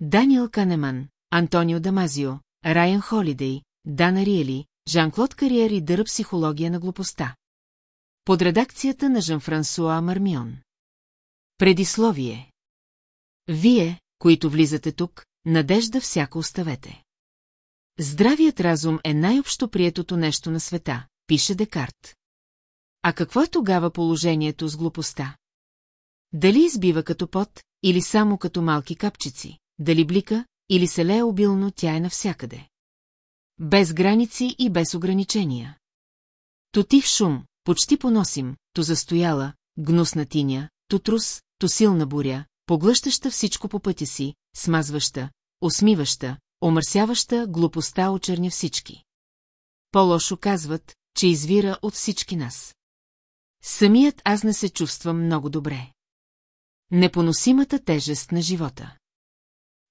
Даниел Канеман, Антонио Дамазио, Райан Холидей, Дана Риели, Жан-Клод Кариер и дъра психология на глупостта. Под редакцията на Жан-Франсуа Мармион. Предисловие Вие, които влизате тук, надежда всяко оставете. Здравият разум е най-общо приетото нещо на света, пише Декарт. А какво е тогава положението с глупостта? Дали избива като пот, или само като малки капчици, дали блика, или се лее обилно, тя е навсякъде. Без граници и без ограничения. То тих шум, почти поносим, то застояла, гнусна тиня, то трус, то силна буря, поглъщаща всичко по пътя си, смазваща, усмиваща, омърсяваща глупостта очерня всички. По-лошо казват, че извира от всички нас. Самият аз не се чувствам много добре. Непоносимата тежест на живота.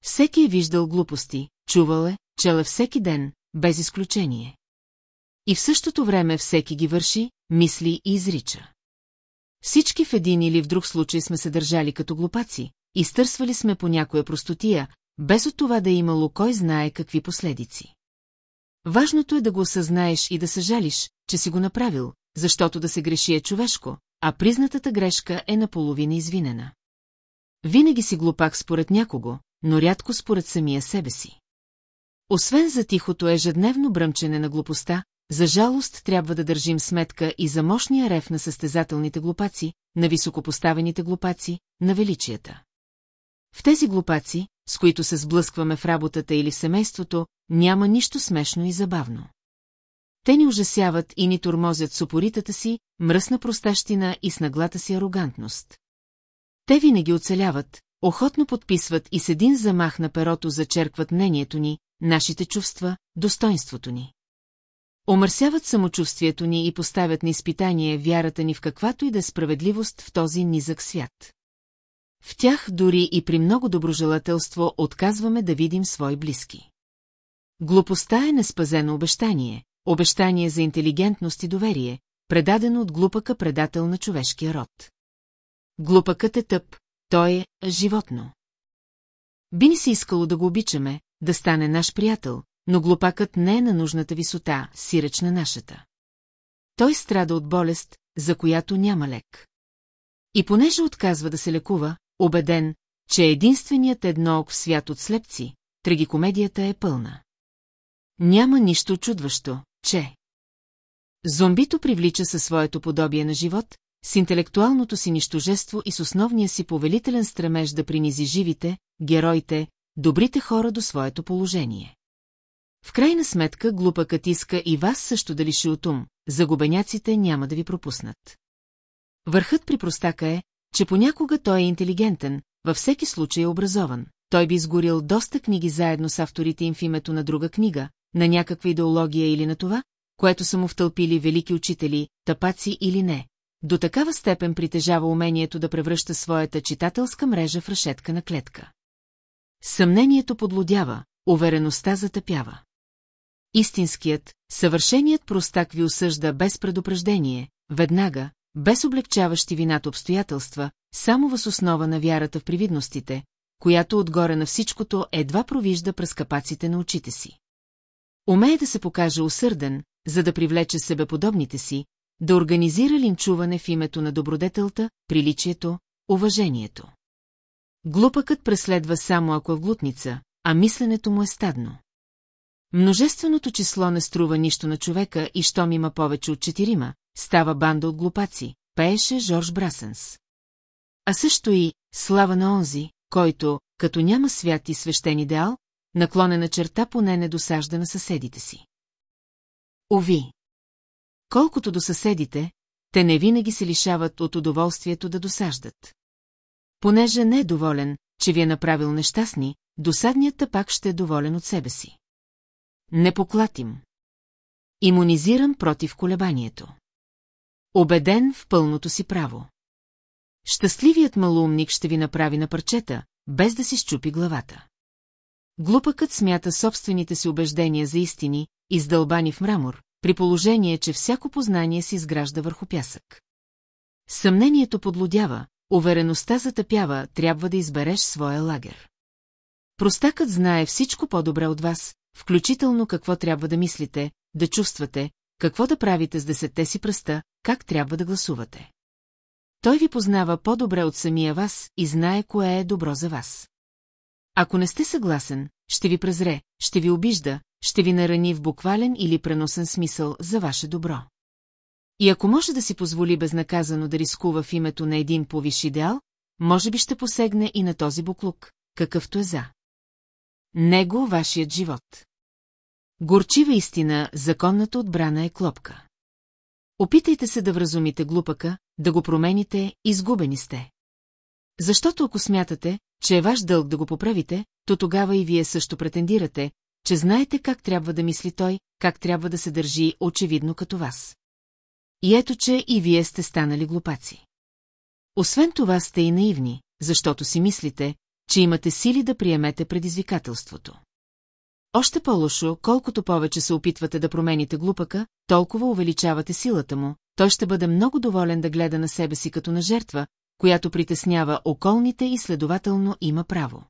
Всеки е виждал глупости, чувал е, чел е всеки ден, без изключение. И в същото време всеки ги върши, мисли и изрича. Всички в един или в друг случай сме се държали като глупаци, изтърсвали сме по някоя простотия, без от това да е имало кой знае какви последици. Важното е да го осъзнаеш и да съжалиш, че си го направил, защото да се греши е човешко, а признатата грешка е наполовина извинена. Винаги си глупак според някого, но рядко според самия себе си. Освен за тихото ежедневно бръмчене на глупостта, за жалост трябва да държим сметка и за мощния рев на състезателните глупаци, на високопоставените глупаци, на величията. В тези глупаци, с които се сблъскваме в работата или в семейството, няма нищо смешно и забавно. Те ни ужасяват и ни тормозят с опоритата си, мръсна простащина и с наглата си арогантност. Те винаги оцеляват, охотно подписват и с един замах на перото зачеркват мнението ни, нашите чувства, достоинството ни. Омърсяват самочувствието ни и поставят на изпитание вярата ни в каквато и да е справедливост в този низък свят. В тях дори и при много доброжелателство отказваме да видим свои близки. Глупостта е неспазено обещание, обещание за интелигентност и доверие, предадено от глупака предател на човешкия род. Глупакът е тъп, той е животно. Би ни се искало да го обичаме, да стане наш приятел, но глупакът не е на нужната висота, сиреч на нашата. Той страда от болест, за която няма лек. И понеже отказва да се лекува, убеден, че е единственият едноок в свят от слепци, трагикомедията е пълна. Няма нищо очудващо, че... Зомбито привлича със своето подобие на живот, с интелектуалното си нищожество и с основния си повелителен стремеж да принизи живите, героите, добрите хора до своето положение. В крайна сметка глупакът иска и вас също да лиши от ум, загубеняците няма да ви пропуснат. Върхът при простака е, че понякога той е интелигентен, във всеки случай е образован. Той би сгорил доста книги заедно с авторите им в името на друга книга, на някаква идеология или на това, което са му втълпили велики учители, тапаци или не. До такава степен притежава умението да превръща своята читателска мрежа в решетка на клетка. Съмнението подлодява, увереността затъпява. Истинският, съвършеният простак ви осъжда без предупреждение, веднага, без облегчаващи вината обстоятелства, само въз основа на вярата в привидностите, която отгоре на всичкото едва провижда през капаците на очите си. Умее да се покаже усърден, за да привлече себеподобните си, да организира линчуване в името на добродетелта, приличието, уважението. Глупакът преследва само ако е глутница, а мисленето му е стадно. Множественото число не струва нищо на човека и щом има повече от четирима, става банда от глупаци, пееше Жорж Брасенс. А също и слава на онзи, който, като няма свят и свещен идеал, наклонена черта поне не досажда на съседите си. Ови! Колкото до съседите, те не винаги се лишават от удоволствието да досаждат. Понеже не е доволен, че ви е направил нещастни, досадният пак ще е доволен от себе си. Не поклатим. Имунизиран против колебанието. Обеден в пълното си право. Щастливият малоумник ще ви направи на парчета, без да си щупи главата. Глупакът смята собствените си убеждения за истини, издълбани в мрамор, при положение, че всяко познание се изгражда върху пясък. Съмнението подлодява, увереността затъпява, трябва да избереш своя лагер. Простакът знае всичко по-добре от вас, включително какво трябва да мислите, да чувствате, какво да правите с десетте си пръста, как трябва да гласувате. Той ви познава по-добре от самия вас и знае кое е добро за вас. Ако не сте съгласен, ще ви презре, ще ви обижда, ще ви нарани в буквален или преносен смисъл за ваше добро. И ако може да си позволи безнаказано да рискува в името на един повиш идеал, може би ще посегне и на този буклук, какъвто е за. Него вашият живот. Горчива истина, законната отбрана е клопка. Опитайте се да вразумите глупака, да го промените, изгубени сте. Защото ако смятате, че е ваш дълг да го поправите, то тогава и вие също претендирате, че знаете как трябва да мисли той, как трябва да се държи очевидно като вас. И ето, че и вие сте станали глупаци. Освен това сте и наивни, защото си мислите, че имате сили да приемете предизвикателството. Още по-лошо, колкото повече се опитвате да промените глупака, толкова увеличавате силата му, той ще бъде много доволен да гледа на себе си като на жертва, която притеснява околните и следователно има право.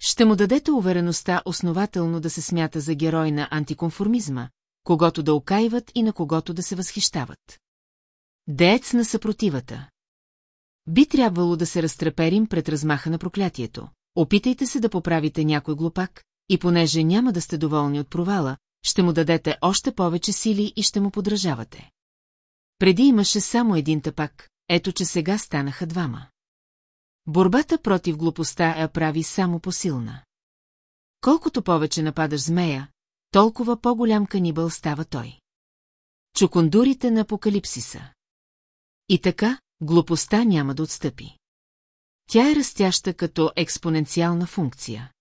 Ще му дадете увереността основателно да се смята за герой на антиконформизма, когато да окаиват и на когото да се възхищават. Деец на съпротивата. Би трябвало да се разтреперим пред размаха на проклятието. Опитайте се да поправите някой глупак, и понеже няма да сте доволни от провала, ще му дадете още повече сили и ще му подражавате. Преди имаше само един тъпак, ето че сега станаха двама. Борбата против глупостта я прави само посилна. Колкото повече нападаш змея, толкова по-голям канибъл става той. Чукундурите на апокалипсиса. И така, глупостта няма да отстъпи. Тя е растяща като експоненциална функция.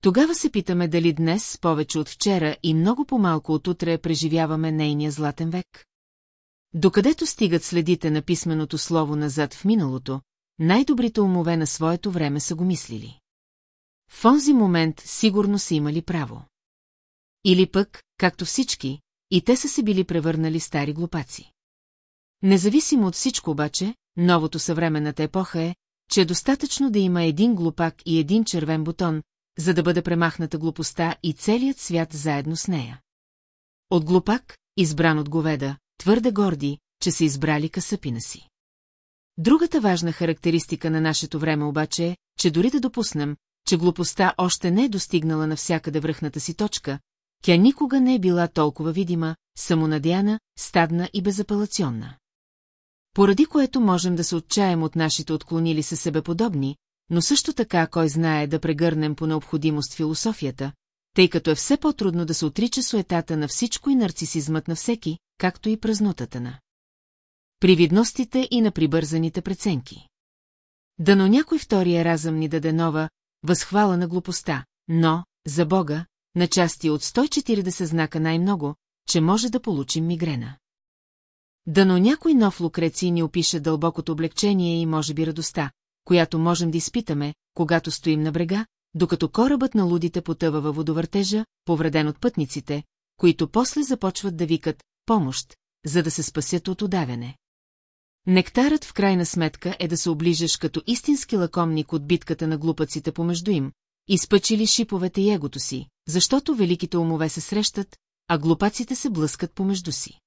Тогава се питаме дали днес, повече от вчера и много по-малко от утре, преживяваме нейния златен век. Докъдето стигат следите на писменото слово назад в миналото, най-добрите умове на своето време са го мислили. В онзи момент сигурно са имали право. Или пък, както всички, и те са се били превърнали стари глупаци. Независимо от всичко обаче, новото съвременната епоха е, че е достатъчно да има един глупак и един червен бутон, за да бъде премахната глупостта и целият свят заедно с нея. От глупак, избран от говеда, твърде горди, че са избрали касъпина си. Другата важна характеристика на нашето време обаче е, че дори да допуснем, че глупостта още не е достигнала навсякъде връхната си точка, тя никога не е била толкова видима, самонадяна, стадна и безапелационна. Поради което можем да се отчаем от нашите отклонили се себеподобни, но също така кой знае да прегърнем по необходимост философията, тъй като е все по-трудно да се отрича суетата на всичко и нарцисизмът на всеки, както и празнотата на. Привидностите и на прибързаните преценки. Дано някой втория разъм ни даде нова, възхвала на глупостта, но, за Бога, на части от 140 знака най-много, че може да получим мигрена. Дано някой нов Лукреци ни опише дълбокото облегчение и може би радостта, която можем да изпитаме, когато стоим на брега, докато корабът на лудите потъва във водовъртежа, повреден от пътниците, които после започват да викат «помощ», за да се спасят от удавяне. Нектарът в крайна сметка е да се оближеш като истински лакомник от битката на глупаците помежду им, изпъчили шиповете и егото си, защото великите умове се срещат, а глупаците се блъскат помежду си.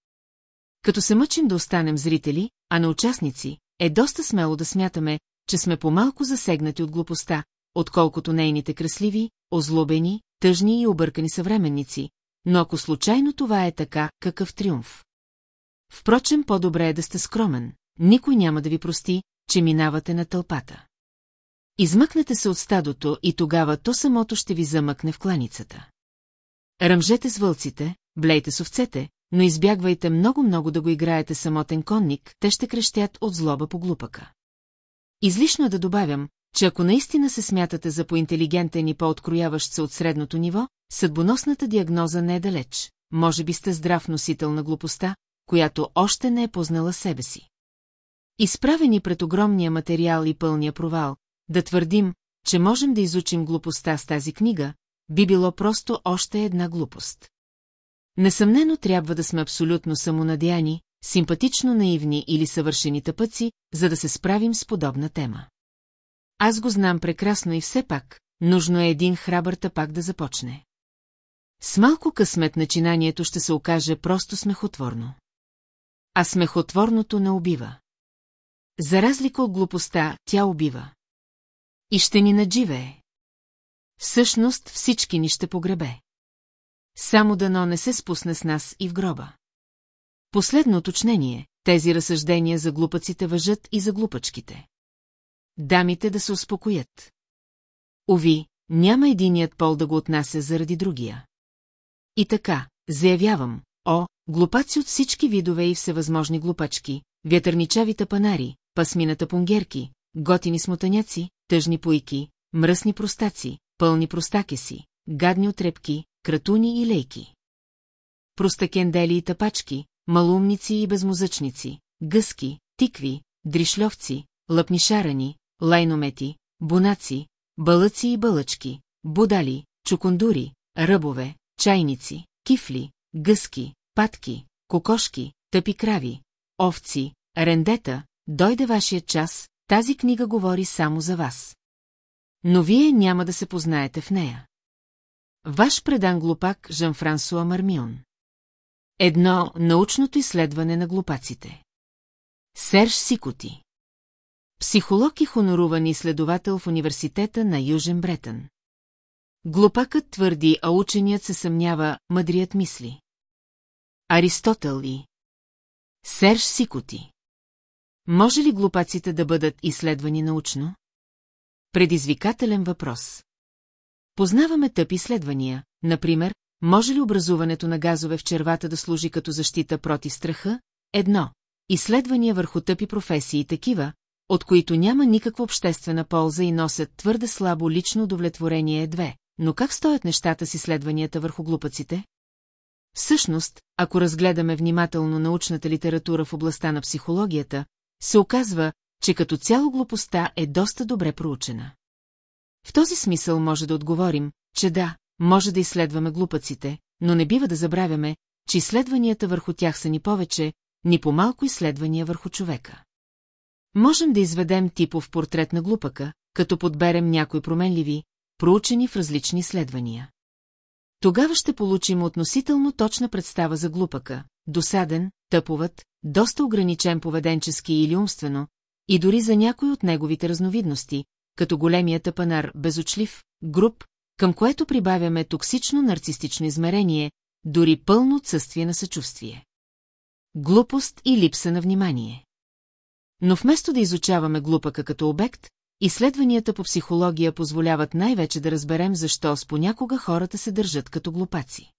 Като се мъчим да останем зрители, а на участници, е доста смело да смятаме, че сме по-малко засегнати от глупостта, отколкото нейните красливи, озлобени, тъжни и объркани съвременници, но ако случайно това е така, какъв триумф. Впрочем, по-добре е да сте скромен, никой няма да ви прости, че минавате на тълпата. Измъкнете се от стадото и тогава то самото ще ви замъкне в кланицата. Ръмжете с вълците, блейте с овцете, но избягвайте много-много да го играете самотен конник, те ще крещят от злоба по глупака. Излишно е да добавям, че ако наистина се смятате за поинтелигентен и по-открояващ се от средното ниво, съдбоносната диагноза не е далеч. Може би сте здрав носител на глупостта, която още не е познала себе си. Изправени пред огромния материал и пълния провал, да твърдим, че можем да изучим глупостта с тази книга, би било просто още една глупост. Несъмнено трябва да сме абсолютно самонадяни, симпатично наивни или съвършени тъпъци, за да се справим с подобна тема. Аз го знам прекрасно и все пак, нужно е един храбър тапак да започне. С малко късмет начинанието ще се окаже просто смехотворно. А смехотворното не убива. За разлика от глупостта, тя убива. И ще ни надживее. Всъщност всички ни ще погребе. Само дано не се спусне с нас и в гроба. Последно уточнение, тези разсъждения за глупаците въжат и за глупачките. Дамите да се успокоят. Ови, няма единият пол да го отнася заради другия. И така, заявявам, о, глупаци от всички видове и всевъзможни глупачки, вятърничавите панари, пасмината пунгерки, готини смотаняци, тъжни пойки, мръсни простаци, пълни простакеси, гадни отрепки, кратуни и лейки. Простакендели и тапачки, малумници и безмозъчници, гъски, тикви, дришлевци, лъпнишарани, лайномети, бунаци, бълъци и бълъчки, будали, чукундури, ръбове, чайници, кифли, гъски, патки, кокошки, тъпи крави, овци, рендета, дойде вашия час, тази книга говори само за вас. Но вие няма да се познаете в нея. Ваш предан глупак Жан-Франсуа Мармион. Едно научното изследване на глупаците. Серж Сикоти. Психолог и хоноруван изследовател в университета на Южен Бретън. Глупакът твърди, а ученият се съмнява, мъдрият мисли. Аристотел и Серж Сикоти. Може ли глупаците да бъдат изследвани научно? Предизвикателен въпрос. Познаваме тъпи изследвания, например, може ли образуването на газове в червата да служи като защита против страха? Едно. Изследвания върху тъпи професии такива, от които няма никаква обществена полза и носят твърде слабо лично удовлетворение е две. Но как стоят нещата с изследванията върху глупаците? Всъщност, ако разгледаме внимателно научната литература в областта на психологията, се оказва, че като цяло глупостта е доста добре проучена. В този смисъл може да отговорим, че да, може да изследваме глупаците, но не бива да забравяме, че изследванията върху тях са ни повече, ни по-малко изследвания върху човека. Можем да изведем типов портрет на глупака, като подберем някои променливи, проучени в различни изследвания. Тогава ще получим относително точна представа за глупака, досаден, тъповът, доста ограничен поведенчески или умствено, и дори за някой от неговите разновидности, като големия тъпанар, безочлив, груп, към което прибавяме токсично нарцистично измерение, дори пълно отсъствие на съчувствие. Глупост и липса на внимание. Но вместо да изучаваме глупака като обект, изследванията по психология позволяват най-вече да разберем защо с понякога хората се държат като глупаци.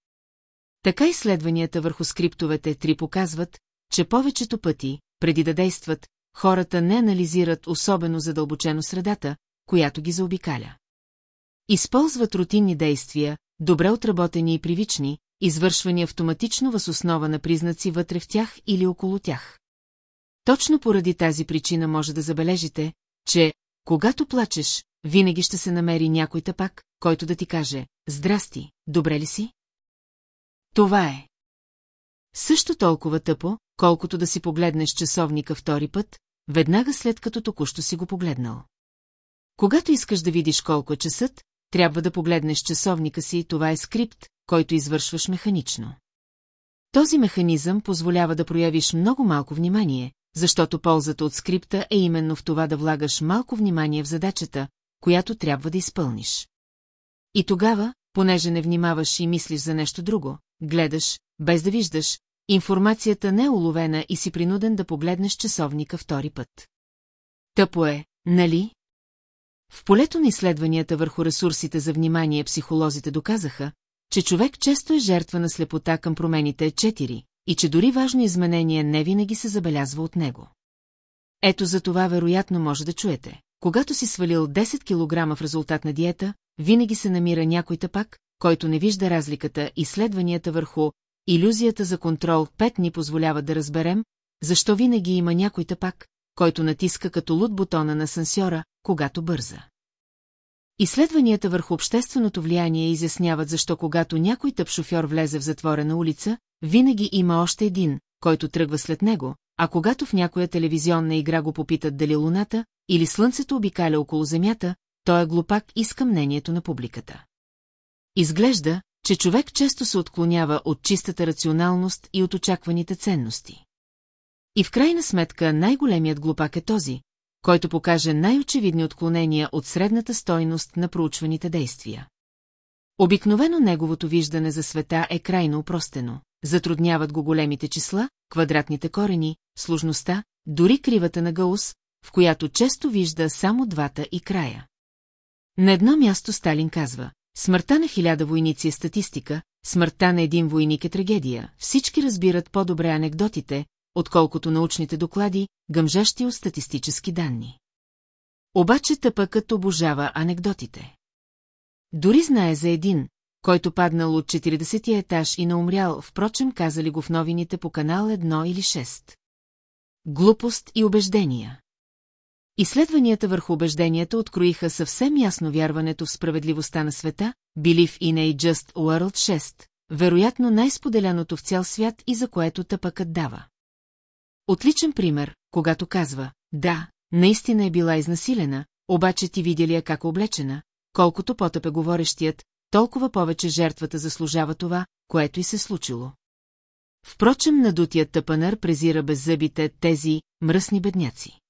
Така изследванията върху скриптовете три показват, че повечето пъти, преди да действат, хората не анализират особено задълбочено средата, която ги заобикаля. Използват рутинни действия, добре отработени и привични, извършвани автоматично въз основа на признаци вътре в тях или около тях. Точно поради тази причина може да забележите, че, когато плачеш, винаги ще се намери някой тъпак, който да ти каже «Здрасти, добре ли си?» Това е. Също толкова тъпо, колкото да си погледнеш часовника втори път, веднага след като току-що си го погледнал. Когато искаш да видиш колко е часът, трябва да погледнеш часовника си и това е скрипт, който извършваш механично. Този механизъм позволява да проявиш много малко внимание, защото ползата от скрипта е именно в това да влагаш малко внимание в задачата, която трябва да изпълниш. И тогава, понеже не внимаваш и мислиш за нещо друго, гледаш, без да виждаш, информацията не е уловена и си принуден да погледнеш часовника втори път. Тъпо е, нали? В полето на изследванията върху ресурсите за внимание психолозите доказаха, че човек често е жертва на слепота към промените 4 и че дори важно изменение не винаги се забелязва от него. Ето за това вероятно може да чуете. Когато си свалил 10 кг в резултат на диета, винаги се намира някой тъпак, който не вижда разликата и следванията върху иллюзията за контрол 5 ни позволява да разберем, защо винаги има някой тъпак, който натиска като луд бутона на сансьора, когато бърза. Изследванията върху общественото влияние изясняват защо когато някой тъп шофьор влезе в затворена улица, винаги има още един, който тръгва след него, а когато в някоя телевизионна игра го попитат дали луната или слънцето обикаля около земята, той е глупак иска мнението на публиката. Изглежда, че човек често се отклонява от чистата рационалност и от очакваните ценности. И в крайна сметка най-големият глупак е този, който покаже най-очевидни отклонения от средната стойност на проучваните действия. Обикновено неговото виждане за света е крайно упростено. Затрудняват го големите числа, квадратните корени, сложността, дори кривата на Гаус, в която често вижда само двата и края. На едно място Сталин казва, смъртта на хиляда войници е статистика, смъртта на един войник е трагедия, всички разбират по-добре анекдотите, отколкото научните доклади, гъмжащи от статистически данни. Обаче тъпъкът обожава анекдотите. Дори знае за един, който паднал от 40-ти етаж и наумрял, впрочем казали го в новините по канал 1 или 6. Глупост и убеждения Изследванията върху убежденията откроиха съвсем ясно вярването в справедливостта на света, Belief in a Just World 6, вероятно най-споделяното в цял свят и за което тъпъкът дава. Отличен пример, когато казва, да, наистина е била изнасилена, обаче ти видя ли я как облечена, колкото потъпе говорещият, толкова повече жертвата заслужава това, което и се случило. Впрочем, надутият тъпанър презира беззъбите тези мръсни бедняци.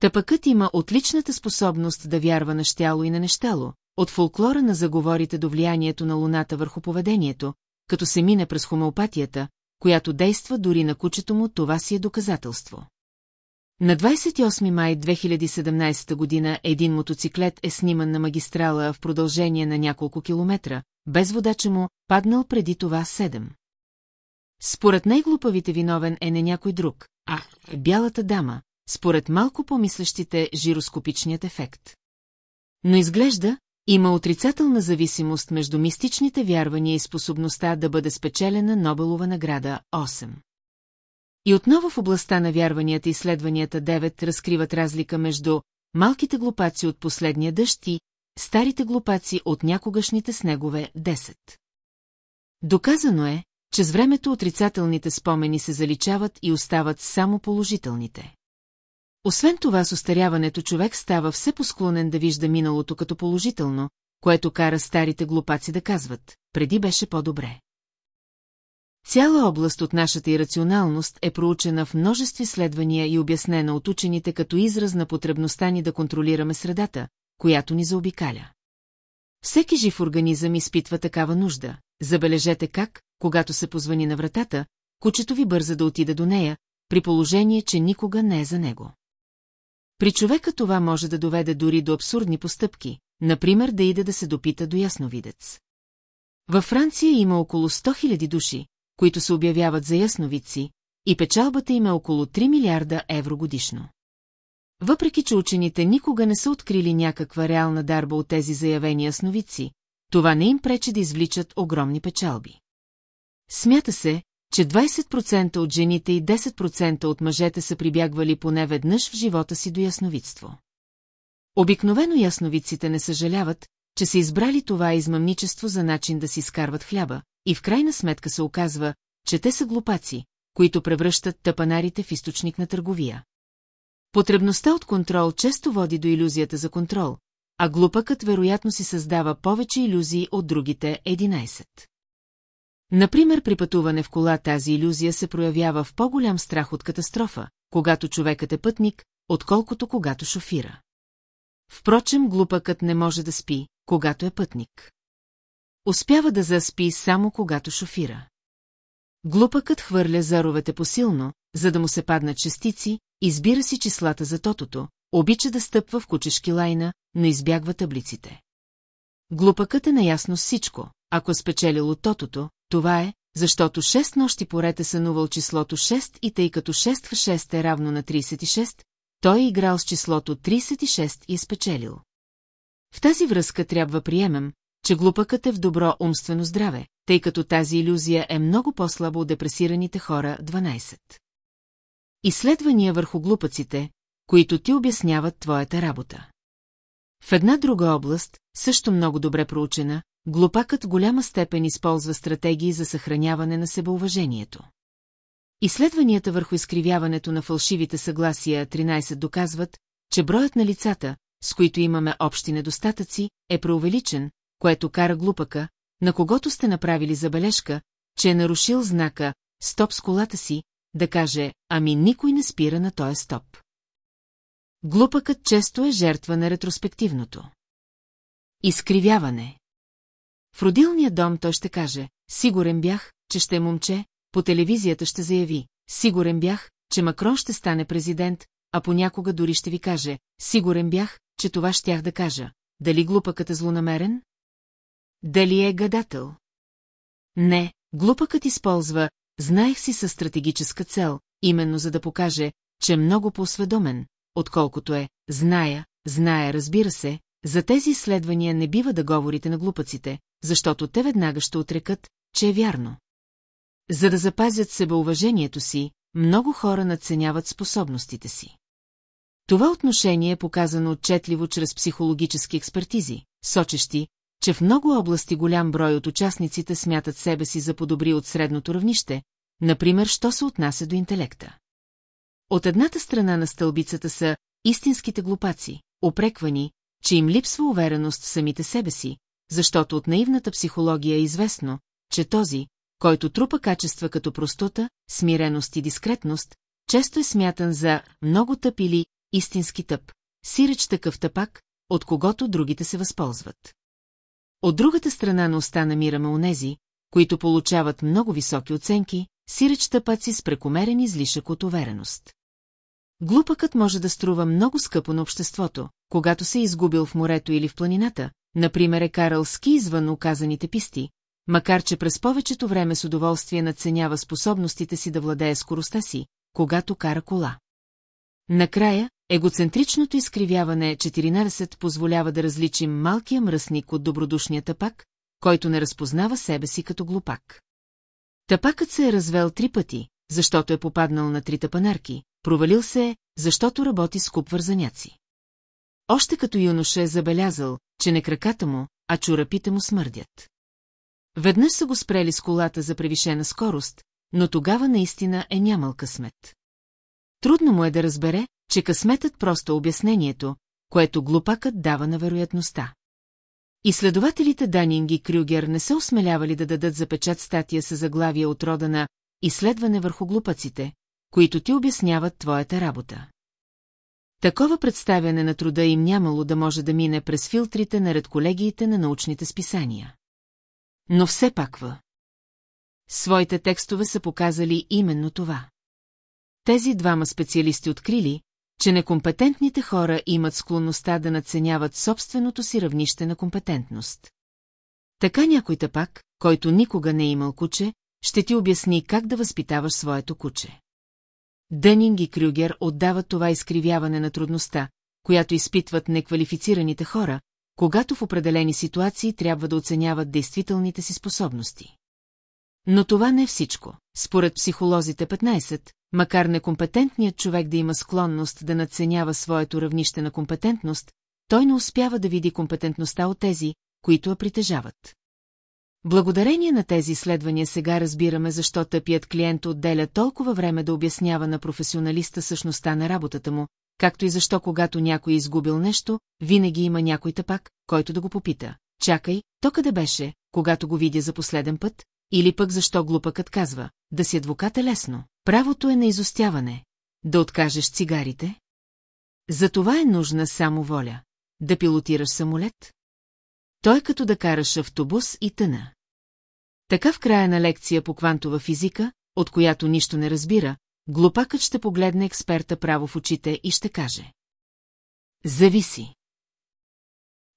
Тъпъкът има отличната способност да вярва на щяло и на нещало, от фолклора на заговорите до влиянието на луната върху поведението, като се мине през хомеопатията, която действа дори на кучето му, това си е доказателство. На 28 май 2017 година един мотоциклет е сниман на магистрала в продължение на няколко километра, без водача му, паднал преди това седем. Според най-глупавите виновен е не някой друг, а бялата дама, според малко помислещите жироскопичният ефект. Но изглежда, има отрицателна зависимост между мистичните вярвания и способността да бъде спечелена Нобелова награда 8. И отново в областта на вярванията изследванията 9 разкриват разлика между малките глупаци от последния дъжд и старите глупаци от някогашните снегове 10. Доказано е, че с времето отрицателните спомени се заличават и остават само положителните. Освен това с остаряването човек става все посклонен да вижда миналото като положително, което кара старите глупаци да казват, преди беше по-добре. Цяла област от нашата ирационалност е проучена в множество изследвания и обяснена от учените като израз на потребността ни да контролираме средата, която ни заобикаля. Всеки жив организъм изпитва такава нужда. Забележете как, когато се позвани на вратата, кучето ви бърза да отида до нея, при положение, че никога не е за него. При човека това може да доведе дори до абсурдни постъпки, например да иде да се допита до ясновидец. Във Франция има около 100 000 души, които се обявяват за ясновидци, и печалбата им е около 3 милиарда евро годишно. Въпреки, че учените никога не са открили някаква реална дарба от тези заявени ясновидци, това не им пречи да извличат огромни печалби. Смята се, че 20% от жените и 10% от мъжете са прибягвали поне веднъж в живота си до ясновидство. Обикновено ясновидците не съжаляват, че са избрали това измъмничество за начин да си скарват хляба, и в крайна сметка се оказва, че те са глупаци, които превръщат тъпанарите в източник на търговия. Потребността от контрол често води до иллюзията за контрол, а глупакът вероятно си създава повече иллюзии от другите 11. Например, при пътуване в кола тази иллюзия се проявява в по-голям страх от катастрофа, когато човекът е пътник, отколкото когато шофира. Впрочем, глупакът не може да спи, когато е пътник. Успява да заспи само когато шофира. Глупакът хвърля заровете посилно, за да му се паднат частици, избира си числата за тотото, обича да стъпва в кучешки лайна, но избягва таблиците. Глупакът е наясно всичко, ако е спечелил от тотото, това е, защото 6 нощи поред е сънувал числото 6 и тъй като 6 в 6 е равно на 36, той е играл с числото 36 и е спечелил. В тази връзка трябва приемем, че глупакът е в добро умствено здраве, тъй като тази иллюзия е много по-слабо от депресираните хора 12. Изследвания върху глупаците, които ти обясняват твоята работа. В една друга област, също много добре проучена, глупакът голяма степен използва стратегии за съхраняване на себеуважението. Изследванията върху изкривяването на фалшивите съгласия 13 доказват, че броят на лицата, с които имаме общи недостатъци, е преувеличен, което кара глупака, на когото сте направили забележка, че е нарушил знака «Стоп с колата си», да каже «Ами никой не спира на този стоп». Глупакът често е жертва на ретроспективното. Изкривяване. В родилния дом той ще каже, сигурен бях, че ще е момче, по телевизията ще заяви, сигурен бях, че Макрон ще стане президент, а понякога дори ще ви каже, сигурен бях, че това щях да кажа. Дали глупакът е злонамерен? Дали е гадател? Не, глупакът използва «знаех си със стратегическа цел», именно за да покаже, че е много по-осведомен, отколкото е «зная», «зная, разбира се», за тези изследвания не бива да говорите на глупаците, защото те веднага ще отрекат, че е вярно. За да запазят себеуважението си, много хора надценяват способностите си. Това отношение е показано отчетливо чрез психологически експертизи, сочещи, че в много области голям брой от участниците смятат себе си за подобри от средното равнище, например, що се отнася до интелекта. От едната страна на стълбицата са истинските глупаци, опреквани, че им липсва увереност в самите себе си, защото от наивната психология е известно, че този, който трупа качества като простота, смиреност и дискретност, често е смятан за много тъп или истински тъп, сиреч такъв тъпак, от когото другите се възползват. От другата страна на уста намираме онези, които получават много високи оценки, сиреч тъпаци с прекомерен излишък от увереност. Глупакът може да струва много скъпо на обществото, когато се е изгубил в морето или в планината, например е карал ски извън оказаните писти, макар че през повечето време с удоволствие надценява способностите си да владее скоростта си, когато кара кола. Накрая, егоцентричното изкривяване 14 позволява да различим малкия мръсник от добродушния тъпак, който не разпознава себе си като глупак. Тъпакът се е развел три пъти, защото е попаднал на три тъпанарки, провалил се е, защото работи с куп вързаняци. Още като юноша е забелязал, че не краката му, а чурапите му смърдят. Веднъж са го спрели с колата за превишена скорост, но тогава наистина е нямал късмет. Трудно му е да разбере, че късметът просто обяснението, което глупакът дава на вероятността. Изследователите Данинг и Крюгер не се осмелявали да дадат за печат статия с заглавия от рода на «Изследване върху глупаците», които ти обясняват твоята работа. Такова представяне на труда им нямало да може да мине през филтрите на редколегиите на научните списания. Но все пак в. Своите текстове са показали именно това. Тези двама специалисти открили, че некомпетентните хора имат склонността да наценяват собственото си равнище на компетентност. Така някой пак, който никога не е имал куче, ще ти обясни как да възпитаваш своето куче. Дънинг и Крюгер отдават това изкривяване на трудността, която изпитват неквалифицираните хора, когато в определени ситуации трябва да оценяват действителните си способности. Но това не е всичко. Според психолозите 15, макар некомпетентният човек да има склонност да надценява своето равнище на компетентност, той не успява да види компетентността от тези, които я притежават. Благодарение на тези изследвания сега разбираме защо тъпият клиент отделя толкова време да обяснява на професионалиста същността на работата му, както и защо когато някой е изгубил нещо, винаги има някой тъпак, който да го попита. Чакай, то къде беше, когато го видя за последен път? Или пък защо глупакът казва, да си адвокат е лесно. Правото е на изостяване. Да откажеш цигарите? За това е нужна само воля. Да пилотираш самолет? Той като да караш автобус и тъна. Така в края на лекция по квантова физика, от която нищо не разбира, глупакът ще погледне експерта право в очите и ще каже. Зависи.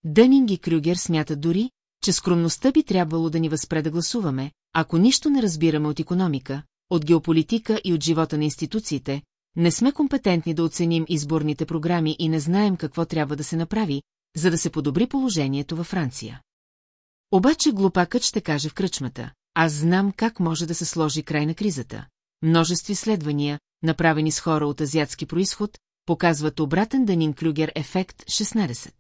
Дънинг и Крюгер смятат дори, че скромността би трябвало да ни възпре да гласуваме, ако нищо не разбираме от економика, от геополитика и от живота на институциите, не сме компетентни да оценим изборните програми и не знаем какво трябва да се направи, за да се подобри положението във Франция. Обаче глупакът ще каже в кръчмата, аз знам как може да се сложи край на кризата. Множество изследвания, направени с хора от азиатски происход, показват обратен Данин Клюгер ефект 16.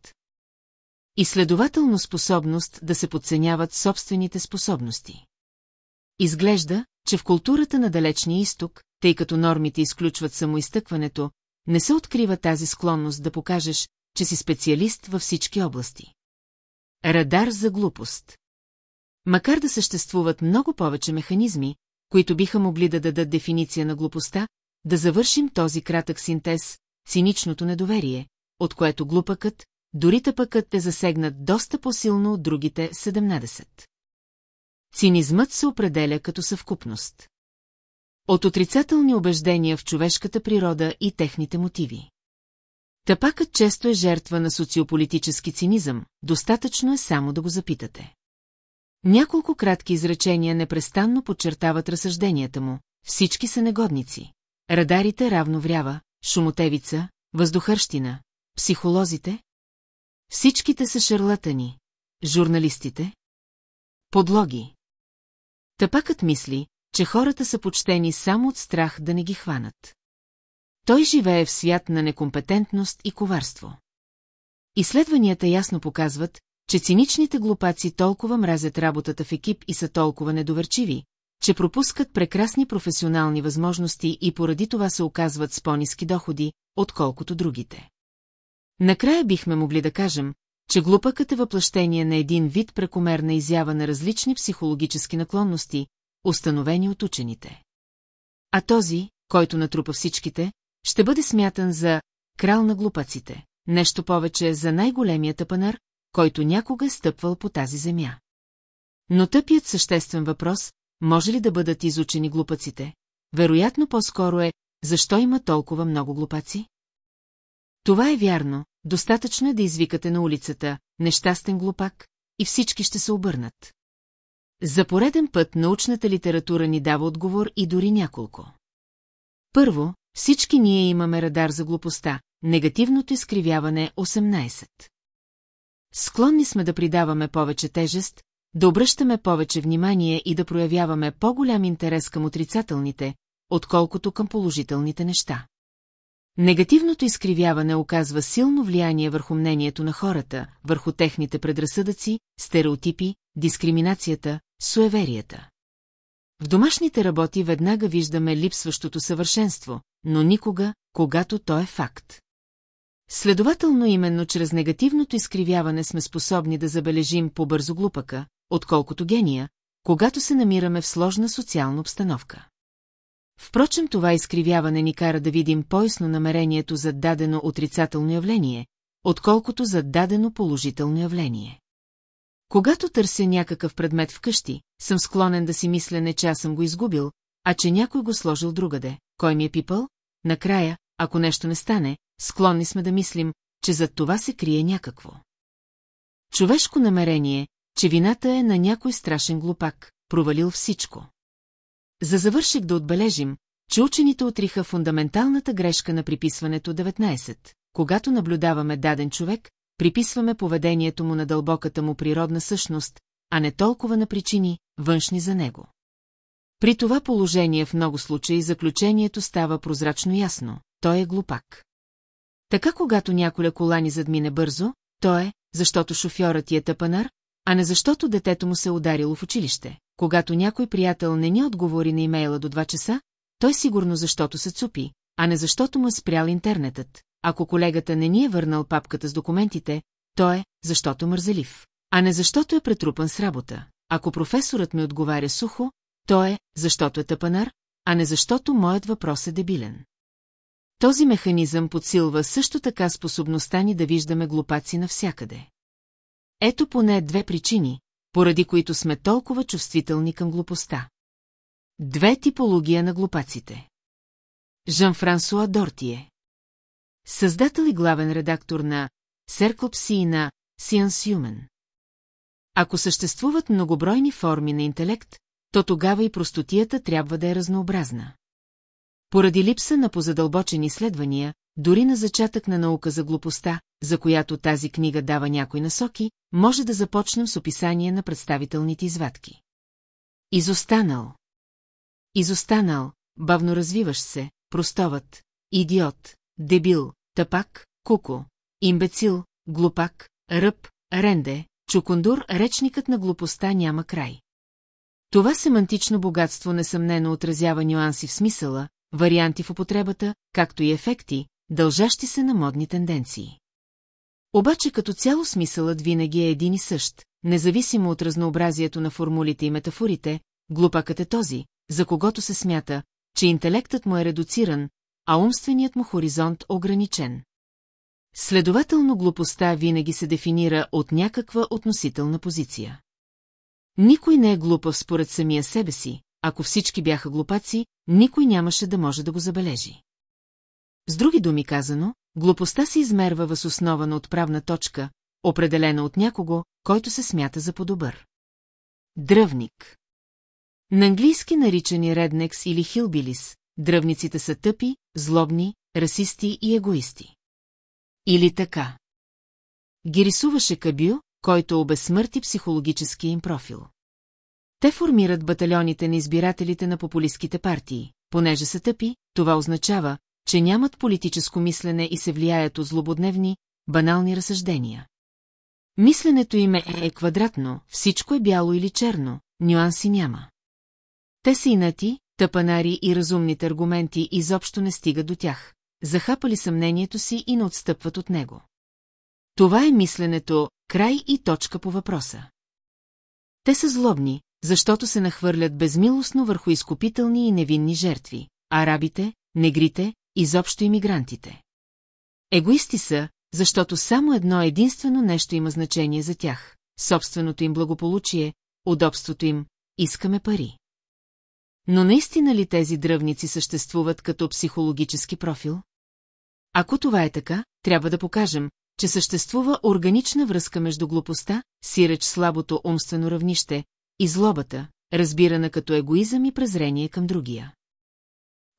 И следователно способност да се подценяват собствените способности. Изглежда, че в културата на Далечния изток, тъй като нормите изключват самоизтъкването, не се открива тази склонност да покажеш, че си специалист във всички области. Радар за глупост. Макар да съществуват много повече механизми, които биха могли да дадат дефиниция на глупостта, да завършим този кратък синтез, циничното недоверие, от което глупакът, дори тъпъкът е засегнат доста по-силно от другите 17. Цинизмът се определя като съвкупност. От отрицателни убеждения в човешката природа и техните мотиви. Тъпакът често е жертва на социополитически цинизъм, достатъчно е само да го запитате. Няколко кратки изречения непрестанно подчертават разсъжденията му. Всички са негодници. Радарите равно врява, шумотевица, въздухърщина, психолозите. Всичките са шарлатани. Журналистите. Подлоги. Тъпакът мисли, че хората са почтени само от страх да не ги хванат. Той живее в свят на некомпетентност и коварство. Изследванията ясно показват, че циничните глупаци толкова мразят работата в екип и са толкова недоверчиви, че пропускат прекрасни професионални възможности и поради това се оказват с по-низки доходи, отколкото другите. Накрая бихме могли да кажем, че глупакът е въплъщение на един вид прекомерна изява на различни психологически наклонности, установени от учените. А този, който натрупа всичките, ще бъде смятан за крал на глупаците, нещо повече за най-големия тъпанар, който някога е стъпвал по тази земя. Но тъпият съществен въпрос, може ли да бъдат изучени глупаците, вероятно по-скоро е, защо има толкова много глупаци? Това е вярно, достатъчно е да извикате на улицата «нещастен глупак» и всички ще се обърнат. За пореден път научната литература ни дава отговор и дори няколко. Първо, всички ние имаме радар за глупостта, негативното изкривяване 18. Склонни сме да придаваме повече тежест, да обръщаме повече внимание и да проявяваме по-голям интерес към отрицателните, отколкото към положителните неща. Негативното изкривяване оказва силно влияние върху мнението на хората, върху техните предразсъдъци, стереотипи, дискриминацията, суеверията. В домашните работи веднага виждаме липсващото съвършенство, но никога, когато то е факт. Следователно именно чрез негативното изкривяване сме способни да забележим по-бързо глупака, отколкото гения, когато се намираме в сложна социална обстановка. Впрочем, това изкривяване ни кара да видим поясно намерението за дадено отрицателно явление, отколкото за дадено положително явление. Когато търся някакъв предмет вкъщи, съм склонен да си мисля не че аз съм го изгубил, а че някой го сложил другаде, кой ми е пипал, накрая, ако нещо не стане, склонни сме да мислим, че зад това се крие някакво. Човешко намерение, че вината е на някой страшен глупак, провалил всичко. За завършек да отбележим, че учените отриха фундаменталната грешка на приписването 19. Когато наблюдаваме даден човек, приписваме поведението му на дълбоката му природна същност, а не толкова на причини, външни за него. При това положение в много случаи заключението става прозрачно ясно, той е глупак. Така когато няколя кола ни задмине бързо, то е, защото шофьорът ти е тъпанар, а не защото детето му се е ударило в училище. Когато някой приятел не ни отговори на имейла до 2 часа, той сигурно защото се цупи, а не защото му е спрял интернетът. Ако колегата не ни е върнал папката с документите, то е, защото мързелив, а не защото е претрупан с работа. Ако професорът ми отговаря сухо, то е, защото е тъпанар, а не защото моят въпрос е дебилен. Този механизъм подсилва също така способността ни да виждаме глупаци навсякъде. Ето поне две причини, поради които сме толкова чувствителни към глупостта. Две типология на глупаците. Жан-Франсуа Дортие Създател и главен редактор на Серклопси и на Science Human. Ако съществуват многобройни форми на интелект, то тогава и простотията трябва да е разнообразна. Поради липса на позадълбочени изследвания, дори на зачатък на наука за глупостта, за която тази книга дава някои насоки, може да започнем с описание на представителните извадки. Изостанал. Изостанал, бавно развиваш се, простоват, идиот, дебил, тъпак, куко, имбецил, глупак, ръб, ренде, чукундур, речникът на глупостта няма край. Това семантично богатство несъмнено отразява нюанси в смисъла, варианти в употребата, както и ефекти, дължащи се на модни тенденции. Обаче като цяло смисълът винаги е един и същ, независимо от разнообразието на формулите и метафорите, глупакът е този, за когото се смята, че интелектът му е редуциран, а умственият му хоризонт ограничен. Следователно глупостта винаги се дефинира от някаква относителна позиция. Никой не е глупав според самия себе си, ако всички бяха глупаци, никой нямаше да може да го забележи. С други думи казано, глупостта се измерва въз основа на отправна точка, определена от някого, който се смята за по-добър. Дръвник На английски наричани реднекс или хилбилис, дръвниците са тъпи, злобни, расисти и егоисти. Или така. Ги рисуваше Кабю, който обезсмърти психологическия им профил. Те формират батальоните на избирателите на популистските партии. Понеже са тъпи, това означава, че нямат политическо мислене и се влияят от злободневни, банални разсъждения. Мисленето им е квадратно, всичко е бяло или черно, нюанси няма. Те са инати, тъпанари и разумните аргументи изобщо не стигат до тях. Захапали съмнението си и не отстъпват от него. Това е мисленето, край и точка по въпроса. Те са злобни, защото се нахвърлят безмилостно върху изкупителни и невинни жертви – арабите, негрите, изобщо иммигрантите. Егоисти са, защото само едно единствено нещо има значение за тях – собственото им благополучие, удобството им, искаме пари. Но наистина ли тези дръвници съществуват като психологически профил? Ако това е така, трябва да покажем, че съществува органична връзка между глупостта, сиреч слабото умствено равнище, и злобата, разбирана като егоизъм и презрение към другия.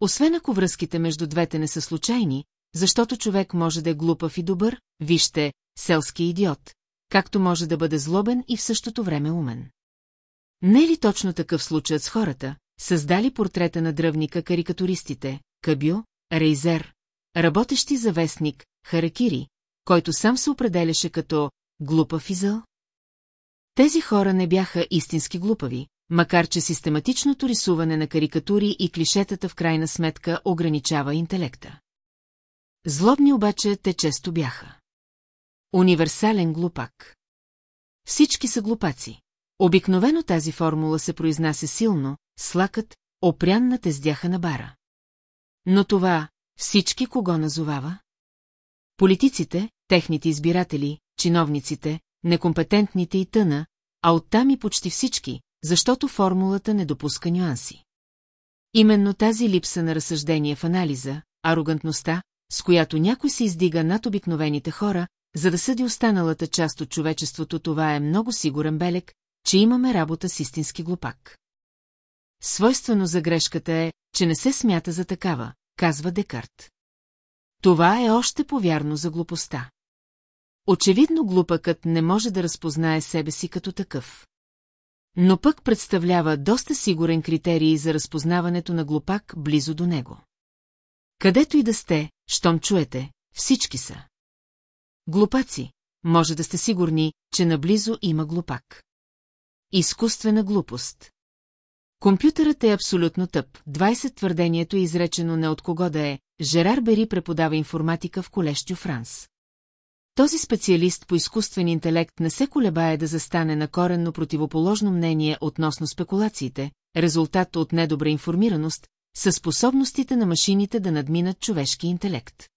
Освен ако връзките между двете не са случайни, защото човек може да е глупав и добър, вижте, селски идиот, както може да бъде злобен и в същото време умен. Не е ли точно такъв случай с хората, създали портрета на дръвника карикатуристите, Кабю, Рейзер, работещи за вестник, Харакири, който сам се определяше като глупав физъл? Тези хора не бяха истински глупави, макар че систематичното рисуване на карикатури и клишетата в крайна сметка ограничава интелекта. Злобни обаче те често бяха. Универсален глупак. Всички са глупаци. Обикновено тази формула се произнася силно, слакът, опрян на тездяха на бара. Но това всички кого назовава? Политиците, техните избиратели, чиновниците, некомпетентните и тъна, а оттам и почти всички, защото формулата не допуска нюанси. Именно тази липса на разсъждение в анализа, арогантността, с която някой се издига над обикновените хора, за да съди останалата част от човечеството, това е много сигурен белег, че имаме работа с истински глупак. Свойствено за грешката е, че не се смята за такава, казва Декарт. Това е още повярно за глупостта. Очевидно глупакът не може да разпознае себе си като такъв. Но пък представлява доста сигурен критерий за разпознаването на глупак близо до него. Където и да сте, щом чуете, всички са. Глупаци, може да сте сигурни, че наблизо има глупак. Изкуствена глупост. Компютърът е абсолютно тъп. 20 твърдението е изречено не от кого да е. Жерар Бери преподава информатика в колеж Франс. Този специалист по изкуствен интелект не се колебае да застане на коренно противоположно мнение относно спекулациите, резултат от недобра информираност, със способностите на машините да надминат човешки интелект.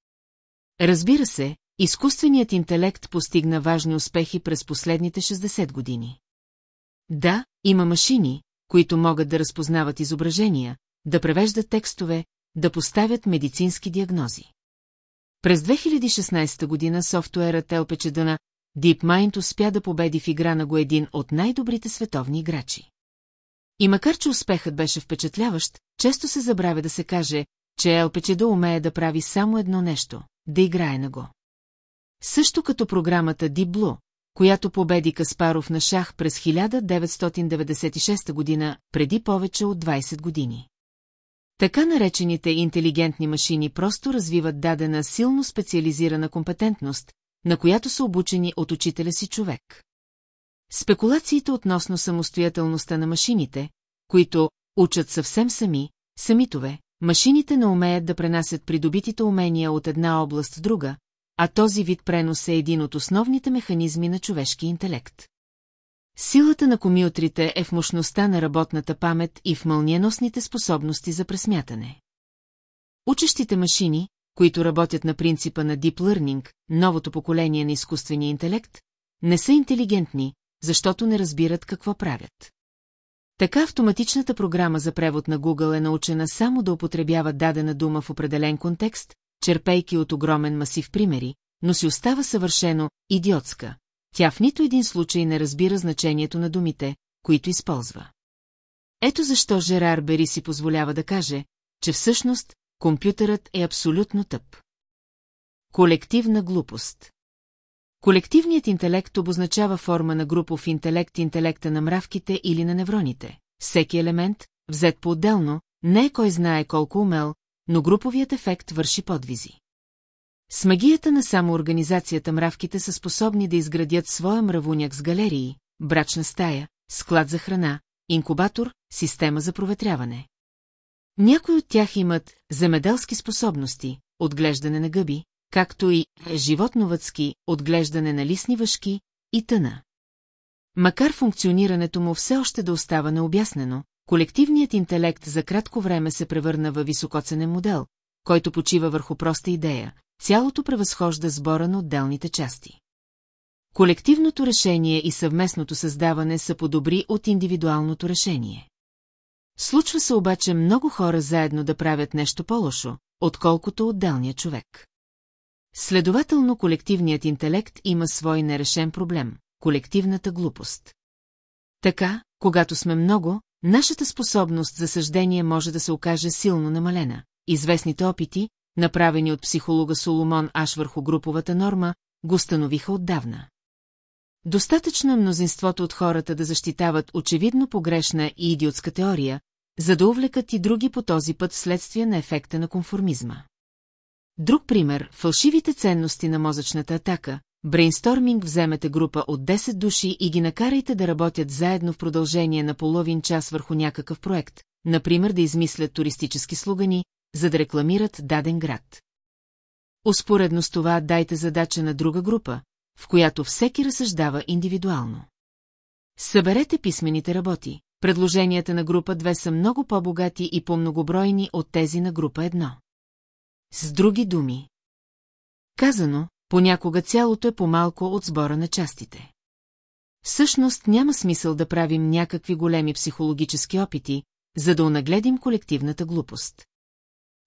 Разбира се, изкуственият интелект постигна важни успехи през последните 60 години. Да, има машини, които могат да разпознават изображения, да превеждат текстове, да поставят медицински диагнози. През 2016 година софтуерът LPCD на DeepMind успя да победи в игра на го един от най-добрите световни играчи. И макар, че успехът беше впечатляващ, често се забравя да се каже, че LPCD умее да прави само едно нещо – да играе на го. Също като програмата Deep Blue, която победи Каспаров на шах през 1996 година, преди повече от 20 години. Така наречените интелигентни машини просто развиват дадена силно специализирана компетентност, на която са обучени от учителя си човек. Спекулациите относно самостоятелността на машините, които учат съвсем сами, самитове, машините не умеят да пренасят придобитите умения от една област в друга, а този вид пренос е един от основните механизми на човешки интелект. Силата на комютрите е в мощността на работната памет и в мълниеносните способности за пресмятане. Учещите машини, които работят на принципа на Deep Learning, новото поколение на изкуствения интелект, не са интелигентни, защото не разбират какво правят. Така автоматичната програма за превод на Google е научена само да употребява дадена дума в определен контекст, черпейки от огромен масив примери, но си остава съвършено идиотска. Тя в нито един случай не разбира значението на думите, които използва. Ето защо Жерар Бери си позволява да каже, че всъщност компютърът е абсолютно тъп. Колективна глупост Колективният интелект обозначава форма на групов интелект интелекта на мравките или на невроните. Всеки елемент, взет по-отделно, не е кой знае колко умел, но груповият ефект върши подвизи. С магията на самоорганизацията мравките са способни да изградят своя мравуняк с галерии, брачна стая, склад за храна, инкубатор, система за проветряване. Някои от тях имат земеделски способности, отглеждане на гъби, както и животновътски, отглеждане на лисни въшки и тъна. Макар функционирането му все още да остава необяснено, колективният интелект за кратко време се превърна във високоценен модел, който почива върху проста идея, цялото превъзхожда сбора на отделните части. Колективното решение и съвместното създаване са по-добри от индивидуалното решение. Случва се обаче много хора заедно да правят нещо по-лошо, отколкото отделния човек. Следователно колективният интелект има свой нерешен проблем – колективната глупост. Така, когато сме много, нашата способност за съждение може да се окаже силно намалена. Известните опити, направени от психолога Соломон Аш върху груповата норма, го установиха отдавна. Достатъчно е мнозинството от хората да защитават очевидно погрешна и идиотска теория, за да увлекат и други по този път вследствие на ефекта на конформизма. Друг пример – фалшивите ценности на мозъчната атака. Брейнсторминг вземете група от 10 души и ги накарайте да работят заедно в продължение на половин час върху някакъв проект, например да измислят туристически слугани, за да рекламират даден град. Успоредно с това дайте задача на друга група, в която всеки разсъждава индивидуално. Съберете писмените работи. Предложенията на група 2 са много по-богати и по-многобройни от тези на група 1. С други думи. Казано, понякога цялото е по-малко от сбора на частите. Всъщност няма смисъл да правим някакви големи психологически опити, за да онагледим колективната глупост.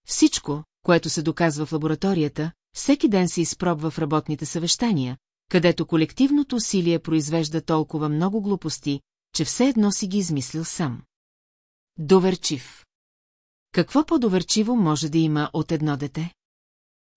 Всичко, което се доказва в лабораторията, всеки ден се изпробва в работните съвещания, където колективното усилие произвежда толкова много глупости, че все едно си ги измислил сам. Доверчив. Какво по-доверчиво може да има от едно дете?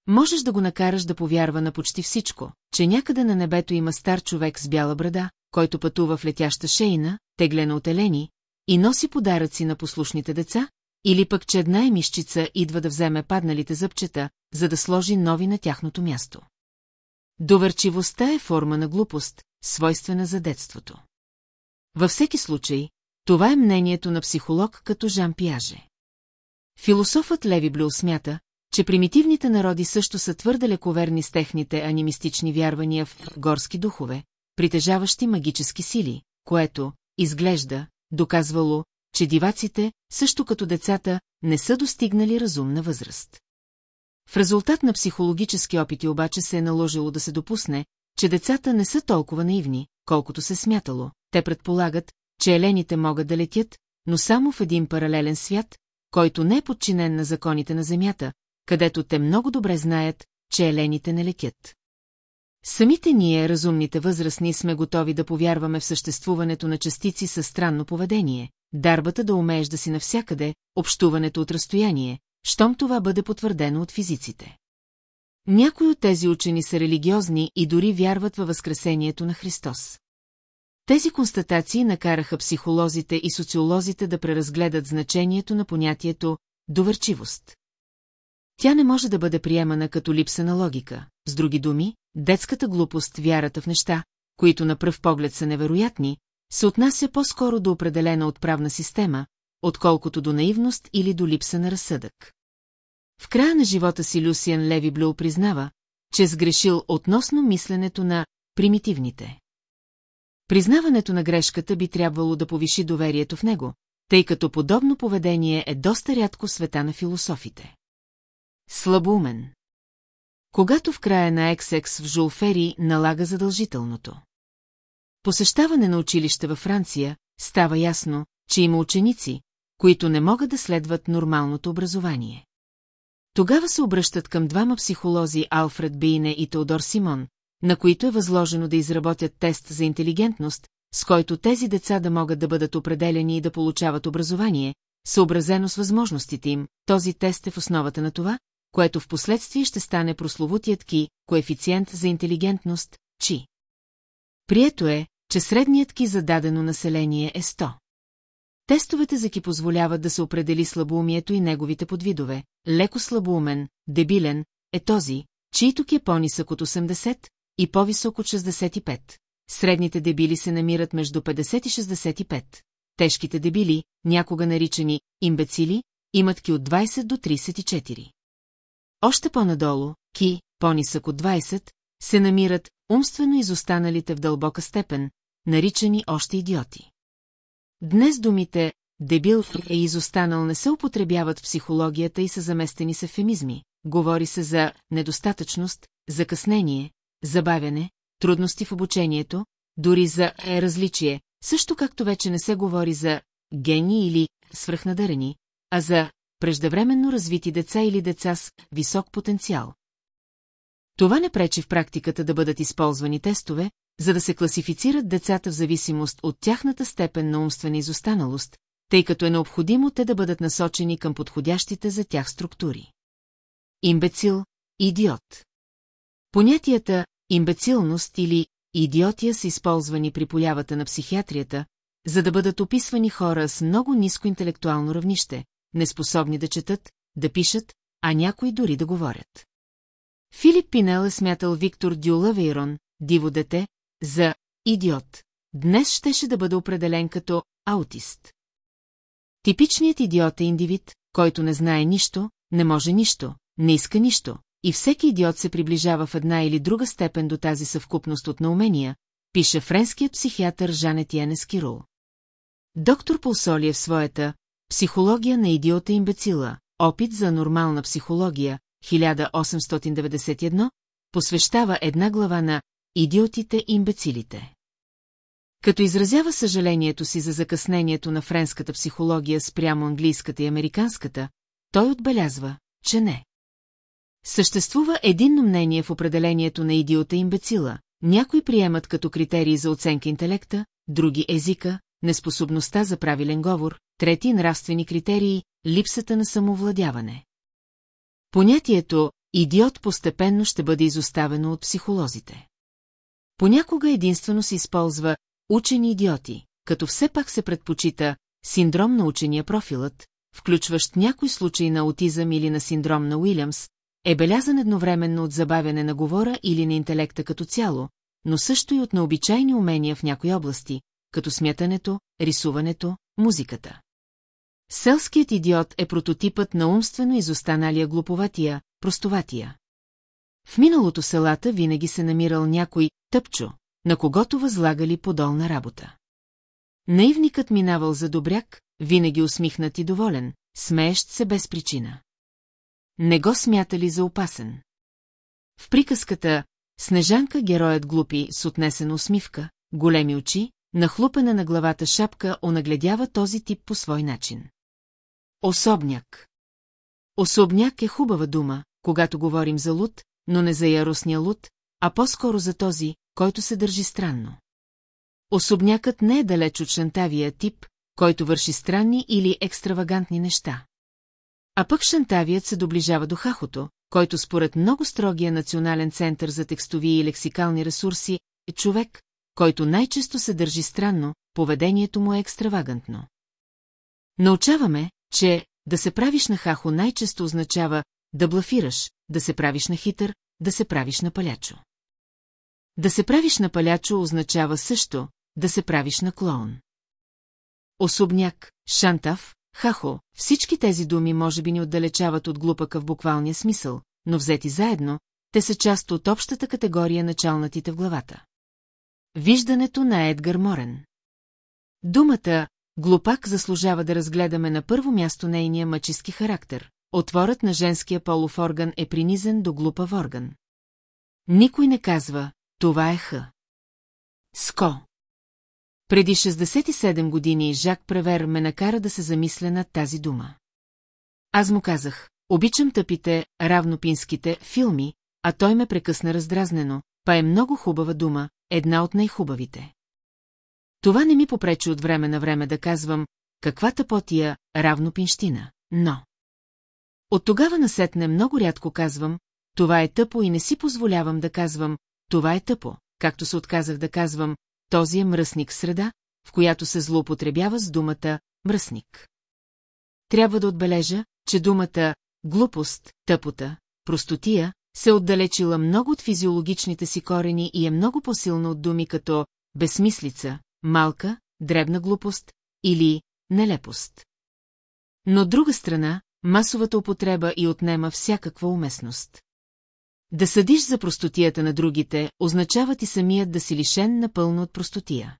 Можеш да го накараш да повярва на почти всичко, че някъде на небето има стар човек с бяла брада, който пътува в летяща шейна, теглена от елени, и носи подаръци на послушните деца, или пък, че една емишчица идва да вземе падналите зъбчета, за да сложи нови на тяхното място. Доверчивостта е форма на глупост, свойствена за детството. Във всеки случай, това е мнението на психолог като Жан Пиаже. Философът Леви Блю смята, че примитивните народи също са твърде лековерни с техните анимистични вярвания в горски духове, притежаващи магически сили, което, изглежда, доказвало, че диваците, също като децата, не са достигнали разумна възраст. В резултат на психологически опити обаче се е наложило да се допусне, че децата не са толкова наивни, колкото се смятало. Те предполагат, че елените могат да летят, но само в един паралелен свят, който не е подчинен на законите на Земята, където те много добре знаят, че елените не летят. Самите ние, разумните възрастни, сме готови да повярваме в съществуването на частици със странно поведение, дарбата да умееш да си навсякъде, общуването от разстояние, щом това бъде потвърдено от физиците. Някои от тези учени са религиозни и дори вярват във възкресението на Христос. Тези констатации накараха психолозите и социолозите да преразгледат значението на понятието «доверчивост». Тя не може да бъде приемана като липса на логика. С други думи, детската глупост, вярата в неща, които на пръв поглед са невероятни, се отнася по-скоро до определена отправна система, отколкото до наивност или до липса на разсъдък. В края на живота си Люсиан Леви Блю признава, че сгрешил относно мисленето на примитивните. Признаването на грешката би трябвало да повиши доверието в него, тъй като подобно поведение е доста рядко света на философите. Слабоумен. Когато в края на XX в Жулфери налага задължителното. Посещаване на училище във Франция, става ясно, че има ученици, които не могат да следват нормалното образование. Тогава се обръщат към двама психолози Алфред Бийне и Теодор Симон, на които е възложено да изработят тест за интелигентност, с който тези деца да могат да бъдат определени и да получават образование, съобразено с възможностите им. Този тест е в основата на това, което в последствие ще стане прословутият ки, коефициент за интелигентност, чи. Прието е, че средният ки за дадено население е 100. Тестовете за ки позволяват да се определи слабоумието и неговите подвидове. Леко слабоумен, дебилен, е този, чието ки е по-нисък от 80 и по-висок от 65. Средните дебили се намират между 50 и 65. Тежките дебили, някога наричани имбецили, имат ки от 20 до 34. Още по-надолу, ки, по-нисък от 20, се намират умствено изостаналите в дълбока степен, наричани още идиоти. Днес думите «дебил» е изостанал не се употребяват в психологията и са заместени с ефемизми. Говори се за недостатъчност, закъснение, забавяне, трудности в обучението, дори за е различие, също както вече не се говори за гени или свръхнадарени, а за преждевременно развити деца или деца с висок потенциал. Това не пречи в практиката да бъдат използвани тестове, за да се класифицират децата в зависимост от тяхната степен на умствена изостаналост, тъй като е необходимо те да бъдат насочени към подходящите за тях структури. Имбецил, идиот. Понятията имбецилност или идиотия са използвани при полявата на психиатрията, за да бъдат описвани хора с много ниско интелектуално равнище, неспособни да четат, да пишат, а някои дори да говорят. Филип Пинел е смятал Виктор Дюлавейрон, диво дете, за идиот. Днес щеше да бъде определен като аутист. Типичният идиот е индивид, който не знае нищо, не може нищо, не иска нищо, и всеки идиот се приближава в една или друга степен до тази съвкупност от наумения, пише френският психиатър Жанет Янес Кирул. Доктор Полсоли в своята «Психология на идиота имбецила», опит за нормална психология, 1891, посвещава една глава на «Идиотите и имбецилите». Като изразява съжалението си за закъснението на френската психология спрямо английската и американската, той отбелязва, че не. Съществува единно мнение в определението на идиота и имбецила. Някои приемат като критерии за оценка интелекта, други езика, неспособността за правилен говор, трети нравствени критерии, липсата на самовладяване. Понятието «идиот» постепенно ще бъде изоставено от психолозите. Понякога единствено се използва «учени идиоти», като все пак се предпочита синдром на учения профилът, включващ някой случаи на аутизъм или на синдром на Уилямс, е белязан едновременно от забавяне на говора или на интелекта като цяло, но също и от необичайни умения в някои области, като смятането, рисуването, музиката. Селският идиот е прототипът на умствено изостаналия глуповатия, простоватия. В миналото селата винаги се намирал някой тъпчо, на когото възлагали подолна работа. Наивникът минавал за добряк, винаги усмихнат и доволен, смеещ се без причина. Не го смятали за опасен. В приказката Снежанка героят глупи с отнесена усмивка, големи очи, нахлупена на главата шапка онагледява този тип по свой начин. Особняк Особняк е хубава дума, когато говорим за луд, но не за яростния луд, а по-скоро за този, който се държи странно. Особнякът не е далеч от шантавия тип, който върши странни или екстравагантни неща. А пък шантавият се доближава до хахото, който според много строгия Национален център за текстови и лексикални ресурси е човек, който най-често се държи странно, поведението му е екстравагантно. Научаваме, че да се правиш на хахо най-често означава да блафираш, да се правиш на хитър, да се правиш на палячо. Да се правиш на палячо означава също да се правиш на клоун. Особняк, шантав, Хахо, всички тези думи може би ни отдалечават от глупака в буквалния смисъл, но взети заедно, те са част от общата категория началнатите в главата. Виждането на Едгар Морен Думата «глупак» заслужава да разгледаме на първо място нейния мъчески характер. Отворът на женския полов орган е принизен до глупав орган. Никой не казва, това е Х. Ско. Преди 67 години Жак Превер ме накара да се замисля над тази дума. Аз му казах, обичам тъпите, равнопинските филми, а той ме прекъсна раздразнено, па е много хубава дума, една от най-хубавите. Това не ми попречи от време на време да казвам, каква тъпотия, равнопинщина, но... От тогава насетне много рядко казвам, това е тъпо и не си позволявам да казвам, това е тъпо, както се отказах да казвам, този е мръсник среда, в която се злоупотребява с думата мръсник. Трябва да отбележа, че думата глупост, тъпота, простотия се отдалечила много от физиологичните си корени и е много по-силна от думи като безсмислица, малка, дребна глупост или нелепост. Но от друга страна, масовата употреба и отнема всякаква уместност. Да съдиш за простотията на другите, означава ти самият да си лишен напълно от простотия.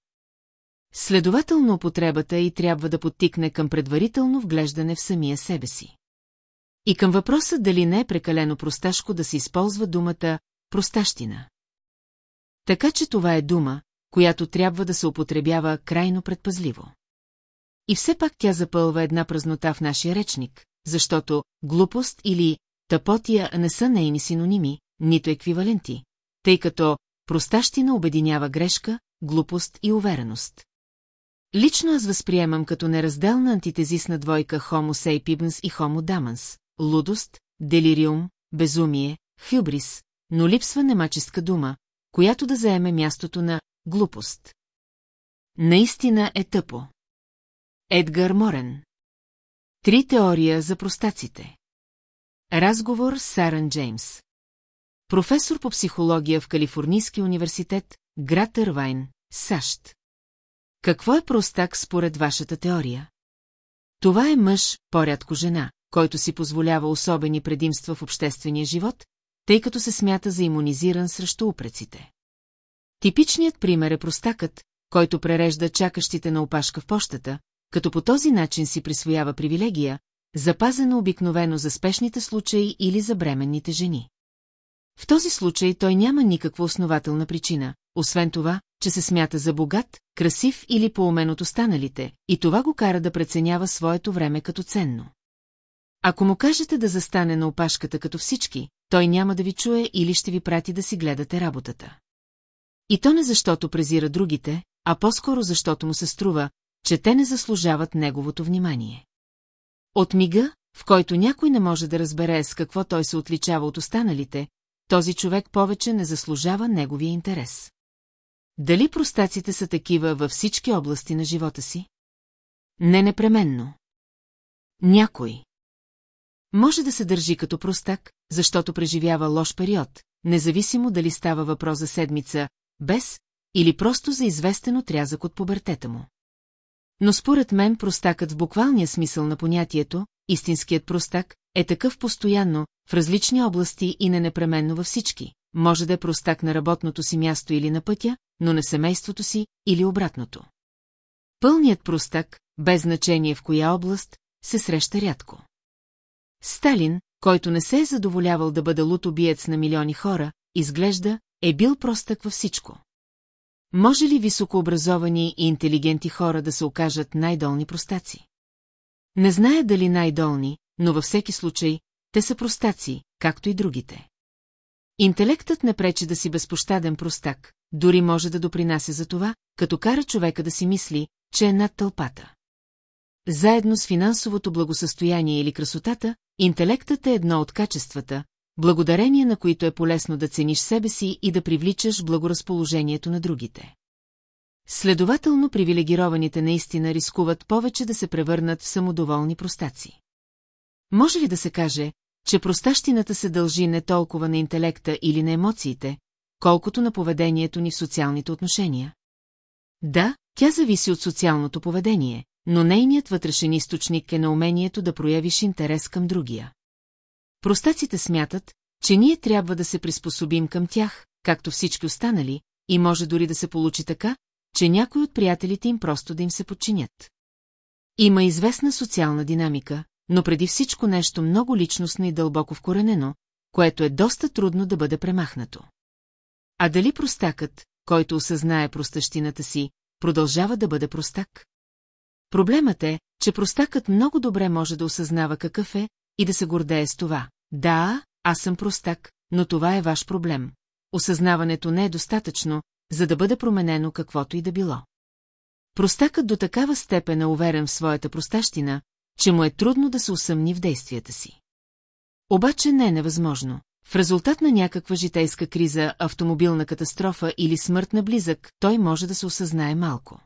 Следователно употребата и трябва да подтикне към предварително вглеждане в самия себе си. И към въпроса дали не е прекалено просташко да се използва думата «простащина». Така че това е дума, която трябва да се употребява крайно предпазливо. И все пак тя запълва една празнота в нашия речник, защото глупост или тъпотия не са нейни синоними, нито еквиваленти, тъй като простащина обединява грешка, глупост и увереност. Лично аз възприемам като неразделна антитезисна двойка Homo sapiens и Homo damans, лудост, делириум, безумие, хюбрис, но липсва немаческа дума, която да заеме мястото на глупост. Наистина е тъпо. Едгар Морен Три теория за простаците Разговор с Саран Джеймс Професор по психология в Калифорнийския университет, градЪрвайн, САЩ. Какво е простак според вашата теория? Това е мъж, по-рядко жена, който си позволява особени предимства в обществения живот, тъй като се смята за иммунизиран срещу упреците. Типичният пример е простакът, който прережда чакащите на опашка в пощата, като по този начин си присвоява привилегия, запазена обикновено за спешните случаи или за бременните жени. В този случай той няма никаква основателна причина, освен това, че се смята за богат, красив или поумен от останалите, и това го кара да преценява своето време като ценно. Ако му кажете да застане на опашката като всички, той няма да ви чуе или ще ви прати да си гледате работата. И то не защото презира другите, а по-скоро защото му се струва, че те не заслужават неговото внимание. От мига, в който някой не може да разбере с какво той се отличава от останалите, този човек повече не заслужава неговия интерес. Дали простаците са такива във всички области на живота си? Не непременно. Някой. Може да се държи като простак, защото преживява лош период, независимо дали става въпрос за седмица, без или просто за известен отрязък от пубертета му. Но според мен простакът в буквалния смисъл на понятието, истинският простак, е такъв постоянно, в различни области и не непременно във всички. Може да е простак на работното си място или на пътя, но на семейството си или обратното. Пълният простак, без значение в коя област, се среща рядко. Сталин, който не се е задоволявал да бъде лутобиец на милиони хора, изглежда, е бил простък във всичко. Може ли високообразовани и интелигенти хора да се окажат най-долни простаци? Не зная дали най-долни, но във всеки случай, те са простаци, както и другите. Интелектът не пречи да си безпощаден простак, дори може да допринася за това, като кара човека да си мисли, че е над тълпата. Заедно с финансовото благосъстояние или красотата, интелектът е едно от качествата, благодарение на които е полезно да цениш себе си и да привличаш благоразположението на другите. Следователно привилегированите наистина рискуват повече да се превърнат в самодоволни простаци. Може ли да се каже, че простащината се дължи не толкова на интелекта или на емоциите, колкото на поведението ни в социалните отношения? Да, тя зависи от социалното поведение, но нейният вътрешен източник е на умението да проявиш интерес към другия. Простаците смятат, че ние трябва да се приспособим към тях, както всички останали, и може дори да се получи така, че някой от приятелите им просто да им се подчинят. Има известна социална динамика, но преди всичко нещо много личностно и дълбоко вкоренено, което е доста трудно да бъде премахнато. А дали простакът, който осъзнае простащината си, продължава да бъде простак? Проблемът е, че простакът много добре може да осъзнава какъв е и да се гордее с това. Да, аз съм простак, но това е ваш проблем. Осъзнаването не е достатъчно, за да бъде променено каквото и да било. Простакът до такава степен е уверен в своята простащина, че му е трудно да се усъмни в действията си. Обаче не е невъзможно. В резултат на някаква житейска криза, автомобилна катастрофа или смърт на близък, той може да се осъзнае малко.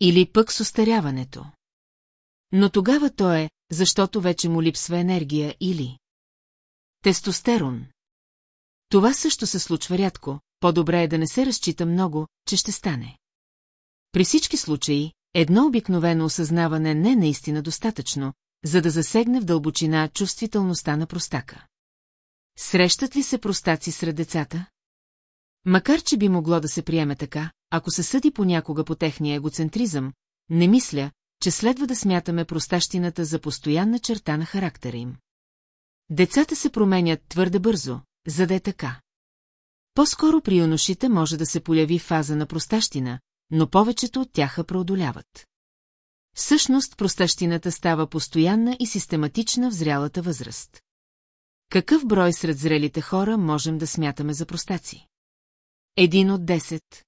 Или пък с остаряването. Но тогава то е, защото вече му липсва енергия или... Тестостерон. Това също се случва рядко, по-добре е да не се разчита много, че ще стане. При всички случаи, едно обикновено осъзнаване не е наистина достатъчно, за да засегне в дълбочина чувствителността на простака. Срещат ли се простаци сред децата? Макар, че би могло да се приеме така, ако се съди понякога по техния егоцентризъм, не мисля, че следва да смятаме простащината за постоянна черта на характера им. Децата се променят твърде бързо, за да е така. По-скоро при юношите може да се появи фаза на простащина, но повечето от тях преодоляват. Всъщност простащината става постоянна и систематична в зрялата възраст. Какъв брой сред зрелите хора можем да смятаме за простаци? Един от десет.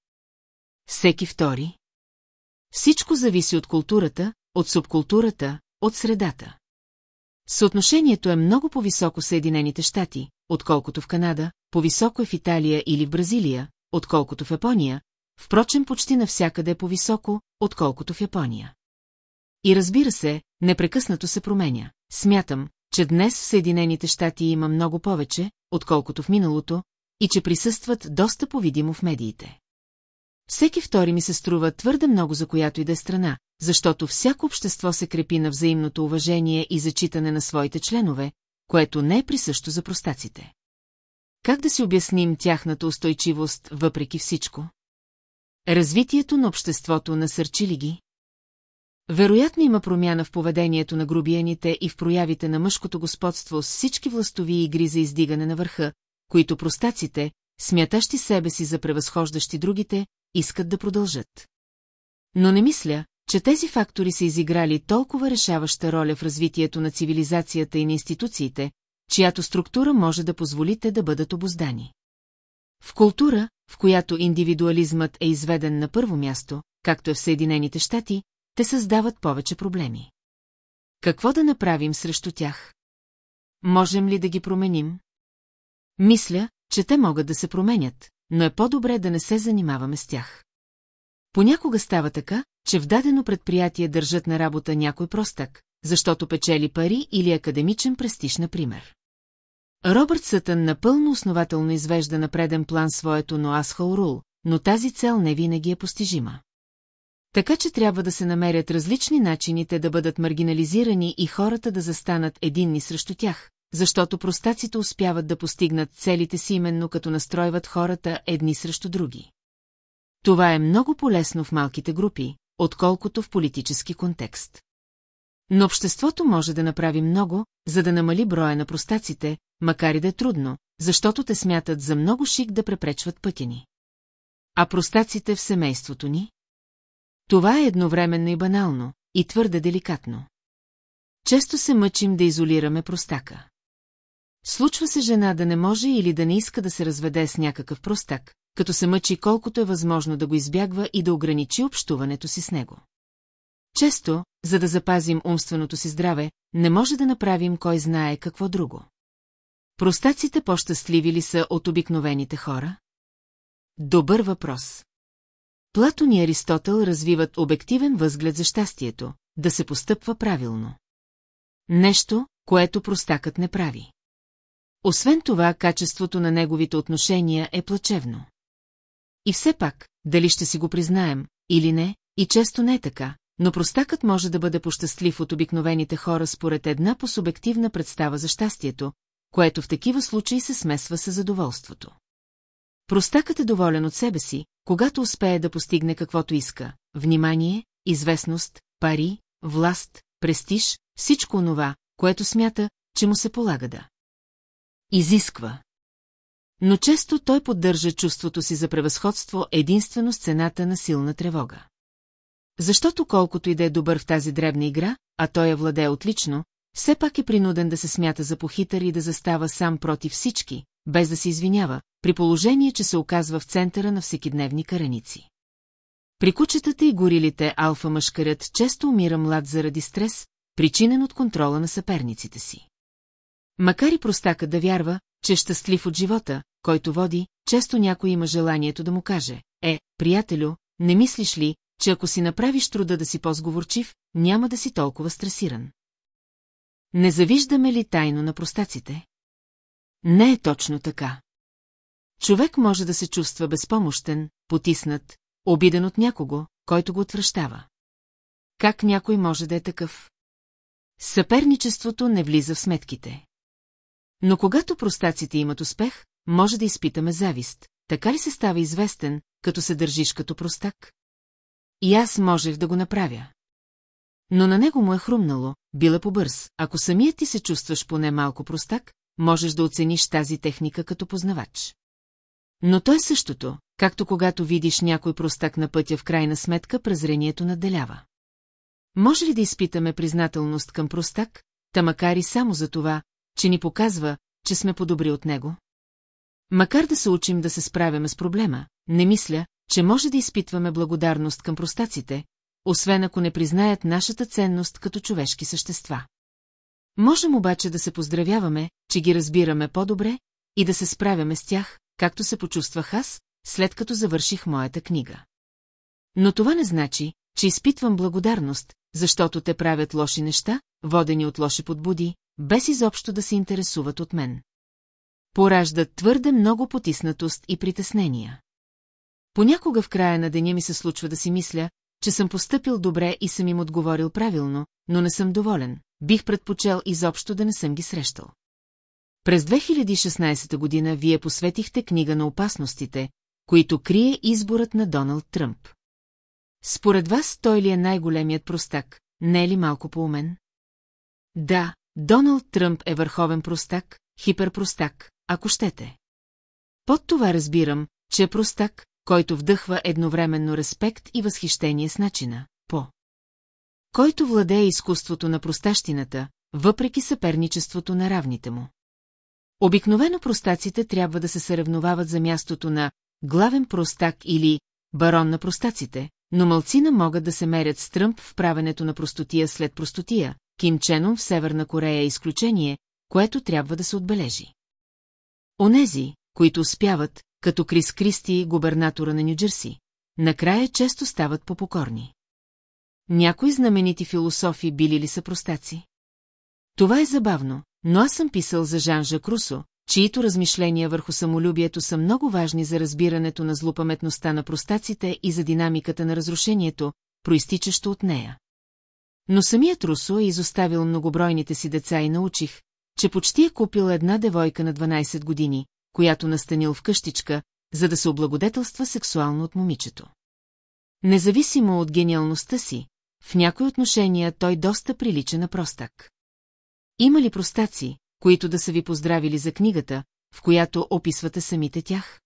Всеки втори. Всичко зависи от културата, от субкултурата, от средата. Съотношението е много по-високо в Съединените щати, отколкото в Канада, по-високо е в Италия или в Бразилия, отколкото в Япония, впрочем почти навсякъде е по-високо, отколкото в Япония. И разбира се, непрекъснато се променя. Смятам, че днес в Съединените щати има много повече, отколкото в миналото, и че присъстват доста повидимо в медиите. Всеки втори ми се струва твърде много за която и да е страна, защото всяко общество се крепи на взаимното уважение и зачитане на своите членове, което не е присъщо за простаците. Как да си обясним тяхната устойчивост въпреки всичко? Развитието на обществото насърчи ли ги? Вероятно има промяна в поведението на грубияните и в проявите на мъжкото господство с всички властови игри за издигане на върха, които простаците, смятащи себе си за превъзхождащи другите, искат да продължат. Но не мисля, че тези фактори са изиграли толкова решаваща роля в развитието на цивилизацията и на институциите, чиято структура може да позволите да бъдат обоздани. В култура, в която индивидуализмът е изведен на първо място, както е в Съединените щати, те създават повече проблеми. Какво да направим срещу тях? Можем ли да ги променим? Мисля, че те могат да се променят, но е по-добре да не се занимаваме с тях. Понякога става така, че в дадено предприятие държат на работа някой простак, защото печели пари или академичен престиж, например. Робърт Сътън напълно основателно извежда на преден план своето Ноасхол Рул, но тази цел не винаги е постижима. Така че трябва да се намерят различни начините да бъдат маргинализирани и хората да застанат единни срещу тях, защото простаците успяват да постигнат целите си именно като настройват хората едни срещу други. Това е много полезно в малките групи, отколкото в политически контекст. Но обществото може да направи много, за да намали броя на простаците, макар и да е трудно, защото те смятат за много шик да препречват пътя ни. А простаците в семейството ни? Това е едновременно и банално, и твърде деликатно. Често се мъчим да изолираме простака. Случва се жена да не може или да не иска да се разведе с някакъв простак, като се мъчи колкото е възможно да го избягва и да ограничи общуването си с него. Често, за да запазим умственото си здраве, не може да направим кой знае какво друго. Простаците по-щастливи ли са от обикновените хора? Добър въпрос. Платон и Аристотел развиват обективен възглед за щастието, да се постъпва правилно. Нещо, което простакът не прави. Освен това, качеството на неговите отношения е плачевно. И все пак, дали ще си го признаем, или не, и често не е така, но простакът може да бъде пощастлив от обикновените хора според една по-субективна представа за щастието, което в такива случаи се смесва с задоволството. Простакът е доволен от себе си, когато успее да постигне каквото иска – внимание, известност, пари, власт, престиж, всичко онова, което смята, че му се полага да. Изисква. Но често той поддържа чувството си за превъзходство единствено с цената на силна тревога. Защото колкото и да е добър в тази дребна игра, а той я владее отлично, все пак е принуден да се смята за похитър и да застава сам против всички, без да се извинява, при положение, че се оказва в центъра на всекидневни караници. При кучетата и горилите алфа-мъжкарят често умира млад заради стрес, причинен от контрола на съперниците си. Макар и простака да вярва, че е щастлив от живота, който води, често някой има желанието да му каже, е, приятелю, не мислиш ли, че ако си направиш труда да си по-сговорчив, няма да си толкова стресиран. Не завиждаме ли тайно на простаците? Не е точно така. Човек може да се чувства безпомощен, потиснат, обиден от някого, който го отвръщава. Как някой може да е такъв? Съперничеството не влиза в сметките. Но когато простаците имат успех, може да изпитаме завист. Така ли се става известен, като се държиш като простак? И аз можех да го направя. Но на него му е хрумнало, била побърз. Ако самият ти се чувстваш поне малко простак, можеш да оцениш тази техника като познавач. Но то е същото, както когато видиш някой простак на пътя в крайна сметка презрението надделява. Може ли да изпитаме признателност към простак, та макар и само за това, че ни показва, че сме по-добри от него? Макар да се учим да се справяме с проблема, не мисля, че може да изпитваме благодарност към простаците, освен ако не признаят нашата ценност като човешки същества. Можем обаче да се поздравяваме, че ги разбираме по-добре и да се справяме с тях, както се почувствах аз, след като завърших моята книга. Но това не значи, че изпитвам благодарност, защото те правят лоши неща, водени от лоши подбуди, без изобщо да се интересуват от мен. Пораждат твърде много потиснатост и притеснения. Понякога в края на деня ми се случва да си мисля, че съм постъпил добре и съм им отговорил правилно, но не съм доволен. Бих предпочел изобщо да не съм ги срещал. През 2016 година вие посветихте книга на опасностите, които крие изборът на Доналд Тръмп. Според вас той ли е най-големият простак, не е ли малко по-умен? Да, Доналд Тръмп е върховен простак, хиперпростак, ако щете. Под това разбирам, че е простак, който вдъхва едновременно респект и възхищение с начина, по който владее изкуството на простащината, въпреки съперничеството на равните му. Обикновено простаците трябва да се съревновават за мястото на главен простак или барон на простаците, но мълцина могат да се мерят с Тръмп в правенето на простотия след простотия, Ким Ченом в Северна Корея е изключение, което трябва да се отбележи. Онези, които успяват, като Крис Кристи, губернатора на Нью-Джерси, накрая често стават попокорни. Някои знаменити философи били ли са простаци? Това е забавно, но аз съм писал за Жан-Жак Русо, чието размишления върху самолюбието са много важни за разбирането на злопаметността на простаците и за динамиката на разрушението, проистичащо от нея. Но самият Русо е изоставил многобройните си деца и научих, че почти е купил една девойка на 12 години, която настанил в къщичка, за да се облагодетелства сексуално от момичето. Независимо от гениалността си, в някои отношения той доста прилича на простак. Има ли простаци, които да са ви поздравили за книгата, в която описвате самите тях?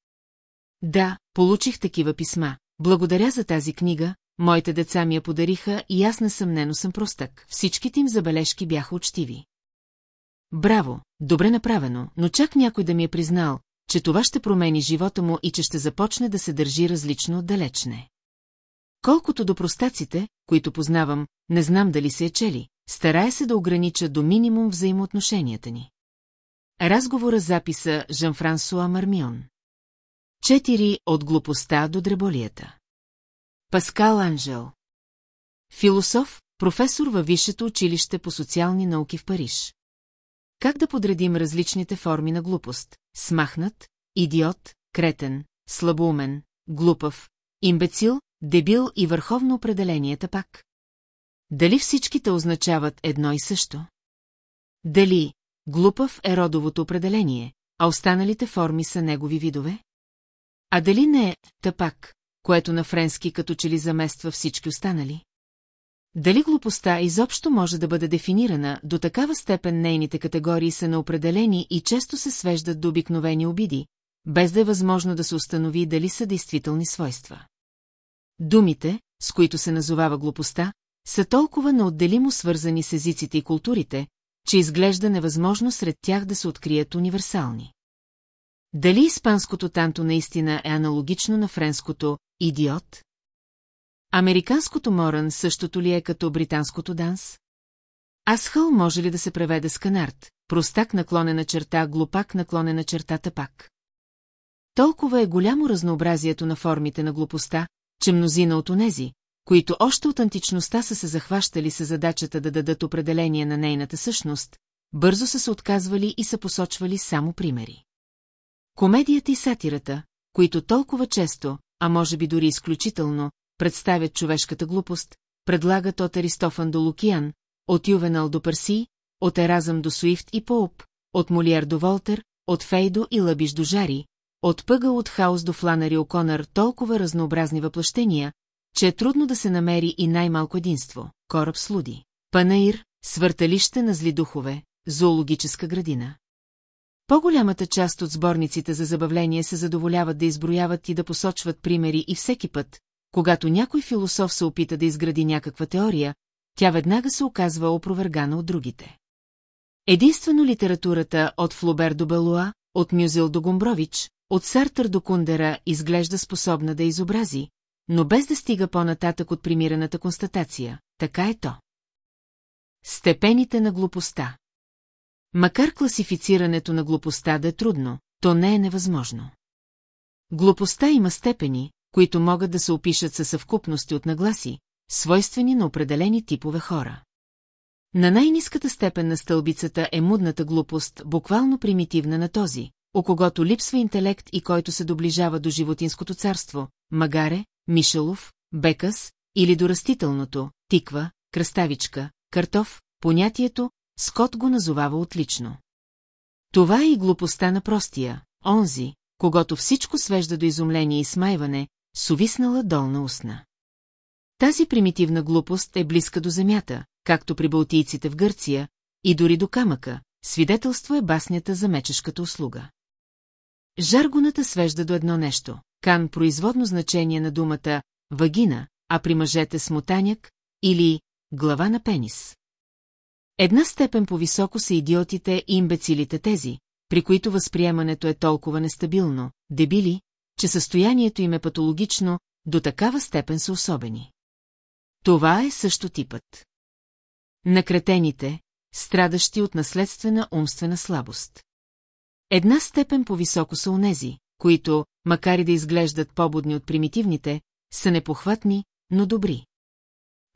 Да, получих такива писма. Благодаря за тази книга, моите деца ми я подариха и аз несъмнено съм простък. Всичките им забележки бяха учтиви. Браво, добре направено, но чак някой да ми е признал, че това ще промени живота му и че ще започне да се държи различно отдалечне. Колкото до простаците, които познавам, не знам дали се е чели, старая се да огранича до минимум взаимоотношенията ни. Разговора записа Жан-Франсуа Мармион. Четири от глупостта до дреболията. Паскал Анжел. Философ, професор във Висшето училище по социални науки в Париж. Как да подредим различните форми на глупост? Смахнат, идиот, кретен, слабоумен, глупав, имбецил, дебил и върховно определенията пак? Дали всичките означават едно и също? Дали глупав е родовото определение, а останалите форми са негови видове? А дали не е тъпак, което на френски като че ли замества всички останали? Дали глупостта изобщо може да бъде дефинирана, до такава степен нейните категории са неопределени и често се свеждат до обикновени обиди, без да е възможно да се установи дали са действителни свойства. Думите, с които се назовава глупостта, са толкова неотделимо свързани с езиците и културите, че изглежда невъзможно сред тях да се открият универсални. Дали испанското танто наистина е аналогично на френското «идиот»? Американското морън същото ли е като британското данс? Асхъл може ли да се преведе с канарт, простак наклонена черта, глупак наклонена черта тъпак? Толкова е голямо разнообразието на формите на глупостта, че мнозина от онези, които още от античността са се захващали с задачата да дадат определение на нейната същност, бързо са се отказвали и са посочвали само примери. Комедията и сатирата, които толкова често, а може би дори изключително, представят човешката глупост, предлагат от Аристофан до Лукиян, от Ювенал до Парси, от Еразъм до Суифт и Поуп, от Молиер до Волтер, от Фейдо и Лъбиш до Жари, от Пъга от Хаус до Фланари Оконър толкова разнообразни въплъщения, че е трудно да се намери и най-малко единство – кораб с луди. Панаир, свърталище на зли духове, зоологическа градина. По-голямата част от сборниците за забавление се задоволяват да изброяват и да посочват примери и всеки път, когато някой философ се опита да изгради някаква теория, тя веднага се оказва опровергана от другите. Единствено литературата от Флобер до Белуа, от Мюзел до Гомбрович, от Сартър до Кундера изглежда способна да изобрази, но без да стига по-нататък от примираната констатация. Така е то. Степените на глупостта Макар класифицирането на глупостта да е трудно, то не е невъзможно. Глупостта има степени, които могат да се опишат със съвкупности от нагласи, свойствени на определени типове хора. На най-низката степен на стълбицата е мудната глупост, буквално примитивна на този, о когото липсва интелект и който се доближава до животинското царство, магаре, мишелов, бекас или до растителното, тиква, кръставичка, картоф, понятието, Скот го назовава отлично. Това е и глупостта на простия, онзи, когато всичко свежда до изумление и смайване, с увиснала долна устна. Тази примитивна глупост е близка до земята, както при балтийците в Гърция, и дори до камъка, свидетелство е баснята за мечешката услуга. Жаргоната свежда до едно нещо. Кан производно значение на думата «вагина», а при мъжете смотаняк или «глава на пенис». Една степен по-високо са идиотите и имбецилите тези, при които възприемането е толкова нестабилно, дебили, че състоянието им е патологично, до такава степен са особени. Това е също типът. Накретените, страдащи от наследствена умствена слабост. Една степен по-високо са онези, които, макар и да изглеждат побудни от примитивните, са непохватни, но добри.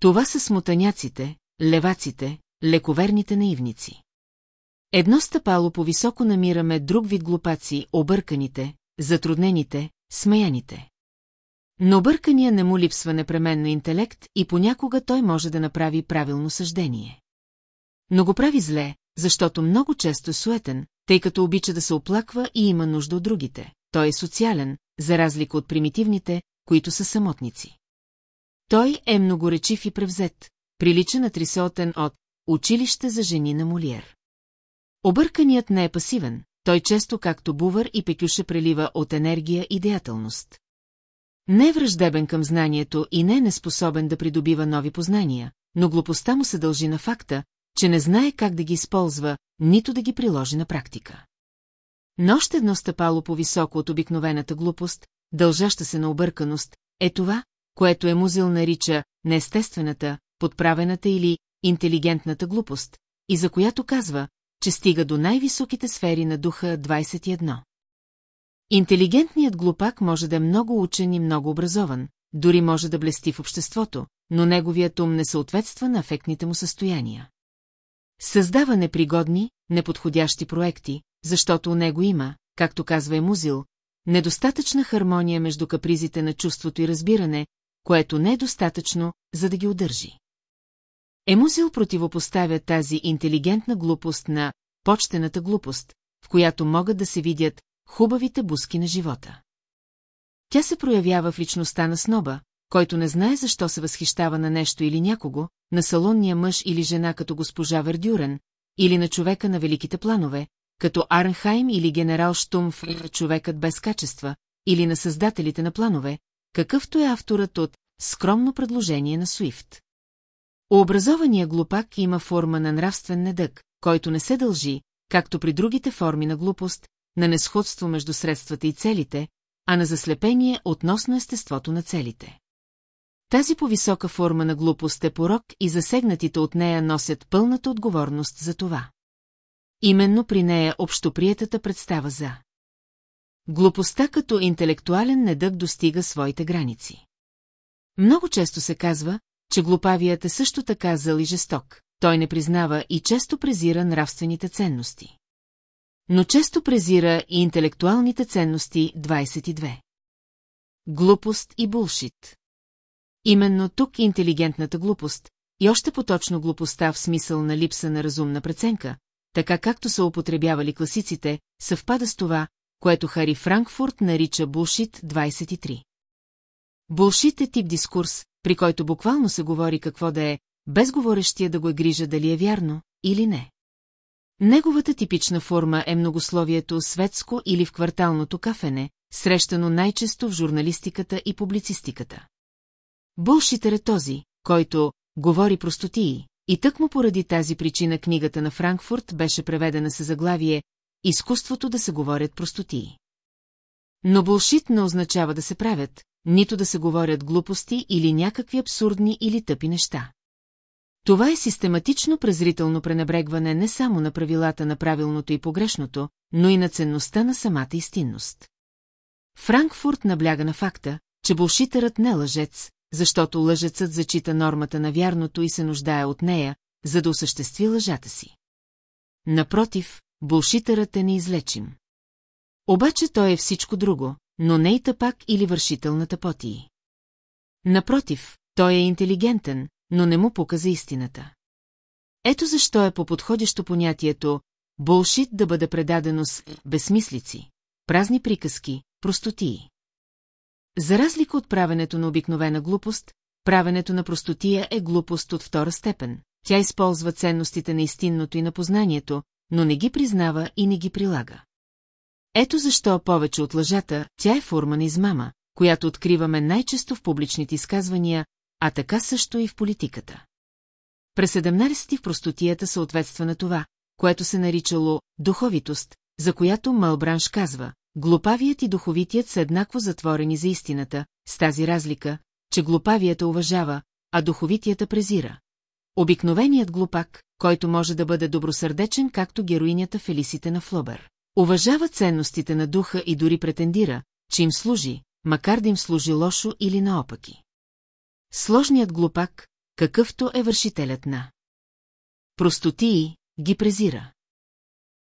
Това са смотаняците, леваците, лековерните наивници. Едно стъпало по-високо намираме друг вид глупаци, обърканите, затруднените, смаяните. Но объркания не му липсва непременно интелект и понякога той може да направи правилно съждение. Но го прави зле, защото много често е суетен, тъй като обича да се оплаква и има нужда от другите. Той е социален, за разлика от примитивните, които са самотници. Той е многоречив и превзет, прилича на трисотен от Училище за жени на Молиер. Обърканият не е пасивен, той често както бувър и пекюше прелива от енергия и деятелност. Не е враждебен към знанието и не е неспособен да придобива нови познания, но глупостта му се дължи на факта, че не знае как да ги използва, нито да ги приложи на практика. Но още едно стъпало по-високо от обикновената глупост, дължаща се на обърканост, е това, което Емузил нарича неестествената, подправената или интелигентната глупост, и за която казва, че стига до най-високите сфери на духа 21. Интелигентният глупак може да е много учен и много образован, дори може да блести в обществото, но неговият ум не съответства на афектните му състояния. Създава непригодни, неподходящи проекти, защото у него има, както казва Емузил, недостатъчна хармония между капризите на чувството и разбиране, което не е достатъчно, за да ги удържи. Емузил противопоставя тази интелигентна глупост на почтената глупост, в която могат да се видят хубавите буски на живота. Тя се проявява в личността на сноба, който не знае защо се възхищава на нещо или някого, на салонния мъж или жена като госпожа Вердюрен, или на човека на великите планове, като Арнхайм или генерал Штумф, човекът без качества, или на създателите на планове, какъвто е авторът от «Скромно предложение на Суифт». Образования глупак има форма на нравствен недък, който не се дължи, както при другите форми на глупост, на несходство между средствата и целите, а на заслепение относно естеството на целите. Тази повисока форма на глупост е порок и засегнатите от нея носят пълната отговорност за това. Именно при нея общоприетата представа за. Глупостта като интелектуален недък достига своите граници. Много често се казва, че глупавият е също така зъл и жесток, той не признава и често презира нравствените ценности. Но често презира и интелектуалните ценности 22. Глупост и булшит. Именно тук интелигентната глупост, и още поточно глупостта в смисъл на липса на разумна преценка, така както са употребявали класиците, съвпада с това, което Хари Франкфурт нарича Булшит 23. Булшит е тип дискурс, при който буквално се говори какво да е, без говорещия да го е грижа дали е вярно или не. Неговата типична форма е многословието светско или в кварталното кафене, срещано най-често в журналистиката и публицистиката. Булшитър е този, който говори простотии, и тъкмо поради тази причина книгата на Франкфурт беше преведена със заглавие «Изкуството да се говорят простотии». Но булшит не означава да се правят, нито да се говорят глупости или някакви абсурдни или тъпи неща. Това е систематично презрително пренебрегване не само на правилата на правилното и погрешното, но и на ценността на самата истинност. Франкфурт набляга на факта, че булшитърът не е лъжец, защото лъжецът зачита нормата на вярното и се нуждае от нея, за да осъществи лъжата си. Напротив, булшитърът е неизлечим. Обаче той е всичко друго, но не и тъпак или вършител на. Напротив, той е интелигентен, но не му показа истината. Ето защо е по-подходящо понятието «булшит» да бъде предадено с безсмислици, празни приказки, простотии. За разлика от правенето на обикновена глупост, правенето на простотия е глупост от втора степен. Тя използва ценностите на истинното и на познанието, но не ги признава и не ги прилага. Ето защо повече от лъжата, тя е форма на измама, която откриваме най-често в публичните изказвания, а така също и в политиката. През 17 в простотията съответства на това, което се наричало духовитост, за която Малбранш казва, глупавият и духовитият са еднакво затворени за истината, с тази разлика, че глупавията уважава, а духовитията презира. Обикновеният глупак, който може да бъде добросърдечен, както героинята Фелисите на Флобер. Уважава ценностите на духа и дори претендира, че им служи, макар да им служи лошо или наопаки. Сложният глупак, какъвто е вършителят на. Простотии ги презира.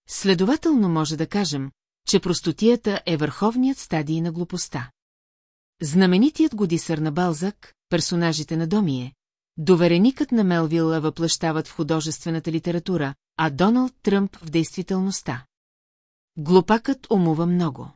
Следователно може да кажем, че простотията е върховният стадий на глупостта. Знаменитият годисър на Балзак, персонажите на Домие, довереникът на Мелвила въплащават в художествената литература, а Доналд Тръмп в действителността. Глупакът умува много.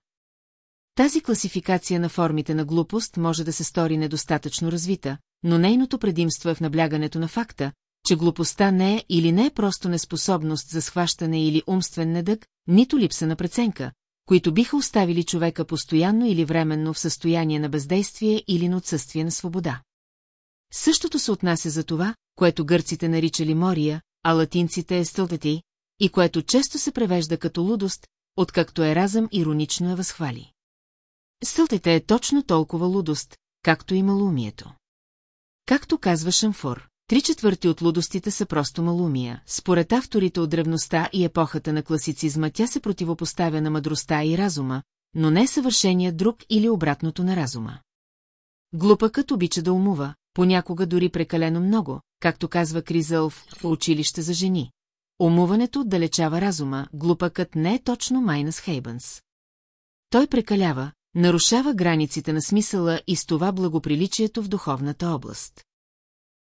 Тази класификация на формите на глупост може да се стори недостатъчно развита, но нейното предимство е в наблягането на факта, че глупостта не е или не е просто неспособност за схващане или умствен недък, нито липса на преценка, които биха оставили човека постоянно или временно в състояние на бездействие или на отсъствие на свобода. Същото се отнася за това, което гърците наричали мория, а латинците е стълтати, и което често се превежда като лудост, откакто е разъм иронично е възхвали. Стълтите е точно толкова лудост, както и малумието. Както казва Шамфор, три четвърти от лудостите са просто малумия. Според авторите от древността и епохата на класицизма тя се противопоставя на мъдростта и разума, но не съвършения друг или обратното на разума. Глупакът обича да умува, понякога дори прекалено много, както казва Кризъл в училище за жени. Умуването отдалечава разума, глупакът не е точно Майнас Хейбънс. Той прекалява, нарушава границите на смисъла и с това благоприличието в духовната област.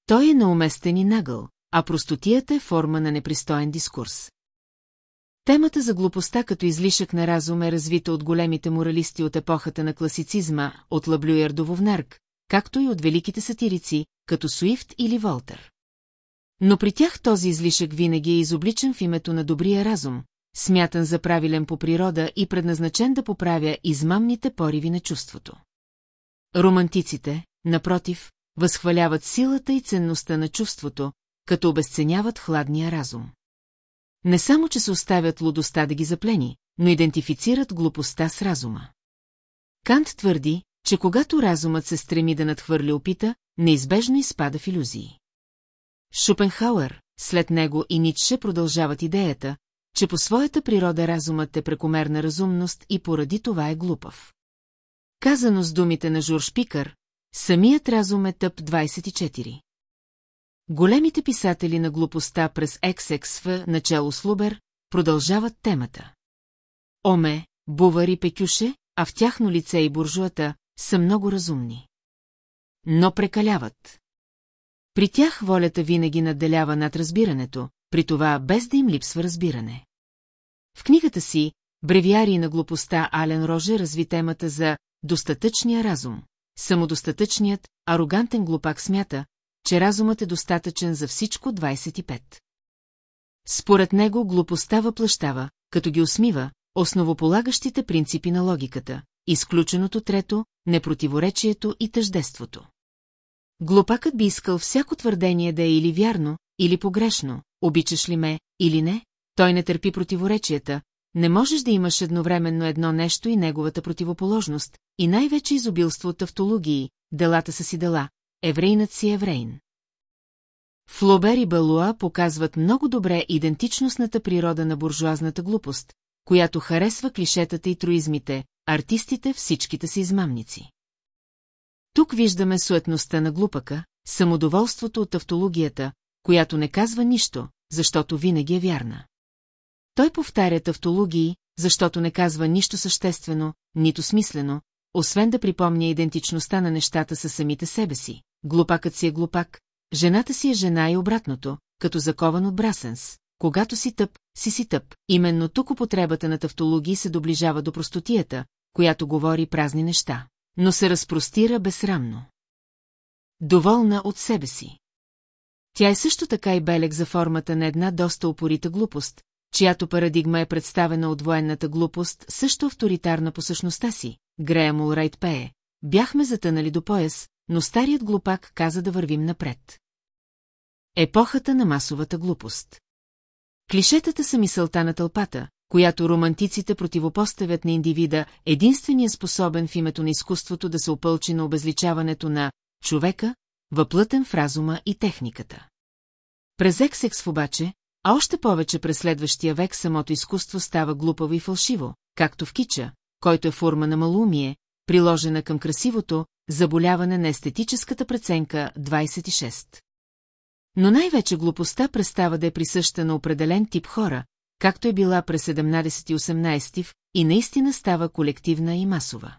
Той е науместен и нагъл, а простотията е форма на непристоен дискурс. Темата за глупостта като излишък на разум е развита от големите моралисти от епохата на класицизма, от Лаблюер до Вовнарк, както и от великите сатирици, като Суифт или Волтер. Но при тях този излишък винаги е изобличен в името на добрия разум, смятан за правилен по природа и предназначен да поправя измамните пориви на чувството. Романтиците, напротив, възхваляват силата и ценността на чувството, като обесценяват хладния разум. Не само, че се оставят лудостта да ги заплени, но идентифицират глупостта с разума. Кант твърди, че когато разумът се стреми да надхвърли опита, неизбежно изпада в иллюзии. Шопенхауер, след него и Ницше продължават идеята, че по своята природа разумът е прекомерна разумност и поради това е глупав. Казано с думите на Журж Пикър, самият разум е тъп 24. Големите писатели на глупостта през XXV, начало с Лубер, продължават темата. Оме, Бувар и Пекюше, а в тяхно лице и буржуата, са много разумни. Но прекаляват. При тях волята винаги надделява над разбирането, при това без да им липсва разбиране. В книгата си «Бревиарии на глупостта» Ален Роже разви темата за «достатъчния разум». Самодостатъчният, арогантен глупак смята, че разумът е достатъчен за всичко 25. Според него глупостта въплащава, като ги усмива, основополагащите принципи на логиката, изключеното трето, непротиворечието и тъждеството. Глупакът би искал всяко твърдение да е или вярно, или погрешно, обичаш ли ме, или не, той не търпи противоречията, не можеш да имаш едновременно едно нещо и неговата противоположност, и най-вече изобилство от автологии, делата са си дела, еврейнат си еврейн. Флобер и Балуа показват много добре идентичностната природа на буржуазната глупост, която харесва клишетата и троизмите, артистите всичките си измамници. Тук виждаме суетността на глупака, самодоволството от автологията, която не казва нищо, защото винаги е вярна. Той повтаря тавтологии, защото не казва нищо съществено, нито смислено, освен да припомня идентичността на нещата със самите себе си. Глупакът си е глупак, жената си е жена и обратното, като закован от Брасенс. Когато си тъп, си си тъп. Именно тук употребата на тавтологии се доближава до простотията, която говори празни неща, но се разпростира безсрамно. Доволна от себе си. Тя е също така и белег за формата на една доста упорита глупост, чиято парадигма е представена от военната глупост, също авторитарна по същността си. Греем Улрайт пее. Бяхме затънали до пояс, но старият глупак каза да вървим напред. Епохата на масовата глупост. Клишетата са мисълта на тълпата, която романтиците противопоставят на индивида, единствения способен в името на изкуството да се опълчи на обезличаването на човека, въплътен в разума и техниката. През Ексекс обаче, а още повече през следващия век самото изкуство става глупаво и фалшиво, както в кича, който е форма на малумие, приложена към красивото, заболяване на естетическата преценка 26. Но най-вече глупостта престава да е присъща на определен тип хора, както е била през 17-18 и наистина става колективна и масова.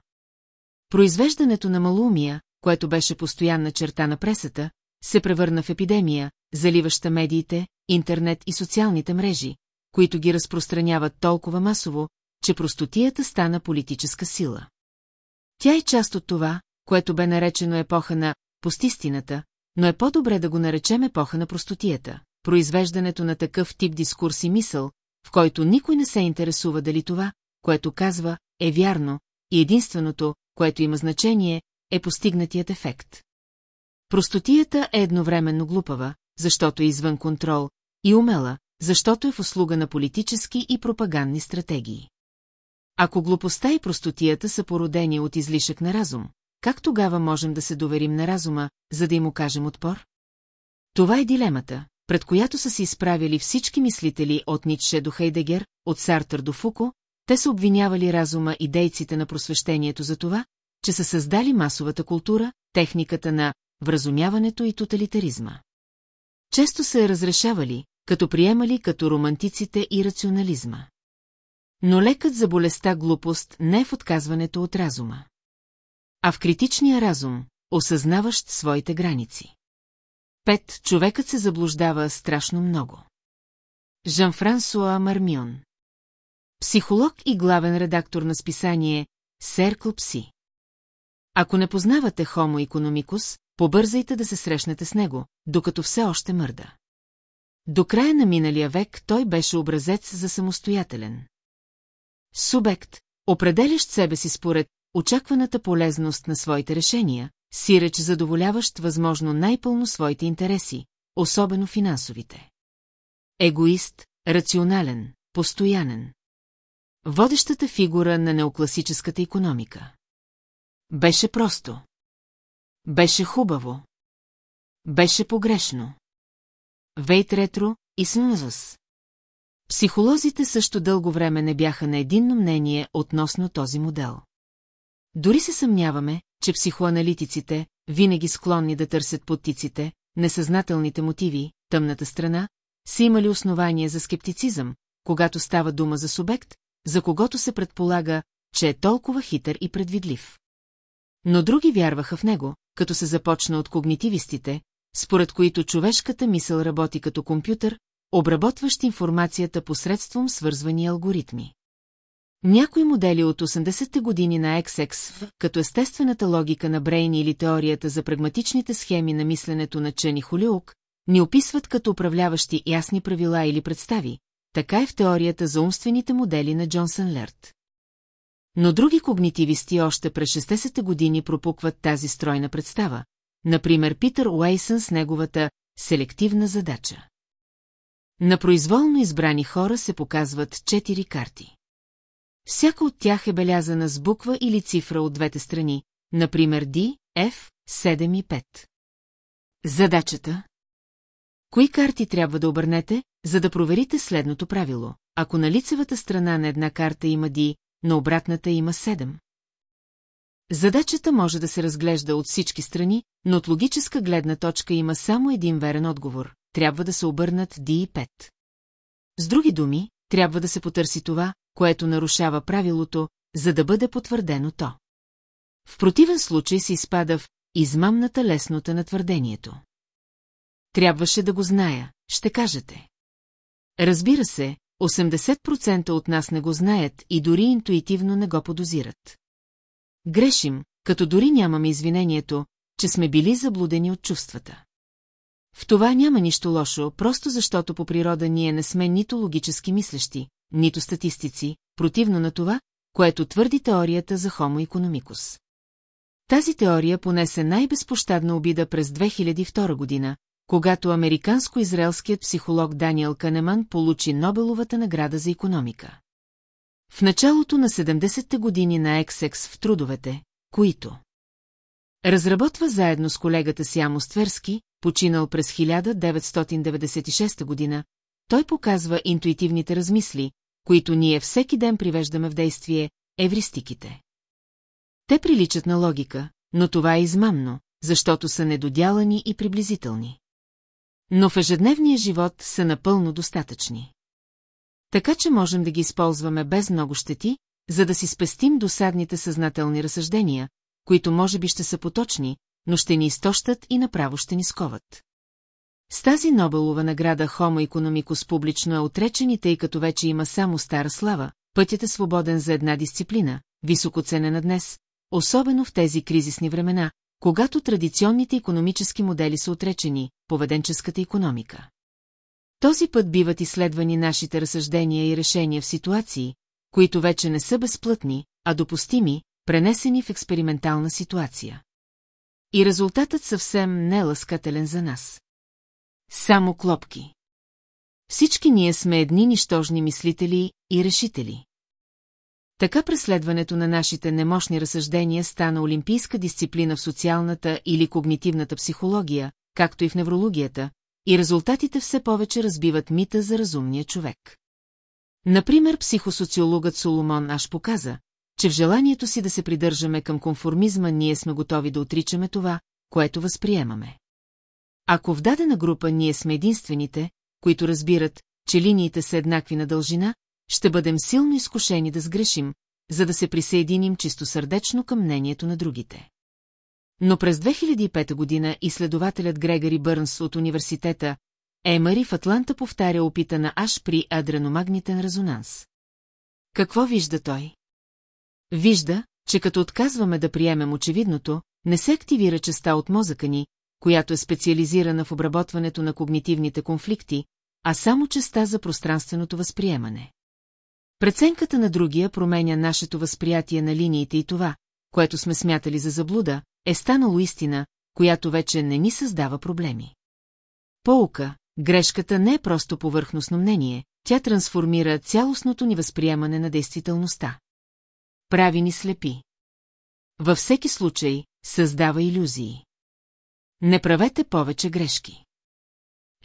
Произвеждането на малумия, което беше постоянна черта на пресата, се превърна в епидемия, заливаща медиите, интернет и социалните мрежи, които ги разпространяват толкова масово, че простотията стана политическа сила. Тя е част от това, което бе наречено епоха на постистината, но е по-добре да го наречем епоха на простотията, произвеждането на такъв тип дискурс и мисъл, в който никой не се интересува дали това, което казва, е вярно, и единственото, което има значение, е постигнатият ефект. Простотията е едновременно глупава, защото е извън контрол, и умела, защото е в услуга на политически и пропагандни стратегии. Ако глупостта и простотията са породени от излишък на разум, как тогава можем да се доверим на разума, за да им окажем отпор? Това е дилемата, пред която са се изправили всички мислители от Ницше до Хайдегер, от Сартър до Фуко, те са обвинявали разума и дейците на просвещението за това, че са създали масовата култура, техниката на вразумяването и тоталитаризма. Често се е разрешавали, като приемали като романтиците и рационализма. Но лекът за болестта глупост не е в отказването от разума. А в критичния разум, осъзнаващ своите граници. Пет, човекът се заблуждава страшно много. Жан-Франсуа Мармион Психолог и главен редактор на списание Серкл Пси. Ако не познавате Homo economicus, побързайте да се срещнете с него, докато все още мърда. До края на миналия век той беше образец за самостоятелен. Субект, определящ себе си според очакваната полезност на своите решения, сиреч задоволяващ възможно най-пълно своите интереси, особено финансовите. Егоист, рационален, постоянен. Водещата фигура на неокласическата економика. Беше просто. Беше хубаво. Беше погрешно. Вейт ретро и снузъс. Психолозите също дълго време не бяха на единно мнение относно този модел. Дори се съмняваме, че психоаналитиците, винаги склонни да търсят подтиците, несъзнателните мотиви, тъмната страна, са имали основания за скептицизъм, когато става дума за субект, за когото се предполага, че е толкова хитър и предвидлив. Но други вярваха в него, като се започна от когнитивистите, според които човешката мисъл работи като компютър, обработващ информацията посредством свързвани алгоритми. Някои модели от 80-те години на XX, като естествената логика на Брейн или теорията за прагматичните схеми на мисленето на Чени Холиук, ни описват като управляващи ясни правила или представи, така е в теорията за умствените модели на Джонсън Лерт. Но други когнитивисти още през 60-те години пропукват тази стройна представа, например Питър Уейсън с неговата селективна задача. На произволно избрани хора се показват четири карти. Всяка от тях е белязана с буква или цифра от двете страни, например D, F, 7 и 5. Задачата Кои карти трябва да обърнете, за да проверите следното правило? Ако на лицевата страна на една карта има D, на обратната има 7. Задачата може да се разглежда от всички страни, но от логическа гледна точка има само един верен отговор. Трябва да се обърнат D и 5. С други думи, трябва да се потърси това, което нарушава правилото, за да бъде потвърдено то. В противен случай се изпада в измамната леснота на твърдението. Трябваше да го зная, ще кажете. Разбира се, 80% от нас не го знаят и дори интуитивно не го подозират. Грешим, като дори нямаме извинението, че сме били заблудени от чувствата. В това няма нищо лошо, просто защото по природа ние не сме нито логически мислещи, нито статистици, противно на това, което твърди теорията за Homo economicus. Тази теория понесе най-безпощадна обида през 2002 година, когато американско-израелският психолог Даниел Канеман получи Нобеловата награда за економика. В началото на 70-те години на XX в трудовете, които разработва заедно с колегата си Амос Тверски, починал през 1996 година, той показва интуитивните размисли, които ние всеки ден привеждаме в действие, евристиките. Те приличат на логика, но това е измамно, защото са недодялани и приблизителни. Но в ежедневния живот са напълно достатъчни. Така че можем да ги използваме без много щети, за да си спестим досадните съзнателни разсъждения, които може би ще са поточни, но ще ни изтощат и направо ще ни сковат. С тази Нобелова награда Homo economicus публично е отречен и тъй като вече има само стара слава, пътят е свободен за една дисциплина, високо ценена днес, особено в тези кризисни времена, когато традиционните економически модели са отречени, поведенческата економика. Този път биват изследвани нашите разсъждения и решения в ситуации, които вече не са безплътни, а допустими, пренесени в експериментална ситуация. И резултатът съвсем не е лъскателен за нас. Само клопки. Всички ние сме едни нищожни мислители и решители. Така преследването на нашите немощни разсъждения стана олимпийска дисциплина в социалната или когнитивната психология, както и в неврологията, и резултатите все повече разбиват мита за разумния човек. Например, психосоциологът Соломон Аш показа, че в желанието си да се придържаме към конформизма ние сме готови да отричаме това, което възприемаме. Ако в дадена група ние сме единствените, които разбират, че линиите са еднакви на дължина, ще бъдем силно изкушени да сгрешим, за да се присъединим чистосърдечно към мнението на другите. Но през 2005 година изследователят Грегори Бърнс от университета Емари в Атланта повтаря опита на Аш при адреномагнитен резонанс. Какво вижда той? Вижда, че като отказваме да приемем очевидното, не се активира частта от мозъка ни, която е специализирана в обработването на когнитивните конфликти, а само частта за пространственото възприемане. Преценката на другия променя нашето възприятие на линиите и това, което сме смятали за заблуда, е станало истина, която вече не ни създава проблеми. Полка, грешката не е просто повърхностно мнение, тя трансформира цялостното ни възприемане на действителността. Прави ни слепи. Във всеки случай, създава иллюзии. Не правете повече грешки.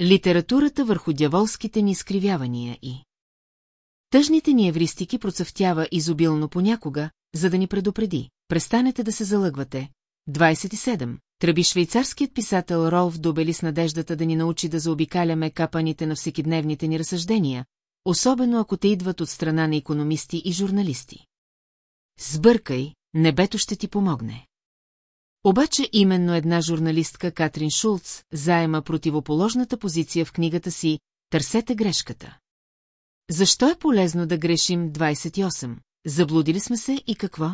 Литературата върху дяволските ни изкривявания и... Тъжните ни евристики процъфтява изобилно понякога, за да ни предупреди. Престанете да се залъгвате. 27. Тръби швейцарският писател Ролф Дубели с надеждата да ни научи да заобикаляме капаните на всекидневните ни разсъждения, особено ако те идват от страна на економисти и журналисти. Сбъркай, небето ще ти помогне. Обаче именно една журналистка Катрин Шулц заема противоположната позиция в книгата си «Търсете грешката». Защо е полезно да грешим 28? Заблудили сме се и какво?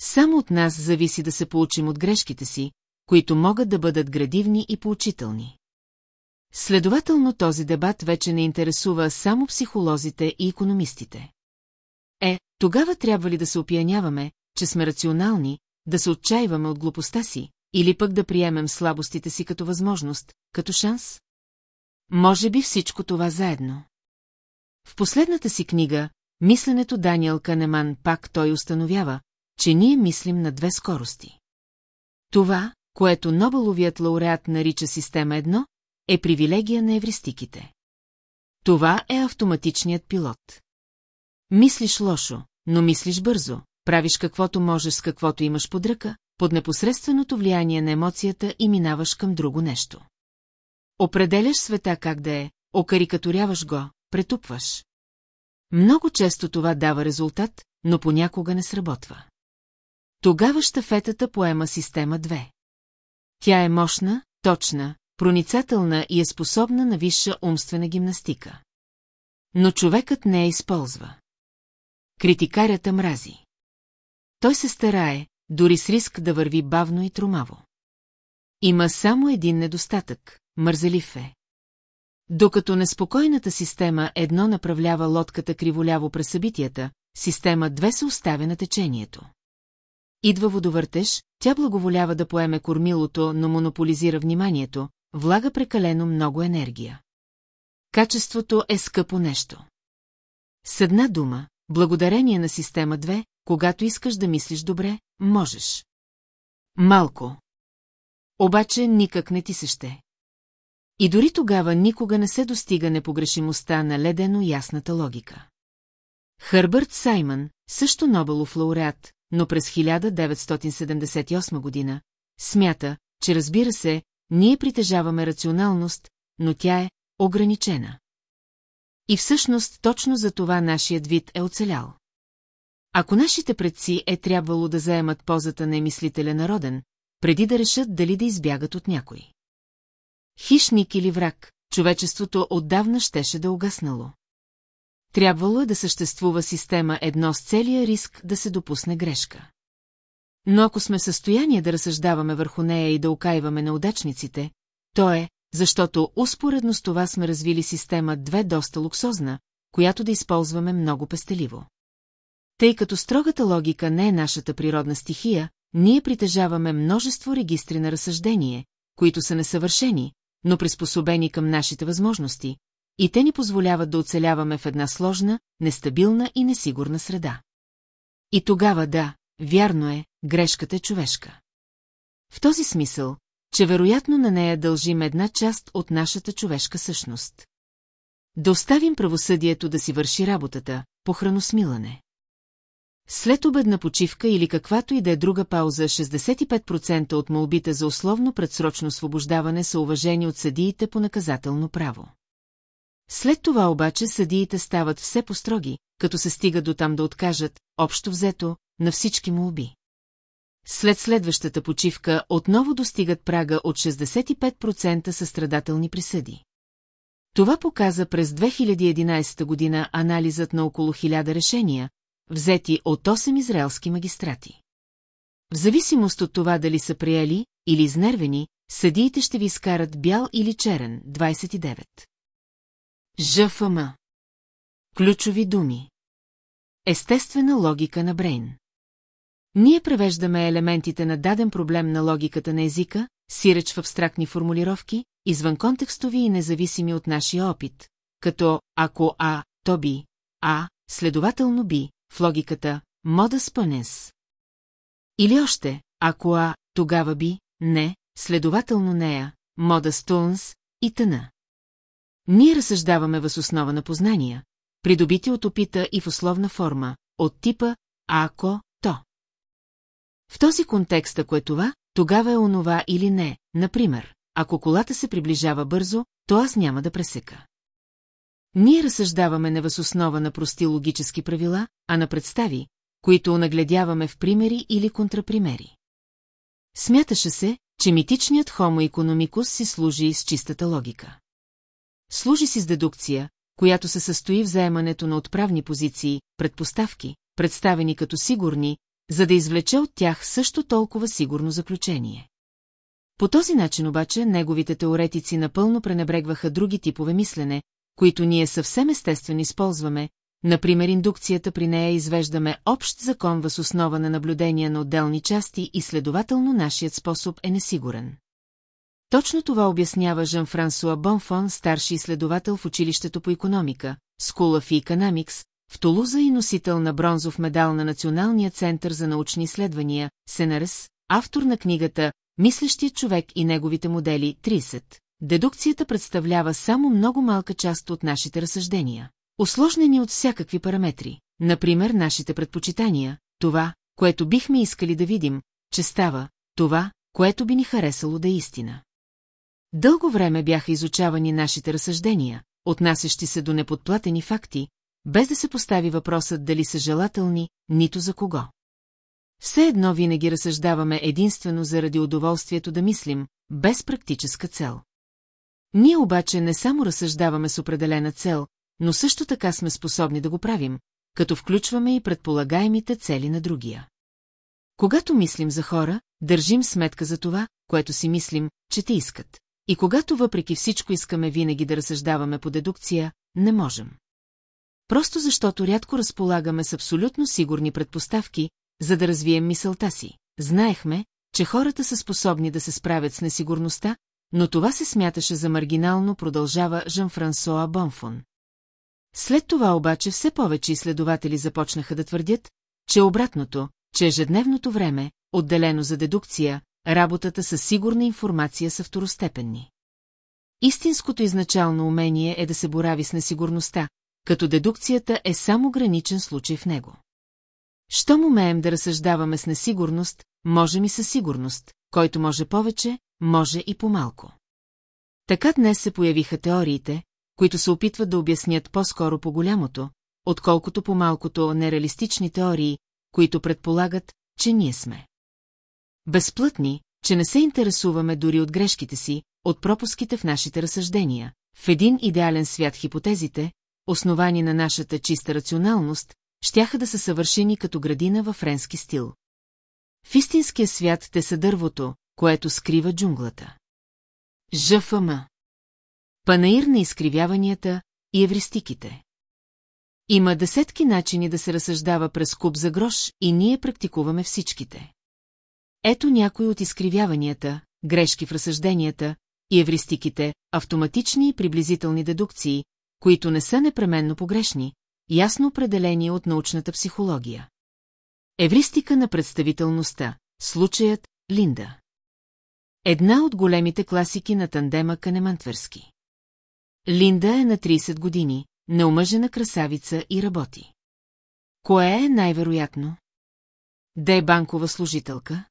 Само от нас зависи да се получим от грешките си, които могат да бъдат градивни и поучителни. Следователно този дебат вече не интересува само психолозите и економистите. Е, тогава трябва ли да се опияняваме, че сме рационални, да се отчаиваме от глупостта си, или пък да приемем слабостите си като възможност, като шанс? Може би всичко това заедно. В последната си книга, мисленето Даниел Канеман пак той установява, че ние мислим на две скорости. Това, което Нобеловият лауреат нарича система 1, е привилегия на евристиките. Това е автоматичният пилот. Мислиш лошо, но мислиш бързо, правиш каквото можеш с каквото имаш под ръка, под непосредственото влияние на емоцията и минаваш към друго нещо. Определяш света как да е, окарикатуряваш го, претупваш. Много често това дава резултат, но понякога не сработва. Тогава щафетата поема система 2. Тя е мощна, точна, проницателна и е способна на висша умствена гимнастика. Но човекът не я използва. Критикарята мрази. Той се старае, дори с риск да върви бавно и тромаво. Има само един недостатък – мързелив е. Докато неспокойната система едно направлява лодката криволяво през събитията, система 2 се оставя на течението. Идва водовъртеж, тя благоволява да поеме кормилото, но монополизира вниманието, влага прекалено много енергия. Качеството е скъпо нещо. С една дума, благодарение на система 2, когато искаш да мислиш добре, можеш. Малко. Обаче никак не ти се ще. И дори тогава никога не се достига непогрешимостта на ледено ясната логика. Хърбърт Саймън, също Нобелов лауреат, но през 1978 година, смята, че разбира се, ние притежаваме рационалност, но тя е ограничена. И всъщност точно за това нашият вид е оцелял. Ако нашите предци е трябвало да заемат позата на емислителя народен, преди да решат дали да избягат от някой. Хищник или враг, човечеството отдавна щеше да угаснало. Трябвало е да съществува система едно с целия риск да се допусне грешка. Но ако сме в състояние да разсъждаваме върху нея и да окайваме на удачниците, то е, защото успоредно с това сме развили система две доста луксозна, която да използваме много пестеливо. Тъй като строгата логика не е нашата природна стихия, ние притежаваме множество регистри на разсъждение, които са несъвършени, но приспособени към нашите възможности, и те ни позволяват да оцеляваме в една сложна, нестабилна и несигурна среда. И тогава да, вярно е, грешката е човешка. В този смисъл, че вероятно на нея дължим една част от нашата човешка същност. Да оставим правосъдието да си върши работата, по храносмилане. След обедна почивка или каквато и да е друга пауза, 65% от молбите за условно предсрочно освобождаване са уважени от съдиите по наказателно право. След това обаче съдиите стават все по-строги, като се стига до там да откажат, общо взето, на всички молби. След следващата почивка отново достигат прага от 65% състрадателни присъди. Това показа през 2011 година анализът на около 1000 решения, взети от 8 израелски магистрати. В зависимост от това дали са приели или изнервени, съдиите ще ви изкарат бял или черен, 29. ЖФМ. Ключови думи. Естествена логика на Брейн. Ние превеждаме елементите на даден проблем на логиката на езика, сиреч в абстрактни формулировки, извън контекстови и независими от нашия опит, като ако А, то би, А, следователно би, в логиката мода спънес. Или още, ако А, тогава би, не, следователно нея, мода стунс и тъна. Ние разсъждаваме въз основа на познания, придобити от опита и в условна форма, от типа «ако», «то». В този контекст, ако е това, тогава е онова или не, например, ако колата се приближава бързо, то аз няма да пресека. Ние разсъждаваме не въз основа на прости логически правила, а на представи, които нагледяваме в примери или контрапримери. Смяташе се, че митичният хомо економикус си служи с чистата логика. Служи си с дедукция, която се състои в заемането на отправни позиции, предпоставки, представени като сигурни, за да извлече от тях също толкова сигурно заключение. По този начин обаче неговите теоретици напълно пренебрегваха други типове мислене, които ние съвсем естествено използваме, например индукцията при нея извеждаме общ закон въз основа на наблюдения на отделни части и следователно нашият способ е несигурен. Точно това обяснява Жан-Франсуа Бонфон, старши изследовател в училището по економика, School of Economics, в Тулуза и носител на бронзов медал на Националния център за научни изследвания, СНРС, автор на книгата Мислещият човек и неговите модели 30. Дедукцията представлява само много малка част от нашите разсъждения. Осложнени от всякакви параметри, например нашите предпочитания, това, което бихме искали да видим, че става, това, което би ни харесало да е истина. Дълго време бяха изучавани нашите разсъждения, отнасящи се до неподплатени факти, без да се постави въпросът дали са желателни, нито за кого. Все едно винаги разсъждаваме единствено заради удоволствието да мислим, без практическа цел. Ние обаче не само разсъждаваме с определена цел, но също така сме способни да го правим, като включваме и предполагаемите цели на другия. Когато мислим за хора, държим сметка за това, което си мислим, че те искат. И когато въпреки всичко искаме винаги да разсъждаваме по дедукция, не можем. Просто защото рядко разполагаме с абсолютно сигурни предпоставки, за да развием мисълта си. Знаехме, че хората са способни да се справят с несигурността, но това се смяташе за маргинално, продължава Жан-Франсоа Бонфон. След това обаче все повече изследователи започнаха да твърдят, че обратното, че ежедневното време, отделено за дедукция, работата с сигурна информация са второстепенни. Истинското изначално умение е да се борави с несигурността, като дедукцията е само граничен случай в него. Щом умеем да разсъждаваме с несигурност, можем и със сигурност, който може повече, може и по-малко. Така днес се появиха теориите, които се опитват да обяснят по-скоро по-голямото, отколкото по-малкото нереалистични теории, които предполагат, че ние сме. Безплътни, че не се интересуваме дори от грешките си, от пропуските в нашите разсъждения. В един идеален свят хипотезите, основани на нашата чиста рационалност, щяха да са съвършени като градина във френски стил. В истинския свят те са дървото, което скрива джунглата. ЖФМ Панаир на изкривяванията и евристиките. Има десетки начини да се разсъждава през куб за грош и ние практикуваме всичките. Ето някои от изкривяванията, грешки в разсъжденията и евристиките, автоматични и приблизителни дедукции, които не са непременно погрешни, ясно определени от научната психология. Евристика на представителността, случаят Линда. Една от големите класики на тандема Канемантверски. Линда е на 30 години, неомъжена красавица и работи. Кое е най-вероятно? Да е банкова служителка?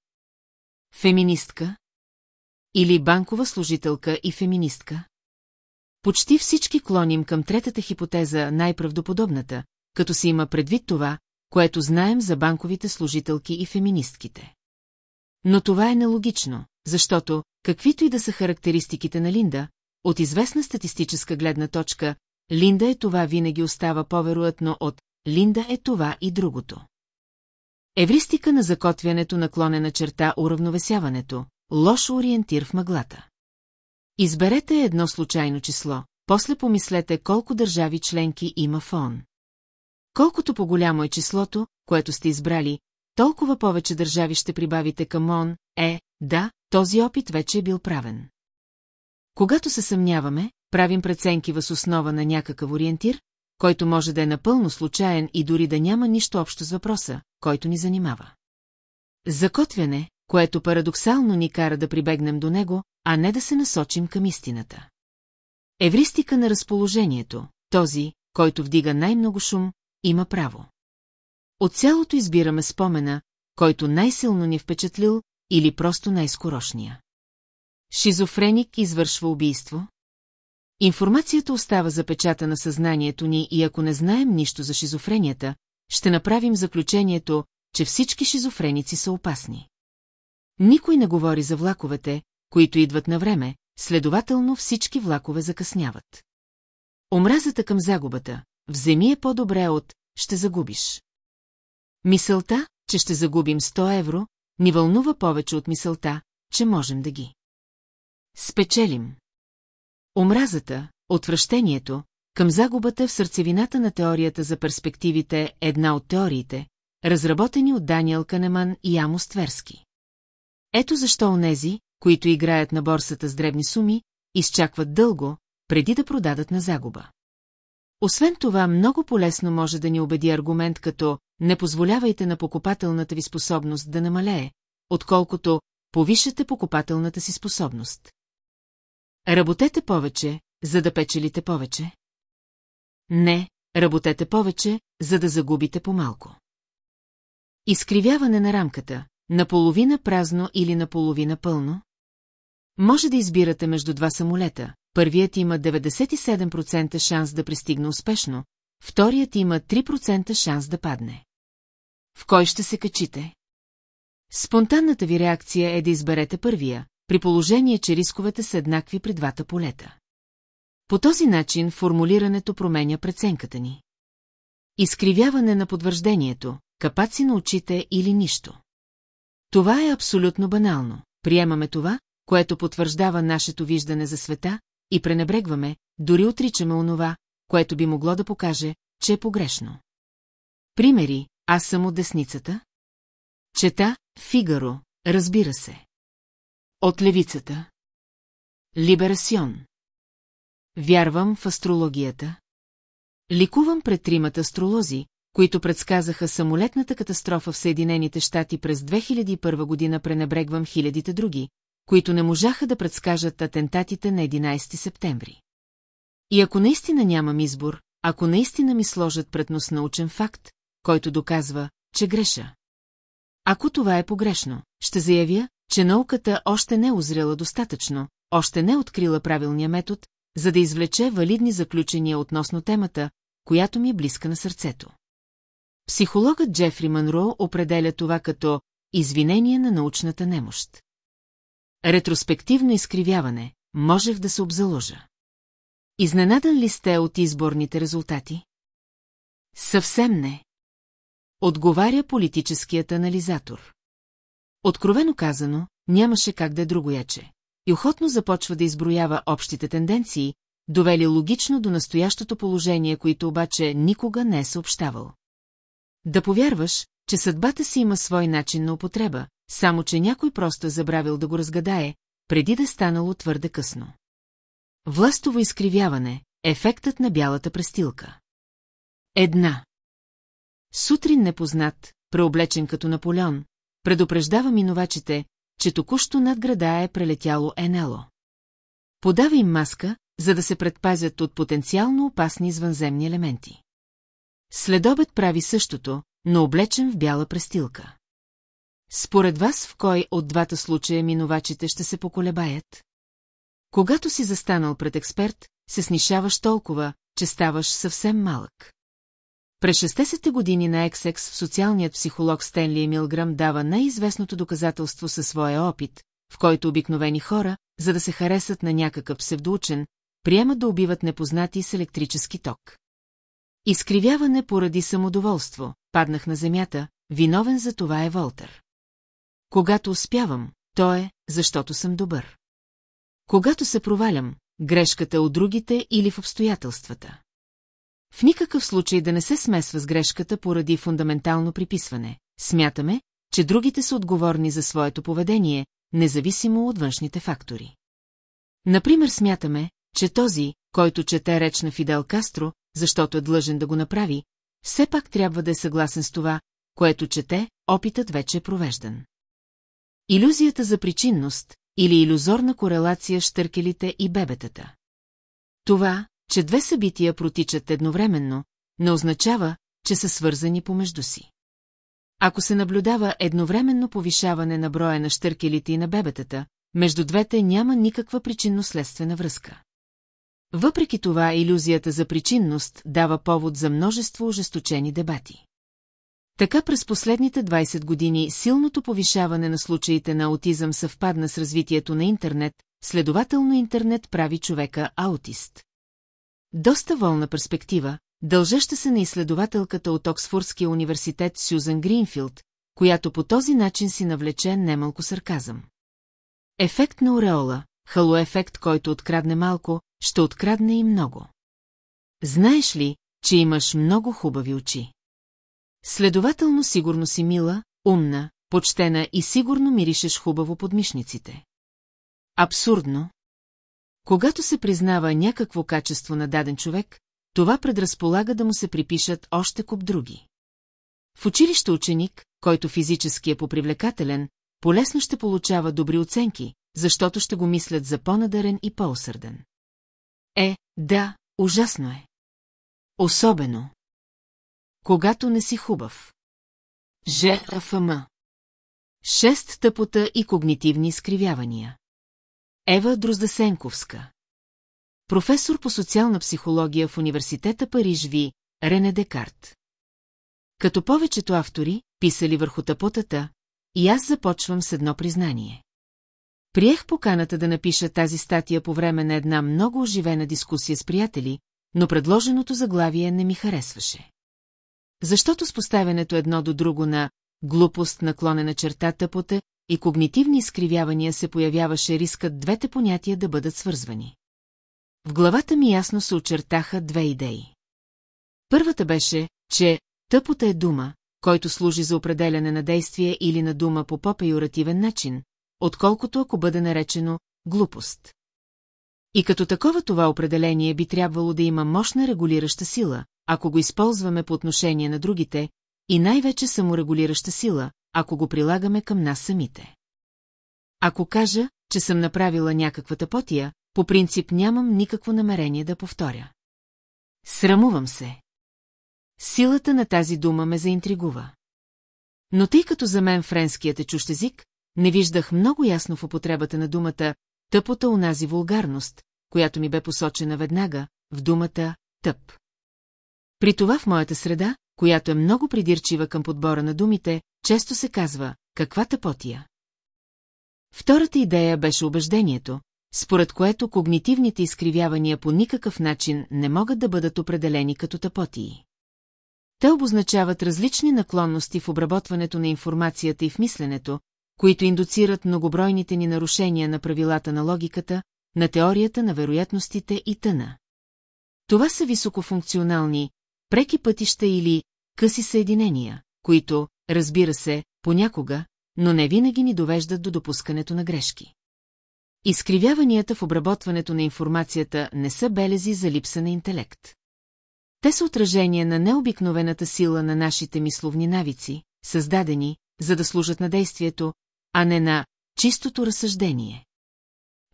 Феминистка? Или банкова служителка и феминистка? Почти всички клоним към третата хипотеза, най-правдоподобната, като се има предвид това, което знаем за банковите служителки и феминистките. Но това е нелогично, защото, каквито и да са характеристиките на Линда, от известна статистическа гледна точка, Линда е това винаги остава по-вероятно от Линда е това и другото. Евристика на закотвянето наклонена черта уравновесяването, лош ориентир в мъглата. Изберете едно случайно число, после помислете колко държави членки има в ООН. Колкото по-голямо е числото, което сте избрали, толкова повече държави ще прибавите към ООН, е, да, този опит вече е бил правен. Когато се съмняваме, правим преценки въз основа на някакъв ориентир, който може да е напълно случайен и дори да няма нищо общо с въпроса, който ни занимава. Закотвяне, което парадоксално ни кара да прибегнем до него, а не да се насочим към истината. Евристика на разположението, този, който вдига най-много шум, има право. От цялото избираме спомена, който най-силно ни е впечатлил или просто най-скорошния. Шизофреник извършва убийство? Информацията остава запечата на съзнанието ни и ако не знаем нищо за шизофренията, ще направим заключението, че всички шизофреници са опасни. Никой не говори за влаковете, които идват на време, следователно всички влакове закъсняват. Омразата към загубата, вземи е по-добре от «ще загубиш». Мисълта, че ще загубим 100 евро, ни вълнува повече от мисълта, че можем да ги. Спечелим. Омразата, отвращението, към загубата в сърцевината на теорията за перспективите е една от теориите, разработени от Даниел Канеман и Амос Тверски. Ето защо онези, които играят на борсата с дребни суми, изчакват дълго, преди да продадат на загуба. Освен това, много полезно може да ни убеди аргумент като «не позволявайте на покупателната ви способност да намалее», отколкото «повишете покупателната си способност». Работете повече, за да печелите повече. Не, работете повече, за да загубите по-малко. Изкривяване на рамката, наполовина празно или наполовина пълно. Може да избирате между два самолета. Първият има 97% шанс да пристигне успешно, вторият има 3% шанс да падне. В кой ще се качите? Спонтанната ви реакция е да изберете първия, при положение, че рисковете са еднакви при двата полета. По този начин формулирането променя преценката ни. Изкривяване на подвърждението, капаци на очите или нищо. Това е абсолютно банално. Приемаме това, което потвърждава нашето виждане за света, и пренебрегваме, дори отричаме онова, което би могло да покаже, че е погрешно. Примери, аз съм от десницата. Чета, Фигаро, разбира се. От левицата. Либерасион. Вярвам в астрологията. Ликувам пред тримата астролози, които предсказаха самолетната катастрофа в Съединените щати през 2001 година пренебрегвам хилядите други, които не можаха да предскажат атентатите на 11 септември. И ако наистина нямам избор, ако наистина ми сложат пред нос научен факт, който доказва, че греша. Ако това е погрешно, ще заявя, че науката още не е озрела достатъчно, още не е открила правилния метод, за да извлече валидни заключения относно темата, която ми е близка на сърцето. Психологът Джефри Манро определя това като извинение на научната немощ. Ретроспективно изкривяване, можех да се обзаложа. Изненадан ли сте от изборните резултати? Съвсем не. Отговаря политическият анализатор. Откровено казано, нямаше как да е другояче. И охотно започва да изброява общите тенденции, довели логично до настоящото положение, които обаче никога не е съобщавал. Да повярваш, че съдбата си има свой начин на употреба, само че някой просто е забравил да го разгадае, преди да е станало твърде късно. Властово изкривяване – ефектът на бялата престилка. Една. Сутрин непознат, преоблечен като Наполеон, предупреждава минувачите, че току-що над града е прелетяло Енело. Подава им маска, за да се предпазят от потенциално опасни извънземни елементи. Следобед прави същото, но облечен в бяла престилка. Според вас в кой от двата случая минувачите ще се поколебаят? Когато си застанал пред експерт, се снишаваш толкова, че ставаш съвсем малък. През 60-те години на Ексекс социалният психолог Стенли Милграм дава най-известното доказателство със своя опит, в който обикновени хора, за да се харесат на някакъв псевдоучен, приемат да убиват непознати с електрически ток. Изкривяване поради самодоволство, паднах на земята, виновен за това е Волтер. Когато успявам, то е, защото съм добър. Когато се провалям, грешката е от другите или в обстоятелствата. В никакъв случай да не се смесва с грешката поради фундаментално приписване. Смятаме, че другите са отговорни за своето поведение, независимо от външните фактори. Например, смятаме, че този, който чете реч на Фидел Кастро, защото е длъжен да го направи, все пак трябва да е съгласен с това, което чете, опитът вече е провеждан. Иллюзията за причинност или иллюзорна корелация с търкелите и бебетата. Това, че две събития протичат едновременно, не означава, че са свързани помежду си. Ако се наблюдава едновременно повишаване на броя на щъркелите и на бебетата, между двете няма никаква причинно-следствена връзка. Въпреки това, иллюзията за причинност дава повод за множество ожесточени дебати. Така през последните 20 години силното повишаване на случаите на аутизъм съвпадна с развитието на интернет, следователно интернет прави човека аутист. Доста волна перспектива, дължаща се на изследователката от Оксфордския университет Сюзан Гринфилд, която по този начин си навлече немалко сарказъм. Ефект на ореола, халоефект, който открадне малко, ще открадне и много. Знаеш ли, че имаш много хубави очи? Следователно сигурно си мила, умна, почтена и сигурно миришеш хубаво под мишниците. Абсурдно. Когато се признава някакво качество на даден човек, това предразполага да му се припишат още куп други. В училище ученик, който физически е попривлекателен, полесно ще получава добри оценки, защото ще го мислят за по-надарен и по-осърден. Е, да, ужасно е. Особено. Когато не си хубав. ЖФМ. Шест тъпота и когнитивни изкривявания. Ева Дроздасенковска. Професор по социална психология в университета Париж Ви, Рене Декарт. Като повечето автори, писали върху тъпотата, и аз започвам с едно признание. Приех поканата да напиша тази статия по време на една много оживена дискусия с приятели, но предложеното заглавие не ми харесваше. Защото с поставянето едно до друго на глупост, наклонена черта тъпота и когнитивни изкривявания се появяваше рискът двете понятия да бъдат свързвани. В главата ми ясно се очертаха две идеи. Първата беше, че тъпота е дума, който служи за определяне на действие или на дума по по-пейоративен начин, отколкото ако бъде наречено глупост. И като такова това определение би трябвало да има мощна регулираща сила, ако го използваме по отношение на другите, и най-вече саморегулираща сила, ако го прилагаме към нас самите. Ако кажа, че съм направила някаква тъпотия, по принцип нямам никакво намерение да повторя. Срамувам се. Силата на тази дума ме заинтригува. Но тъй като за мен френският е чущ език, не виждах много ясно в употребата на думата тъпота унази вулгарност, която ми бе посочена веднага, в думата тъп. При това в моята среда, която е много придирчива към подбора на думите, често се казва «каква тъпотия». Втората идея беше убеждението, според което когнитивните изкривявания по никакъв начин не могат да бъдат определени като тъпотии. Те обозначават различни наклонности в обработването на информацията и в мисленето, които индуцират многобройните ни нарушения на правилата на логиката, на теорията на вероятностите и тъна. Това са високофункционални, преки пътища или къси съединения, които, разбира се, понякога, но не винаги ни довеждат до допускането на грешки. Изкривяванията в обработването на информацията не са белези за липса на интелект. Те са отражение на необикновената сила на нашите мисловни навици, създадени, за да служат на действието, а не на чистото разсъждение.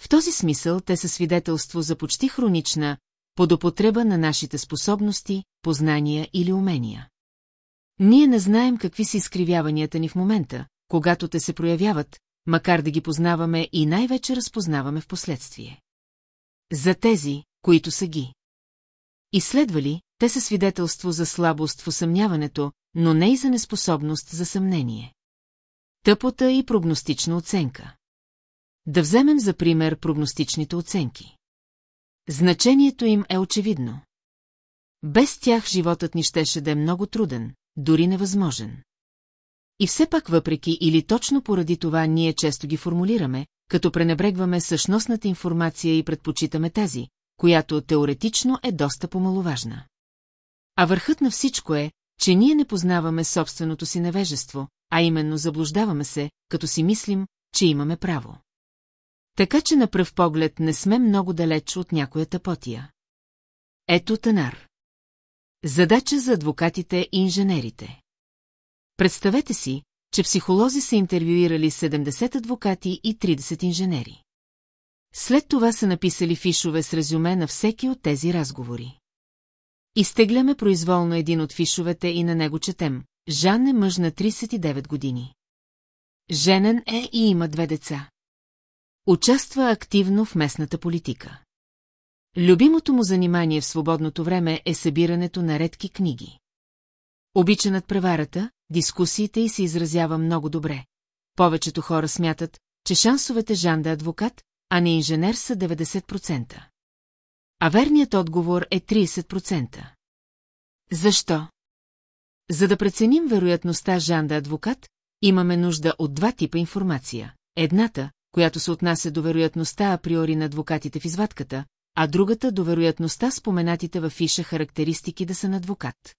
В този смисъл те са свидетелство за почти хронична подопотреба на нашите способности, познания или умения. Ние не знаем какви са изкривяванията ни в момента, когато те се проявяват, макар да ги познаваме и най-вече разпознаваме в последствие. За тези, които са ги. Изследвали, те са свидетелство за слабост в усъмняването, но не и за неспособност за съмнение. Тъпота и прогностична оценка. Да вземем за пример прогностичните оценки. Значението им е очевидно. Без тях животът ни щеше да е много труден, дори невъзможен. И все пак въпреки или точно поради това ние често ги формулираме, като пренебрегваме същностната информация и предпочитаме тази, която теоретично е доста помаловажна. А върхът на всичко е, че ние не познаваме собственото си невежество, а именно заблуждаваме се, като си мислим, че имаме право. Така че на пръв поглед не сме много далеч от някоя тъпотия. Ето Танар. Задача за адвокатите и инженерите. Представете си, че психолози са интервюирали 70 адвокати и 30 инженери. След това са написали фишове с резюме на всеки от тези разговори. Изтегляме произволно един от фишовете и на него четем. Жан е мъж на 39 години. Женен е и има две деца. Участва активно в местната политика. Любимото му занимание в свободното време е събирането на редки книги. Обича над преварата, дискусиите и се изразява много добре. Повечето хора смятат, че шансовете Жан да адвокат, а не инженер са 90%. А верният отговор е 30%. Защо? За да преценим вероятността Жан да адвокат, имаме нужда от два типа информация. Едната, която се отнася до вероятността априори на адвокатите в извадката, а другата до вероятността споменатите във фиша характеристики да са на адвокат.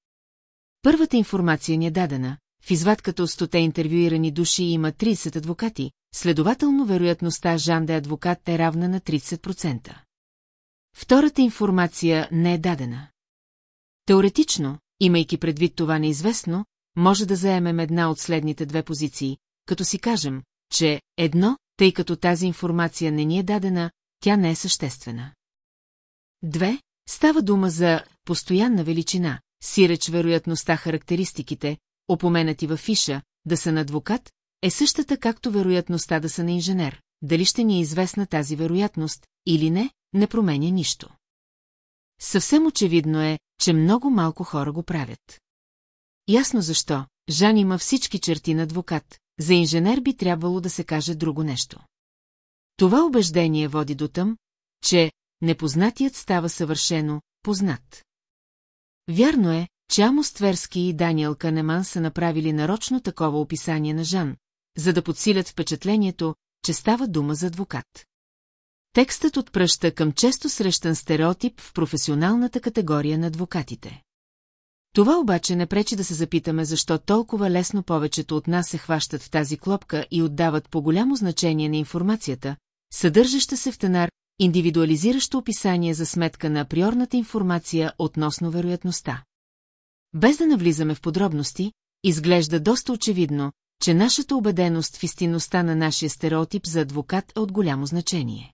Първата информация ни е дадена, в извадката от стоте интервюирани души има 30 адвокати, следователно вероятността Жан да е адвокат е равна на 30%. Втората информация не е дадена. Теоретично, имайки предвид това неизвестно, може да заемем една от следните две позиции, като си кажем, че едно, тъй като тази информация не ни е дадена, тя не е съществена. Две, става дума за постоянна величина, сиреч вероятността характеристиките, опоменати във фиша, да са на адвокат, е същата както вероятността да са на инженер. Дали ще ни е известна тази вероятност или не, не променя нищо. Съвсем очевидно е, че много малко хора го правят. Ясно защо, Жан има всички черти на адвокат, за инженер би трябвало да се каже друго нещо. Това убеждение води до тъм, че непознатият става съвършено познат. Вярно е, че Амос Тверски и Даниел Канеман са направили нарочно такова описание на Жан, за да подсилят впечатлението, че става дума за адвокат. Текстът отпръща към често срещан стереотип в професионалната категория на адвокатите. Това обаче не пречи да се запитаме защо толкова лесно повечето от нас се хващат в тази клопка и отдават по-голямо значение на информацията, съдържаща се в тенар, индивидуализиращо описание за сметка на априорната информация относно вероятността. Без да навлизаме в подробности, изглежда доста очевидно, че нашата убеденост в истинността на нашия стереотип за адвокат е от голямо значение.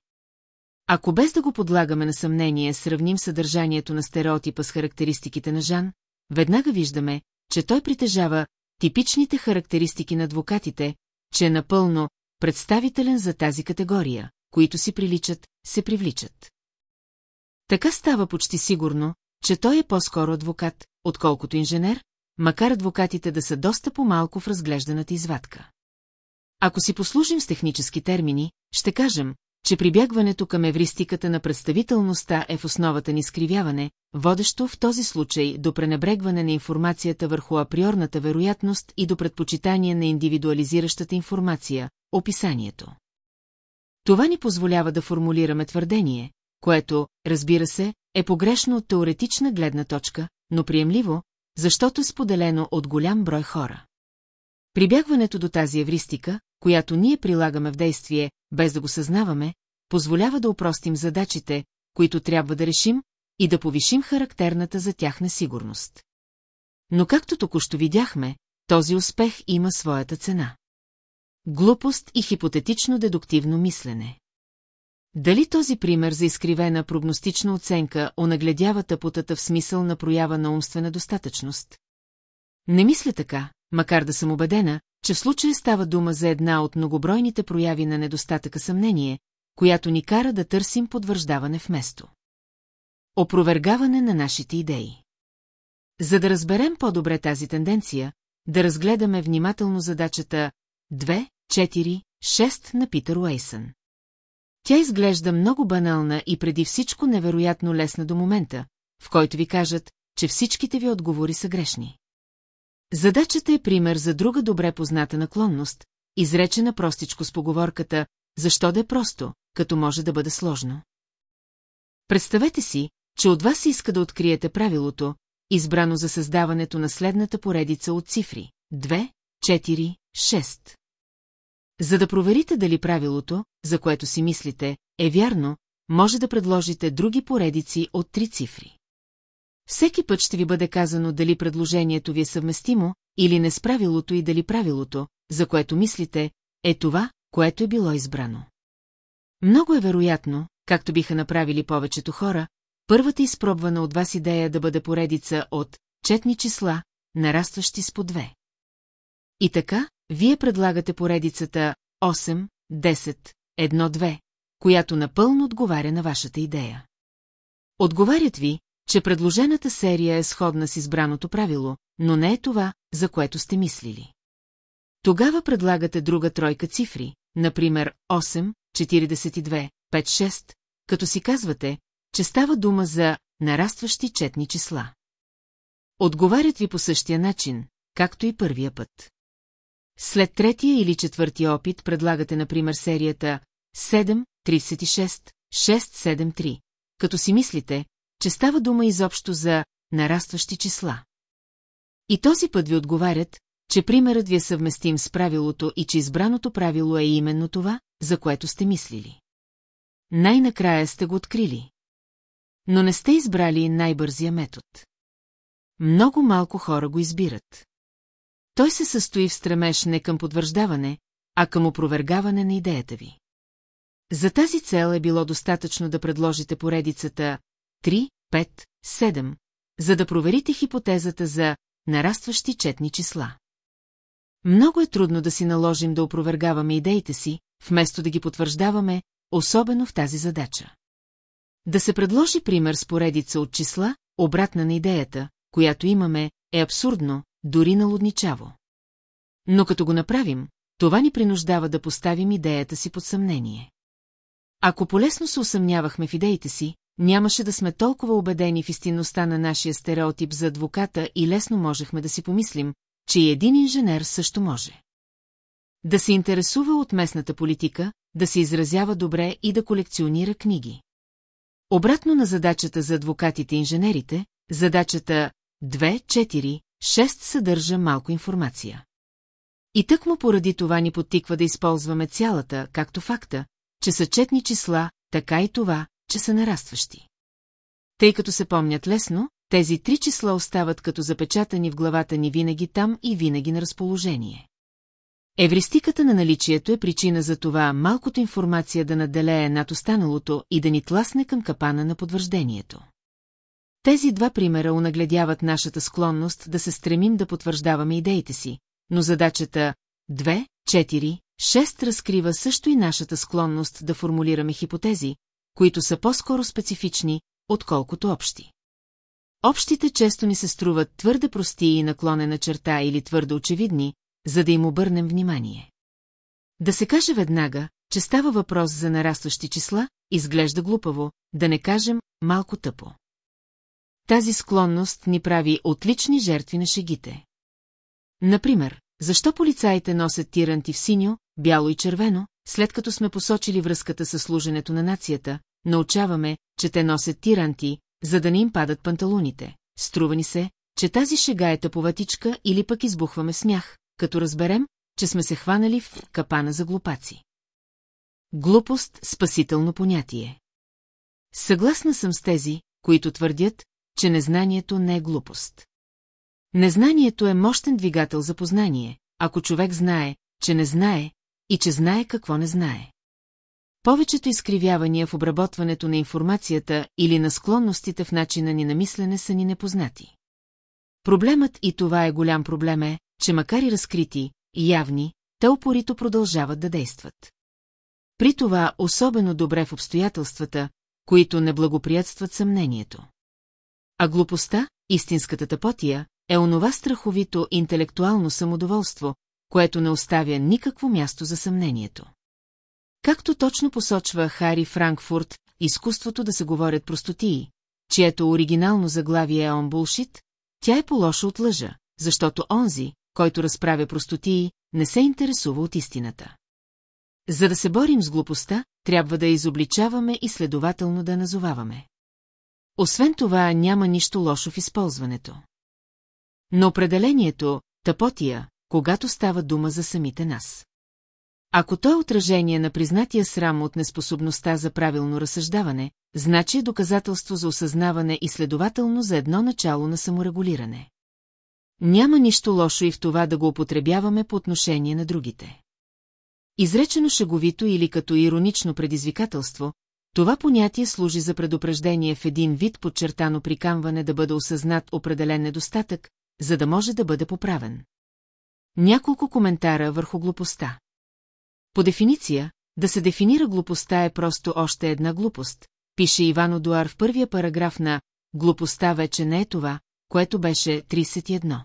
Ако без да го подлагаме на съмнение сравним съдържанието на стереотипа с характеристиките на Жан, веднага виждаме, че той притежава типичните характеристики на адвокатите, че е напълно представителен за тази категория, които си приличат, се привличат. Така става почти сигурно, че той е по-скоро адвокат, отколкото инженер, макар адвокатите да са доста по-малко в разглежданата извадка. Ако си послужим с технически термини, ще кажем, че прибягването към евристиката на представителността е в основата ни скривяване, водещо в този случай до пренебрегване на информацията върху априорната вероятност и до предпочитание на индивидуализиращата информация, описанието. Това ни позволява да формулираме твърдение, което, разбира се, е погрешно от теоретична гледна точка, но приемливо, защото е споделено от голям брой хора. Прибягването до тази евристика, която ние прилагаме в действие, без да го съзнаваме, позволява да упростим задачите, които трябва да решим, и да повишим характерната за тях несигурност. Но както току-що видяхме, този успех има своята цена. Глупост и хипотетично-дедуктивно мислене. Дали този пример за изкривена прогностична оценка онагледява тъпотата в смисъл на проява на умствена достатъчност? Не мисля така, макар да съм убедена, че в случая става дума за една от многобройните прояви на недостатъка съмнение, която ни кара да търсим подвърждаване вместо. Опровергаване на нашите идеи. За да разберем по-добре тази тенденция, да разгледаме внимателно задачата 2, 4, 6 на Питър Уейсън. Тя изглежда много банална и преди всичко невероятно лесна до момента, в който ви кажат, че всичките ви отговори са грешни. Задачата е пример за друга добре позната наклонност, изречена простичко с поговорката «Защо да е просто, като може да бъде сложно?» Представете си, че от вас иска да откриете правилото, избрано за създаването на следната поредица от цифри – 2, 4, 6. За да проверите дали правилото, за което си мислите, е вярно, може да предложите други поредици от три цифри. Всеки път ще ви бъде казано дали предложението ви е съвместимо или не с правилото и дали правилото, за което мислите, е това, което е било избрано. Много е вероятно, както биха направили повечето хора, първата изпробвана от вас идея да бъде поредица от четни числа, нарастващи с по две. И така, вие предлагате поредицата 8, 10, 1, 2, която напълно отговаря на вашата идея. Отговарят ви, че предложената серия е сходна с избраното правило, но не е това, за което сте мислили. Тогава предлагате друга тройка цифри, например 8, 42, 5, 6, като си казвате, че става дума за нарастващи четни числа. Отговарят ви по същия начин, както и първия път. След третия или четвъртия опит предлагате, например, серията 7, 36, 6, 7, 3, като си мислите, че става дума изобщо за нарастващи числа. И този път ви отговарят, че примерът ви е съвместим с правилото и че избраното правило е именно това, за което сте мислили. Най-накрая сте го открили. Но не сте избрали най-бързия метод. Много малко хора го избират. Той се състои в стремеж не към потвърждаване, а към опровергаване на идеята ви. За тази цел е било достатъчно да предложите поредицата 3, 5, 7, за да проверите хипотезата за нарастващи четни числа. Много е трудно да си наложим да опровергаваме идеите си, вместо да ги потвърждаваме, особено в тази задача. Да се предложи пример с поредица от числа, обратна на идеята, която имаме, е абсурдно, дори налудничаво. Но като го направим, това ни принуждава да поставим идеята си под съмнение. Ако полесно се усъмнявахме в идеите си, нямаше да сме толкова убедени в истинността на нашия стереотип за адвоката и лесно можехме да си помислим, че и един инженер също може. Да се интересува от местната политика, да се изразява добре и да колекционира книги. Обратно на задачата за адвокатите и инженерите, задачата 2-4-6 съдържа малко информация. И тък му поради това ни подтиква да използваме цялата, както факта, че са четни числа, така и това, че са нарастващи. Тъй като се помнят лесно, тези три числа остават като запечатани в главата ни винаги там и винаги на разположение. Евристиката на наличието е причина за това малкото информация да наделее над останалото и да ни тласне към капана на подвърждението. Тези два примера унагледяват нашата склонност да се стремим да потвърждаваме идеите си, но задачата 2, 4, 6 разкрива също и нашата склонност да формулираме хипотези, които са по-скоро специфични, отколкото общи. Общите често ни се струват твърде прости и наклонена черта или твърде очевидни, за да им обърнем внимание. Да се каже веднага, че става въпрос за нарастващи числа, изглежда глупаво, да не кажем малко тъпо. Тази склонност ни прави отлични жертви на шегите. Например, защо полицаите носят тиранти в синьо, бяло и червено, след като сме посочили връзката с служенето на нацията, научаваме, че те носят тиранти, за да не им падат панталоните. Струва ни се, че тази шега е тъповатичка или пък избухваме смях, като разберем, че сме се хванали в капана за глупаци. Глупост – спасително понятие. Съгласна съм с тези, които твърдят, че незнанието не е глупост. Незнанието е мощен двигател за познание, ако човек знае, че не знае и че знае какво не знае. Повечето изкривявания в обработването на информацията или на склонностите в начина ни на мислене са ни непознати. Проблемът и това е голям проблем е, че макар и разкрити, явни, те упорито продължават да действат. При това особено добре в обстоятелствата, които не благоприятстват съмнението. А глупостта, истинската тъпотия, е онова страховито интелектуално самодоволство, което не оставя никакво място за съмнението. Както точно посочва Хари Франкфурт, изкуството да се говорят простотии, чието оригинално заглавие е он булшит, тя е по-лоша от лъжа, защото онзи, който разправя простотии, не се интересува от истината. За да се борим с глупостта, трябва да я изобличаваме и следователно да назоваваме. Освен това, няма нищо лошо в използването. Но определението «тъпотия», когато става дума за самите нас. Ако то е отражение на признатия срам от неспособността за правилно разсъждаване, значи е доказателство за осъзнаване и следователно за едно начало на саморегулиране. Няма нищо лошо и в това да го употребяваме по отношение на другите. Изречено шеговито или като иронично предизвикателство, това понятие служи за предупреждение в един вид подчертано прикамване да бъде осъзнат определен недостатък, за да може да бъде поправен. Няколко коментара върху глупостта. По дефиниция, да се дефинира глупостта е просто още една глупост, пише Иван Одуар в първия параграф на «Глупостта вече не е това», което беше 31.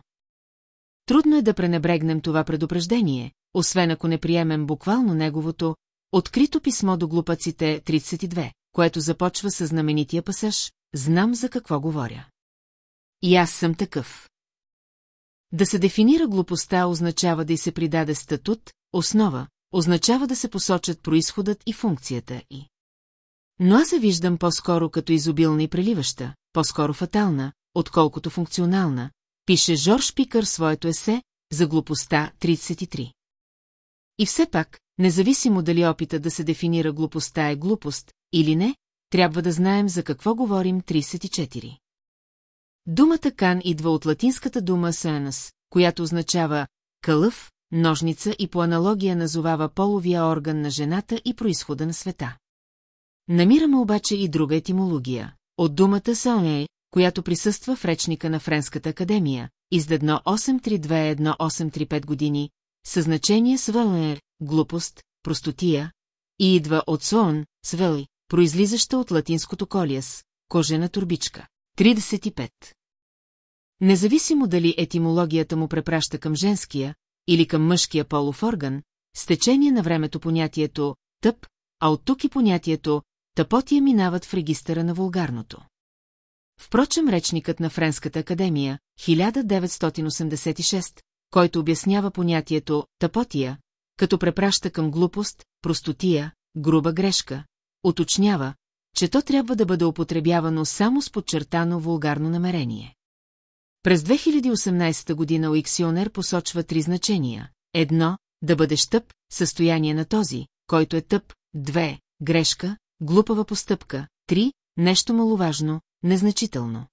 Трудно е да пренебрегнем това предупреждение, освен ако не приемем буквално неговото открито писмо до глупаците 32, което започва с знаменития пасаж «Знам за какво говоря». И аз съм такъв. Да се дефинира глупостта означава да й се придаде статут, основа, означава да се посочат происходът и функцията и. Но аз се виждам по-скоро като изобилна и преливаща, по-скоро фатална, отколкото функционална, пише Жорж Пикър своето есе за глупостта 33. И все пак, независимо дали опита да се дефинира глупостта е глупост или не, трябва да знаем за какво говорим 34. Думата кан идва от латинската дума сенас, която означава кълъв, ножница и по аналогия назовава половия орган на жената и происхода на света. Намираме обаче и друга етимология. От думата Саоне, която присъства в речника на Френската академия, издадно 8321835 години, със значение свълнер, глупост, простотия, и идва от сон, свели, произлизаща от латинското колиас, кожена турбичка. 35. Независимо дали етимологията му препраща към женския или към мъжкия полов орган, с течение на времето понятието «тъп», а от тук и понятието «тъпотия» минават в регистъра на вулгарното. Впрочем, речникът на Френската академия, 1986, който обяснява понятието «тъпотия», като препраща към глупост, простотия, груба грешка, уточнява, че то трябва да бъде употребявано само с подчертано вулгарно намерение. През 2018 година Уиксионер посочва три значения. Едно, да бъдеш тъп, състояние на този, който е тъп. Две, грешка, глупава постъпка. Три, нещо маловажно, незначително.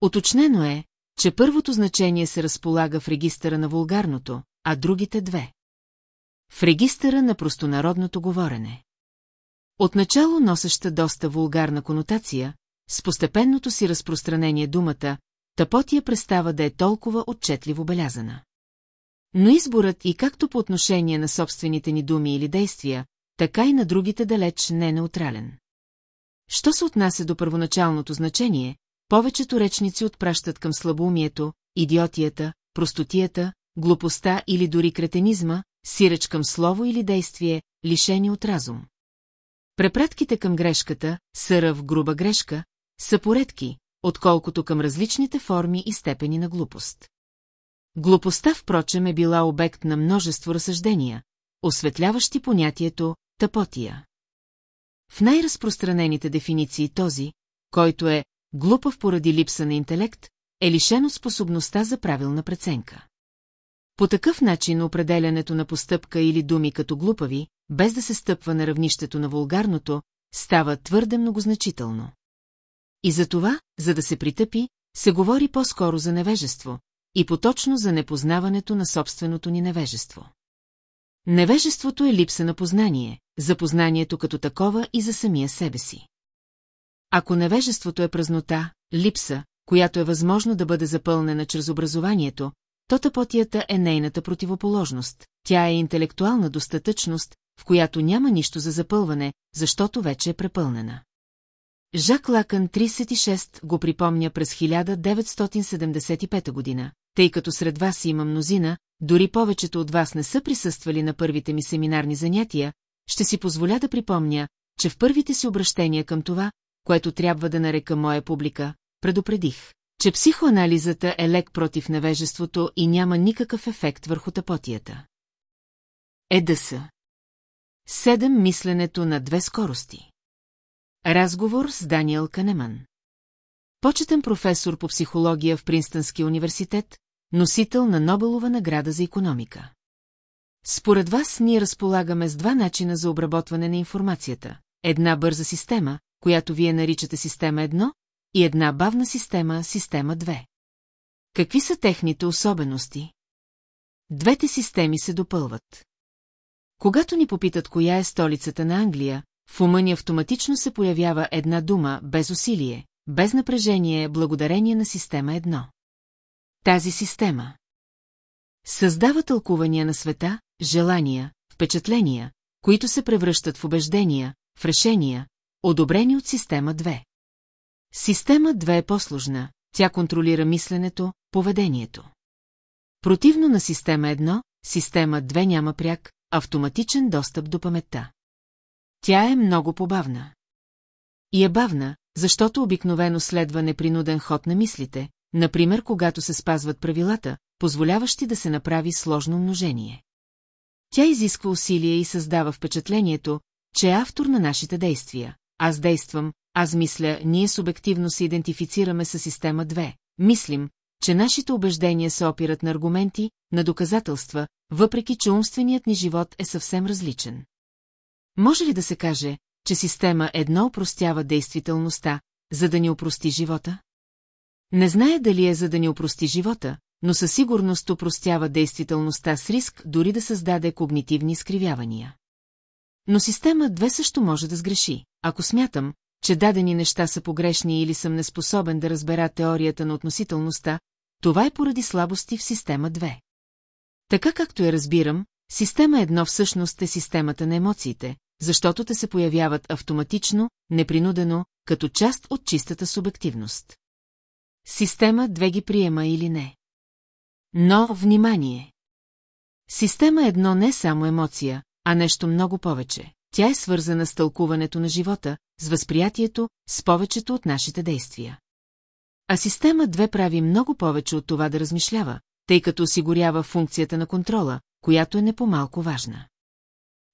Уточнено е, че първото значение се разполага в регистъра на вулгарното, а другите две. В регистъра на простонародното говорене. Отначало носеща доста вулгарна конотация, с постепенното си разпространение думата, тъпотия престава да е толкова отчетливо белязана. Но изборът и както по отношение на собствените ни думи или действия, така и на другите далеч не е неутрален. Що се отнася до първоначалното значение, повечето речници отпращат към слабоумието, идиотията, простотията, глупостта или дори кретенизма, сиреч към слово или действие, лишени от разум. Препратките към грешката, съра в груба грешка, са поредки, отколкото към различните форми и степени на глупост. Глупостта, впрочем, е била обект на множество разсъждения, осветляващи понятието «тъпотия». В най-разпространените дефиниции този, който е глупав поради липса на интелект, е лишен от способността за правилна преценка. По такъв начин определянето на постъпка или думи като глупави, без да се стъпва на равнището на вулгарното, става твърде многозначително. И за това, за да се притъпи, се говори по-скоро за невежество, и поточно за непознаването на собственото ни невежество. Невежеството е липса на познание, за познанието като такова и за самия себе си. Ако невежеството е празнота, липса, която е възможно да бъде запълнена чрез образованието, то тъпотията е нейната противоположност. Тя е интелектуална достатъчност, в която няма нищо за запълване, защото вече е препълнена. Жак Лакън 36 го припомня през 1975 година, тъй като сред вас има мнозина, дори повечето от вас не са присъствали на първите ми семинарни занятия, ще си позволя да припомня, че в първите си обращения към това, което трябва да нарека моя публика, предупредих, че психоанализата е лек против невежеството и няма никакъв ефект върху тъпотията. ЕДС Седем мисленето на две скорости. Разговор с Даниел Канеман. Почетен професор по психология в Принстънския университет, носител на Нобелова награда за економика. Според вас ние разполагаме с два начина за обработване на информацията. Една бърза система, която вие наричате система 1, и една бавна система, система 2. Какви са техните особености? Двете системи се допълват. Когато ни попитат коя е столицата на Англия, в ума ни автоматично се появява една дума, без усилие, без напрежение, благодарение на система 1. Тази система създава тълкувания на света, желания, впечатления, които се превръщат в убеждения, в решения, одобрени от система 2. Система 2 е по-сложна, тя контролира мисленето, поведението. Противно на система 1, система 2 няма пряк, автоматичен достъп до паметта. Тя е много побавна. И е бавна, защото обикновено следва непринуден ход на мислите, например когато се спазват правилата, позволяващи да се направи сложно умножение. Тя изисква усилие и създава впечатлението, че е автор на нашите действия. Аз действам, аз мисля, ние субективно се идентифицираме с система 2. Мислим, че нашите убеждения се опират на аргументи, на доказателства, въпреки че умственият ни живот е съвсем различен. Може ли да се каже, че система едно упростява действителността, за да ни упрости живота? Не знае дали е за да ни упрости живота, но със сигурност упростява действителността с риск дори да създаде когнитивни изкривявания. Но система 2 също може да сгреши. Ако смятам, че дадени неща са погрешни или съм неспособен да разбера теорията на относителността, това е поради слабости в система 2. Така както я разбирам, система 1 всъщност е системата на емоциите, защото те се появяват автоматично, непринудено, като част от чистата субективност. Система 2 ги приема или не. Но, внимание! Система 1 не е само емоция, а нещо много повече. Тя е свързана с тълкуването на живота, с възприятието, с повечето от нашите действия. А система 2 прави много повече от това да размишлява, тъй като осигурява функцията на контрола, която е не по-малко важна.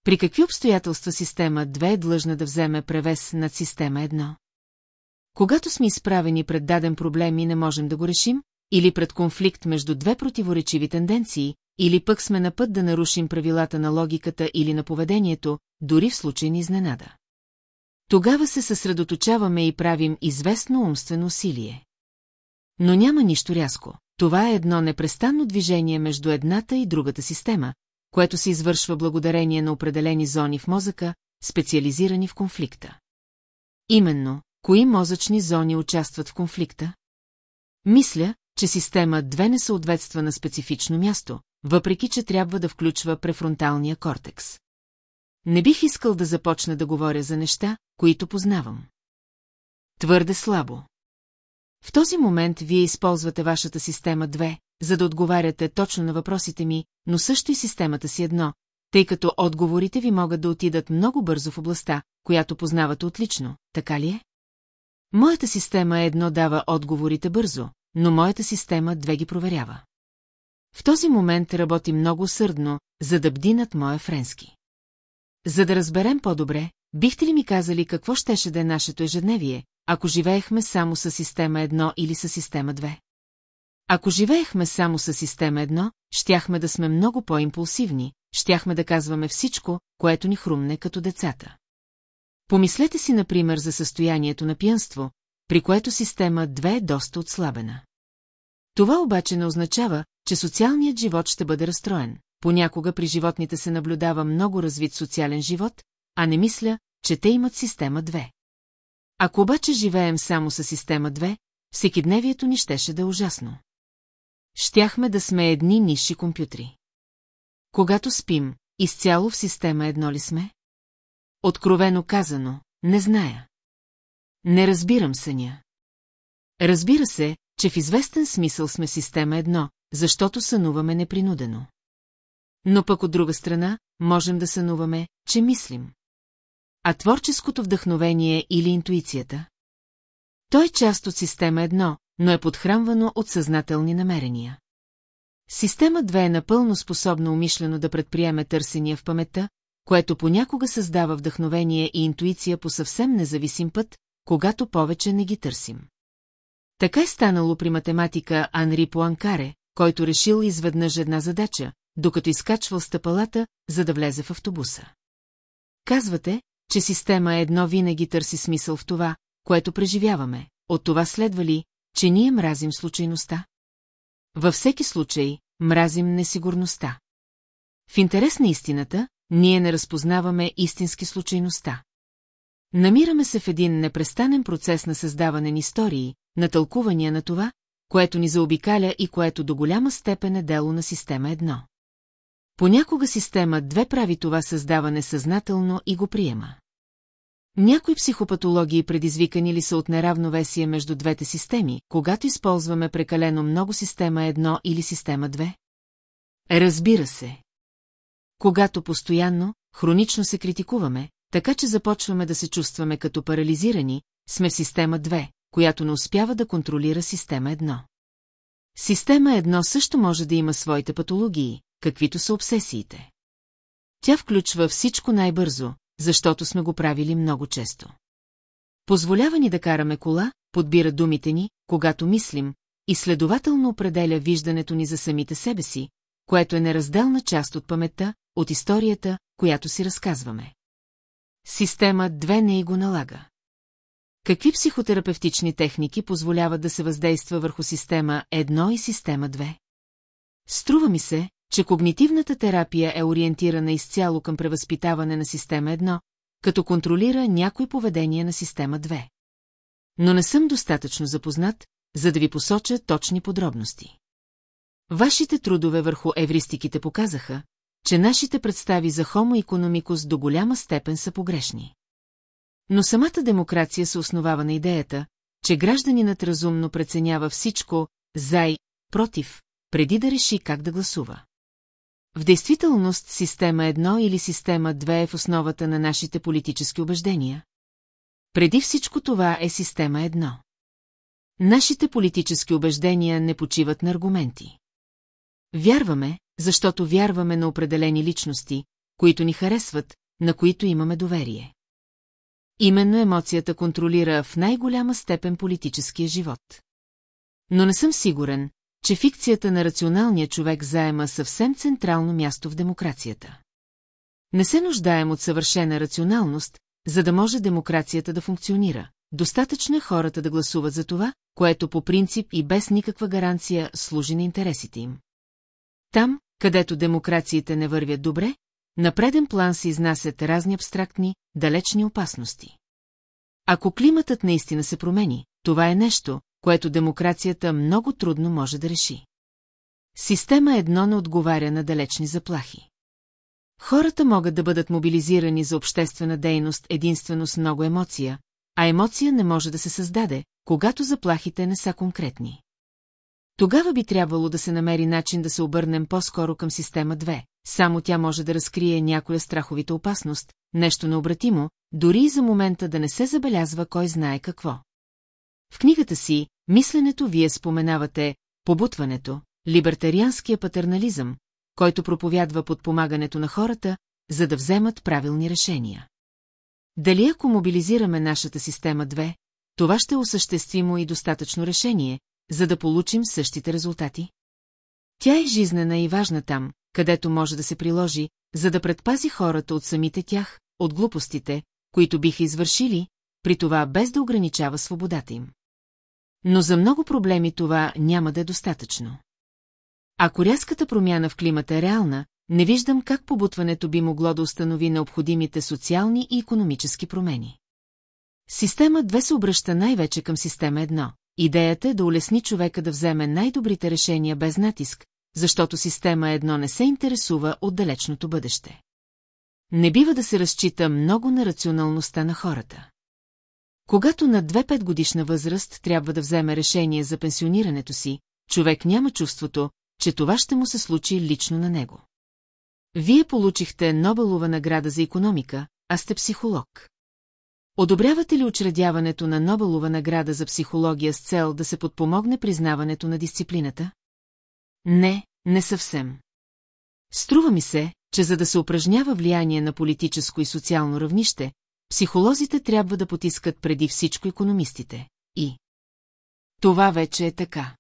При какви обстоятелства система 2 е длъжна да вземе превес над система 1? Когато сме изправени пред даден проблем и не можем да го решим, или пред конфликт между две противоречиви тенденции, или пък сме на път да нарушим правилата на логиката или на поведението, дори в случай на изненада. Тогава се съсредоточаваме и правим известно умствено усилие. Но няма нищо рязко. Това е едно непрестанно движение между едната и другата система, което се извършва благодарение на определени зони в мозъка, специализирани в конфликта. Именно, кои мозъчни зони участват в конфликта? Мисля, че система 2 не съответства на специфично място, въпреки че трябва да включва префронталния кортекс. Не бих искал да започна да говоря за неща, които познавам. Твърде слабо. В този момент вие използвате вашата система 2, за да отговаряте точно на въпросите ми, но също и системата си едно, тъй като отговорите ви могат да отидат много бързо в областта, която познавате отлично, така ли е? Моята система едно дава отговорите бързо, но моята система две ги проверява. В този момент работи много сърдно, за да бди над моя френски. За да разберем по-добре, бихте ли ми казали какво щеше да е нашето ежедневие, ако живеехме само с система 1 или с система 2? Ако живеехме само с система 1, щяхме да сме много по-импулсивни, щяхме да казваме всичко, което ни хрумне като децата. Помислете си, например, за състоянието на пиянство, при което система 2 е доста отслабена. Това обаче не означава, че социалният живот ще бъде разстроен. Понякога при животните се наблюдава много развит социален живот, а не мисля, че те имат система 2. Ако обаче живеем само с система 2, всекидневието ни щеше да е ужасно. Щяхме да сме едни ниши компютри. Когато спим, изцяло в система едно ли сме? Откровено казано, не зная. Не разбирам съня. Разбира се, че в известен смисъл сме система едно, защото сънуваме непринудено. Но пък от друга страна, можем да сънуваме, че мислим. А творческото вдъхновение или интуицията? Той е част от система едно, но е подхранвано от съзнателни намерения. Система 2 е напълно способна умишлено да предприеме търсения в паметта, което понякога създава вдъхновение и интуиция по съвсем независим път, когато повече не ги търсим. Така е станало при математика Анри Пуанкаре, който решил изведнъж една задача, докато изкачвал стъпалата, за да влезе в автобуса. Казвате, че система едно винаги търси смисъл в това, което преживяваме. От това следва ли, че ние мразим случайността? Във всеки случай, мразим несигурността. В интерес на истината, ние не разпознаваме истински случайността. Намираме се в един непрестанен процес на създаване на истории, на тълкувания на това, което ни заобикаля и което до голяма степен е дело на система едно. Понякога система 2 прави това създаване съзнателно и го приема. Някои психопатологии предизвикани ли са от неравновесие между двете системи, когато използваме прекалено много система 1 или система 2? Разбира се. Когато постоянно, хронично се критикуваме, така че започваме да се чувстваме като парализирани, сме в система 2, която не успява да контролира система 1. Система 1 също може да има своите патологии, каквито са обсесиите. Тя включва всичко най-бързо, защото сме го правили много често. Позволява ни да караме кола, подбира думите ни, когато мислим, и следователно определя виждането ни за самите себе си, което е неразделна част от паметта, от историята, която си разказваме. Система 2 не и го налага. Какви психотерапевтични техники позволяват да се въздейства върху система 1 и система 2? Струва ми се, че когнитивната терапия е ориентирана изцяло към превъзпитаване на система 1, като контролира някои поведения на система 2. Но не съм достатъчно запознат, за да ви посоча точни подробности. Вашите трудове върху евристиките показаха, че нашите представи за хомо economicus до голяма степен са погрешни. Но самата демокрация се основава на идеята, че гражданинът разумно преценява всичко за и против, преди да реши как да гласува. В действителност система 1 или система 2 е в основата на нашите политически убеждения. Преди всичко това е система 1. Нашите политически убеждения не почиват на аргументи. Вярваме, защото вярваме на определени личности, които ни харесват, на които имаме доверие. Именно емоцията контролира в най-голяма степен политическия живот. Но не съм сигурен, че фикцията на рационалния човек заема съвсем централно място в демокрацията. Не се нуждаем от съвършена рационалност, за да може демокрацията да функционира. Достатъчно е хората да гласуват за това, което по принцип и без никаква гаранция служи на интересите им. Там, където демокрациите не вървят добре, на преден план се изнасят разни абстрактни, далечни опасности. Ако климатът наистина се промени, това е нещо, което демокрацията много трудно може да реши. Система едно не отговаря на далечни заплахи. Хората могат да бъдат мобилизирани за обществена дейност единствено с много емоция, а емоция не може да се създаде, когато заплахите не са конкретни. Тогава би трябвало да се намери начин да се обърнем по-скоро към система 2. Само тя може да разкрие някоя страховита опасност, нещо необратимо, дори и за момента да не се забелязва кой знае какво. В книгата си Мисленето вие споменавате побутването, либертарианския патернализъм, който проповядва подпомагането на хората, за да вземат правилни решения. Дали ако мобилизираме нашата система 2, това ще е осъществимо и достатъчно решение, за да получим същите резултати? Тя е жизнена и важна там, където може да се приложи, за да предпази хората от самите тях, от глупостите, които биха извършили, при това без да ограничава свободата им. Но за много проблеми това няма да е достатъчно. Ако рязката промяна в климата е реална, не виждам как побутването би могло да установи необходимите социални и економически промени. Система 2 се обръща най-вече към система 1. Идеята е да улесни човека да вземе най-добрите решения без натиск, защото система 1 не се интересува от далечното бъдеще. Не бива да се разчита много на рационалността на хората. Когато на 2-5 годишна възраст трябва да вземе решение за пенсионирането си, човек няма чувството, че това ще му се случи лично на него. Вие получихте Нобелова награда за економика, а сте психолог. Одобрявате ли учредяването на Нобелова награда за психология с цел да се подпомогне признаването на дисциплината? Не, не съвсем. Струва ми се, че за да се упражнява влияние на политическо и социално равнище, психолозите трябва да потискат преди всичко економистите. И това вече е така.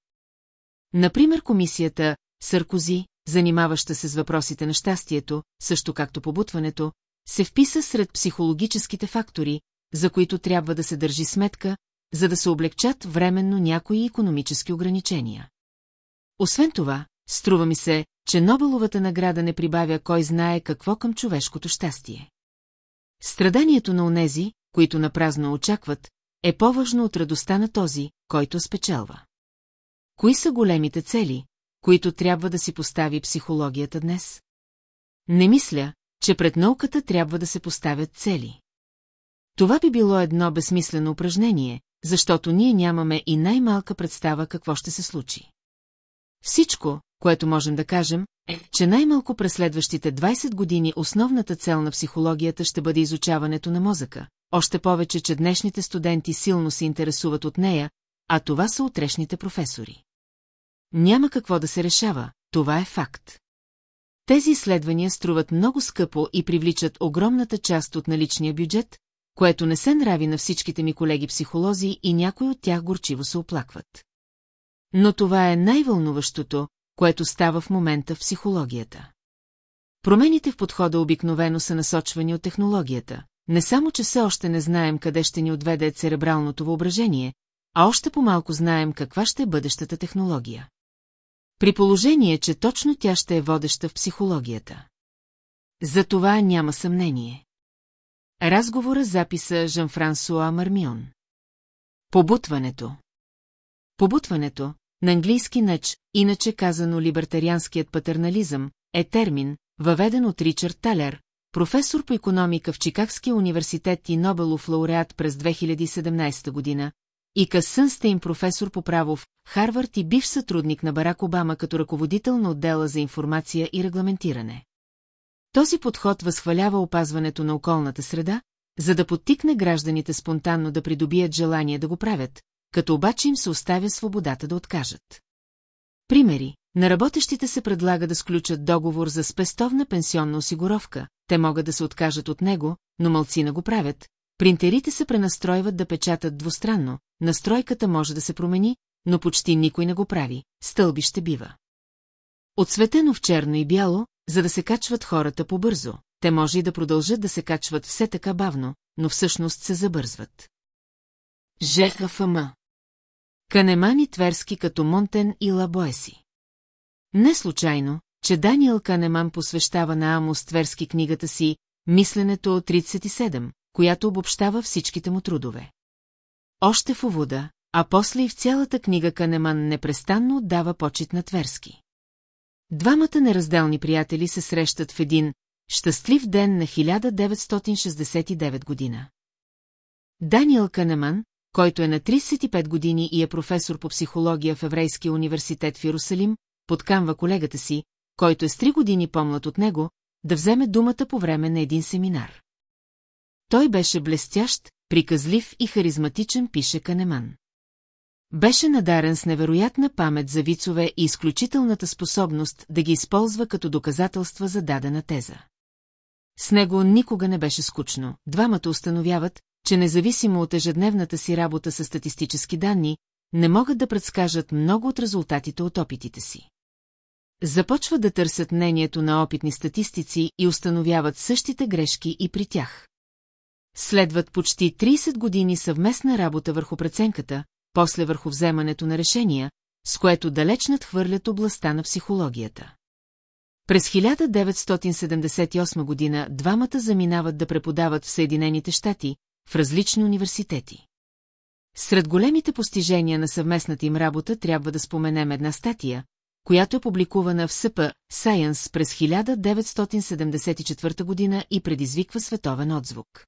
Например, комисията Саркози, занимаваща се с въпросите на щастието, също както побутването, се вписа сред психологическите фактори, за които трябва да се държи сметка, за да се облегчат временно някои економически ограничения. Освен това, струва ми се, че Нобеловата награда не прибавя кой знае какво към човешкото щастие. Страданието на онези, които напразно очакват, е по-важно от радостта на този, който спечелва. Кои са големите цели, които трябва да си постави психологията днес? Не мисля, че пред науката трябва да се поставят цели. Това би било едно безсмислено упражнение, защото ние нямаме и най-малка представа какво ще се случи. Всичко, което можем да кажем, е, че най-малко през следващите 20 години основната цел на психологията ще бъде изучаването на мозъка, още повече, че днешните студенти силно се интересуват от нея, а това са утрешните професори. Няма какво да се решава, това е факт. Тези изследвания струват много скъпо и привличат огромната част от наличния бюджет, което не се нрави на всичките ми колеги психолози и някои от тях горчиво се оплакват. Но това е най-вълнуващото, което става в момента в психологията. Промените в подхода обикновено са насочвани от технологията. Не само, че все още не знаем къде ще ни отведе церебралното въображение, а още по-малко знаем каква ще е бъдещата технология. При положение, че точно тя ще е водеща в психологията. За това няма съмнение. Разговора записа Жан-Франсуа Мармион. Побутването Побутването, на английски нач, иначе казано либертарианският патернализъм, е термин, въведен от Ричард Талер, професор по економика в Чикагския университет и Нобелов лауреат през 2017 година, и Къс професор по право в Харвард и бивш сътрудник на Барак Обама като ръководител на отдела за информация и регламентиране. Този подход възхвалява опазването на околната среда, за да подтикне гражданите спонтанно да придобият желание да го правят, като обаче им се оставя свободата да откажат. Примери. На работещите се предлага да сключат договор за спестовна пенсионна осигуровка, те могат да се откажат от него, но мълцина го правят, принтерите се пренастройват да печатат двустранно, настройката може да се промени, но почти никой не го прави, стълбище бива. Отсветено в черно и бяло, за да се качват хората по-бързо, те може и да продължат да се качват все така бавно, но всъщност се забързват. ЖХФМ Канемани Тверски като Монтен и Лабоеси. Не случайно, че Даниел Канеман посвещава на Амос Тверски книгата си «Мисленето от 37», която обобщава всичките му трудове. Още в увода, а после и в цялата книга Канеман непрестанно отдава почет на Тверски. Двамата неразделни приятели се срещат в един щастлив ден на 1969 година. Даниел Канеман, който е на 35 години и е професор по психология в Еврейския университет в Иерусалим, подкамва колегата си, който е с 3 години по-млад от него, да вземе думата по време на един семинар. Той беше блестящ, приказлив и харизматичен, пише Канеман. Беше надарен с невероятна памет за вицове и изключителната способност да ги използва като доказателства за дадена теза. С него никога не беше скучно. Двамата установяват, че независимо от ежедневната си работа с статистически данни, не могат да предскажат много от резултатите от опитите си. Започват да търсят мнението на опитни статистици и установяват същите грешки и при тях. Следват почти 30 години съвместна работа върху преценката, после върху вземането на решения, с което далеч надхвърлят областта на психологията. През 1978 година двамата заминават да преподават в Съединените щати, в различни университети. Сред големите постижения на съвместната им работа трябва да споменем една статия, която е публикувана в СП Science през 1974 година и предизвиква световен отзвук.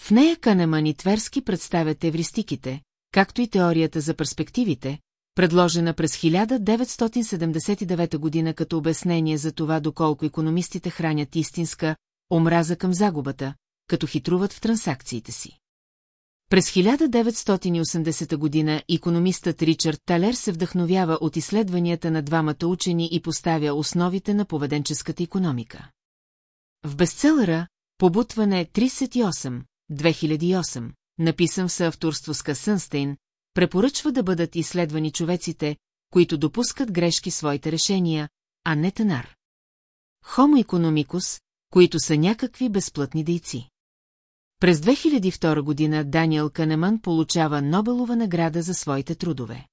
В нея Канеман и Тверски представят евристиките, както и теорията за перспективите, предложена през 1979 година като обяснение за това доколко економистите хранят истинска омраза към загубата, като хитруват в трансакциите си. През 1980 година економистът Ричард Талер се вдъхновява от изследванията на двамата учени и поставя основите на поведенческата економика. В бестселъра Побутване 38, 2008, написан в съавторство с Касънстейн, препоръчва да бъдат изследвани човеците, които допускат грешки своите решения, а не тенар. Хомо економикус, които са някакви безплътни дейци. През 2002 година Даниел Канеман получава Нобелова награда за своите трудове.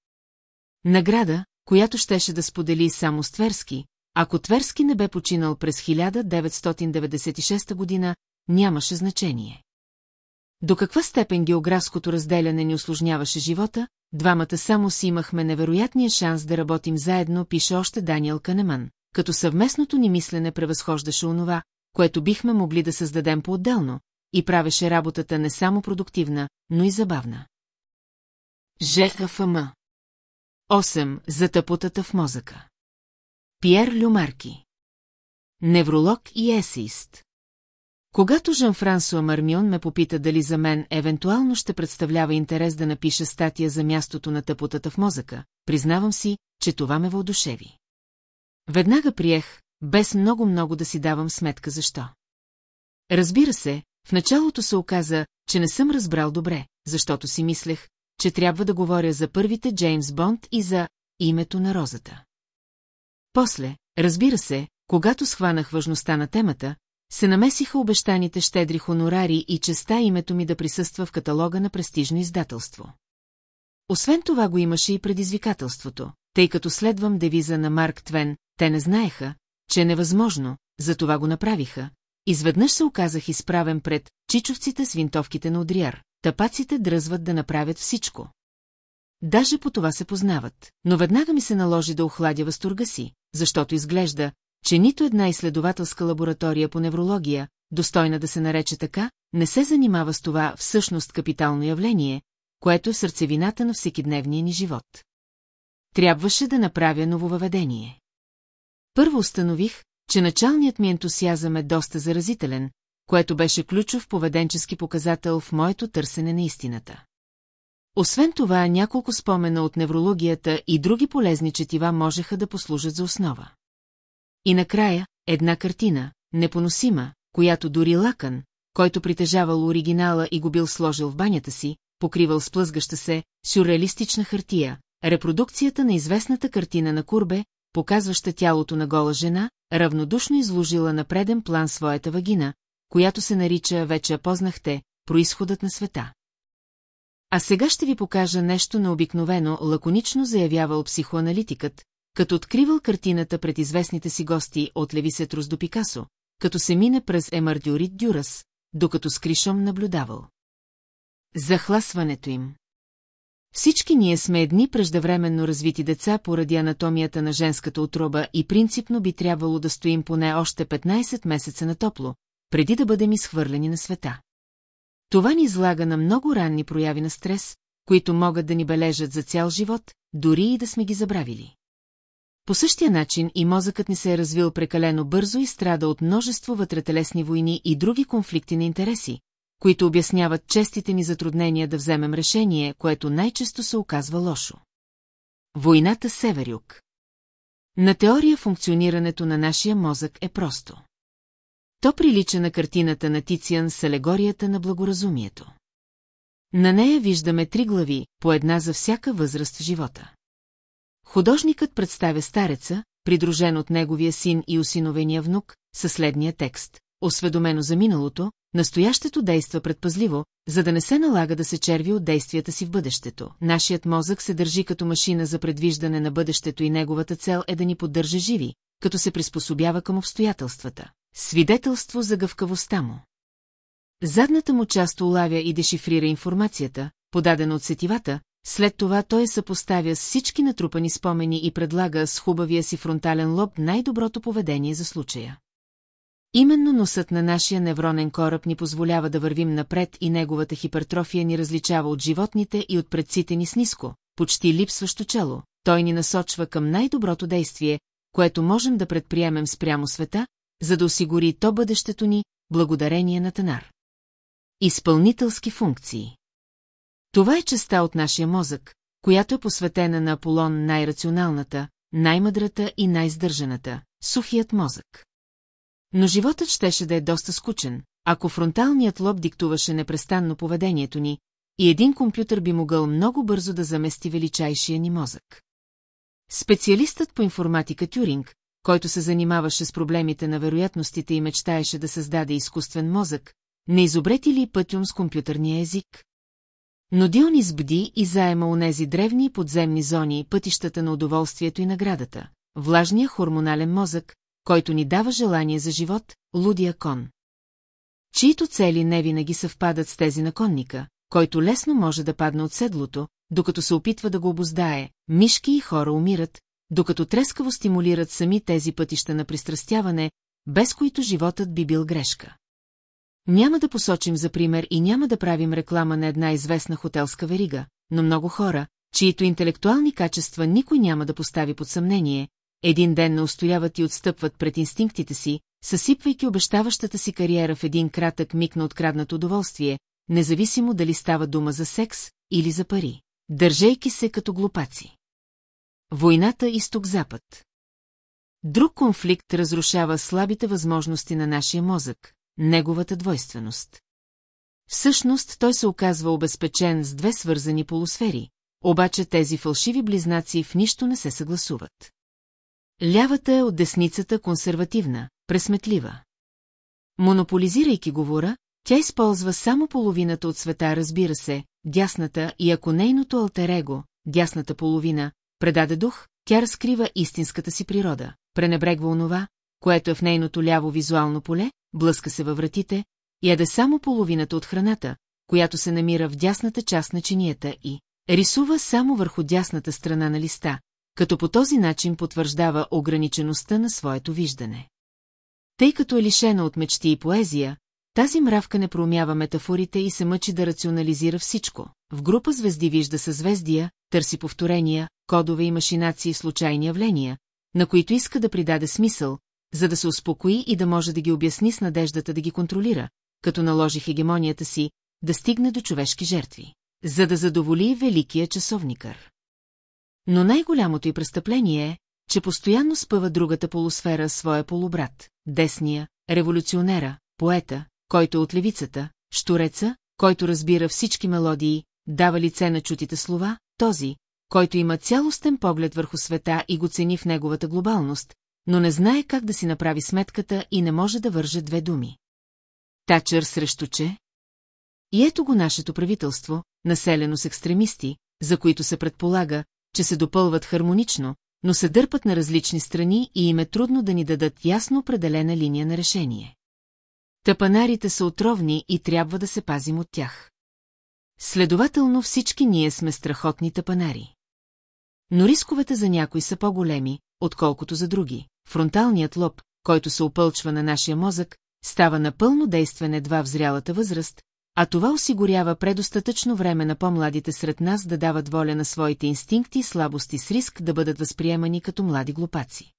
Награда, която щеше да сподели само с Тверски, ако Тверски не бе починал през 1996 година, нямаше значение. До каква степен географското разделяне ни осложняваше живота, двамата само си имахме невероятния шанс да работим заедно, пише още Даниел Канеман, като съвместното ни мислене превъзхождаше онова, което бихме могли да създадем по-отделно, и правеше работата не само продуктивна, но и забавна. ЖХФМ 8. За тъпотата в мозъка Пьер Люмарки Невролог и есеист Когато Жан-Франсуа Мармион ме попита дали за мен евентуално ще представлява интерес да напиша статия за мястото на тъпотата в мозъка, признавам си, че това ме въодушеви. Веднага приех, без много-много да си давам сметка защо. Разбира се, в началото се оказа, че не съм разбрал добре, защото си мислех, че трябва да говоря за първите Джеймс Бонд и за името на розата. После, разбира се, когато схванах важността на темата, се намесиха обещаните щедри хонорари и честа името ми да присъства в каталога на престижно издателство. Освен това го имаше и предизвикателството, тъй като следвам девиза на Марк Твен, те не знаеха, че е невъзможно, затова го направиха. Изведнъж се оказах изправен пред чичовците с винтовките на Одриар. Тапаците дръзват да направят всичко. Даже по това се познават, но веднага ми се наложи да охладя възторга си, защото изглежда, че нито една изследователска лаборатория по неврология, достойна да се нарече така, не се занимава с това всъщност капитално явление, което е сърцевината на всекидневния ни живот. Трябваше да направя нововъведение. Първо установих, че началният ми ентусиазъм е доста заразителен, което беше ключов поведенчески показател в моето търсене на истината. Освен това, няколко спомена от неврологията и други полезни четива можеха да послужат за основа. И накрая, една картина, непоносима, която дори лакън, който притежавал оригинала и го бил сложил в банята си, покривал с плъзгаща се, сюрреалистична хартия, репродукцията на известната картина на Курбе, показваща тялото на гола жена, равнодушно изложила на преден план своята вагина, която се нарича, вече познахте, происходът на света. А сега ще ви покажа нещо необикновено, лаконично заявявал психоаналитикът, като откривал картината пред известните си гости от Левисетрус до Пикасо, като се мине през Емардюрит Дюрас, докато с Кришом наблюдавал. Захласването им всички ние сме едни преждевременно развити деца поради анатомията на женската отроба и принципно би трябвало да стоим поне още 15 месеца на топло, преди да бъдем изхвърлени на света. Това ни излага на много ранни прояви на стрес, които могат да ни бележат за цял живот, дори и да сме ги забравили. По същия начин и мозъкът ни се е развил прекалено бързо и страда от множество вътретелесни войни и други конфликти на интереси, които обясняват честите ни затруднения да вземем решение, което най-често се оказва лошо. Войната Северюк На теория функционирането на нашия мозък е просто. То прилича на картината на Тициан с алегорията на благоразумието. На нея виждаме три глави, по една за всяка възраст в живота. Художникът представя стареца, придружен от неговия син и осиновения внук, със следния текст. Осведомено за миналото, настоящето действа предпазливо, за да не се налага да се черви от действията си в бъдещето. Нашият мозък се държи като машина за предвиждане на бъдещето и неговата цел е да ни поддържа живи, като се приспособява към обстоятелствата. Свидетелство за гъвкавостта му. Задната му част улавя и дешифрира информацията, подадена от сетивата, след това той съпоставя с всички натрупани спомени и предлага с хубавия си фронтален лоб най-доброто поведение за случая. Именно носът на нашия невронен кораб ни позволява да вървим напред и неговата хипертрофия ни различава от животните и от предците ни с ниско, почти липсващо чело, той ни насочва към най-доброто действие, което можем да предприемем спрямо света, за да осигури то бъдещето ни, благодарение на Танар. Изпълнителски функции Това е частта от нашия мозък, която е посветена на Аполон най-рационалната, най-мъдрата и най-здържаната, сухият мозък. Но животът щеше да е доста скучен, ако фронталният лоб диктуваше непрестанно поведението ни, и един компютър би могъл много бързо да замести величайшия ни мозък. Специалистът по информатика Тюринг, който се занимаваше с проблемите на вероятностите и мечтаеше да създаде изкуствен мозък, не изобрети ли пътюм с компютърния език? Но Дионис бди и заема онези древни подземни зони пътищата на удоволствието и наградата, влажния хормонален мозък, който ни дава желание за живот, лудия кон. Чието цели не винаги съвпадат с тези на конника, който лесно може да падне от седлото, докато се опитва да го обоздае, мишки и хора умират, докато трескаво стимулират сами тези пътища на пристрастяване, без които животът би бил грешка. Няма да посочим за пример и няма да правим реклама на една известна хотелска верига, но много хора, чието интелектуални качества никой няма да постави под съмнение, един ден не устояват и отстъпват пред инстинктите си, съсипвайки обещаващата си кариера в един кратък миг на откраднато удоволствие, независимо дали става дума за секс или за пари, държейки се като глупаци. Войната изток-запад Друг конфликт разрушава слабите възможности на нашия мозък, неговата двойственост. Всъщност той се оказва обезпечен с две свързани полусфери, обаче тези фалшиви близнаци в нищо не се съгласуват. Лявата е от десницата консервативна, пресметлива. Монополизирайки говора, тя използва само половината от света, разбира се, дясната и ако нейното алтерего, дясната половина, предаде дух, тя разкрива истинската си природа, пренебрегва онова, което е в нейното ляво визуално поле, блъска се във вратите, яде само половината от храната, която се намира в дясната част на чинията и рисува само върху дясната страна на листа, като по този начин потвърждава ограничеността на своето виждане. Тъй като е лишена от мечти и поезия, тази мравка не проумява метафорите и се мъчи да рационализира всичко. В група звезди вижда съзвездия, търси повторения, кодове и машинации и случайни явления, на които иска да придаде смисъл, за да се успокои и да може да ги обясни с надеждата да ги контролира, като наложи хегемонията си, да стигне до човешки жертви, за да задоволи великия часовникър. Но най-голямото й престъпление е, че постоянно спъва другата полусфера своя полубрат, десния, революционера, поета, който е от левицата, штуреца, който разбира всички мелодии, дава лице на чутите слова, този, който има цялостен поглед върху света и го цени в неговата глобалност, но не знае как да си направи сметката и не може да върже две думи. Тачър срещу че? И ето го нашето правителство, населено с екстремисти, за които се предполага, че се допълват хармонично, но се дърпат на различни страни и им е трудно да ни дадат ясно определена линия на решение. Тъпанарите са отровни и трябва да се пазим от тях. Следователно всички ние сме страхотни тъпанари. Но рисковете за някои са по-големи, отколкото за други. Фронталният лоб, който се опълчва на нашия мозък, става напълно действен едва в зрялата възраст, а това осигурява предостатъчно време на по-младите сред нас да дават воля на своите инстинкти и слабости с риск да бъдат възприемани като млади глупаци.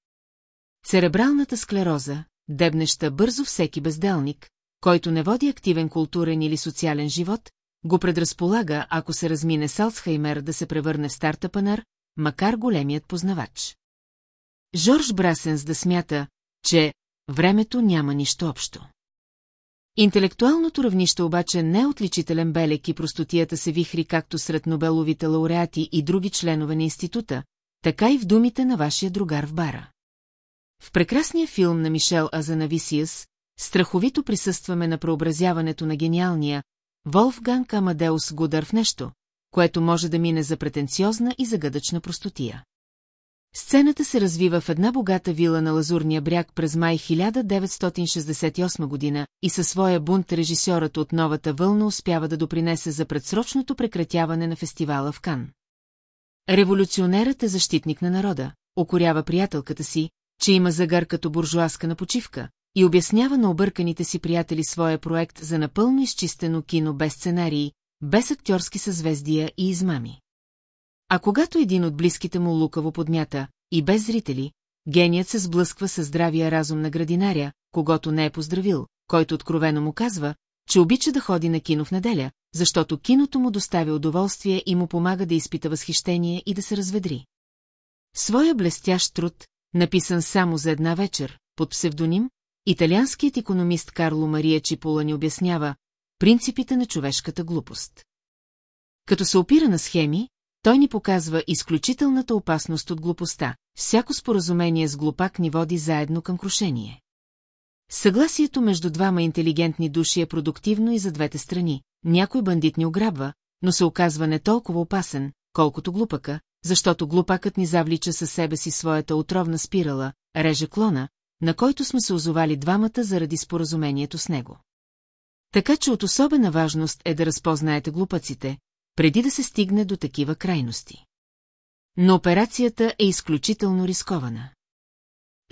Церебралната склероза, дебнеща бързо всеки безделник, който не води активен културен или социален живот, го предразполага, ако се размине с Алцхаймер да се превърне в стартъпанър, макар големият познавач. Жорж Брасенс да смята, че времето няма нищо общо. Интелектуалното равнище обаче не е отличителен белек и простотията се вихри както сред Нобеловите лауреати и други членове на института, така и в думите на вашия другар в бара. В прекрасния филм на Мишел Азанависиас страховито присъстваме на преобразяването на гениалния Волфганг Амадеус Гудар в нещо, което може да мине за претенциозна и загадъчна простотия. Сцената се развива в една богата вила на Лазурния бряг през май 1968 година и със своя бунт режисьорът от новата вълна успява да допринесе за предсрочното прекратяване на фестивала в Кан. Революционерът е защитник на народа, окорява приятелката си, че има загър като буржуаска на почивка, и обяснява на обърканите си приятели своя проект за напълно изчистено кино без сценарии, без актьорски съзвездия и измами. А когато един от близките му лукаво подмята, и без зрители, геният се сблъсква със здравия разум на градинаря, когато не е поздравил, който откровено му казва, че обича да ходи на кино в неделя, защото киното му доставя удоволствие и му помага да изпита възхищение и да се разведри. Своя блестящ труд, написан само за една вечер, под псевдоним, италианският економист Карло Мария Чипола ни обяснява принципите на човешката глупост. Като се опира на схеми, той ни показва изключителната опасност от глупостта. Всяко споразумение с глупак ни води заедно към крушение. Съгласието между двама интелигентни души е продуктивно и за двете страни. Някой бандит ни ограбва, но се оказва не толкова опасен, колкото глупака, защото глупакът ни завлича със себе си своята отровна спирала, реже клона, на който сме се озовали двамата заради споразумението с него. Така че от особена важност е да разпознаете глупаците, преди да се стигне до такива крайности. Но операцията е изключително рискована.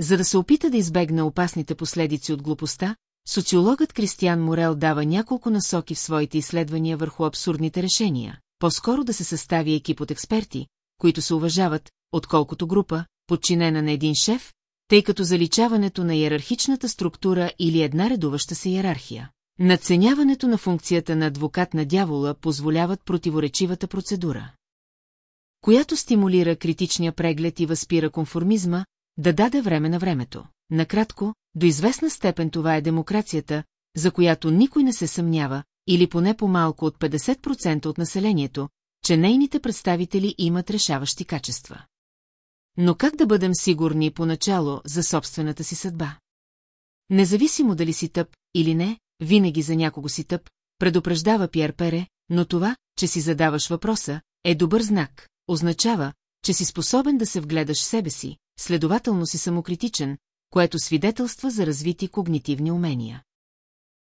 За да се опита да избегне опасните последици от глупостта, социологът Кристиан Морел дава няколко насоки в своите изследвания върху абсурдните решения, по-скоро да се състави екип от експерти, които се уважават, отколкото група, подчинена на един шеф, тъй като заличаването на иерархичната структура или една редуваща се иерархия. Надценяването на функцията на адвокат на дявола позволяват противоречивата процедура, която стимулира критичния преглед и възпира конформизма, да даде време на времето. Накратко, до известна степен това е демокрацията, за която никой не се съмнява, или поне по-малко от 50% от населението, че нейните представители имат решаващи качества. Но как да бъдем сигурни поначало за собствената си съдба? Независимо дали си тъп или не, винаги за някого си тъп, предупреждава Пьер Пере, но това, че си задаваш въпроса, е добър знак, означава, че си способен да се вгледаш в себе си, следователно си самокритичен, което свидетелства за развити когнитивни умения.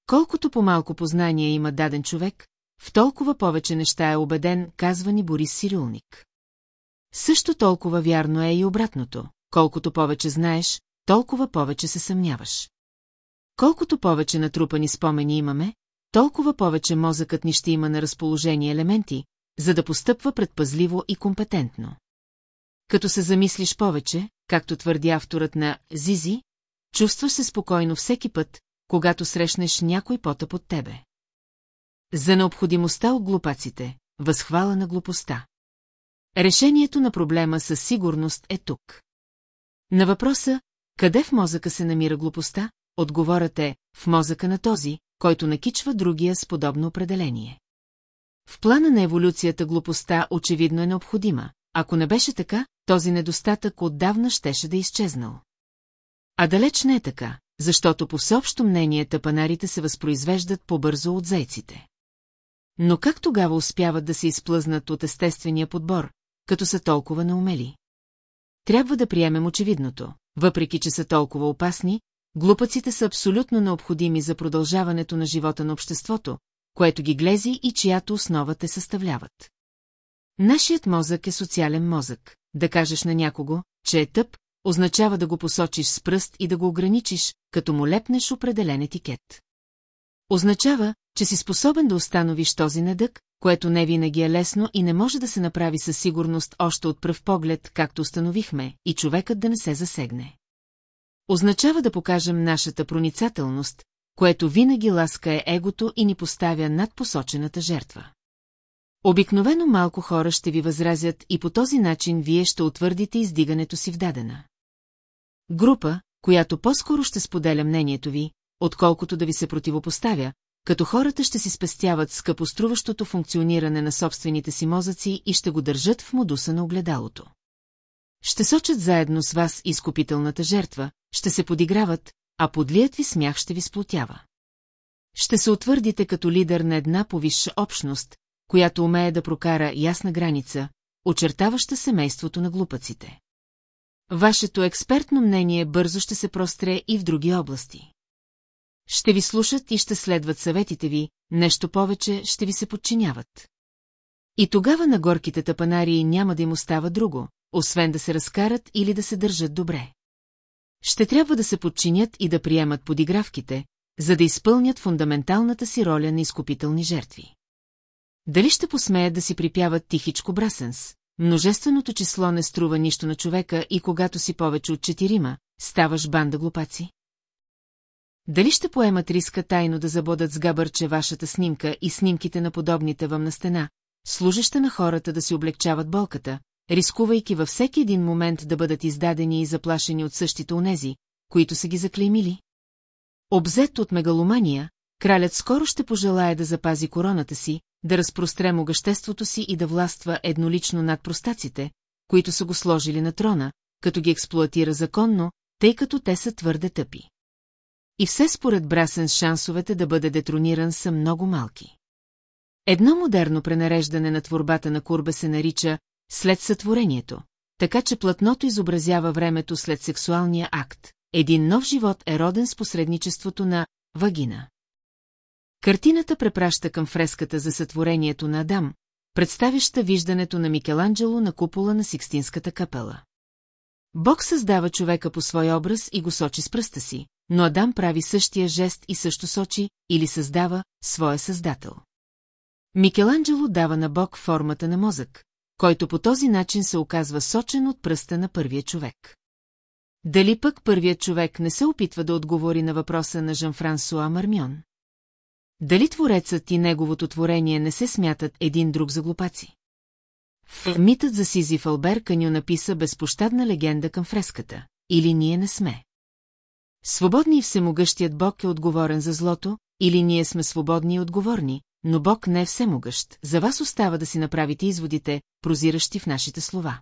Колкото по-малко познание има даден човек, в толкова повече неща е убеден, казва ни Борис Сирулник. Също толкова вярно е и обратното. Колкото повече знаеш, толкова повече се съмняваш. Колкото повече натрупани спомени имаме, толкова повече мозъкът ни ще има на разположение елементи, за да постъпва предпазливо и компетентно. Като се замислиш повече, както твърди авторът на «Зизи», чувстваш се спокойно всеки път, когато срещнеш някой потъп от тебе. За необходимостта от глупаците, възхвала на глупостта. Решението на проблема със сигурност е тук. На въпроса, къде в мозъка се намира глупостта, отговорът е в мозъка на този, който накичва другия с подобно определение. В плана на еволюцията глупостта очевидно е необходима, ако не беше така, този недостатък отдавна щеше да е изчезнал. А далеч не е така, защото по всеобщо мнение тъпанарите се възпроизвеждат по-бързо от зайците. Но как тогава успяват да се изплъзнат от естествения подбор, като са толкова наумели? Трябва да приемем очевидното. Въпреки, че са толкова опасни, глупаците са абсолютно необходими за продължаването на живота на обществото, което ги глези и чиято основа те съставляват. Нашият мозък е социален мозък. Да кажеш на някого, че е тъп, означава да го посочиш с пръст и да го ограничиш, като му лепнеш определен етикет. Означава, че си способен да установиш този недък, което не винаги е лесно и не може да се направи със сигурност още от пръв поглед, както установихме, и човекът да не се засегне. Означава да покажем нашата проницателност, което винаги ласка е егото и ни поставя над посочената жертва. Обикновено малко хора ще ви възразят и по този начин вие ще утвърдите издигането си в дадена. Група, която по-скоро ще споделя мнението ви, отколкото да ви се противопоставя, като хората ще си спестяват скъпоструващото функциониране на собствените си мозъци и ще го държат в модуса на огледалото. Ще сочат заедно с вас изкупителната жертва, ще се подиграват, а подлият ви смях ще ви сплотява. Ще се утвърдите като лидер на една повисша общност, която умее да прокара ясна граница, очертаваща семейството на глупаците. Вашето експертно мнение бързо ще се простре и в други области. Ще ви слушат и ще следват съветите ви, нещо повече ще ви се подчиняват. И тогава на горките тъпанари няма да им остава друго, освен да се разкарат или да се държат добре. Ще трябва да се подчинят и да приемат подигравките, за да изпълнят фундаменталната си роля на изкупителни жертви. Дали ще посмеят да си припяват тихичко Брасенс, множественото число не струва нищо на човека и когато си повече от четирима, ставаш банда глупаци. Дали ще поемат риска тайно да забодат с габърче вашата снимка и снимките на подобните вам на стена, служеща на хората да си облегчават болката, рискувайки във всеки един момент да бъдат издадени и заплашени от същите онези, които са ги заклеймили? Обзет от мегаломания, кралят скоро ще пожелая да запази короната си, да разпростре могъществото си и да властва еднолично над простаците, които са го сложили на трона, като ги експлуатира законно, тъй като те са твърде тъпи. И все според Брасен шансовете да бъде детрониран са много малки. Едно модерно пренареждане на творбата на Курбе се нарича «след сътворението», така че платното изобразява времето след сексуалния акт. Един нов живот е роден с посредничеството на вагина. Картината препраща към фреската за сътворението на Адам, представяща виждането на Микеланджело на купола на Сикстинската капела. Бог създава човека по свой образ и го сочи с пръста си, но Адам прави същия жест и също сочи, или създава, своя създател. Микеланджело дава на Бог формата на мозък, който по този начин се оказва сочен от пръста на първия човек. Дали пък първият човек не се опитва да отговори на въпроса на Жан-Франсуа Мармион? Дали творецът и неговото творение не се смятат един друг за глупаци? В митът за Сизиф Албер Каню написа безпощадна легенда към фреската. Или ние не сме. Свободни и всемогъщият Бог е отговорен за злото, или ние сме свободни и отговорни, но Бог не е всемогъщ. За вас остава да си направите изводите, прозиращи в нашите слова.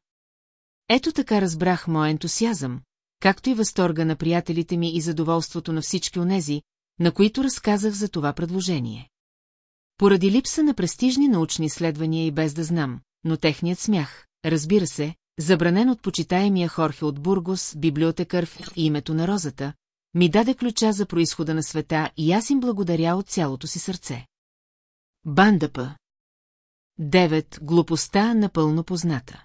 Ето така разбрах моя ентусиазъм, както и възторга на приятелите ми и задоволството на всички онези, на които разказах за това предложение. Поради липса на престижни научни изследвания и без да знам, но техният смях, разбира се, забранен от почитаемия Хорхе от Бургос, библиотекар в името на розата, ми даде ключа за происхода на света и аз им благодаря от цялото си сърце. Бандъпа 9. Глупостта напълно позната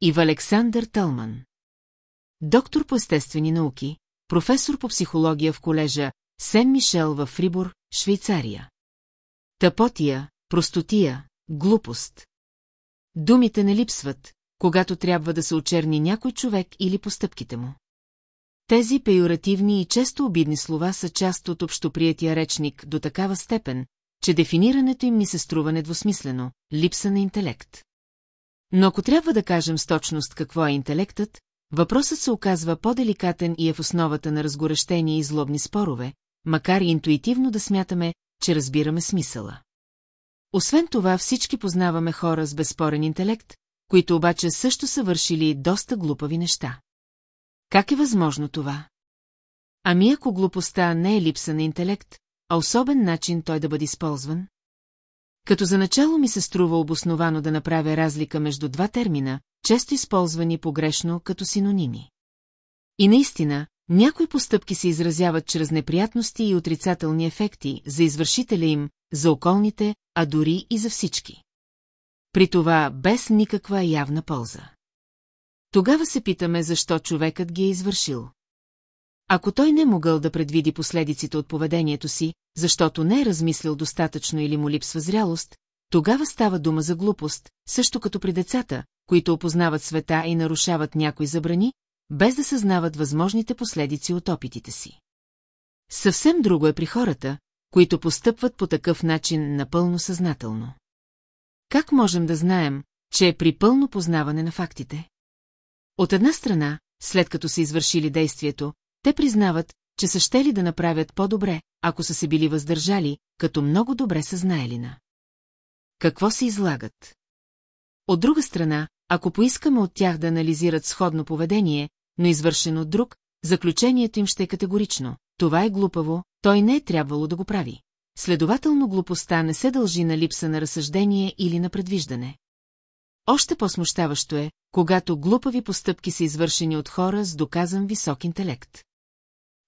Ив Александър Тълман Доктор по естествени науки, професор по психология в колежа Сен-Мишел във Фрибур, Швейцария. Тъпотия, простотия, глупост. Думите не липсват, когато трябва да се очерни някой човек или постъпките му. Тези пеюративни и често обидни слова са част от общоприятия речник до такава степен, че дефинирането им ни се струва недвусмислено – липса на интелект. Но ако трябва да кажем с точност какво е интелектът, въпросът се оказва по-деликатен и е в основата на разгорещени и злобни спорове, макар и интуитивно да смятаме, че разбираме смисъла. Освен това всички познаваме хора с безспорен интелект, които обаче също са вършили доста глупави неща. Как е възможно това? Ами ако глупостта не е липса на интелект, а особен начин той да бъде използван? Като за начало ми се струва обосновано да направя разлика между два термина, често използвани погрешно като синоними. И наистина, някои постъпки се изразяват чрез неприятности и отрицателни ефекти за извършителя им, за околните, а дори и за всички. При това без никаква явна полза. Тогава се питаме защо човекът ги е извършил. Ако той не могъл да предвиди последиците от поведението си, защото не е размислил достатъчно или му липсва зрялост, тогава става дума за глупост, също като при децата, които опознават света и нарушават някои забрани, без да съзнават възможните последици от опитите си. Съвсем друго е при хората, които постъпват по такъв начин напълно съзнателно. Как можем да знаем, че е при пълно познаване на фактите? От една страна, след като са извършили действието, те признават, че са щели да направят по-добре, ако са се били въздържали, като много добре са знаели на. Какво се излагат? От друга страна, ако поискаме от тях да анализират сходно поведение, но извършено от друг, заключението им ще е категорично. Това е глупаво, той не е трябвало да го прави. Следователно глупостта не се дължи на липса на разсъждение или на предвиждане. Още по-смущаващо е, когато глупави постъпки са извършени от хора с доказан висок интелект.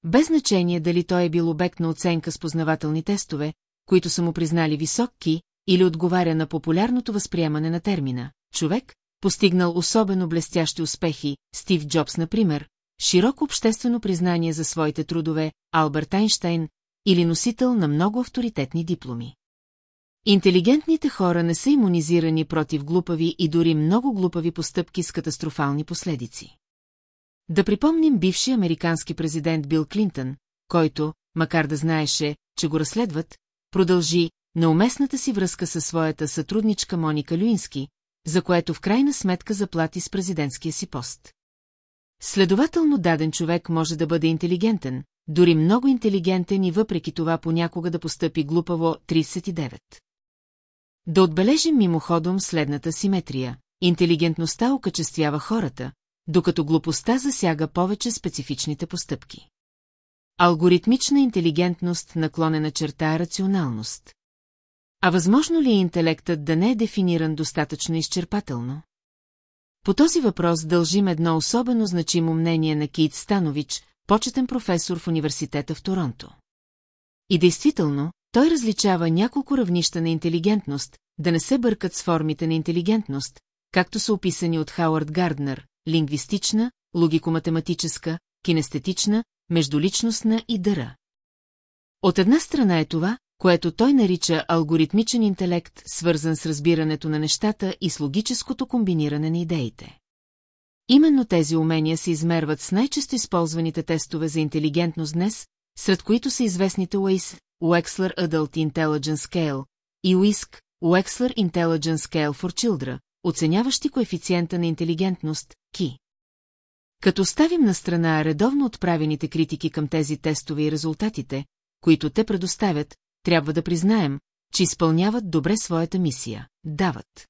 Без значение дали той е бил обект на оценка с познавателни тестове, които са му признали високки, или отговаря на популярното възприемане на термина. Човек, постигнал особено блестящи успехи, Стив Джобс, например, широко обществено признание за своите трудове, Алберт Айнштайн, или носител на много авторитетни дипломи. Интелигентните хора не са иммунизирани против глупави и дори много глупави постъпки с катастрофални последици. Да припомним бивши американски президент Бил Клинтън, който, макар да знаеше, че го разследват, продължи на уместната си връзка със своята сътрудничка Моника Люински, за което в крайна сметка заплати с президентския си пост. Следователно даден човек може да бъде интелигентен, дори много интелигентен и въпреки това понякога да постъпи глупаво 39. Да отбележим мимоходом следната симетрия. Интелигентността окачествява хората, докато глупостта засяга повече специфичните постъпки. Алгоритмична интелигентност наклонена черта рационалност. А възможно ли е интелектът да не е дефиниран достатъчно изчерпателно? По този въпрос дължим едно особено значимо мнение на Кейт Станович, почетен професор в университета в Торонто. И действително, той различава няколко равнища на интелигентност, да не се бъркат с формите на интелигентност, както са описани от Хауърд Гарднер, лингвистична, логико-математическа, кинестетична, междуличностна и дъра. От една страна е това, което той нарича алгоритмичен интелект, свързан с разбирането на нещата и с логическото комбиниране на идеите. Именно тези умения се измерват с най-често използваните тестове за интелигентност днес, сред които са известните WAIS, Wexler Adult Intelligence Scale и WISC, Wexler Intelligence Scale for Children, оценяващи коефициента на интелигентност, КИ. Като ставим на страна редовно отправените критики към тези тестове и резултатите, които те предоставят, трябва да признаем, че изпълняват добре своята мисия – дават.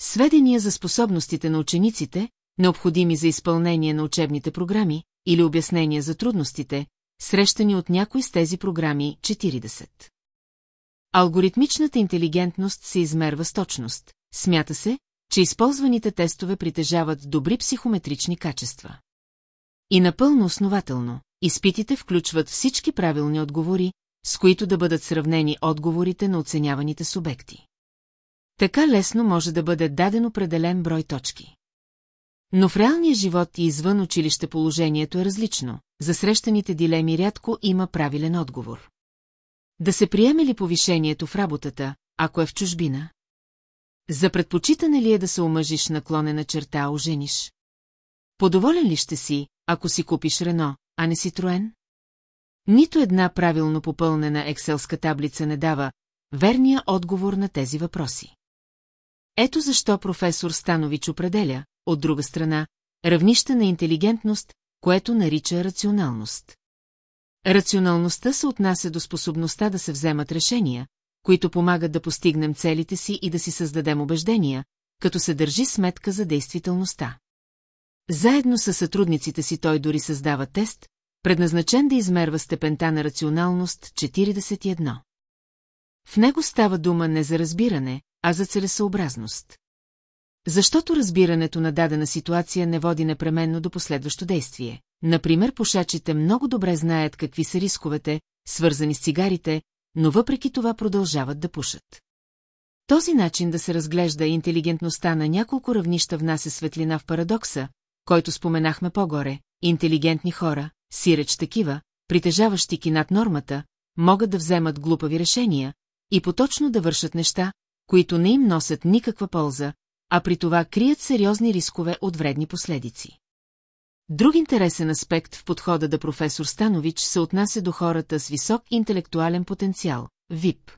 Сведения за способностите на учениците, необходими за изпълнение на учебните програми, или обяснения за трудностите, срещани от някой с тези програми 40. Алгоритмичната интелигентност се измерва с точност. Смята се, че използваните тестове притежават добри психометрични качества. И напълно основателно, изпитите включват всички правилни отговори, с които да бъдат сравнени отговорите на оценяваните субекти. Така лесно може да бъде даден определен брой точки. Но в реалния живот и извън училище положението е различно, за срещаните дилеми рядко има правилен отговор. Да се приеме ли повишението в работата, ако е в чужбина? За предпочитане ли е да се омъжиш наклонена черта, ожениш? Подоволен ли ще си, ако си купиш Рено, а не си троен? Нито една правилно попълнена екселска таблица не дава верния отговор на тези въпроси. Ето защо професор Станович определя, от друга страна, равнище на интелигентност, което нарича рационалност. Рационалността се отнася до способността да се вземат решения, които помагат да постигнем целите си и да си създадем убеждения, като се държи сметка за действителността. Заедно с сътрудниците си той дори създава тест, предназначен да измерва степента на рационалност 41. В него става дума не за разбиране, а за целесъобразност. Защото разбирането на дадена ситуация не води непременно до последващо действие. Например, пушачите много добре знаят какви са рисковете, свързани с цигарите, но въпреки това продължават да пушат. Този начин да се разглежда интелигентността на няколко равнища внася светлина в парадокса, който споменахме по-горе, интелигентни хора, сиреч такива, притежаващи ки над нормата, могат да вземат глупави решения и поточно да вършат неща, които не им носят никаква полза, а при това крият сериозни рискове от вредни последици. Друг интересен аспект в подхода да професор Станович се отнася до хората с висок интелектуален потенциал – ВИП.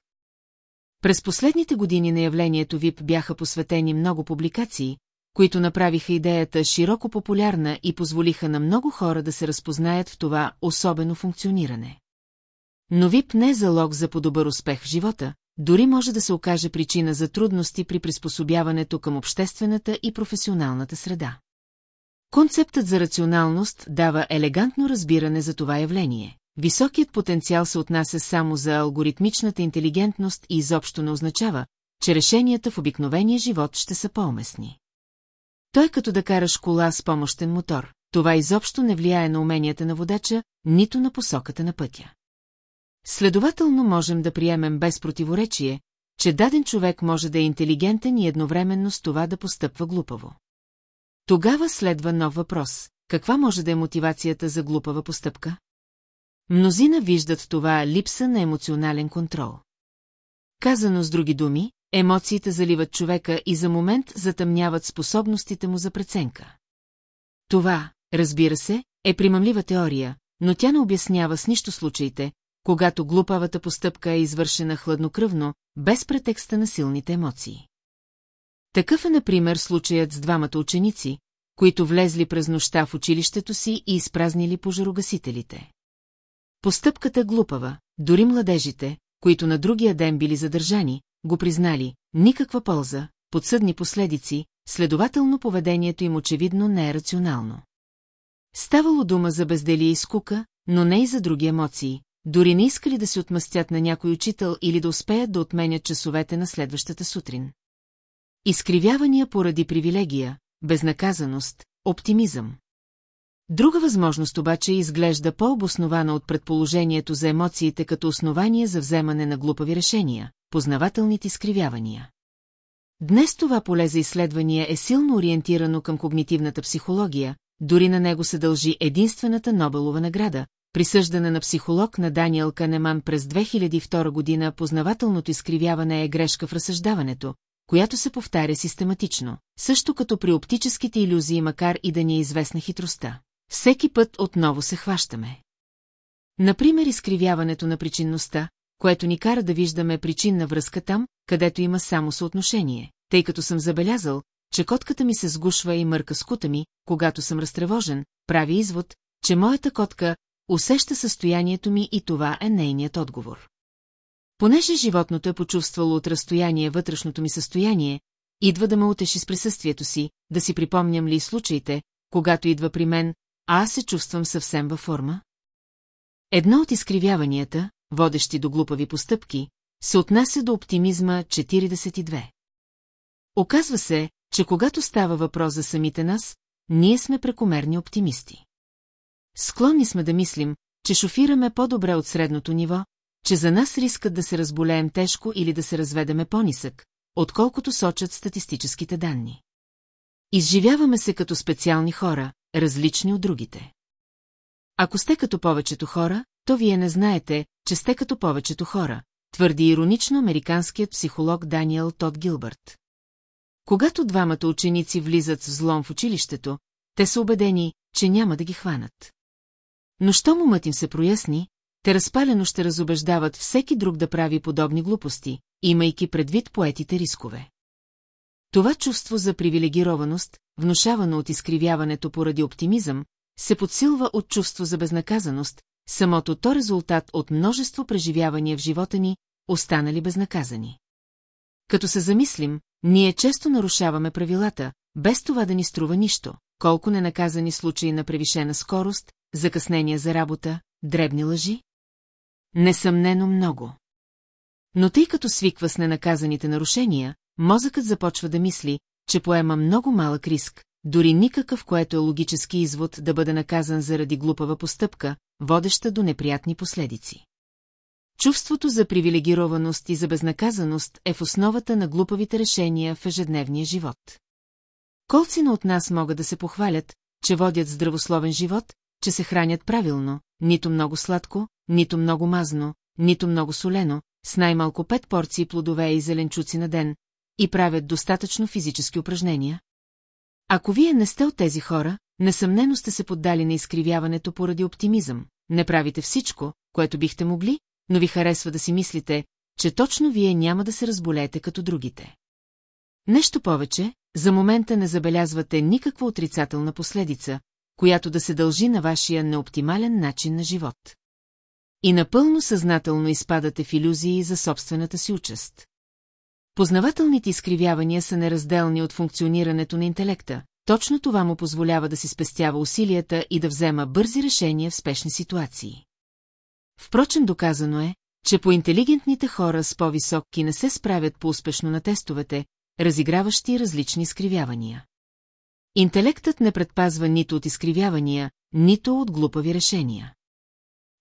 През последните години на явлението ВИП бяха посветени много публикации, които направиха идеята широко популярна и позволиха на много хора да се разпознаят в това особено функциониране. Но ВИП не е залог за по-добър успех в живота, дори може да се окаже причина за трудности при приспособяването към обществената и професионалната среда. Концептът за рационалност дава елегантно разбиране за това явление. Високият потенциал се отнася само за алгоритмичната интелигентност и изобщо не означава, че решенията в обикновения живот ще са по-уместни. Той като да караш кола с помощен мотор. Това изобщо не влияе на уменията на водача, нито на посоката на пътя. Следователно можем да приемем без противоречие, че даден човек може да е интелигентен и едновременно с това да постъпва глупаво. Тогава следва нов въпрос. Каква може да е мотивацията за глупава постъпка? Мнозина виждат това липса на емоционален контрол. Казано с други думи, емоциите заливат човека и за момент затъмняват способностите му за преценка. Това, разбира се, е примамлива теория, но тя не обяснява с нищо случаите, когато глупавата постъпка е извършена хладнокръвно, без претекста на силните емоции. Такъв е, например, случаят с двамата ученици, които влезли през нощта в училището си и изпразнили пожарогасителите. Постъпката глупава, дори младежите, които на другия ден били задържани, го признали, никаква полза, подсъдни последици, следователно поведението им очевидно не е рационално. Ставало дума за безделие и скука, но не и за други емоции, дори не искали да се отмъстят на някой учител или да успеят да отменят часовете на следващата сутрин. Изкривявания поради привилегия, безнаказаност, оптимизъм. Друга възможност обаче изглежда по-обоснована от предположението за емоциите като основание за вземане на глупави решения, познавателните изкривявания. Днес това поле за изследвания е силно ориентирано към когнитивната психология, дори на него се дължи единствената Нобелова награда, присъждана на психолог на Даниел Канеман през 2002 година познавателното изкривяване е грешка в разсъждаването, която се повтаря систематично, също като при оптическите иллюзии, макар и да ни е известна хитростта. Всеки път отново се хващаме. Например, изкривяването на причинността, което ни кара да виждаме причинна връзка там, където има само съотношение, тъй като съм забелязал, че котката ми се сгушва и мърка скута ми, когато съм разтревожен, прави извод, че моята котка усеща състоянието ми и това е нейният отговор. Понеже животното е почувствало от разстояние вътрешното ми състояние, идва да ме утеши с присъствието си, да си припомням ли случаите, когато идва при мен, а аз се чувствам съвсем във форма? Едно от изкривяванията, водещи до глупави постъпки, се отнася до оптимизма 42. Оказва се, че когато става въпрос за самите нас, ние сме прекомерни оптимисти. Склонни сме да мислим, че шофираме по-добре от средното ниво, че за нас рискът да се разболеем тежко или да се разведеме по-нисък, отколкото сочат статистическите данни. Изживяваме се като специални хора, различни от другите. Ако сте като повечето хора, то вие не знаете, че сте като повечето хора, твърди иронично американският психолог Даниел Тод Гилбърт. Когато двамата ученици влизат с злом в училището, те са убедени, че няма да ги хванат. Но щом умът им се проясни, те разпалено ще разобеждават всеки друг да прави подобни глупости, имайки предвид поетите рискове. Това чувство за привилегированост, внушавано от изкривяването поради оптимизъм, се подсилва от чувство за безнаказаност, самото то резултат от множество преживявания в живота ни, останали безнаказани. Като се замислим, ние често нарушаваме правилата, без това да ни струва нищо, колко ненаказани случаи на превишена скорост, закъснения за работа, дребни лъжи? Несъмнено много. Но тъй като свиква с ненаказаните нарушения, мозъкът започва да мисли, че поема много малък риск, дори никакъв, което е логически извод да бъде наказан заради глупава постъпка, водеща до неприятни последици. Чувството за привилегированост и за безнаказаност е в основата на глупавите решения в ежедневния живот. Колцина от нас могат да се похвалят, че водят здравословен живот, че се хранят правилно, нито много сладко, нито много мазно, нито много солено, с най-малко пет порции плодове и зеленчуци на ден, и правят достатъчно физически упражнения? Ако вие не сте от тези хора, несъмнено сте се поддали на изкривяването поради оптимизъм, не правите всичко, което бихте могли, но ви харесва да си мислите, че точно вие няма да се разболеете като другите. Нещо повече, за момента не забелязвате никаква отрицателна последица, която да се дължи на вашия неоптимален начин на живот. И напълно съзнателно изпадате в иллюзии за собствената си участ. Познавателните изкривявания са неразделни от функционирането на интелекта, точно това му позволява да си спестява усилията и да взема бързи решения в спешни ситуации. Впрочем доказано е, че по интелигентните хора с по-високки не се справят по-успешно на тестовете, разиграващи различни изкривявания. Интелектът не предпазва нито от изкривявания, нито от глупави решения.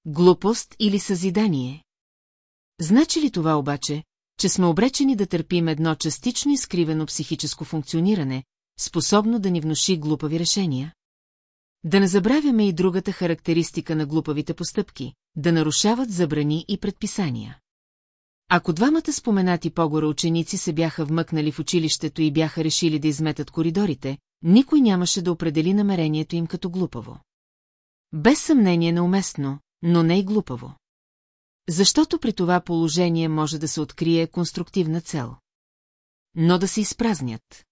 Глупост или съзидание? Значи ли това обаче, че сме обречени да търпим едно частично изкривено психическо функциониране, способно да ни внуши глупави решения? Да не забравяме и другата характеристика на глупавите постъпки, да нарушават забрани и предписания. Ако двамата споменати по-горе ученици се бяха вмъкнали в училището и бяха решили да изметат коридорите, никой нямаше да определи намерението им като глупаво. Без съмнение неуместно, но не и глупаво. Защото при това положение може да се открие конструктивна цел. Но да се изпразнят.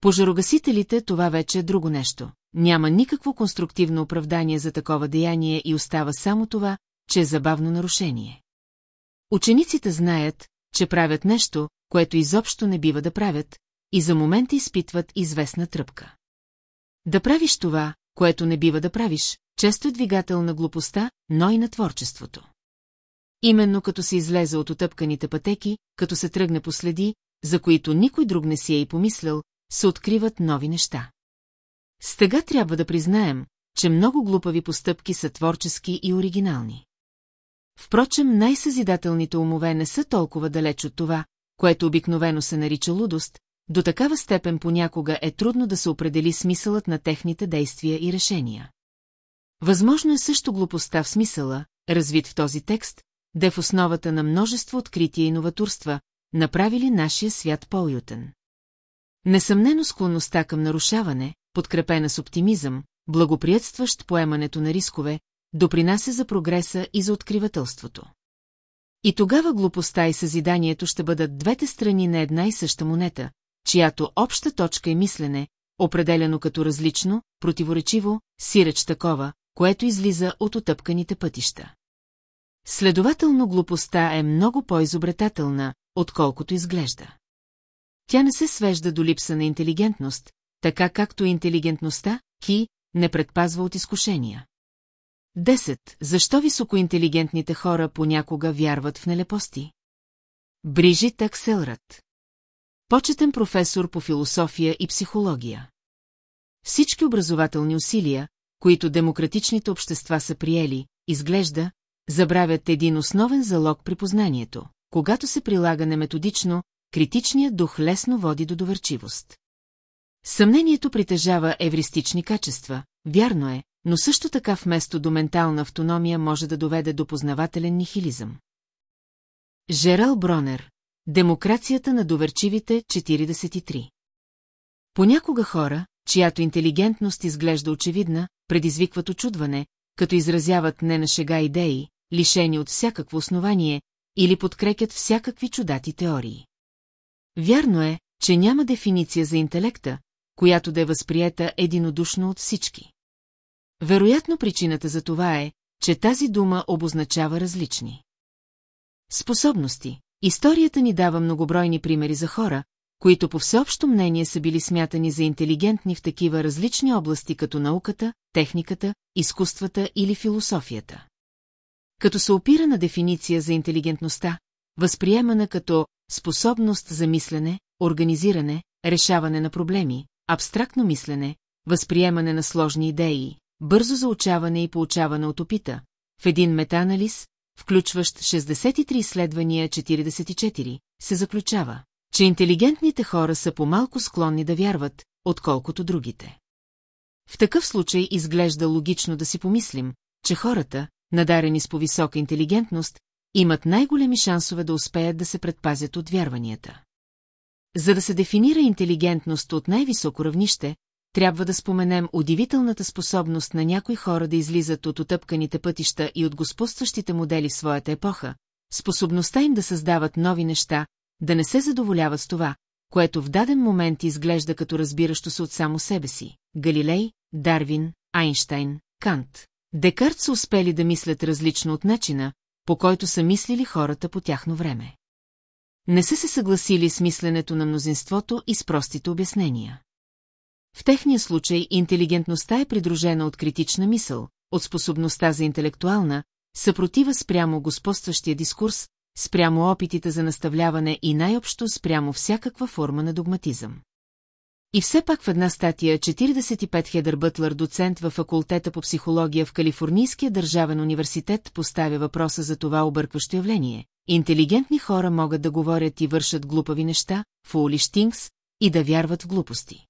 Пожарогасителите това вече е друго нещо. Няма никакво конструктивно оправдание за такова деяние и остава само това, че е забавно нарушение. Учениците знаят, че правят нещо, което изобщо не бива да правят, и за момента изпитват известна тръпка. Да правиш това, което не бива да правиш, често е двигател на глупостта, но и на творчеството. Именно като се излезе от отъпканите пътеки, като се тръгне по следи, за които никой друг не си е и помислял, се откриват нови неща. Стега трябва да признаем, че много глупави постъпки са творчески и оригинални. Впрочем, най-съзидателните умове не са толкова далеч от това, което обикновено се нарича лудост, до такава степен понякога е трудно да се определи смисълът на техните действия и решения. Възможно е също глупостта в смисъла, развит в този текст, да е в основата на множество открития и новатурства, направили нашия свят по-уютен. Несъмнено склонността към нарушаване, подкрепена с оптимизъм, благоприятстващ поемането на рискове, допринася за прогреса и за откривателството. И тогава глупостта и съзиданието ще бъдат двете страни на една и съща монета, чиято обща точка е мислене, определено като различно, противоречиво, сиреч такова, което излиза от отъпканите пътища. Следователно глупостта е много по-изобретателна, отколкото изглежда. Тя не се свежда до липса на интелигентност, така както интелигентността, ки, не предпазва от изкушения. Десет. Защо високоинтелигентните хора понякога вярват в нелепости? Брижит Акселрат. Почетен професор по философия и психология. Всички образователни усилия, които демократичните общества са приели, изглежда, забравят един основен залог при познанието. Когато се прилага неметодично, критичният дух лесно води до доверчивост. Съмнението притежава евристични качества, вярно е, но също така вместо до ментална автономия може да доведе до познавателен нихилизъм. Жерал Бронер Демокрацията на доверчивите 43 Понякога хора, чиято интелигентност изглежда очевидна, предизвикват очудване, като изразяват не на шега идеи, лишени от всякакво основание, или подкрепят всякакви чудати теории. Вярно е, че няма дефиниция за интелекта, която да е възприета единодушно от всички. Вероятно причината за това е, че тази дума обозначава различни. Способности. Историята ни дава многобройни примери за хора, които по всеобщо мнение са били смятани за интелигентни в такива различни области като науката, техниката, изкуствата или философията. Като се опира на дефиниция за интелигентността, възприемана като способност за мислене, организиране, решаване на проблеми, абстрактно мислене, възприемане на сложни идеи, бързо заучаване и получаване от опита, в един метаанализ, включващ 63 изследвания 44, се заключава, че интелигентните хора са по-малко склонни да вярват, отколкото другите. В такъв случай изглежда логично да си помислим, че хората, надарени с повисока интелигентност, имат най-големи шансове да успеят да се предпазят от вярванията. За да се дефинира интелигентност от най-високо равнище, трябва да споменем удивителната способност на някои хора да излизат от отъпканите пътища и от господстващите модели в своята епоха, способността им да създават нови неща, да не се задоволяват с това, което в даден момент изглежда като разбиращо се от само себе си. Галилей, Дарвин, Айнштайн, Кант. Декарт са успели да мислят различно от начина, по който са мислили хората по тяхно време. Не са се съгласили с мисленето на мнозинството и с простите обяснения. В техния случай интелигентността е придружена от критична мисъл, от способността за интелектуална, съпротива спрямо господстващия дискурс, спрямо опитите за наставляване и най-общо спрямо всякаква форма на догматизъм. И все пак в една статия 45 Хедър Бътлър, доцент във факултета по психология в Калифорнийския държавен университет, поставя въпроса за това объркващо явление. Интелигентни хора могат да говорят и вършат глупави неща, фоули Тингс, и да вярват в глупости.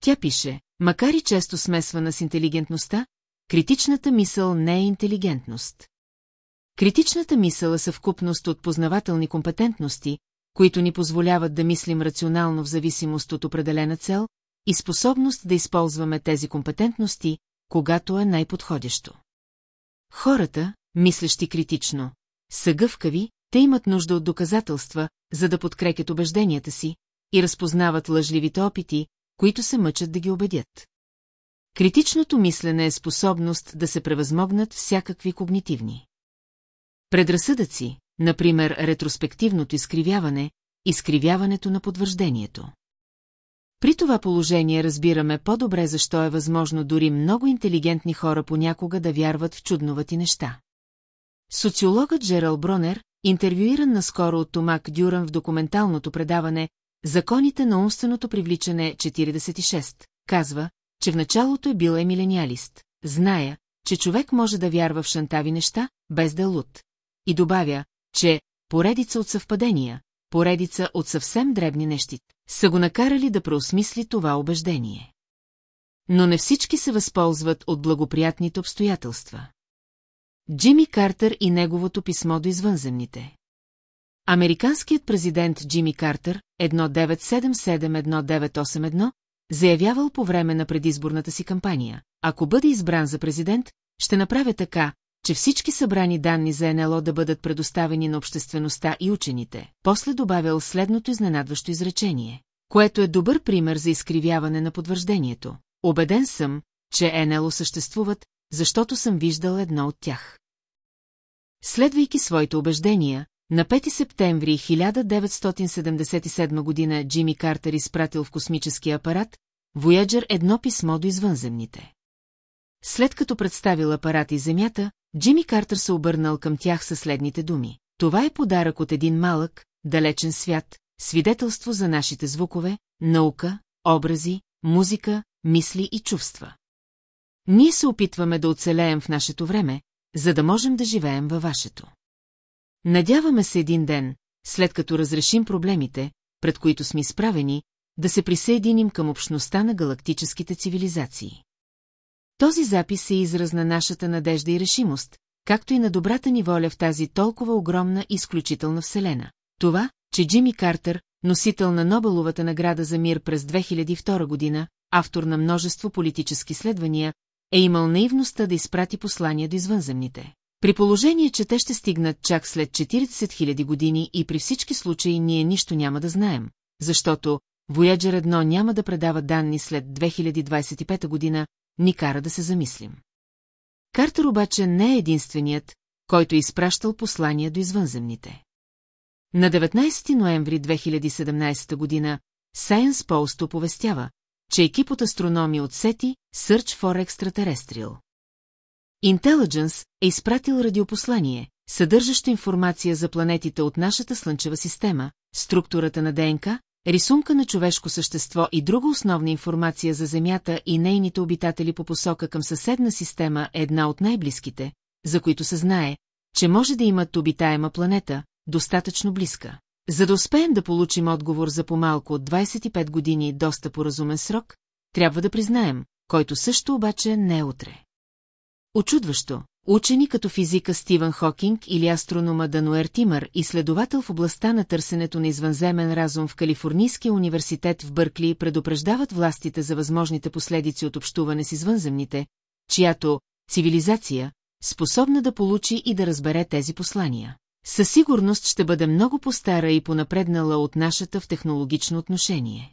Тя пише, макар и често смесвана с интелигентността, критичната мисъл не е интелигентност. Критичната мисъл е съвкупност от познавателни компетентности, които ни позволяват да мислим рационално в зависимост от определена цел и способност да използваме тези компетентности, когато е най-подходящо. Хората, мислещи критично, са гъвкави, те имат нужда от доказателства, за да подкрепят убежденията си и разпознават лъжливите опити, които се мъчат да ги убедят. Критичното мислене е способност да се превъзмогнат всякакви когнитивни. Предразсъдъци, например ретроспективното изкривяване, изкривяването на подвърждението. При това положение разбираме по-добре защо е възможно дори много интелигентни хора понякога да вярват в чудновати неща. Социологът Джерал Бронер, интервюиран наскоро от Томак Дюран в документалното предаване Законите на умственото привличане 46, казва, че в началото е бил емилениалист. Зная, че човек може да вярва в шантави неща, без да е луд. И добавя, че поредица от съвпадения, поредица от съвсем дребни нещи, са го накарали да преосмисли това убеждение. Но не всички се възползват от благоприятните обстоятелства. Джимми Картер и неговото писмо до извънземните. Американският президент Джимми Картер, 1977-1981, заявявал по време на предизборната си кампания, ако бъде избран за президент, ще направя така, че всички събрани данни за НЛО да бъдат предоставени на обществеността и учените. После добавил следното изненадващо изречение, което е добър пример за изкривяване на подвърждението. Обеден съм, че НЛО съществуват, защото съм виждал едно от тях. Следвайки своите убеждения, на 5 септември 1977 година Джимми Картер изпратил в космическия апарат Voyager едно писмо до извънземните. След като представил апарат и Земята, Джимми Картер се обърнал към тях със следните думи. Това е подарък от един малък, далечен свят, свидетелство за нашите звукове, наука, образи, музика, мисли и чувства. Ние се опитваме да оцелеем в нашето време, за да можем да живеем във вашето. Надяваме се един ден, след като разрешим проблемите, пред които сме изправени, да се присъединим към общността на галактическите цивилизации. Този запис е израз на нашата надежда и решимост, както и на добрата ни воля в тази толкова огромна и изключителна вселена. Това, че Джимми Картер, носител на Нобеловата награда за мир през 2002 година, автор на множество политически следвания, е имал наивността да изпрати послания до извънземните. При положение, че те ще стигнат чак след 40 000 години и при всички случаи ние нищо няма да знаем, защото Voyager 1 няма да предава данни след 2025 година, ни кара да се замислим. Картер обаче не е единственият, който е изпращал послания до извънземните. На 19 ноември 2017 година Science Post оповестява, че екип от астрономи от Сети Search for Extraterrestrial Intelligence е изпратил радиопослание, съдържащо информация за планетите от нашата Слънчева система, структурата на ДНК, рисунка на човешко същество и друга основна информация за Земята и нейните обитатели по посока към съседна система е една от най-близките, за които се знае, че може да имат обитаема планета, достатъчно близка. За да успеем да получим отговор за по-малко от 25 години доста по разумен срок, трябва да признаем, който също обаче не е утре. Очудващо, учени като физика Стивън Хокинг или астронома Дануер Тимър, изследовател в областта на търсенето на извънземен разум в Калифорнийския университет в Бъркли предупреждават властите за възможните последици от общуване с извънземните, чиято цивилизация способна да получи и да разбере тези послания. Със сигурност ще бъде много по-стара и понапреднала от нашата в технологично отношение.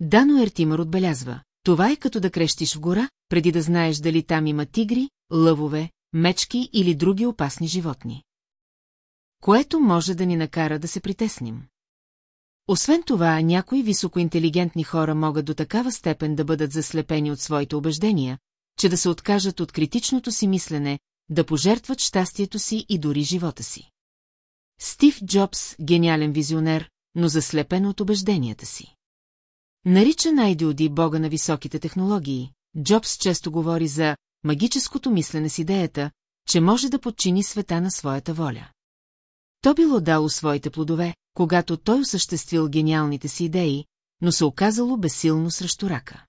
Дано Ертимър отбелязва, това е като да крещиш в гора, преди да знаеш дали там има тигри, лъвове, мечки или други опасни животни. Което може да ни накара да се притесним. Освен това, някои високоинтелигентни хора могат до такава степен да бъдат заслепени от своите убеждения, че да се откажат от критичното си мислене, да пожертват щастието си и дори живота си. Стив Джобс, гениален визионер, но заслепен от убежденията си. Нарича Найдиоди бога на високите технологии, Джобс често говори за магическото мислене с идеята, че може да подчини света на своята воля. То било дало своите плодове, когато той осъществил гениалните си идеи, но се оказало безсилно срещу рака.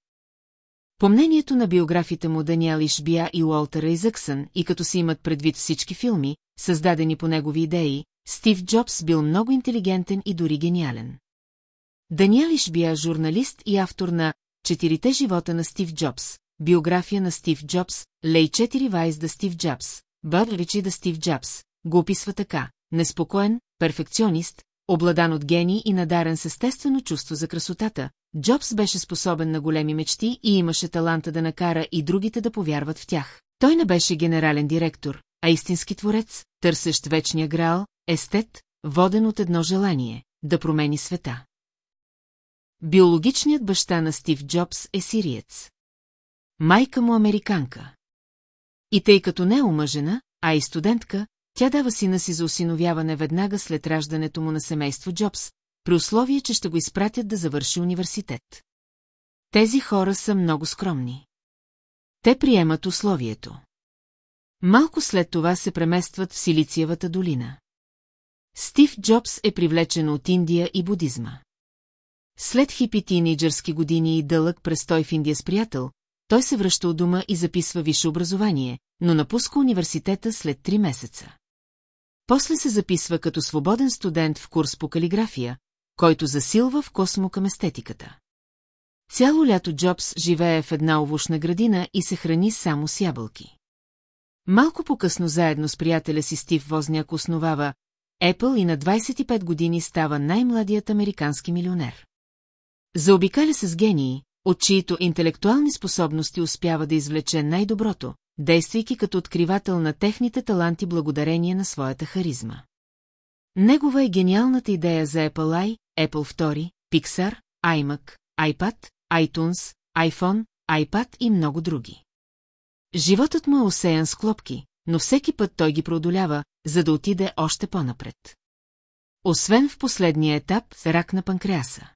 По мнението на биографите му Даниел Ишбия и Уолтер Изъксън и като си имат предвид всички филми, създадени по негови идеи, Стив Джобс бил много интелигентен и дори гениален. Даниел Ишбия журналист и автор на «Четирите живота на Стив Джобс», биография на Стив Джобс, Лей 4 Вайс да Стив Джобс, Бър Ричи да Стив Джобс, го описва така, неспокоен, перфекционист, обладан от гений и надарен с естествено чувство за красотата, Джобс беше способен на големи мечти и имаше таланта да накара и другите да повярват в тях. Той не беше генерален директор, а истински творец, търсещ вечния грал, естет, воден от едно желание – да промени света. Биологичният баща на Стив Джобс е сириец. Майка му американка. И тъй като не е омъжена, а и студентка, тя дава сина си за осиновяване веднага след раждането му на семейство Джобс, при условие, че ще го изпратят да завърши университет. Тези хора са много скромни. Те приемат условието. Малко след това се преместват в Силициевата долина. Стив Джобс е привлечен от Индия и будизма. След хипи тинейджърски години и дълъг престой в Индия с приятел, той се връща от дома и записва висше образование, но напуска университета след три месеца. После се записва като свободен студент в курс по калиграфия, който засилва в космо към естетиката. Цяло лято Джобс живее в една овушна градина и се храни само с ябълки. Малко по-късно заедно с приятеля си Стив Возняк основава Apple и на 25 години става най-младият американски милионер. Заобикаля се с гении, от чието интелектуални способности успява да извлече най-доброто, действайки като откривател на техните таланти благодарение на своята харизма. Негова е гениалната идея за Apple I, Apple II, Pixar, iMac, iPad, iTunes, iPhone, iPad и много други. Животът му е осеян с клопки, но всеки път той ги преодолява, за да отиде още по-напред. Освен в последния етап – рак на панкреаса.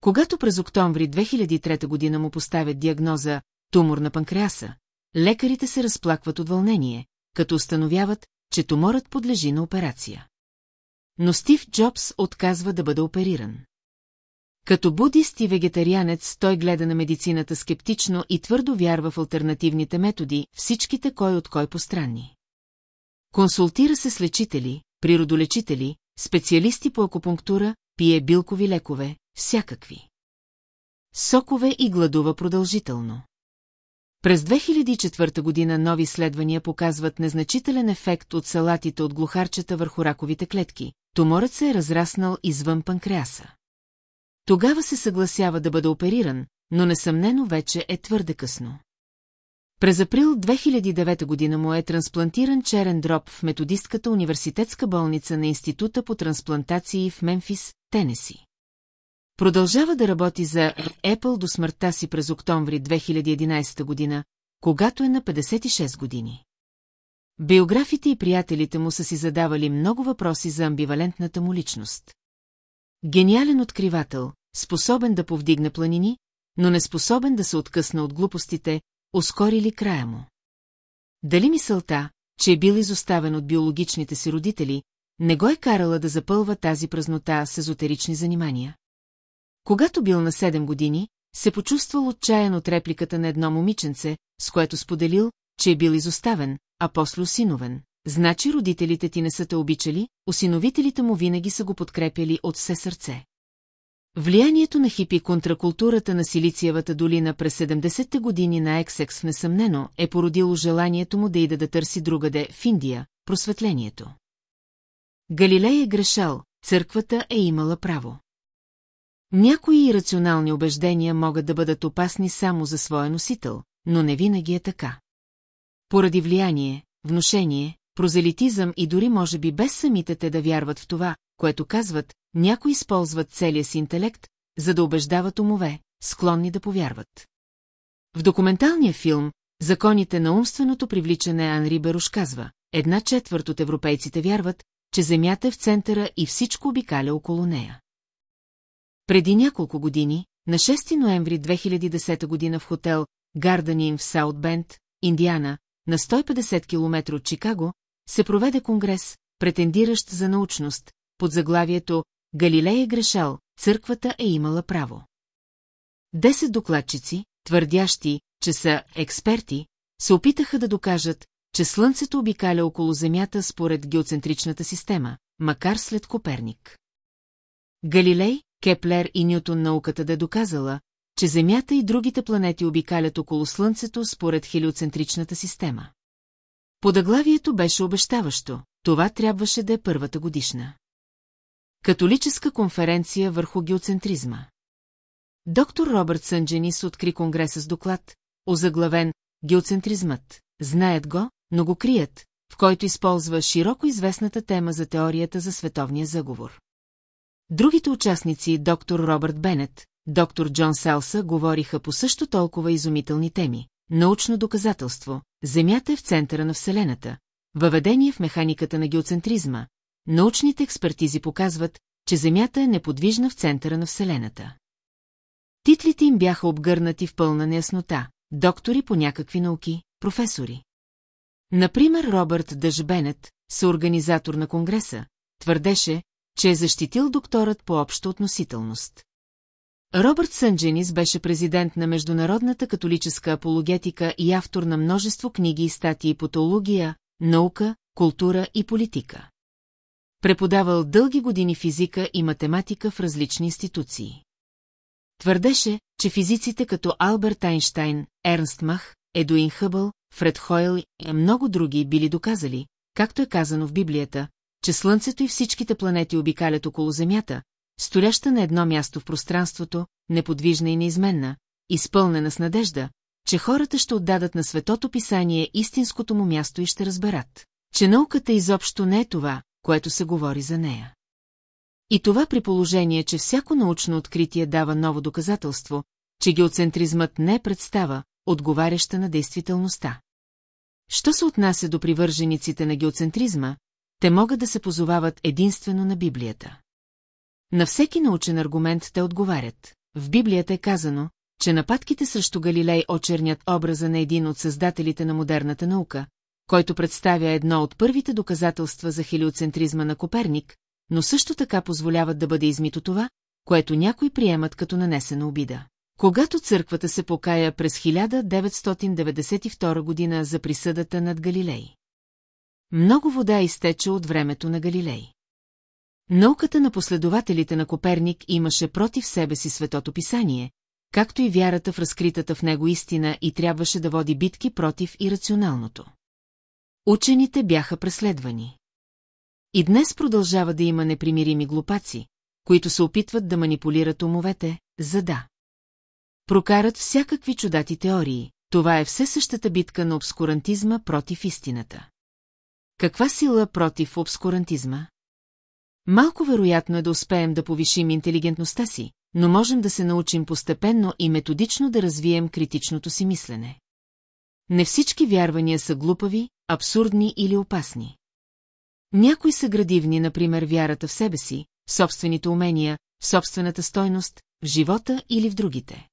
Когато през октомври 2003 година му поставят диагноза «тумор на панкреаса», лекарите се разплакват от вълнение, като установяват, че туморът подлежи на операция. Но Стив Джобс отказва да бъде опериран. Като будист и вегетарианец той гледа на медицината скептично и твърдо вярва в альтернативните методи, всичките кой от кой постранни. Консултира се с лечители, природолечители, специалисти по акупунктура, пие билкови лекове, всякакви. Сокове и гладува продължително. През 2004 година нови изследвания показват незначителен ефект от салатите от глухарчета върху раковите клетки. Туморът се е разраснал извън панкреаса. Тогава се съгласява да бъде опериран, но несъмнено вече е твърде късно. През април 2009 година му е трансплантиран черен дроб в методистката университетска болница на Института по трансплантации в Мемфис, Тенеси. Продължава да работи за Apple до смъртта си през октомври 2011 година, когато е на 56 години. Биографите и приятелите му са си задавали много въпроси за амбивалентната му личност. Гениален откривател, способен да повдигне планини, но не способен да се откъсна от глупостите, ускорили края му. Дали мисълта, че е бил изоставен от биологичните си родители, не го е карала да запълва тази празнота с езотерични занимания? Когато бил на 7 години, се почувствал отчаян от репликата на едно момиченце, с което споделил, че е бил изоставен, а после осиновен. Значи родителите ти не са те обичали, осиновителите му винаги са го подкрепяли от все сърце. Влиянието на хипи контракултурата на Силициевата долина през 70-те години на Ексекс несъмнено е породило желанието му да иде да търси другаде в Индия, просветлението. Галилей е грешал, църквата е имала право. Някои ирационални убеждения могат да бъдат опасни само за своя носител, но не винаги е така. Поради влияние, внушение, прозелитизъм и дори може би без самите те да вярват в това, което казват, някои използват целия си интелект, за да убеждават умове, склонни да повярват. В документалния филм «Законите на умственото привличане» Анри Беруш казва, една четвърт от европейците вярват, че Земята е в центъра и всичко обикаля около нея. Преди няколко години, на 6 ноември 2010 година в хотел Гарданин в Саут Бенд, Индиана, на 150 км от Чикаго, се проведе конгрес, претендиращ за научност, под заглавието «Галилей е грешал, църквата е имала право». Десет докладчици, твърдящи, че са експерти, се опитаха да докажат, че Слънцето обикаля около Земята според геоцентричната система, макар след Коперник. Галилей, Кеплер и Нютон науката да доказала, че Земята и другите планети обикалят около Слънцето според хелиоцентричната система. Подаглавието беше обещаващо, това трябваше да е първата годишна. Католическа конференция върху геоцентризма. Доктор Робърт Съндженис откри конгреса с доклад, озаглавен «Геоцентризмът». Знаят го, но го крият, в който използва широко известната тема за теорията за световния заговор. Другите участници, доктор Робърт Бенет, доктор Джон Селса, говориха по също толкова изумителни теми. Научно доказателство, Земята е в центъра на Вселената, въведение в механиката на геоцентризма. Научните експертизи показват, че Земята е неподвижна в центъра на Вселената. Титлите им бяха обгърнати в пълна неяснота. Доктори по някакви науки, професори. Например, Робърт Дъж Бенет, съорганизатор на Конгреса, твърдеше, че е защитил докторът по обща относителност. Робърт Съндженис беше президент на Международната католическа апологетика и автор на множество книги и статии по теология, наука, култура и политика. Преподавал дълги години физика и математика в различни институции. Твърдеше, че физиците като Алберт Айнштайн, Ернст Мах, Едуин Хъбъл, Фред Хойл и много други били доказали, както е казано в Библията, че Слънцето и всичките планети обикалят около Земята, стояща на едно място в пространството, неподвижна и неизменна, изпълнена с надежда, че хората ще отдадат на светото писание истинското му място и ще разберат, че науката изобщо не е това, което се говори за нея. И това при положение, че всяко научно откритие дава ново доказателство, че геоцентризмът не е представа, отговаряща на действителността. Що се отнася до привържениците на геоцентризма, те могат да се позовават единствено на Библията. На всеки научен аргумент те отговарят. В Библията е казано, че нападките срещу Галилей очернят образа на един от създателите на модерната наука, който представя едно от първите доказателства за хелиоцентризма на Коперник, но също така позволяват да бъде измито това, което някои приемат като нанесена обида. Когато църквата се покая през 1992 година за присъдата над Галилей. Много вода изтече от времето на Галилей. Науката на последователите на Коперник имаше против себе си светото писание, както и вярата в разкритата в него истина и трябваше да води битки против ирационалното. Учените бяха преследвани. И днес продължава да има непримирими глупаци, които се опитват да манипулират умовете, за да. Прокарат всякакви чудати теории, това е все същата битка на обскурантизма против истината. Каква сила против обскурантизма? Малко вероятно е да успеем да повишим интелигентността си, но можем да се научим постепенно и методично да развием критичното си мислене. Не всички вярвания са глупави, абсурдни или опасни. Някои са градивни, например, вярата в себе си, в собствените умения, в собствената стойност, в живота или в другите.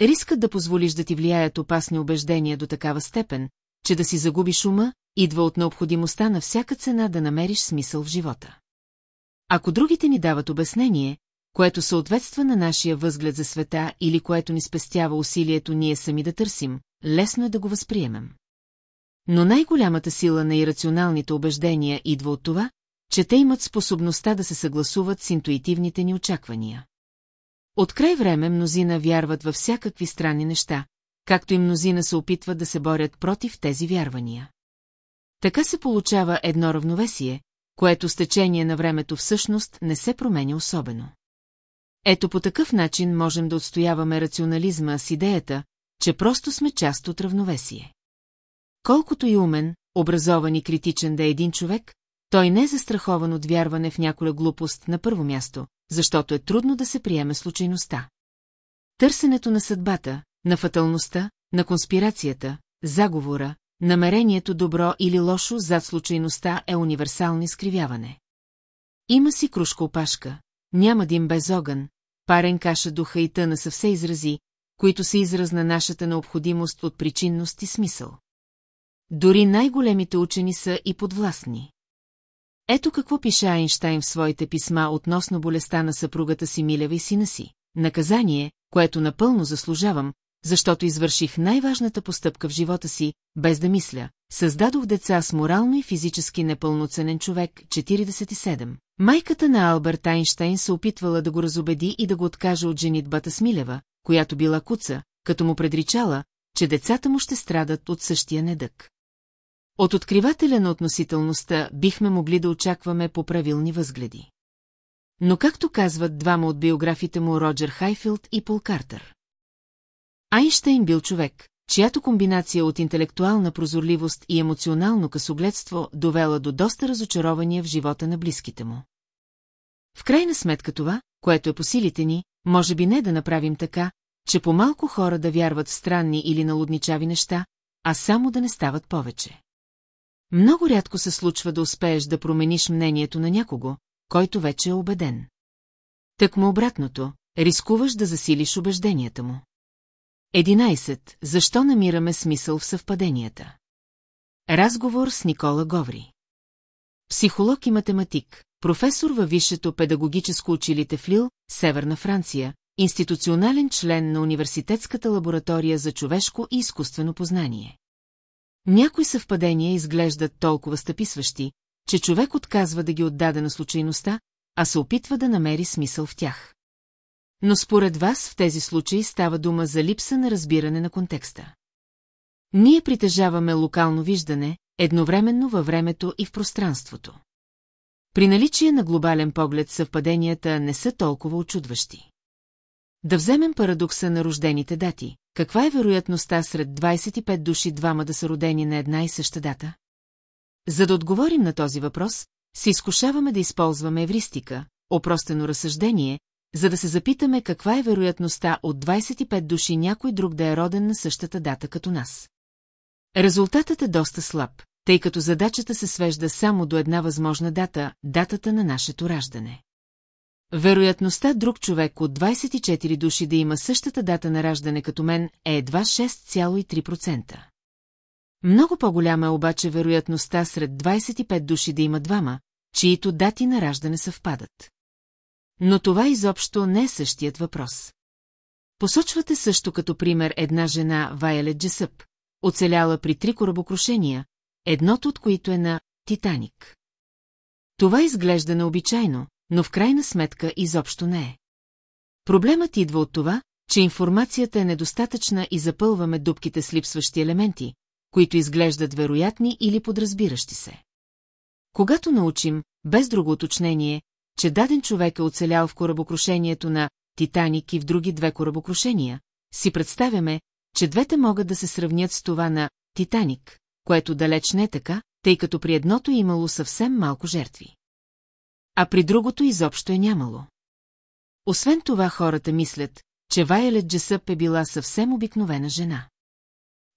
Рискът да позволиш да ти влияят опасни убеждения до такава степен, че да си загубиш ума, идва от необходимостта на всяка цена да намериш смисъл в живота. Ако другите ни дават обяснение, което съответства на нашия възглед за света или което ни спестява усилието ние сами да търсим, лесно е да го възприемем. Но най-голямата сила на ирационалните убеждения идва от това, че те имат способността да се съгласуват с интуитивните ни очаквания. От край време мнозина вярват във всякакви странни неща, както и мнозина се опитват да се борят против тези вярвания. Така се получава едно равновесие, което с течение на времето всъщност не се променя особено. Ето по такъв начин можем да отстояваме рационализма с идеята, че просто сме част от равновесие. Колкото и умен, образован и критичен да е един човек, той не е застрахован от вярване в няколя глупост на първо място, защото е трудно да се приеме случайността. Търсенето на съдбата, на фаталността, на конспирацията, заговора, намерението добро или лошо зад случайността е универсално изкривяване. Има си кружка опашка, няма дим без огън, парен каша духа и тъна са все изрази, които са израз на нашата необходимост от причинност и смисъл. Дори най-големите учени са и подвластни. Ето какво пише Айнштайн в своите писма относно болестта на съпругата си Милева и сина си. Наказание, което напълно заслужавам, защото извърших най-важната постъпка в живота си, без да мисля. Създадох деца с морално и физически непълноценен човек, 47. Майката на Алберт Айнштейн се опитвала да го разобеди и да го откаже от женитбата Смилева, която била куца, като му предричала, че децата му ще страдат от същия недък. От откривателя на относителността бихме могли да очакваме по правилни възгледи. Но както казват двама от биографите му Роджер Хайфилд и Пол Картер. Айнштейн бил човек, чиято комбинация от интелектуална прозорливост и емоционално късогледство довела до доста разочарования в живота на близките му. В крайна сметка това, което е по силите ни, може би не да направим така, че по-малко хора да вярват в странни или налудничави неща, а само да не стават повече. Много рядко се случва да успееш да промениш мнението на някого, който вече е убеден. Так му обратното, рискуваш да засилиш убежденията му. 11. Защо намираме смисъл в съвпаденията? Разговор с Никола Говри. Психолог и математик, професор във Висшето педагогическо училище в Лил, Северна Франция, институционален член на Университетската лаборатория за човешко и изкуствено познание. Някои съвпадения изглеждат толкова стъписващи, че човек отказва да ги отдаде на случайността, а се опитва да намери смисъл в тях. Но според вас в тези случаи става дума за липса на разбиране на контекста. Ние притежаваме локално виждане, едновременно във времето и в пространството. При наличие на глобален поглед съвпаденията не са толкова очудващи. Да вземем парадокса на рождените дати. Каква е вероятността сред 25 души двама да са родени на една и съща дата? За да отговорим на този въпрос, се изкушаваме да използваме евристика, опростено разсъждение, за да се запитаме каква е вероятността от 25 души някой друг да е роден на същата дата като нас. Резултатът е доста слаб, тъй като задачата се свежда само до една възможна дата – датата на нашето раждане. Вероятността друг човек от 24 души да има същата дата на раждане като мен е едва 6,3%. Много по-голяма е обаче вероятността сред 25 души да има двама, чието дати на раждане съвпадат. Но това изобщо не е същият въпрос. Посочвате също като пример една жена Вайелет Джесъп, оцеляла при три корабокрушения, едното от които е на Титаник. Това изглежда необичайно, но в крайна сметка изобщо не е. Проблемът идва от това, че информацията е недостатъчна и запълваме дубките с липсващи елементи, които изглеждат вероятни или подразбиращи се. Когато научим, без друго уточнение, че даден човек е оцелял в корабокрушението на Титаник и в други две корабокрушения, си представяме, че двете могат да се сравнят с това на Титаник, което далеч не е така, тъй като при едното е имало съвсем малко жертви. А при другото изобщо е нямало. Освен това хората мислят, че Вайелет Джесъп е била съвсем обикновена жена.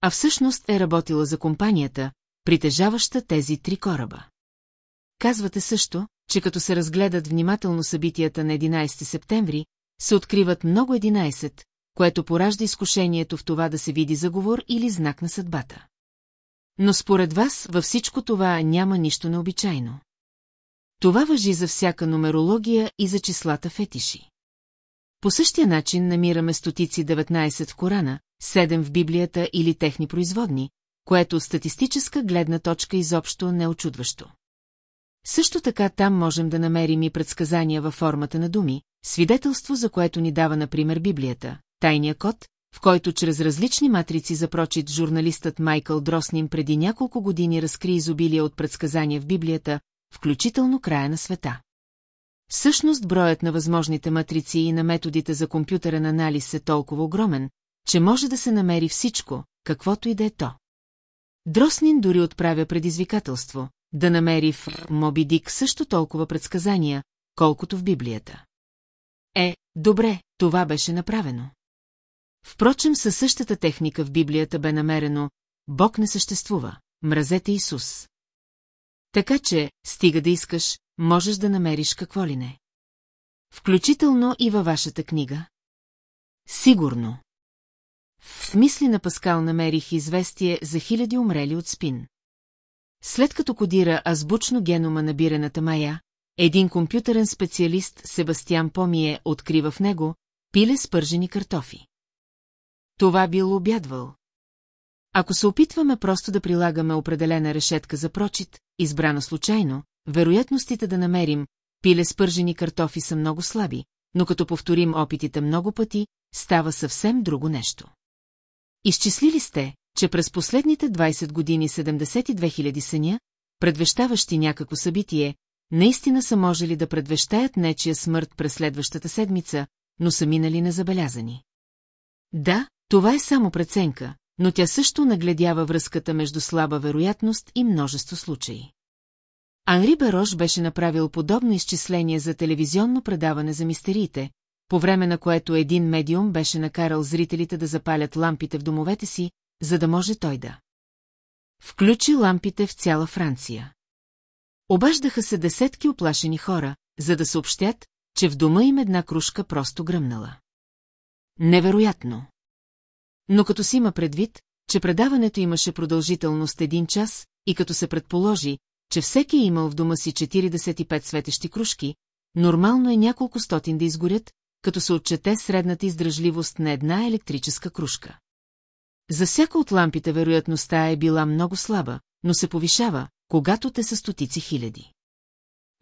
А всъщност е работила за компанията, притежаваща тези три кораба. Казвате също, че като се разгледат внимателно събитията на 11 септември, се откриват много 11, което поражда изкушението в това да се види заговор или знак на съдбата. Но според вас във всичко това няма нищо необичайно. Това въжи за всяка нумерология и за числата фетиши. По същия начин намираме стотици 19 в Корана, 7 в Библията или техни производни, което от статистическа гледна точка изобщо не е очудващо. Също така там можем да намерим и предсказания във формата на думи, свидетелство за което ни дава, например, Библията, тайния код, в който чрез различни матрици за журналистът Майкъл Дросним преди няколко години разкри изобилие от предсказания в Библията, включително края на света. Всъщност броят на възможните матрици и на методите за компютърен анализ е толкова огромен, че може да се намери всичко, каквото и да е то. Дроснин дори отправя предизвикателство, да намери в Моби Дик също толкова предсказания, колкото в Библията. Е, добре, това беше направено. Впрочем, със същата техника в Библията бе намерено «Бог не съществува, мразете Исус». Така че, стига да искаш, можеш да намериш какво ли не. Включително и във вашата книга. Сигурно. В мисли на Паскал намерих известие за хиляди умрели от спин. След като кодира азбучно генома на бирената мая, един компютърен специалист Себастиан Помие открива в него пиле с пържени картофи. това бил обядвал. Ако се опитваме просто да прилагаме определена решетка за прочит, избрана случайно, вероятностите да намерим пиле с пържени картофи са много слаби, но като повторим опитите много пъти, става съвсем друго нещо. Изчислили сте, че през последните 20 години 72 000 съня, предвещаващи някакво събитие, наистина са можели да предвещаят нечия смърт през следващата седмица, но са минали незабелязани. Да, това е само преценка, но тя също нагледява връзката между слаба вероятност и множество случаи. Анри Берош беше направил подобно изчисление за телевизионно предаване за мистериите, по време на което един медиум беше накарал зрителите да запалят лампите в домовете си, за да може той да. Включи лампите в цяла Франция. Обаждаха се десетки оплашени хора, за да съобщят, че в дома им една кружка просто гръмнала. Невероятно. Но като си има предвид, че предаването имаше продължителност един час и като се предположи, че всеки е имал в дома си 45 светещи кружки, нормално е няколко стотин да изгорят, като се отчете средната издръжливост на една електрическа кружка. За всяка от лампите вероятността е била много слаба, но се повишава, когато те са стотици хиляди.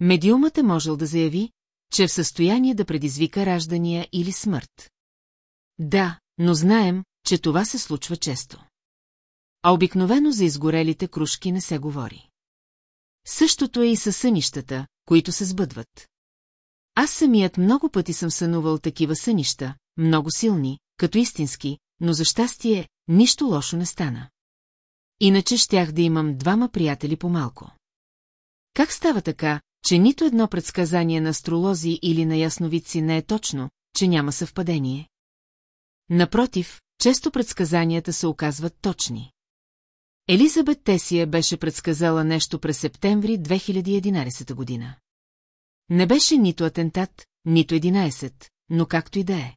Медиумът е можел да заяви, че е в състояние да предизвика раждания или смърт. Да, но знаем, че това се случва често. А обикновено за изгорелите кружки не се говори. Същото е и със сънищата, които се сбъдват. Аз самият много пъти съм сънувал такива сънища, много силни, като истински, но за щастие, нищо лошо не стана. Иначе щях да имам двама приятели по-малко. Как става така, че нито едно предсказание на астролози или на ясновидци не е точно, че няма съвпадение? Напротив, често предсказанията се оказват точни. Елизабет Тесия беше предсказала нещо през септември 2011 година. Не беше нито атентат, нито 11, но както и да е.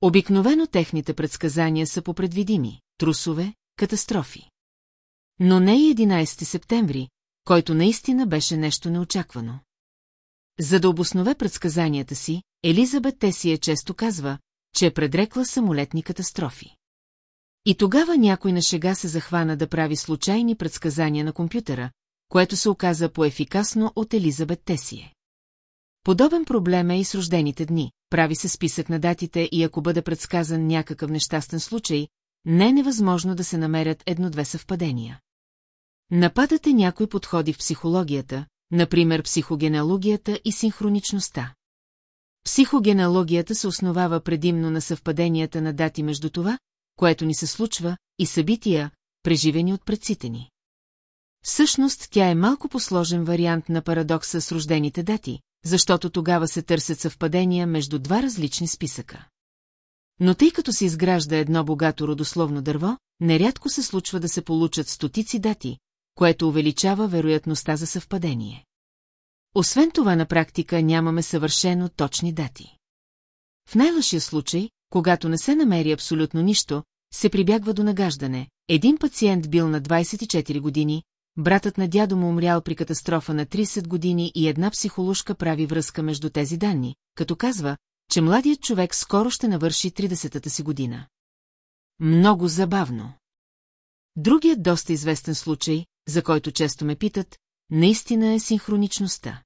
Обикновено техните предсказания са попредвидими, трусове, катастрофи. Но не и 11 септември, който наистина беше нещо неочаквано. За да обоснове предсказанията си, Елизабет Тесия често казва, че е предрекла самолетни катастрофи. И тогава някой на шега се захвана да прави случайни предсказания на компютъра, което се оказа по-ефикасно от Елизабет Тесие. Подобен проблем е и с рождените дни. Прави се списък на датите и ако бъде предсказан някакъв нещастен случай, не е невъзможно да се намерят едно-две съвпадения. Нападате някои подходи в психологията, например психогенеалогията и синхроничността. Психогенеалогията се основава предимно на съвпаденията на дати между това, което ни се случва, и събития, преживени от предците ни. Всъщност тя е малко посложен вариант на парадокса с рождените дати, защото тогава се търсят съвпадения между два различни списъка. Но тъй като се изгражда едно богато родословно дърво, нерядко се случва да се получат стотици дати, което увеличава вероятността за съвпадение. Освен това на практика нямаме съвършено точни дати. В най-лъшия случай, когато не се намери абсолютно нищо, се прибягва до нагаждане. Един пациент бил на 24 години, братът на дядо му умрял при катастрофа на 30 години и една психоложка прави връзка между тези данни, като казва, че младият човек скоро ще навърши 30-та си година. Много забавно. Другият доста известен случай, за който често ме питат, наистина е синхроничността.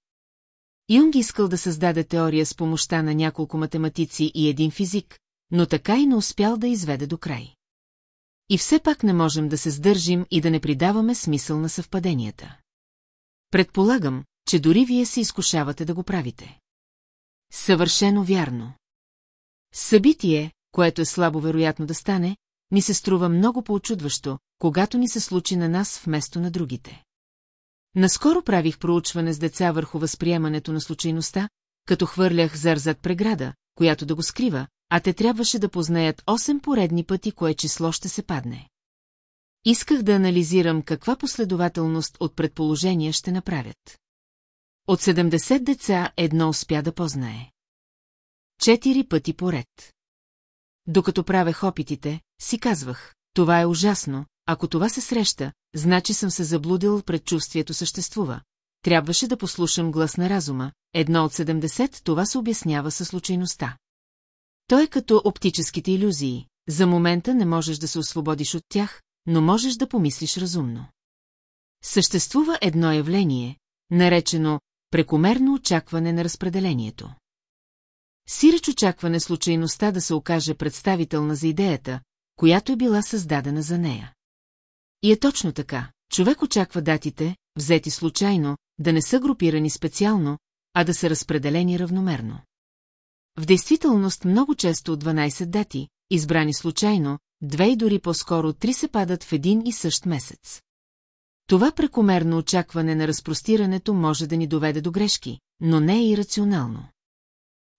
Юнг искал да създаде теория с помощта на няколко математици и един физик, но така и не успял да изведе до край. И все пак не можем да се сдържим и да не придаваме смисъл на съвпаденията. Предполагам, че дори вие се изкушавате да го правите. Съвършено вярно. Събитие, което е слабо вероятно да стане, ни се струва много поочудващо, когато ни се случи на нас вместо на другите. Наскоро правих проучване с деца върху възприемането на случайността, като хвърлях зар зад преграда, която да го скрива, а те трябваше да познаят 8 поредни пъти, кое число ще се падне. Исках да анализирам каква последователност от предположения ще направят. От 70 деца едно успя да познае. Четири пъти поред. Докато правех опитите, си казвах, това е ужасно, ако това се среща, значи съм се заблудил, предчувствието съществува. Трябваше да послушам глас на разума, едно от 70 това се обяснява със случайността. Той е като оптическите иллюзии. за момента не можеш да се освободиш от тях, но можеш да помислиш разумно. Съществува едно явление, наречено прекомерно очакване на разпределението. Сиреч очакване случайността да се окаже представителна за идеята, която е била създадена за нея. И е точно така. Човек очаква датите, взети случайно, да не са групирани специално, а да са разпределени равномерно. В действителност много често от 12 дати, избрани случайно, две и дори по-скоро три се падат в един и същ месец. Това прекомерно очакване на разпростирането може да ни доведе до грешки, но не е и рационално.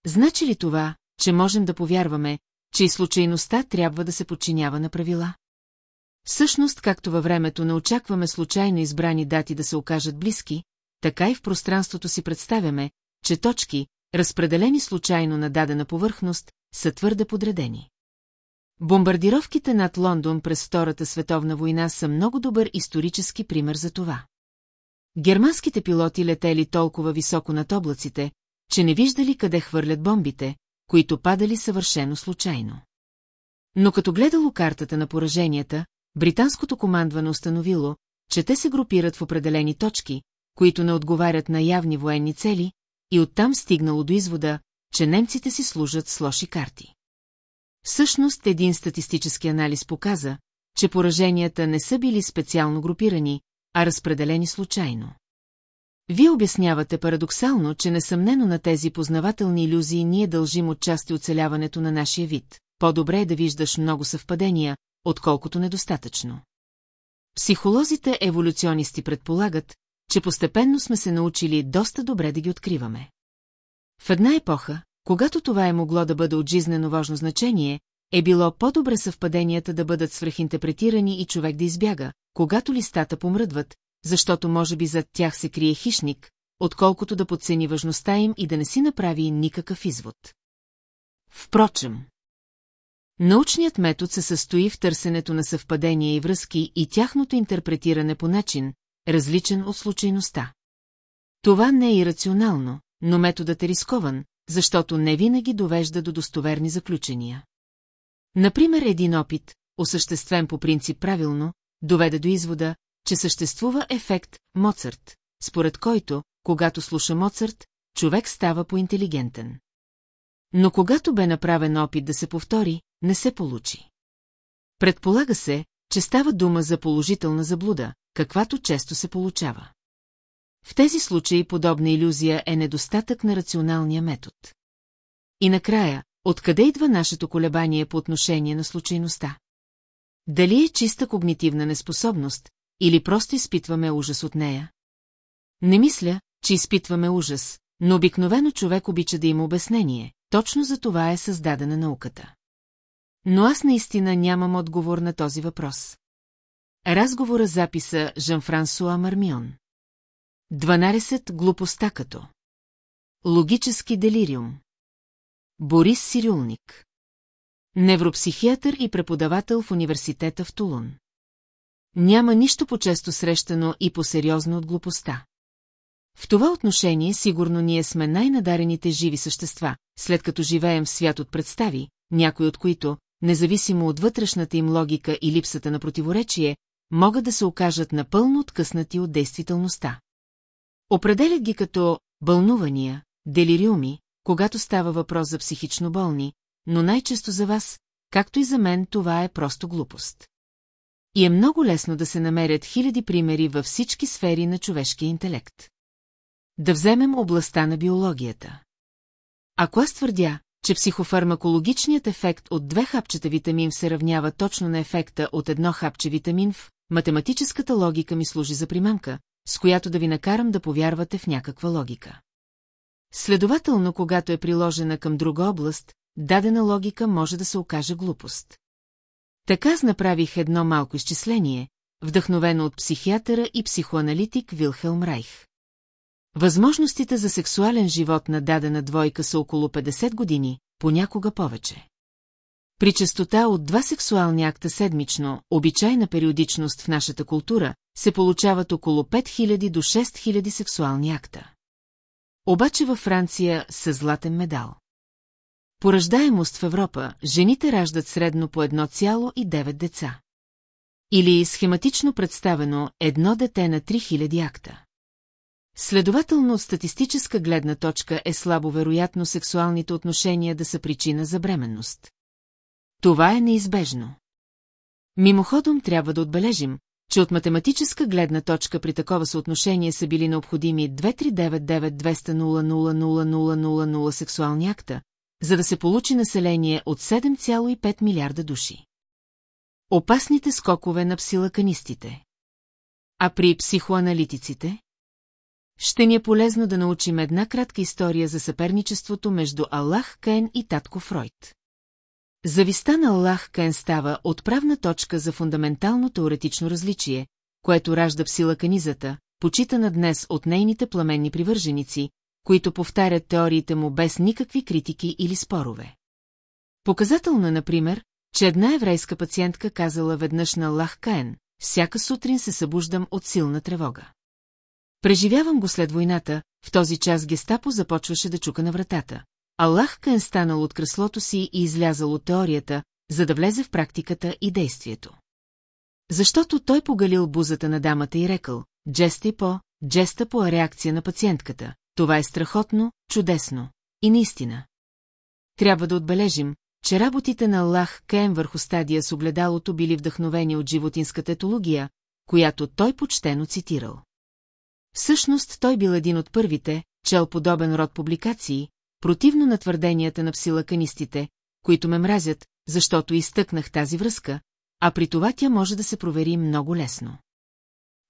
Значи ли това, че можем да повярваме, че и случайността трябва да се подчинява на правила? Всъщност, както във времето не очакваме случайно избрани дати да се окажат близки, така и в пространството си представяме, че точки, разпределени случайно на дадена повърхност, са твърде подредени. Бомбардировките над Лондон през Втората световна война са много добър исторически пример за това. Германските пилоти летели толкова високо над облаците, че не виждали къде хвърлят бомбите, които падали съвършено случайно. Но като гледало картата на пораженията, британското командване установило, че те се групират в определени точки, които не отговарят на явни военни цели, и оттам стигнало до извода, че немците си служат с лоши карти. Всъщност един статистически анализ показа, че пораженията не са били специално групирани, а разпределени случайно. Вие обяснявате парадоксално, че несъмнено на тези познавателни иллюзии ние дължим отчасти оцеляването на нашия вид. По-добре е да виждаш много съвпадения, отколкото недостатъчно. Психолозите еволюционисти предполагат, че постепенно сме се научили доста добре да ги откриваме. В една епоха, когато това е могло да бъде от жизнено важно значение, е било по-добре съвпаденията да бъдат свръхинтерпретирани и човек да избяга, когато листата помръдват, защото може би зад тях се крие хищник, отколкото да подцени важността им и да не си направи никакъв извод. Впрочем, научният метод се състои в търсенето на съвпадения и връзки и тяхното интерпретиране по начин, различен от случайността. Това не е ирационално, но методът е рискован, защото не винаги довежда до достоверни заключения. Например, един опит, осъществен по принцип правилно, доведе до извода, че съществува ефект Моцарт, според който, когато слуша Моцарт, човек става по-интелигентен. Но когато бе направен опит да се повтори, не се получи. Предполага се, че става дума за положителна заблуда, каквато често се получава. В тези случаи подобна иллюзия е недостатък на рационалния метод. И накрая, откъде идва нашето колебание по отношение на случайността? Дали е чиста когнитивна неспособност, или просто изпитваме ужас от нея? Не мисля, че изпитваме ужас, но обикновено човек обича да има обяснение, точно за това е създадена науката. Но аз наистина нямам отговор на този въпрос. Разговора записа Жан-Франсуа Мармион. 12 глупостта като. Логически делириум. Борис Сирюлник. Невропсихиатър и преподавател в университета в Тулун. Няма нищо по-често срещано и по-сериозно от глупостта. В това отношение сигурно ние сме най-надарените живи същества, след като живеем в свят от представи, някои от които, независимо от вътрешната им логика и липсата на противоречие, могат да се окажат напълно откъснати от действителността. Определят ги като бълнувания, делириуми, когато става въпрос за психично болни, но най-често за вас, както и за мен, това е просто глупост. И е много лесно да се намерят хиляди примери във всички сфери на човешкия интелект. Да вземем областта на биологията. Ако аз твърдя, че психофармакологичният ефект от две хапчета витамин се равнява точно на ефекта от едно хапче витамин в, математическата логика ми служи за примамка, с която да ви накарам да повярвате в някаква логика. Следователно, когато е приложена към друга област, дадена логика може да се окаже глупост. Така аз направих едно малко изчисление, вдъхновено от психиатъра и психоаналитик Вилхелм Райх. Възможностите за сексуален живот на дадена двойка са около 50 години, понякога повече. При частота от два сексуални акта седмично, обичайна периодичност в нашата култура, се получават около 5000 до 6000 сексуални акта. Обаче във Франция са златен медал. Пораждаемост в Европа, жените раждат средно по 1,9 деца. Или схематично представено едно дете на 3000 акта. Следователно от статистическа гледна точка е слабо вероятно сексуалните отношения да са причина за бременност. Това е неизбежно. Мимоходом трябва да отбележим, че от математическа гледна точка при такова съотношение са били необходими 2399-200-00000 сексуални акта, за да се получи население от 7,5 милиарда души. Опасните скокове на псилаканистите. А при психоаналитиците? Ще ни е полезно да научим една кратка история за съперничеството между Аллах Кен и татко Фройд. Зависта на Аллах Кен става отправна точка за фундаментално теоретично различие, което ражда псилаканизата, почитана днес от нейните пламенни привърженици, които повтарят теориите му без никакви критики или спорове. Показателно е, например, че една еврейска пациентка казала веднъж на Аллах Каен, всяка сутрин се събуждам от силна тревога. Преживявам го след войната, в този час гестапо започваше да чука на вратата. Аллах Каен станал от креслото си и излязал от теорията, за да влезе в практиката и действието. Защото той погалил бузата на дамата и рекал, джеста и по, джеста по реакция на пациентката. Това е страхотно, чудесно и наистина. Трябва да отбележим, че работите на Аллах Кем върху стадия с огледалото били вдъхновени от животинската етология, която той почтено цитирал. Всъщност той бил един от първите, чел подобен род публикации, противно на твърденията на псилаканистите, които ме мразят, защото изтъкнах тази връзка, а при това тя може да се провери много лесно.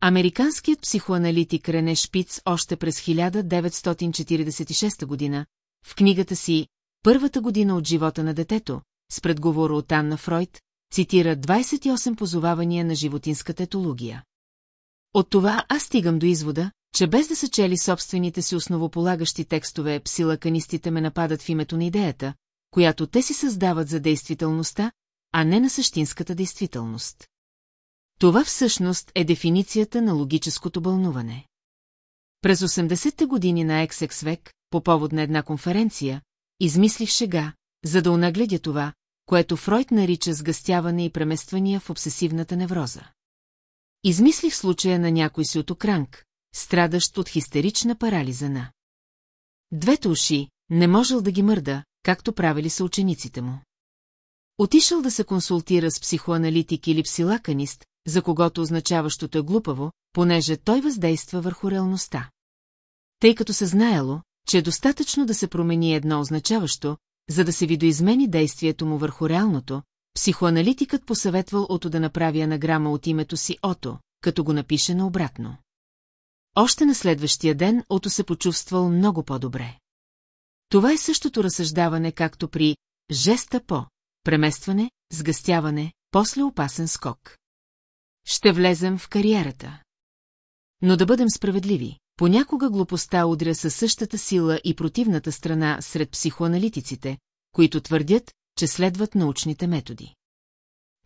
Американският психоаналитик Рене Шпиц още през 1946 година, в книгата си Първата година от живота на детето, с предговора от Анна Фройд, цитира 28 позовавания на животинската етология. От това аз стигам до извода, че без да са чели собствените си основополагащи текстове, псилаканистите ме нападат в името на идеята, която те си създават за действителността, а не на същинската действителност. Това всъщност е дефиницията на логическото бълнуване. През 80-те години на Ексекс век, по повод на една конференция, измислих шега, за да унагледя това, което Фройд нарича сгъстяване и премествания в обсесивната невроза. Измислих случая на някой си от окранк, страдащ от хистерична парализа на. Двете уши, не можел да ги мърда, както правили са учениците му. Отишъл да се консултира с психоаналитик или псилаканист, за когото означаващото е глупаво, понеже той въздейства върху реалността. Тъй като се знаело, че е достатъчно да се промени едно означаващо, за да се видоизмени действието му върху реалното, психоаналитикът посъветвал Ото да направи анаграма от името си Ото, като го напише наобратно. Още на следващия ден Ото се почувствал много по-добре. Това е същото разсъждаване, както при жеста по преместване, сгъстяване, после опасен скок. Ще влезем в кариерата. Но да бъдем справедливи, понякога глупостта удря със същата сила и противната страна сред психоаналитиците, които твърдят, че следват научните методи.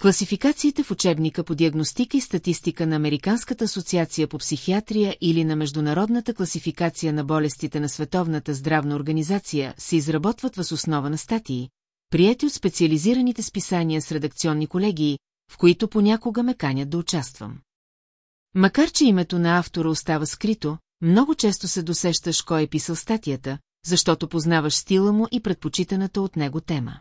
Класификациите в учебника по диагностика и статистика на Американската асоциация по психиатрия или на Международната класификация на болестите на Световната здравна организация се изработват въз основа на статии, прияти от специализираните списания с редакционни колегии, в които понякога ме канят да участвам. Макар, че името на автора остава скрито, много често се досещаш кой е писал статията, защото познаваш стила му и предпочитаната от него тема.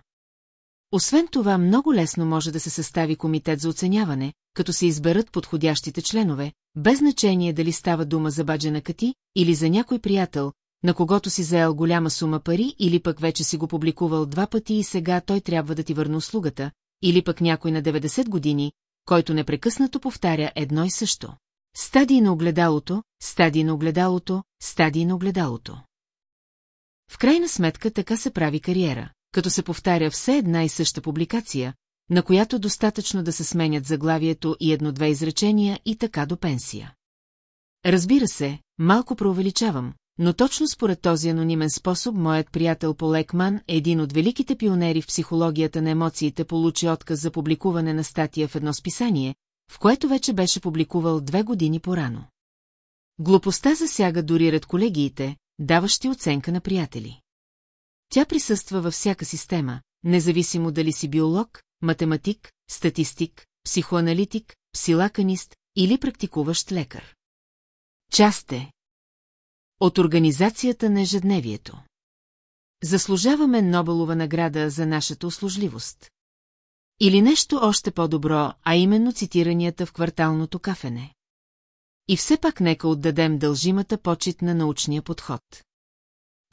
Освен това, много лесно може да се състави комитет за оценяване, като се изберат подходящите членове, без значение дали става дума за баджена кати или за някой приятел, на когото си заел голяма сума пари или пък вече си го публикувал два пъти и сега той трябва да ти върне услугата, или пък някой на 90 години, който непрекъснато повтаря едно и също. Стадии на огледалото, стадии на огледалото, стадии на огледалото. В крайна сметка така се прави кариера, като се повтаря все една и съща публикация, на която достатъчно да се сменят заглавието и едно-две изречения и така до пенсия. Разбира се, малко преувеличавам, но точно според този анонимен способ моят приятел Пол Екман, един от великите пионери в психологията на емоциите, получи отказ за публикуване на статия в едно списание, в което вече беше публикувал две години по-рано. Глупостта засяга дори ред колегиите, даващи оценка на приятели. Тя присъства във всяка система, независимо дали си биолог, математик, статистик, психоаналитик, псилаканист или практикуващ лекар. Част е от Организацията на ежедневието. Заслужаваме Нобелова награда за нашата услужливост. Или нещо още по-добро, а именно цитиранията в кварталното кафене. И все пак нека отдадем дължимата почет на научния подход.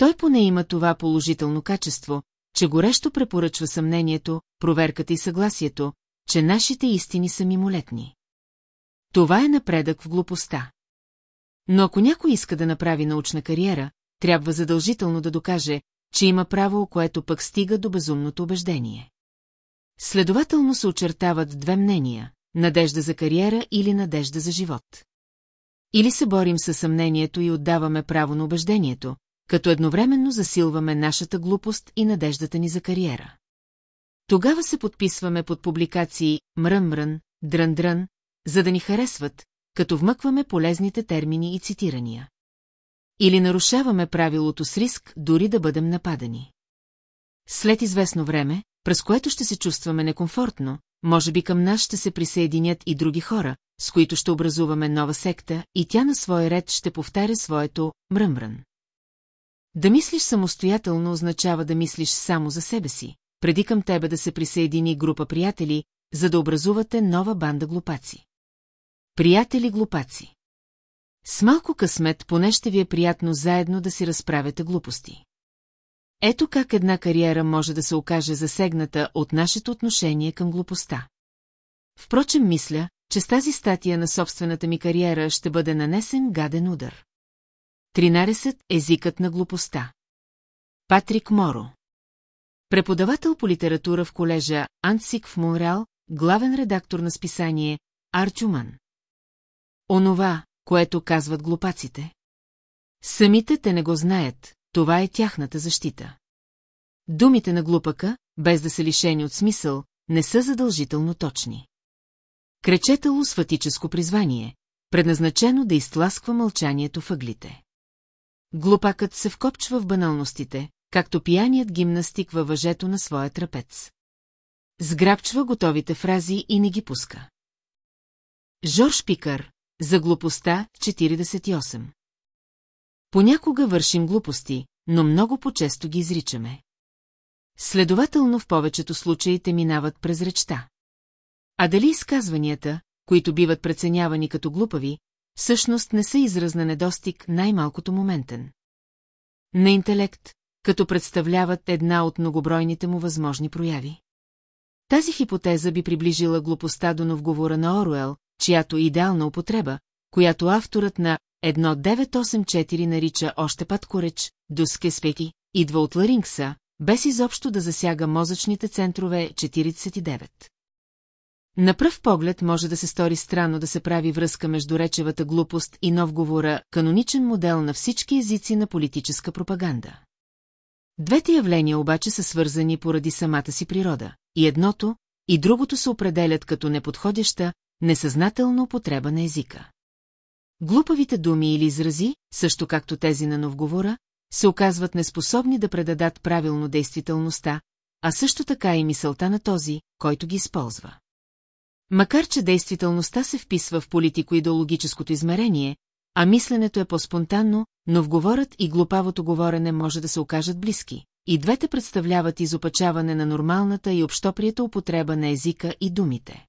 Той поне има това положително качество, че горещо препоръчва съмнението, проверката и съгласието, че нашите истини са мимолетни. Това е напредък в глупостта. Но ако някой иска да направи научна кариера, трябва задължително да докаже, че има право, което пък стига до безумното убеждение. Следователно се очертават две мнения – надежда за кариера или надежда за живот. Или се борим със съмнението и отдаваме право на убеждението, като едновременно засилваме нашата глупост и надеждата ни за кариера. Тогава се подписваме под публикации мрън-мрън, дрън-дрън, за да ни харесват, като вмъкваме полезните термини и цитирания. Или нарушаваме правилото с риск, дори да бъдем нападани. След известно време, през което ще се чувстваме некомфортно, може би към нас ще се присъединят и други хора, с които ще образуваме нова секта, и тя на свой ред ще повтаря своето мръмрън. Да мислиш самостоятелно означава да мислиш само за себе си, преди към тебе да се присъедини група приятели, за да образувате нова банда глупаци. Приятели глупаци. С малко късмет поне ще ви е приятно заедно да си разправяте глупости. Ето как една кариера може да се окаже засегната от нашето отношение към глупостта. Впрочем, мисля, че с тази статия на собствената ми кариера ще бъде нанесен гаден удар. 13. Езикът на глупостта. Патрик Моро. Преподавател по литература в колежа Антсик в Монреал, главен редактор на списание Арчуман. Онова, което казват глупаците. Самите те не го знаят, това е тяхната защита. Думите на глупака, без да са лишени от смисъл, не са задължително точни. Кречетало с фатическо призвание, предназначено да изтласква мълчанието въглите. Глупакът се вкопчва в баналностите, както пияният гимнастик във въжето на своя трапец. Сграбчва готовите фрази и не ги пуска. Жорж Пикър, за глупостта 48 Понякога вършим глупости, но много по-често ги изричаме. Следователно в повечето случаите минават през речта. А дали изказванията, които биват преценявани като глупави, всъщност не са израз на недостиг най-малкото моментен. На интелект, като представляват една от многобройните му възможни прояви. Тази хипотеза би приближила глупостта до новговора на Оруел, чиято идеална употреба, която авторът на 1984 нарича още път кореч, спеки, идва от ларингса, без изобщо да засяга мозъчните центрове 49. На пръв поглед може да се стори странно да се прави връзка между речевата глупост и новговора, каноничен модел на всички езици на политическа пропаганда. Двете явления обаче са свързани поради самата си природа, и едното, и другото се определят като неподходяща, несъзнателна употреба на езика. Глупавите думи или изрази, също както тези на новговора, се оказват неспособни да предадат правилно действителността, а също така и мисълта на този, който ги използва. Макар че действителността се вписва в политико-идеологическото измерение, а мисленето е по-спонтанно, но вговорът и глупавото говорене може да се окажат близки. И двете представляват изопачаване на нормалната и общоприята употреба на езика и думите.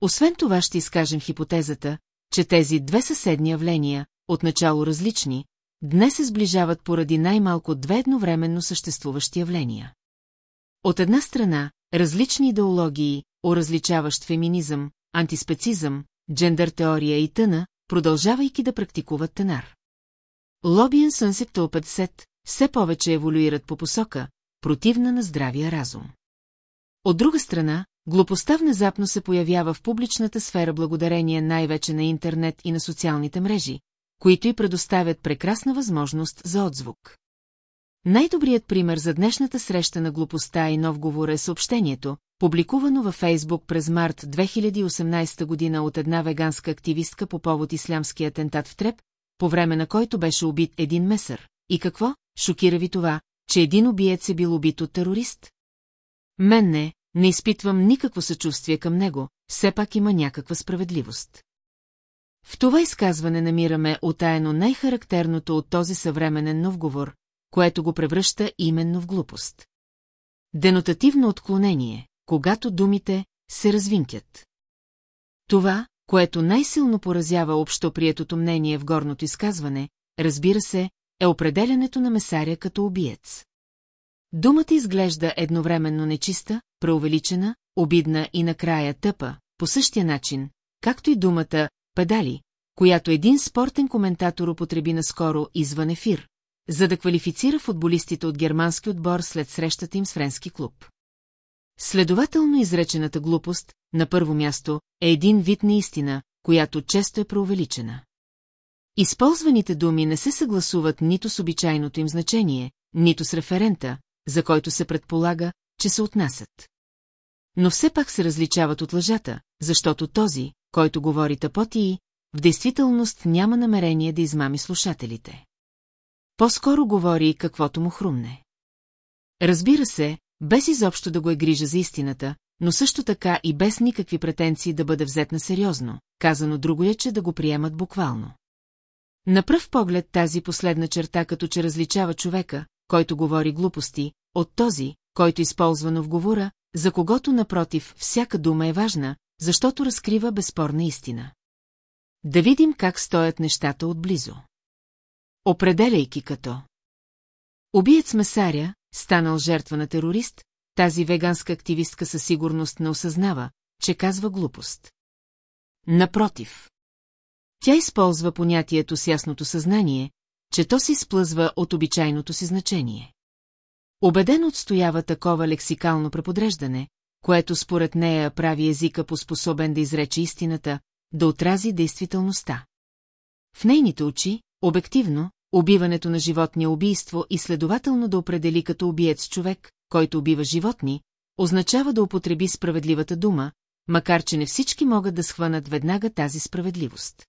Освен това ще изкажем хипотезата, че тези две съседни явления, отначало различни, днес се сближават поради най-малко две едновременно съществуващи явления. От една страна, различни идеологии, оразличаващ феминизъм, антиспецизъм, джендър теория и тъна, продължавайки да практикуват тенар. Лобиен Сънсептъл 50 все повече еволюират по посока, противна на здравия разум. От друга страна, глупостта внезапно се появява в публичната сфера благодарение най-вече на интернет и на социалните мрежи, които й предоставят прекрасна възможност за отзвук. Най-добрият пример за днешната среща на глупостта и нов говор е съобщението, публикувано във Фейсбук през март 2018 година от една веганска активистка по повод ислямския атентат в Треп, по време на който беше убит един месър. И какво? Шокира ви това, че един убиец е бил убит от терорист? Мен не, не изпитвам никакво съчувствие към него, все пак има някаква справедливост. В това изказване намираме отаяно най-характерното от този съвременен новговор, което го превръща именно в глупост. Денотативно отклонение, когато думите се развинкят. Това, което най-силно поразява общоприетото мнение в горното изказване, разбира се, е определянето на месаря като убиец. Думата изглежда едновременно нечиста, преувеличена, обидна и накрая тъпа, по същия начин, както и думата «педали», която един спортен коментатор употреби наскоро извън ефир, за да квалифицира футболистите от германски отбор след срещата им с френски клуб. Следователно изречената глупост, на първо място, е един вид неистина, която често е преувеличена. Използваните думи не се съгласуват нито с обичайното им значение, нито с референта, за който се предполага, че се отнасят. Но все пак се различават от лъжата, защото този, който говори тъпотии, в действителност няма намерение да измами слушателите. По-скоро говори каквото му хрумне. Разбира се, без изобщо да го е грижа за истината, но също така и без никакви претенции да бъде взет на сериозно, казано друго е, че да го приемат буквално. На пръв поглед тази последна черта като че различава човека, който говори глупости, от този, който използвано в говора, за когото напротив всяка дума е важна, защото разкрива безспорна истина. Да видим как стоят нещата отблизо. Определяйки като Убиец месаря, станал жертва на терорист, тази веганска активистка със сигурност не осъзнава, че казва глупост. Напротив. Тя използва понятието с ясното съзнание, че то си сплъзва от обичайното си значение. Обеден отстоява такова лексикално преподреждане, което според нея прави езика по способен да изрече истината, да отрази действителността. В нейните очи, обективно, убиването на животни е убийство и следователно да определи като убиец човек, който убива животни, означава да употреби справедливата дума, макар че не всички могат да схванат веднага тази справедливост.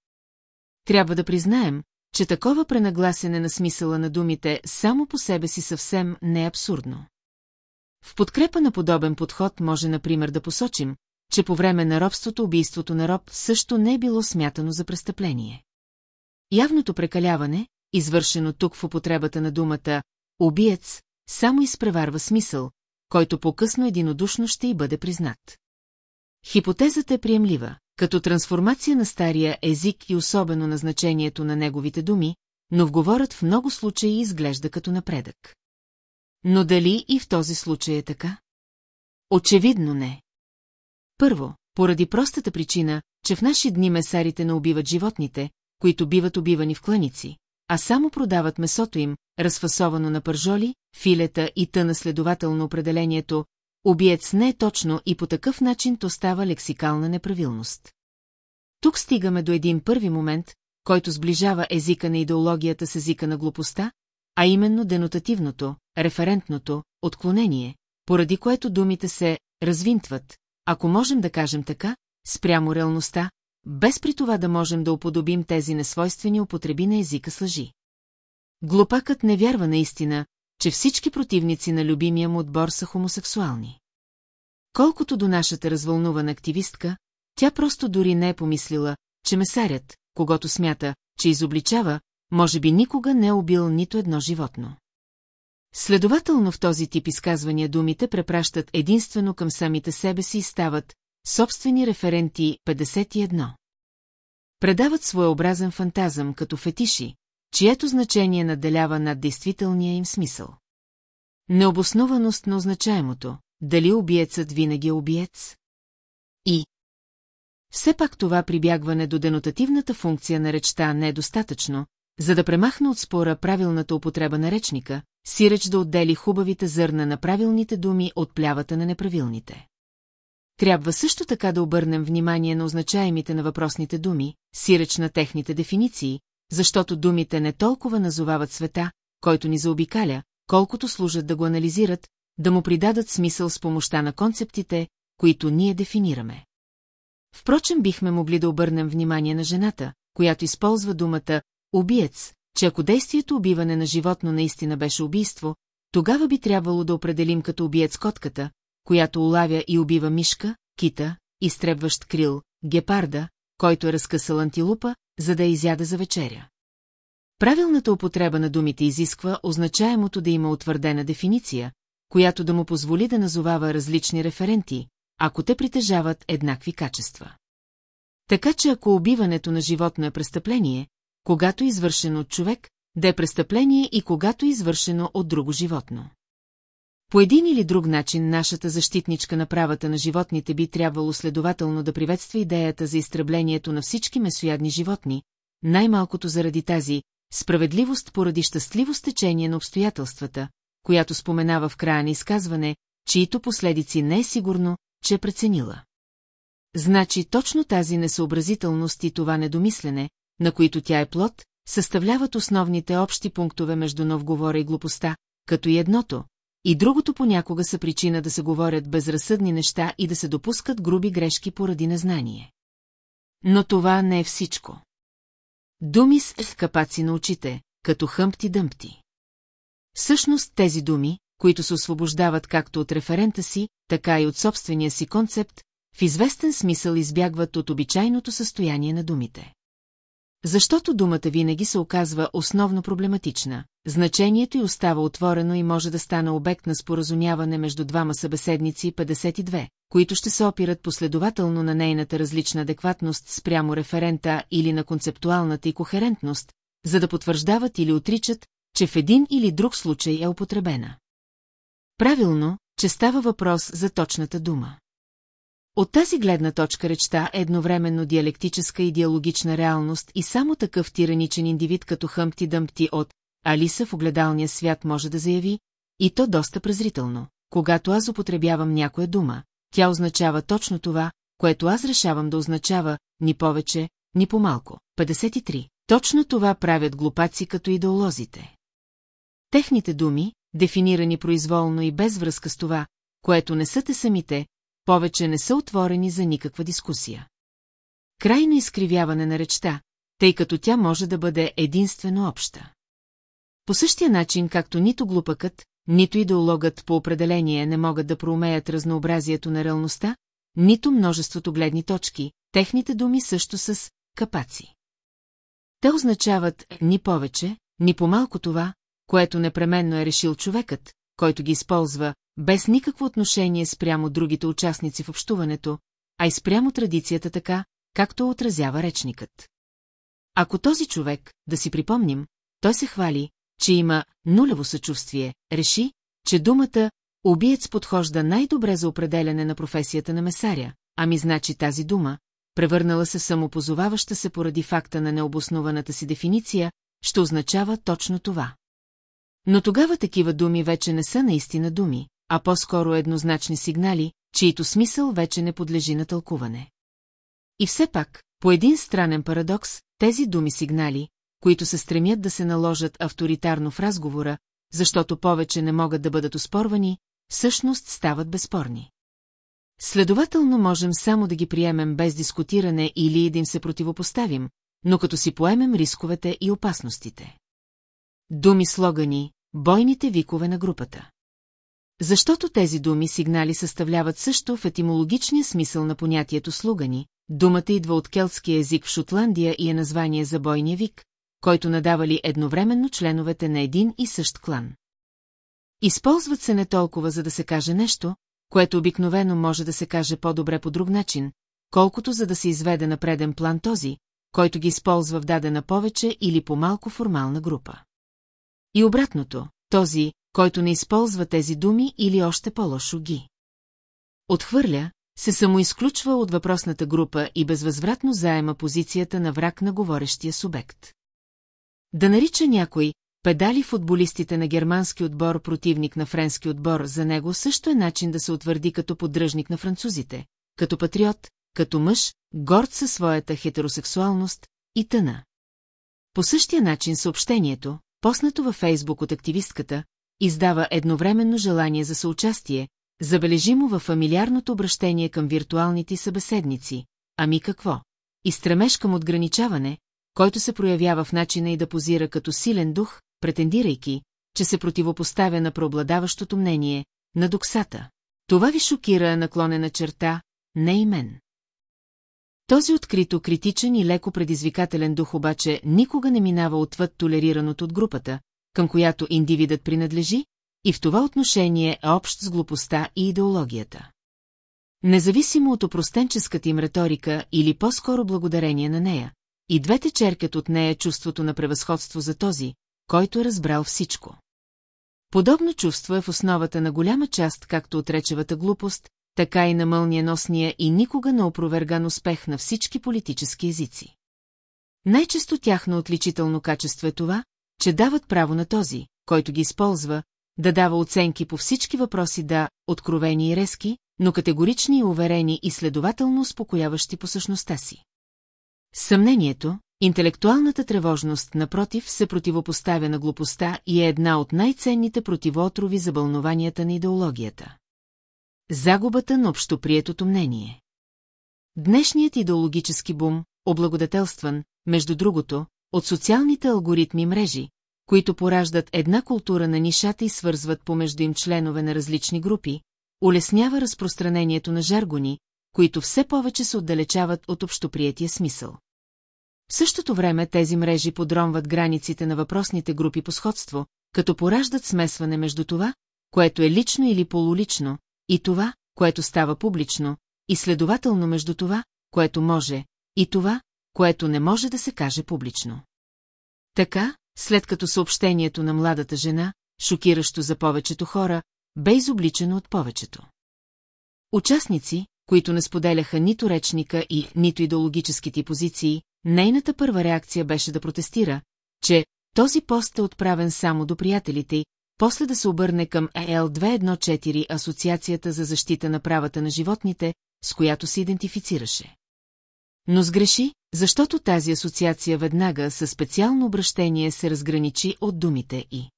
Трябва да признаем, че такова пренагласене на смисъла на думите само по себе си съвсем не е абсурдно. В подкрепа на подобен подход може, например, да посочим, че по време на робството убийството на роб също не е било смятано за престъпление. Явното прекаляване, извършено тук в употребата на думата «убиец», само изпреварва смисъл, който по-късно единодушно ще й бъде признат. Хипотезата е приемлива, като трансформация на стария език и особено на значението на неговите думи, но вговорът в много случаи изглежда като напредък. Но дали и в този случай е така? Очевидно не. Първо, поради простата причина, че в наши дни месарите не убиват животните, които биват убивани в кланици, а само продават месото им, разфасовано на пържоли, филета и тъна следователно определението Убиец не е точно и по такъв начин то става лексикална неправилност. Тук стигаме до един първи момент, който сближава езика на идеологията с езика на глупостта, а именно денотативното, референтното, отклонение, поради което думите се развинтват, ако можем да кажем така, спрямо реалността, без при това да можем да уподобим тези несвойствени употреби на езика с лъжи. Глупакът не вярва наистина, че всички противници на любимия му отбор са хомосексуални. Колкото до нашата развълнувана активистка, тя просто дори не е помислила, че месарят, когато смята, че изобличава, може би никога не е убил нито едно животно. Следователно в този тип изказвания думите препращат единствено към самите себе си и стават собствени референти 51. Предават своеобразен фантазъм като фетиши, чието значение наделява над действителния им смисъл. Необоснованост на означаемото, дали убиецът винаги е убиец? И. Все пак това прибягване до денотативната функция на речта не е достатъчно, за да премахне от спора правилната употреба на речника, сиреч да отдели хубавите зърна на правилните думи от плявата на неправилните. Трябва също така да обърнем внимание на означаемите на въпросните думи, сиреч на техните дефиниции, защото думите не толкова назовават света, който ни заобикаля, колкото служат да го анализират, да му придадат смисъл с помощта на концептите, които ние дефинираме. Впрочем, бихме могли да обърнем внимание на жената, която използва думата «убиец», че ако действието убиване на животно наистина беше убийство, тогава би трябвало да определим като убиец котката, която улавя и убива мишка, кита, изтребващ крил, гепарда, който е разкъсал антилупа, за да изяда за вечеря. Правилната употреба на думите изисква означаемото да има утвърдена дефиниция, която да му позволи да назовава различни референти, ако те притежават еднакви качества. Така че ако убиването на животно е престъпление, когато извършено от човек, да е престъпление и когато извършено от друго животно. По един или друг начин нашата защитничка на правата на животните би трябвало следователно да приветства идеята за изтреблението на всички месоядни животни, най-малкото заради тази справедливост поради щастливо стечение на обстоятелствата, която споменава в края на изказване, чието последици не е сигурно, че е преценила. Значи точно тази несъобразителност и това недомислене, на които тя е плод, съставляват основните общи пунктове между новговора и глупостта, като и едното, и другото понякога са причина да се говорят безразсъдни неща и да се допускат груби грешки поради незнание. Но това не е всичко. Думи с капаци на очите, като хъмпти-дъмпти. Всъщност тези думи, които се освобождават както от референта си, така и от собствения си концепт, в известен смисъл избягват от обичайното състояние на думите. Защото думата винаги се оказва основно проблематична, значението й остава отворено и може да стане обект на споразумяване между двама събеседници 52, които ще се опират последователно на нейната различна адекватност спрямо референта или на концептуалната и кохерентност, за да потвърждават или отричат, че в един или друг случай е употребена. Правилно, че става въпрос за точната дума. От тази гледна точка речта е едновременно диалектическа и диалогична реалност и само такъв тираничен индивид като Хъмти Дъмпти от Алиса в огледалния свят може да заяви, и то доста презрително. Когато аз употребявам някоя дума, тя означава точно това, което аз решавам да означава, ни повече, ни по-малко. 53. Точно това правят глупаци като идеолозите. Техните думи, дефинирани произволно и без връзка с това, което не са те самите, повече не са отворени за никаква дискусия. Крайно изкривяване на речта, тъй като тя може да бъде единствено обща. По същия начин, както нито глупакът, нито идеологът по определение не могат да проумеят разнообразието на реалността, нито множеството гледни точки, техните думи също с капаци. Те означават ни повече, ни по-малко това, което непременно е решил човекът, който ги използва, без никакво отношение спрямо другите участници в общуването, а и спрямо традицията така, както отразява речникът. Ако този човек, да си припомним, той се хвали, че има нулево съчувствие, реши, че думата «убиец» подхожда най-добре за определяне на професията на месаря, ами значи тази дума, превърнала се самопозоваваща се поради факта на необоснованата си дефиниция, ще означава точно това. Но тогава такива думи вече не са наистина думи, а по-скоро еднозначни сигнали, чието смисъл вече не подлежи на тълкуване. И все пак, по един странен парадокс, тези думи-сигнали, които се стремят да се наложат авторитарно в разговора, защото повече не могат да бъдат оспорвани, всъщност стават безспорни. Следователно можем само да ги приемем без дискутиране или да им се противопоставим, но като си поемем рисковете и опасностите. Думи слогани, бойните викове на групата. Защото тези думи сигнали съставляват също в етимологичния смисъл на понятието слугани, думата идва от келтския език в Шотландия и е название за бойния вик, който надавали едновременно членовете на един и същ клан. Използват се не толкова за да се каже нещо, което обикновено може да се каже по-добре по друг начин, колкото за да се изведе на преден план този, който ги използва в дадена повече или по-малко формална група. И обратното, този, който не използва тези думи или още по-лошо ги. Отхвърля, се самоизключва от въпросната група и безвъзвратно заема позицията на враг на говорещия субект. Да нарича някой педали футболистите на германски отбор противник на френски отбор за него също е начин да се утвърди като поддръжник на французите, като патриот, като мъж, горд със своята хетеросексуалност и тъна. По същия начин съобщението, поснато във Фейсбук от активистката, издава едновременно желание за съучастие, забележимо във фамилиарното обращение към виртуалните събеседници. Ами какво? И стремеж към отграничаване, който се проявява в начина и да позира като силен дух, претендирайки, че се противопоставя на преобладаващото мнение, на доксата. Това ви шокира наклонена черта, не и мен. Този открито критичен и леко предизвикателен дух обаче никога не минава отвъд толерираното от групата, към която индивидът принадлежи, и в това отношение е общ с глупостта и идеологията. Независимо от опростенческата им риторика или по-скоро благодарение на нея, и двете черкат от нея чувството на превъзходство за този, който е разбрал всичко. Подобно чувство е в основата на голяма част както от речевата глупост, така и на мълниеносния и никога не опроверган успех на всички политически езици. Най-често тяхно отличително качество е това, че дават право на този, който ги използва, да дава оценки по всички въпроси да, откровени и резки, но категорични и уверени и следователно успокояващи по същността си. Съмнението, интелектуалната тревожност, напротив, се противопоставя на глупостта и е една от най-ценните противоотрови за бълнованията на идеологията. Загубата на общоприетото мнение Днешният идеологически бум, облагодателстван, между другото, от социалните алгоритми мрежи, които пораждат една култура на нишата и свързват помежду им членове на различни групи, улеснява разпространението на жаргони, които все повече се отдалечават от общоприятия смисъл. В същото време тези мрежи подромват границите на въпросните групи по сходство, като пораждат смесване между това, което е лично или полулично, и това, което става публично, и следователно между това, което може, и това, което не може да се каже публично. Така, след като съобщението на младата жена, шокиращо за повечето хора, бе изобличено от повечето. Участници, които не споделяха нито речника и нито идеологическите позиции, нейната първа реакция беше да протестира, че този пост е отправен само до приятелите после да се обърне към ЕЛ-214 Асоциацията за защита на правата на животните, с която се идентифицираше. Но сгреши, защото тази асоциация веднага със специално обращение се разграничи от думите и.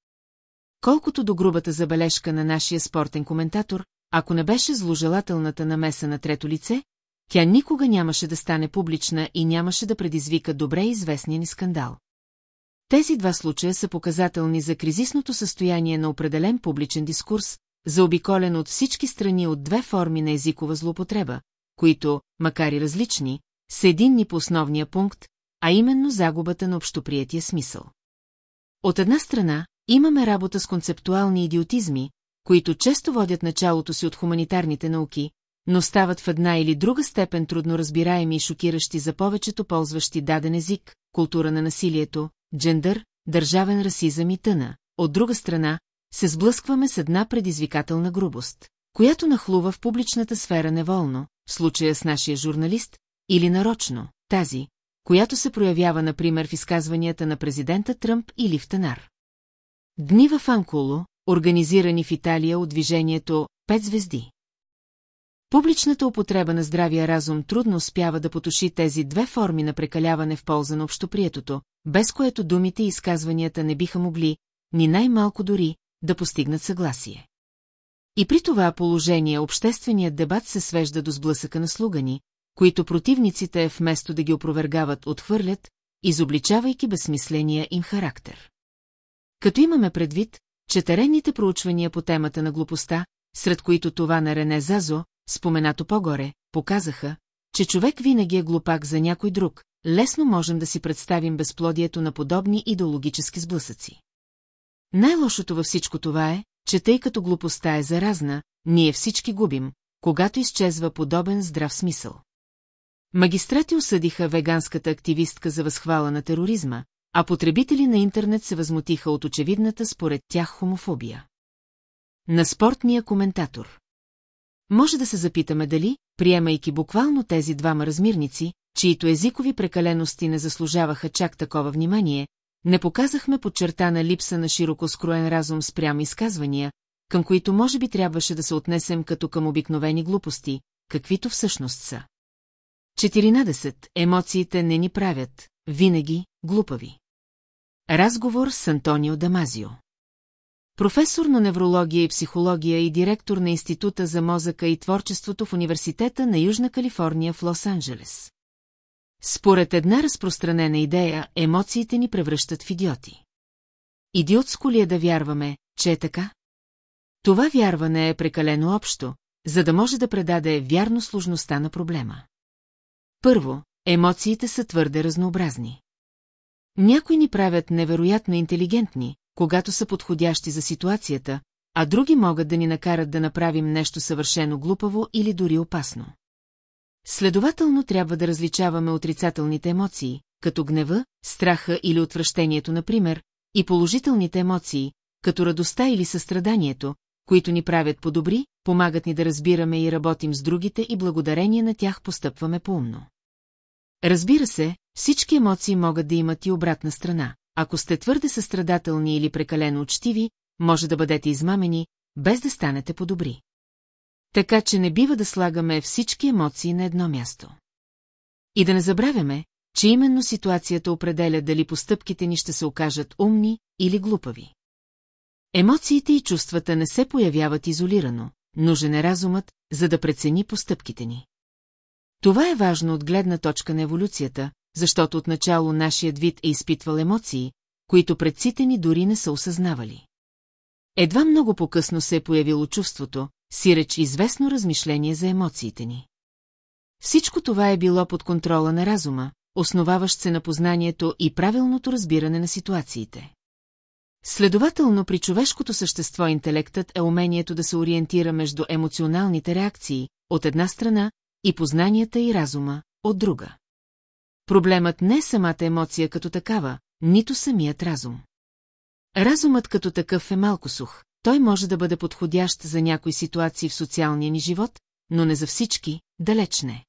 Колкото до грубата забележка на нашия спортен коментатор, ако не беше зложелателната намеса на трето лице, тя никога нямаше да стане публична и нямаше да предизвика добре известния ни скандал. Тези два случая са показателни за кризисното състояние на определен публичен дискурс, заобиколен от всички страни от две форми на езикова злоупотреба, които, макар и различни, са единни по основния пункт, а именно загубата на общоприятия смисъл. От една страна, имаме работа с концептуални идиотизми, които често водят началото си от хуманитарните науки, но стават в една или друга степен трудно разбираеми и шокиращи за повечето ползващи даден език, култура на насилието, джендър, държавен расизъм и тъна. От друга страна, се сблъскваме с една предизвикателна грубост, която нахлува в публичната сфера неволно, в случая с нашия журналист, или нарочно, тази, която се проявява, например, в изказванията на президента Тръмп или в Танар. Дни в Анкуло, организирани в Италия от движението «Пет звезди». Публичната употреба на здравия разум трудно успява да потуши тези две форми на прекаляване в полза на общоприетото, без което думите и изказванията не биха могли, ни най-малко дори, да постигнат съгласие. И при това положение общественият дебат се свежда до сблъсъка на слугани, които противниците вместо да ги опровергават отхвърлят, изобличавайки безсмисления им характер. Като имаме предвид, че теренните проучвания по темата на глупостта, сред които това на Рене Зазо, споменато по-горе, показаха, че човек винаги е глупак за някой друг, лесно можем да си представим безплодието на подобни идеологически сблъсъци. Най-лошото във всичко това е, че тъй като глупостта е заразна, ние всички губим, когато изчезва подобен здрав смисъл. Магистрати осъдиха веганската активистка за възхвала на тероризма, а потребители на интернет се възмутиха от очевидната според тях хомофобия. На спортния коментатор Може да се запитаме дали, приемайки буквално тези двама размирници, чието езикови прекалености не заслужаваха чак такова внимание, не показахме подчертана липса на широко скроен разум спрямо изказвания, към които може би трябваше да се отнесем като към обикновени глупости, каквито всъщност са. 14. Емоциите не ни правят, винаги, глупави. Разговор с Антонио Дамазио. Професор на неврология и психология и директор на Института за мозъка и творчеството в Университета на Южна Калифорния в Лос-Анджелес. Според една разпространена идея, емоциите ни превръщат в идиоти. идиотско ли е да вярваме, че е така? Това вярване е прекалено общо, за да може да предаде вярно сложността на проблема. Първо, емоциите са твърде разнообразни. Някои ни правят невероятно интелигентни, когато са подходящи за ситуацията, а други могат да ни накарат да направим нещо съвършено глупаво или дори опасно. Следователно трябва да различаваме отрицателните емоции, като гнева, страха или отвращението, например, и положителните емоции, като радостта или състраданието, които ни правят по-добри, помагат ни да разбираме и работим с другите и благодарение на тях постъпваме по-умно. Разбира се, всички емоции могат да имат и обратна страна. Ако сте твърде състрадателни или прекалено учтиви, може да бъдете измамени, без да станете по-добри. Така че не бива да слагаме всички емоции на едно място. И да не забравяме, че именно ситуацията определя дали постъпките ни ще се окажат умни или глупави. Емоциите и чувствата не се появяват изолирано, нужен е разумът, за да прецени постъпките ни. Това е важно от гледна точка на еволюцията, защото отначало нашият вид е изпитвал емоции, които предците ни дори не са осъзнавали. Едва много по-късно се е появило чувството, сиреч известно размишление за емоциите ни. Всичко това е било под контрола на разума, основаващ се на познанието и правилното разбиране на ситуациите. Следователно при човешкото същество интелектът е умението да се ориентира между емоционалните реакции, от една страна, и познанията и разума, от друга. Проблемът не е самата емоция като такава, нито самият разум. Разумът като такъв е малко сух, той може да бъде подходящ за някои ситуации в социалния ни живот, но не за всички, далеч не.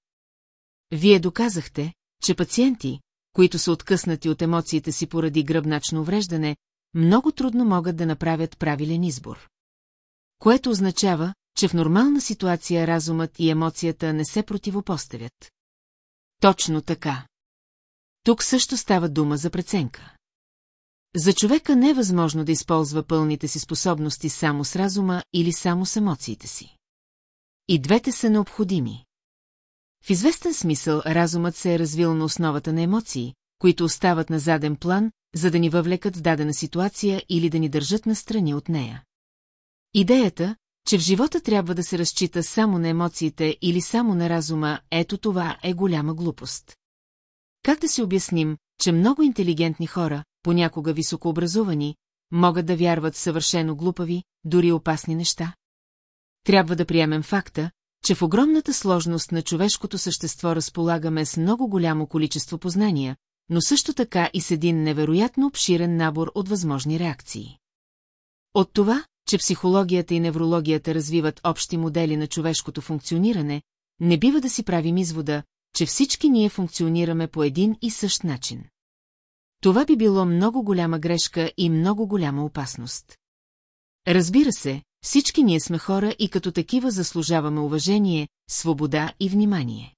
Вие доказахте, че пациенти, които са откъснати от емоциите си поради гръбначно увреждане, много трудно могат да направят правилен избор. Което означава, че в нормална ситуация разумът и емоцията не се противопоставят. Точно така. Тук също става дума за преценка. За човека не е възможно да използва пълните си способности само с разума или само с емоциите си. И двете са необходими. В известен смисъл разумът се е развил на основата на емоции, които остават на заден план, за да ни въвлекат в дадена ситуация или да ни държат настрани от нея. Идеята, че в живота трябва да се разчита само на емоциите или само на разума, ето това е голяма глупост. Как да си обясним, че много интелигентни хора, понякога високообразовани, могат да вярват съвършено глупави, дори опасни неща? Трябва да приемем факта, че в огромната сложност на човешкото същество разполагаме с много голямо количество познания, но също така и с един невероятно обширен набор от възможни реакции. От това, че психологията и неврологията развиват общи модели на човешкото функциониране, не бива да си правим извода, че всички ние функционираме по един и същ начин. Това би било много голяма грешка и много голяма опасност. Разбира се, всички ние сме хора и като такива заслужаваме уважение, свобода и внимание.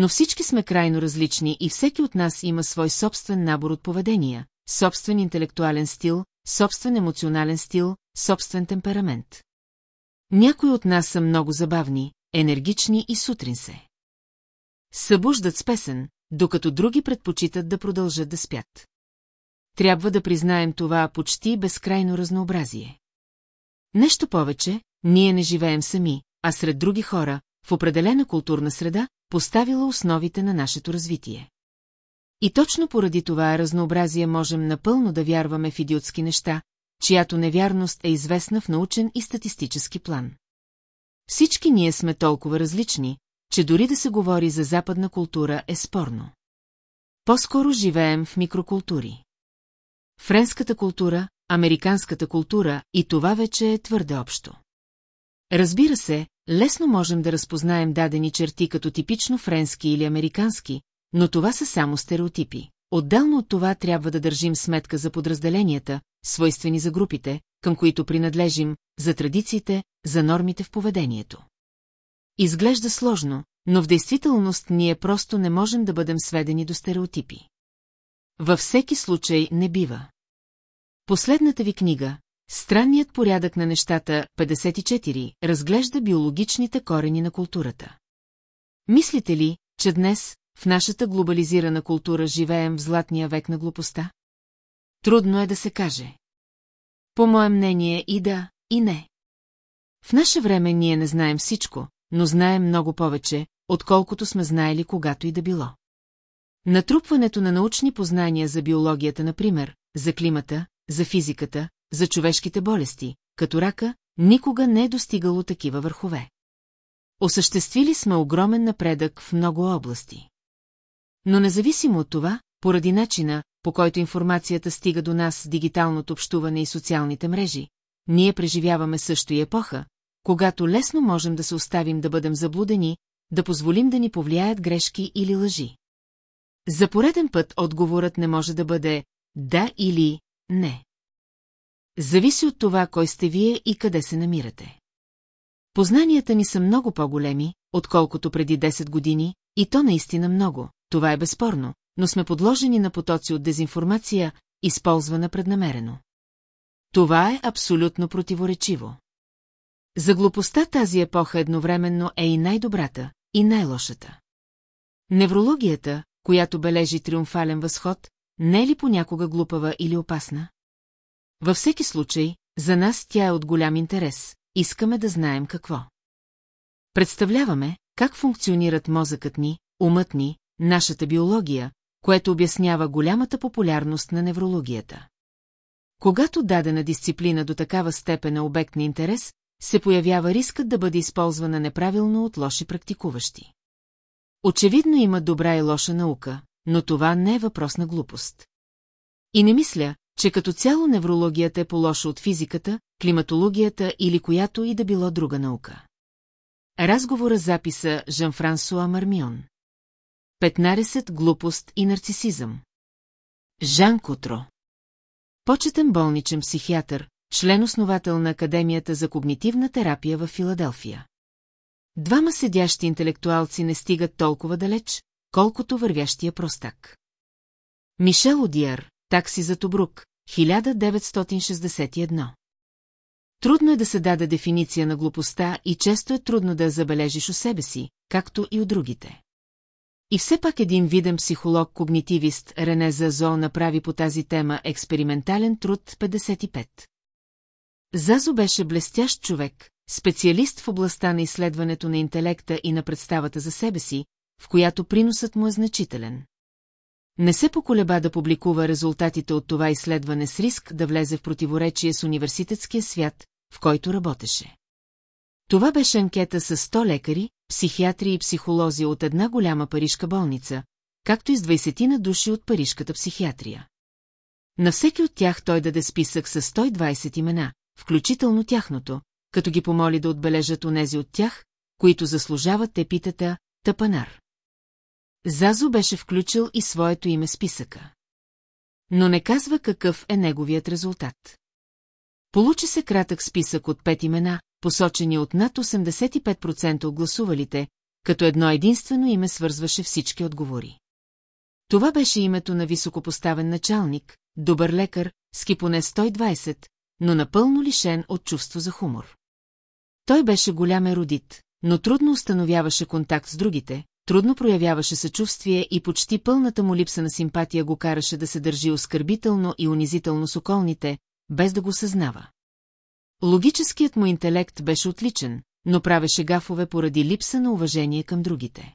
Но всички сме крайно различни и всеки от нас има свой собствен набор от поведения, собствен интелектуален стил, собствен емоционален стил, собствен темперамент. Някои от нас са много забавни, енергични и сутрин се. Събуждат с песен, докато други предпочитат да продължат да спят. Трябва да признаем това почти безкрайно разнообразие. Нещо повече, ние не живеем сами, а сред други хора, в определена културна среда, поставила основите на нашето развитие. И точно поради това разнообразие можем напълно да вярваме в идиотски неща, чиято невярност е известна в научен и статистически план. Всички ние сме толкова различни, че дори да се говори за западна култура е спорно. По-скоро живеем в микрокултури. Френската култура, американската култура и това вече е твърде общо. Разбира се, лесно можем да разпознаем дадени черти като типично френски или американски, но това са само стереотипи. Отделно от това трябва да държим сметка за подразделенията, свойствени за групите, към които принадлежим, за традициите, за нормите в поведението. Изглежда сложно, но в действителност ние просто не можем да бъдем сведени до стереотипи. Във всеки случай не бива. Последната ви книга, Странният порядък на нещата, 54, разглежда биологичните корени на културата. Мислите ли, че днес, в нашата глобализирана култура живеем в златния век на глупостта? Трудно е да се каже. По мое мнение и да, и не. В наше време ние не знаем всичко, но знаем много повече, отколкото сме знаели когато и да било. Натрупването на научни познания за биологията, например, за климата, за физиката, за човешките болести, като рака, никога не е достигало такива върхове. Осъществили сме огромен напредък в много области. Но независимо от това, поради начина, по който информацията стига до нас с дигиталното общуване и социалните мрежи, ние преживяваме също и епоха, когато лесно можем да се оставим да бъдем заблудени, да позволим да ни повлияят грешки или лъжи. За пореден път отговорът не може да бъде да или не. Зависи от това, кой сте вие и къде се намирате. Познанията ни са много по-големи, отколкото преди 10 години, и то наистина много, това е безспорно, но сме подложени на потоци от дезинформация, използвана преднамерено. Това е абсолютно противоречиво. За глупостта тази епоха едновременно е и най-добрата, и най-лошата. Неврологията, която бележи триумфален възход, не е ли понякога глупава или опасна? Във всеки случай, за нас тя е от голям интерес, искаме да знаем какво. Представляваме, как функционират мозъкът ни, умът ни, нашата биология, което обяснява голямата популярност на неврологията. Когато дадена дисциплина до такава степен е обект на интерес, се появява рискът да бъде използвана неправилно от лоши практикуващи. Очевидно има добра и лоша наука, но това не е въпрос на глупост. И не мисля, че като цяло неврологията е по-лоша от физиката, климатологията или която и да било друга наука. Разговора записа Жан-Франсуа Мармион 15. Глупост и нарцисизъм Жан Кутро Почетен болничен психиатър, член-основател на Академията за когнитивна терапия в Филаделфия. Двама седящи интелектуалци не стигат толкова далеч, колкото вървящия простак. Мишел Одиер, такси за Тобрук, 1961. Трудно е да се даде дефиниция на глупостта и често е трудно да я забележиш у себе си, както и у другите. И все пак един виден психолог-когнитивист Рене Зазо направи по тази тема експериментален труд 55. Зазо беше блестящ човек, специалист в областта на изследването на интелекта и на представата за себе си, в която приносът му е значителен. Не се поколеба да публикува резултатите от това изследване с риск да влезе в противоречие с университетския свят, в който работеше. Това беше анкета с 100 лекари, психиатри и психолози от една голяма парижка болница, както и с 20 на души от парижката психиатрия. На всеки от тях той даде списък с 120 имена, включително тяхното, като ги помоли да отбележат онези от тях, които заслужават епитета «Тъпанар». Зазо беше включил и своето име списъка. Но не казва какъв е неговият резултат. Получи се кратък списък от пет имена, посочени от над 85% от гласувалите, като едно единствено име свързваше всички отговори. Това беше името на високопоставен началник, добър лекар, с кипоне 120, но напълно лишен от чувство за хумор. Той беше голям еродит, но трудно установяваше контакт с другите, трудно проявяваше съчувствие и почти пълната му липса на симпатия го караше да се държи оскърбително и унизително с околните, без да го съзнава. Логическият му интелект беше отличен, но правеше гафове поради липса на уважение към другите.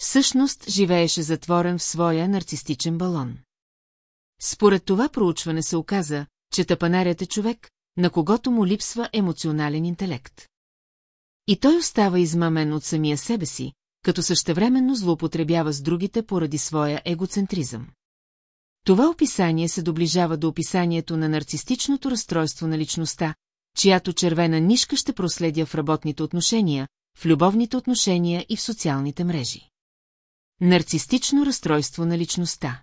Всъщност живееше затворен в своя нарцистичен балон. Според това проучване се оказа, че тъпанарят е човек, на когото му липсва емоционален интелект. И той остава измамен от самия себе си, като същевременно злоупотребява с другите поради своя егоцентризъм. Това описание се доближава до описанието на нарцистичното разстройство на личността, чиято червена нишка ще проследя в работните отношения, в любовните отношения и в социалните мрежи. Нарцистично разстройство на личността.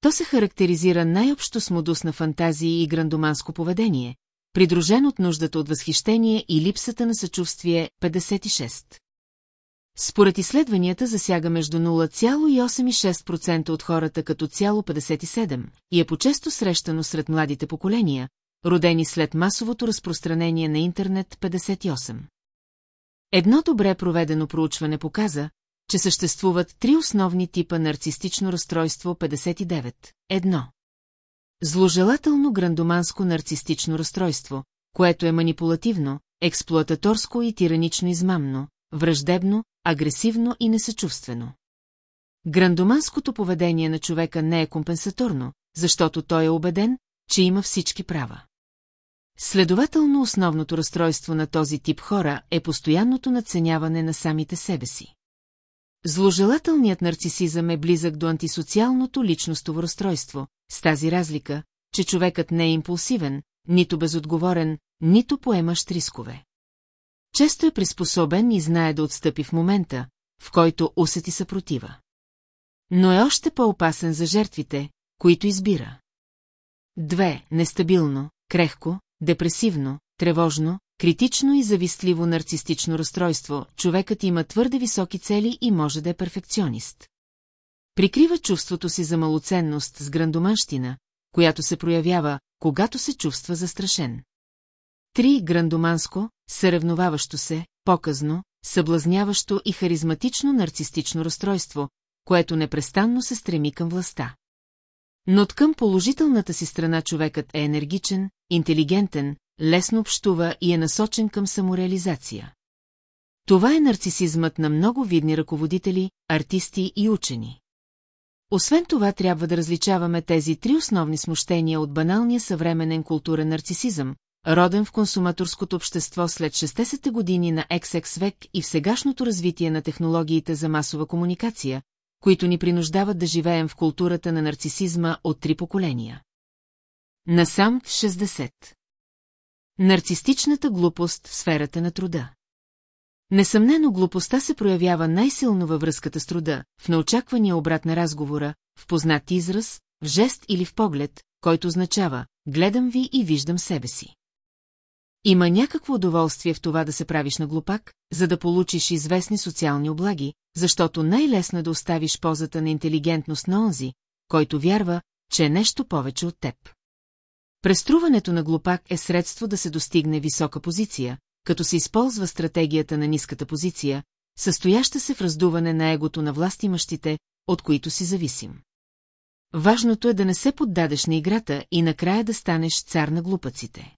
То се характеризира най-общо с модусна фантазия и грандоманско поведение, придружен от нуждата от възхищение и липсата на съчувствие 56. Според изследванията засяга между 0,8 и 6% от хората като цяло 57 и е почесто срещано сред младите поколения, родени след масовото разпространение на интернет 58. Едно добре проведено проучване показа, че съществуват три основни типа нарцистично разстройство 59. Едно. Зложелателно грандоманско нарцистично разстройство, което е манипулативно, експлоататорско и тиранично измамно, враждебно, агресивно и несъчувствено. Грандоманското поведение на човека не е компенсаторно, защото той е убеден, че има всички права. Следователно основното разстройство на този тип хора е постоянното надценяване на самите себе си. Зложелателният нарцисизъм е близък до антисоциалното личностово разстройство, с тази разлика, че човекът не е импулсивен, нито безотговорен, нито поемащ рискове. Често е приспособен и знае да отстъпи в момента, в който усети съпротива. Но е още по-опасен за жертвите, които избира. Две, нестабилно, крехко, депресивно, тревожно, критично и завистливо нарцистично разстройство, човекът има твърде високи цели и може да е перфекционист. Прикрива чувството си за малоценност с грандоманщина, която се проявява, когато се чувства застрашен. Три грандоманско, съревноваващо се, показно, съблазняващо и харизматично нарцистично разстройство, което непрестанно се стреми към властта. Но към положителната си страна човекът е енергичен, интелигентен, лесно общува и е насочен към самореализация. Това е нарцисизмът на много видни ръководители, артисти и учени. Освен това трябва да различаваме тези три основни смущения от баналния съвременен културен нарцисизъм, роден в консуматорското общество след 60-те години на XX век и в сегашното развитие на технологиите за масова комуникация, които ни принуждават да живеем в културата на нарцисизма от три поколения. Насам в 60. Нарцистичната глупост в сферата на труда. Несъмнено глупостта се проявява най-силно във връзката с труда, в неочаквания обрат на разговора, в познат израз, в жест или в поглед, който означава «гледам ви и виждам себе си». Има някакво удоволствие в това да се правиш на глупак, за да получиш известни социални облаги, защото най-лесно е да оставиш позата на интелигентност на онзи, който вярва, че е нещо повече от теб. Преструването на глупак е средство да се достигне висока позиция, като се използва стратегията на ниската позиция, състояща се в раздуване на егото на властимащите, от които си зависим. Важното е да не се поддадеш на играта и накрая да станеш цар на глупаците.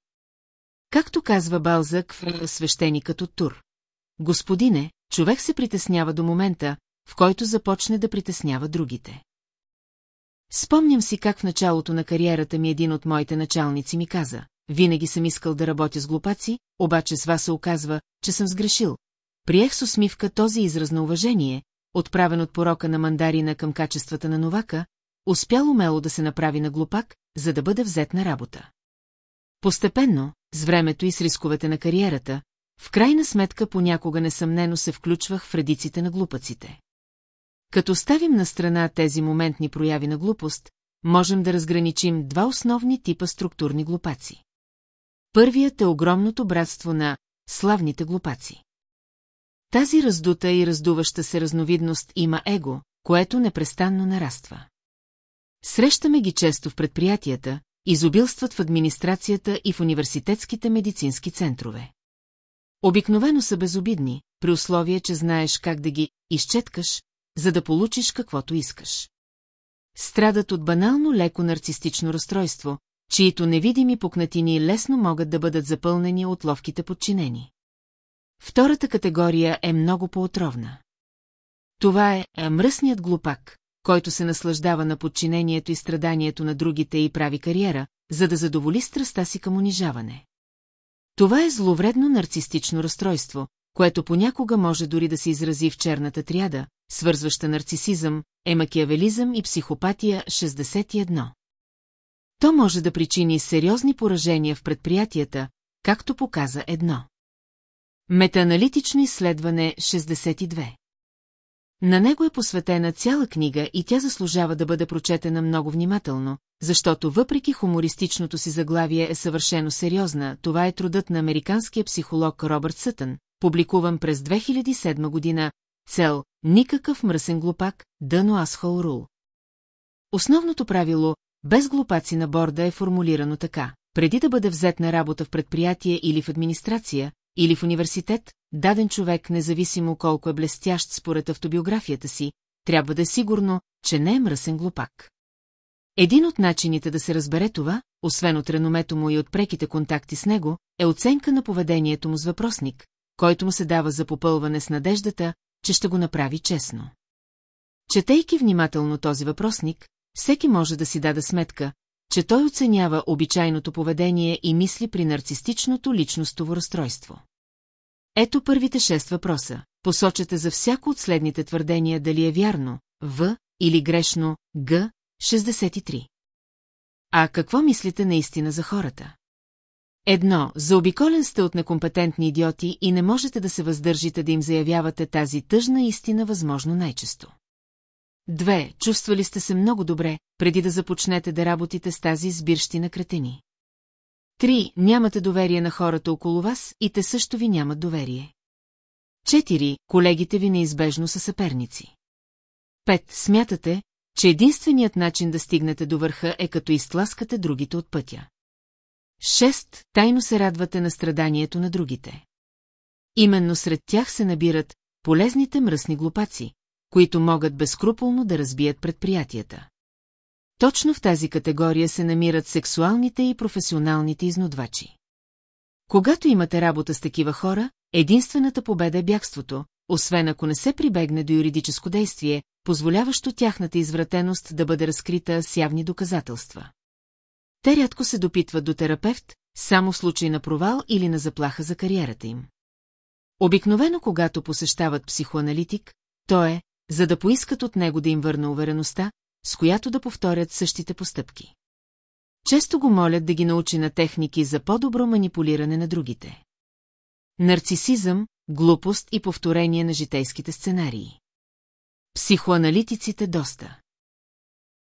Както казва Балзък в свещеникът от Тур. Господине, човек се притеснява до момента, в който започне да притеснява другите. Спомням си как в началото на кариерата ми един от моите началници ми каза, винаги съм искал да работя с глупаци, обаче с вас се оказва, че съм сгрешил. Приех с усмивка този израз на уважение, отправен от порока на мандарина към качествата на новака, успял умело да се направи на глупак, за да бъде взет на работа. Постепенно, с времето и с рисковете на кариерата, в крайна сметка понякога несъмнено се включвах в редиците на глупаците. Като ставим на страна тези моментни прояви на глупост, можем да разграничим два основни типа структурни глупаци. Първият е огромното братство на славните глупаци. Тази раздута и раздуваща се разновидност има его, което непрестанно нараства. Срещаме ги често в предприятията, изобилстват в администрацията и в университетските медицински центрове. Обикновено са безобидни, при условие, че знаеш как да ги изчеткаш, за да получиш каквото искаш. Страдат от банално леко нарцистично разстройство, чието невидими пукнатини лесно могат да бъдат запълнени от ловките подчинени. Втората категория е много по-отровна. Това е мръсният глупак, който се наслаждава на подчинението и страданието на другите и прави кариера, за да задоволи страста си към унижаване. Това е зловредно нарцистично разстройство, което понякога може дори да се изрази в черната триада, свързваща нарцисизъм, емакиавелизъм и психопатия 61. То може да причини сериозни поражения в предприятията, както показа едно. Метааналитично изследване 62 На него е посветена цяла книга и тя заслужава да бъде прочетена много внимателно, защото въпреки хумористичното си заглавие е съвършено сериозна, това е трудът на американския психолог Робърт Сътън, публикуван през 2007 година, цел «Никакъв мръсен глупак, дъно асхол рул». Основното правило без глупаци на борда е формулирано така. Преди да бъде взет на работа в предприятие или в администрация, или в университет, даден човек, независимо колко е блестящ според автобиографията си, трябва да е сигурно, че не е мръсен глупак. Един от начините да се разбере това, освен от реномето му и от преките контакти с него, е оценка на поведението му с въпросник, който му се дава за попълване с надеждата, че ще го направи честно. Четейки внимателно този въпросник, всеки може да си даде сметка, че той оценява обичайното поведение и мисли при нарцистичното личностово разстройство. Ето първите шест въпроса. Посочете за всяко от следните твърдения дали е вярно, В, или грешно, Г, 63. А какво мислите наистина за хората? Едно, заобиколен сте от некомпетентни идиоти и не можете да се въздържите да им заявявате тази тъжна истина възможно най-често. Две, чувствали сте се много добре, преди да започнете да работите с тази сбирщина кретени. Три, нямате доверие на хората около вас и те също ви нямат доверие. Четири, колегите ви неизбежно са съперници. Пет, смятате, че единственият начин да стигнете до върха е като изтласкате другите от пътя. Шест, тайно се радвате на страданието на другите. Именно сред тях се набират полезните мръсни глупаци, които могат безкруполно да разбият предприятията. Точно в тази категория се намират сексуалните и професионалните изнудвачи. Когато имате работа с такива хора, единствената победа е бягството, освен ако не се прибегне до юридическо действие, позволяващо тяхната извратеност да бъде разкрита с явни доказателства. Те рядко се допитват до терапевт, само в случай на провал или на заплаха за кариерата им. Обикновено, когато посещават психоаналитик, то е, за да поискат от него да им върна увереността, с която да повторят същите постъпки. Често го молят да ги научи на техники за по-добро манипулиране на другите. Нарцисизъм, глупост и повторение на житейските сценарии. Психоаналитиците доста.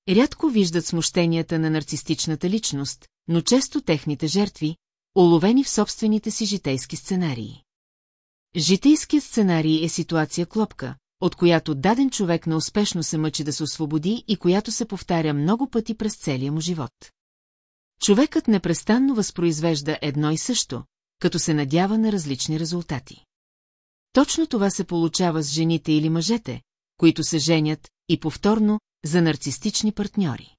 Рядко виждат смущенията на нарцистичната личност, но често техните жертви, уловени в собствените си житейски сценарии. Житейският сценарий е ситуация клопка, от която даден човек неуспешно се мъчи да се освободи и която се повтаря много пъти през целия му живот. Човекът непрестанно възпроизвежда едно и също, като се надява на различни резултати. Точно това се получава с жените или мъжете, които се женят, и повторно, за нарцистични партньори.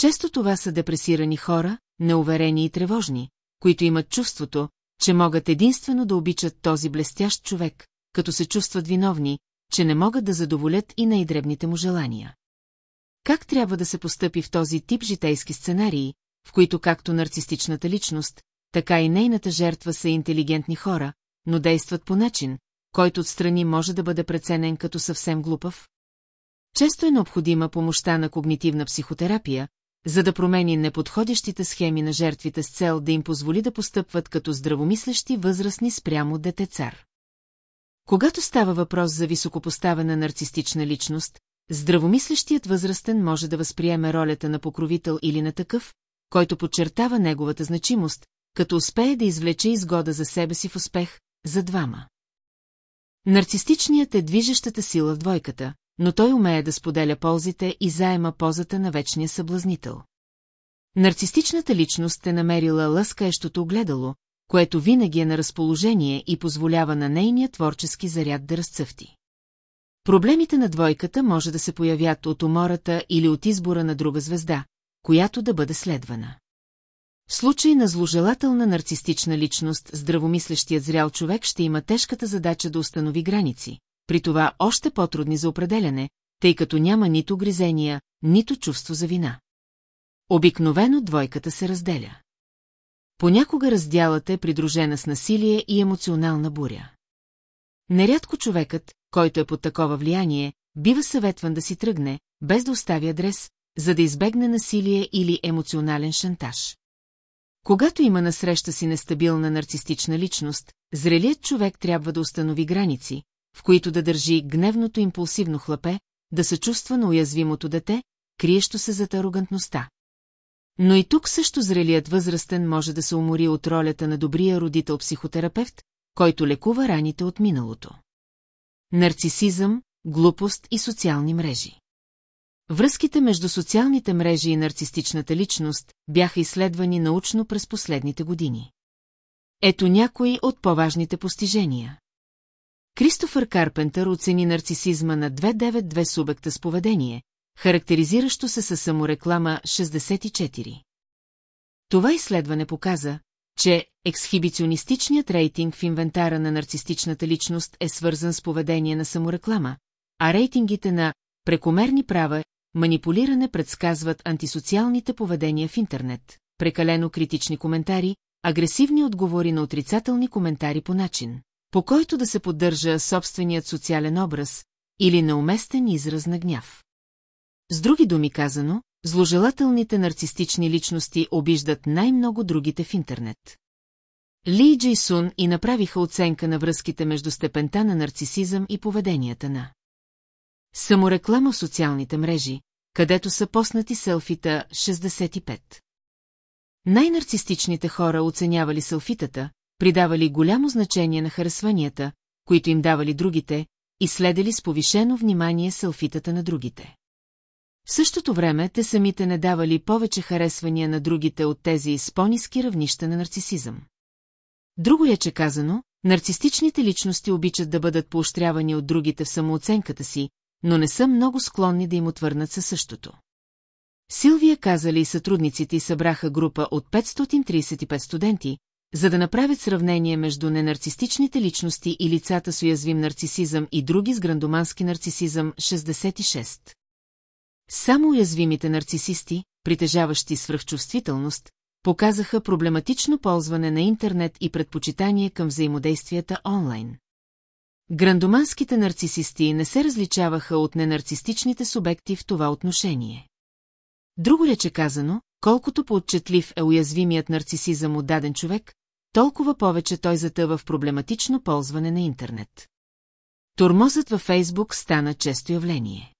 Често това са депресирани хора, неуверени и тревожни, които имат чувството, че могат единствено да обичат този блестящ човек, като се чувстват виновни, че не могат да задоволят и най-дребните му желания. Как трябва да се постъпи в този тип житейски сценарии, в които както нарцистичната личност, така и нейната жертва са интелигентни хора, но действат по начин, който отстрани може да бъде преценен като съвсем глупав? Често е необходима помощта на когнитивна психотерапия, за да промени неподходящите схеми на жертвите с цел да им позволи да постъпват като здравомислещи възрастни спрямо дете цар. Когато става въпрос за високопоставена нарцистична личност, здравомислещият възрастен може да възприеме ролята на покровител или на такъв, който подчертава неговата значимост, като успее да извлече изгода за себе си в успех, за двама. Нарцистичният е движещата сила в двойката, но той умее да споделя ползите и заема позата на вечния съблазнител. Нарцистичната личност е намерила лъскаещото огледало, което винаги е на разположение и позволява на нейния творчески заряд да разцъфти. Проблемите на двойката може да се появят от умората или от избора на друга звезда, която да бъде следвана. В случай на зложелателна нарцистична личност, здравомислещият зрял човек ще има тежката задача да установи граници, при това още по-трудни за определяне, тъй като няма нито гризения, нито чувство за вина. Обикновено двойката се разделя. Понякога раздялата е придружена с насилие и емоционална буря. Нерядко човекът, който е под такова влияние, бива съветван да си тръгне, без да остави адрес, за да избегне насилие или емоционален шантаж. Когато има насреща си нестабилна нарцистична личност, зрелият човек трябва да установи граници, в които да държи гневното импулсивно хлапе, да се чувства на уязвимото дете, криещо се зад арогантността. Но и тук също зрелият възрастен може да се умори от ролята на добрия родител-психотерапевт, който лекува раните от миналото. Нарцисизъм, глупост и социални мрежи. Връзките между социалните мрежи и нарцистичната личност бяха изследвани научно през последните години. Ето някои от по-важните постижения. Кристофър Карпентър оцени нарцисизма на 292 субекта с поведение, характеризиращо се със самореклама 64. Това изследване показа, че ексхибиционистичният рейтинг в инвентара на нарцистичната личност е свързан с поведение на самореклама, а рейтингите на прекомерни права, манипулиране предсказват антисоциалните поведения в интернет, прекалено критични коментари, агресивни отговори на отрицателни коментари по начин, по който да се поддържа собственият социален образ или неуместен израз на гняв. С други думи казано, зложелателните нарцистични личности обиждат най-много другите в интернет. Ли и Джейсун и направиха оценка на връзките между степента на нарцисизъм и поведенията на самореклама в социалните мрежи, където са поснати селфита 65. Най-нарцистичните хора оценявали селфитата, придавали голямо значение на харесванията, които им давали другите, и следели с повишено внимание селфитата на другите. В същото време те самите не давали повече харесвания на другите от тези с по-низки равнища на нарцисизъм. Друго е, че казано, нарцистичните личности обичат да бъдат поощрявани от другите в самооценката си, но не са много склонни да им отвърнат със същото. Силвия казали и сътрудниците събраха група от 535 студенти, за да направят сравнение между ненарцистичните личности и лицата с уязвим нарцисизъм и други с грандомански нарцисизъм 66. Само уязвимите нарцисисти, притежаващи свръхчувствителност, показаха проблематично ползване на интернет и предпочитание към взаимодействията онлайн. Грандоманските нарцисисти не се различаваха от ненарцистичните субекти в това отношение. Друго рече казано, колкото по-отчетлив е уязвимият нарцисизъм от даден човек, толкова повече той затъва в проблематично ползване на интернет. Тормозът във Фейсбук стана често явление.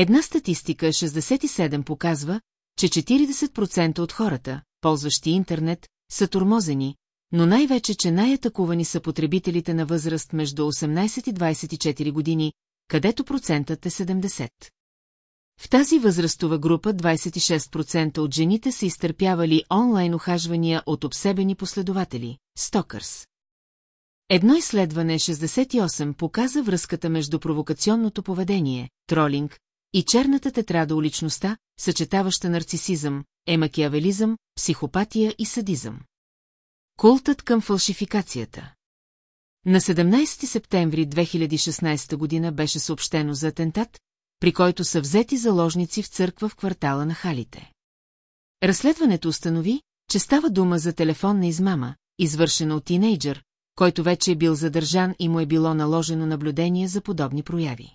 Една статистика 67 показва, че 40% от хората, ползващи интернет, са тормозени, но най-вече, че най-атакувани са потребителите на възраст между 18 и 24 години, където процентът е 70. В тази възрастова група 26% от жените са изтърпявали онлайн ухажвания от обсебени последователи – стокърс. Едно изследване 68 показа връзката между провокационното поведение, тролинг, и черната тетрада у личността, съчетаваща нарцисизъм, емакиавелизъм, психопатия и садизъм. Култът към фалшификацията На 17 септември 2016 година беше съобщено за атентат, при който са взети заложници в църква в квартала на Халите. Разследването установи, че става дума за телефонна измама, извършена от тинейджър, който вече е бил задържан и му е било наложено наблюдение за подобни прояви.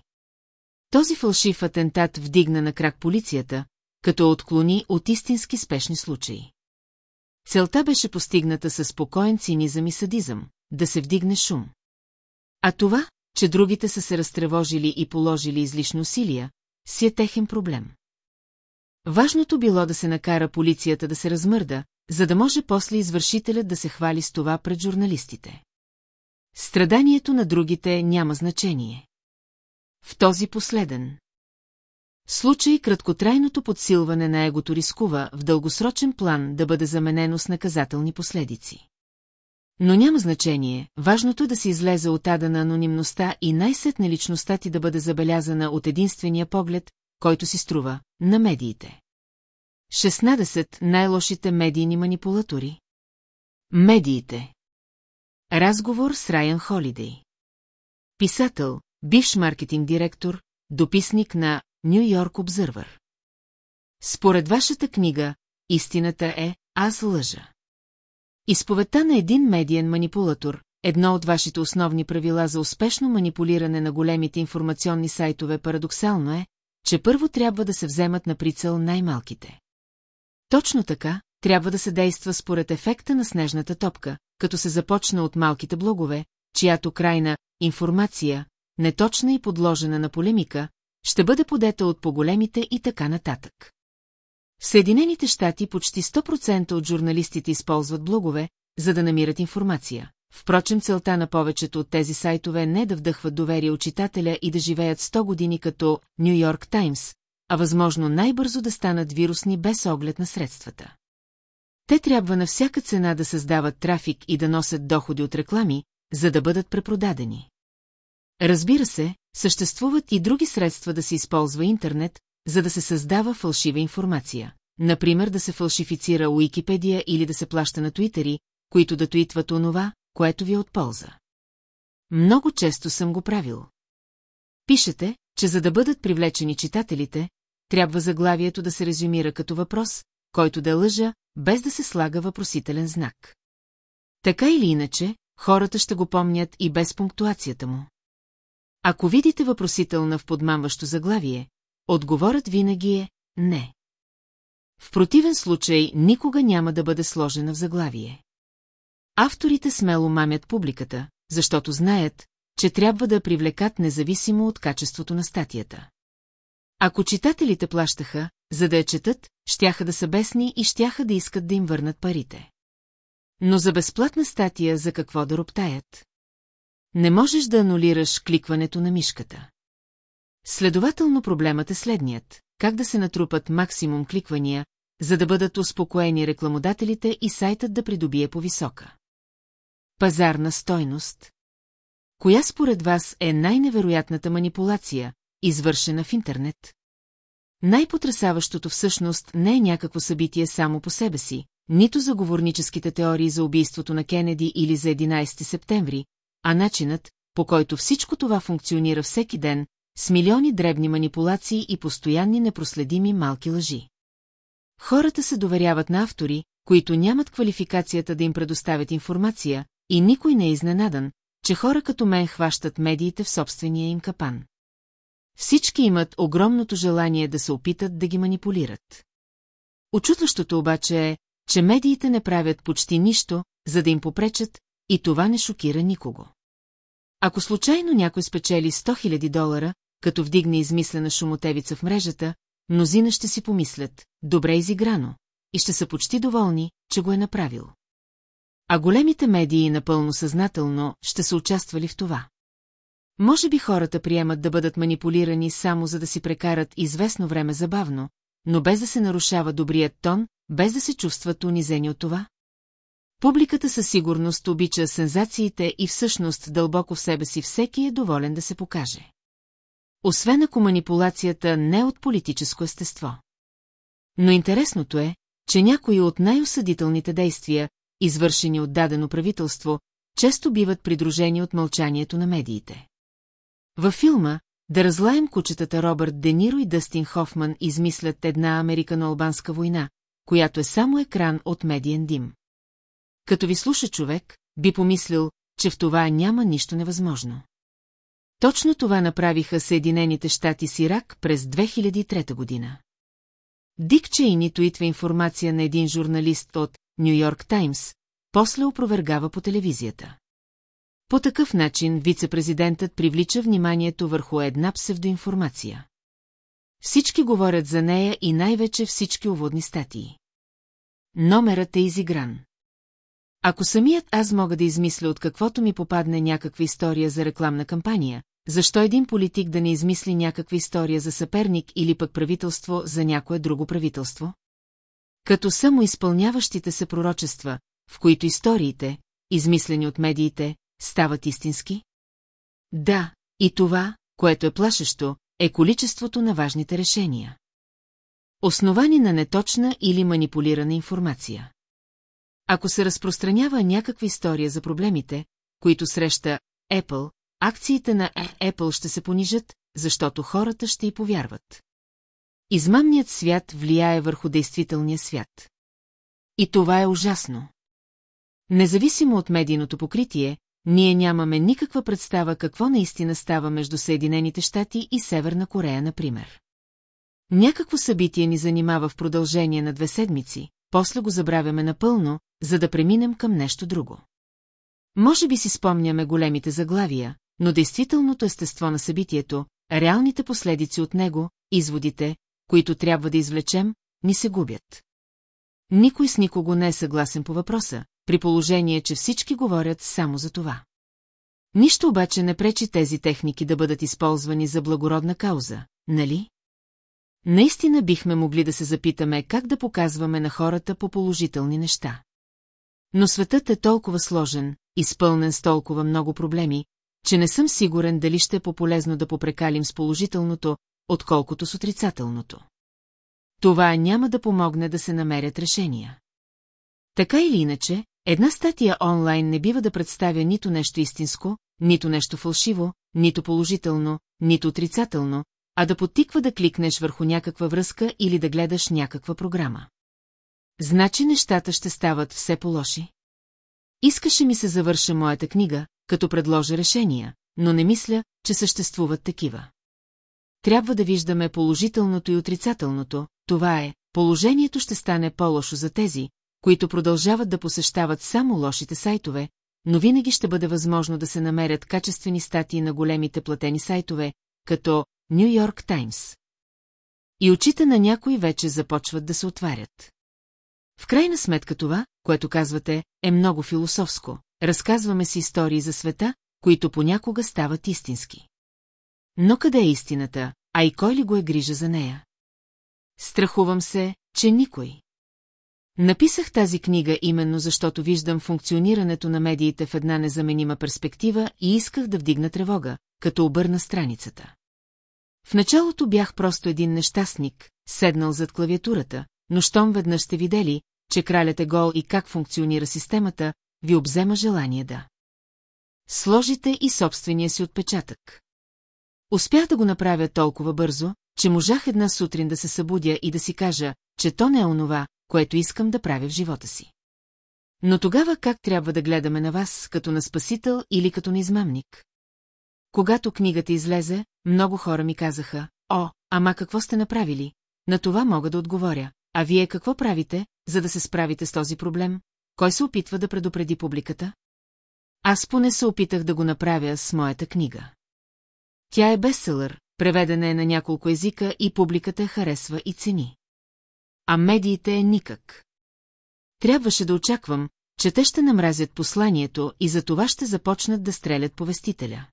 Този фалшив атентат вдигна на крак полицията, като отклони от истински спешни случаи. Целта беше постигната със спокоен цинизъм и садизъм, да се вдигне шум. А това, че другите са се разтревожили и положили излишни усилия, си е техен проблем. Важното било да се накара полицията да се размърда, за да може после извършителят да се хвали с това пред журналистите. Страданието на другите няма значение. В този последен. Случай краткотрайното подсилване на егото рискува в дългосрочен план да бъде заменено с наказателни последици. Но няма значение, важното е да се излезе от ада на анонимността и най-сетне личността ти да бъде забелязана от единствения поглед, който си струва, на медиите. 16 най-лошите медийни манипулатори. Медиите. Разговор с Райан Холидей. Писател, бивш маркетинг директор, дописник на Нью Йорк Обзървър. Според вашата книга, истината е «Аз лъжа». Изповедта на един медиен манипулатор, едно от вашите основни правила за успешно манипулиране на големите информационни сайтове парадоксално е, че първо трябва да се вземат на прицел най-малките. Точно така, трябва да се действа според ефекта на снежната топка, като се започна от малките блогове, чиято крайна информация, неточна и подложена на полемика, ще бъде подета от по-големите и така нататък. В Съединените щати почти 100% от журналистите използват блогове, за да намират информация. Впрочем, целта на повечето от тези сайтове не е да вдъхват доверие от читателя и да живеят 100 години като Нью Йорк Таймс, а възможно най-бързо да станат вирусни без оглед на средствата. Те трябва на всяка цена да създават трафик и да носят доходи от реклами, за да бъдат препродадени. Разбира се, съществуват и други средства да се използва интернет, за да се създава фалшива информация. Например, да се фалшифицира Уикипедия или да се плаща на Туитери, които да туитват онова, което ви е от полза. Много често съм го правил. Пишете, че за да бъдат привлечени читателите, трябва заглавието да се резюмира като въпрос, който да лъжа, без да се слага въпросителен знак. Така или иначе, хората ще го помнят и без пунктуацията му. Ако видите въпросителна в подмамващо заглавие, отговорът винаги е «не». В противен случай никога няма да бъде сложена в заглавие. Авторите смело мамят публиката, защото знаят, че трябва да привлекат независимо от качеството на статията. Ако читателите плащаха, за да я четат, щяха да са бесни и щяха да искат да им върнат парите. Но за безплатна статия за какво да роптаят? Не можеш да анулираш кликването на мишката. Следователно проблемът е следният – как да се натрупат максимум кликвания, за да бъдат успокоени рекламодателите и сайтът да придобие по-висока. Пазарна стойност Коя според вас е най-невероятната манипулация, извършена в интернет? Най-потрясаващото всъщност не е някакво събитие само по себе си, нито заговорническите теории за убийството на Кенеди или за 11 септември, а начинът, по който всичко това функционира всеки ден, с милиони дребни манипулации и постоянни непроследими малки лъжи. Хората се доверяват на автори, които нямат квалификацията да им предоставят информация, и никой не е изненадан, че хора като мен хващат медиите в собствения им капан. Всички имат огромното желание да се опитат да ги манипулират. Очутващото обаче е, че медиите не правят почти нищо, за да им попречат, и това не шокира никого. Ако случайно някой спечели 100 000 долара, като вдигне измислена шумотевица в мрежата, мнозина ще си помислят, добре изиграно, и ще са почти доволни, че го е направил. А големите медии напълно съзнателно ще са участвали в това. Може би хората приемат да бъдат манипулирани само за да си прекарат известно време забавно, но без да се нарушава добрият тон, без да се чувстват унизени от това? Публиката със сигурност обича сензациите и всъщност дълбоко в себе си всеки е доволен да се покаже. Освен ако манипулацията не е от политическо естество. Но интересното е, че някои от най-осъдителните действия, извършени от дадено правителство, често биват придружени от мълчанието на медиите. Във филма «Да разлаем кучетата» Робърт Дениро и Дъстин Хофман измислят една американо-албанска война, която е само екран от медиен дим. Като ви слуша човек, би помислил, че в това няма нищо невъзможно. Точно това направиха Съединените щати с Ирак през 2003 година. Дик Чейни туитва информация на един журналист от Нью Йорк Таймс, после опровергава по телевизията. По такъв начин вице-президентът привлича вниманието върху една псевдоинформация. Всички говорят за нея и най-вече всички уводни статии. Номерът е изигран. Ако самият аз мога да измисля от каквото ми попадне някаква история за рекламна кампания, защо един политик да не измисли някаква история за съперник или пък правителство за някое друго правителство? Като самоизпълняващите се пророчества, в които историите, измислени от медиите, стават истински? Да, и това, което е плашещо, е количеството на важните решения. Основани на неточна или манипулирана информация. Ако се разпространява някаква история за проблемите, които среща Apple, акциите на Apple ще се понижат, защото хората ще й повярват. Измамният свят влияе върху действителния свят. И това е ужасно. Независимо от медийното покритие, ние нямаме никаква представа какво наистина става между Съединените щати и Северна Корея, например. Някакво събитие ни занимава в продължение на две седмици, после го забравяме напълно, за да преминем към нещо друго. Може би си спомняме големите заглавия, но действителното естество на събитието, реалните последици от него, изводите, които трябва да извлечем, ни се губят. Никой с никого не е съгласен по въпроса, при положение, че всички говорят само за това. Нищо обаче не пречи тези техники да бъдат използвани за благородна кауза, нали? Наистина бихме могли да се запитаме как да показваме на хората по положителни неща. Но светът е толкова сложен, изпълнен с толкова много проблеми, че не съм сигурен дали ще е по-полезно да попрекалим с положителното, отколкото с отрицателното. Това няма да помогне да се намерят решения. Така или иначе, една статия онлайн не бива да представя нито нещо истинско, нито нещо фалшиво, нито положително, нито отрицателно, а да потиква да кликнеш върху някаква връзка или да гледаш някаква програма. Значи нещата ще стават все по-лоши. Искаше ми се завърша моята книга, като предложа решения, но не мисля, че съществуват такива. Трябва да виждаме положителното и отрицателното, това е, положението ще стане по-лошо за тези, които продължават да посещават само лошите сайтове, но винаги ще бъде възможно да се намерят качествени статии на големите платени сайтове, като Нью Йорк Таймс. И очите на някои вече започват да се отварят. В крайна сметка това, което казвате, е много философско. Разказваме си истории за света, които понякога стават истински. Но къде е истината, а и кой ли го е грижа за нея? Страхувам се, че никой. Написах тази книга именно защото виждам функционирането на медиите в една незаменима перспектива и исках да вдигна тревога, като обърна страницата. В началото бях просто един нещастник, седнал зад клавиатурата, но щом веднъж сте видели, че кралят е гол и как функционира системата, ви обзема желание да. Сложите и собствения си отпечатък. Успях да го направя толкова бързо, че можах една сутрин да се събудя и да си кажа, че то не е онова, което искам да правя в живота си. Но тогава как трябва да гледаме на вас, като на спасител или като на измамник? Когато книгата излезе, много хора ми казаха, о, ама какво сте направили? На това мога да отговоря. А вие какво правите, за да се справите с този проблем? Кой се опитва да предупреди публиката? Аз поне се опитах да го направя с моята книга. Тя е бестселър, преведена е на няколко езика и публиката харесва и цени. А медиите е никак. Трябваше да очаквам, че те ще намразят посланието и за това ще започнат да стрелят повестителя.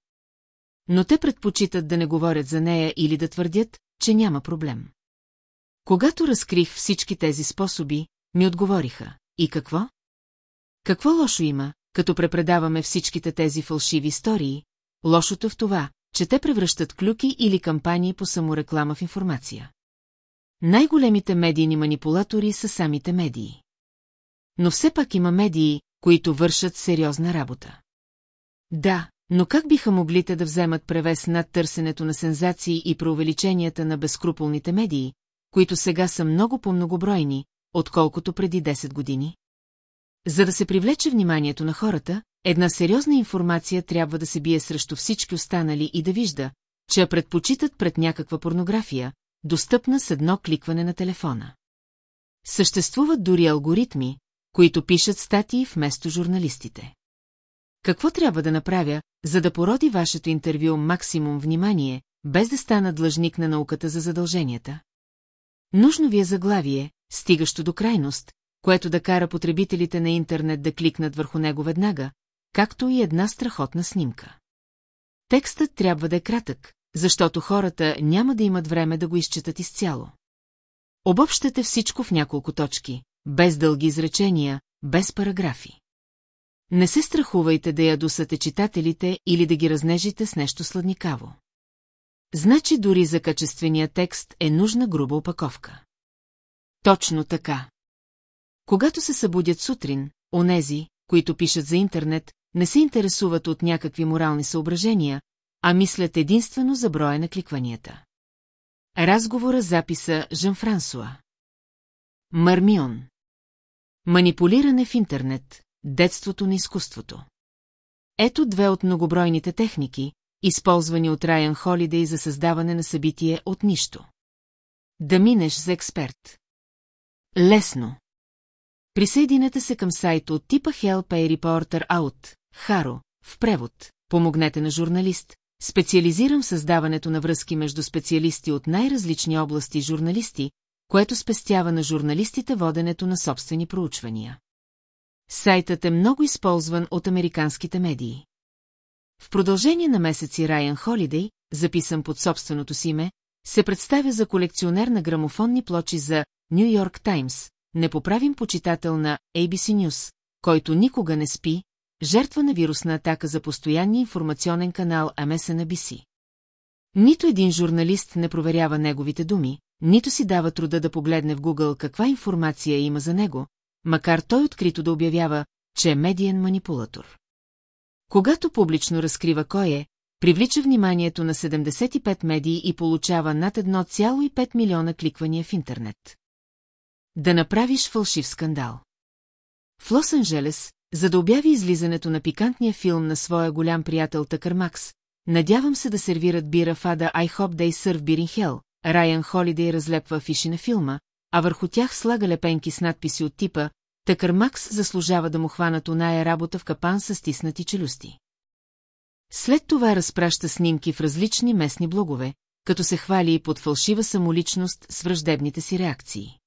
Но те предпочитат да не говорят за нея или да твърдят, че няма проблем. Когато разкрих всички тези способи, ми отговориха. И какво? Какво лошо има, като препредаваме всичките тези фалшиви истории? Лошото в това, че те превръщат клюки или кампании по самореклама в информация. Най-големите медийни манипулатори са самите медии. Но все пак има медии, които вършат сериозна работа. Да, но как биха могли те да вземат превес над търсенето на сензации и преувеличенията на безкруполните медии, които сега са много по-многобройни, отколкото преди 10 години? За да се привлече вниманието на хората, една сериозна информация трябва да се бие срещу всички останали и да вижда, че я предпочитат пред някаква порнография, достъпна с едно кликване на телефона. Съществуват дори алгоритми, които пишат статии вместо журналистите. Какво трябва да направя, за да породи вашето интервю максимум внимание, без да стана длъжник на науката за задълженията? Нужно ви е заглавие, стигащо до крайност, което да кара потребителите на интернет да кликнат върху него веднага, както и една страхотна снимка. Текстът трябва да е кратък, защото хората няма да имат време да го изчетат изцяло. Обобщате всичко в няколко точки, без дълги изречения, без параграфи. Не се страхувайте да ядосате читателите или да ги разнежите с нещо сладникаво. Значи дори за качествения текст е нужна груба опаковка. Точно така. Когато се събудят сутрин, онези, които пишат за интернет, не се интересуват от някакви морални съображения, а мислят единствено за броя на кликванията. Разговора записа Жан Франсуа. Мармион. Манипулиране в интернет, детството на изкуството. Ето две от многобройните техники, използвани от Райан Холидей за създаване на събитие от нищо. Да минеш за експерт. Лесно. Присъединете се към сайта от типа Help a Reporter Out, Харо, в превод. Помогнете на журналист, специализирам създаването на връзки между специалисти от най-различни области журналисти, което спестява на журналистите воденето на собствени проучвания. Сайтът е много използван от американските медии. В продължение на месеци Райан Холидей, записан под собственото си име, се представя за колекционер на грамофонни плочи за Нью Йорк Таймс, непоправим почитател на ABC News, който никога не спи, жертва на вирусна атака за постоянния информационен канал MSNBC. Нито един журналист не проверява неговите думи, нито си дава труда да погледне в Google каква информация има за него, макар той открито да обявява, че е медиен манипулатор. Когато публично разкрива кой е, привлича вниманието на 75 медии и получава над 1,5 милиона кликвания в интернет. Да направиш фалшив скандал. В Лос-Анджелес, за да обяви излизането на пикантния филм на своя голям приятел Такър Макс, надявам се да сервират бира в Ада I Hope They Serve Beer in Hell, Райан Холидей разлепва афиши на филма, а върху тях слага лепенки с надписи от типа «Такър Макс заслужава да му хванат оная работа в капан с стиснати челюсти». След това разпраща снимки в различни местни блогове, като се хвали и под фалшива самоличност с враждебните си реакции.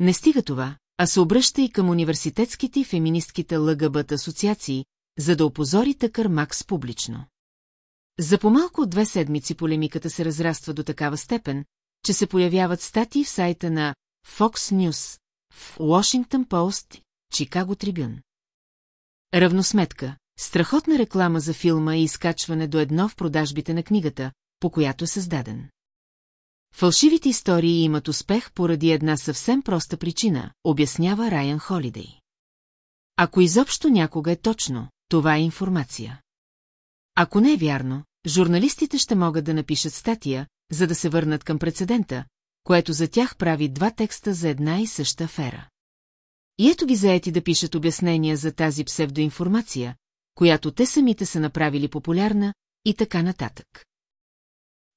Не стига това, а се обръща и към университетските и феминистките ЛГБТ асоциации, за да опозори Такър Макс публично. За по-малко от две седмици полемиката се разраства до такава степен, че се появяват статии в сайта на Fox News, в Washington Post, Чикаго Трибюн. Равносметка. Страхотна реклама за филма и изкачване до едно в продажбите на книгата, по която е създаден. Фалшивите истории имат успех поради една съвсем проста причина, обяснява Райан Холидей. Ако изобщо някога е точно, това е информация. Ако не е вярно, журналистите ще могат да напишат статия, за да се върнат към прецедента, което за тях прави два текста за една и съща афера. И ето ги заети да пишат обяснения за тази псевдоинформация, която те самите са направили популярна, и така нататък.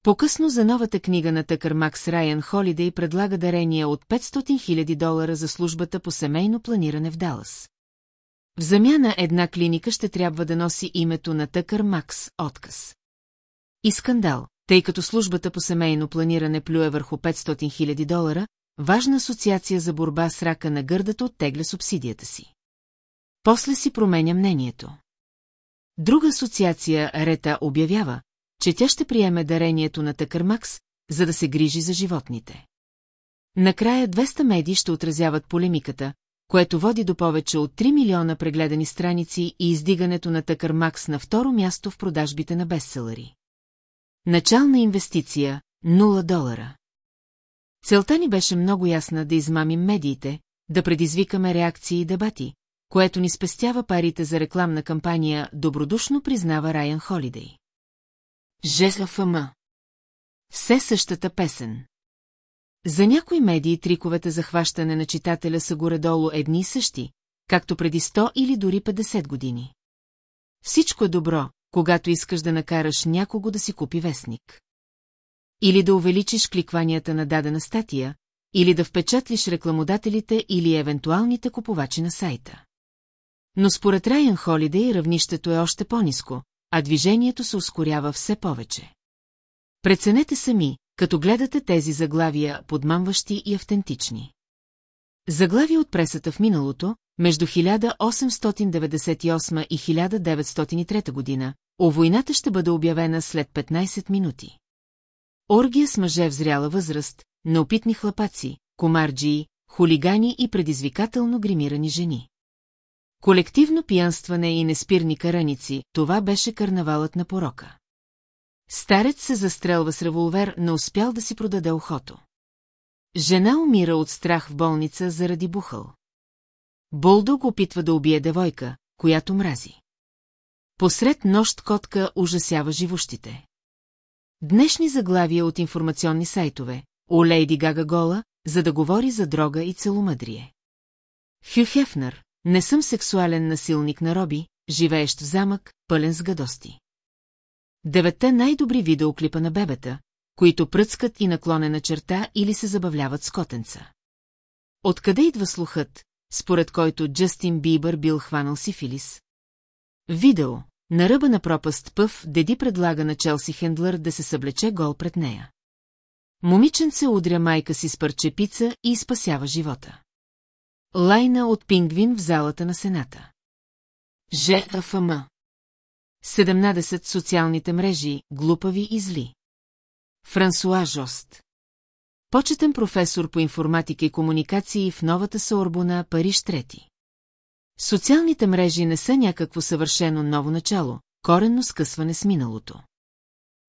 По-късно за новата книга на Тъкър Макс Райан Холидей предлага дарение от 500 000 долара за службата по семейно планиране в Далас. В замяна една клиника ще трябва да носи името на Тъкър Макс отказ. И скандал, тъй като службата по семейно планиране плюе върху 500 000 долара, важна асоциация за борба с рака на гърдата оттегля субсидията си. После си променя мнението. Друга асоциация, Рета, обявява, че тя ще приеме дарението на Такърмакс, за да се грижи за животните. Накрая 200 медии ще отразяват полемиката, което води до повече от 3 милиона прегледани страници и издигането на Такърмакс на второ място в продажбите на бестселъри. Начална инвестиция – 0 долара. Целта ни беше много ясна да измамим медиите, да предизвикаме реакции и дебати, което ни спестява парите за рекламна кампания, добродушно признава Райан Холидей. ЖСФМ. Все същата песен. За някои медии триковете за хващане на читателя са горе-долу едни и същи, както преди 100 или дори 50 години. Всичко е добро, когато искаш да накараш някого да си купи вестник. Или да увеличиш кликванията на дадена статия, или да впечатлиш рекламодателите или евентуалните купувачи на сайта. Но според Райан Холидей равнището е още по-низко, а движението се ускорява все повече. Преценете сами, като гледате тези заглавия, подмамващи и автентични. Заглавия от пресата в миналото, между 1898 и 1903 година, о войната ще бъде обявена след 15 минути. Оргия с мъже в зряла възраст, неопитни хлапаци, комарджии, хулигани и предизвикателно гримирани жени. Колективно пиянстване и неспирни караници, това беше карнавалът на порока. Старец се застрелва с револвер, но успял да си продаде ухото. Жена умира от страх в болница заради бухъл. Болдог опитва да убие девойка, която мрази. Посред нощ котка ужасява живущите. Днешни заглавия от информационни сайтове. О Лейди Гага Гола, за да говори за дрога и целомъдрие. Хю Хефнер, не съм сексуален насилник на Роби, живеещ в замък, пълен с гадости. Девете най-добри видеоклипа на бебета, които пръцкат и наклонена черта или се забавляват с котенца. Откъде идва слухът, според който Джастин Бибър бил хванал сифилис? Видео. На ръба на пропаст Пъв, деди предлага на Челси Хендлър да се съблече гол пред нея. Момиченце удря майка си с парче пица и спасява живота. Лайна от пингвин в залата на Сената. ЖФМ 17 социалните мрежи, глупави и зли. Франсуа Жост Почетен професор по информатика и комуникации в новата Сорбона, Париж трети. Социалните мрежи не са някакво съвършено ново начало, коренно скъсване с миналото.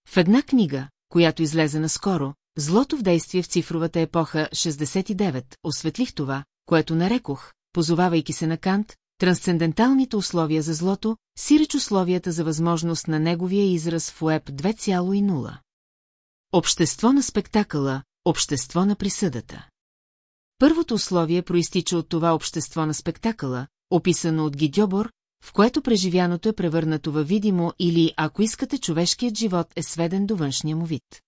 В една книга, която излезе наскоро, Злото в действие в цифровата епоха 69, осветлих това, което нарекох, позовавайки се на Кант, трансценденталните условия за злото, сиреч условията за възможност на неговия израз в Уеб 2.0. Общество на спектакъла, общество на присъдата. Първото условие проистича от това общество на спектакъла, описано от Гидьобор, в което преживяното е превърнато във видимо или, ако искате, човешкият живот е сведен до външния му вид.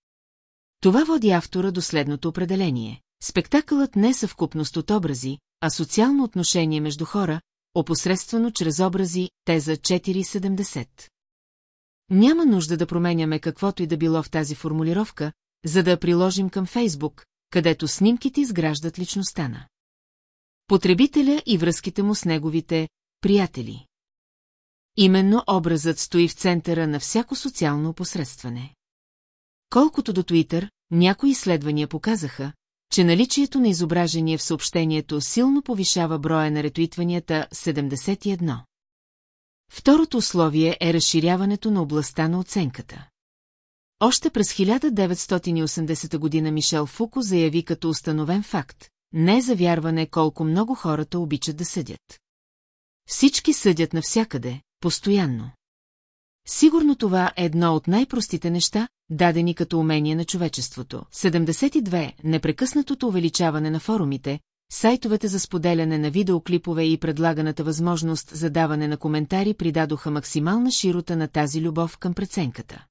Това води автора до следното определение. Спектакълът не е съвкупност от образи, а социално отношение между хора, опосредствено чрез образи, теза 470. Няма нужда да променяме каквото и да било в тази формулировка, за да я приложим към Фейсбук, където снимките изграждат личността на потребителя и връзките му с неговите приятели. Именно образът стои в центъра на всяко социално опосредстване. Колкото до Туитър, някои изследвания показаха, че наличието на изображение в съобщението силно повишава броя на ретуитванията 71. Второто условие е разширяването на областта на оценката. Още през 1980 година Мишел Фуко заяви като установен факт, не е завярване колко много хората обичат да съдят. Всички съдят навсякъде, постоянно. Сигурно това е едно от най-простите неща, дадени като умение на човечеството. 72. Непрекъснатото увеличаване на форумите, сайтовете за споделяне на видеоклипове и предлаганата възможност за даване на коментари придадоха максимална широта на тази любов към преценката.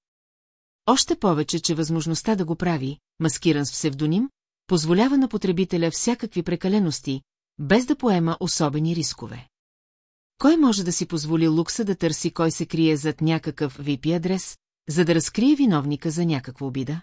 Още повече, че възможността да го прави, маскиран с псевдоним, позволява на потребителя всякакви прекалености, без да поема особени рискове. Кой може да си позволи лукса да търси кой се крие зад някакъв VIP адрес, за да разкрие виновника за някаква обида?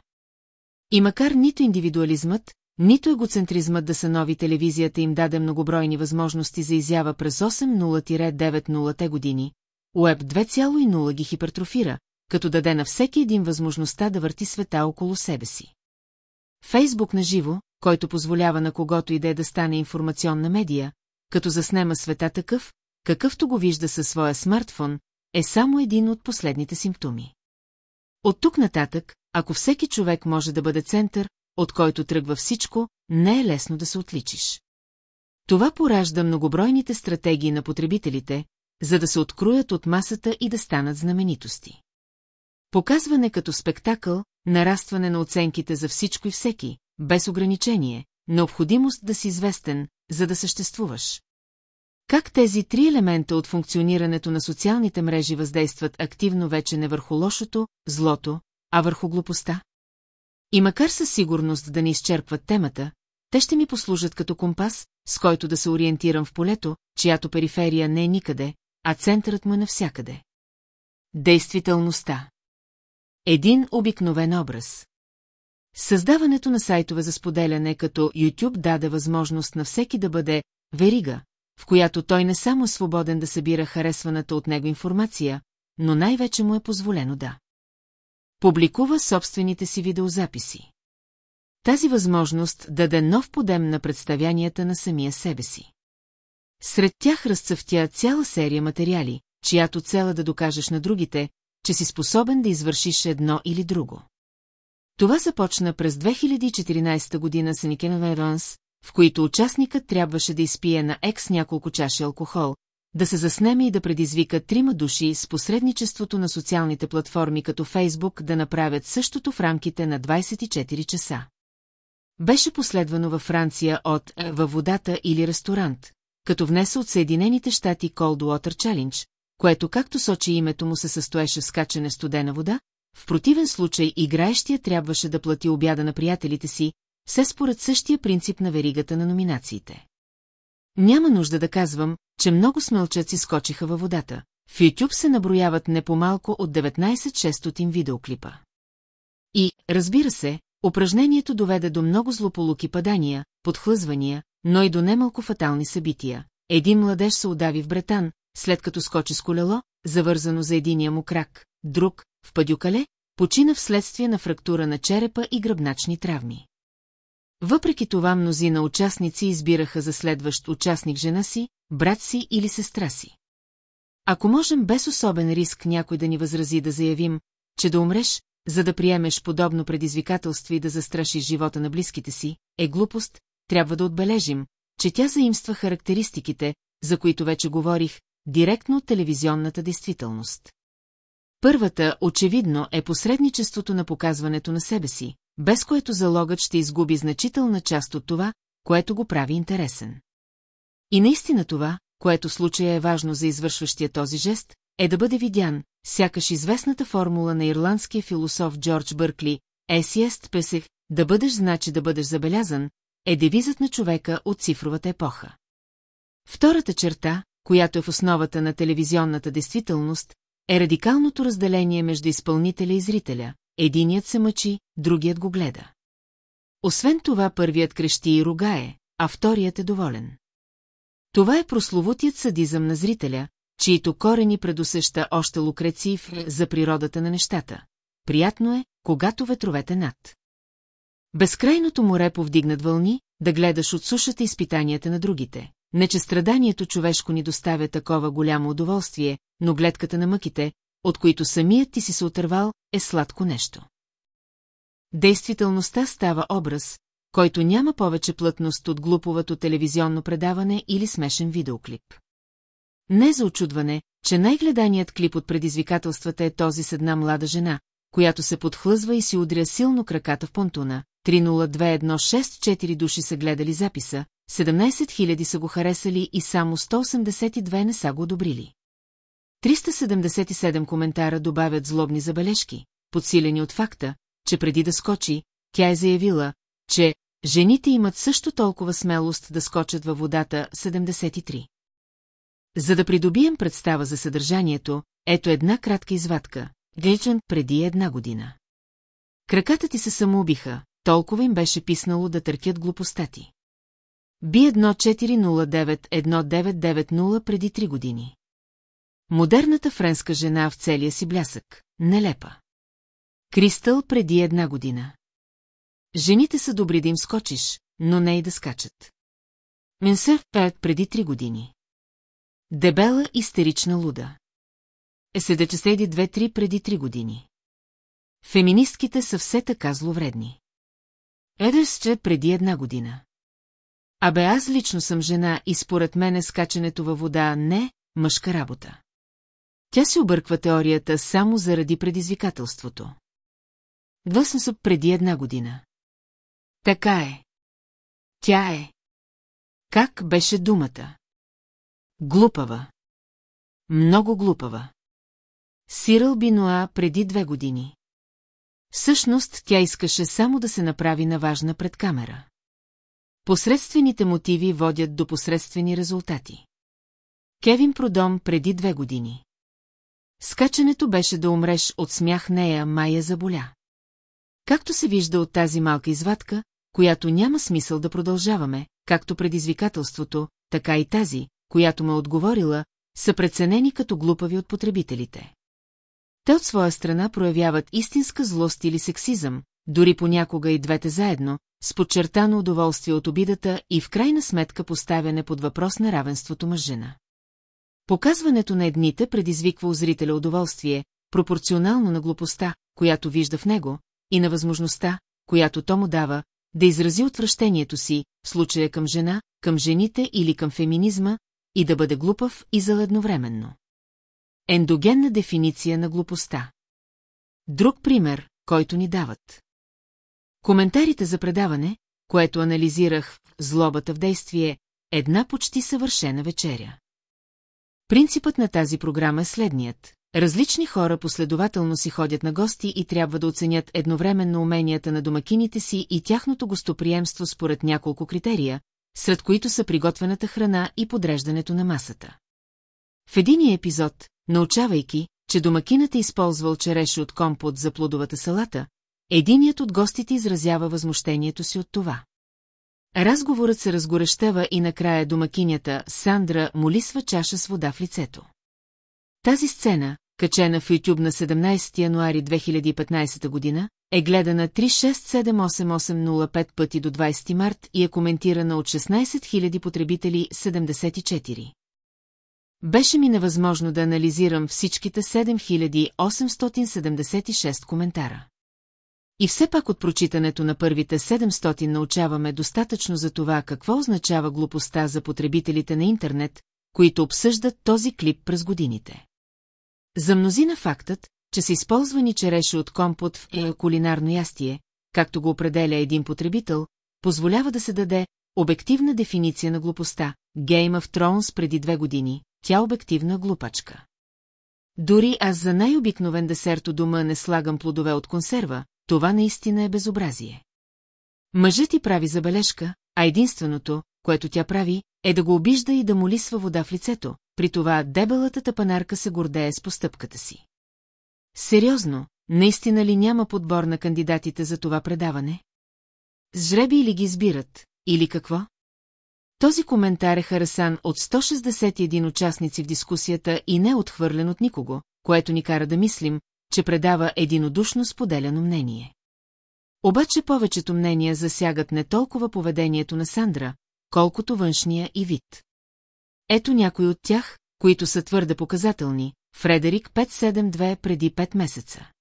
И макар нито индивидуализмът, нито егоцентризмът да са нови телевизията им даде многобройни възможности за изява през 8.0-9.0-те години, Уеб 2.0 ги хипертрофира, като даде на всеки един възможността да върти света около себе си. Фейсбук на живо, който позволява на когото и да е да стане информационна медия, като заснема света такъв, какъвто го вижда със своя смартфон, е само един от последните симптоми. От тук нататък, ако всеки човек може да бъде център, от който тръгва всичко, не е лесно да се отличиш. Това поражда многобройните стратегии на потребителите, за да се откроят от масата и да станат знаменитости. Показване като спектакъл, нарастване на оценките за всичко и всеки, без ограничение, необходимост да си известен, за да съществуваш. Как тези три елемента от функционирането на социалните мрежи въздействат активно вече не върху лошото, злото, а върху глупостта? И макар със сигурност да не изчерпват темата, те ще ми послужат като компас, с който да се ориентирам в полето, чиято периферия не е никъде, а центърът му е навсякъде. Действителността Един обикновен образ Създаването на сайтове за споделяне като YouTube даде възможност на всеки да бъде верига, в която той не само е свободен да събира харесваната от него информация, но най-вече му е позволено да. Публикува собствените си видеозаписи. Тази възможност даде нов подем на представянията на самия себе си. Сред тях разцъфтя цяла серия материали, чиято цел е да докажеш на другите, че си способен да извършиш едно или друго. Това започна през 2014 година с Никен Ранс, в които участникът трябваше да изпие на екс няколко чаши алкохол, да се заснеме и да предизвика трима души с посредничеството на социалните платформи като Фейсбук да направят същото в рамките на 24 часа. Беше последвано във Франция от е, «Във водата» или ресторант, като внесе от Съединените щати Cold Water Challenge, което както сочи името му се състоеше в скачане студена вода, в противен случай играещия трябваше да плати обяда на приятелите си, все според същия принцип на веригата на номинациите. Няма нужда да казвам, че много смълчаци скочиха във водата. В YouTube се наброяват не по-малко от 19-600 видеоклипа. И, разбира се, упражнението доведе до много злополуки падания, подхлъзвания, но и до немалко фатални събития. Един младеж се удави в бретан, след като скочи с колело, завързано за единия му крак, друг, в падюкале, почина вследствие на фрактура на черепа и гръбначни травми. Въпреки това мнозина участници избираха за следващ участник жена си, брат си или сестра си. Ако можем без особен риск някой да ни възрази да заявим, че да умреш, за да приемеш подобно предизвикателство и да застрашиш живота на близките си, е глупост, трябва да отбележим, че тя заимства характеристиките, за които вече говорих, директно от телевизионната действителност. Първата, очевидно, е посредничеството на показването на себе си, без което залогът ще изгуби значителна част от това, което го прави интересен. И наистина това, което случая е важно за извършващия този жест, е да бъде видян, сякаш известната формула на ирландския философ Джордж Бъркли «Есиест песех, да бъдеш значи да бъдеш забелязан», е девизът на човека от цифровата епоха. Втората черта, която е в основата на телевизионната действителност, е радикалното разделение между изпълнителя и зрителя. Единият се мъчи, другият го гледа. Освен това, първият крещи и ругае, а вторият е доволен. Това е прословутият садизъм на зрителя, чието корени предусеща още Лукрециев за природата на нещата. Приятно е, когато ветровете над. Безкрайното море повдигнат вълни, да гледаш от сушата изпитанията на другите. Не, че страданието човешко ни доставя такова голямо удоволствие, но гледката на мъките, от които самият ти си се отървал, е сладко нещо. Действителността става образ, който няма повече плътност от глуповато телевизионно предаване или смешен видеоклип. Не за очудване, че най-гледаният клип от предизвикателствата е този с една млада жена, която се подхлъзва и си удря силно краката в понтуна. 302164 души са гледали записа, 17 000 са го харесали и само 182 не са го одобрили. 377 коментара добавят злобни забележки, подсилени от факта, че преди да скочи, тя е заявила, че жените имат също толкова смелост да скочат във водата 73. За да придобием представа за съдържанието, ето една кратка извадка, гличен преди една година. Краката ти се самоубиха, толкова им беше писнало да търкят глупостта ти. Би 1409-1990 преди три години. Модерната френска жена в целия си блясък, нелепа. Кристъл преди една година. Жените са добри да им скочиш, но не и да скачат. Менсър Пет преди три години. Дебела истерична луда. Е седече седи две-три преди три години. Феминистките са все така зловредни. Едърсче преди една година. Абе аз лично съм жена и според мене скачането във вода не мъжка работа. Тя се обърква теорията само заради предизвикателството. Са преди една година. Така е. Тя е. Как беше думата? Глупава. Много глупава. Сирал Бинуа преди две години. Всъщност тя искаше само да се направи наважна пред камера. Посредствените мотиви водят до посредствени резултати. Кевин Продом преди две години. Скачането беше да умреш от смях нея, Майя заболя. Както се вижда от тази малка извадка, която няма смисъл да продължаваме, както предизвикателството, така и тази, която ме отговорила, са преценени като глупави от потребителите. Те от своя страна проявяват истинска злост или сексизъм, дори понякога и двете заедно, с подчертано удоволствие от обидата и в крайна сметка поставяне под въпрос на равенството мъж-жена. Показването на едните предизвиква у зрителя удоволствие, пропорционално на глупостта, която вижда в него, и на възможността, която то му дава, да изрази отвращението си, в случая към жена, към жените или към феминизма, и да бъде глупав и зал едновременно. Ендогенна дефиниция на глупостта. Друг пример, който ни дават. Коментарите за предаване, което анализирах в «Злобата в действие», една почти съвършена вечеря. Принципът на тази програма е следният. Различни хора последователно си ходят на гости и трябва да оценят едновременно уменията на домакините си и тяхното гостоприемство според няколко критерия, сред които са приготвената храна и подреждането на масата. В единия епизод, научавайки, че домакинът е използвал череши от компот за плодовата салата, единият от гостите изразява възмущението си от това. Разговорът се разгорещава и накрая домакинята Сандра молисва чаша с вода в лицето. Тази сцена, качена в YouTube на 17 януари 2015 година, е гледана 3678805 пъти до 20 март и е коментирана от 16 000 потребители 74. Беше ми невъзможно да анализирам всичките 7876 коментара. И все пак от прочитането на първите 700 научаваме достатъчно за това какво означава глупостта за потребителите на интернет, които обсъждат този клип през годините. За мнозина фактът, че са използвани череши от компот в е кулинарно ястие, както го определя един потребител, позволява да се даде обективна дефиниция на глупостта. Game of Thrones преди две години, тя обективна глупачка. Дори аз за най-обикновен десерт у дома не слагам плодове от консерва, това наистина е безобразие. Мъжът ти прави забележка, а единственото, което тя прави, е да го обижда и да му лисва вода в лицето, при това дебелата тъпанарка се гордее с постъпката си. Сериозно, наистина ли няма подбор на кандидатите за това предаване? С жреби или ги избират, или какво? Този коментар е харесан от 161 участници в дискусията и не е отхвърлен от никого, което ни кара да мислим, че предава единодушно споделяно мнение. Обаче повечето мнения засягат не толкова поведението на Сандра, колкото външния и вид. Ето някои от тях, които са твърде показателни. Фредерик 572 преди 5 месеца.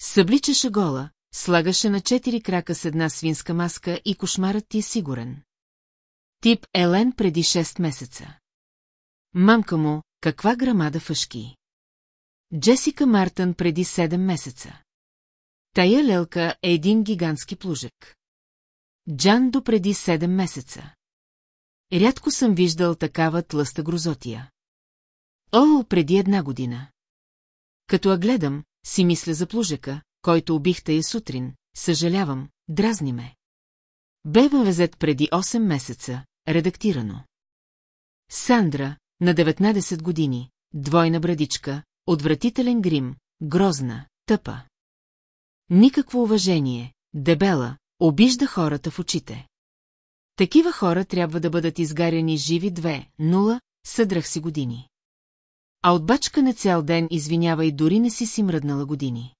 Събличаше гола, слагаше на четири крака с една свинска маска и кошмарът ти е сигурен. Тип Елен преди 6 месеца. Мамка му, каква грамада фъшки. Джесика Мартън преди 7 месеца. Тая лелка е един гигантски плужък. Джан до преди 7 месеца. Рядко съм виждал такава тлъста грозотия. О, преди една година. Като я гледам, си мисля за плужека, който убихте я сутрин, съжалявам, дразни ме. Бе въвезет преди 8 месеца, редактирано. Сандра, на 19 години, двойна брадичка, отвратителен грим, грозна, тъпа. Никакво уважение, дебела, обижда хората в очите. Такива хора трябва да бъдат изгаряни живи две, нула, съдрах си години. А от бачка не цял ден извинява и дори не си си мръднала години.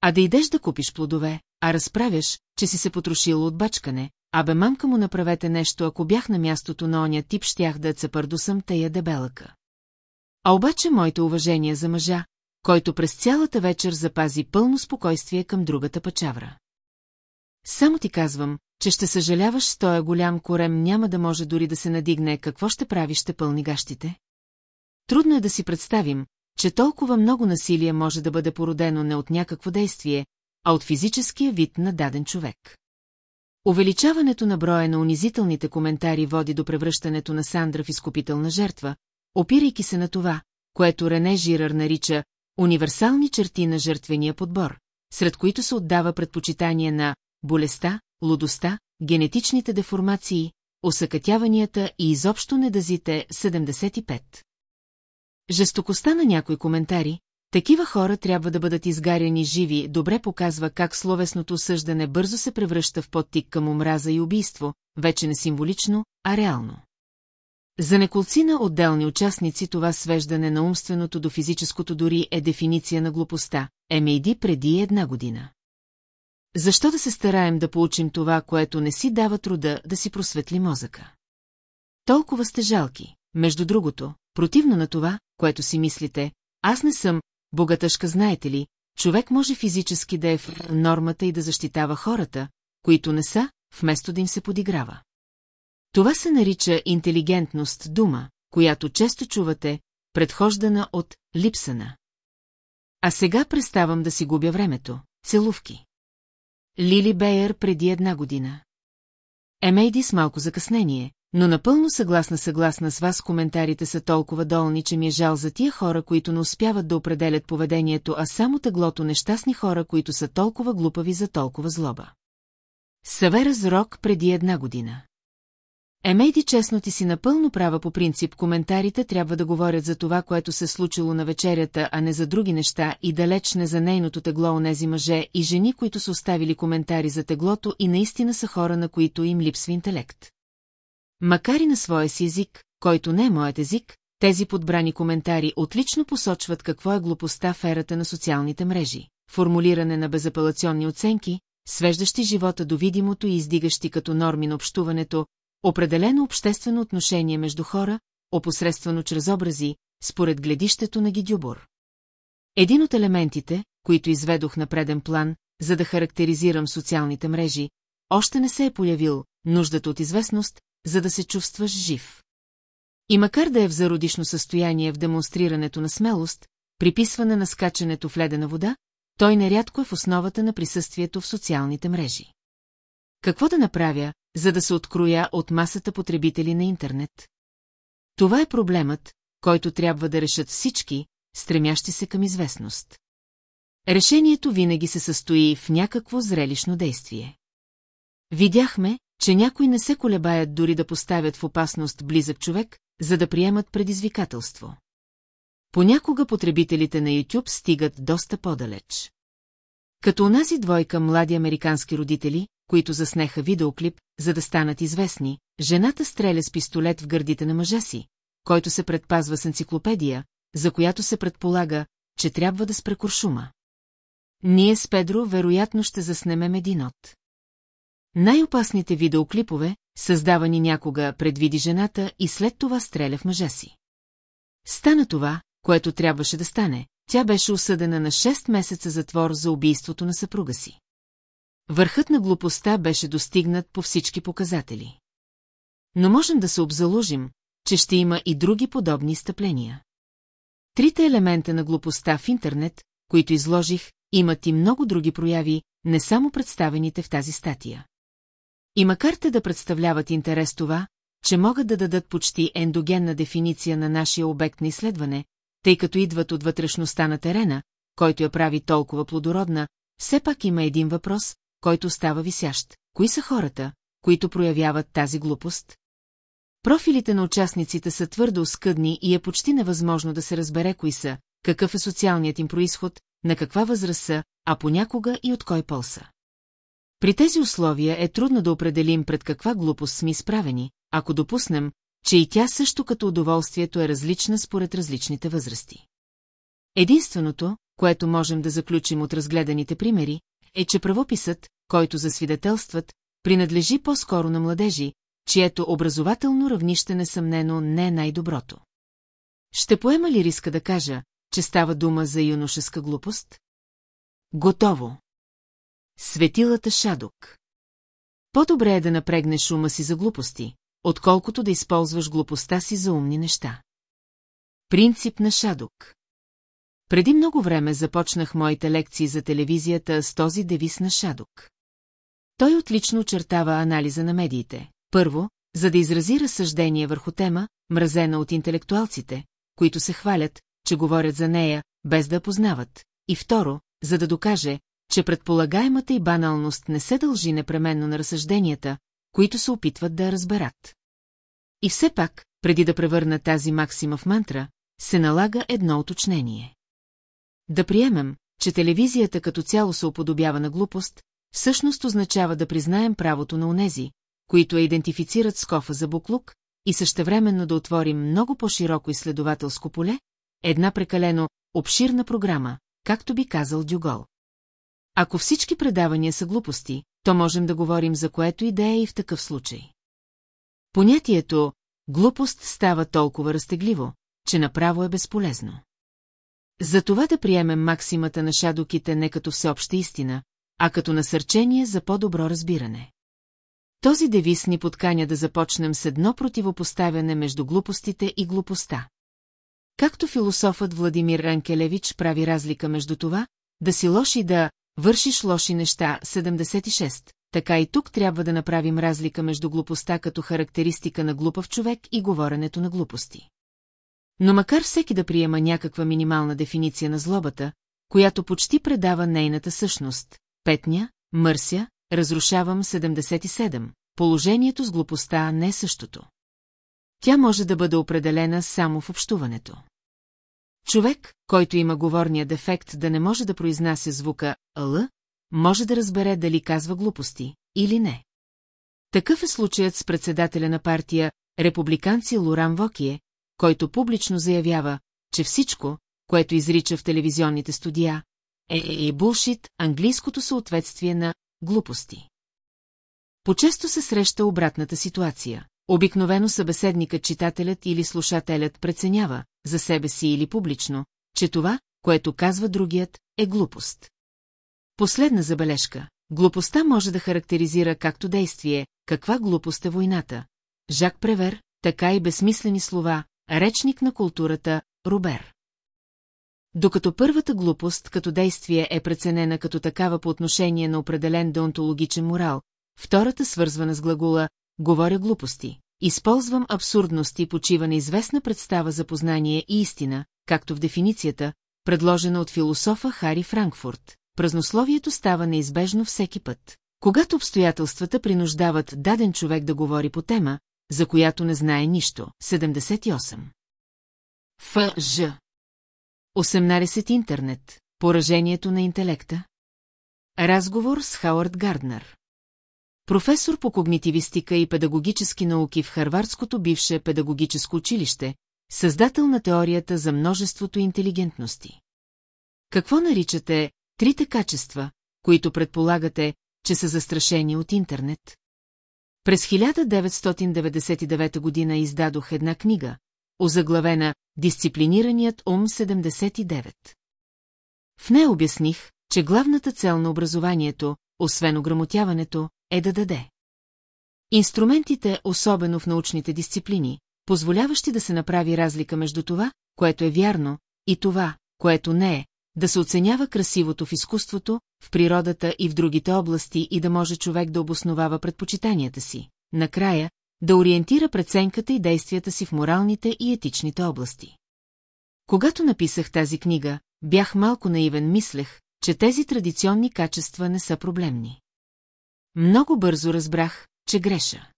А да идеш да купиш плодове, а разправяш, че си се потрошила от бачкане, а бе мамка му направете нещо, ако бях на мястото на оня тип, щях да цапърдусам тая дебелъка. А обаче моите уважения за мъжа, който през цялата вечер запази пълно спокойствие към другата пачавра. Само ти казвам, че ще съжаляваш с тоя голям корем няма да може дори да се надигне какво ще прави ще пълни гащите. Трудно е да си представим, че толкова много насилие може да бъде породено не от някакво действие, а от физическия вид на даден човек. Увеличаването на броя на унизителните коментари води до превръщането на Сандра в изкупителна жертва, опирайки се на това, което Рене Жирър нарича универсални черти на жертвения подбор, сред които се отдава предпочитание на болестта, лудостта, генетичните деформации, осъкътяванията и изобщо недазите 75. Жестокостта на някои коментари, такива хора трябва да бъдат изгаряни живи, добре показва как словесното осъждане бързо се превръща в подтик към омраза и убийство, вече не символично, а реално. За неколцина отделни участници това свеждане на умственото до физическото дори е дефиниция на глупостта, Емейди преди една година. Защо да се стараем да получим това, което не си дава труда да си просветли мозъка? Толкова сте жалки, между другото, противно на това, което си мислите, аз не съм богатъшка, знаете ли, човек може физически да е в нормата и да защитава хората, които не са, вместо да им се подиграва. Това се нарича интелигентност дума, която често чувате, предхождана от липсана. А сега преставам да си губя времето. Целувки. Лили Бейер преди една година. Емейди с малко закъснение, но напълно съгласна съгласна с вас коментарите са толкова долни, че ми е жал за тия хора, които не успяват да определят поведението, а само тъглото нещастни хора, които са толкова глупави за толкова злоба. Савера с Рок преди една година. Емейди честно ти си напълно права по принцип, коментарите трябва да говорят за това, което се случило на вечерята, а не за други неща и далеч не за нейното тегло онези мъже и жени, които са оставили коментари за теглото и наистина са хора, на които им липсва интелект. Макар и на своя си език, който не е моят език, тези подбрани коментари отлично посочват какво е глупостта в ерата на социалните мрежи. Формулиране на безапелационни оценки, свеждащи живота до видимото и издигащи като норми на общуването, определено обществено отношение между хора, опосредствено чрез образи, според гледището на Гидюбор. Един от елементите, които изведох на преден план, за да характеризирам социалните мрежи, още не се е появил нуждата от известност, за да се чувстваш жив. И макар да е в зародишно състояние в демонстрирането на смелост, приписване на скачането в ледена вода, той нерядко е в основата на присъствието в социалните мрежи. Какво да направя, за да се откроя от масата потребители на интернет? Това е проблемът, който трябва да решат всички, стремящи се към известност. Решението винаги се състои в някакво зрелищно действие. Видяхме, че някои не се колебаят дори да поставят в опасност близък човек, за да приемат предизвикателство. Понякога потребителите на YouTube стигат доста по-далеч. Като онази двойка млади американски родители, които заснеха видеоклип, за да станат известни, жената стреля с пистолет в гърдите на мъжа си, който се предпазва с енциклопедия, за която се предполага, че трябва да спре куршума. Ние с Педро вероятно ще заснемем един от. Най-опасните видеоклипове, създавани някога, предвиди жената и след това стреля в мъжа си. Стана това, което трябваше да стане. Тя беше осъдена на 6 месеца затвор за убийството на съпруга си. Върхът на глупостта беше достигнат по всички показатели. Но можем да се обзаложим, че ще има и други подобни стъпления. Трите елемента на глупостта в интернет, които изложих, имат и много други прояви, не само представените в тази статия. И макар те да представляват интерес това, че могат да дадат почти ендогенна дефиниция на нашия обект на изследване, тъй като идват от вътрешността на терена, който я прави толкова плодородна, все пак има един въпрос, който става висящ. Кои са хората, които проявяват тази глупост? Профилите на участниците са твърдо скъдни и е почти невъзможно да се разбере кои са, какъв е социалният им происход, на каква възраст са, а понякога и от кой пол са. При тези условия е трудно да определим пред каква глупост сме изправени, ако допуснем, че и тя също като удоволствието е различна според различните възрасти. Единственото, което можем да заключим от разгледаните примери, е, че правописът, който засвидетелстват, принадлежи по-скоро на младежи, чието образователно равнище несъмнено не е най-доброто. Ще поема ли риска да кажа, че става дума за юношеска глупост? Готово. Светилата Шадок. По-добре е да напрегнеш ума си за глупости, отколкото да използваш глупостта си за умни неща. Принцип на Шадок. Преди много време започнах моите лекции за телевизията с този девиз на Шадок. Той отлично очертава анализа на медиите. Първо, за да изрази разсъждение върху тема, мразена от интелектуалците, които се хвалят, че говорят за нея, без да познават. И второ, за да докаже, че предполагаемата и баналност не се дължи непременно на разсъжденията, които се опитват да разберат. И все пак, преди да превърна тази максима в мантра, се налага едно уточнение. Да приемем, че телевизията като цяло се уподобява на глупост, всъщност означава да признаем правото на онези, които я идентифицират с кофа за буклук, и същевременно да отворим много по-широко изследователско поле, една прекалено обширна програма, както би казал Дюгол. Ако всички предавания са глупости, то можем да говорим за което и да е и в такъв случай. Понятието «глупост» става толкова разтегливо, че направо е безполезно. Затова да приемем максимата на шадоките не като всеобща истина, а като насърчение за по-добро разбиране. Този девиз ни подканя да започнем с едно противопоставяне между глупостите и глупостта. Както философът Владимир Ранкелевич прави разлика между това, да си лош и да вършиш лоши неща 76, така и тук трябва да направим разлика между глупостта като характеристика на глупав човек и говоренето на глупости. Но макар всеки да приема някаква минимална дефиниция на злобата, която почти предава нейната същност, петня, мърся, разрушавам 77, положението с глупостта не е същото. Тя може да бъде определена само в общуването. Човек, който има говорния дефект да не може да произнася звука «л», може да разбере дали казва глупости или не. Такъв е случаят с председателя на партия републиканци Лоран Вокие, който публично заявява, че всичко, което изрича в телевизионните студия, е, е, е булшит, английското съответствие на глупости. Почесто се среща обратната ситуация. Обикновено събеседникът, читателят или слушателят преценява, за себе си или публично, че това, което казва другият, е глупост. Последна забележка. Глупостта може да характеризира както действие, каква глупост е войната. Жак Превер, така и безсмислени слова, речник на културата, Рубер. Докато първата глупост като действие е преценена като такава по отношение на определен деонтологичен морал, втората свързвана с глагола «говоря глупости». Използвам абсурдност и почива на известна представа за познание и истина, както в дефиницията, предложена от философа Хари Франкфурт. Празнословието става неизбежно всеки път. Когато обстоятелствата принуждават даден човек да говори по тема, за която не знае нищо. 78. Ф.Ж. 18. Интернет. Поражението на интелекта. Разговор с Хауърд Гарднер. Професор по когнитивистика и педагогически науки в Харвардското бивше педагогическо училище, създател на теорията за множеството интелигентности. Какво наричате трите качества, които предполагате, че са застрашени от интернет? През 1999 година издадох една книга, озаглавена Дисциплинираният ум 79. В нея обясних, че главната цел на образованието, освен ограмотяването, е да даде. Инструментите, особено в научните дисциплини, позволяващи да се направи разлика между това, което е вярно, и това, което не е, да се оценява красивото в изкуството, в природата и в другите области и да може човек да обосновава предпочитанията си. Накрая, да ориентира преценката и действията си в моралните и етичните области. Когато написах тази книга, бях малко наивен, мислех, че тези традиционни качества не са проблемни. Много бързо разбрах, че греша.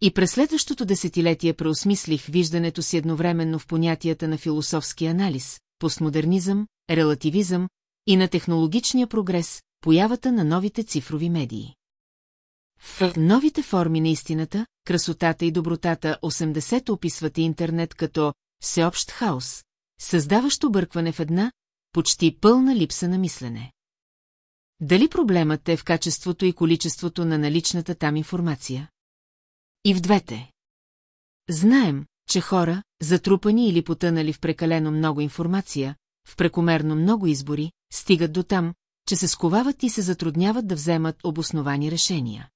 И през следващото десетилетие преосмислих виждането си едновременно в понятията на философски анализ, постмодернизъм, релативизъм и на технологичния прогрес, появата на новите цифрови медии. В новите форми на истината, красотата и добротата 80 описват интернет като всеобщ хаос, създаващ объркване в една, почти пълна липса на мислене. Дали проблемът е в качеството и количеството на наличната там информация? И в двете. Знаем, че хора, затрупани или потънали в прекалено много информация, в прекомерно много избори, стигат до там, че се сковават и се затрудняват да вземат обосновани решения.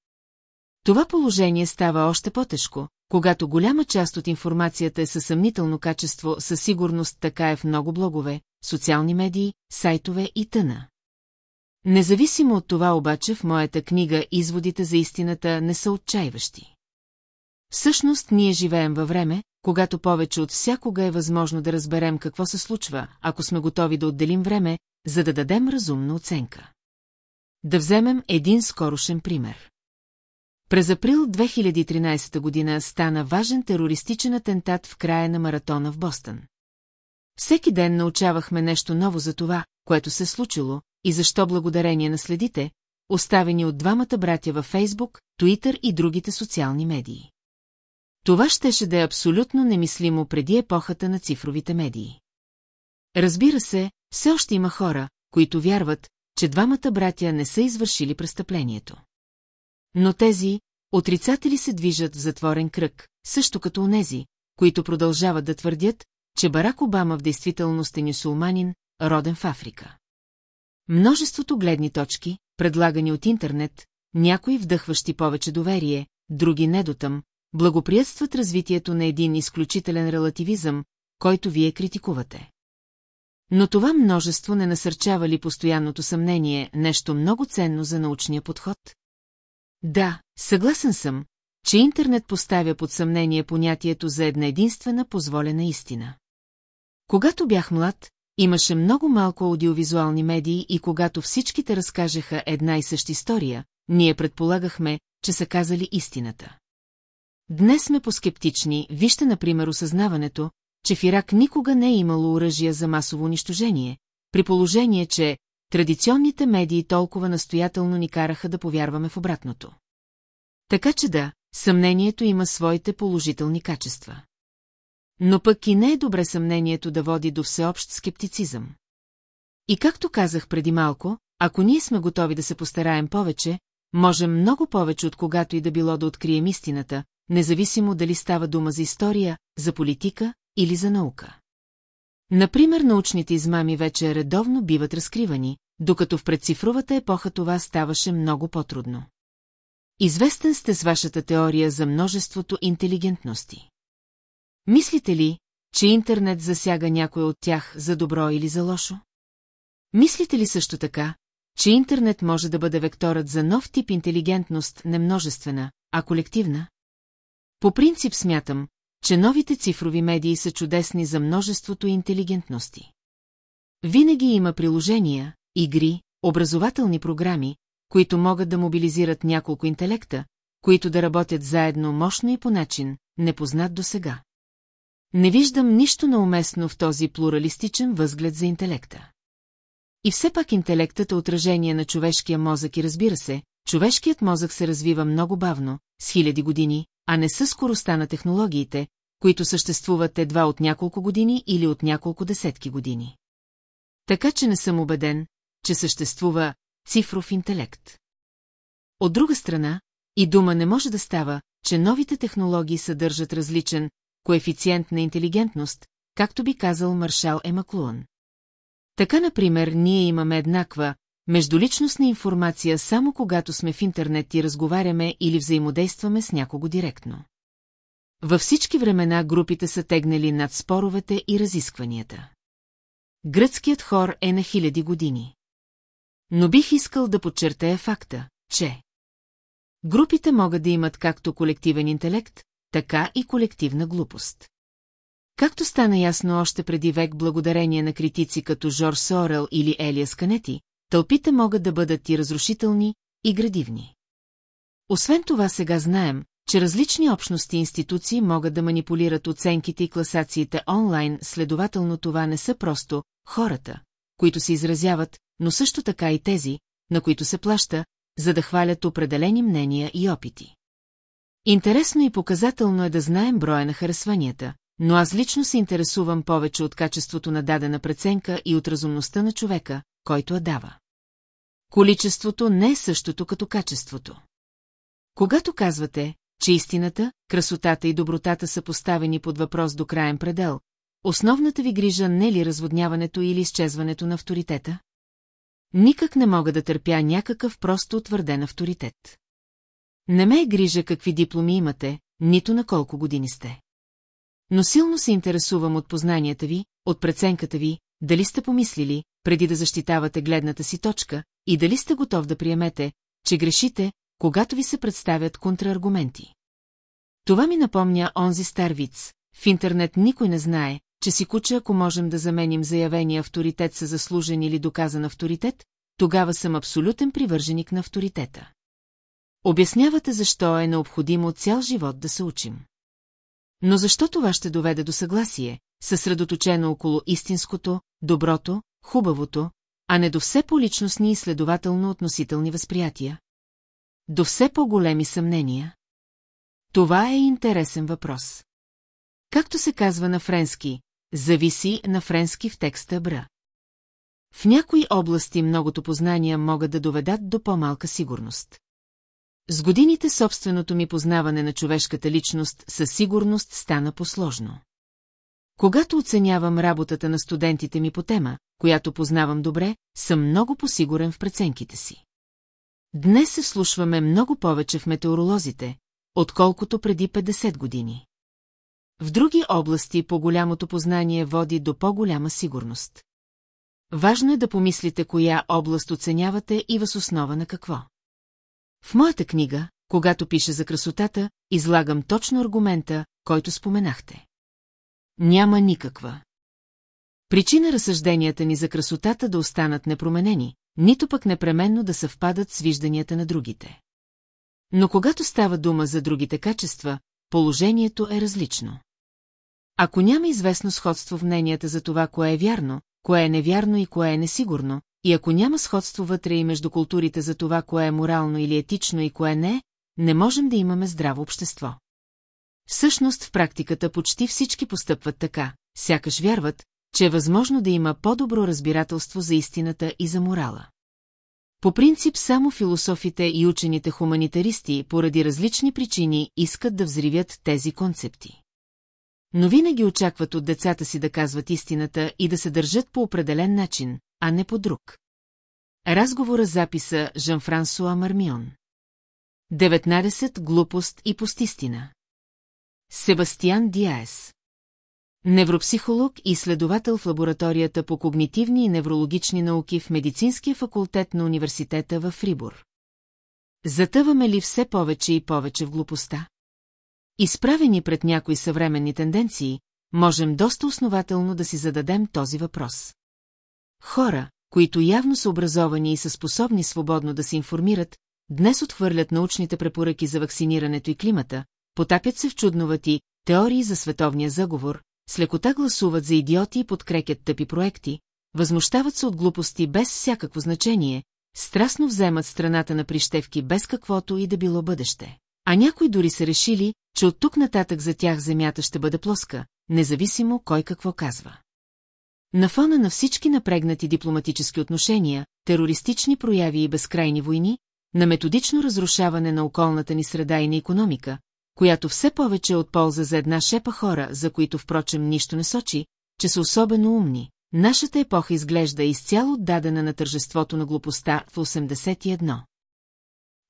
Това положение става още по-тежко, когато голяма част от информацията е със съмнително качество, със сигурност така е в много блогове, социални медии, сайтове и тъна. Независимо от това обаче в моята книга изводите за истината не са отчаиващи. Всъщност ние живеем във време, когато повече от всякога е възможно да разберем какво се случва, ако сме готови да отделим време, за да дадем разумна оценка. Да вземем един скорошен пример. През април 2013 година стана важен терористичен атентат в края на маратона в Бостън. Всеки ден научавахме нещо ново за това, което се случило, и защо благодарение на следите, оставени от двамата братя във Фейсбук, Туитър и другите социални медии. Това щеше да е абсолютно немислимо преди епохата на цифровите медии. Разбира се, все още има хора, които вярват, че двамата братя не са извършили престъплението. Но тези, отрицатели се движат в затворен кръг, също като онези, които продължават да твърдят, че Барак Обама в действителност е нюсулманин, роден в Африка. Множеството гледни точки, предлагани от интернет, някои вдъхващи повече доверие, други недотъм, благоприятстват развитието на един изключителен релативизъм, който вие критикувате. Но това множество не насърчава ли постоянното съмнение нещо много ценно за научния подход? Да, съгласен съм, че интернет поставя под съмнение понятието за една единствена позволена истина. Когато бях млад, имаше много малко аудиовизуални медии и когато всичките разкажеха една и съща история, ние предполагахме, че са казали истината. Днес сме поскептични, вижте, например, осъзнаването, че в Ирак никога не е имало оръжия за масово унищожение, при положение, че традиционните медии толкова настоятелно ни караха да повярваме в обратното. Така че да, съмнението има своите положителни качества. Но пък и не е добре съмнението да води до всеобщ скептицизъм. И както казах преди малко, ако ние сме готови да се постараем повече, можем много повече от когато и да било да открием истината, независимо дали става дума за история, за политика или за наука. Например, научните измами вече редовно биват разкривани, докато в предцифровата епоха това ставаше много по-трудно. Известен сте с вашата теория за множеството интелигентности. Мислите ли, че интернет засяга някой от тях за добро или за лошо? Мислите ли също така, че интернет може да бъде векторът за нов тип интелигентност, не множествена, а колективна? По принцип смятам, че новите цифрови медии са чудесни за множеството интелигентности. Винаги има приложения, игри, образователни програми, които могат да мобилизират няколко интелекта, които да работят заедно мощно и по начин, непознат до сега. Не виждам нищо науместно в този плуралистичен възглед за интелекта. И все пак интелектът е отражение на човешкия мозък и разбира се, човешкият мозък се развива много бавно, с хиляди години, а не със скоростта на технологиите, които съществуват едва от няколко години или от няколко десетки години. Така че не съм убеден, че съществува цифров интелект. От друга страна, и дума не може да става, че новите технологии съдържат различен коефициент на интелигентност, както би казал маршал Емаклуан. Така, например, ние имаме еднаква междуличностна информация само когато сме в интернет и разговаряме или взаимодействаме с някого директно. Във всички времена групите са тегнали над споровете и разискванията. Гръцкият хор е на хиляди години. Но бих искал да подчертая факта, че групите могат да имат както колективен интелект, така и колективна глупост. Както стана ясно още преди век благодарение на критици като Жорж Сорел или Елия Сканети, тълпите могат да бъдат и разрушителни, и градивни. Освен това сега знаем, че различни общности и институции могат да манипулират оценките и класациите онлайн, следователно това не са просто хората, които се изразяват, но също така и тези, на които се плаща, за да хвалят определени мнения и опити. Интересно и показателно е да знаем броя на харесванията, но аз лично се интересувам повече от качеството на дадена преценка и от разумността на човека, който я дава. Количеството не е същото като качеството. Когато казвате, че истината, красотата и добротата са поставени под въпрос до краен предел, основната ви грижа не е ли разводняването или изчезването на авторитета? Никак не мога да търпя някакъв просто утвърден авторитет. Не ме е грижа какви дипломи имате, нито на колко години сте. Но силно се интересувам от познанията ви, от преценката ви, дали сте помислили, преди да защитавате гледната си точка, и дали сте готов да приемете, че грешите, когато ви се представят контраргументи. Това ми напомня онзи стар виц. В интернет никой не знае, че си куча, ако можем да заменим заявения авторитет с заслужен или доказан авторитет, тогава съм абсолютен привърженик на авторитета. Обяснявате защо е необходимо цял живот да се учим. Но защо това ще доведе до съгласие, съсредоточено около истинското, доброто, хубавото, а не до все по-личностни и следователно относителни възприятия? До все по-големи съмнения? Това е интересен въпрос. Както се казва на френски, зависи на френски в текста бра. В някои области многото познания могат да доведат до по-малка сигурност. С годините собственото ми познаване на човешката личност със сигурност стана посложно. Когато оценявам работата на студентите ми по тема, която познавам добре, съм много посигурен в преценките си. Днес се слушваме много повече в метеоролозите, отколкото преди 50 години. В други области по-голямото познание води до по-голяма сигурност. Важно е да помислите коя област оценявате и въз основа на какво. В моята книга, когато пише за красотата, излагам точно аргумента, който споменахте. Няма никаква. Причина разсъжденията ни за красотата да останат непроменени, нито пък непременно да съвпадат с вижданията на другите. Но когато става дума за другите качества, положението е различно. Ако няма известно сходство в мненията за това, кое е вярно, кое е невярно и кое е несигурно, и ако няма сходство вътре и между културите за това, кое е морално или етично и кое не, не можем да имаме здраво общество. Всъщност в практиката почти всички постъпват така, сякаш вярват, че е възможно да има по-добро разбирателство за истината и за морала. По принцип само философите и учените хуманитаристи поради различни причини искат да взривят тези концепти. Но винаги очакват от децата си да казват истината и да се държат по определен начин, а не по друг. Разговора записа Жан-Франсуа Мармион. 19. Глупост и постистина. Себастиан Диаес. Невропсихолог и изследовател в лабораторията по когнитивни и неврологични науки в Медицинския факултет на университета в Фрибур. Затъваме ли все повече и повече в глупостта? Изправени пред някои съвременни тенденции, можем доста основателно да си зададем този въпрос. Хора, които явно са образовани и са способни свободно да се информират, днес отхвърлят научните препоръки за вакцинирането и климата, потапят се в чудновати теории за световния заговор, с лекота гласуват за идиоти и подкрепят тъпи проекти, възмущават се от глупости без всякакво значение, страстно вземат страната на прищевки без каквото и да било бъдеще. А някои дори са решили, че от тук нататък за тях земята ще бъде плоска, независимо кой какво казва. На фона на всички напрегнати дипломатически отношения, терористични прояви и безкрайни войни, на методично разрушаване на околната ни среда и на економика, която все повече е от полза за една шепа хора, за които впрочем нищо не сочи, че са особено умни. Нашата епоха изглежда изцяло отдадена на тържеството на глупостта в 81.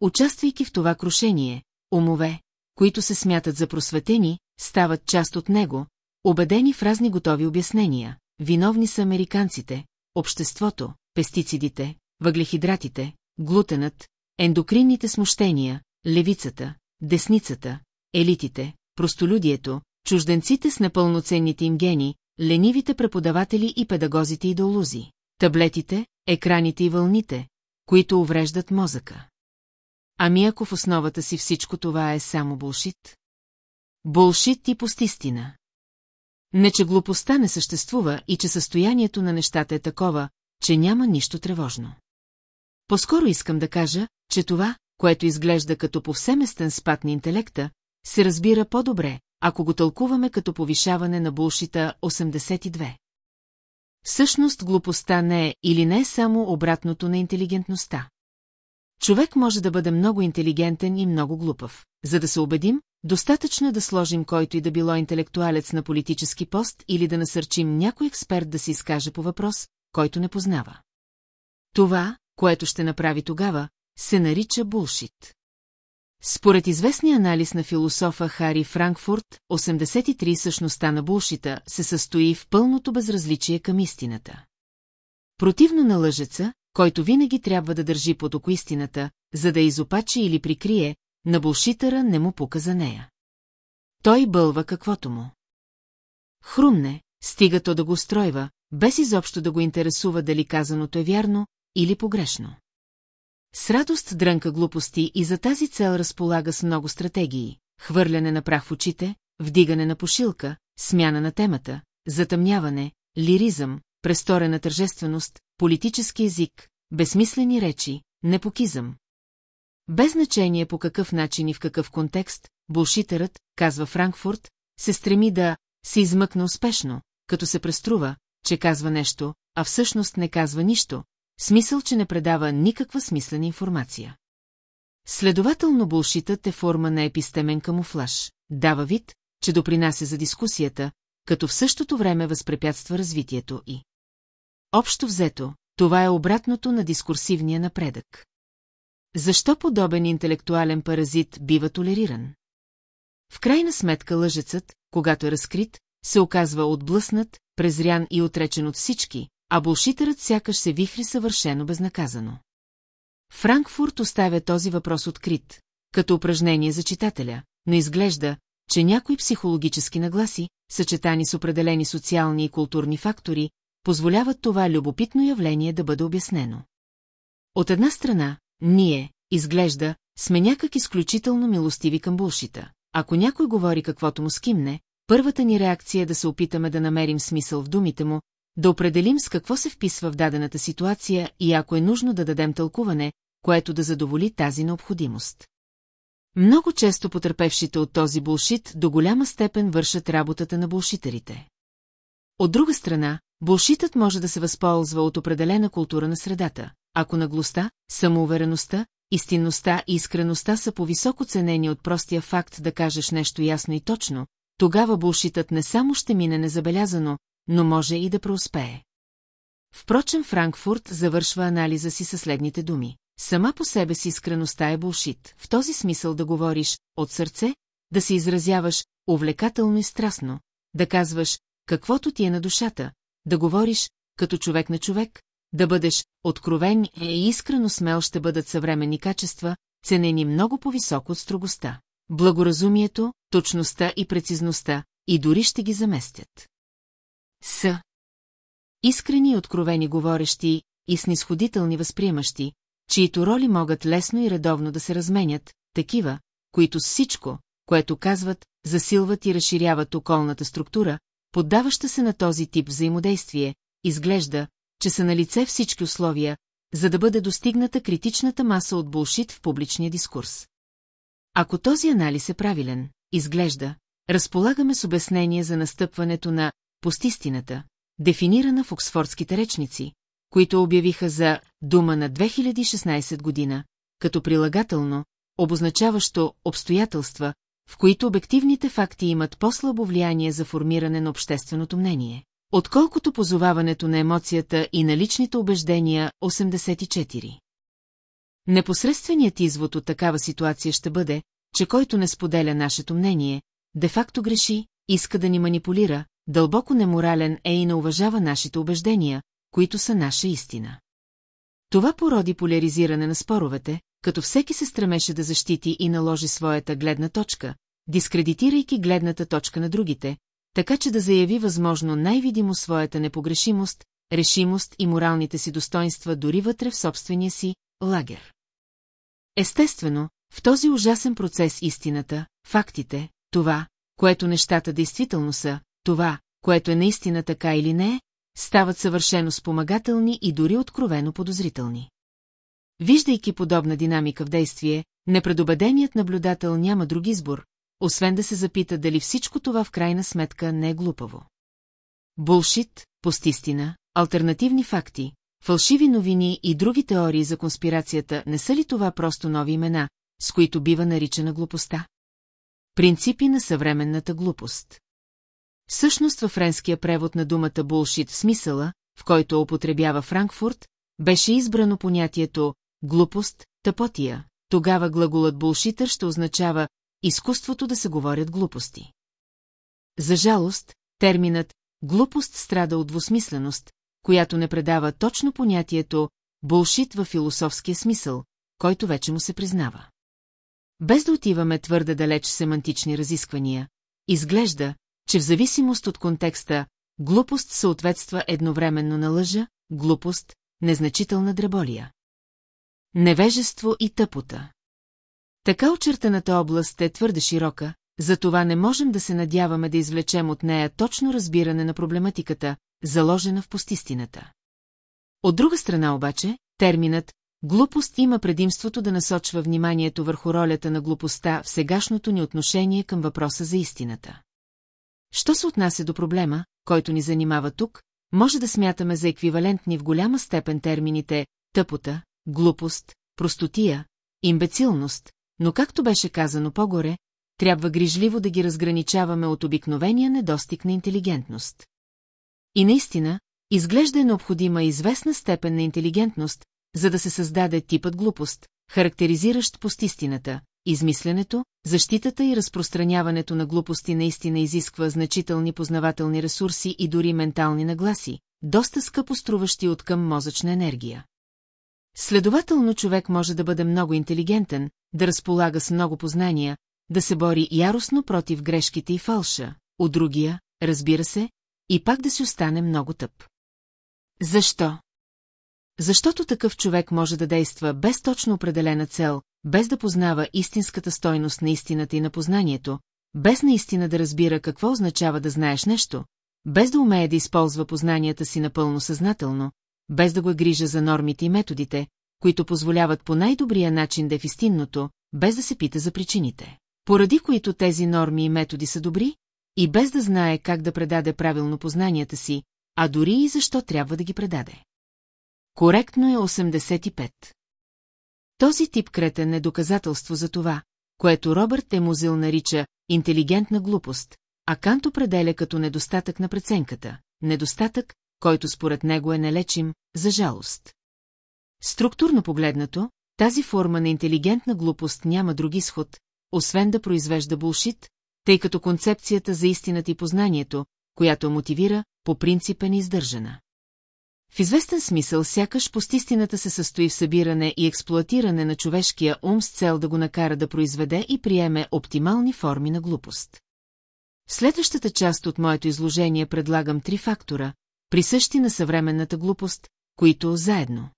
Участвайки в това крушение, умове, които се смятат за просветени, стават част от него, убедени в разни готови обяснения. Виновни са американците, обществото, пестицидите, въглехидратите, глутенът, ендокринните смущения, левицата, десницата, елитите, простолюдието, чужденците с непълноценните им гени, ленивите преподаватели и педагозите идолузи, таблетите, екраните и вълните, които увреждат мозъка. Ами ако в основата си всичко това е само булшит? Булшит и постистина. Не, че глупостта не съществува и че състоянието на нещата е такова, че няма нищо тревожно. По-скоро искам да кажа, че това, което изглежда като повсеместен спад на интелекта, се разбира по-добре, ако го тълкуваме като повишаване на булшита 82. Всъщност глупостта не е или не е само обратното на интелигентността. Човек може да бъде много интелигентен и много глупав. За да се убедим, достатъчно е да сложим който и да било интелектуалец на политически пост или да насърчим някой експерт да се изкаже по въпрос, който не познава. Това, което ще направи тогава, се нарича булшит. Според известния анализ на философа Хари Франкфурт, 83 същността на булшита се състои в пълното безразличие към истината. Противно на лъжеца, който винаги трябва да държи под око истината, за да изопачи или прикрие, на булшитъра не му пука за нея. Той бълва каквото му. Хрумне, стига то да го устройва, без изобщо да го интересува дали казаното е вярно или погрешно. С радост дрънка глупости и за тази цел разполага с много стратегии. Хвърляне на прах в очите, вдигане на пошилка, смяна на темата, затъмняване, лиризъм, престорена тържественост, политически език, безсмислени речи, непокизъм. Без значение по какъв начин и в какъв контекст, булшитърът, казва Франкфурт, се стреми да се измъкне успешно, като се преструва, че казва нещо, а всъщност не казва нищо, смисъл, че не предава никаква смислена информация. Следователно булшитът е форма на епистемен камуфлаж, дава вид, че допринася за дискусията, като в същото време възпрепятства развитието и. Общо взето, това е обратното на дискурсивния напредък. Защо подобен интелектуален паразит бива толериран? В крайна сметка лъжецът, когато е разкрит, се оказва отблъснат, презрян и отречен от всички, а булшитърът сякаш се вихри съвършено безнаказано. Франкфурт оставя този въпрос открит, като упражнение за читателя, но изглежда, че някои психологически нагласи, съчетани с определени социални и културни фактори, позволяват това любопитно явление да бъде обяснено. От една страна, ние, изглежда, сме някак изключително милостиви към булшита. Ако някой говори каквото му скимне, първата ни реакция е да се опитаме да намерим смисъл в думите му, да определим с какво се вписва в дадената ситуация и ако е нужно да дадем тълкуване, което да задоволи тази необходимост. Много често потърпевшите от този булшит до голяма степен вършат работата на булшитерите. От друга страна, булшитът може да се възползва от определена култура на средата, ако наглостта, самоувереността, истинността и искреността са по-високо ценени от простия факт да кажеш нещо ясно и точно, тогава булшитът не само ще мине незабелязано, но може и да преуспее. Впрочем, Франкфурт завършва анализа си със следните думи. Сама по себе си искреността е булшит, в този смисъл да говориш от сърце, да се изразяваш увлекателно и страстно, да казваш каквото ти е на душата, да говориш като човек на човек, да бъдеш откровен и искрено смел ще бъдат съвременни качества, ценени много по-високо от строгостта. Благоразумието, точността и прецизността, и дори ще ги заместят. С. Искрени и откровени говорещи и снисходителни възприемащи, чието роли могат лесно и редовно да се разменят, такива, които всичко, което казват, засилват и разширяват околната структура, поддаваща се на този тип взаимодействие, изглежда, че са на лице всички условия, за да бъде достигната критичната маса от булшит в публичния дискурс. Ако този анализ е правилен, изглежда, разполагаме с обяснение за настъпването на постистината, дефинирана в оксфордските речници, които обявиха за дума на 2016 година, като прилагателно, обозначаващо обстоятелства, в които обективните факти имат по-слабо влияние за формиране на общественото мнение, отколкото позоваването на емоцията и на личните убеждения 84. Непосредственият извод от такава ситуация ще бъде, че който не споделя нашето мнение, де-факто греши, иска да ни манипулира, дълбоко неморален е и не уважава нашите убеждения, които са наша истина. Това породи поляризиране на споровете, като всеки се стремеше да защити и наложи своята гледна точка, дискредитирайки гледната точка на другите, така че да заяви възможно най-видимо своята непогрешимост, решимост и моралните си достоинства дори вътре в собствения си лагер. Естествено, в този ужасен процес истината, фактите, това, което нещата действително са, това, което е наистина така или не, стават съвършено спомагателни и дори откровено подозрителни. Виждайки подобна динамика в действие, непредобеденият наблюдател няма друг избор, освен да се запита дали всичко това в крайна сметка не е глупаво. Булшит, постистина, альтернативни факти, фалшиви новини и други теории за конспирацията не са ли това просто нови имена, с които бива наричана глупостта? Принципи на съвременната глупост. Всъщност във френския превод на думата булшит в смисъла, в който употребява Франкфурт, беше избрано понятието глупост, тъпотия. Тогава глаголът булшитър ще означава изкуството да се говорят глупости. За жалост, терминът глупост страда от двусмисленост, която не предава точно понятието булшит в философския смисъл, който вече му се признава. Без да отиваме твърде далеч семантични разисквания, изглежда, че в зависимост от контекста, глупост съответства едновременно на лъжа, глупост, незначителна дреболия. Невежество и тъпота. Така очертаната област е твърде широка, затова не можем да се надяваме да извлечем от нея точно разбиране на проблематиката, заложена в постистината. От друга страна обаче, терминът Глупост има предимството да насочва вниманието върху ролята на глупостта в сегашното ни отношение към въпроса за истината. Що се отнася до проблема, който ни занимава тук, може да смятаме за еквивалентни в голяма степен термините тъпота, глупост, простотия, имбецилност, но както беше казано по-горе, трябва грижливо да ги разграничаваме от обикновения недостиг на интелигентност. И наистина, изглежда е необходима известна степен на интелигентност, за да се създаде типът глупост, характеризиращ постистината, измисленето, защитата и разпространяването на глупости наистина изисква значителни познавателни ресурси и дори ментални нагласи, доста скъпо струващи от към мозъчна енергия. Следователно човек може да бъде много интелигентен, да разполага с много познания, да се бори яростно против грешките и фалша, от другия, разбира се, и пак да си остане много тъп. Защо? Защото такъв човек може да действа без точно определена цел, без да познава истинската стойност на истината и на познанието, без наистина да разбира какво означава да знаеш нещо, без да умее да използва познанията си напълно съзнателно, без да го е грижа за нормите и методите, които позволяват по най-добрия начин да е в истинното, без да се пита за причините, поради които тези норми и методи са добри, и без да знае как да предаде правилно познанията си, а дори и защо трябва да ги предаде. Коректно е 85. Този тип кретен е доказателство за това, което Робърт Емузил нарича интелигентна глупост, а Кант определя като недостатък на преценката, недостатък, който според него е нелечим, за жалост. Структурно погледнато, тази форма на интелигентна глупост няма друг изход, освен да произвежда булшит, тъй като концепцията за истината и познанието, която мотивира, по принципен и издържана. В известен смисъл сякаш постистината се състои в събиране и експлоатиране на човешкия ум с цел да го накара да произведе и приеме оптимални форми на глупост. В следващата част от моето изложение предлагам три фактора, присъщи на съвременната глупост, които заедно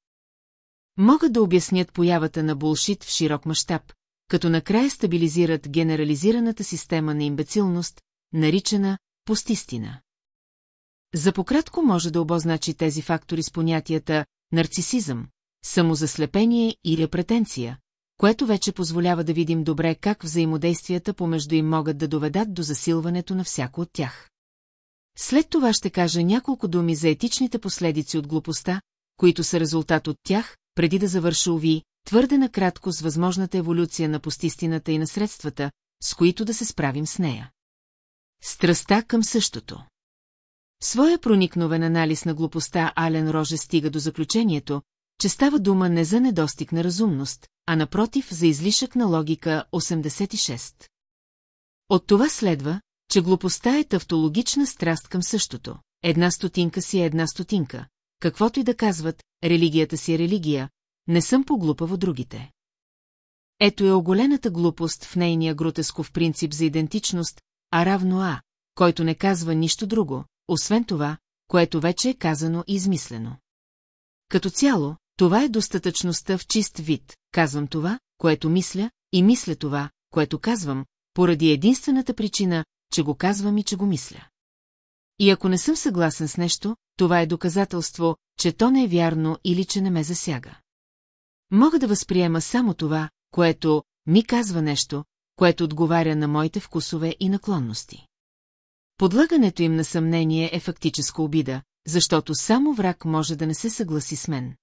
могат да обяснят появата на булшит в широк мащаб, като накрая стабилизират генерализираната система на имбецилност, наричана постистина. За пократко може да обозначи тези фактори с понятията нарцисизъм, самозаслепение или претенция, което вече позволява да видим добре как взаимодействията помежду им могат да доведат до засилването на всяко от тях. След това ще кажа няколко думи за етичните последици от глупостта, които са резултат от тях, преди да завърша уви, твърде накратко с възможната еволюция на постистината и на средствата, с които да се справим с нея. Страста към същото. Своя проникновен анализ на глупостта Ален Роже стига до заключението, че става дума не за недостиг на разумност, а напротив за излишък на логика 86. От това следва, че глупостта е тавтологична страст към същото. Една стотинка си е една стотинка. Каквото и да казват, религията си е религия, не съм поглупаво другите. Ето е оголената глупост в нейния гротесков принцип за идентичност, а равно А, който не казва нищо друго, освен това, което вече е казано и измислено. Като цяло, това е достатъчността в чист вид, казвам това, което мисля, и мисля това, което казвам, поради единствената причина, че го казвам и че го мисля. И ако не съм съгласен с нещо, това е доказателство, че то не е вярно или че не ме засяга. Мога да възприема само това, което ми казва нещо, което отговаря на моите вкусове и наклонности. Подлагането им на съмнение е фактическа обида, защото само враг може да не се съгласи с мен.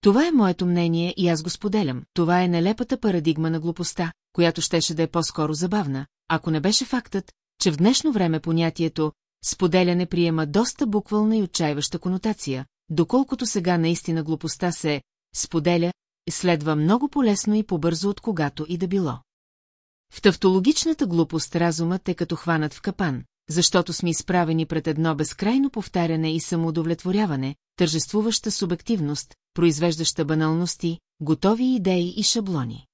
Това е моето мнение и аз го споделям. Това е нелепата парадигма на глупостта, която щеше да е по-скоро забавна, ако не беше фактът, че в днешно време понятието споделяне приема доста буквална и отчаиваща конотация, доколкото сега наистина глупостта се споделя, следва много полесно и побързо от когато и да било. В тавтологичната глупост разумът е като хванат в капан, защото сме изправени пред едно безкрайно повтаряне и самоудовлетворяване, тържествуваща субективност, произвеждаща баналности, готови идеи и шаблони.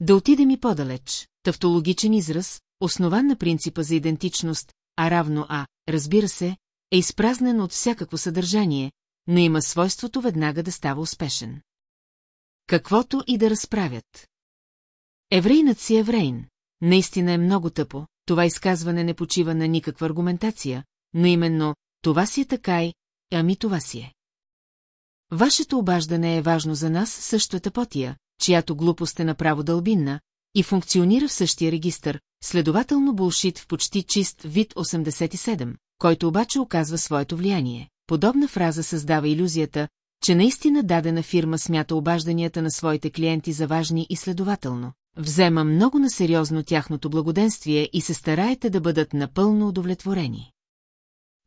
Да отидем и по-далеч, тавтологичен израз, основан на принципа за идентичност, а равно А, разбира се, е изпразнен от всякакво съдържание, но има свойството веднага да става успешен. Каквото и да разправят. Еврейнат си еврейн. Наистина е много тъпо, това изказване не почива на никаква аргументация, но именно това си е така и, ами това си е. Вашето обаждане е важно за нас също е тъпотия, чиято глупост е направо дълбинна и функционира в същия регистър, следователно булшит в почти чист вид 87, който обаче оказва своето влияние. Подобна фраза създава иллюзията, че наистина дадена фирма смята обажданията на своите клиенти за важни и следователно. Взема много насериозно тяхното благоденствие и се стараете да бъдат напълно удовлетворени.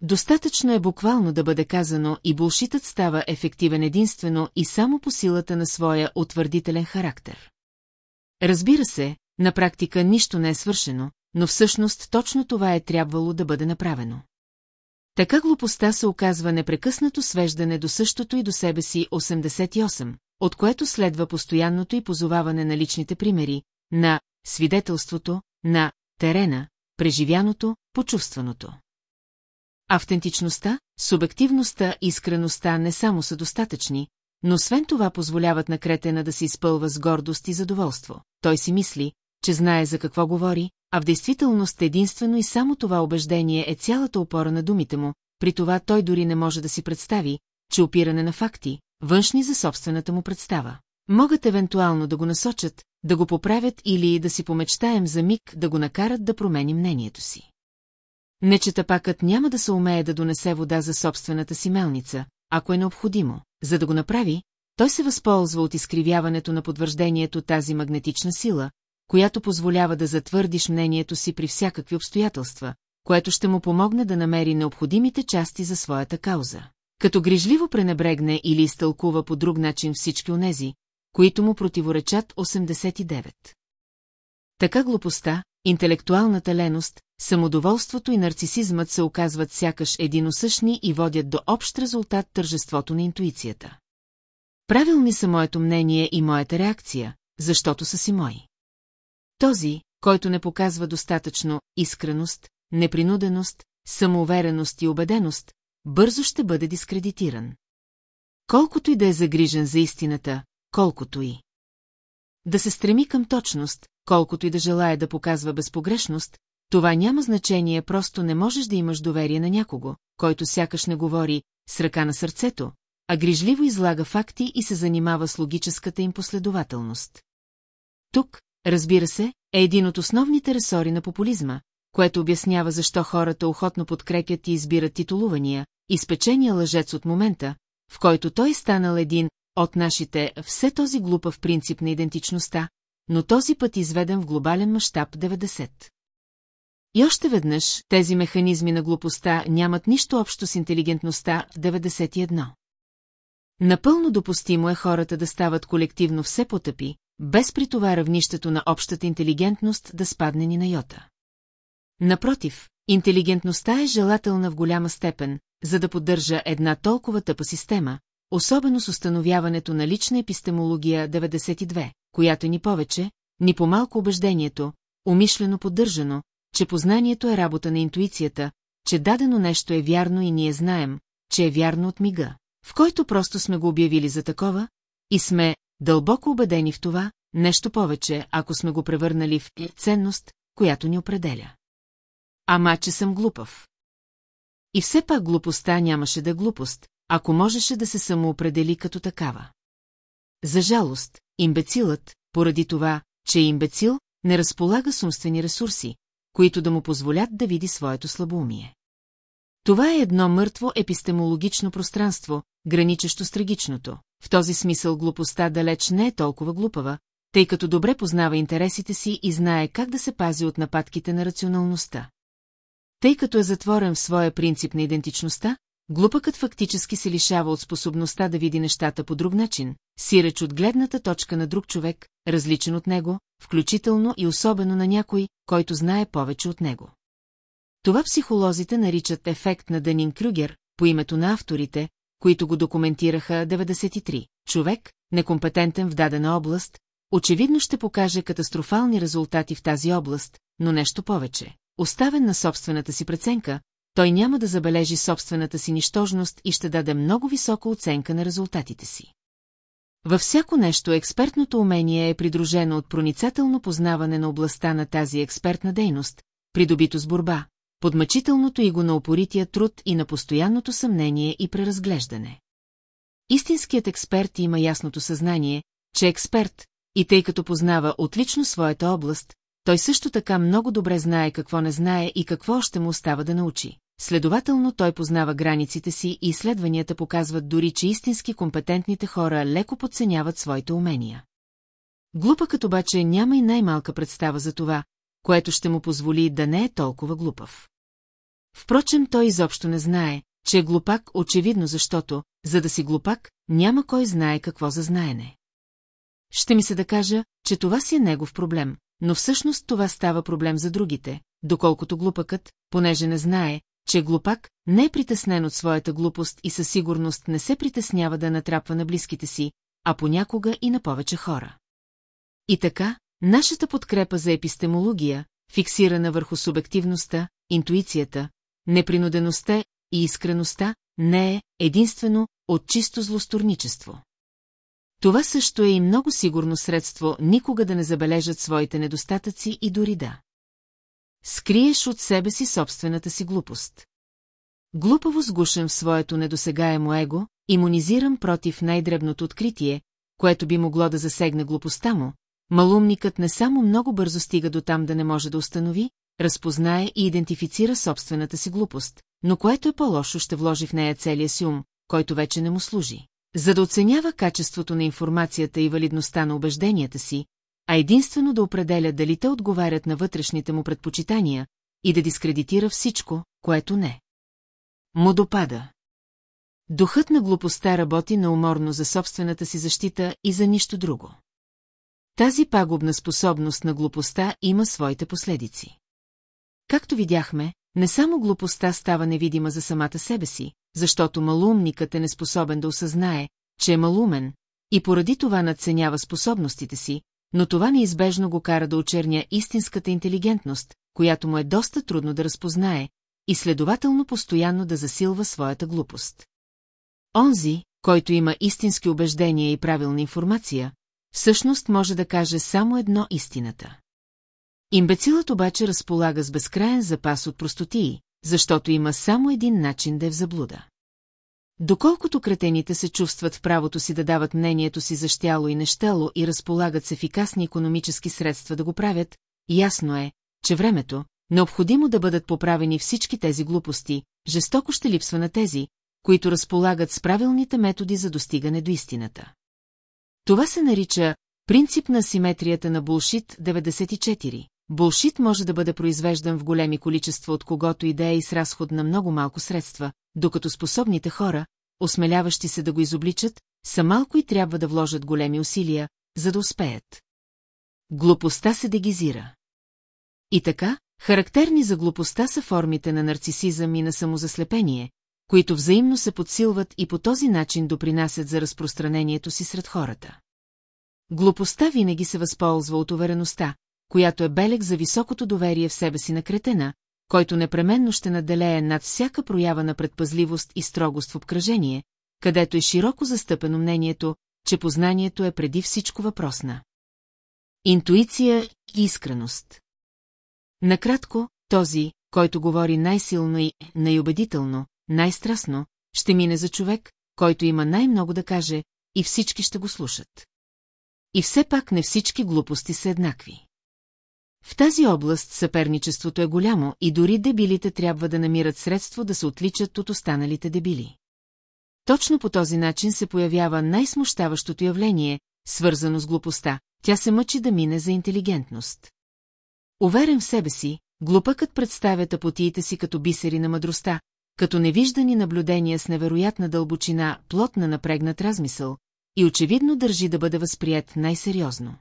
Достатъчно е буквално да бъде казано и булшитът става ефективен единствено и само по силата на своя утвърдителен характер. Разбира се, на практика нищо не е свършено, но всъщност точно това е трябвало да бъде направено. Така глупостта се оказва непрекъснато свеждане до същото и до себе си 88, от което следва постоянното и позоваване на личните примери, на свидетелството, на терена, преживяното, почувстваното. Автентичността, субективността и искреността не само са достатъчни, но освен това позволяват на кретена да се изпълва с гордост и задоволство. Той си мисли, че знае за какво говори, а в действителност единствено и само това убеждение е цялата опора на думите му, при това той дори не може да си представи, че опиране на факти, външни за собствената му представа. Могат евентуално да го насочат, да го поправят или да си помечтаем за миг да го накарат да промени мнението си. Не че тапакът няма да се умее да донесе вода за собствената си мелница, ако е необходимо. За да го направи, той се възползва от изкривяването на подвърждението тази магнетична сила, която позволява да затвърдиш мнението си при всякакви обстоятелства, което ще му помогне да намери необходимите части за своята кауза. Като грижливо пренебрегне или изтълкува по друг начин всички онези, които му противоречат 89. Така глупостта, интелектуалната леност, самодоволството и нарцисизмът се оказват сякаш единосъщни и водят до общ резултат тържеството на интуицията. Правилни са моето мнение и моята реакция, защото са си мои. Този, който не показва достатъчно искреност, непринуденост, самоувереност и убеденост, бързо ще бъде дискредитиран. Колкото и да е загрижен за истината, колкото и да се стреми към точност, колкото и да желая да показва безпогрешност, това няма значение, просто не можеш да имаш доверие на някого, който сякаш не говори с ръка на сърцето, а грижливо излага факти и се занимава с логическата им последователност. Тук, разбира се, е един от основните ресори на популизма, което обяснява защо хората охотно подкрепят и избират титулувания, изпечения лъжец от момента, в който той е станал един от нашите все този глупав принцип на идентичността, но този път изведен в глобален мащаб 90. И още веднъж тези механизми на глупостта нямат нищо общо с интелигентността в 91. Напълно допустимо е хората да стават колективно все потъпи, без при това равнището на общата интелигентност да спадне ни на йота. Напротив, интелигентността е желателна в голяма степен, за да поддържа една толкова тъпа система, особено с установяването на лична епистемология 92, която ни повече, ни по-малко убеждението, умишлено поддържано, че познанието е работа на интуицията, че дадено нещо е вярно и ние знаем, че е вярно от мига, в който просто сме го обявили за такова, и сме дълбоко убедени в това, нещо повече, ако сме го превърнали в ценност, която ни определя. Ама, че съм глупав. И все пак глупостта нямаше да е глупост, ако можеше да се самоопредели като такава. За жалост, имбецилът, поради това, че е имбецил, не разполага с умствени ресурси, които да му позволят да види своето слабоумие. Това е едно мъртво епистемологично пространство, граничещо с трагичното. В този смисъл глупостта далеч не е толкова глупава, тъй като добре познава интересите си и знае как да се пази от нападките на рационалността. Тъй като е затворен в своя принцип на идентичността, глупакът фактически се лишава от способността да види нещата по друг начин, сиреч от гледната точка на друг човек, различен от него, включително и особено на някой, който знае повече от него. Това психолозите наричат ефект на Данин Крюгер, по името на авторите, които го документираха 93. Човек, некомпетентен в дадена област, очевидно ще покаже катастрофални резултати в тази област, но нещо повече. Оставен на собствената си преценка, той няма да забележи собствената си нищожност и ще даде много висока оценка на резултатите си. Във всяко нещо експертното умение е придружено от проницателно познаване на областта на тази експертна дейност, придобито с борба, подмъчителното и го на упорития труд и на постоянното съмнение и преразглеждане. Истинският експерт има ясното съзнание, че е експерт, и тъй като познава отлично своята област, той също така много добре знае какво не знае и какво още му остава да научи. Следователно той познава границите си и изследванията показват дори, че истински компетентните хора леко подценяват своите умения. Глупакът обаче няма и най-малка представа за това, което ще му позволи да не е толкова глупав. Впрочем, той изобщо не знае, че е глупак, очевидно защото, за да си глупак, няма кой знае какво за знаене. Ще ми се да кажа, че това си е негов проблем, но всъщност това става проблем за другите, доколкото глупакът, понеже не знае, че глупак не е притеснен от своята глупост и със сигурност не се притеснява да натрапва на близките си, а понякога и на повече хора. И така, нашата подкрепа за епистемология, фиксирана върху субективността, интуицията, непринудеността и искреността, не е единствено от чисто злосторничество. Това също е и много сигурно средство никога да не забележат своите недостатъци и дори да. Скриеш от себе си собствената си глупост. Глупаво сгушен в своето недосегаемо его, имунизирам против най-дребното откритие, което би могло да засегне глупостта му, малумникът не само много бързо стига до там да не може да установи, разпознае и идентифицира собствената си глупост, но което е по-лошо ще вложи в нея целия си ум, който вече не му служи. За да оценява качеството на информацията и валидността на убежденията си, а единствено да определя дали те отговарят на вътрешните му предпочитания, и да дискредитира всичко, което не. Му допада. Духът на глупостта работи науморно за собствената си защита и за нищо друго. Тази пагубна способност на глупостта има своите последици. Както видяхме, не само глупостта става невидима за самата себе си, защото малумникът е неспособен да осъзнае, че е малумен, и поради това надценява способностите си, но това неизбежно го кара да очерня истинската интелигентност, която му е доста трудно да разпознае, и следователно постоянно да засилва своята глупост. Онзи, който има истински убеждения и правилна информация, всъщност може да каже само едно истината. Имбецилът обаче разполага с безкрайен запас от простотии, защото има само един начин да е в заблуда. Доколкото кретените се чувстват в правото си да дават мнението си за щяло и нещало и разполагат с ефикасни економически средства да го правят, ясно е, че времето, необходимо да бъдат поправени всички тези глупости, жестоко ще липсва на тези, които разполагат с правилните методи за достигане до истината. Това се нарича принцип на симетрията на Булшит 94. Булшит може да бъде произвеждан в големи количества от когото идея и с разход на много малко средства, докато способните хора, осмеляващи се да го изобличат, са малко и трябва да вложат големи усилия, за да успеят. Глупостта се дегизира. И така, характерни за глупостта са формите на нарцисизъм и на самозаслепение, които взаимно се подсилват и по този начин допринасят за разпространението си сред хората. Глупостта винаги се възползва от увереността, която е белег за високото доверие в себе си на кретена, който непременно ще наделее над всяка проява на предпазливост и строгост в обкръжение, където е широко застъпено мнението, че познанието е преди всичко въпросна. Интуиция и искреност Накратко, този, който говори най-силно и най-убедително, най-страстно, ще мине за човек, който има най-много да каже, и всички ще го слушат. И все пак не всички глупости са еднакви. В тази област съперничеството е голямо и дори дебилите трябва да намират средство да се отличат от останалите дебили. Точно по този начин се появява най-смущаващото явление, свързано с глупостта, тя се мъчи да мине за интелигентност. Уверен в себе си, глупъкът представя тъпотиите си като бисери на мъдростта, като невиждани наблюдения с невероятна дълбочина, плод на напрегнат размисъл, и очевидно държи да бъде възприят най-сериозно.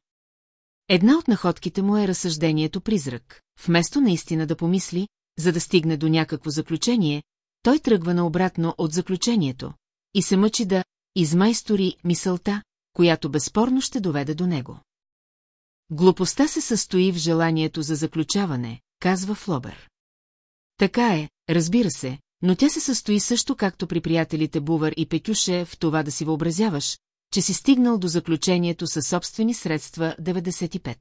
Една от находките му е разсъждението призрак. Вместо наистина да помисли, за да стигне до някакво заключение, той тръгва наобратно от заключението и се мъчи да измайстори мисълта, която безспорно ще доведе до него. Глупостта се състои в желанието за заключаване, казва Флобер. Така е, разбира се, но тя се състои също както при приятелите Бувър и Петюше в това да си въобразяваш, че си стигнал до заключението със собствени средства 95.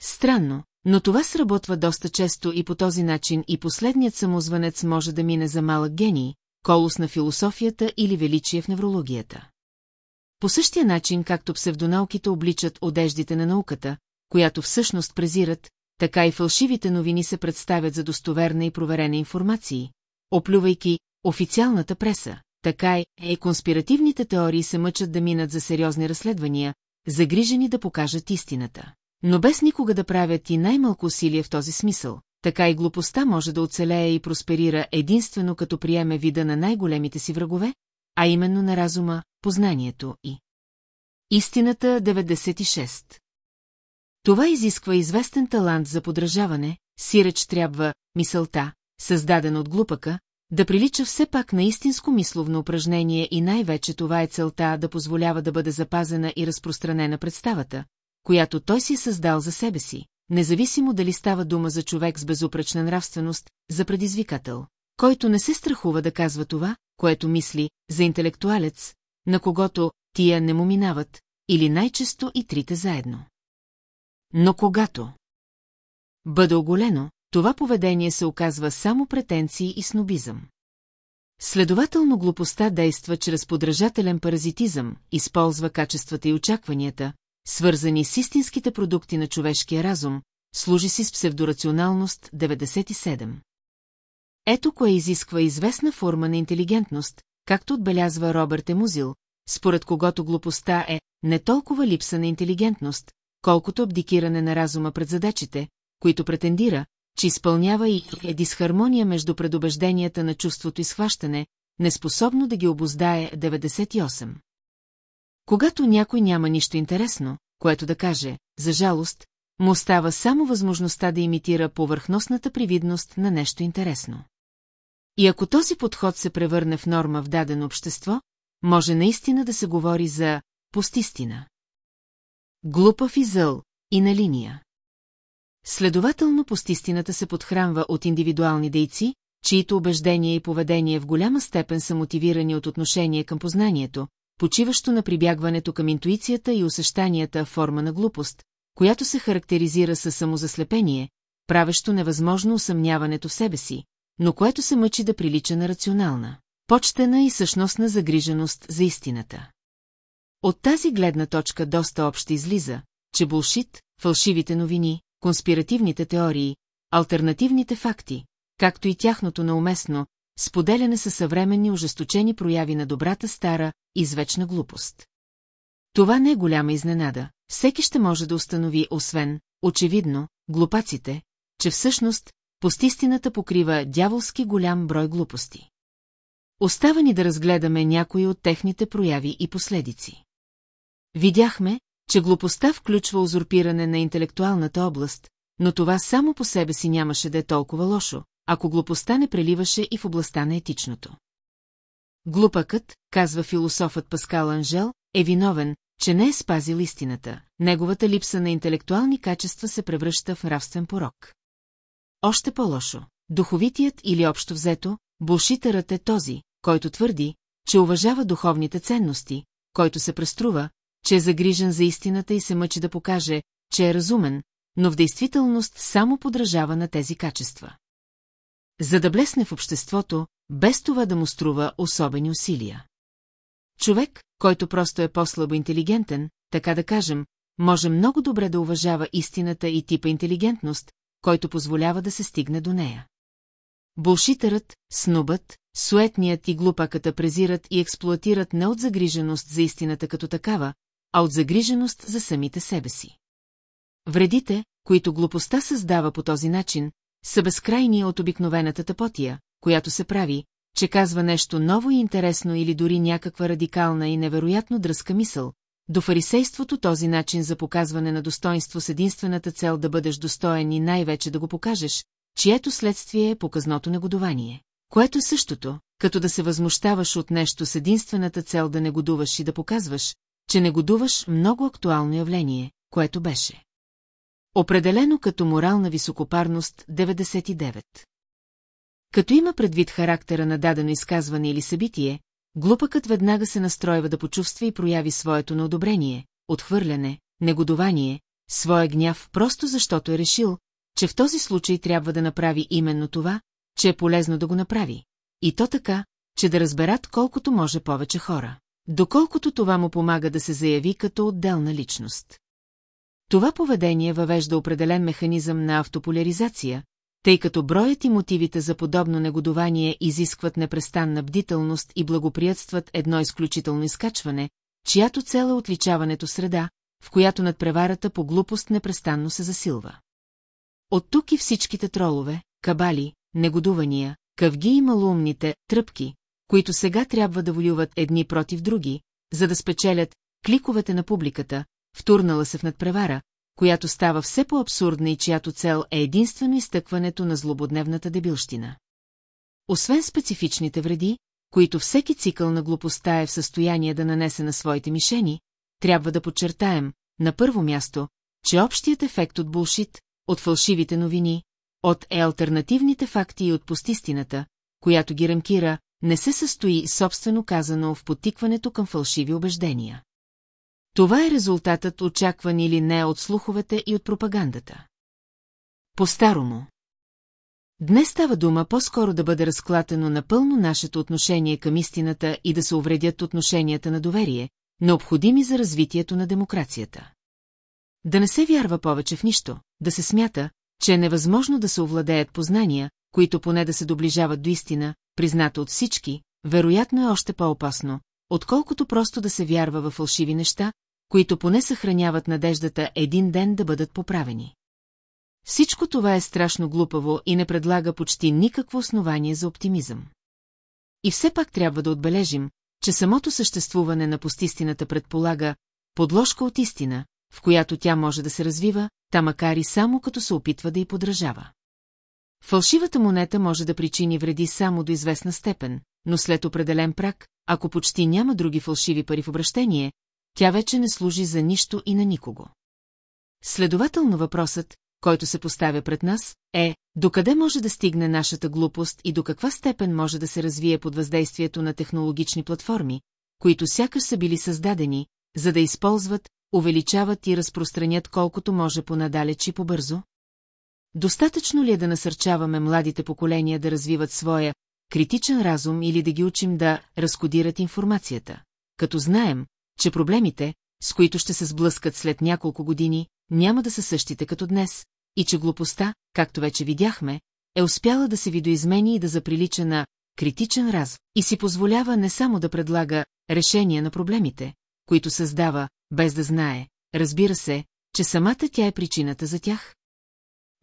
Странно, но това сработва доста често и по този начин и последният самозванец може да мине за малък гений, колос на философията или величие в неврологията. По същия начин, както псевдонауките обличат одеждите на науката, която всъщност презират, така и фалшивите новини се представят за достоверна и проверена информации, оплювайки официалната преса, така и е конспиративните теории се мъчат да минат за сериозни разследвания, загрижени да покажат истината. Но без никога да правят и най-малко усилие в този смисъл, така и глупостта може да оцелее и просперира единствено като приеме вида на най-големите си врагове, а именно на разума, познанието и... Истината 96 Това изисква известен талант за подражаване, сиреч трябва мисълта, създадена от глупака, да прилича все пак на истинско мисловно упражнение и най-вече това е целта да позволява да бъде запазена и разпространена представата, която той си е създал за себе си, независимо дали става дума за човек с безупречна нравственост, за предизвикател, който не се страхува да казва това, което мисли, за интелектуалец, на когото тия не му минават, или най-често и трите заедно. Но когато бъде оголено, това поведение се оказва само претенции и снобизъм. Следователно глупостта действа чрез подражателен паразитизъм, използва качествата и очакванията, свързани с истинските продукти на човешкия разум, служи си с псевдорационалност 97. Ето кое изисква известна форма на интелигентност, както отбелязва Робърт Емузил, според когото глупостта е не толкова липса на интелигентност, колкото абдикиране на разума пред задачите, които претендира, че изпълнява и е дисхармония между предубежденията на чувството и схващане, неспособно да ги обоздае 98. Когато някой няма нищо интересно, което да каже, за жалост, му остава само възможността да имитира повърхностната привидност на нещо интересно. И ако този подход се превърне в норма в дадено общество, може наистина да се говори за постистина. Глупав и зъл, и на линия. Следователно постистината се подхранва от индивидуални дейци, чието убеждения и поведение в голяма степен са мотивирани от отношение към познанието, почиващо на прибягването към интуицията и усещанията форма на глупост, която се характеризира със самозаслепение, правещо невъзможно усъмняването в себе си, но което се мъчи да прилича на рационална, почтена и същностна загриженост за истината. От тази гледна точка доста общо излиза, че булшит, фалшивите новини, конспиративните теории, альтернативните факти, както и тяхното науместно, споделяне са съвременни ожесточени прояви на добрата стара, извечна глупост. Това не е голяма изненада, всеки ще може да установи, освен, очевидно, глупаците, че всъщност, постистината покрива дяволски голям брой глупости. Остава ни да разгледаме някои от техните прояви и последици. Видяхме, че глупостта включва узурпиране на интелектуалната област, но това само по себе си нямаше да е толкова лошо, ако глупостта не преливаше и в областта на етичното. Глупакът, казва философът Паскал Анжел, е виновен, че не е спазил истината, неговата липса на интелектуални качества се превръща в нравствен порок. Още по-лошо, духовитият или общо взето, булшитърът е този, който твърди, че уважава духовните ценности, който се преструва, че е загрижен за истината и се мъчи да покаже, че е разумен, но в действителност само подражава на тези качества. За да блесне в обществото, без това да му струва особени усилия. Човек, който просто е по-слабо интелигентен, така да кажем, може много добре да уважава истината и типа интелигентност, който позволява да се стигне до нея. Булшитърът, снубът, суетният и глупаката презират и експлуатират не от загриженост за истината като такава, а от загриженост за самите себе си. Вредите, които глупостта създава по този начин, са безкрайни от обикновената тъпотия, която се прави, че казва нещо ново и интересно или дори някаква радикална и невероятно дръска мисъл, до фарисейството този начин за показване на достоинство с единствената цел да бъдеш достоен и най-вече да го покажеш, чието следствие е показното негодование. Което е същото, като да се възмущаваш от нещо с единствената цел да негодуваш и да показваш, че негодуваш много актуално явление, което беше. Определено като морална високопарност 99. Като има предвид характера на дадено изказване или събитие, глупакът веднага се настройва да почувства и прояви своето неодобрение, отхвърляне, негодование, своя гняв, просто защото е решил, че в този случай трябва да направи именно това, че е полезно да го направи. И то така, че да разберат колкото може повече хора. Доколкото това му помага да се заяви като отделна личност. Това поведение въвежда определен механизъм на автополяризация, тъй като броят и мотивите за подобно негодование изискват непрестанна бдителност и благоприятстват едно изключително изкачване, чиято цел е отличаването среда, в която надпреварата по глупост непрестанно се засилва. От тук и всичките тролове, кабали, негодувания, къвги и малоумните тръпки, които сега трябва да воюват едни против други, за да спечелят кликовете на публиката, втурнала се в надпревара, която става все по-абсурдна и чиято цел е единствено изтъкването на злободневната дебилщина. Освен специфичните вреди, които всеки цикъл на глупостта е в състояние да нанесе на своите мишени, трябва да подчертаем, на първо място, че общият ефект от булшит, от фалшивите новини, от е альтернативните факти и от постистината, която ги рамкира, не се състои собствено казано в потикването към фалшиви убеждения. Това е резултатът очакван или не от слуховете и от пропагандата. По-старому. Днес става дума по-скоро да бъде разклатено напълно нашето отношение към истината и да се увредят отношенията на доверие, необходими за развитието на демокрацията. Да не се вярва повече в нищо, да се смята, че е невъзможно да се овладеят познания, които поне да се доближават до истина, призната от всички, вероятно е още по-опасно, отколкото просто да се вярва в фалшиви неща, които поне съхраняват надеждата един ден да бъдат поправени. Всичко това е страшно глупаво и не предлага почти никакво основание за оптимизъм. И все пак трябва да отбележим, че самото съществуване на постистината предполага подложка от истина, в която тя може да се развива, та макар и само като се опитва да й подражава. Фалшивата монета може да причини вреди само до известна степен, но след определен прак, ако почти няма други фалшиви пари в обращение, тя вече не служи за нищо и на никого. Следователно въпросът, който се поставя пред нас, е, докъде може да стигне нашата глупост и до каква степен може да се развие под въздействието на технологични платформи, които сякаш са били създадени, за да използват, увеличават и разпространят колкото може по-надалеч и по-бързо? Достатъчно ли е да насърчаваме младите поколения да развиват своя критичен разум или да ги учим да разкодират информацията, като знаем, че проблемите, с които ще се сблъскат след няколко години, няма да са същите като днес, и че глупостта, както вече видяхме, е успяла да се видоизмени и да заприлича на критичен раз и си позволява не само да предлага решения на проблемите, които създава, без да знае, разбира се, че самата тя е причината за тях?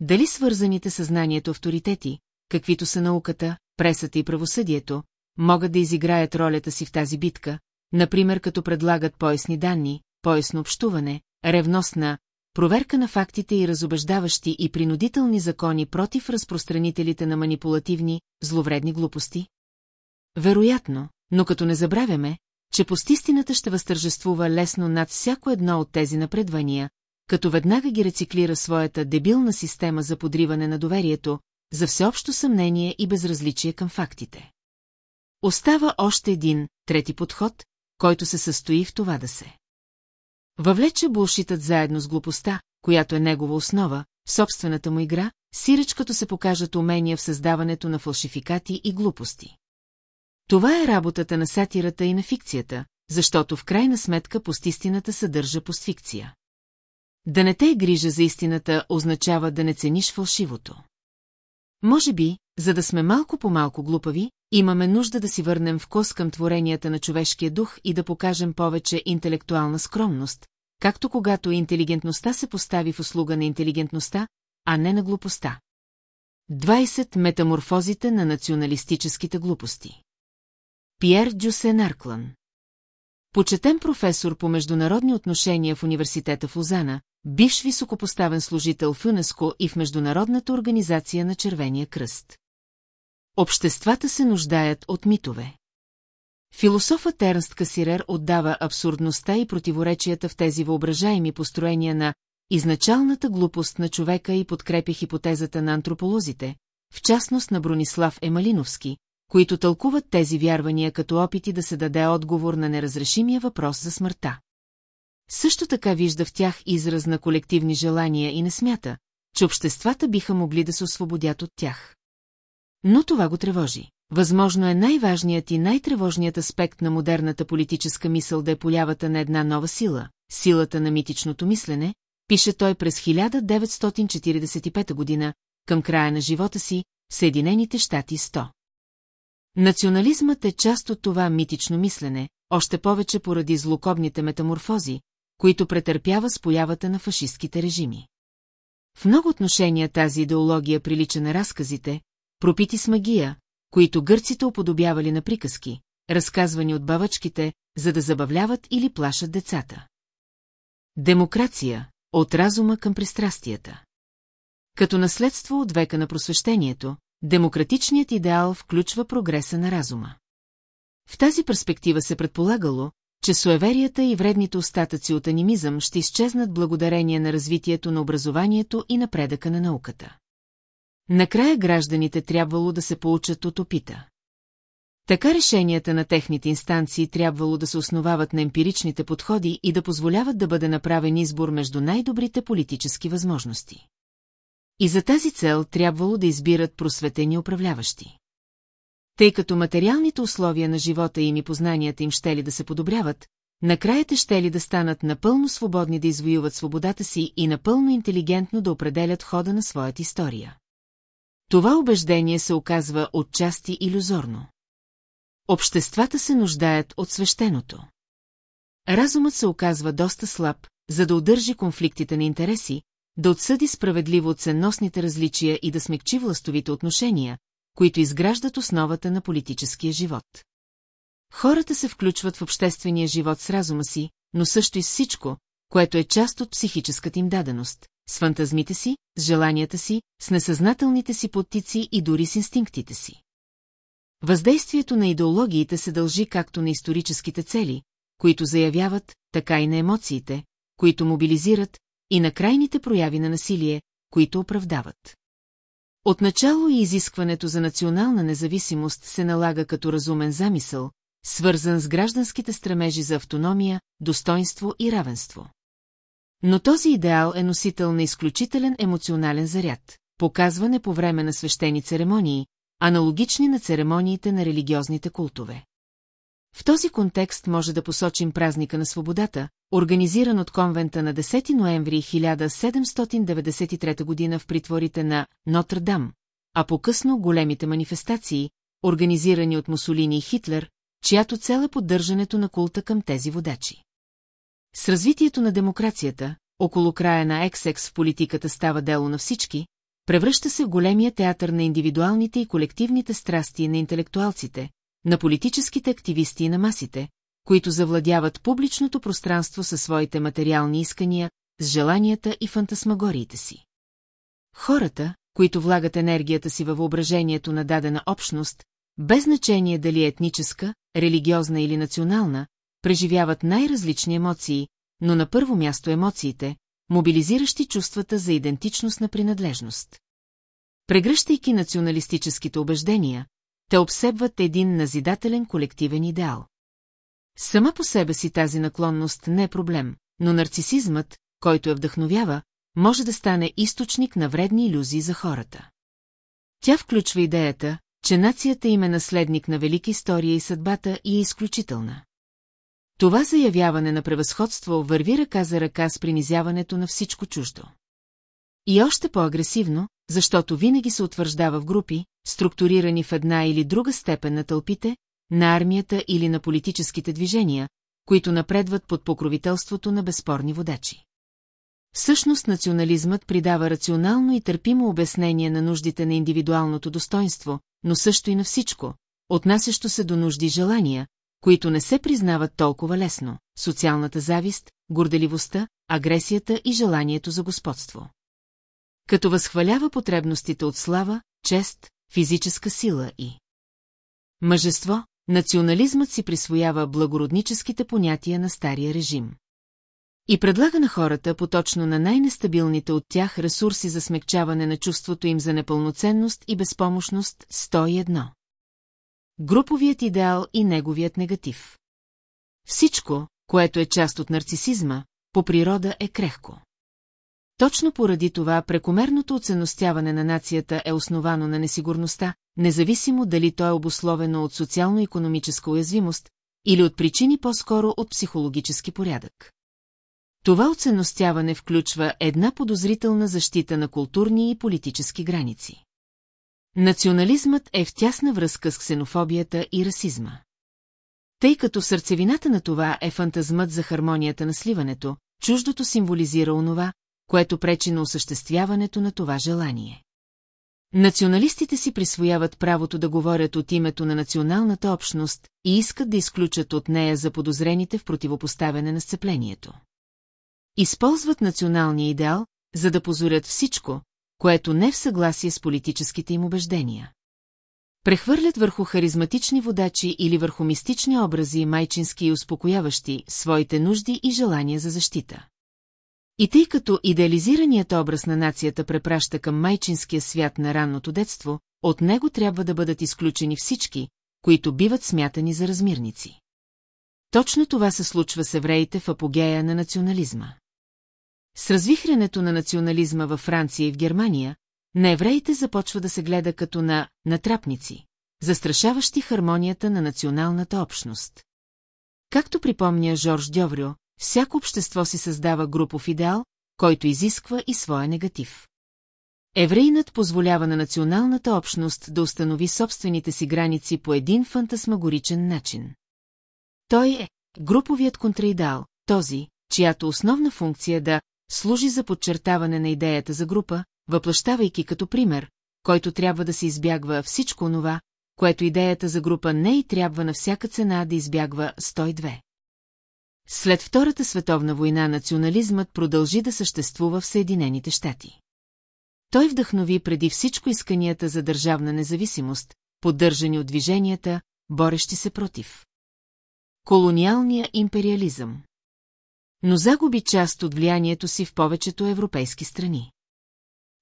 Дали свързаните съзнанието авторитети, каквито са науката, пресата и правосъдието, могат да изиграят ролята си в тази битка, например като предлагат поясни данни, поясно общуване, ревностна, проверка на фактите и разобеждаващи и принудителни закони против разпространителите на манипулативни, зловредни глупости? Вероятно, но като не забравяме, че постистината ще възтържествува лесно над всяко едно от тези напредвания, като веднага ги рециклира своята дебилна система за подриване на доверието, за всеобщо съмнение и безразличие към фактите. Остава още един, трети подход, който се състои в това да се. Въвлече булшитът заедно с глупостта, която е негова основа, в собствената му игра, сиреч като се покажат умения в създаването на фалшификати и глупости. Това е работата на сатирата и на фикцията, защото в крайна сметка постистината съдържа постфикция. Да не те е грижа за истината означава да не цениш фалшивото. Може би, за да сме малко по-малко глупави, имаме нужда да си върнем в кос към творенията на човешкия дух и да покажем повече интелектуална скромност, както когато интелигентността се постави в услуга на интелигентността, а не на глупостта. 20 метаморфозите на националистическите глупости Пьер Дюсен Арклан Почетен професор по международни отношения в университета в Лозана, бивш високопоставен служител в ЮНЕСКО и в Международната организация на Червения кръст. Обществата се нуждаят от митове. Философът Ернст Касирер отдава абсурдността и противоречията в тези въображаеми построения на изначалната глупост на човека и подкрепя хипотезата на антрополозите, в частност на Бронислав Емалиновски, които тълкуват тези вярвания като опити да се даде отговор на неразрешимия въпрос за смъртта. Също така вижда в тях израз на колективни желания и не смята, че обществата биха могли да се освободят от тях. Но това го тревожи. Възможно е най-важният и най-тревожният аспект на модерната политическа мисъл да е полявата на една нова сила, силата на митичното мислене, пише той през 1945 година, към края на живота си, в Съединените щати 100. Национализмът е част от това митично мислене, още повече поради злокобните метаморфози, които претърпява с появата на фашистските режими. В много отношения тази идеология прилича на разказите, пропити с магия, които гърците уподобявали на приказки, разказвани от бавачките, за да забавляват или плашат децата. Демокрация – от разума към пристрастията. Като наследство от века на просвещението, демократичният идеал включва прогреса на разума. В тази перспектива се предполагало, че суеверията и вредните остатъци от анимизъм ще изчезнат благодарение на развитието на образованието и напредъка на науката. Накрая гражданите трябвало да се получат от опита. Така решенията на техните инстанции трябвало да се основават на емпиричните подходи и да позволяват да бъде направен избор между най-добрите политически възможности. И за тази цел трябвало да избират просветени управляващи. Тъй като материалните условия на живота им и познанията им ще ли да се подобряват, накрая те ще ли да станат напълно свободни да извоюват свободата си и напълно интелигентно да определят хода на своята история. Това убеждение се оказва отчасти иллюзорно. Обществата се нуждаят от свещеното. Разумът се оказва доста слаб, за да удържи конфликтите на интереси, да отсъди справедливо ценностните различия и да смекчи властовите отношения, които изграждат основата на политическия живот. Хората се включват в обществения живот с разума си, но също и с всичко, което е част от психическата им даденост, с фантазмите си, с желанията си, с несъзнателните си подтици и дори с инстинктите си. Въздействието на идеологиите се дължи както на историческите цели, които заявяват, така и на емоциите, които мобилизират, и на крайните прояви на насилие, които оправдават. Отначало и изискването за национална независимост се налага като разумен замисъл, свързан с гражданските стремежи за автономия, достоинство и равенство. Но този идеал е носител на изключителен емоционален заряд, показване по време на свещени церемонии, аналогични на церемониите на религиозните култове. В този контекст може да посочим празника на свободата, организиран от конвента на 10 ноември 1793 г. в притворите на Нотр-Дам, а по-късно големите манифестации, организирани от Мусолини и Хитлер, чиято цел е поддържането на култа към тези водачи. С развитието на демокрацията, около края на Ексекс в политиката става дело на всички, превръща се в големия театър на индивидуалните и колективните страсти на интелектуалците, на политическите активисти и на масите, които завладяват публичното пространство със своите материални искания, с желанията и фантасмагориите си. Хората, които влагат енергията си във въображението на дадена общност, без значение дали е етническа, религиозна или национална, преживяват най-различни емоции, но на първо място емоциите, мобилизиращи чувствата за идентичност на принадлежност. Прегръщайки националистическите убеждения, те обсебват един назидателен колективен идеал. Сама по себе си тази наклонност не е проблем, но нарцисизмът, който я вдъхновява, може да стане източник на вредни иллюзии за хората. Тя включва идеята, че нацията им е наследник на велика история и съдбата и е изключителна. Това заявяване на превъзходство върви ръка за ръка с принизяването на всичко чуждо. И още по-агресивно, защото винаги се утвърждава в групи, структурирани в една или друга степен на тълпите, на армията или на политическите движения, които напредват под покровителството на безспорни водачи. Всъщност национализмът придава рационално и търпимо обяснение на нуждите на индивидуалното достоинство, но също и на всичко, отнасящо се до нужди и желания, които не се признават толкова лесно – социалната завист, горделивостта, агресията и желанието за господство. Като възхвалява потребностите от слава, чест, физическа сила и мъжество, национализмът си присвоява благородническите понятия на стария режим. И предлага на хората поточно на най-нестабилните от тях ресурси за смягчаване на чувството им за непълноценност и безпомощност 101. Груповият идеал и неговият негатив. Всичко, което е част от нарцисизма, по природа е крехко. Точно поради това прекомерното оценностяване на нацията е основано на несигурността, независимо дали то е обусловено от социално-економическа уязвимост или от причини по-скоро от психологически порядък. Това оценностяване включва една подозрителна защита на културни и политически граници. Национализмът е в тясна връзка с ксенофобията и расизма. Тъй като сърцевината на това е фантазмът за хармонията на сливането, чуждото символизира онова, което пречи на осъществяването на това желание. Националистите си присвояват правото да говорят от името на националната общност и искат да изключат от нея за подозрените в противопоставяне на сцеплението. Използват националния идеал, за да позорят всичко, което не е в съгласие с политическите им убеждения. Прехвърлят върху харизматични водачи или върху мистични образи, майчински и успокояващи, своите нужди и желания за защита. И тъй като идеализираният образ на нацията препраща към майчинския свят на ранното детство, от него трябва да бъдат изключени всички, които биват смятани за размирници. Точно това се случва с евреите в апогея на национализма. С развихрянето на национализма във Франция и в Германия, на евреите започва да се гледа като на натрапници, застрашаващи хармонията на националната общност. Както припомня Жорж Дьоврю, всяко общество си създава групов идеал, който изисква и своя негатив. Еврейнат позволява на националната общност да установи собствените си граници по един фантасмагоричен начин. Той е груповият контраидеал, този, чиято основна функция е да служи за подчертаване на идеята за група, въплащавайки като пример, който трябва да се избягва всичко онова, което идеята за група не и трябва на всяка цена да избягва 102. След Втората световна война национализмът продължи да съществува в Съединените щати. Той вдъхнови преди всичко исканията за държавна независимост, поддържани от движенията, борещи се против. Колониалния империализъм. Но загуби част от влиянието си в повечето европейски страни.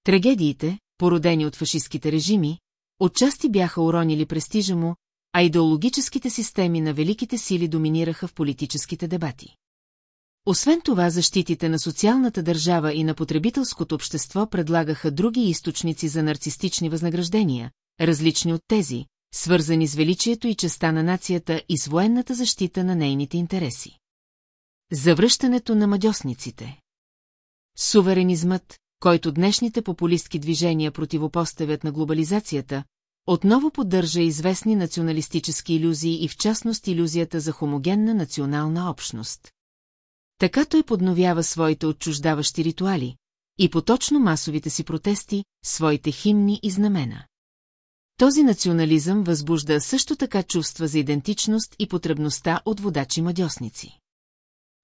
Трагедиите, породени от фашистските режими, отчасти бяха уронили престижа му, а идеологическите системи на великите сили доминираха в политическите дебати. Освен това, защитите на социалната държава и на потребителското общество предлагаха други източници за нарцистични възнаграждения, различни от тези, свързани с величието и честа на нацията и с военната защита на нейните интереси. Завръщането на мадьосниците Суверенизмът, който днешните популистки движения противопоставят на глобализацията, отново поддържа известни националистически иллюзии и в частност иллюзията за хомогенна национална общност. Така той подновява своите отчуждаващи ритуали и поточно масовите си протести, своите химни и знамена. Този национализъм възбужда също така чувства за идентичност и потребността от водачи-мадьосници.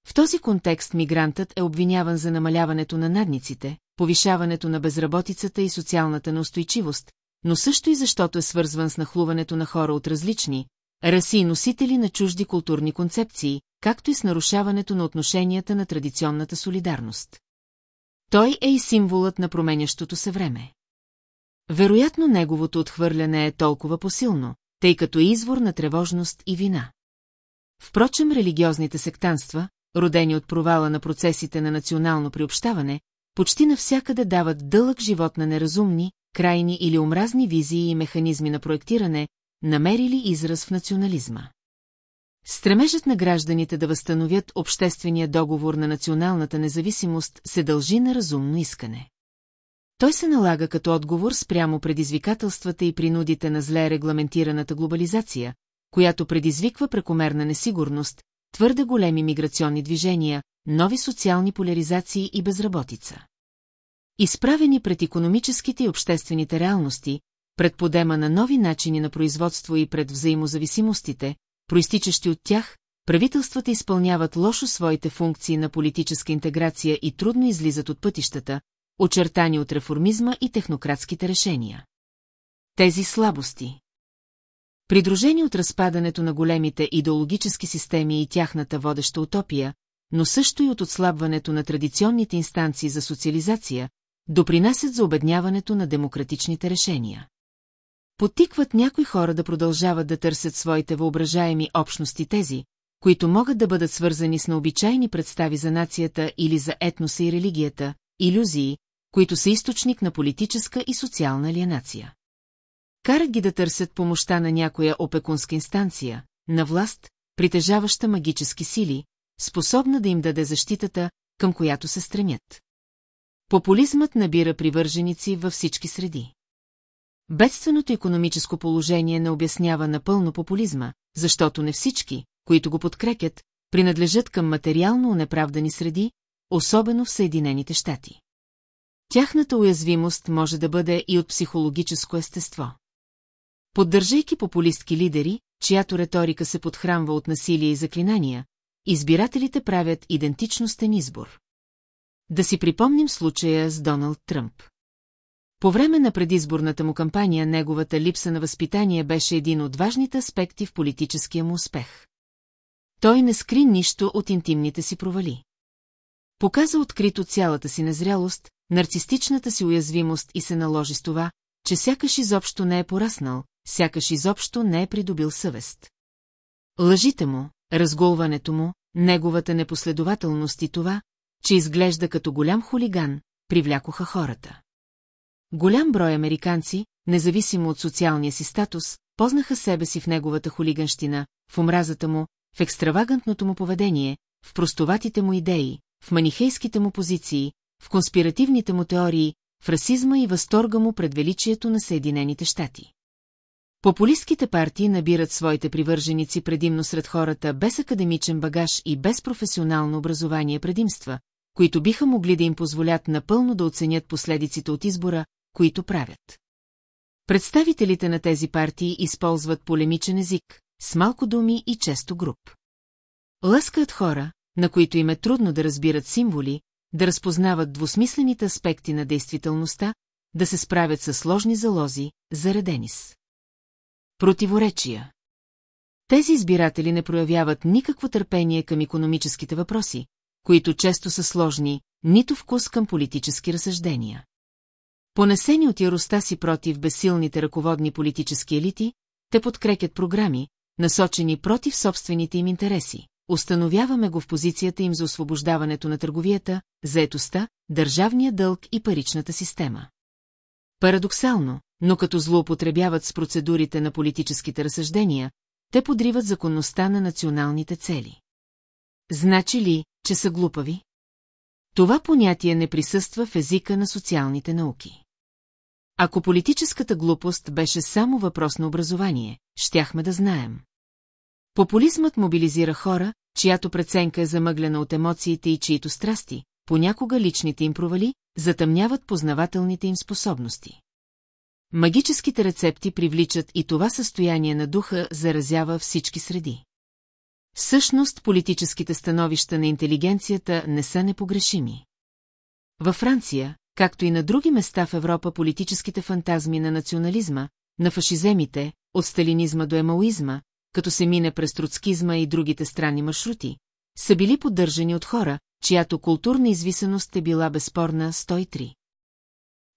В този контекст мигрантът е обвиняван за намаляването на надниците, повишаването на безработицата и социалната неустойчивост, но също и защото е свързван с нахлуването на хора от различни, раси и носители на чужди културни концепции, както и с нарушаването на отношенията на традиционната солидарност. Той е и символът на променящото се време. Вероятно неговото отхвърляне е толкова посилно, тъй като е извор на тревожност и вина. Впрочем, религиозните сектанства, родени от провала на процесите на национално приобщаване, почти навсякъде дават дълъг живот на неразумни, крайни или омразни визии и механизми на проектиране, намерили израз в национализма. Стремежът на гражданите да възстановят обществения договор на националната независимост се дължи на разумно искане. Той се налага като отговор спрямо предизвикателствата и принудите на зле регламентираната глобализация, която предизвиква прекомерна несигурност, твърде големи миграционни движения, нови социални поляризации и безработица. Изправени пред економическите и обществените реалности, пред подема на нови начини на производство и пред взаимозависимостите, проистичащи от тях, правителствата изпълняват лошо своите функции на политическа интеграция и трудно излизат от пътищата, очертани от реформизма и технократските решения. Тези слабости. Придружени от разпадането на големите идеологически системи и тяхната водеща утопия, но също и от отслабването на традиционните инстанции за социализация, допринасят за обедняването на демократичните решения. Потикват някои хора да продължават да търсят своите въображаеми общности тези, които могат да бъдат свързани с необичайни представи за нацията или за етноса и религията, иллюзии, които са източник на политическа и социална алиенация. Карат ги да търсят помощта на някоя опекунска инстанция, на власт, притежаваща магически сили, способна да им даде защитата, към която се стремят. Популизмът набира привърженици във всички среди. Бедственото економическо положение не обяснява напълно популизма, защото не всички, които го подкрепят, принадлежат към материално унеправдани среди, особено в Съединените щати. Тяхната уязвимост може да бъде и от психологическо естество. Поддържайки популистки лидери, чиято риторика се подхранва от насилие и заклинания, избирателите правят идентичностен избор. Да си припомним случая с Доналд Тръмп. По време на предизборната му кампания неговата липса на възпитание беше един от важните аспекти в политическия му успех. Той не скри нищо от интимните си провали. Показа открито цялата си незрялост, нарцистичната си уязвимост и се наложи с това, че сякаш изобщо не е пораснал, сякаш изобщо не е придобил съвест. Лъжите му, разголването му, неговата непоследователност и това, че изглежда като голям хулиган, привлякоха хората. Голям брой американци, независимо от социалния си статус, познаха себе си в неговата хулиганщина, в омразата му, в екстравагантното му поведение, в простоватите му идеи, в манихейските му позиции, в конспиративните му теории, в расизма и възторга му пред величието на Съединените щати. Популистските партии набират своите привърженици предимно сред хората без академичен багаж и без професионално образование предимства, които биха могли да им позволят напълно да оценят последиците от избора, които правят. Представителите на тези партии използват полемичен език, с малко думи и често груп. Лъскат хора, на които им е трудно да разбират символи, да разпознават двусмислените аспекти на действителността, да се справят с сложни залози, заредени с. Противоречия. Тези избиратели не проявяват никакво търпение към економическите въпроси, които често са сложни, нито вкус към политически разсъждения. Понесени от яростта си против безсилните ръководни политически елити, те подкрепят програми, насочени против собствените им интереси. Установяваме го в позицията им за освобождаването на търговията, заетостта, държавния дълг и паричната система. Парадоксално, но като злоупотребяват с процедурите на политическите разсъждения, те подриват законността на националните цели. Значи ли, че са глупави? Това понятие не присъства в езика на социалните науки. Ако политическата глупост беше само въпрос на образование, щяхме да знаем. Популизмът мобилизира хора, чиято преценка е замъглена от емоциите и чието страсти, понякога личните им провали, затъмняват познавателните им способности. Магическите рецепти привличат и това състояние на духа заразява всички среди. Всъщност политическите становища на интелигенцията не са непогрешими. Във Франция, както и на други места в Европа политическите фантазми на национализма, на фашиземите, от сталинизма до емауизма, като се мине през троцкизма и другите странни маршрути, са били поддържани от хора, чиято културна извисеност е била безспорна 103.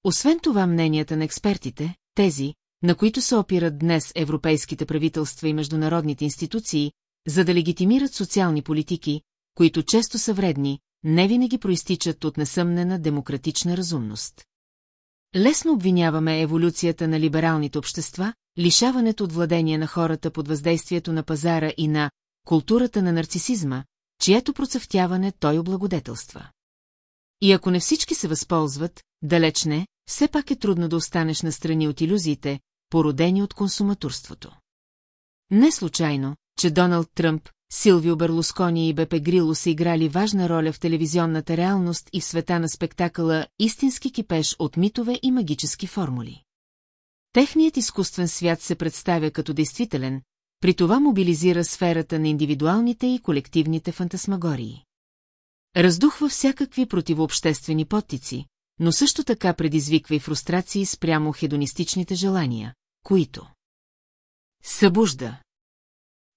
Освен това мненията на експертите, тези, на които се опират днес европейските правителства и международните институции, за да легитимират социални политики, които често са вредни, не винаги проистичат от несъмнена демократична разумност. Лесно обвиняваме еволюцията на либералните общества, лишаването от владение на хората под въздействието на пазара и на културата на нарцисизма, чието процъфтяване той облагодетелства. И ако не всички се възползват, далеч не, все пак е трудно да останеш настрани от иллюзиите, породени от консуматурството. Не случайно, че Доналд Тръмп, Силвио Берлускони и Бепе Грило са играли важна роля в телевизионната реалност и в света на спектакъла истински кипеш от митове и магически формули. Техният изкуствен свят се представя като действителен, при това мобилизира сферата на индивидуалните и колективните фантасмагории. Раздухва всякакви противообществени подтици, но също така предизвиква и фрустрации спрямо хедонистичните желания, които събужда.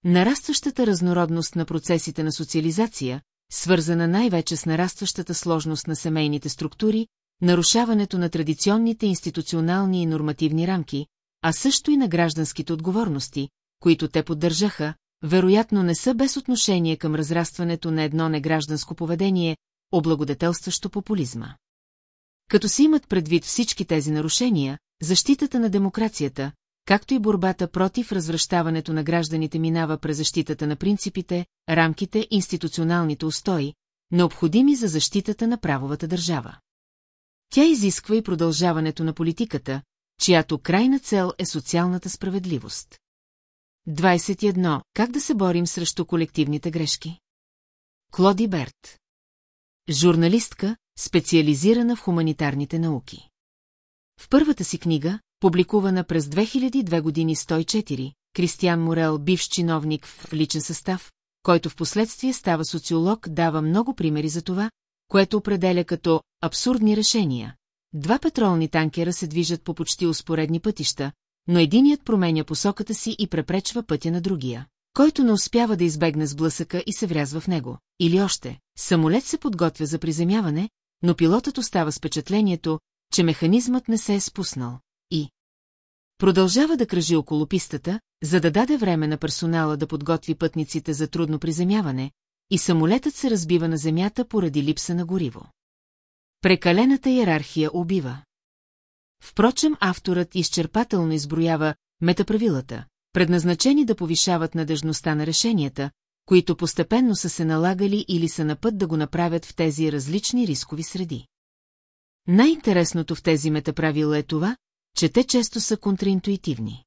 Нарастващата разнородност на процесите на социализация, свързана най-вече с нарастващата сложност на семейните структури, нарушаването на традиционните институционални и нормативни рамки, а също и на гражданските отговорности, които те поддържаха, вероятно не са без отношение към разрастването на едно негражданско поведение, облагодетелстващо популизма. Като си имат предвид всички тези нарушения, защитата на демокрацията, както и борбата против развръщаването на гражданите минава през защитата на принципите, рамките, институционалните устои, необходими за защитата на правовата държава. Тя изисква и продължаването на политиката, чиято крайна цел е социалната справедливост. 21. Как да се борим срещу колективните грешки? Клоди Берт Журналистка, специализирана в хуманитарните науки. В първата си книга, публикувана през 2002 години 104, Кристиан Морел, бивш чиновник в личен състав, който в последствие става социолог, дава много примери за това, което определя като абсурдни решения. Два петролни танкера се движат по почти успоредни пътища, но единият променя посоката си и препречва пътя на другия, който не успява да избегне сблъсъка и се врязва в него. Или още, самолет се подготвя за приземяване, но пилотът остава с впечатлението, че механизмът не се е спуснал. Продължава да кръжи около пистата, за да даде време на персонала да подготви пътниците за трудно приземяване, и самолетът се разбива на земята поради липса на гориво. Прекалената иерархия убива. Впрочем, авторът изчерпателно изброява метаправилата, предназначени да повишават надежността на решенията, които постепенно са се налагали или са на път да го направят в тези различни рискови среди. Най-интересното в тези метаправила е това, че те често са контраинтуитивни.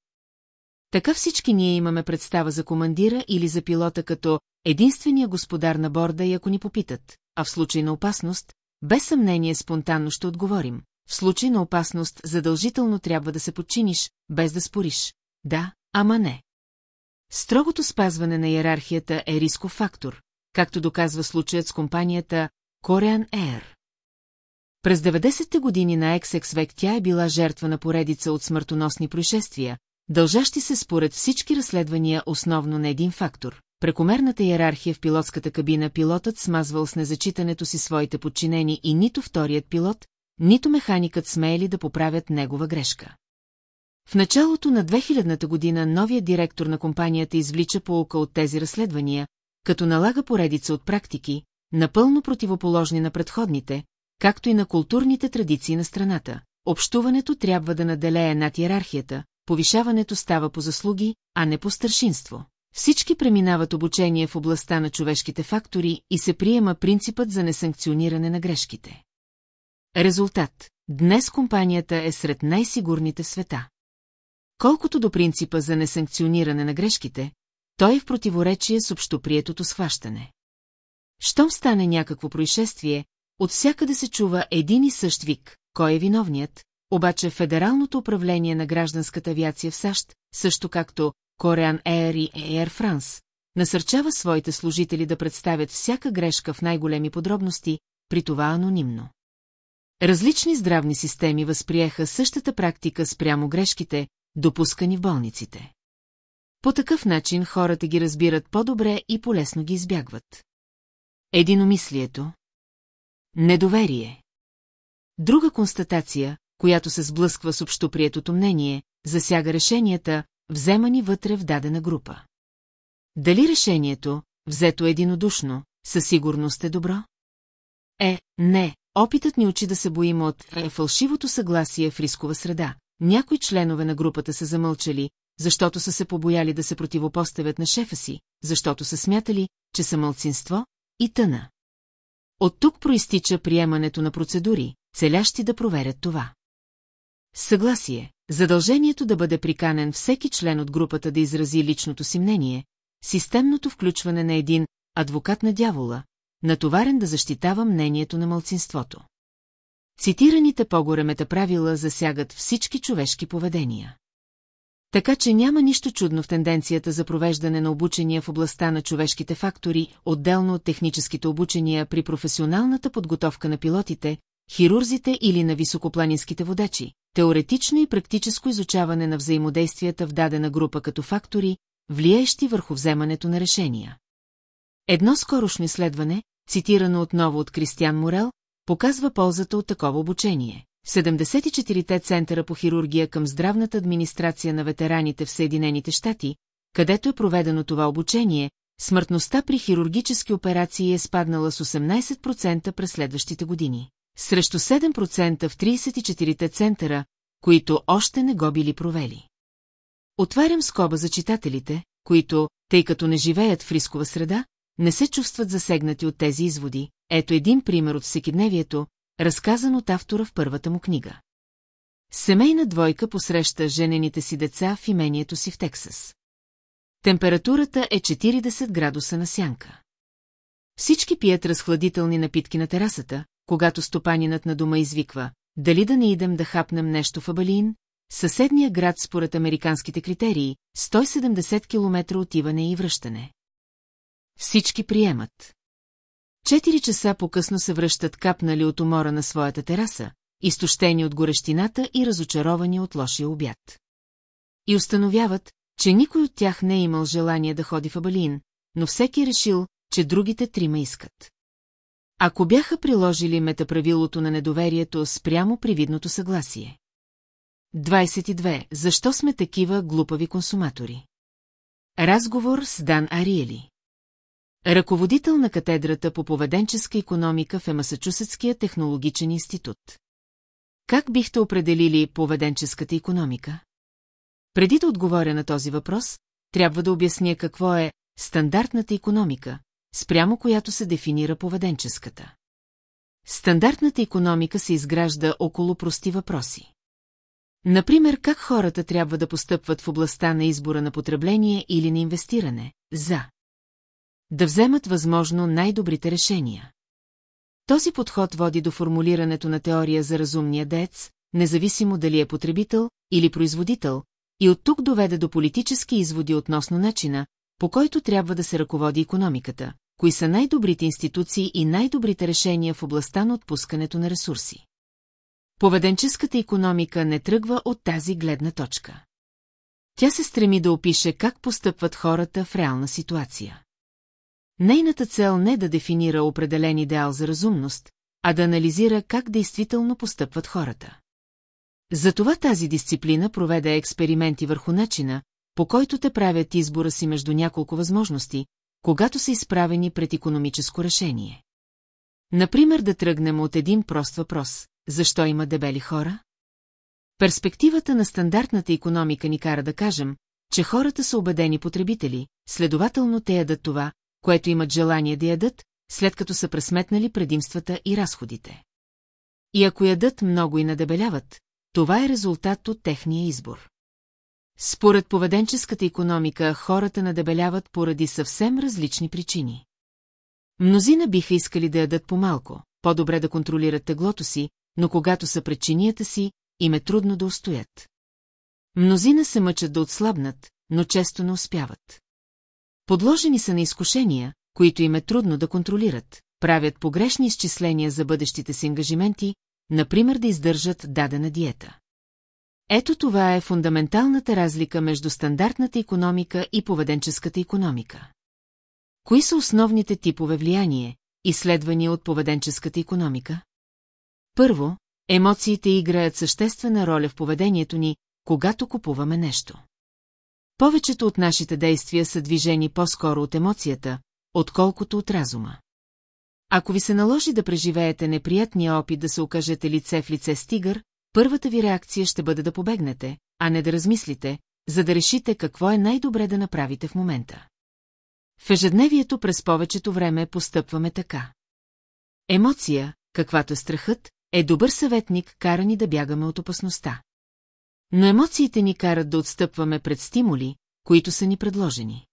Така всички ние имаме представа за командира или за пилота като единствения господар на борда и ако ни попитат, а в случай на опасност, без съмнение спонтанно ще отговорим. В случай на опасност задължително трябва да се подчиниш, без да спориш. Да, ама не. Строгото спазване на иерархията е рисков фактор, както доказва случаят с компанията Korean Air. През 90-те години на XX век тя е била жертва на поредица от смъртоносни происшествия, дължащи се според всички разследвания основно на един фактор. Прекомерната иерархия в пилотската кабина пилотът смазвал с незачитането си своите подчинени и нито вторият пилот, нито механикът смеели да поправят негова грешка. В началото на 2000-та година новият директор на компанията извлича полука от тези разследвания, като налага поредица от практики, напълно противоположни на предходните, както и на културните традиции на страната. Общуването трябва да наделее над иерархията, повишаването става по заслуги, а не по старшинство. Всички преминават обучение в областта на човешките фактори и се приема принципът за несанкциониране на грешките. Резултат. Днес компанията е сред най-сигурните в света. Колкото до принципа за несанкциониране на грешките, той е в противоречие с общоприетото схващане. Щом стане някакво происшествие, от всякъде се чува един и същ вик, кой е виновният, обаче Федералното управление на гражданската авиация в САЩ, също както Korean Air и Air France, насърчава своите служители да представят всяка грешка в най-големи подробности, при това анонимно. Различни здравни системи възприеха същата практика спрямо грешките, допускани в болниците. По такъв начин хората ги разбират по-добре и полесно ги избягват. Единомислието. Недоверие. Друга констатация, която се сблъсква с общоприетото мнение, засяга решенията, вземани вътре в дадена група. Дали решението, взето единодушно, със сигурност е добро? Е, не, опитът ни учи да се боим от е, фалшивото съгласие в рискова среда. Някои членове на групата са замълчали, защото са се побояли да се противопоставят на шефа си, защото са смятали, че са мълцинство, и тъна. От тук проистича приемането на процедури, целящи да проверят това. Съгласие, задължението да бъде приканен всеки член от групата да изрази личното си мнение, системното включване на един адвокат на дявола, натоварен да защитава мнението на мълцинството. Цитираните по-горе метаправила засягат всички човешки поведения. Така че няма нищо чудно в тенденцията за провеждане на обучения в областта на човешките фактори, отделно от техническите обучения при професионалната подготовка на пилотите, хирурзите или на високопланинските водачи, теоретично и практическо изучаване на взаимодействията в дадена група като фактори, влияещи върху вземането на решения. Едно скорошно изследване, цитирано отново от Кристиан Морел, показва ползата от такова обучение. 74-те центъра по хирургия към здравната администрация на ветераните в Съединените щати, където е проведено това обучение, смъртността при хирургически операции е спаднала с 18% през следващите години. Срещу 7% в 34-те центъра, които още не го били провели. Отварям скоба за читателите, които, тъй като не живеят в рискова среда, не се чувстват засегнати от тези изводи. Ето един пример от всекидневието, разказан от автора в първата му книга. Семейна двойка посреща женените си деца в имението си в Тексас. Температурата е 40 градуса на сянка. Всички пият разхладителни напитки на терасата, когато стопанинът на дома извиква, дали да не идем да хапнем нещо в Абалин, съседния град според американските критерии, 170 км отиване и връщане. Всички приемат. Четири часа по-късно се връщат капнали от умора на своята тераса, изтощени от горещината и разочаровани от лошия обяд. И установяват, че никой от тях не е имал желание да ходи в Абалин, но всеки е решил, че другите трима искат. Ако бяха приложили метаправилото на недоверието спрямо привидното съгласие. 22. Защо сме такива глупави консуматори? Разговор с Дан Ариели Ръководител на катедрата по поведенческа економика в Масачусетския технологичен институт. Как бихте определили поведенческата економика? Преди да отговоря на този въпрос, трябва да обясня какво е стандартната економика, спрямо която се дефинира поведенческата. Стандартната економика се изгражда около прости въпроси. Например, как хората трябва да постъпват в областта на избора на потребление или на инвестиране, за да вземат възможно най-добрите решения. Този подход води до формулирането на теория за разумния дец, независимо дали е потребител или производител, и от тук доведе до политически изводи относно начина, по който трябва да се ръководи економиката, кои са най-добрите институции и най-добрите решения в областта на отпускането на ресурси. Поведенческата економика не тръгва от тази гледна точка. Тя се стреми да опише как постъпват хората в реална ситуация. Нейната цел не е да дефинира определен идеал за разумност, а да анализира как действително постъпват хората. Затова тази дисциплина проведе експерименти върху начина, по който те правят избора си между няколко възможности, когато са изправени пред економическо решение. Например, да тръгнем от един прост въпрос – защо има дебели хора? Перспективата на стандартната економика ни кара да кажем, че хората са убедени потребители, следователно те ядат това, което имат желание да ядат, след като са пресметнали предимствата и разходите. И ако ядат много и надебеляват, това е резултат от техния избор. Според поведенческата економика, хората надебеляват поради съвсем различни причини. Мнозина биха искали да ядат по-малко, по-добре да контролират теглото си, но когато са пред чинията си, им е трудно да устоят. Мнозина се мъчат да отслабнат, но често не успяват. Подложени са на изкушения, които им е трудно да контролират, правят погрешни изчисления за бъдещите си ангажименти, например да издържат дадена диета. Ето това е фундаменталната разлика между стандартната економика и поведенческата економика. Кои са основните типове влияние, изследвания от поведенческата економика? Първо, емоциите играят съществена роля в поведението ни, когато купуваме нещо. Повечето от нашите действия са движени по-скоро от емоцията, отколкото от разума. Ако ви се наложи да преживеете неприятния опит да се окажете лице в лице с тигър, първата ви реакция ще бъде да побегнете, а не да размислите, за да решите какво е най-добре да направите в момента. В ежедневието през повечето време постъпваме така. Емоция, каквато е страхът, е добър съветник, кара ни да бягаме от опасността. Но емоциите ни карат да отстъпваме пред стимули, които са ни предложени.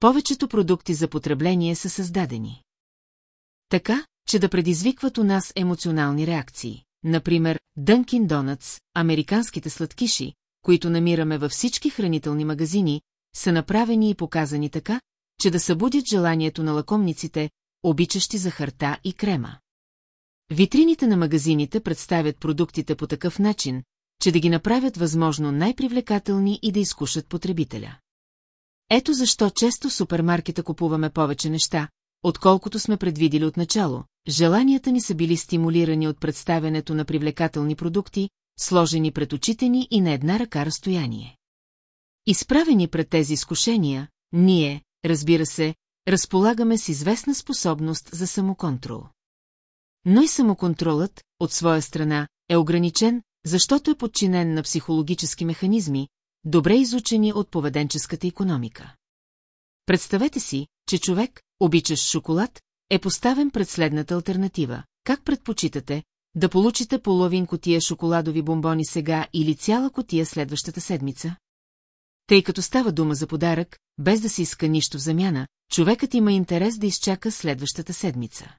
Повечето продукти за потребление са създадени. Така, че да предизвикват у нас емоционални реакции. Например, Дънкин Донатс, американските сладкиши, които намираме във всички хранителни магазини, са направени и показани така, че да събудят желанието на лакомниците, обичащи захарта и крема. Витрините на магазините представят продуктите по такъв начин, че да ги направят възможно най-привлекателни и да изкушат потребителя. Ето защо често в супермаркета купуваме повече неща, отколкото сме предвидили отначало. Желанията ни са били стимулирани от представянето на привлекателни продукти, сложени пред очите ни и на една ръка разстояние. Изправени пред тези изкушения, ние, разбира се, разполагаме с известна способност за самоконтрол. Но и самоконтролът, от своя страна, е ограничен, защото е подчинен на психологически механизми, добре изучени от поведенческата економика. Представете си, че човек, обичаш шоколад, е поставен пред следната альтернатива. Как предпочитате да получите половин котия шоколадови бомбони сега или цяла котия следващата седмица? Тъй като става дума за подарък, без да се иска нищо в замяна, човекът има интерес да изчака следващата седмица.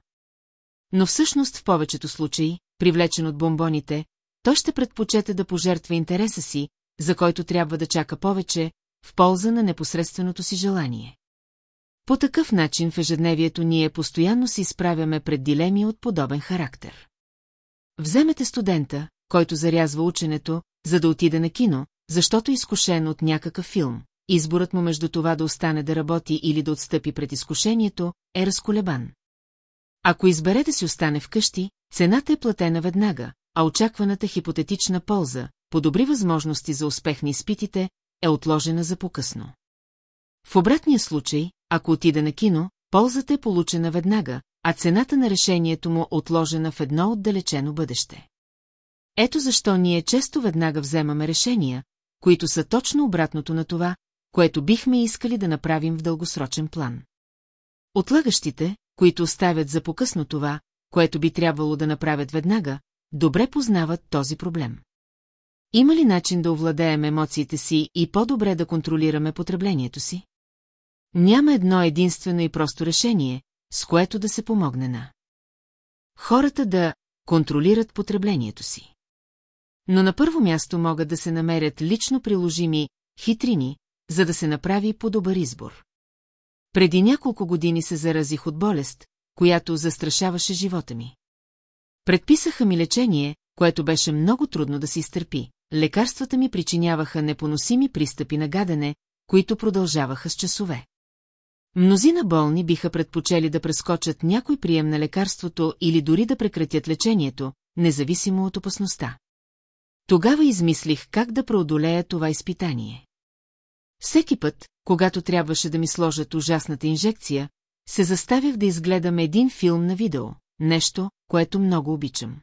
Но всъщност в повечето случаи, привлечен от бомбоните, той ще предпочете да пожертва интереса си, за който трябва да чака повече, в полза на непосредственото си желание. По такъв начин в ежедневието ние постоянно се изправяме пред дилеми от подобен характер. Вземете студента, който зарязва ученето, за да отиде на кино, защото е изкушен от някакъв филм. Изборът му между това да остане да работи или да отстъпи пред изкушението е разколебан. Ако избере да си остане вкъщи, цената е платена веднага, а очакваната хипотетична полза, по-добри възможности за успех на изпитите, е отложена за покъсно. В обратния случай, ако отида на кино, ползата е получена веднага, а цената на решението му отложена в едно отдалечено бъдеще. Ето защо ние често веднага вземаме решения, които са точно обратното на това, което бихме искали да направим в дългосрочен план. Отлагащите, които оставят за покъсно това, което би трябвало да направят веднага, добре познават този проблем. Има ли начин да овладеем емоциите си и по-добре да контролираме потреблението си? Няма едно единствено и просто решение, с което да се помогне на хората да контролират потреблението си. Но на първо място могат да се намерят лично приложими хитрини, за да се направи по-добър избор. Преди няколко години се заразих от болест, която застрашаваше живота ми. Предписаха ми лечение, което беше много трудно да се изтърпи. Лекарствата ми причиняваха непоносими пристъпи на гадене, които продължаваха с часове. Мнозина болни биха предпочели да прескочат някой прием на лекарството или дори да прекратят лечението, независимо от опасността. Тогава измислих как да преодолея това изпитание. Всеки път, когато трябваше да ми сложат ужасната инжекция, се заставях да изгледам един филм на видео, нещо, което много обичам.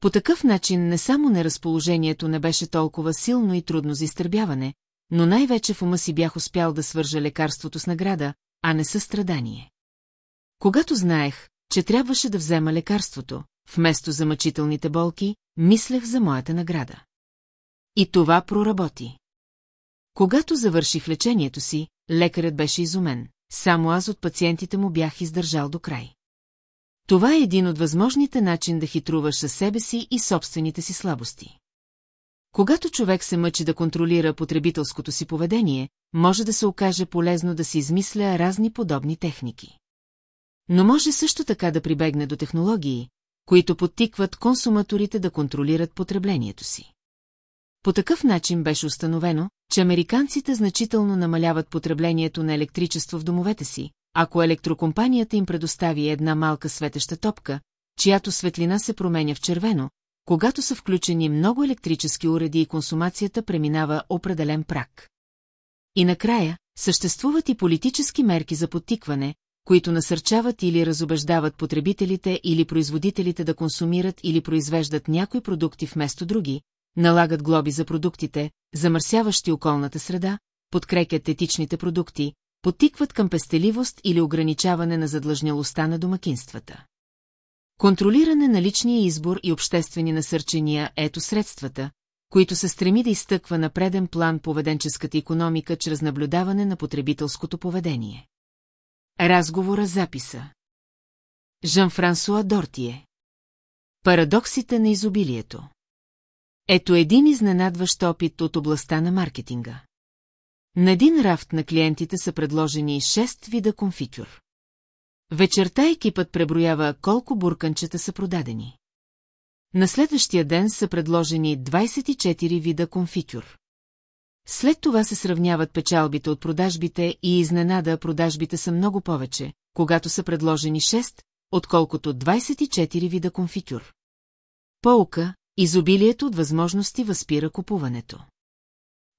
По такъв начин не само неразположението не беше толкова силно и трудно за изтърбяване, но най-вече в ума си бях успял да свържа лекарството с награда, а не със страдание. Когато знаех, че трябваше да взема лекарството, вместо за мъчителните болки, мислех за моята награда. И това проработи. Когато завърших лечението си, лекарят беше изумен. Само аз от пациентите му бях издържал до край. Това е един от възможните начин да хитруваш със себе си и собствените си слабости. Когато човек се мъчи да контролира потребителското си поведение, може да се окаже полезно да си измисля разни подобни техники. Но може също така да прибегне до технологии, които подтикват консуматорите да контролират потреблението си. По такъв начин беше установено, че американците значително намаляват потреблението на електричество в домовете си, ако електрокомпанията им предостави една малка светеща топка, чиято светлина се променя в червено, когато са включени много електрически уреди и консумацията преминава определен прак. И накрая, съществуват и политически мерки за подтикване, които насърчават или разобеждават потребителите или производителите да консумират или произвеждат някои продукти вместо други, налагат глоби за продуктите, замърсяващи околната среда, подкрепят етичните продукти, потикват към пестеливост или ограничаване на задлъжнялостта на домакинствата. Контролиране на личния избор и обществени насърчения – ето средствата, които се стреми да изтъква на преден план поведенческата економика чрез наблюдаване на потребителското поведение. Разговора записа Жан-Франсуа Дортие Парадоксите на изобилието Ето един изненадващ опит от областта на маркетинга. На един рафт на клиентите са предложени 6 вида конфитюр. Вечерта екипът преброява колко бурканчета са продадени. На следващия ден са предложени 24 вида конфитюр. След това се сравняват печалбите от продажбите и изненада продажбите са много повече, когато са предложени 6, отколкото 24 вида конфитюр. Полка, изобилието от възможности възпира купуването.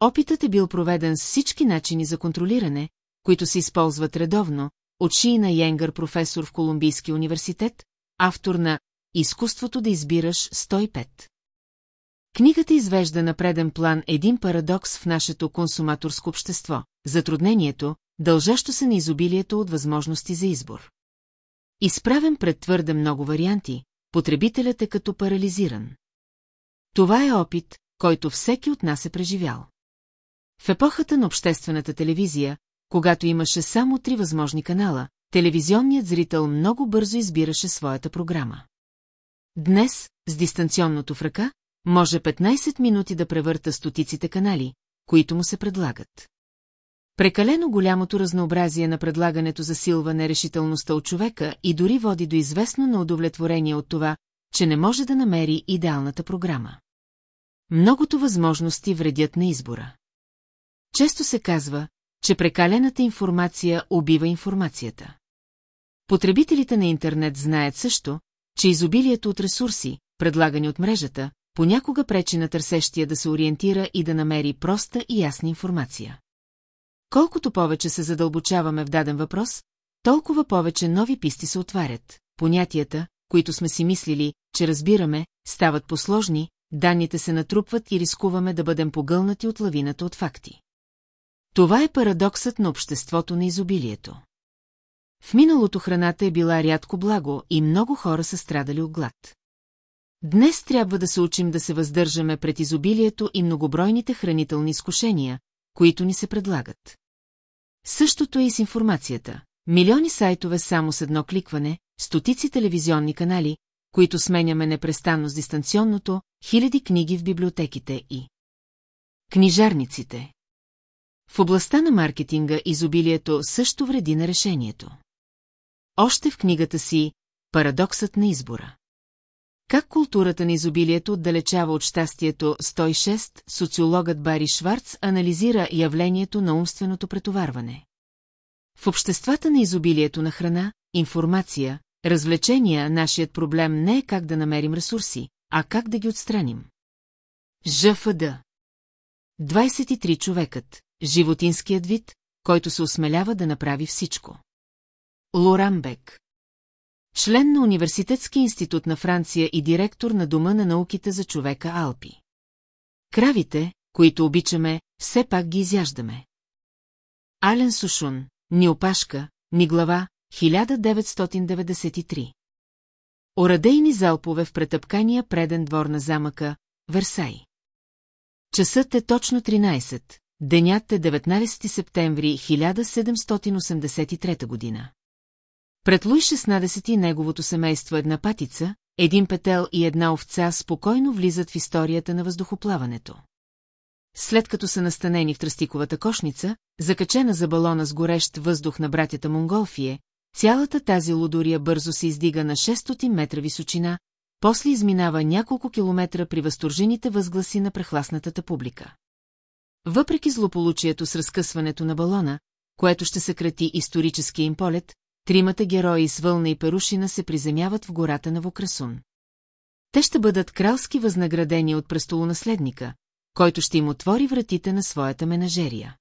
Опитът е бил проведен с всички начини за контролиране, които се използват редовно, от Шиина Йенгър, професор в Колумбийски университет, автор на «Изкуството да избираш 105». Книгата извежда на преден план един парадокс в нашето консуматорско общество – затруднението, дължащо се на изобилието от възможности за избор. Изправен пред твърде много варианти, потребителят е като парализиран. Това е опит, който всеки от нас е преживял. В епохата на обществената телевизия, когато имаше само три възможни канала, телевизионният зрител много бързо избираше своята програма. Днес, с дистанционното в ръка, може 15 минути да превърта стотиците канали, които му се предлагат. Прекалено голямото разнообразие на предлагането засилва нерешителността от човека и дори води до известно неудовлетворение от това, че не може да намери идеалната програма. Многото възможности вредят на избора. Често се казва, че прекалената информация убива информацията. Потребителите на интернет знаят също, че изобилието от ресурси, предлагани от мрежата, понякога пречи на търсещия да се ориентира и да намери проста и ясна информация. Колкото повече се задълбочаваме в даден въпрос, толкова повече нови писти се отварят. Понятията, които сме си мислили, че разбираме, стават посложни, данните се натрупват и рискуваме да бъдем погълнати от лавината от факти. Това е парадоксът на обществото на изобилието. В миналото храната е била рядко благо и много хора са страдали от глад. Днес трябва да се учим да се въздържаме пред изобилието и многобройните хранителни изкушения, които ни се предлагат. Същото е и с информацията. Милиони сайтове само с едно кликване, стотици телевизионни канали, които сменяме непрестанно с дистанционното, хиляди книги в библиотеките и книжарниците. В областта на маркетинга изобилието също вреди на решението. Още в книгата си «Парадоксът на избора». Как културата на изобилието отдалечава от щастието 106, социологът Бари Шварц анализира явлението на умственото претоварване. В обществата на изобилието на храна, информация, развлечения нашият проблем не е как да намерим ресурси, а как да ги отстраним. ЖФД 23 човекът, животинският вид, който се осмелява да направи всичко. Лорамбек Член на Университетски институт на Франция и директор на Дома на науките за човека Алпи. Кравите, които обичаме, все пак ги изяждаме. Ален Сушун, ни опашка, ни глава, 1993. Орадейни залпове в претъпкания преден двор на замъка, Версай. Часът е точно 13, денят е 19 септември 1783 година. Пред Луи 16 и неговото семейство една патица, един петел и една овца спокойно влизат в историята на въздухоплаването. След като са настанени в тръстиковата кошница, закачена за балона с горещ въздух на братята Монголфие, цялата тази лудория бързо се издига на 600 метра височина, после изминава няколко километра при възторжените възгласи на прехласнатата публика. Въпреки злополучието с разкъсването на балона, което ще съкрати историческия им полет, тримата герои с вълна и перушина се приземяват в гората на Вокрасун. Те ще бъдат кралски възнаградени от престолонаследника, който ще им отвори вратите на своята менажерия.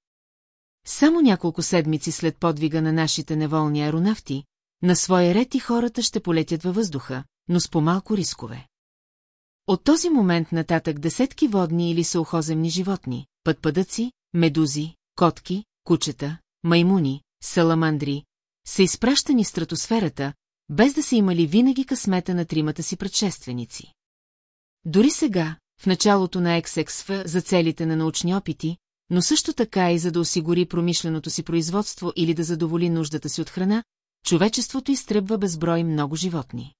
Само няколко седмици след подвига на нашите неволни аеронавти, на своя ред и хората ще полетят във въздуха, но с по-малко рискове. От този момент нататък десетки водни или съухоземни животни, пътпадъци, медузи, котки, кучета, маймуни, саламандри, са изпращани в стратосферата, без да са имали винаги късмета на тримата си предшественици. Дори сега, в началото на XXF за целите на научни опити, но също така и за да осигури промишленото си производство или да задоволи нуждата си от храна, човечеството изтръбва безброй много животни.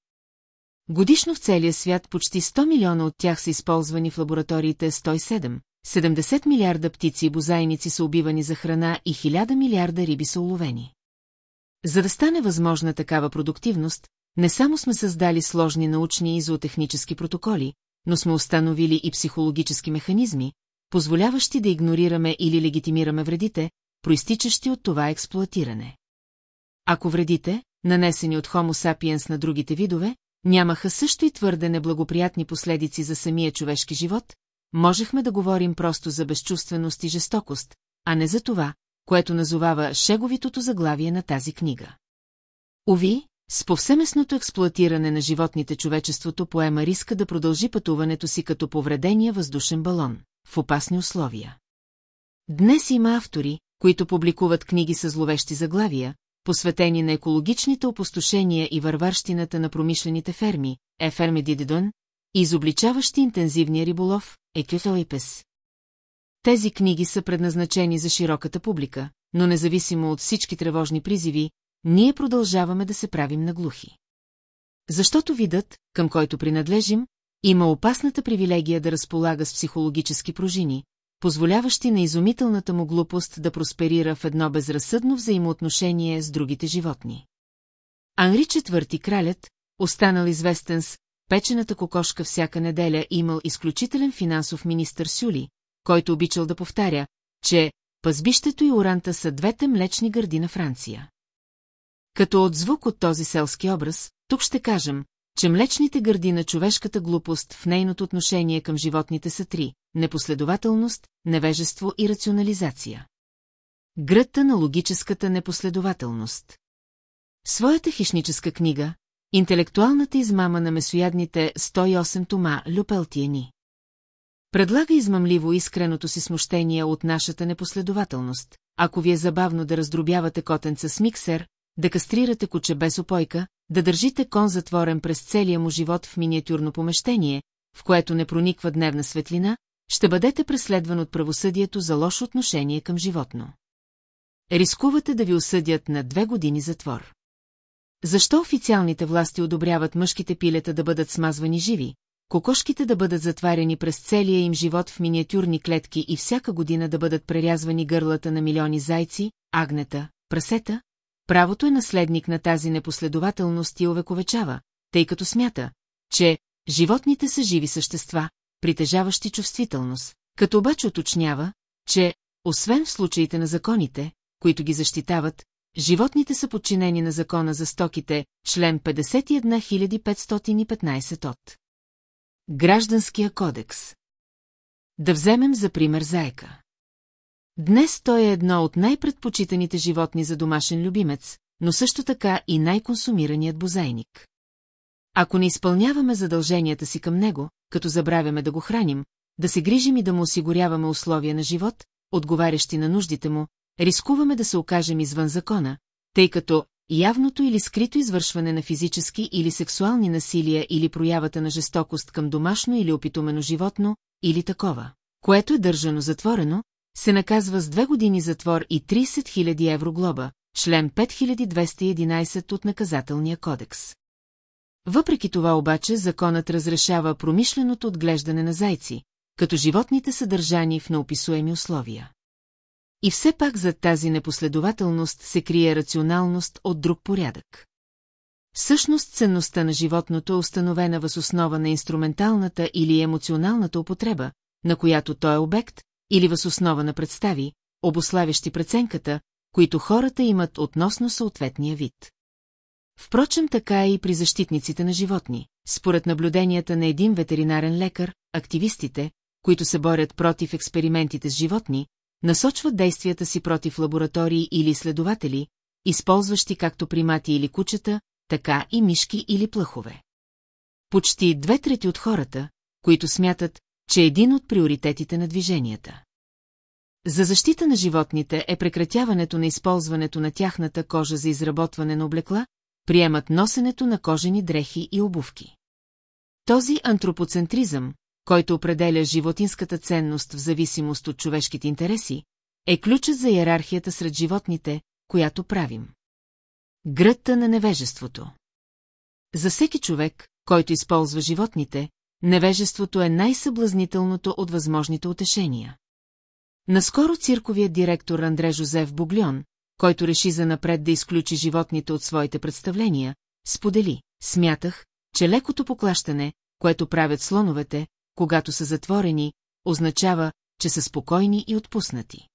Годишно в целия свят почти 100 милиона от тях са използвани в лабораториите 107, 70 милиарда птици и бозайници са убивани за храна и 1000 милиарда риби са уловени. За да стане възможна такава продуктивност, не само сме създали сложни научни и зоотехнически протоколи, но сме установили и психологически механизми, позволяващи да игнорираме или легитимираме вредите, проистичащи от това експлуатиране. Ако вредите, нанесени от Homo sapiens на другите видове, нямаха също и твърде неблагоприятни последици за самия човешки живот, можехме да говорим просто за безчувственост и жестокост, а не за това, което назовава шеговитото заглавие на тази книга. Ови, с повсеместното експлуатиране на животните човечеството поема риска да продължи пътуването си като повредения въздушен балон, в опасни условия. Днес има автори, които публикуват книги с зловещи заглавия, посветени на екологичните опустошения и върварщината на промишлените ферми, Еферме Дидедон, и изобличаващи интензивния риболов, Екюфелипес. Тези книги са предназначени за широката публика, но независимо от всички тревожни призиви, ние продължаваме да се правим наглухи. Защото видът, към който принадлежим, има опасната привилегия да разполага с психологически пружини, позволяващи на изумителната му глупост да просперира в едно безразсъдно взаимоотношение с другите животни. Анри IV кралят, останал известен с печената кокошка всяка неделя, имал изключителен финансов министър Сюли, който обичал да повтаря, че пазбището и оранта са двете млечни гърди на Франция. Като отзвук от този селски образ, тук ще кажем, че млечните гърди на човешката глупост в нейното отношение към животните са три – непоследователност, невежество и рационализация. Гръдта на логическата непоследователност. Своята хищническа книга, интелектуалната измама на месоядните 108 тома Люпелтиени. Предлага измамливо искреното си смущение от нашата непоследователност. Ако ви е забавно да раздробявате котенца с миксер, да кастрирате куче без опойка, да държите кон затворен през целия му живот в миниатюрно помещение, в което не прониква дневна светлина, ще бъдете преследван от правосъдието за лошо отношение към животно. Рискувате да ви осъдят на две години затвор. Защо официалните власти одобряват мъжките пилета да бъдат смазвани живи, кокошките да бъдат затваряни през целия им живот в миниатюрни клетки и всяка година да бъдат прерязвани гърлата на милиони зайци, агнета, прасета? Правото е наследник на тази непоследователност и овековечава, тъй като смята, че животните са живи същества, притежаващи чувствителност, като обаче уточнява, че, освен в случаите на законите, които ги защитават, животните са подчинени на закона за стоките, член 51515 от Гражданския кодекс. Да вземем за пример заека. Днес той е едно от най-предпочитаните животни за домашен любимец, но също така и най-консумираният бозайник. Ако не изпълняваме задълженията си към него, като забравяме да го храним, да се грижим и да му осигуряваме условия на живот, отговарящи на нуждите му, рискуваме да се окажем извън закона, тъй като явното или скрито извършване на физически или сексуални насилия или проявата на жестокост към домашно или опитомено животно, или такова, което е държано затворено, се наказва с две години затвор и 30 000 евро глоба, член 5211 от наказателния кодекс. Въпреки това обаче законът разрешава промишленото отглеждане на зайци, като животните са държани в неописуеми условия. И все пак зад тази непоследователност се крие рационалност от друг порядък. Всъщност ценността на животното е установена въз основа на инструменталната или емоционалната употреба, на която той е обект, или въз основа на представи, обославящи преценката, които хората имат относно съответния вид. Впрочем, така е и при защитниците на животни. Според наблюденията на един ветеринарен лекар, активистите, които се борят против експериментите с животни, насочват действията си против лаборатории или изследователи, използващи както примати или кучета, така и мишки или плъхове. Почти две трети от хората, които смятат, че един от приоритетите на движенията. За защита на животните е прекратяването на използването на тяхната кожа за изработване на облекла, приемат носенето на кожени дрехи и обувки. Този антропоцентризъм, който определя животинската ценност в зависимост от човешките интереси, е ключът за иерархията сред животните, която правим. Гръдта на невежеството За всеки човек, който използва животните, невежеството е най-съблазнителното от възможните утешения. Наскоро цирковият директор Андре Жозеф Буглион, който реши за напред да изключи животните от своите представления, сподели, смятах, че лекото поклащане, което правят слоновете, когато са затворени, означава, че са спокойни и отпуснати.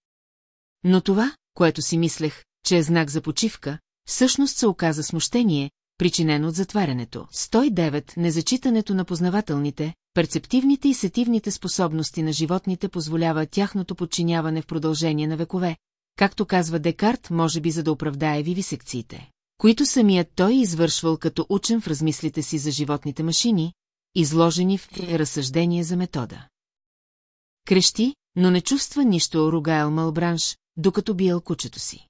Но това, което си мислех, че е знак за почивка, всъщност се оказа смущение, причинено от затварянето. 109. Незачитането на познавателните, перцептивните и сетивните способности на животните позволява тяхното подчиняване в продължение на векове, както казва Декарт, може би за да оправдае вивисекциите, които самият той извършвал като учен в размислите си за животните машини, изложени в разсъждение за метода. Крещи, но не чувства нищо Ругаел Малбранш, докато биел кучето си.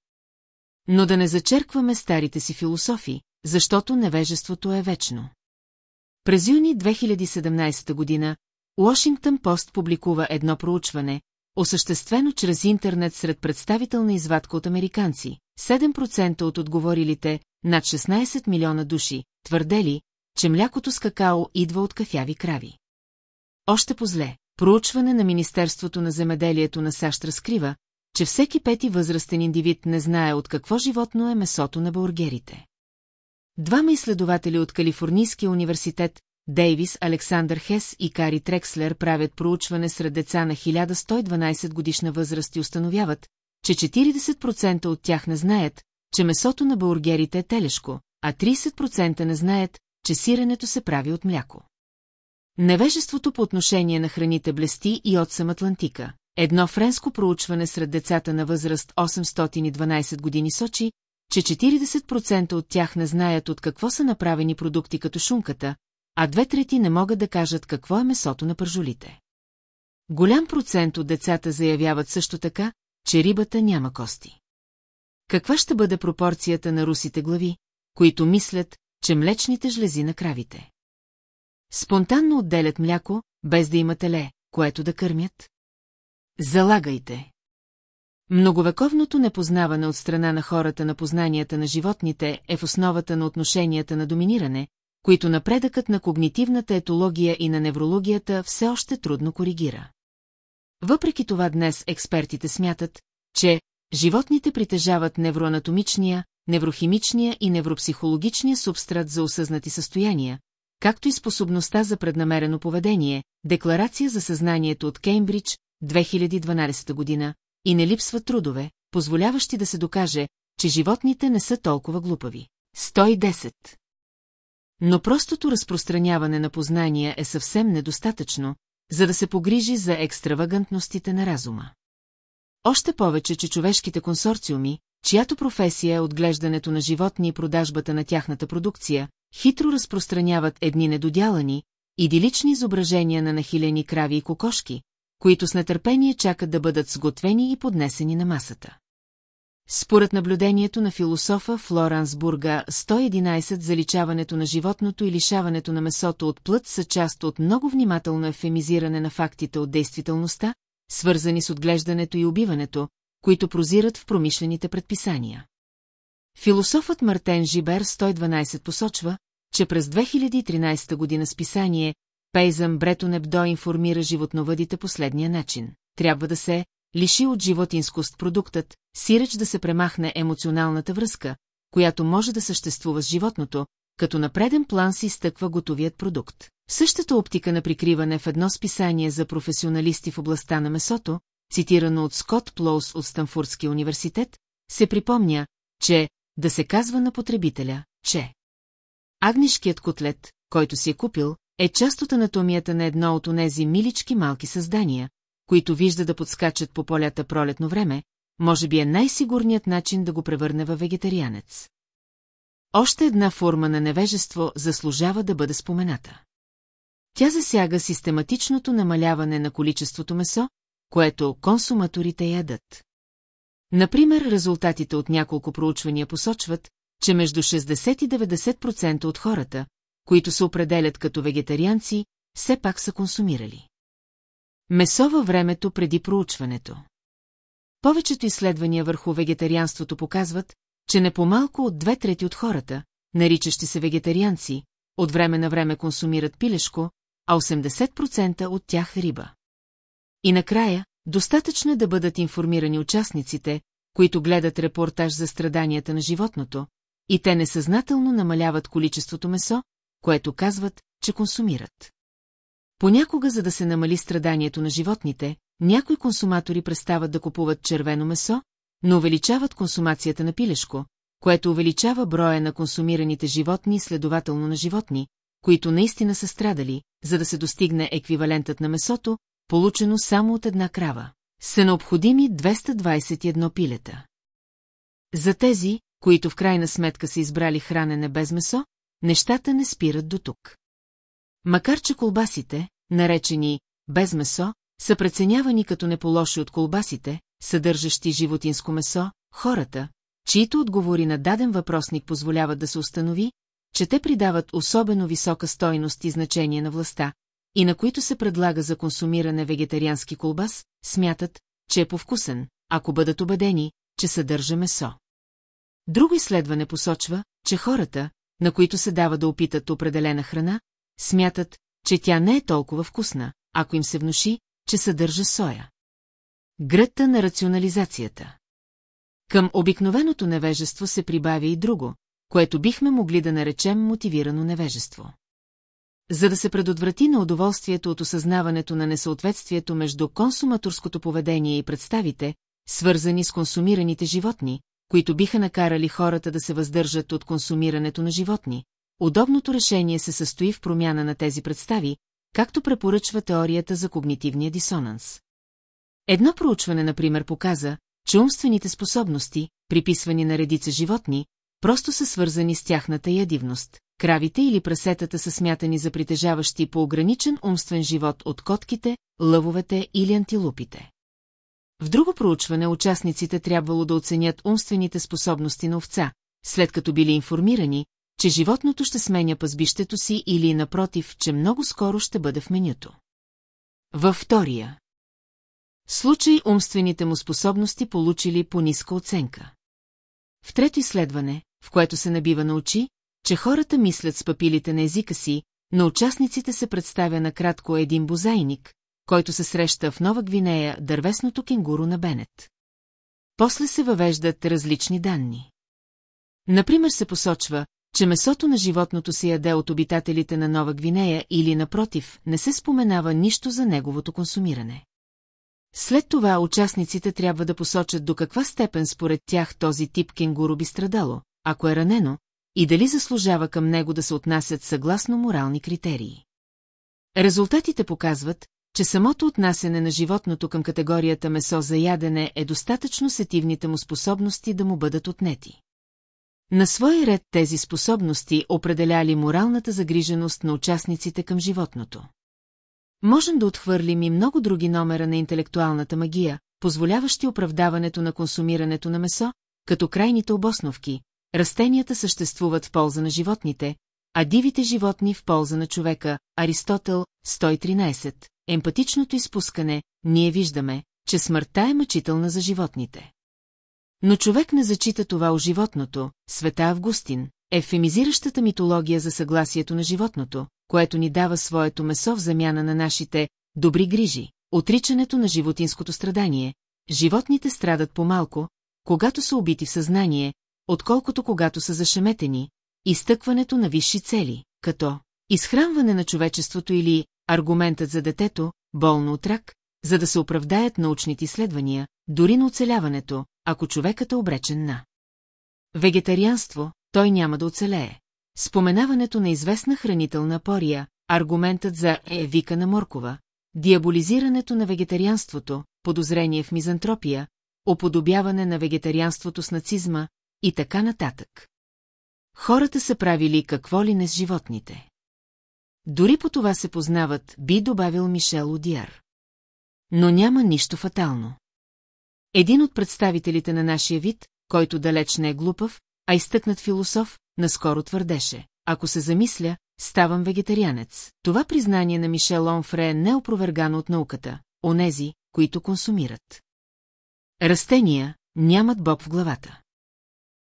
Но да не зачеркваме старите си философи, защото невежеството е вечно. През юни 2017 година Уошингтън Пост публикува едно проучване, осъществено чрез интернет сред представителна извадка от американци. 7% от отговорилите, над 16 милиона души, твърдели, че млякото с какао идва от кафяви крави. Още по-зле, проучване на Министерството на земеделието на САЩ разкрива, че всеки пети възрастен индивид не знае от какво животно е месото на бургерите. Двама изследователи от Калифорнийския университет, Дейвис, Александър Хес и Кари Трекслер правят проучване сред деца на 1112 годишна възраст и установяват, че 40% от тях не знаят, че месото на бургерите е телешко, а 30% не знаят, че сиренето се прави от мляко. Невежеството по отношение на храните блести и от сам Атлантика. Едно френско проучване сред децата на възраст 812 години сочи, че 40% от тях не знаят от какво са направени продукти като шунката, а две трети не могат да кажат какво е месото на пържолите. Голям процент от децата заявяват също така, че рибата няма кости. Каква ще бъде пропорцията на русите глави, които мислят, че млечните жлези на кравите? Спонтанно отделят мляко, без да има теле, което да кърмят? Залагайте. Многовековното непознаване от страна на хората на познанията на животните е в основата на отношенията на доминиране, които напредъкът на когнитивната етология и на неврологията все още трудно коригира. Въпреки това днес експертите смятат, че животните притежават невроанатомичния, неврохимичния и невропсихологичния субстрат за осъзнати състояния, както и способността за преднамерено поведение, декларация за съзнанието от Кеймбридж, 2012 година, и не липсват трудове, позволяващи да се докаже, че животните не са толкова глупави. 110. Но простото разпространяване на познания е съвсем недостатъчно, за да се погрижи за екстравагантностите на разума. Още повече, че човешките консорциуми, чиято професия е отглеждането на животни и продажбата на тяхната продукция, хитро разпространяват едни недодялани, идилични изображения на нахилени крави и кокошки, които с нетърпение чакат да бъдат сготвени и поднесени на масата. Според наблюдението на философа Флоранс Бурга, 111 заличаването на животното и лишаването на месото от плът са част от много внимателно ефемизиране на фактите от действителността, свързани с отглеждането и убиването, които прозират в промишлените предписания. Философът Мартен Жибер 112 посочва, че през 2013 година списание Пейзъм Брето Небдо информира животновъдите последния начин. Трябва да се лиши от животинскост продуктът, сиреч да се премахне емоционалната връзка, която може да съществува с животното, като на преден план се изтъква готовият продукт. Същата оптика на прикриване в едно списание за професионалисти в областта на месото, цитирано от Скот Плоус от Станфордския университет, се припомня, че да се казва на потребителя, че агнишкият котлет, който си е купил, е част от анатомията на едно от онези милички малки създания, които вижда да подскачат по полята пролетно време, може би е най-сигурният начин да го превърне във вегетарианец. Още една форма на невежество заслужава да бъде спомената. Тя засяга систематичното намаляване на количеството месо, което консуматорите ядат. Например, резултатите от няколко проучвания посочват, че между 60 и 90% от хората, които се определят като вегетарианци, все пак са консумирали. Месо във времето преди проучването. Повечето изследвания върху вегетарианството показват, че не по-малко от две трети от хората, наричащи се вегетарианци, от време на време консумират пилешко, а 80% от тях риба. И накрая, достатъчно е да бъдат информирани участниците, които гледат репортаж за страданията на животното, и те несъзнателно намаляват количеството месо, което казват, че консумират. Понякога, за да се намали страданието на животните, някои консуматори престават да купуват червено месо, но увеличават консумацията на пилешко, което увеличава броя на консумираните животни и следователно на животни, които наистина са страдали, за да се достигне еквивалентът на месото, получено само от една крава. Са необходими 221 пилета. За тези, които в крайна сметка са избрали хранене без месо, нещата не спират до тук. Макар че колбасите, наречени без месо, са преценявани като неполоши от колбасите, съдържащи животинско месо, хората, чието отговори на даден въпросник позволяват да се установи, че те придават особено висока стойност и значение на властта, и на които се предлага за консумиране вегетариански колбас, смятат, че е повкусен, ако бъдат убедени, че съдържа месо. Друго изследване посочва, че хората, на които се дава да опитат определена храна, смятат, че тя не е толкова вкусна, ако им се внуши, че съдържа соя. Гръдта на рационализацията Към обикновеното невежество се прибавя и друго, което бихме могли да наречем мотивирано невежество. За да се предотврати на удоволствието от осъзнаването на несъответствието между консуматорското поведение и представите, свързани с консумираните животни, които биха накарали хората да се въздържат от консумирането на животни, удобното решение се състои в промяна на тези представи, както препоръчва теорията за когнитивния дисонанс. Едно проучване, например, показа, че умствените способности, приписвани на редица животни, просто са свързани с тяхната ядивност. Кравите или прасетата са смятани за притежаващи по ограничен умствен живот от котките, лъвовете или антилупите. В друго проучване участниците трябвало да оценят умствените способности на овца, след като били информирани, че животното ще сменя пазбището си или напротив, че много скоро ще бъде в менюто. Във втория. случай умствените му способности получили по-ниска оценка. В трето изследване, в което се набива на очи, че хората мислят с папилите на езика си, на участниците се представя накратко един бозайник, който се среща в Нова Гвинея дървесното кенгуру на Бенет. После се въвеждат различни данни. Например се посочва, че месото на животното се яде от обитателите на Нова Гвинея или, напротив, не се споменава нищо за неговото консумиране. След това участниците трябва да посочат до каква степен според тях този тип кенгуру би страдало, ако е ранено, и дали заслужава към него да се отнасят съгласно морални критерии. Резултатите показват, че самото отнасене на животното към категорията месо за ядене е достатъчно сетивните му способности да му бъдат отнети. На свой ред тези способности определяли моралната загриженост на участниците към животното. Можем да отхвърлим и много други номера на интелектуалната магия, позволяващи оправдаването на консумирането на месо, като крайните обосновки, растенията съществуват в полза на животните, а дивите животни в полза на човека, Аристотел, 113, емпатичното изпускане, ние виждаме, че смъртта е мъчителна за животните. Но човек не зачита това у животното, света Августин, ефемизиращата митология за съгласието на животното, което ни дава своето месо в замяна на нашите добри грижи, отричането на животинското страдание, животните страдат по-малко, когато са убити в съзнание, отколкото когато са зашеметени, изтъкването на висши цели, като изхранване на човечеството или аргументът за детето, болно от рак, за да се оправдаят научните изследвания, дори на оцеляването, ако човекът е обречен на вегетарианство, той няма да оцелее. Споменаването на известна хранителна пория, аргументът за е вика на моркова, диаболизирането на вегетарианството, подозрение в мизантропия, оподобяване на вегетарианството с нацизма и така нататък. Хората са правили какво ли не с животните. Дори по това се познават, би добавил Мишел Одиар. Но няма нищо фатално. Един от представителите на нашия вид, който далеч не е глупав, а изтъкнат философ, наскоро твърдеше. Ако се замисля, ставам вегетарианец. Това признание на Мишел Онфре е неопровергано от науката, онези, които консумират. Растения нямат боб в главата.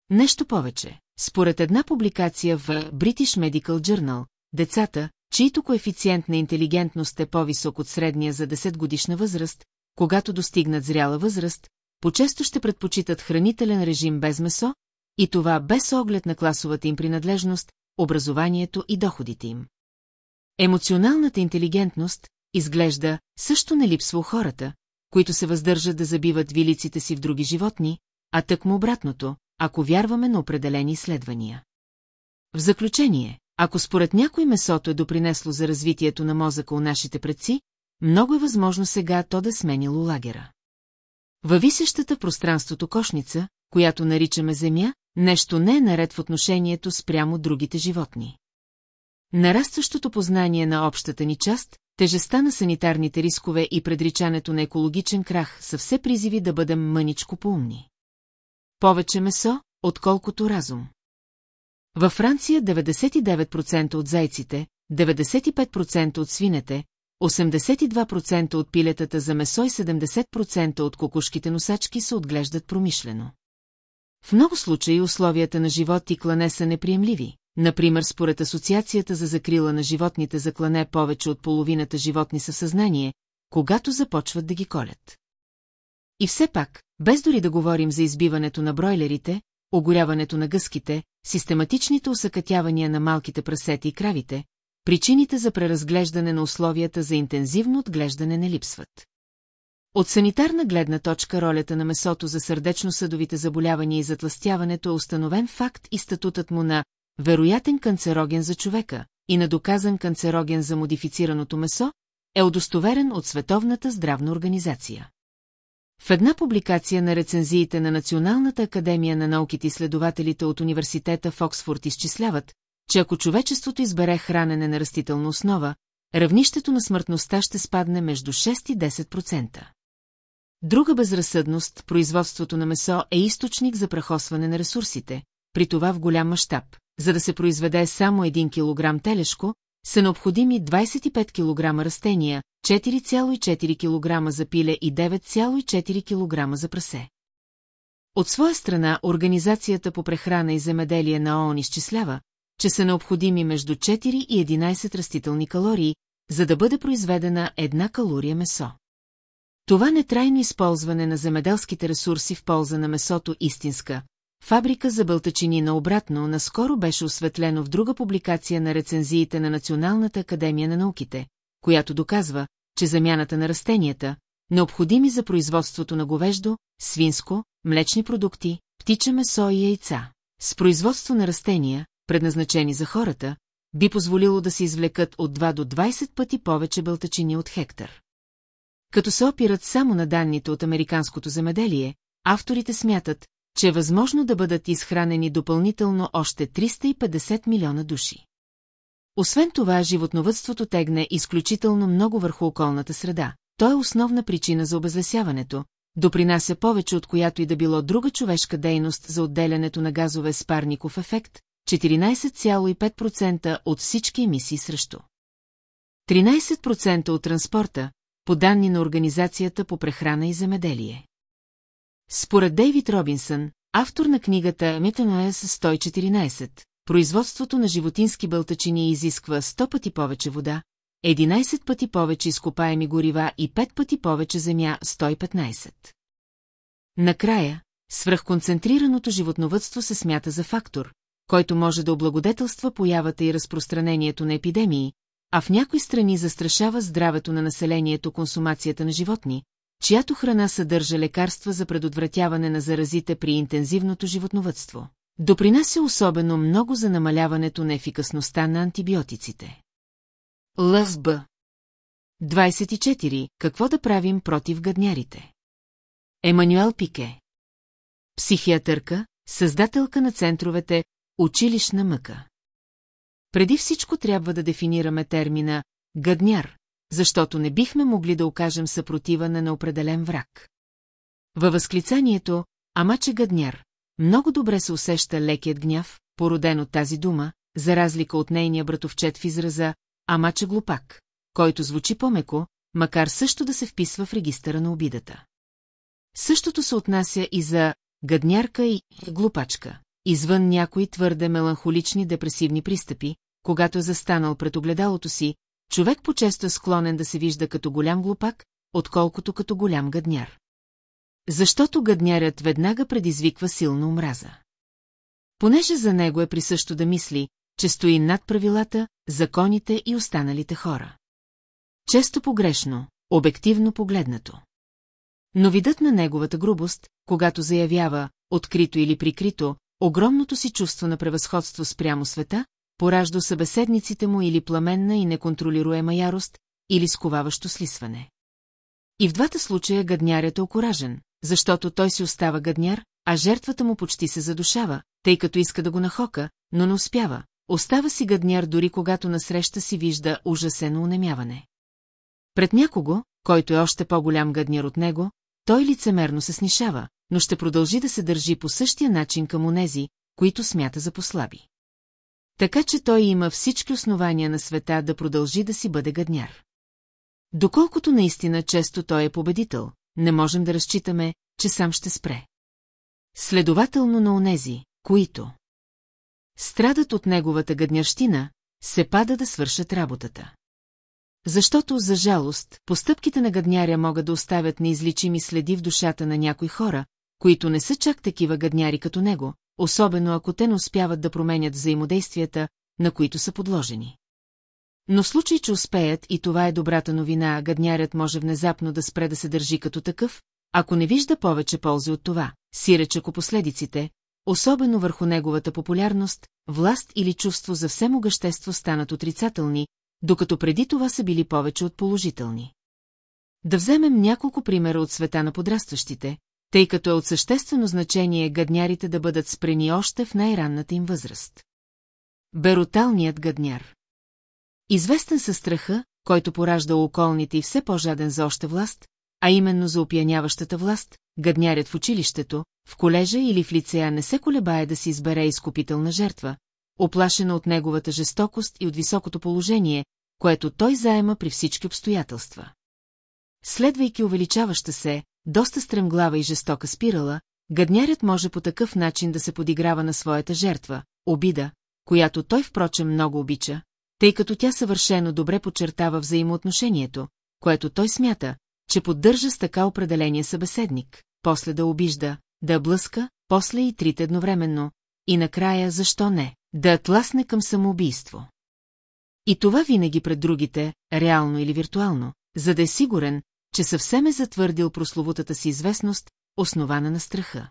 Нещо повече. Според една публикация в British Medical Journal, децата, чийто коефициент на интелигентност е по-висок от средния за 10 годишна възраст, когато достигнат зряла възраст, по-често ще предпочитат хранителен режим без месо, и това без оглед на класовата им принадлежност, образованието и доходите им. Емоционалната интелигентност, изглежда, също не липсва у хората, които се въздържат да забиват вилиците си в други животни, а тъкмо обратното, ако вярваме на определени изследвания. В заключение, ако според някой месото е допринесло за развитието на мозъка у нашите предци, много е възможно сега то да сменило лагера. Във висещата пространството кошница, която наричаме Земя, нещо не е наред в отношението спрямо другите животни. Нарастващото познание на общата ни част, тежестта на санитарните рискове и предричането на екологичен крах са все призиви да бъдем мъничко поумни. Повече месо, отколкото разум. Във Франция 99% от зайците, 95% от свинете, 82% от пилетата за месо и 70% от кокушките носачки се отглеждат промишлено. В много случаи условията на живот и клане са неприемливи. Например, според Асоциацията за закрила на животните за клане повече от половината животни са съзнание, когато започват да ги колят. И все пак, без дори да говорим за избиването на бройлерите, огоряването на гъските, систематичните усъкътявания на малките прасети и кравите, причините за преразглеждане на условията за интензивно отглеждане не липсват. От санитарна гледна точка ролята на месото за сърдечно-съдовите заболявания и затластяването е установен факт и статутът му на вероятен канцероген за човека и на доказан канцероген за модифицираното месо е удостоверен от Световната здравна организация. В една публикация на рецензиите на Националната академия на науките изследователите от университета в Оксфорд изчисляват, че ако човечеството избере хранене на растителна основа, равнището на смъртността ще спадне между 6 и 10%. Друга безразсъдност, производството на месо е източник за прахосване на ресурсите, при това в голям мащаб. За да се произведе само 1 кг телешко, са необходими 25 кг растения, 4,4 кг за пиле и 9,4 кг за прасе. От своя страна Организацията по прехрана и земеделие на ООН изчислява, че са необходими между 4 и 11 растителни калории, за да бъде произведена една калория месо. Това нетрайно използване на земеделските ресурси в полза на месото истинска, фабрика за бълтачини наобратно наскоро беше осветлено в друга публикация на рецензиите на Националната академия на науките, която доказва, че замяната на растенията, необходими за производството на говеждо, свинско, млечни продукти, птиче месо и яйца, с производство на растения, предназначени за хората, би позволило да се извлекат от 2 до 20 пъти повече бълтачини от хектар. Като се опират само на данните от американското земеделие, авторите смятат, че е възможно да бъдат изхранени допълнително още 350 милиона души. Освен това, животновътството тегне изключително много върху околната среда. То е основна причина за обезлесяването, допринася повече от която и да било друга човешка дейност за отделянето на газове с парников ефект, 14,5% от всички емисии срещу. 13% от транспорта, по данни на Организацията по прехрана и земеделие. Според Дейвид Робинсън, автор на книгата Метаноес 114, производството на животински бълтачини изисква 100 пъти повече вода, 11 пъти повече изкопаеми горива и 5 пъти повече земя 115. Накрая, свръхконцентрираното животновътство се смята за фактор, който може да облагодетелства появата и разпространението на епидемии, а в някои страни застрашава здравето на населението консумацията на животни, чиято храна съдържа лекарства за предотвратяване на заразите при интензивното животновътство. Допринася особено много за намаляването на ефикасността на антибиотиците. ЛСБ 24. Какво да правим против гаднярите? Емануел Пике Психиатърка, създателка на центровете Училищна мъка Преди всичко трябва да дефинираме термина «гадняр», защото не бихме могли да окажем съпротива на неопределен враг. Във възклицанието «Амаче гадняр» много добре се усеща лекият гняв, породен от тази дума, за разлика от нейния братовчет в израза «Амаче глупак», който звучи по-меко, макар също да се вписва в регистъра на обидата. Същото се отнася и за гаднярка и глупачка. Извън някои твърде меланхолични депресивни пристъпи, когато е застанал пред огледалото си, човек по-често е склонен да се вижда като голям глупак, отколкото като голям гадняр. Защото гаднярят веднага предизвиква силна омраза. Понеже за него е присъщо да мисли, че стои над правилата, законите и останалите хора. Често погрешно, обективно погледнато. Но видът на неговата грубост, когато заявява, открито или прикрито, огромното си чувство на превъзходство спрямо света, поражда събеседниците му или пламенна и неконтролируема ярост, или сковаващо слисване. И в двата случая гаднярят е окоражен, защото той си остава гадняр, а жертвата му почти се задушава, тъй като иска да го нахока, но не успява. Остава си гадняр дори когато насреща си вижда ужасено унемяване. Пред някого, който е още по-голям гадняр от него, той лицемерно се снишава, но ще продължи да се държи по същия начин към онези, които смята за послаби. Така че той има всички основания на света да продължи да си бъде гадняр. Доколкото наистина често той е победител, не можем да разчитаме, че сам ще спре. Следователно на онези, които страдат от неговата гаднящина, се пада да свършат работата. Защото, за жалост, постъпките на гадняря могат да оставят неизличими следи в душата на някои хора, които не са чак такива гадняри като него, особено ако те не успяват да променят взаимодействията, на които са подложени. Но в случай, че успеят и това е добрата новина, гаднярят може внезапно да спре да се държи като такъв, ако не вижда повече ползи от това, сиреч ако последиците, особено върху неговата популярност, власт или чувство за всемогъщество станат отрицателни, докато преди това са били повече от положителни. Да вземем няколко примера от света на подрастващите, тъй като е от съществено значение гаднярите да бъдат спрени още в най-ранната им възраст. Беруталният гадняр Известен със страха, който поражда околните и все по-жаден за още власт, а именно за опияняващата власт, гаднярят в училището, в колежа или в лицея не се колебае да си избере изкупителна жертва, оплашена от неговата жестокост и от високото положение, което той заема при всички обстоятелства. Следвайки увеличаваща се, доста стремглава и жестока спирала, гаднярят може по такъв начин да се подиграва на своята жертва, обида, която той впрочем много обича, тъй като тя съвършено добре подчертава взаимоотношението, което той смята, че поддържа с така определения събеседник, после да обижда, да блъска, после и трите едновременно, и накрая, защо не, да тласне към самоубийство. И това винаги пред другите, реално или виртуално, за да е сигурен, че съвсем е затвърдил прословутата си известност, основана на страха.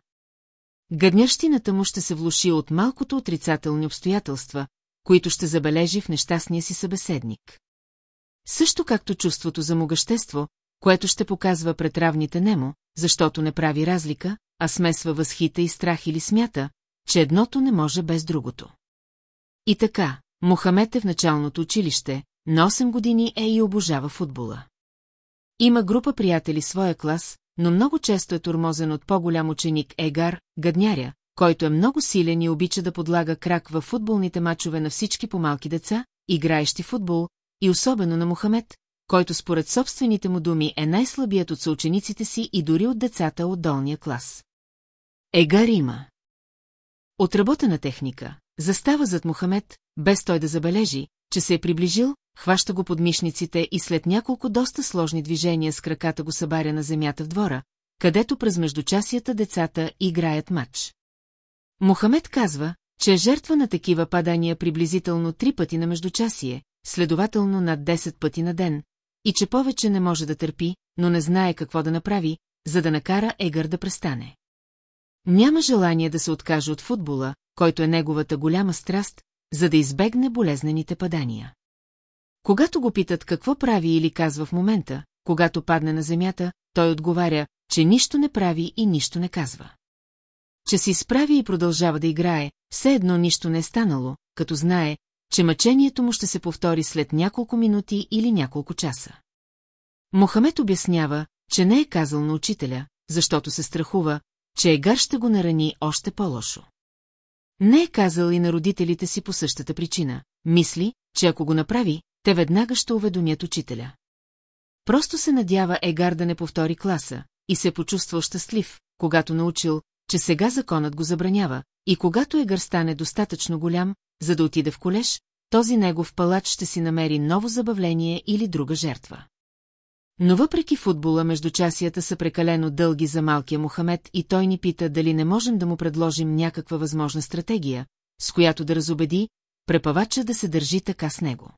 Гаднящината му ще се влуши от малкото отрицателни обстоятелства, които ще забележи в нещастния си събеседник. Също както чувството за могъщество, което ще показва пред равните немо, защото не прави разлика, а смесва възхита и страх или смята, че едното не може без другото. И така, Мохамед е в началното училище, на 8 години е и обожава футбола. Има група приятели своя клас, но много често е турмозен от по-голям ученик Егар, гадняря, който е много силен и обича да подлага крак във футболните мачове на всички помалки деца, играещи футбол, и особено на Мохамед, който според собствените му думи е най-слабият от съучениците си и дори от децата от долния клас. Егар има. Отработена техника, застава зад Мохамед, без той да забележи, че се е приближил, хваща го под мишниците и след няколко доста сложни движения с краката го събаря на земята в двора, където през междучасията децата играят матч. Мохамед казва, че е жертва на такива падания приблизително три пъти на междучасие, следователно над 10 пъти на ден, и че повече не може да търпи, но не знае какво да направи, за да накара Егър да престане. Няма желание да се откаже от футбола, който е неговата голяма страст, за да избегне болезнените падания. Когато го питат какво прави или казва в момента, когато падне на земята, той отговаря, че нищо не прави и нищо не казва. Че се изправи и продължава да играе, все едно нищо не е станало, като знае, че мъчението му ще се повтори след няколко минути или няколко часа. Мохамед обяснява, че не е казал на учителя, защото се страхува, че Егар ще го нарани още по-лошо. Не е казал и на родителите си по същата причина. Мисли, че ако го направи, те веднага ще уведомят учителя. Просто се надява Егар да не повтори класа и се почувствал щастлив, когато научил, че сега законът го забранява, и когато Егар стане достатъчно голям, за да отиде в колеж, този негов палач ще си намери ново забавление или друга жертва. Но въпреки футбола междучасията са прекалено дълги за малкия Мохамед и той ни пита дали не можем да му предложим някаква възможна стратегия, с която да разобеди препавача да се държи така с него.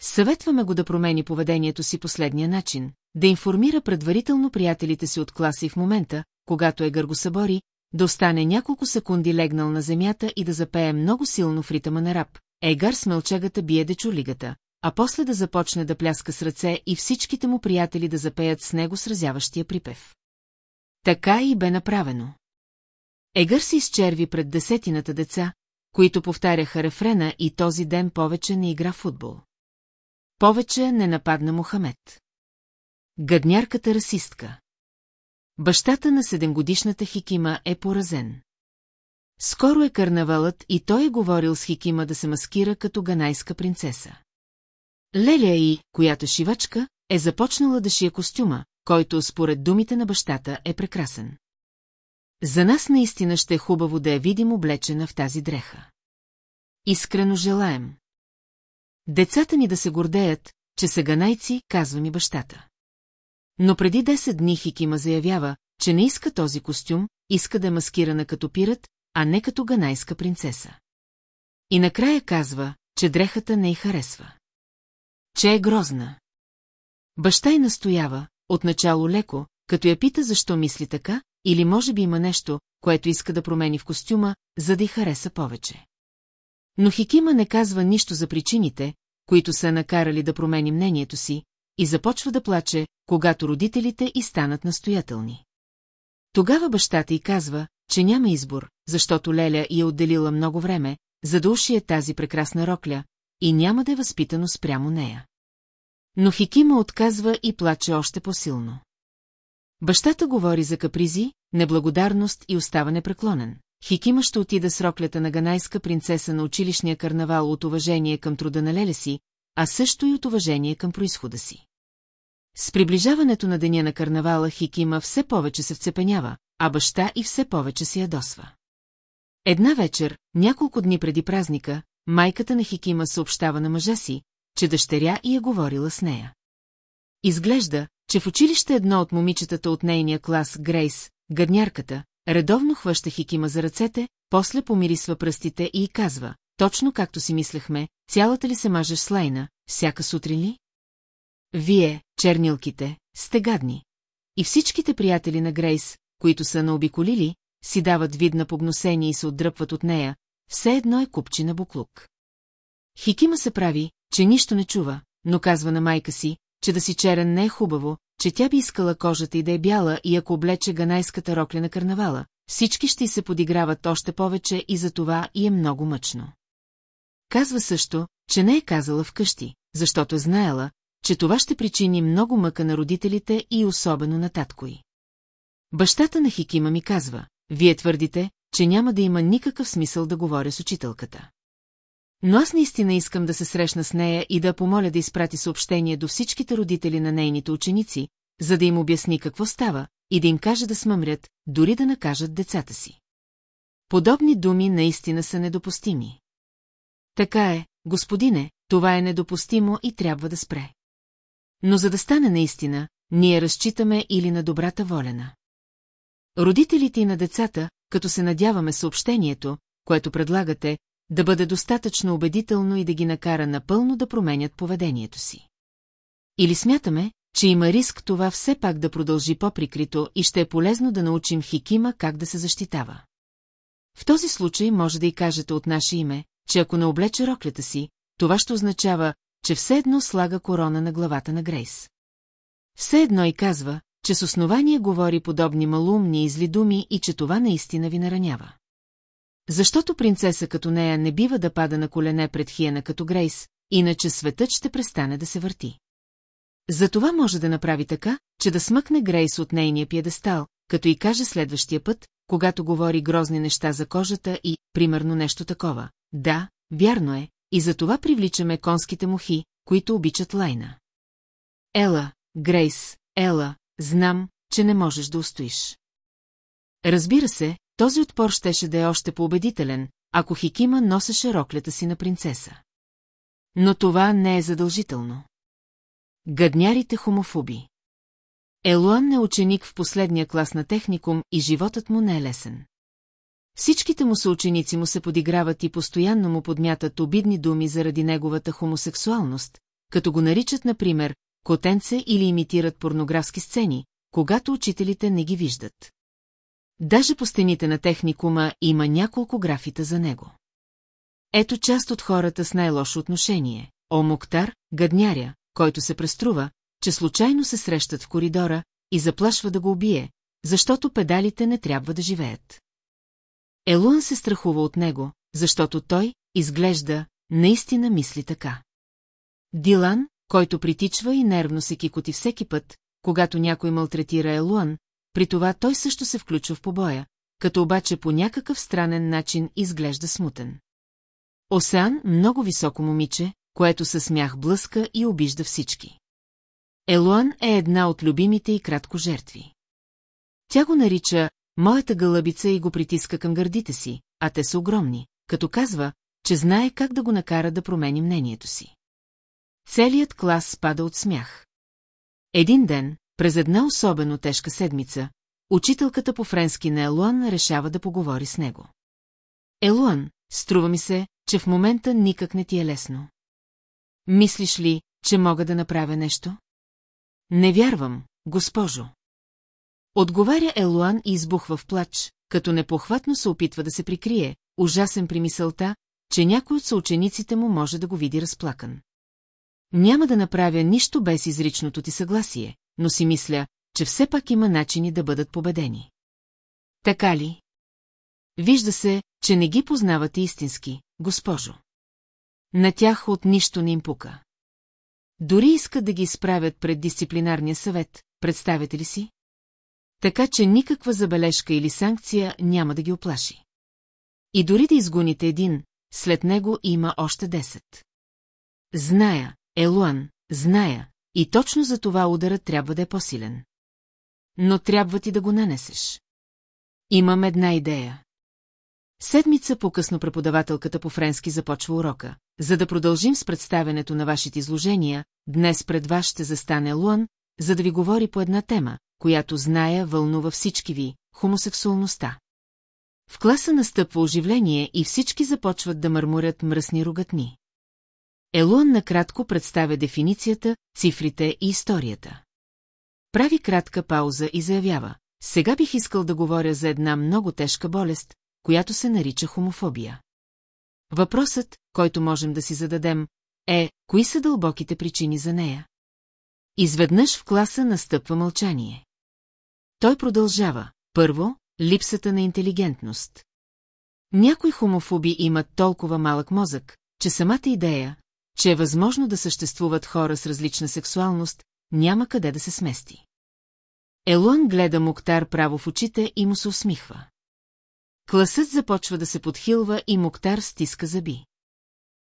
Съветваме го да промени поведението си последния начин, да информира предварително приятелите си от класа и в момента, когато е гърго събори, да остане няколко секунди легнал на земята и да запее много силно в ритъма на раб. Егар с мълчагата бие дечулигата, а после да започне да пляска с ръце и всичките му приятели да запеят с него сразяващия припев. Така и бе направено. Егър се изчерви пред десетината деца, които повтаряха рефрена и този ден повече не игра футбол. Повече не нападна Мохамед. Гаднярката расистка. Бащата на седемгодишната Хикима е поразен. Скоро е карнавалът и той е говорил с Хикима да се маскира като ганайска принцеса. Лелия и, която е шивачка, е започнала да шие костюма, който според думите на бащата е прекрасен. За нас наистина ще е хубаво да я видим облечена в тази дреха. Искрено желаем. Децата ни да се гордеят, че са ганайци, казва ми бащата. Но преди 10 дни Хикима заявява, че не иска този костюм, иска да е маскирана като пират, а не като ганайска принцеса. И накрая казва, че дрехата не й харесва. Че е грозна. Баща й настоява, отначало леко, като я пита защо мисли така, или може би има нещо, което иска да промени в костюма, за да й хареса повече. Но Хикима не казва нищо за причините, които са накарали да промени мнението си, и започва да плаче, когато родителите и станат настоятелни. Тогава бащата й казва, че няма избор, защото Леля й е отделила много време, за да ушие тази прекрасна рокля, и няма да е възпитано спрямо нея. Но Хикима отказва и плаче още по-силно. Бащата говори за капризи, неблагодарност и остава непреклонен. Хикима ще отида с роклята на ганайска принцеса на училищния карнавал от уважение към труда на леля си, а също и от уважение към происхода си. С приближаването на деня на карнавала Хикима все повече се вцепенява, а баща и все повече се ядосва. Една вечер, няколко дни преди празника, майката на Хикима съобщава на мъжа си, че дъщеря и е говорила с нея. Изглежда, че в училище едно от момичетата от нейния клас, Грейс, гаднярката, редовно хваща Хикима за ръцете, после помирисва пръстите и казва, точно както си мислехме, цялата ли се мажеш с лайна, всяка сутрин ли? Вие, чернилките, сте гадни. И всичките приятели на Грейс, които са наобиколили, си дават вид на погносение и се отдръпват от нея, все едно е купчи на буклук. Хикима се прави, че нищо не чува, но казва на майка си, че да си черен не е хубаво, че тя би искала кожата и да е бяла и ако облече ганайската рокля на карнавала, всички ще се подиграват още повече и за това и е много мъчно. Казва също, че не е казала вкъщи, защото е знаела, че това ще причини много мъка на родителите и особено на татко й. Бащата на Хикима ми казва, вие твърдите, че няма да има никакъв смисъл да говоря с учителката. Но аз наистина искам да се срещна с нея и да помоля да изпрати съобщение до всичките родители на нейните ученици, за да им обясни какво става и да им каже да смъмрят, дори да накажат децата си. Подобни думи наистина са недопустими. Така е, господине, това е недопустимо и трябва да спре. Но за да стане наистина, ние разчитаме или на добрата волена. Родителите и на децата, като се надяваме съобщението, което предлагате, да бъде достатъчно убедително и да ги накара напълно да променят поведението си. Или смятаме, че има риск това все пак да продължи по-прикрито и ще е полезно да научим Хикима как да се защитава. В този случай може да и кажете от наше име, че ако не облече роклята си, това ще означава, че все едно слага корона на главата на Грейс. Все едно и казва, че с основание говори подобни малумни и зли думи и че това наистина ви наранява. Защото принцеса като нея не бива да пада на колене пред хиена като Грейс, иначе светът ще престане да се върти. Затова може да направи така, че да смъкне Грейс от нейния пиедестал, като и каже следващия път, когато говори грозни неща за кожата и, примерно, нещо такова. Да, вярно е, и за това привличаме конските мухи, които обичат лайна. Ела, Грейс, Ела, знам, че не можеш да устоиш. Разбира се, този отпор щеше да е още поубедителен, ако Хикима носеше роклята си на принцеса. Но това не е задължително. Гаднярите хомофоби. Елуан е ученик в последния клас на техникум и животът му не е лесен. Всичките му съученици му се подиграват и постоянно му подмятат обидни думи заради неговата хомосексуалност, като го наричат, например, котенце или имитират порнографски сцени, когато учителите не ги виждат. Даже по стените на техникума има няколко графита за него. Ето част от хората с най-лошо отношение. О Моктар, гадняря, който се преструва, че случайно се срещат в коридора и заплашва да го убие, защото педалите не трябва да живеят. Елуан се страхува от него, защото той, изглежда, наистина мисли така. Дилан, който притичва и нервно се кикоти всеки път, когато някой малтретира Елуан, при това той също се включва в побоя, като обаче по някакъв странен начин изглежда смутен. Осеан много високо момиче, което със смях блъска и обижда всички. Елуан е една от любимите и кратко жертви. Тя го нарича «моята гълъбица» и го притиска към гърдите си, а те са огромни, като казва, че знае как да го накара да промени мнението си. Целият клас спада от смях. Един ден, през една особено тежка седмица, учителката по френски на Елуан решава да поговори с него. Елуан, струва ми се, че в момента никак не ти е лесно. Мислиш ли, че мога да направя нещо? Не вярвам, госпожо. Отговаря Елуан и избухва в плач, като непохватно се опитва да се прикрие, ужасен при мисълта, че някой от съучениците му може да го види разплакан. Няма да направя нищо без изричното ти съгласие, но си мисля, че все пак има начини да бъдат победени. Така ли? Вижда се, че не ги познавате истински, госпожо. На тях от нищо не им пука. Дори искат да ги изправят пред дисциплинарния съвет, представете ли си? Така че никаква забележка или санкция няма да ги оплаши. И дори да изгоните един, след него има още 10. Зная, Елуан, зная, и точно за това ударът трябва да е по-силен. Но трябва ти да го нанесеш. Имам една идея. Седмица по-късно преподавателката по френски започва урока. За да продължим с представенето на вашите изложения, днес пред вас ще застане Луан, за да ви говори по една тема, която зная вълнува всички ви – хомосексуалността. В класа настъпва оживление и всички започват да мърмурят мръсни рогатни. Елуан накратко представя дефиницията, цифрите и историята. Прави кратка пауза и заявява, сега бих искал да говоря за една много тежка болест, която се нарича хомофобия. Въпросът, който можем да си зададем, е, кои са дълбоките причини за нея? Изведнъж в класа настъпва мълчание. Той продължава. Първо, липсата на интелигентност. Някои хомофоби имат толкова малък мозък, че самата идея, че е възможно да съществуват хора с различна сексуалност, няма къде да се смести. Елуан гледа Моктар право в очите и му се усмихва. Класът започва да се подхилва и Моктар стиска зъби.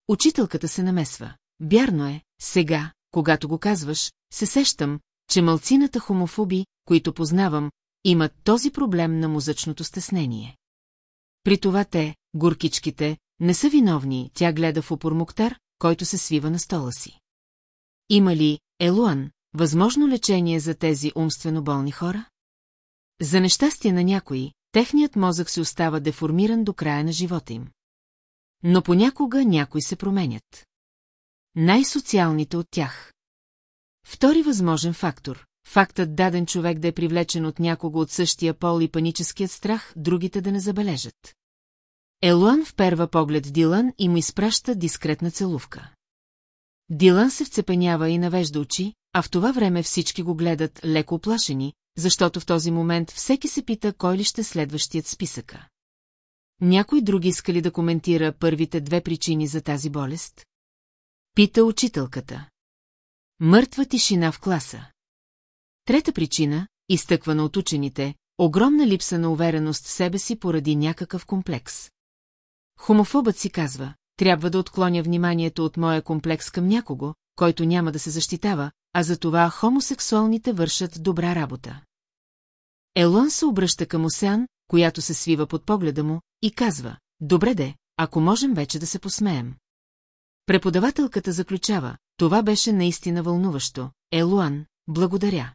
Учителката се намесва. Бярно е, сега, когато го казваш, се сещам, че мълцината хомофоби, които познавам, имат този проблем на мозъчното стеснение. При това те, горкичките, не са виновни, тя гледа в упор Моктар, който се свива на стола си. Има ли, Елуан, възможно лечение за тези умствено болни хора? За нещастие на някои, техният мозък се остава деформиран до края на живота им. Но понякога някои се променят. Най-социалните от тях. Втори възможен фактор – фактът даден човек да е привлечен от някого от същия пол и паническият страх, другите да не забележат. Елуан вперва поглед Дилан и му изпраща дискретна целувка. Дилан се вцепенява и навежда очи, а в това време всички го гледат леко оплашени, защото в този момент всеки се пита кой ли ще следващият списъка. Някой други искали да коментира първите две причини за тази болест? Пита учителката. Мъртва тишина в класа. Трета причина, изтъквана от учените, огромна липса на увереност в себе си поради някакъв комплекс. Хомофобът си казва, трябва да отклоня вниманието от моя комплекс към някого, който няма да се защитава, а за това хомосексуалните вършат добра работа. Елон се обръща към Осеан, която се свива под погледа му, и казва, добре де, ако можем вече да се посмеем. Преподавателката заключава, това беше наистина вълнуващо. Елуан, благодаря.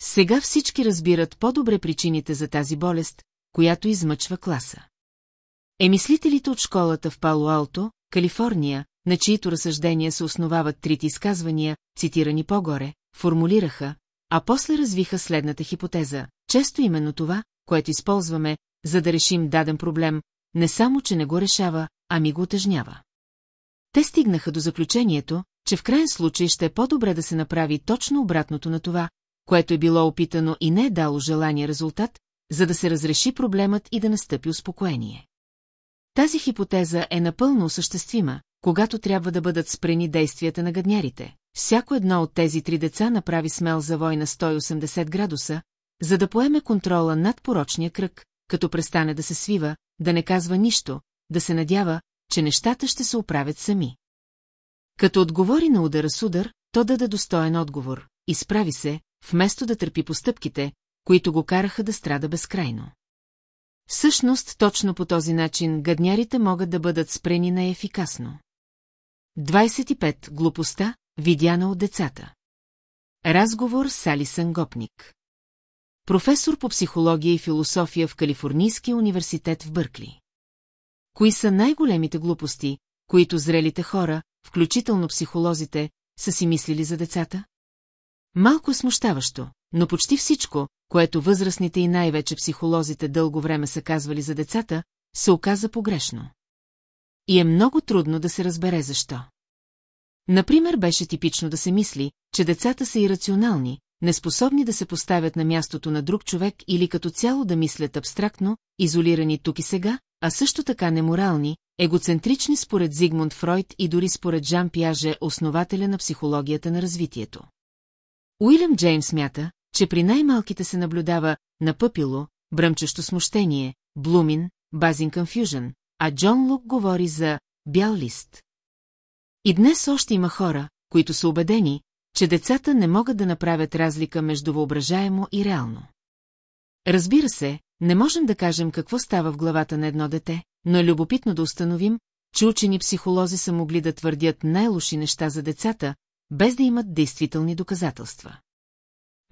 Сега всички разбират по-добре причините за тази болест, която измъчва класа. Емислителите от школата в Пало-Алто, Калифорния, на чието разсъждения се основават трите изказвания, цитирани по-горе, формулираха, а после развиха следната хипотеза. Често именно това, което използваме, за да решим даден проблем, не само, че не го решава, ами го отъжнява. Те стигнаха до заключението, че в крайен случай ще е по-добре да се направи точно обратното на това, което е било опитано и не е дало желания резултат, за да се разреши проблемът и да настъпи успокоение. Тази хипотеза е напълно осъществима, когато трябва да бъдат спрени действията на гаднярите. Всяко едно от тези три деца направи смел завой на 180 градуса, за да поеме контрола над порочния кръг, като престане да се свива, да не казва нищо, да се надява, че нещата ще се оправят сами. Като отговори на удара с то даде достоен отговор, изправи се, вместо да търпи постъпките, които го караха да страда безкрайно. Всъщност, точно по този начин гаднярите могат да бъдат спрени на-ефикасно. 25. Глупостта, видяна от децата. Разговор с Алисън Гопник. Професор по психология и философия в Калифорнийския университет в Бъркли. Кои са най-големите глупости, които зрелите хора, включително психолозите, са си мислили за децата? Малко е смущаващо, но почти всичко, което възрастните и най-вече психолозите дълго време са казвали за децата, се оказа погрешно. И е много трудно да се разбере защо. Например, беше типично да се мисли, че децата са ирационални, неспособни да се поставят на мястото на друг човек или като цяло да мислят абстрактно, изолирани тук и сега, а също така неморални, егоцентрични според Зигмунд Фройд и дори според Жан Пиаже, основателя на психологията на развитието. Уилям Джеймс смята, че при най-малките се наблюдава напъпило, бръмчещо смущение, Блумин, Базин Confusion, а Джон Лук говори за бял лист. И днес още има хора, които са убедени, че децата не могат да направят разлика между въображаемо и реално. Разбира се, не можем да кажем какво става в главата на едно дете, но е любопитно да установим, че учени психолози са могли да твърдят най-лоши неща за децата, без да имат действителни доказателства.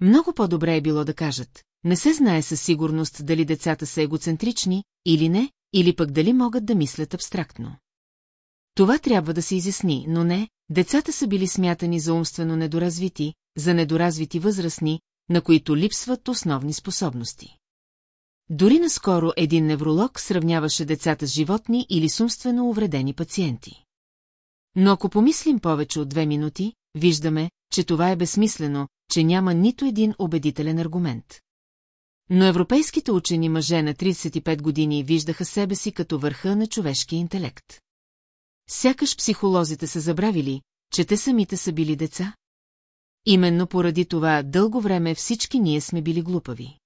Много по-добре е било да кажат, не се знае със сигурност дали децата са егоцентрични или не, или пък дали могат да мислят абстрактно. Това трябва да се изясни, но не, децата са били смятани за умствено недоразвити, за недоразвити възрастни, на които липсват основни способности. Дори наскоро един невролог сравняваше децата с животни или с умствено увредени пациенти. Но ако помислим повече от две минути, виждаме, че това е безсмислено, че няма нито един убедителен аргумент. Но европейските учени мъже на 35 години виждаха себе си като върха на човешкия интелект. Сякаш психолозите са забравили, че те самите са били деца. Именно поради това дълго време всички ние сме били глупави.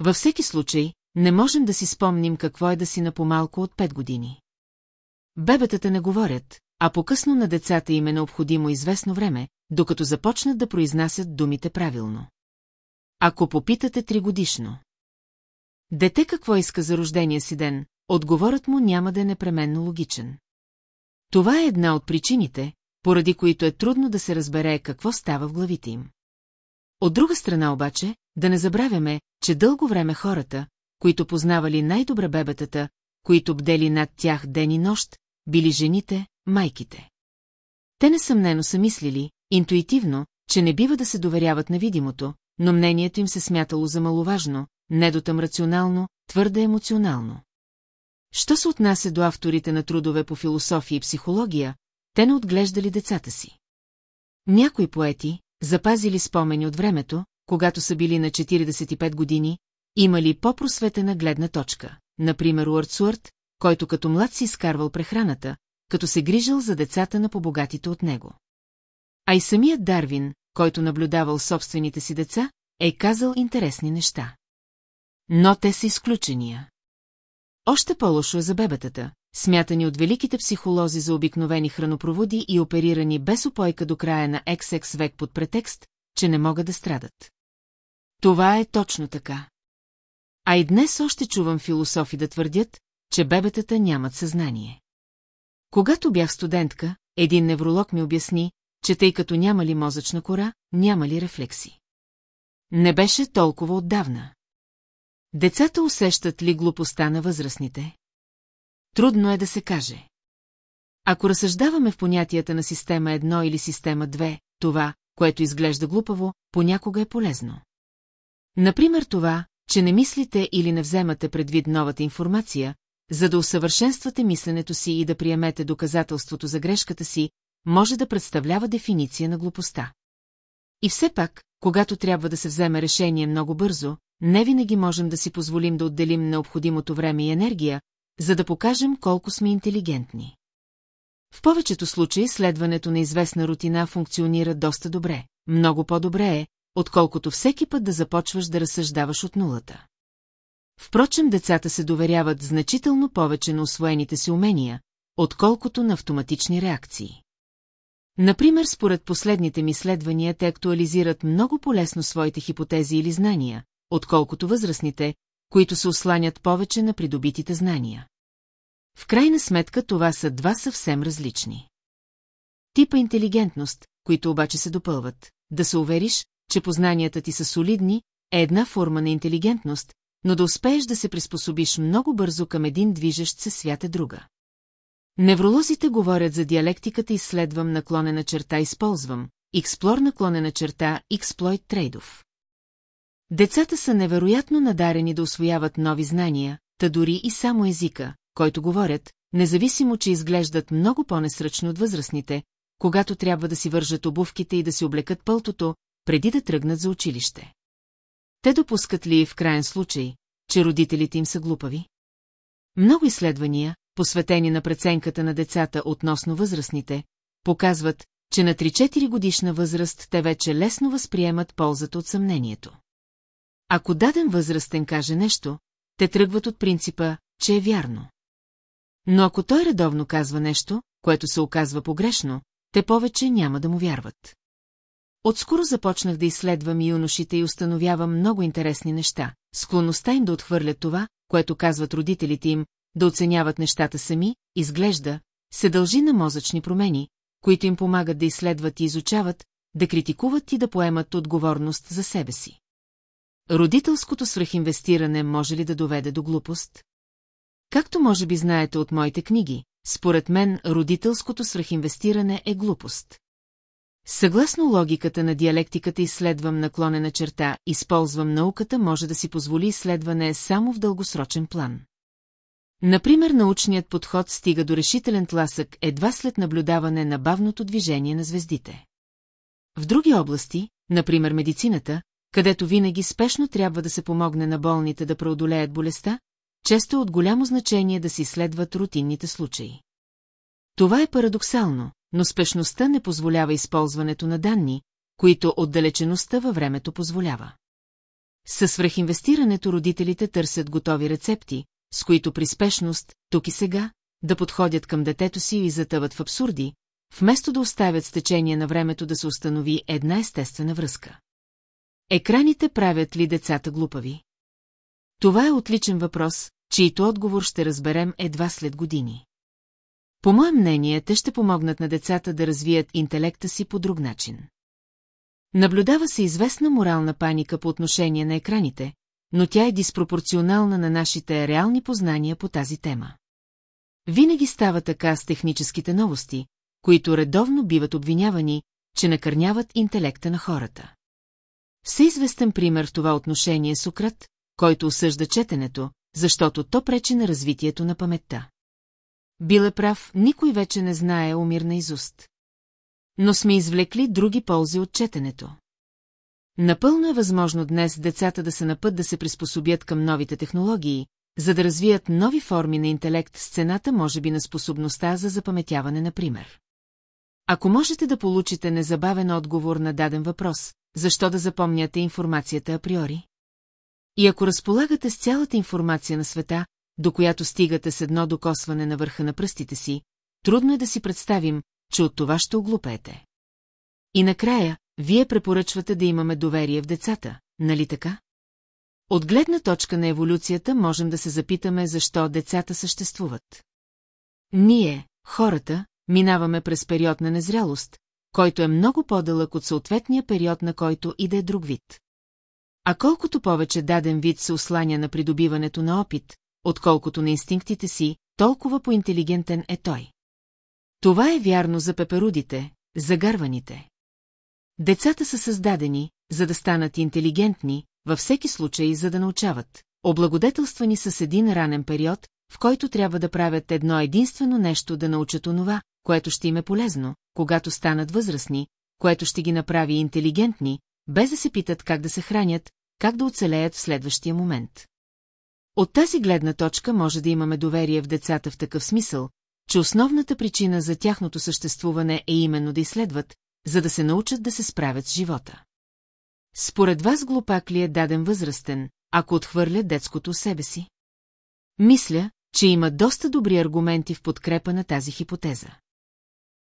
Във всеки случай, не можем да си спомним какво е да си на помалко от 5 години. Бебетата не говорят, а по-късно на децата им е необходимо известно време, докато започнат да произнасят думите правилно. Ако попитате тригодишно. Дете какво иска за рождения си ден, отговорът му няма да е непременно логичен. Това е една от причините, поради които е трудно да се разбере какво става в главите им. От друга страна обаче, да не забравяме, че дълго време хората, които познавали най-добре бебетата, които бдели над тях ден и нощ, били жените, майките. Те несъмнено са мислили, интуитивно, че не бива да се доверяват на видимото, но мнението им се смятало за маловажно, недотъм рационално, твърде емоционално. Що се отнася до авторите на трудове по философия и психология, те не отглеждали децата си. Някои поети, запазили спомени от времето, когато са били на 45 години, имали по-просветена гледна точка, например Уърдсуърт, който като млад си изкарвал прехраната, като се грижил за децата на побогатите от него. А и самият Дарвин, който наблюдавал собствените си деца, е казал интересни неща. Но те са изключения. Още по-лошо е за бебетата, смятани от великите психолози за обикновени хранопроводи и оперирани без опойка до края на XX век под претекст, че не могат да страдат. Това е точно така. А и днес още чувам философи да твърдят, че бебетата нямат съзнание. Когато бях студентка, един невролог ми обясни, че тъй като няма ли мозъчна кора, няма ли рефлекси. Не беше толкова отдавна. Децата усещат ли глупостта на възрастните? Трудно е да се каже. Ако разсъждаваме в понятията на система 1 или система 2, това, което изглежда глупаво, понякога е полезно. Например това, че не мислите или не вземате предвид новата информация, за да усъвършенствате мисленето си и да приемете доказателството за грешката си, може да представлява дефиниция на глупостта. И все пак, когато трябва да се вземе решение много бързо, не винаги можем да си позволим да отделим необходимото време и енергия, за да покажем колко сме интелигентни. В повечето случаи следването на известна рутина функционира доста добре, много по-добре е, отколкото всеки път да започваш да разсъждаваш от нулата. Впрочем, децата се доверяват значително повече на освоените си умения, отколкото на автоматични реакции. Например, според последните ми следвания, те актуализират много полезно своите хипотези или знания, отколкото възрастните, които се осланят повече на придобитите знания. В крайна сметка това са два съвсем различни. Типа интелигентност, които обаче се допълват, да се увериш, че познанията ти са солидни, е една форма на интелигентност, но да успееш да се приспособиш много бързо към един движещ се свят е друга. Невролозите говорят за диалектиката изследвам наклонена черта използвам, експлор наклонена черта експлойт трейдов. Децата са невероятно надарени да освояват нови знания, та дори и само езика, който говорят, независимо, че изглеждат много по-несръчно от възрастните, когато трябва да си вържат обувките и да си облекат пълтото, преди да тръгнат за училище. Те допускат ли в крайен случай, че родителите им са глупави? Много изследвания, посветени на преценката на децата относно възрастните, показват, че на 3-4 годишна възраст те вече лесно възприемат ползата от съмнението. Ако даден възрастен каже нещо, те тръгват от принципа че е вярно. Но ако той редовно казва нещо, което се оказва погрешно, те повече няма да му вярват. Отскоро започнах да изследвам юношите и установявам много интересни неща. Склонността им да отхвърлят това, което казват родителите им, да оценяват нещата сами, изглежда, се дължи на мозъчни промени, които им помагат да изследват и изучават, да критикуват и да поемат отговорност за себе си. Родителското свръхинвестиране може ли да доведе до глупост? Както може би знаете от моите книги, според мен родителското свръхинвестиране е глупост. Съгласно логиката на диалектиката изследвам наклонена черта, използвам науката може да си позволи изследване само в дългосрочен план. Например, научният подход стига до решителен тласък едва след наблюдаване на бавното движение на звездите. В други области, например медицината, където винаги спешно трябва да се помогне на болните да преодолеят болестта, често е от голямо значение да си следват рутинните случаи. Това е парадоксално, но спешността не позволява използването на данни, които отдалечеността във времето позволява. Със свръхинвестирането родителите търсят готови рецепти, с които при спешност, тук и сега, да подходят към детето си и затъват в абсурди, вместо да оставят с течение на времето да се установи една естествена връзка. Екраните правят ли децата глупави? Това е отличен въпрос, чието отговор ще разберем едва след години. По мое мнение, те ще помогнат на децата да развият интелекта си по друг начин. Наблюдава се известна морална паника по отношение на екраните, но тя е диспропорционална на нашите реални познания по тази тема. Винаги става така с техническите новости, които редовно биват обвинявани, че накърняват интелекта на хората. Всеизвестен пример в това отношение е Сократ, който осъжда четенето, защото то пречи на развитието на паметта. Бил е прав, никой вече не знае умир на изуст. Но сме извлекли други ползи от четенето. Напълно е възможно днес децата да са на път да се приспособят към новите технологии, за да развият нови форми на интелект с цената може би на способността за запаметяване, например. Ако можете да получите незабавен отговор на даден въпрос, защо да запомняте информацията априори? И ако разполагате с цялата информация на света, до която стигате с едно докосване на върха на пръстите си, трудно е да си представим, че от това ще оглупеете. И накрая, вие препоръчвате да имаме доверие в децата, нали така? От гледна точка на еволюцията можем да се запитаме защо децата съществуват. Ние, хората, минаваме през период на незрялост, който е много по-дълъг от съответния период на който и да е друг вид. А колкото повече даден вид се осланя на придобиването на опит, отколкото на инстинктите си, толкова по-интелигентен е той. Това е вярно за пеперудите, за гарваните. Децата са създадени, за да станат интелигентни, във всеки случай за да научават, облагодетелствани с един ранен период, в който трябва да правят едно единствено нещо да научат онова, което ще им е полезно, когато станат възрастни, което ще ги направи интелигентни, без да се питат как да се хранят, как да оцелеят в следващия момент. От тази гледна точка може да имаме доверие в децата в такъв смисъл, че основната причина за тяхното съществуване е именно да изследват, за да се научат да се справят с живота. Според вас глупак ли е даден възрастен, ако отхвърля детското себе си? Мисля, че има доста добри аргументи в подкрепа на тази хипотеза.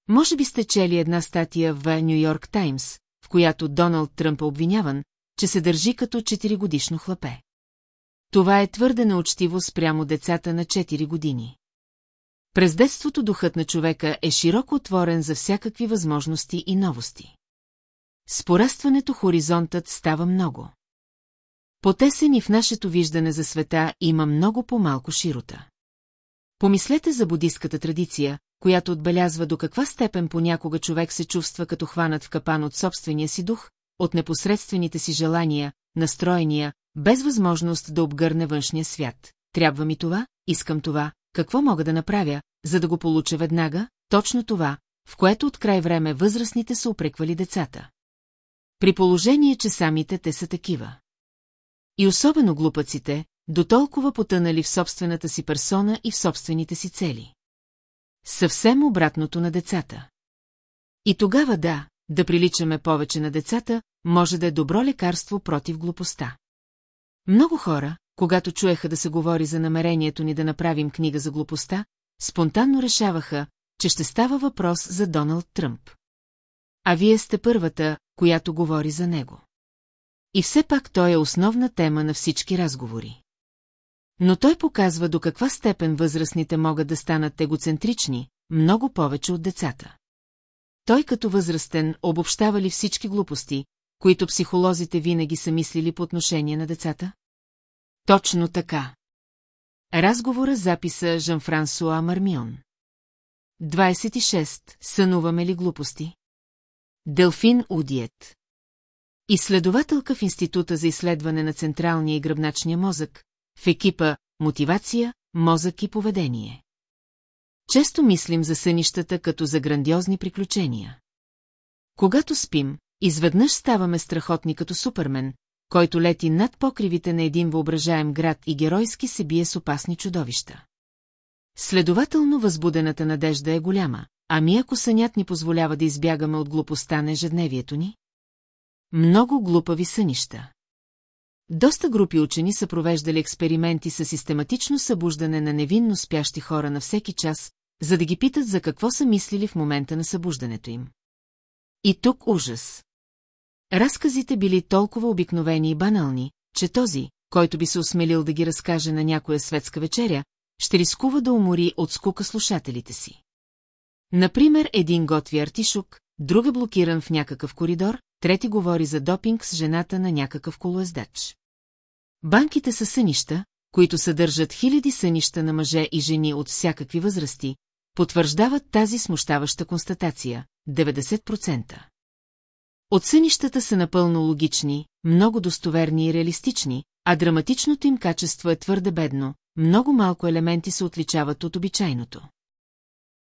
Може би сте чели една статия в Нью Йорк Таймс, в която Доналд Тръмп е обвиняван, че се държи като 4 годишно хлапе. Това е твърде неучтиво спрямо децата на 4 години. През детството духът на човека е широко отворен за всякакви възможности и новости. С порастването хоризонтът става много. Потесен и в нашето виждане за света има много по-малко широта. Помислете за будистката традиция, която отбелязва до каква степен понякога човек се чувства като хванат в капан от собствения си дух, от непосредствените си желания, настроения, без възможност да обгърне външния свят. Трябва ми това, искам това, какво мога да направя, за да го получа веднага, точно това, в което от край време възрастните са упреквали децата. При положение, че самите те са такива. И особено глупаците, до толкова потънали в собствената си персона и в собствените си цели. Съвсем обратното на децата. И тогава да, да приличаме повече на децата, може да е добро лекарство против глупостта. Много хора, когато чуеха да се говори за намерението ни да направим книга за глупостта, спонтанно решаваха, че ще става въпрос за Доналд Тръмп. А вие сте първата, която говори за него. И все пак той е основна тема на всички разговори. Но той показва до каква степен възрастните могат да станат егоцентрични, много повече от децата. Той като възрастен обобщава ли всички глупости, които психолозите винаги са мислили по отношение на децата? Точно така. Разговора записа Жан-Франсуа Мармион. 26. Сънуваме ли глупости? Делфин Удиет. Изследователка в Института за изследване на централния и гръбначния мозък, в екипа Мотивация, мозък и поведение. Често мислим за сънищата като за грандиозни приключения. Когато спим, изведнъж ставаме страхотни като Супермен, който лети над покривите на един въображаем град и геройски се бие с опасни чудовища. Следователно възбудената надежда е голяма, ами ако сънят ни позволява да избягаме от глупостта на ежедневието ни? Много глупави сънища. Доста групи учени са провеждали експерименти с систематично събуждане на невинно спящи хора на всеки час, за да ги питат за какво са мислили в момента на събуждането им. И тук ужас. Разказите били толкова обикновени и банални, че този, който би се осмелил да ги разкаже на някоя светска вечеря, ще рискува да умори от скука слушателите си. Например, един готви артишук, друг е блокиран в някакъв коридор, трети говори за допинг с жената на някакъв колоездач. Банките са сънища, които съдържат хиляди сънища на мъже и жени от всякакви възрасти, потвърждават тази смущаваща констатация – 90%. От сънищата са напълно логични, много достоверни и реалистични, а драматичното им качество е твърде бедно, много малко елементи се отличават от обичайното.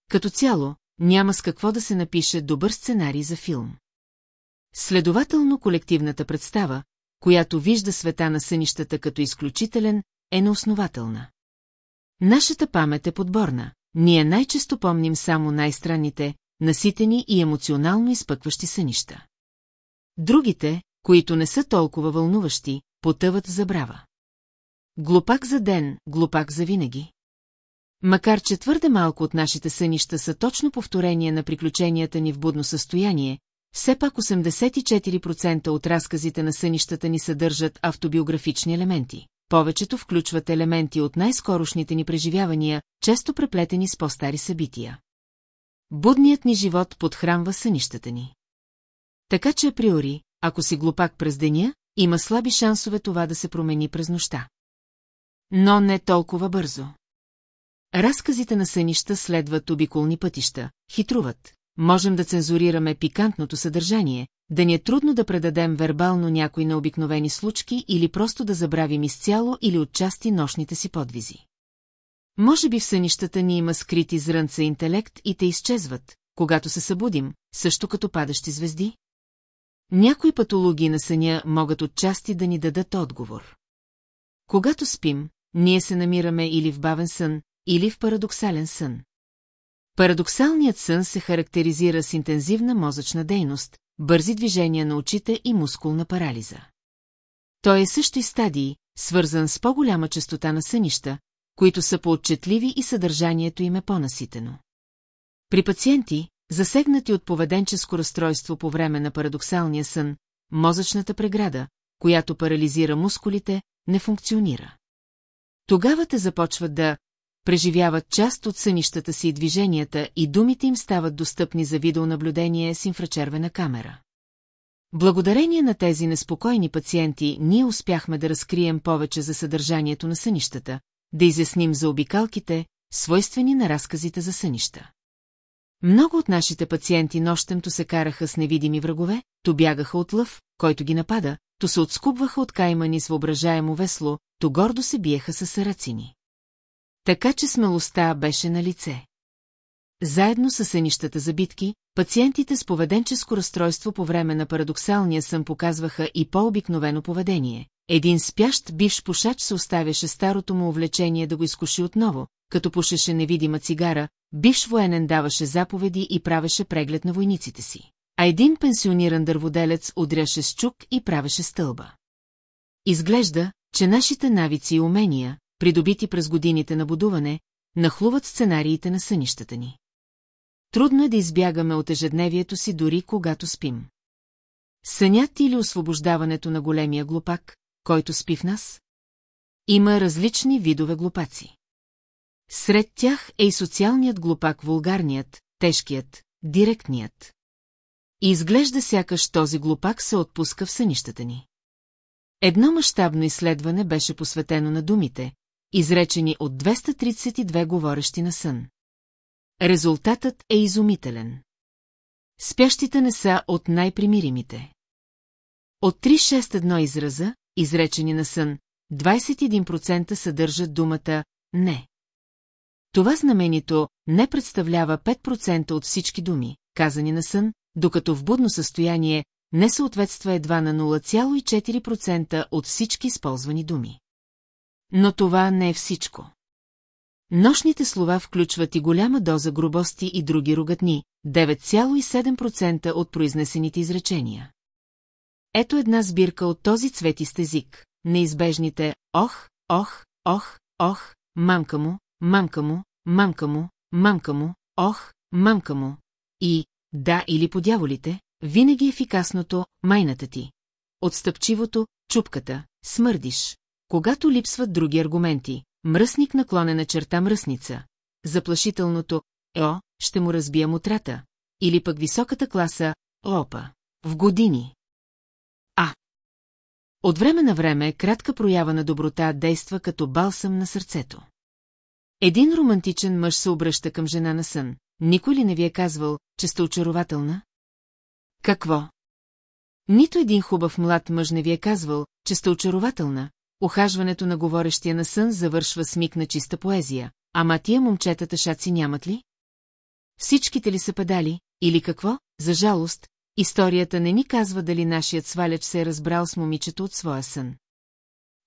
Като цяло, няма с какво да се напише добър сценарий за филм. Следователно колективната представа, която вижда света на сънищата като изключителен, е неоснователна. Нашата памет е подборна, ние най-често помним само най-странните, наситени и емоционално изпъкващи сънища. Другите, които не са толкова вълнуващи, потъват забрава. Глупак за ден, глупак за винаги. Макар че твърде малко от нашите сънища са точно повторение на приключенията ни в будно състояние, все пак 84% от разказите на сънищата ни съдържат автобиографични елементи. Повечето включват елементи от най-скорошните ни преживявания, често преплетени с по-стари събития. Будният ни живот подхранва сънищата ни. Така че априори, ако си глупак през деня, има слаби шансове това да се промени през нощта. Но не толкова бързо. Разказите на сънища следват обиколни пътища, хитруват. Можем да цензурираме пикантното съдържание, да ни е трудно да предадем вербално някои необикновени случки или просто да забравим изцяло или отчасти нощните си подвизи. Може би в сънищата ни има скрити зрънца интелект и те изчезват, когато се събудим, също като падащи звезди? Някои патологии на съня могат отчасти да ни дадат отговор. Когато спим, ние се намираме или в бавен сън, или в парадоксален сън. Парадоксалният сън се характеризира с интензивна мозъчна дейност, бързи движения на очите и мускулна парализа. Той е също и стадии, свързан с по-голяма частота на сънища, които са по-отчетливи и съдържанието им е по-наситено. При пациенти, засегнати от поведенческо разстройство по време на парадоксалния сън, мозъчната преграда, която парализира мускулите, не функционира. Тогава те започват да преживяват част от сънищата си и движенията и думите им стават достъпни за видеонаблюдение с инфрачервена камера. Благодарение на тези неспокойни пациенти ние успяхме да разкрием повече за съдържанието на сънищата, да изясним за обикалките, свойствени на разказите за сънища. Много от нашите пациенти нощемто се караха с невидими врагове, то бягаха от лъв, който ги напада, то се отскубваха от каймани с въображаемо весло, то гордо се биеха с сарацини. Така че смелостта беше на лице. Заедно с сънищата за битки, пациентите с поведенческо разстройство по време на парадоксалния сън показваха и по-обикновено поведение. Един спящ бивш пушач се оставяше старото му увлечение да го изкуши отново, като пушеше невидима цигара, бивш военен даваше заповеди и правеше преглед на войниците си. А един пенсиониран дърводелец удряше с чук и правеше стълба. Изглежда, че нашите навици и умения, придобити през годините на будуване, нахлуват сценариите на сънищата ни. Трудно е да избягаме от ежедневието си дори когато спим. Сънят или освобождаването на големия глупак, който спи в нас? Има различни видове глупаци. Сред тях е и социалният глупак вулгарният, тежкият, директният. И изглежда сякаш този глупак се отпуска в сънищата ни. Едно мащабно изследване беше посветено на думите, изречени от 232 говорещи на сън. Резултатът е изумителен. Спящите не са от най-примиримите. От 361 израза, изречени на сън, 21% съдържат думата «не». Това знаменито не представлява 5% от всички думи, казани на сън, докато в будно състояние не съответства едва на 0,4% от всички използвани думи. Но това не е всичко. Нощните слова включват и голяма доза грубости и други ругатни, 9,7% от произнесените изречения. Ето една сбирка от този цветист език, неизбежните «ох, ох, ох, ох», «мамка му», «мамка му», «мамка му», «мамка му», «ох», «мамка му» и «да» или по дяволите, винаги ефикасното «майната ти». Отстъпчивото «чупката», «смърдиш». Когато липсват други аргументи, мръсник наклонена черта мръсница, заплашителното «ео, ще му разбия мутрата», или пък високата класа «опа». В години. А. От време на време кратка проява на доброта действа като балсам на сърцето. Един романтичен мъж се обръща към жена на сън. Никой ли не ви е казвал, че сте очарователна? Какво? Нито един хубав млад мъж не ви е казвал, че сте очарователна. Охажването на говорещия на сън завършва с миг на чиста поезия. Ама тия момчетата шаци нямат ли? Всичките ли са педали, или какво? За жалост, историята не ни казва дали нашият сваляч се е разбрал с момичето от своя сън.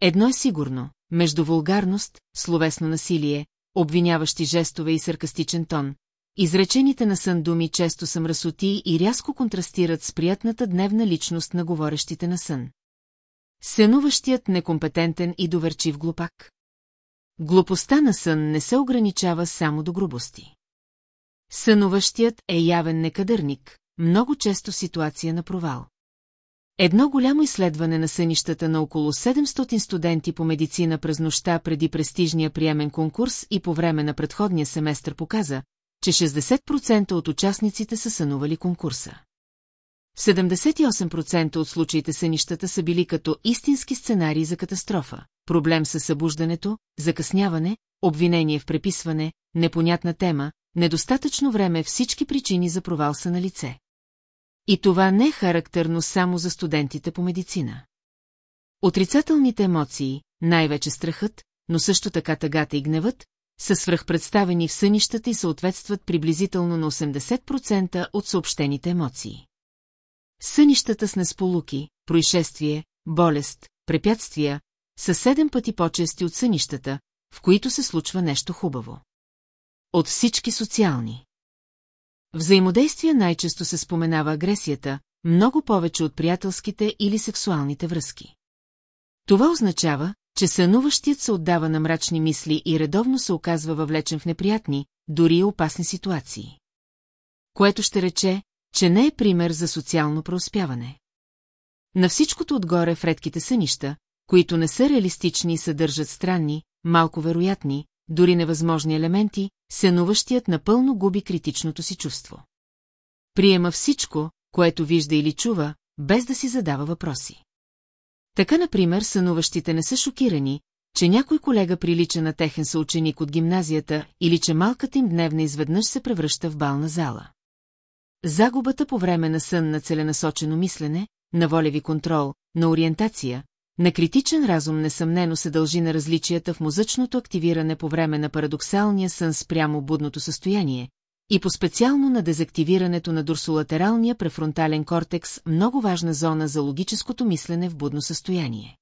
Едно е сигурно, между вулгарност, словесно насилие, обвиняващи жестове и саркастичен тон, изречените на сън думи често са мръсоти и рязко контрастират с приятната дневна личност на говорещите на сън. Сънуващият некомпетентен и доверчив глупак. Глупостта на сън не се ограничава само до грубости. Сънуващият е явен некадърник, много често ситуация на провал. Едно голямо изследване на сънищата на около 700 студенти по медицина през нощта преди престижния приемен конкурс и по време на предходния семестър показа, че 60% от участниците са сънували конкурса. 78% от случаите сънищата са били като истински сценарии за катастрофа, проблем с събуждането, закъсняване, обвинение в преписване, непонятна тема, недостатъчно време всички причини за провал са на лице. И това не е характерно само за студентите по медицина. Отрицателните емоции, най-вече страхът, но също така тъгата и гневът, са свръхпредставени в сънищата и съответстват приблизително на 80% от съобщените емоции. Сънищата с несполуки, происшествие, болест, препятствия са седем пъти по-чести от сънищата, в които се случва нещо хубаво. От всички социални. Взаимодействие най-често се споменава агресията, много повече от приятелските или сексуалните връзки. Това означава, че сънуващият се отдава на мрачни мисли и редовно се оказва въвлечен в неприятни, дори и опасни ситуации. Което ще рече, че не е пример за социално преуспяване. На всичкото отгоре в редките сънища, които не са реалистични и съдържат странни, малко вероятни, дори невъзможни елементи, сънуващият напълно губи критичното си чувство. Приема всичко, което вижда или чува, без да си задава въпроси. Така, например, сънуващите не са шокирани, че някой колега прилича на техен съученик от гимназията или че малката им дневна изведнъж се превръща в бална зала. Загубата по време на сън на целенасочено мислене, на волеви контрол, на ориентация, на критичен разум несъмнено се дължи на различията в мозъчното активиране по време на парадоксалния сън спрямо будното състояние и по-специално на дезактивирането на дурсолатералния префронтален кортекс, много важна зона за логическото мислене в будно състояние.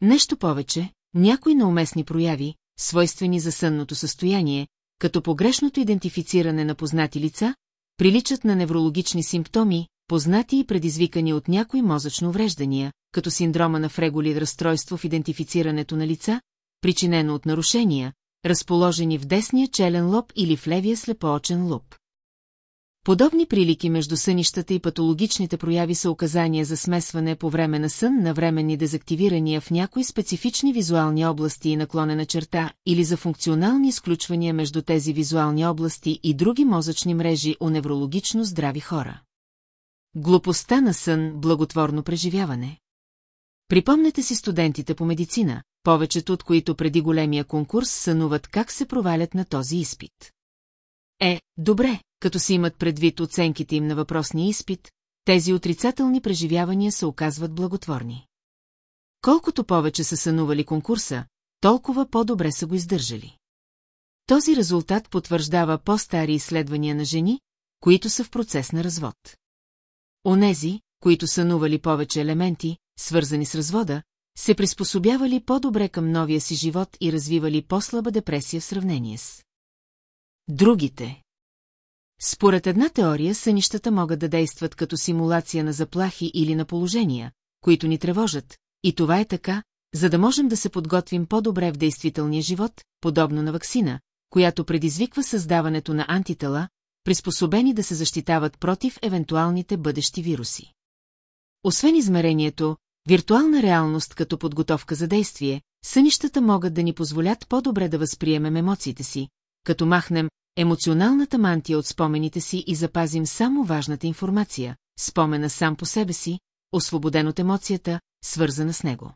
Нещо повече, някои неуместни прояви, свойствени за сънното състояние, като погрешното идентифициране на познати лица, приличат на неврологични симптоми, познати и предизвикани от някои мозъчно увреждания, като синдрома на Фреголи разстройство в идентифицирането на лица, причинено от нарушения, разположени в десния челен лоб или в левия слепоочен лоб. Подобни прилики между сънищата и патологичните прояви са указания за смесване по време на сън на временни дезактивирания в някои специфични визуални области и наклонена черта или за функционални изключвания между тези визуални области и други мозъчни мрежи у неврологично здрави хора. Глупостта на сън – благотворно преживяване. Припомнете си студентите по медицина, повечето от които преди големия конкурс сънуват как се провалят на този изпит. Е, добре, като си имат предвид оценките им на въпросния изпит, тези отрицателни преживявания се оказват благотворни. Колкото повече са сънували конкурса, толкова по-добре са го издържали. Този резултат потвърждава по-стари изследвания на жени, които са в процес на развод. Онези, които сънували повече елементи, свързани с развода, се приспособявали по-добре към новия си живот и развивали по-слаба депресия в сравнение с другите. Според една теория, сънищата могат да действат като симулация на заплахи или на положения, които ни тревожат, и това е така, за да можем да се подготвим по-добре в действителния живот, подобно на ваксина, която предизвиква създаването на антитела, приспособени да се защитават против евентуалните бъдещи вируси. Освен измерението, виртуална реалност като подготовка за действие, сънищата могат да ни позволят по-добре да възприемем емоциите си, като махнем емоционалната мантия от спомените си и запазим само важната информация, спомена сам по себе си, освободен от емоцията, свързана с него.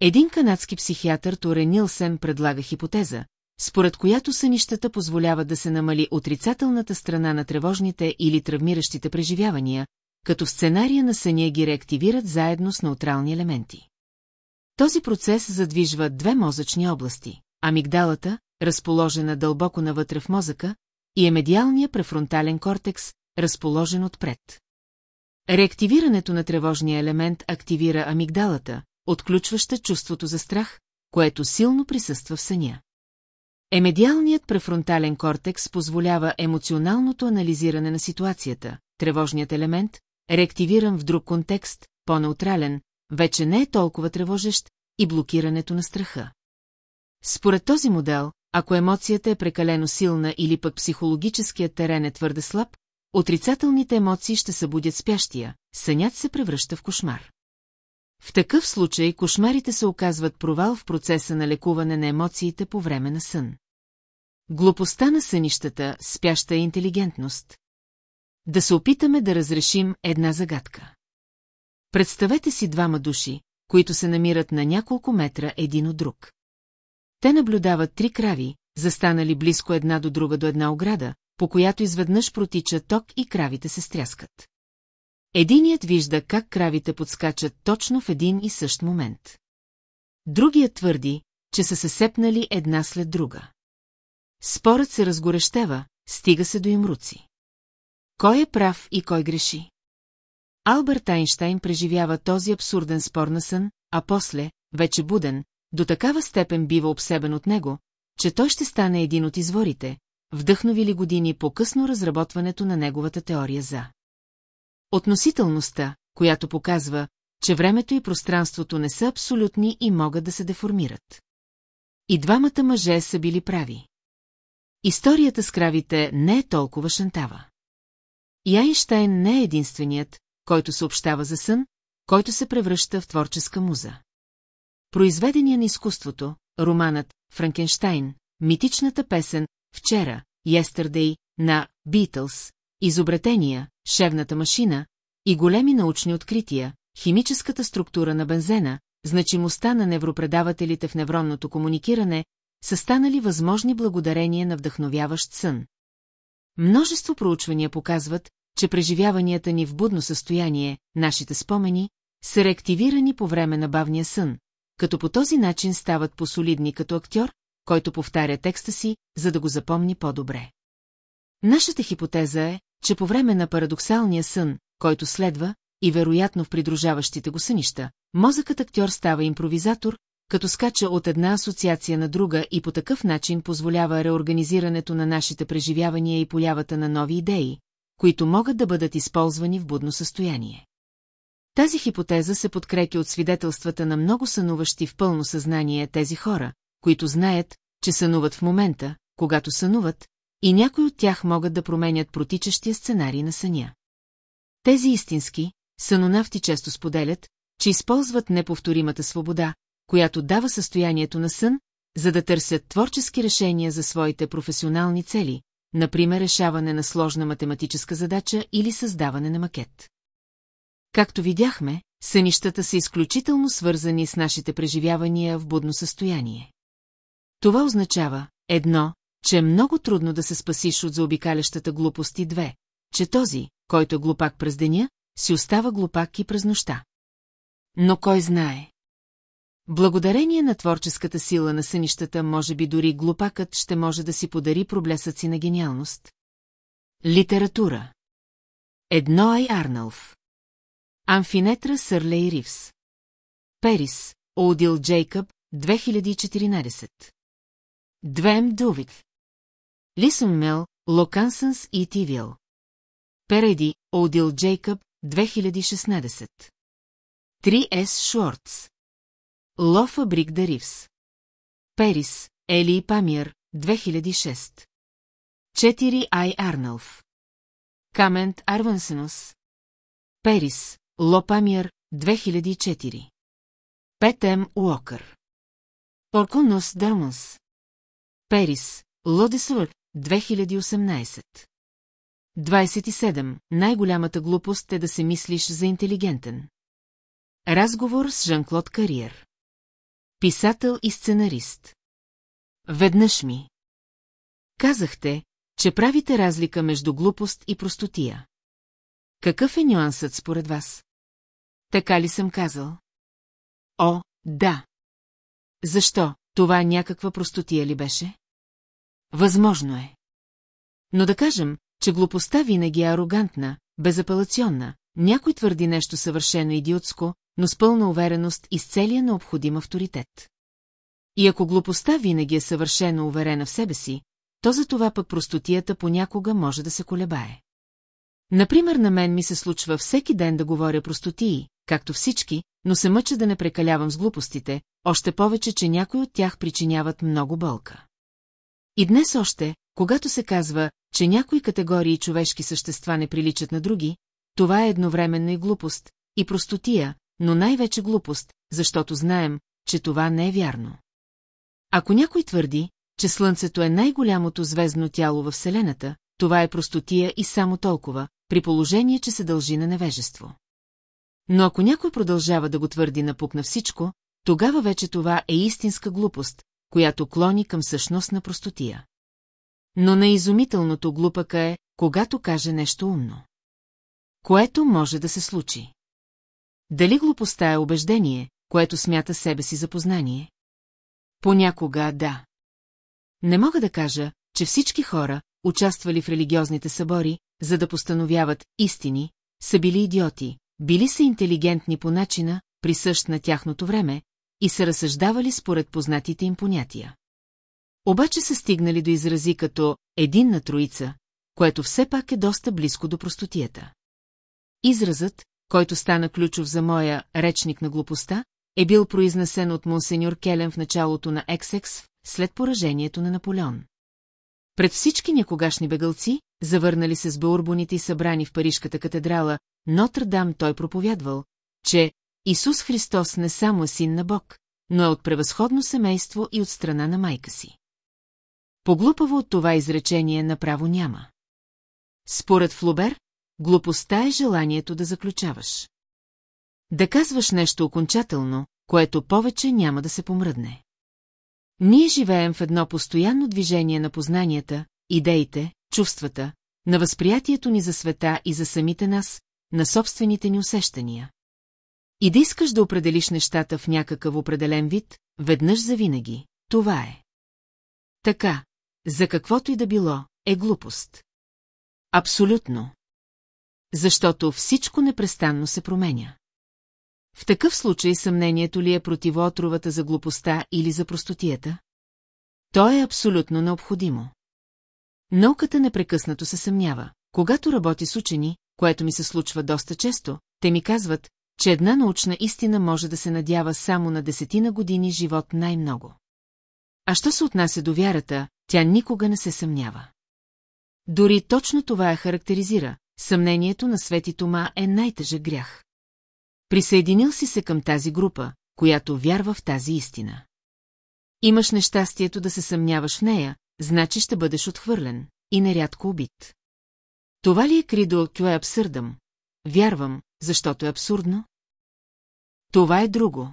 Един канадски психиатър Торе Нилсен предлага хипотеза, според която сънищата позволяват да се намали отрицателната страна на тревожните или травмиращите преживявания, като в сценария на съня ги реактивират заедно с неутрални елементи. Този процес задвижва две мозъчни области – амигдалата, разположена дълбоко навътре в мозъка, и е медиалния префронтален кортекс, разположен отпред. Реактивирането на тревожния елемент активира амигдалата, отключваща чувството за страх, което силно присъства в съня. Емедиалният префронтален кортекс позволява емоционалното анализиране на ситуацията, тревожният елемент, реактивиран в друг контекст, по-неутрален, вече не е толкова тревожещ и блокирането на страха. Според този модел, ако емоцията е прекалено силна или пък психологическият терен е твърде слаб, отрицателните емоции ще събудят спящия, сънят се превръща в кошмар. В такъв случай кошмарите се оказват провал в процеса на лекуване на емоциите по време на сън. Глупостта на сънищата, спяща е интелигентност. Да се опитаме да разрешим една загадка. Представете си двама души, които се намират на няколко метра един от друг. Те наблюдават три крави, застанали близко една до друга до една ограда, по която изведнъж протича ток и кравите се стряскат. Единият вижда как кравите подскачат точно в един и същ момент. Другият твърди, че са се сепнали една след друга. Спорът се разгорещева, стига се до имруци. Кой е прав и кой греши? Алберт Айнштайн преживява този абсурден спор на сън, а после, вече буден, до такава степен бива обсебен от него, че той ще стане един от изворите, вдъхновили години по-късно разработването на неговата теория за относителността, която показва, че времето и пространството не са абсолютни и могат да се деформират. И двамата мъже са били прави. Историята с кравите не е толкова шантава. И Айнштайн не е единственият, който съобщава за сън, който се превръща в творческа муза. Произведения на изкуството, романът Франкенштайн, митичната песен «Вчера», «Yesterday» на «Beatles», изобретения, шевната машина и големи научни открития, химическата структура на бензена, значимостта на невропредавателите в невронното комуникиране, са станали възможни благодарение на вдъхновяващ сън. Множество проучвания показват, че преживяванията ни в будно състояние, нашите спомени, са реактивирани по време на бавния сън, като по този начин стават посолидни като актьор, който повтаря текста си, за да го запомни по-добре. Нашата хипотеза е, че по време на парадоксалния сън, който следва, и вероятно в придружаващите го сънища, мозъкът актьор става импровизатор, като скача от една асоциация на друга и по такъв начин позволява реорганизирането на нашите преживявания и полявата на нови идеи, които могат да бъдат използвани в будно състояние. Тази хипотеза се подкрепи от свидетелствата на много сънуващи в пълно съзнание тези хора, които знаят, че сънуват в момента, когато сънуват, и някои от тях могат да променят протичащия сценарий на съня. Тези истински, сънонавти често споделят, че използват неповторимата свобода, която дава състоянието на сън, за да търсят творчески решения за своите професионални цели, например решаване на сложна математическа задача или създаване на макет. Както видяхме, сънищата са изключително свързани с нашите преживявания в будно състояние. Това означава, едно, че е много трудно да се спасиш от заобикалящата глупост и две, че този, който е глупак през деня, си остава глупак и през нощта. Но кой знае? Благодарение на творческата сила на сънищата, може би дори глупакът ще може да си подари проблесъци на гениалност. Литература. Едно Ай Арналф. Амфинетра Сърлей Ривс Перис, Оудил Джейкъб, 2014 Двем Дувит Лисъм Мел, Локансънс и Тивил Переди, Оудил Джейкъб, 2016 3 С. Шортс Ло Фабрик да Ривс. Перис, Ели и Памир, 2006. 4 Ай Арналф. Камент Арвансенос. Перис, Ло Памир, 2004. 5 М. Уокър. Орконос Дърмус. Перис, Лодесуър, 2018. 27. Най-голямата глупост е да се мислиш за интелигентен. Разговор с Жан-Клод Кариер. Писател и сценарист. Веднъж ми. Казахте, че правите разлика между глупост и простотия. Какъв е нюансът според вас? Така ли съм казал? О, да. Защо? Това някаква простотия ли беше? Възможно е. Но да кажем, че глупостта винаги е арогантна, безапелационна, някой твърди нещо съвършено идиотско, но с пълна увереност и с целия необходим авторитет. И ако глупостта винаги е съвършено уверена в себе си, то за това пък простотията понякога може да се колебае. Например, на мен ми се случва всеки ден да говоря простотии, както всички, но се мъча да не прекалявам с глупостите, още повече, че някои от тях причиняват много болка. И днес още, когато се казва, че някои категории човешки същества не приличат на други, това е едновременно и глупост, и простотия, но най-вече глупост, защото знаем, че това не е вярно. Ако някой твърди, че Слънцето е най-голямото звездно тяло във Вселената, това е простотия и само толкова, при положение, че се дължи на невежество. Но ако някой продължава да го твърди напук на всичко, тогава вече това е истинска глупост, която клони към същност на простотия. Но неизумителното глупака е, когато каже нещо умно. Което може да се случи. Дали глупостта е убеждение, което смята себе си за познание? Понякога да. Не мога да кажа, че всички хора, участвали в религиозните събори, за да постановяват истини, са били идиоти, били са интелигентни по начина, присъщ на тяхното време, и са разсъждавали според познатите им понятия. Обаче са стигнали до изрази като «единна троица», което все пак е доста близко до простотията. Изразът, който стана ключов за моя речник на глупостта, е бил произнесен от монсеньор Келен в началото на Ексекс, след поражението на Наполеон. Пред всички някогашни бегалци, завърнали се с баурбоните и събрани в Парижката катедрала, Нотр-Дам той проповядвал, че Исус Христос не само е син на Бог, но е от превъзходно семейство и от страна на майка си. Поглупаво от това изречение направо няма. Според Флубер, глупостта е желанието да заключаваш. Да казваш нещо окончателно, което повече няма да се помръдне. Ние живеем в едно постоянно движение на познанията, идеите, чувствата, на възприятието ни за света и за самите нас, на собствените ни усещания. И да искаш да определиш нещата в някакъв определен вид, веднъж за винаги, това е. Така, за каквото и да било, е глупост. Абсолютно. Защото всичко непрестанно се променя. В такъв случай съмнението ли е противоотровата за глупостта или за простотията? То е абсолютно необходимо. Науката непрекъснато се съмнява. когато работи с учени, което ми се случва доста често, те ми казват, че една научна истина може да се надява само на десетина години живот най-много. А що се отнася до вярата, тя никога не се съмнява. Дори точно това я характеризира, съмнението на Свети Тома е най-тъжък грях. Присъединил си се към тази група, която вярва в тази истина. Имаш нещастието да се съмняваш в нея, значи ще бъдеш отхвърлен и нерядко убит. Това ли е кридо кю е абсурдъм? Вярвам, защото е абсурдно? Това е друго.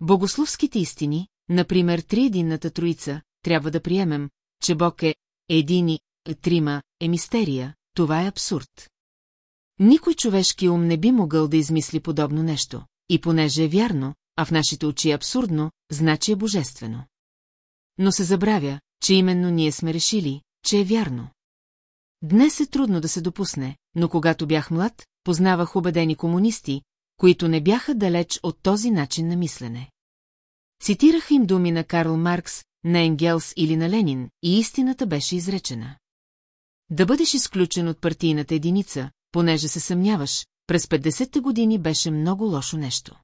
Богословските истини, например триединната троица, трябва да приемем, че Бог е едини, трима, е мистерия, това е абсурд. Никой човешки ум не би могъл да измисли подобно нещо, и понеже е вярно, а в нашите очи е абсурдно, значи е божествено. Но се забравя, че именно ние сме решили, че е вярно. Днес е трудно да се допусне, но когато бях млад, познавах убедени комунисти, които не бяха далеч от този начин на мислене. Цитираха им думи на Карл Маркс, на Енгелс или на Ленин, и истината беше изречена. Да бъдеш изключен от партийната единица, понеже се съмняваш, през 50-те години беше много лошо нещо.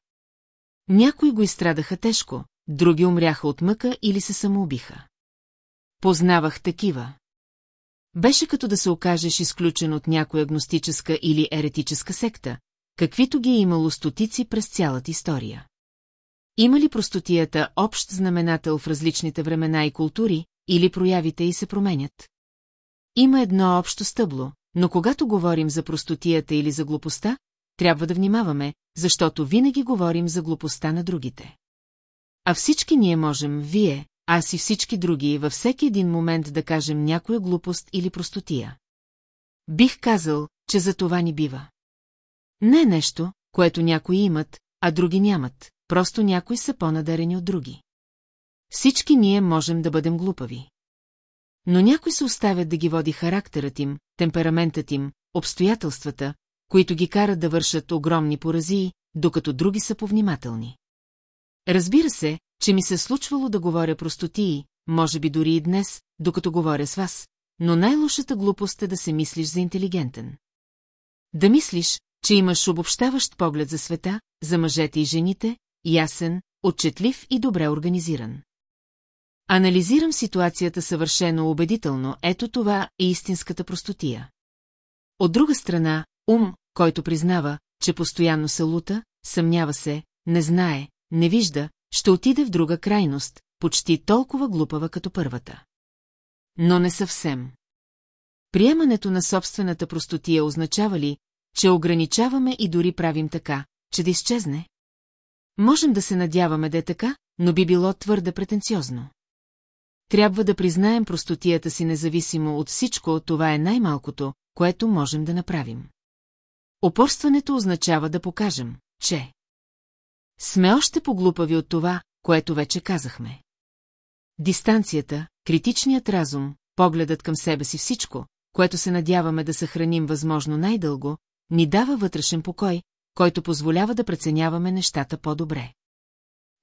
Някои го изстрадаха тежко, други умряха от мъка или се самоубиха. Познавах такива. Беше като да се окажеш изключен от някоя агностическа или еретическа секта, каквито ги е имало стотици през цялата история. Има ли простотията общ знаменател в различните времена и култури, или проявите и се променят? Има едно общо стъбло, но когато говорим за простотията или за глупостта, трябва да внимаваме, защото винаги говорим за глупостта на другите. А всички ние можем, вие, аз и всички други, във всеки един момент да кажем някоя глупост или простотия. Бих казал, че за това ни бива. Не е нещо, което някои имат, а други нямат, просто някои са по-надарени от други. Всички ние можем да бъдем глупави. Но някои се оставят да ги води характерът им, темпераментът им, обстоятелствата, които ги карат да вършат огромни поразии, докато други са повнимателни. Разбира се, че ми се случвало да говоря простотии, може би дори и днес, докато говоря с вас, но най-лошата глупост е да се мислиш за интелигентен. Да мислиш, че имаш обобщаващ поглед за света, за мъжете и жените, ясен, отчетлив и добре организиран. Анализирам ситуацията съвършено убедително, ето това е истинската простотия. От друга страна, ум, който признава, че постоянно се лута, съмнява се, не знае, не вижда, ще отиде в друга крайност, почти толкова глупава като първата. Но не съвсем. Приемането на собствената простотия означава ли, че ограничаваме и дори правим така, че да изчезне? Можем да се надяваме да е така, но би било твърде претенциозно. Трябва да признаем простотията си независимо от всичко, това е най-малкото, което можем да направим. Опорстването означава да покажем, че сме още поглупави от това, което вече казахме. Дистанцията, критичният разум, погледът към себе си всичко, което се надяваме да съхраним възможно най-дълго, ни дава вътрешен покой, който позволява да преценяваме нещата по-добре.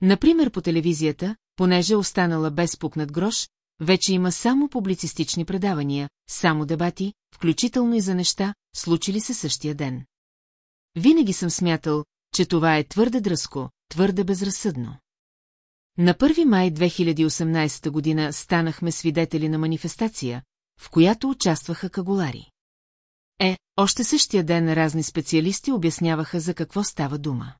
Например, по телевизията, понеже останала без пукнат грош, вече има само публицистични предавания, само дебати, включително и за неща, случили се същия ден. Винаги съм смятал, че това е твърде дръско, твърде безразсъдно. На 1 май 2018 година станахме свидетели на манифестация, в която участваха кагулари. Е, още същия ден разни специалисти обясняваха за какво става дума.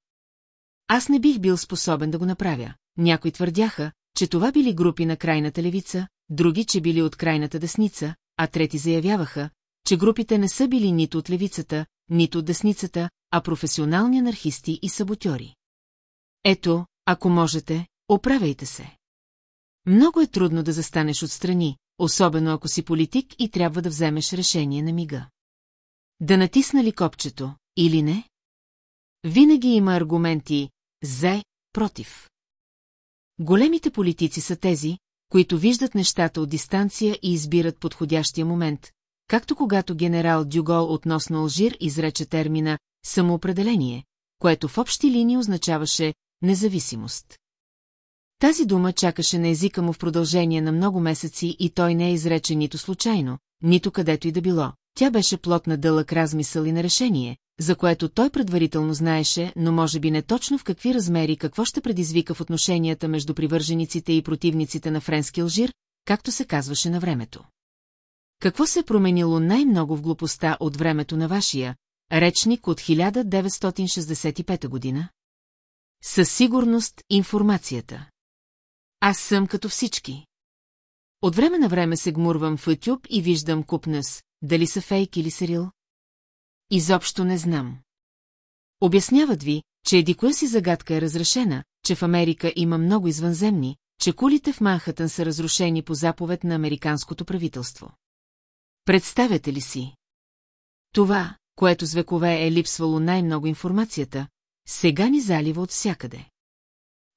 Аз не бих бил способен да го направя. Някои твърдяха, че това били групи на крайната левица, други, че били от крайната десница, а трети заявяваха, че групите не са били нито от левицата, нито от десницата, а професионални анархисти и саботьори. Ето, ако можете, оправяйте се. Много е трудно да застанеш отстрани, особено ако си политик и трябва да вземеш решение на мига. Да натисна ли копчето, или не? Винаги има аргументи «за», «против». Големите политици са тези, които виждат нещата от дистанция и избират подходящия момент, както когато генерал Дюгол относно Алжир изрече термина «самоопределение», което в общи линии означаваше независимост. Тази дума чакаше на езика му в продължение на много месеци и той не е изречен нито случайно, нито където и да било, тя беше плод на дълъг размисъл и на решение, за което той предварително знаеше, но може би не точно в какви размери какво ще предизвика в отношенията между привържениците и противниците на френски Алжир, както се казваше на времето. Какво се е променило най-много в глупостта от времето на вашия речник от 1965 година? Със сигурност информацията. Аз съм като всички. От време на време се гмурвам в YouTube и виждам купнес, дали са фейк или серил. Изобщо не знам. Обясняват ви, че еди коя си загадка е разрешена, че в Америка има много извънземни, че кулите в Манхатън са разрушени по заповед на американското правителство. Представяте ли си? Това, което с векове е липсвало най-много информацията, сега ни залива от всякъде.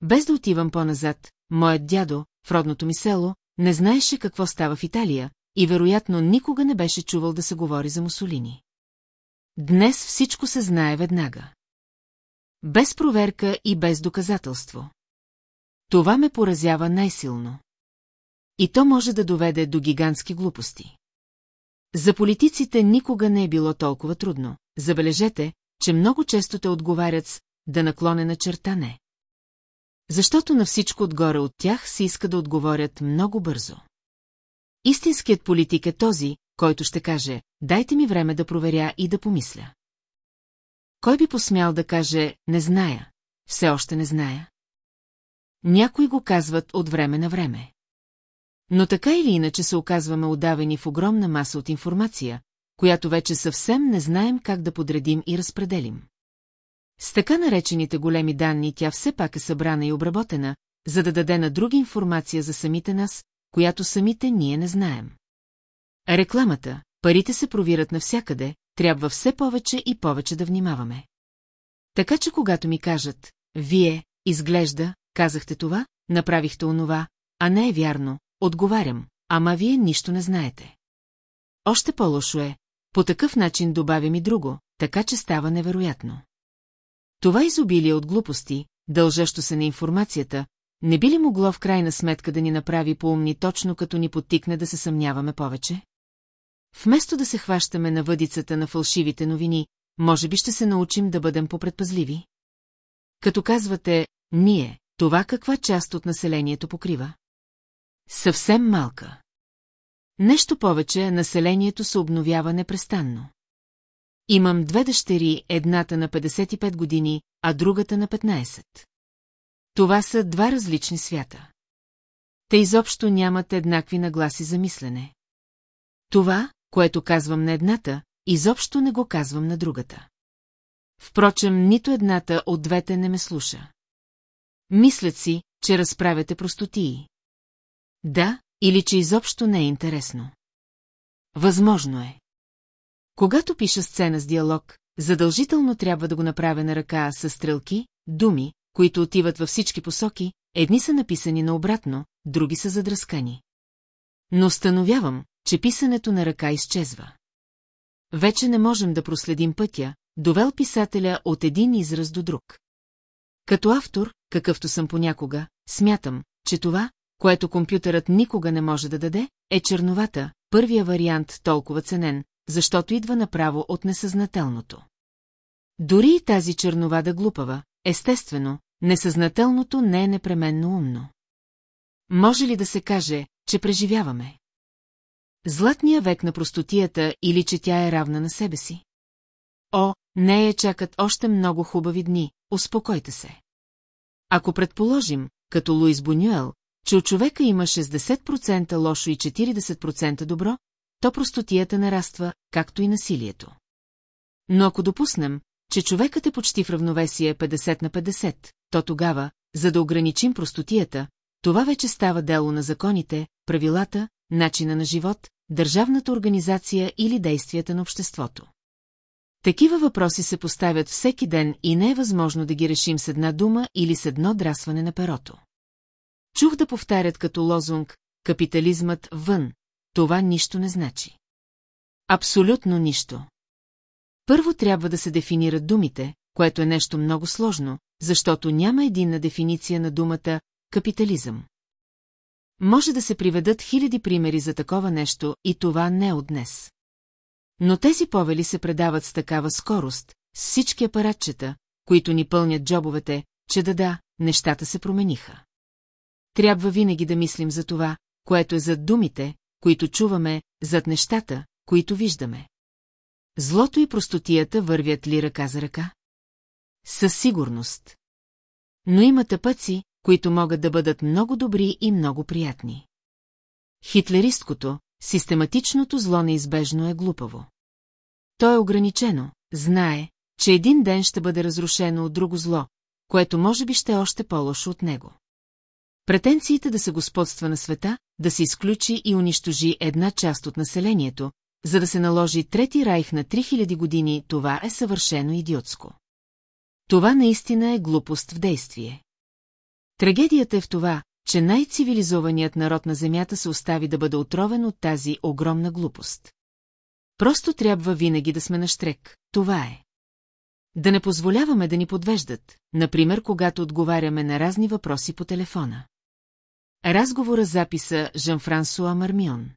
Без да отивам по-назад, моят дядо, в родното ми село, не знаеше какво става в Италия и вероятно никога не беше чувал да се говори за Мусолини. Днес всичко се знае веднага. Без проверка и без доказателство. Това ме поразява най-силно. И то може да доведе до гигантски глупости. За политиците никога не е било толкова трудно. Забележете, че много често те отговарят с да наклонена черта не. Защото на всичко отгоре от тях се иска да отговорят много бързо. Истинският политик е този, който ще каже, дайте ми време да проверя и да помисля. Кой би посмял да каже, не зная, все още не зная? Някои го казват от време на време. Но така или иначе се оказваме удавени в огромна маса от информация, която вече съвсем не знаем как да подредим и разпределим. С така наречените големи данни тя все пак е събрана и обработена, за да даде на други информация за самите нас, която самите ние не знаем. Рекламата, парите се провират навсякъде, трябва все повече и повече да внимаваме. Така че когато ми кажат, вие, изглежда, казахте това, направихте онова, а не е вярно, отговарям, ама вие нищо не знаете. Още по-лошо е, по такъв начин добавям и друго, така че става невероятно. Това изобилие от глупости, дължащо се на информацията, не би ли могло в крайна сметка да ни направи поумни точно като ни подтикне да се съмняваме повече? Вместо да се хващаме на въдицата на фалшивите новини, може би ще се научим да бъдем попредпазливи. Като казвате «ние», това каква част от населението покрива? Съвсем малка. Нещо повече, населението се обновява непрестанно. Имам две дъщери, едната на 55 години, а другата на 15. Това са два различни свята. Те изобщо нямат еднакви нагласи за мислене. Това, което казвам на едната, изобщо не го казвам на другата. Впрочем, нито едната от двете не ме слуша. Мислят си, че разправяте простотии. Да, или че изобщо не е интересно. Възможно е. Когато пиша сцена с диалог, задължително трябва да го направя на ръка с стрелки, думи, които отиват във всички посоки, едни са написани наобратно, други са задръскани. Но установявам, че писането на ръка изчезва. Вече не можем да проследим пътя, довел писателя от един израз до друг. Като автор, какъвто съм понякога, смятам, че това, което компютърът никога не може да даде, е черновата, първия вариант толкова ценен, защото идва направо от несъзнателното. Дори и тази чернова да глупава, естествено, несъзнателното не е непременно умно. Може ли да се каже, че преживяваме? Златния век на простотията или че тя е равна на себе си? О, не я чакат още много хубави дни, успокойте се. Ако предположим, като Луис Бунюел, че от човека има 60% лошо и 40% добро, то простотията нараства, както и насилието. Но ако допуснем, че човекът е почти в равновесие 50 на 50, то тогава, за да ограничим простотията, това вече става дело на законите, правилата, начина на живот, държавната организация или действията на обществото. Такива въпроси се поставят всеки ден и не е възможно да ги решим с една дума или с едно драсване на перото. Чух да повтарят като лозунг «Капитализмът вън», това нищо не значи. Абсолютно нищо. Първо трябва да се дефинират думите, което е нещо много сложно, защото няма единна дефиниция на думата «капитализъм». Може да се приведат хиляди примери за такова нещо и това не от днес. Но тези повели се предават с такава скорост, с всички апаратчета, които ни пълнят джобовете, че да да, нещата се промениха. Трябва винаги да мислим за това, което е зад думите, които чуваме, зад нещата, които виждаме. Злото и простотията вървят ли ръка за ръка? Със сигурност. Но има тъпъци, които могат да бъдат много добри и много приятни. Хитлеристкото, систематичното зло неизбежно е глупаво. То е ограничено, знае, че един ден ще бъде разрушено от друго зло, което може би ще е още по-лошо от него. Претенциите да се господства на света, да се изключи и унищожи една част от населението, за да се наложи трети райх на 3000 години, това е съвършено идиотско. Това наистина е глупост в действие. Трагедията е в това, че най-цивилизованият народ на Земята се остави да бъде отровен от тази огромна глупост. Просто трябва винаги да сме на штрек, това е. Да не позволяваме да ни подвеждат, например, когато отговаряме на разни въпроси по телефона. Разговора записа Жан-Франсуа Мармион.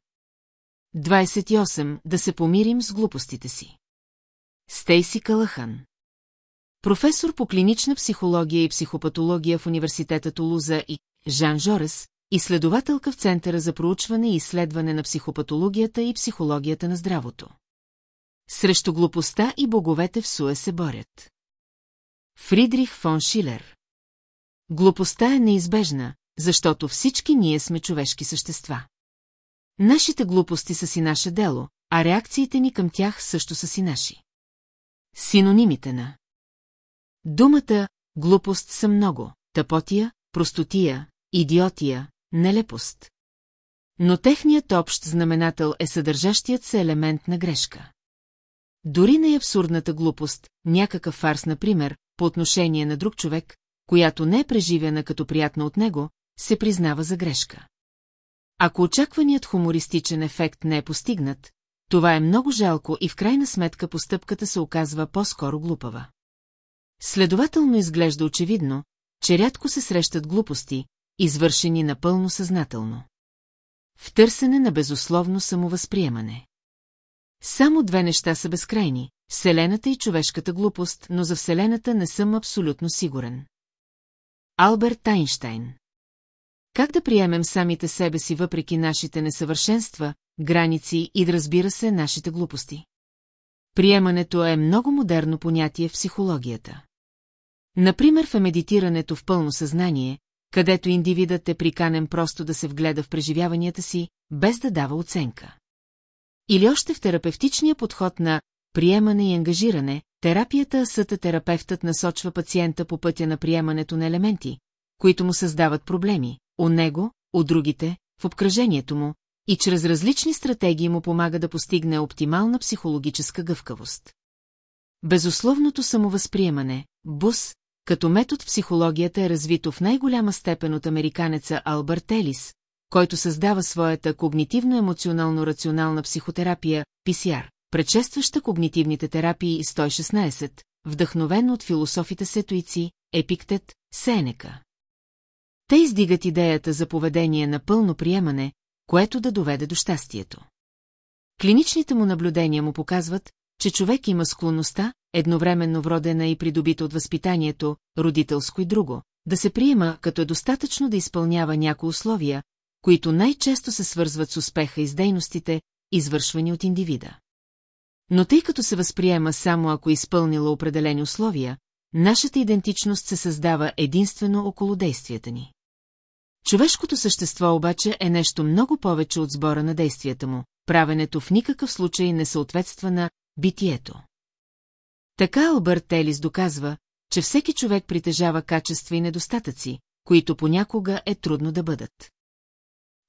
28. Да се помирим с глупостите си. Стейси Калахан. Професор по клинична психология и психопатология в университета Тулуза и Жан Жорес, изследователка в Центъра за проучване и изследване на психопатологията и психологията на здравото. Срещу глупостта и боговете в Суе се борят. Фридрих фон Шилер Глупостта е неизбежна, защото всички ние сме човешки същества. Нашите глупости са си наше дело, а реакциите ни към тях също са си наши. Синонимите на Думата глупост са много, тъпотия, простотия, идиотия, нелепост. Но техният общ знаменател е съдържащият се елемент на грешка. Дори не е абсурдната глупост, някакъв фарс, например, по отношение на друг човек, която не е преживяна като приятна от него, се признава за грешка. Ако очакваният хумористичен ефект не е постигнат, това е много жалко и в крайна сметка постъпката се оказва по-скоро глупава. Следователно изглежда очевидно, че рядко се срещат глупости, извършени напълно съзнателно. В търсене на безусловно самовъзприемане. Само две неща са безкрайни – Вселената и човешката глупост, но за Вселената не съм абсолютно сигурен. Алберт Айнштайн Как да приемем самите себе си въпреки нашите несъвършенства, граници и да разбира се нашите глупости? Приемането е много модерно понятие в психологията. Например в медитирането в пълно съзнание, където индивидът е приканен просто да се вгледа в преживяванията си, без да дава оценка. Или още в терапевтичния подход на приемане и ангажиране, терапията съта терапевтът насочва пациента по пътя на приемането на елементи, които му създават проблеми, у него, у другите, в обкръжението му, и чрез различни стратегии му помага да постигне оптимална психологическа гъвкавост. Безусловното самовъзприемане, БУС, като метод в психологията е развито в най-голяма степен от американеца Албърт Елис, който създава своята когнитивно-емоционално-рационална психотерапия, PCR, предшестваща когнитивните терапии 116, вдъхновен от философите сетуици, Епиктет, Сенека. Те издигат идеята за поведение на пълно приемане, което да доведе до щастието. Клиничните му наблюдения му показват, че човек има склонността, едновременно вродена и придобита от възпитанието, родителско и друго, да се приема, като е достатъчно да изпълнява някои условия, които най-често се свързват с успеха и с дейностите, извършвани от индивида. Но тъй като се възприема само ако е изпълнила определени условия, нашата идентичност се създава единствено около действията ни. Човешкото същество обаче е нещо много повече от сбора на действията му, правенето в никакъв случай не съответства на битието. Така Албърт Телис доказва, че всеки човек притежава качества и недостатъци, които понякога е трудно да бъдат.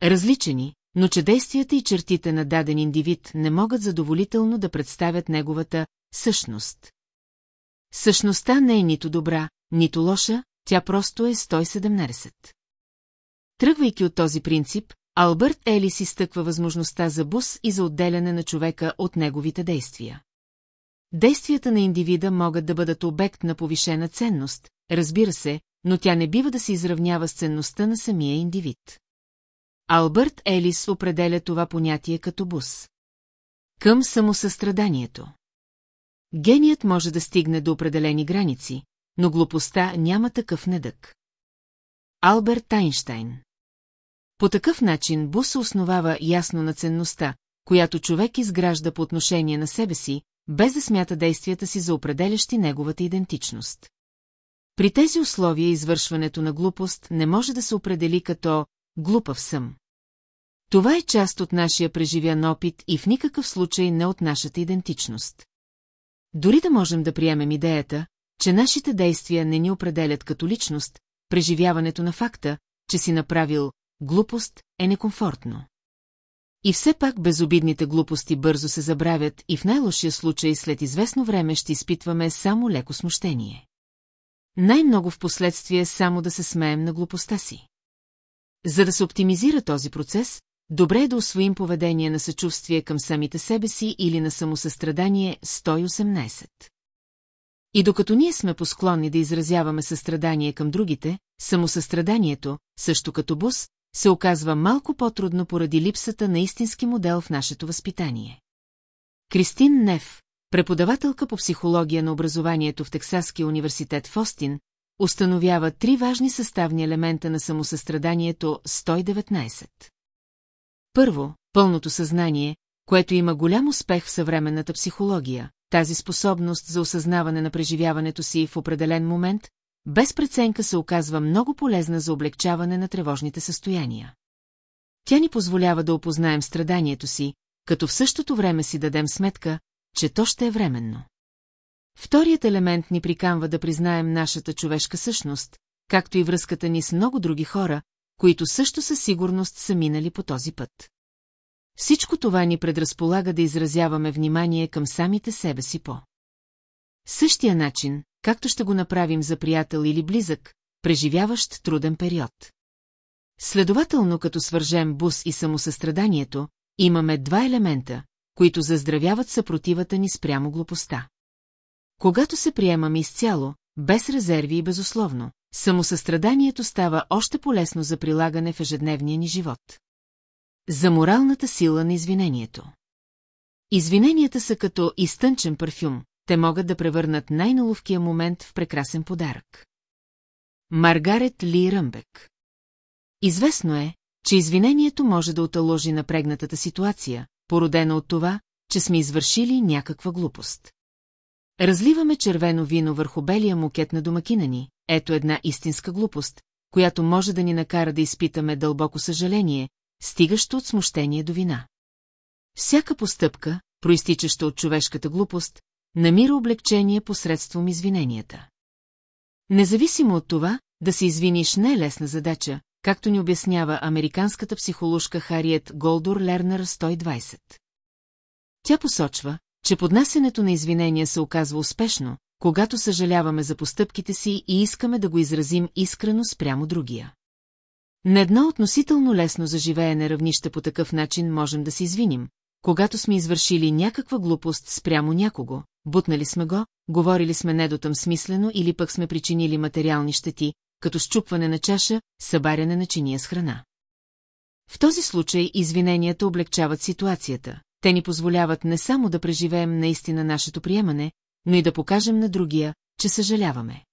Различени, но че действията и чертите на даден индивид не могат задоволително да представят неговата същност. Същността не е нито добра, нито лоша, тя просто е 117. Тръгвайки от този принцип, Албърт Елис изтъква възможността за бус и за отделяне на човека от неговите действия. Действията на индивида могат да бъдат обект на повишена ценност, разбира се, но тя не бива да се изравнява с ценността на самия индивид. Албърт Елис определя това понятие като бус. Към самосъстраданието. Геният може да стигне до определени граници, но глупостта няма такъв недък. Алберт Айнштайн По такъв начин Бу се основава ясно на ценността, която човек изгражда по отношение на себе си, без да смята действията си за определящи неговата идентичност. При тези условия извършването на глупост не може да се определи като «глупав съм». Това е част от нашия преживян опит и в никакъв случай не от нашата идентичност. Дори да можем да приемем идеята, че нашите действия не ни определят като личност, преживяването на факта, че си направил глупост, е некомфортно. И все пак безобидните глупости бързо се забравят и в най-лошия случай след известно време ще изпитваме само леко смущение. Най-много в последствие само да се смеем на глупостта си. За да се оптимизира този процес, добре е да освоим поведение на съчувствие към самите себе си или на самосъстрадание 118. И докато ние сме посклонни да изразяваме състрадание към другите, самосъстраданието, също като бус, се оказва малко по-трудно поради липсата на истински модел в нашето възпитание. Кристин Нев, преподавателка по психология на образованието в Тексаския университет в Остин, установява три важни съставни елемента на самосъстраданието 119. Първо, пълното съзнание, което има голям успех в съвременната психология, тази способност за осъзнаване на преживяването си в определен момент, без преценка се оказва много полезна за облегчаване на тревожните състояния. Тя ни позволява да опознаем страданието си, като в същото време си дадем сметка, че то ще е временно. Вторият елемент ни прикамва да признаем нашата човешка същност, както и връзката ни с много други хора, които също със сигурност са минали по този път. Всичко това ни предразполага да изразяваме внимание към самите себе си по. Същия начин, както ще го направим за приятел или близък, преживяващ труден период. Следователно, като свържем бус и самосъстраданието, имаме два елемента, които заздравяват съпротивата ни спрямо глупостта. Когато се приемаме изцяло, без резерви и безусловно, самосъстраданието става още полезно за прилагане в ежедневния ни живот. За моралната сила на извинението. Извиненията са като изтънчен парфюм, те могат да превърнат най-наловкия момент в прекрасен подарък. Маргарет Ли Ръмбек Известно е, че извинението може да оталожи напрегнатата ситуация, породена от това, че сме извършили някаква глупост. Разливаме червено вино върху белия мукет на домакина ни, ето една истинска глупост, която може да ни накара да изпитаме дълбоко съжаление, стигащо от смущение до вина. Всяка постъпка, проистичаща от човешката глупост, намира облегчение посредством извиненията. Независимо от това, да се извиниш не е лесна задача, както ни обяснява американската психоложка Хариет Голдор Лернер 120. Тя посочва, че поднасенето на извинения се оказва успешно, когато съжаляваме за постъпките си и искаме да го изразим искрено спрямо другия. На едно относително лесно за живеене равнище по такъв начин можем да се извиним, когато сме извършили някаква глупост спрямо някого, бутнали сме го, говорили сме недотъм смислено или пък сме причинили материални щети, като щупване на чаша, събаряне на чиния с храна. В този случай извиненията облегчават ситуацията. Те ни позволяват не само да преживеем наистина нашето приемане, но и да покажем на другия, че съжаляваме.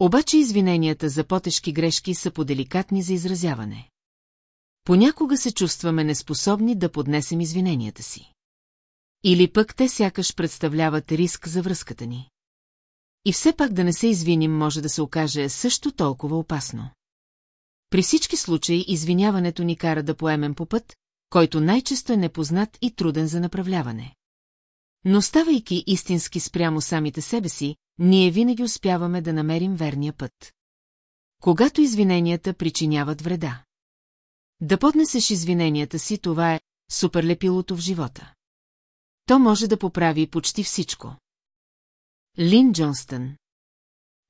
Обаче извиненията за потешки грешки са поделикатни за изразяване. Понякога се чувстваме неспособни да поднесем извиненията си. Или пък те сякаш представляват риск за връзката ни. И все пак да не се извиним може да се окаже също толкова опасно. При всички случаи извиняването ни кара да поемем по път, който най-често е непознат и труден за направляване. Но ставайки истински спрямо самите себе си, ние винаги успяваме да намерим верния път. Когато извиненията причиняват вреда. Да поднесеш извиненията си, това е суперлепилото в живота. То може да поправи почти всичко. Лин Джонстън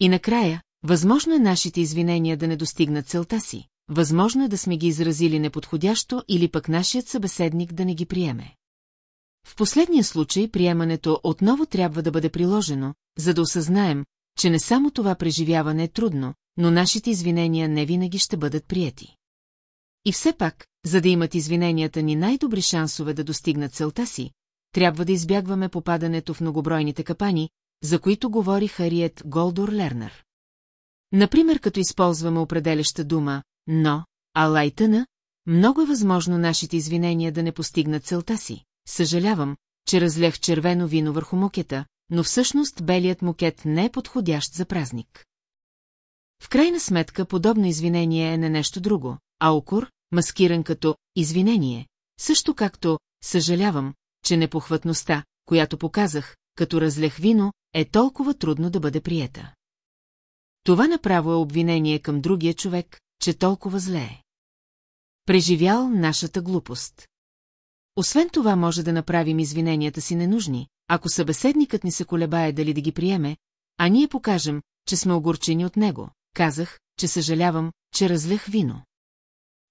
И накрая, възможно е нашите извинения да не достигнат целта си, възможно е да сме ги изразили неподходящо или пък нашият събеседник да не ги приеме. В последния случай приемането отново трябва да бъде приложено, за да осъзнаем, че не само това преживяване е трудно, но нашите извинения не винаги ще бъдат прияти. И все пак, за да имат извиненията ни най-добри шансове да достигнат целта си, трябва да избягваме попадането в многобройните капани, за които говори Хариет Голдор Лернер. Например, като използваме определяща дума «но», а лайтъна, много е възможно нашите извинения да не постигнат целта си. Съжалявам, че разлях червено вино върху мукета, но всъщност белият мукет не е подходящ за празник. В крайна сметка подобно извинение е не нещо друго, а укор, маскиран като извинение, също както съжалявам, че непохватността, която показах, като разлех вино, е толкова трудно да бъде приета. Това направо е обвинение към другия човек, че толкова зле е. Преживял нашата глупост. Освен това може да направим извиненията си ненужни, ако събеседникът ни се колебае дали да ги приеме, а ние покажем, че сме огорчени от него. Казах, че съжалявам, че разлех вино.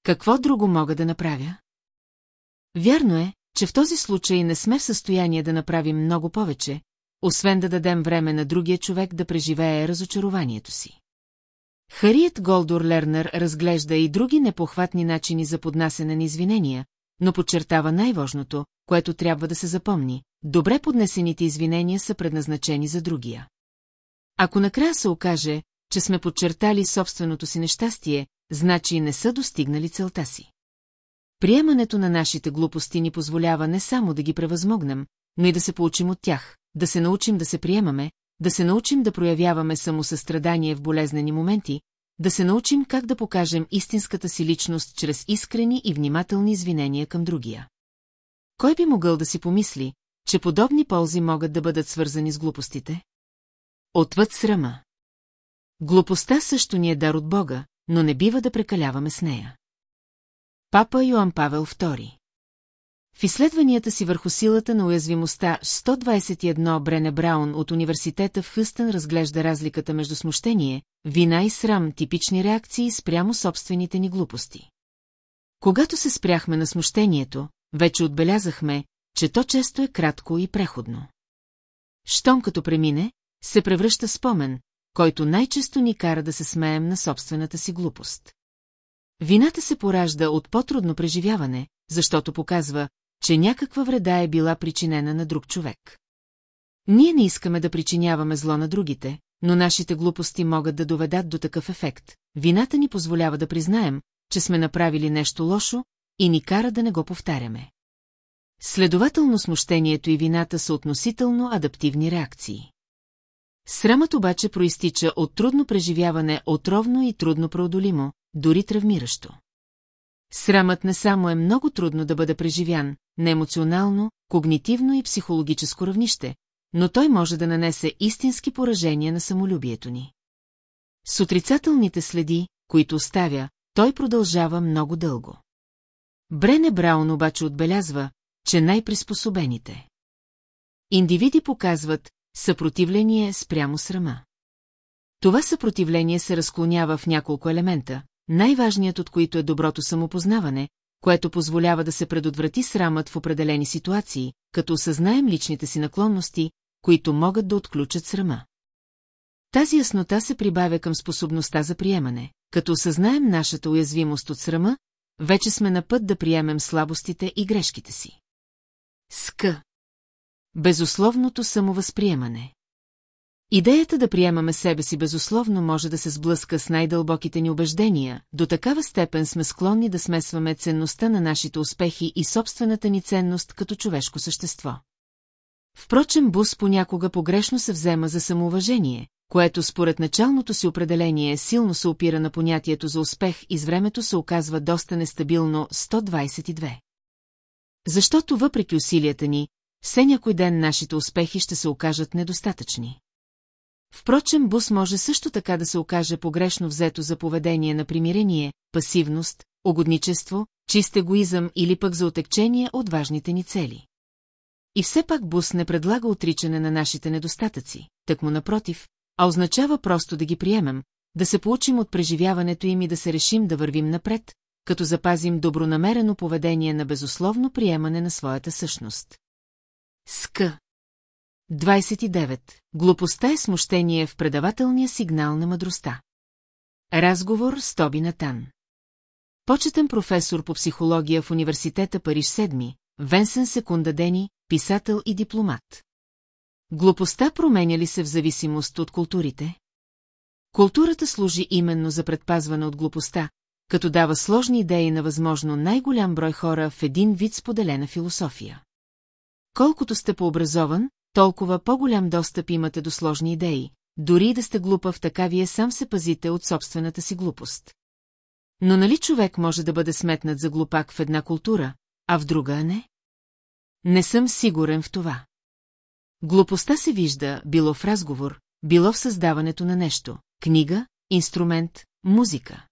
Какво друго мога да направя? Вярно е, че в този случай не сме в състояние да направим много повече, освен да дадем време на другия човек да преживее разочарованието си. Хариет Голдор Лернер разглежда и други непохватни начини за поднасене на извинения, но подчертава най-важното, което трябва да се запомни – добре поднесените извинения са предназначени за другия. Ако накрая се окаже, че сме подчертали собственото си нещастие, значи не са достигнали целта си. Приемането на нашите глупости ни позволява не само да ги превъзмогнем, но и да се получим от тях, да се научим да се приемаме, да се научим да проявяваме самосъстрадание в болезнени моменти, да се научим как да покажем истинската си личност чрез искрени и внимателни извинения към другия. Кой би могъл да си помисли, че подобни ползи могат да бъдат свързани с глупостите? Отвъд срама. Глупостта също ни е дар от Бога, но не бива да прекаляваме с нея. Папа Йоан Павел II в изследванията си върху силата на уязвимостта 121 Брене Браун от университета в Хъстън разглежда разликата между смущение, вина и срам, типични реакции спрямо собствените ни глупости. Когато се спряхме на смущението, вече отбелязахме, че то често е кратко и преходно. Щом като премине, се превръща в спомен, който най-често ни кара да се смеем на собствената си глупост. Вината се поражда от по-трудно преживяване, защото показва, че някаква вреда е била причинена на друг човек. Ние не искаме да причиняваме зло на другите, но нашите глупости могат да доведат до такъв ефект. Вината ни позволява да признаем, че сме направили нещо лошо и ни кара да не го повтаряме. Следователно смущението и вината са относително адаптивни реакции. Срамът обаче проистича от трудно преживяване отровно и трудно преодолимо, дори травмиращо. Срамът не само е много трудно да бъде преживян, на емоционално, когнитивно и психологическо равнище, но той може да нанесе истински поражения на самолюбието ни. С отрицателните следи, които оставя, той продължава много дълго. Брене Браун обаче отбелязва, че най-приспособените индивиди показват съпротивление спрямо срама. Това съпротивление се разклонява в няколко елемента, най-важният от които е доброто самопознаване, което позволява да се предотврати срамът в определени ситуации, като осъзнаем личните си наклонности, които могат да отключат срама. Тази яснота се прибавя към способността за приемане. Като осъзнаем нашата уязвимост от срама, вече сме на път да приемем слабостите и грешките си. Ск. Безусловното самовъзприемане. Идеята да приемаме себе си безусловно може да се сблъска с най-дълбоките ни убеждения, до такава степен сме склонни да смесваме ценността на нашите успехи и собствената ни ценност като човешко същество. Впрочем, Бус понякога погрешно се взема за самоуважение, което според началното си определение силно се опира на понятието за успех и с времето се оказва доста нестабилно 122. Защото въпреки усилията ни, все някой ден нашите успехи ще се окажат недостатъчни. Впрочем, бус може също така да се окаже погрешно взето за поведение на примирение, пасивност, угодничество, чист егоизъм или пък за отекчение от важните ни цели. И все пак бус не предлага отричане на нашите недостатъци, так му напротив, а означава просто да ги приемем, да се получим от преживяването им и да се решим да вървим напред, като запазим добронамерено поведение на безусловно приемане на своята същност. Ска. 29. Глупостта е смущение в предавателния сигнал на мъдростта. Разговор с Тоби Натан. Почетен професор по психология в университета Париж 7, Венсен Секундадени, писател и дипломат. Глупостта променя ли се в зависимост от културите? Културата служи именно за предпазване от глупостта, като дава сложни идеи на възможно най-голям брой хора в един вид споделена философия. Колкото сте пообразован, толкова по-голям достъп имате до сложни идеи, дори и да сте глупав, така вие сам се пазите от собствената си глупост. Но нали човек може да бъде сметнат за глупак в една култура, а в друга не? Не съм сигурен в това. Глупостта се вижда било в разговор, било в създаването на нещо, книга, инструмент, музика.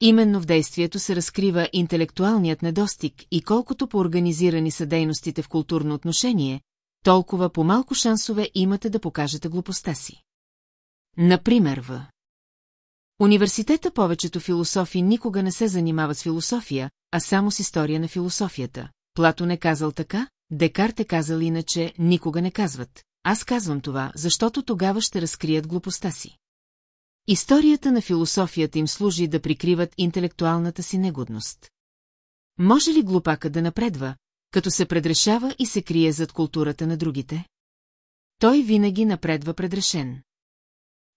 Именно в действието се разкрива интелектуалният недостиг и колкото по-организирани са дейностите в културно отношение, толкова по-малко шансове имате да покажете глупостта си. Например в Университета повечето философи никога не се занимават с философия, а само с история на философията. Плато не казал така, Декарт е казал иначе, никога не казват. Аз казвам това, защото тогава ще разкрият глупостта си. Историята на философията им служи да прикриват интелектуалната си негодност. Може ли глупака да напредва, като се предрешава и се крие зад културата на другите? Той винаги напредва предрешен.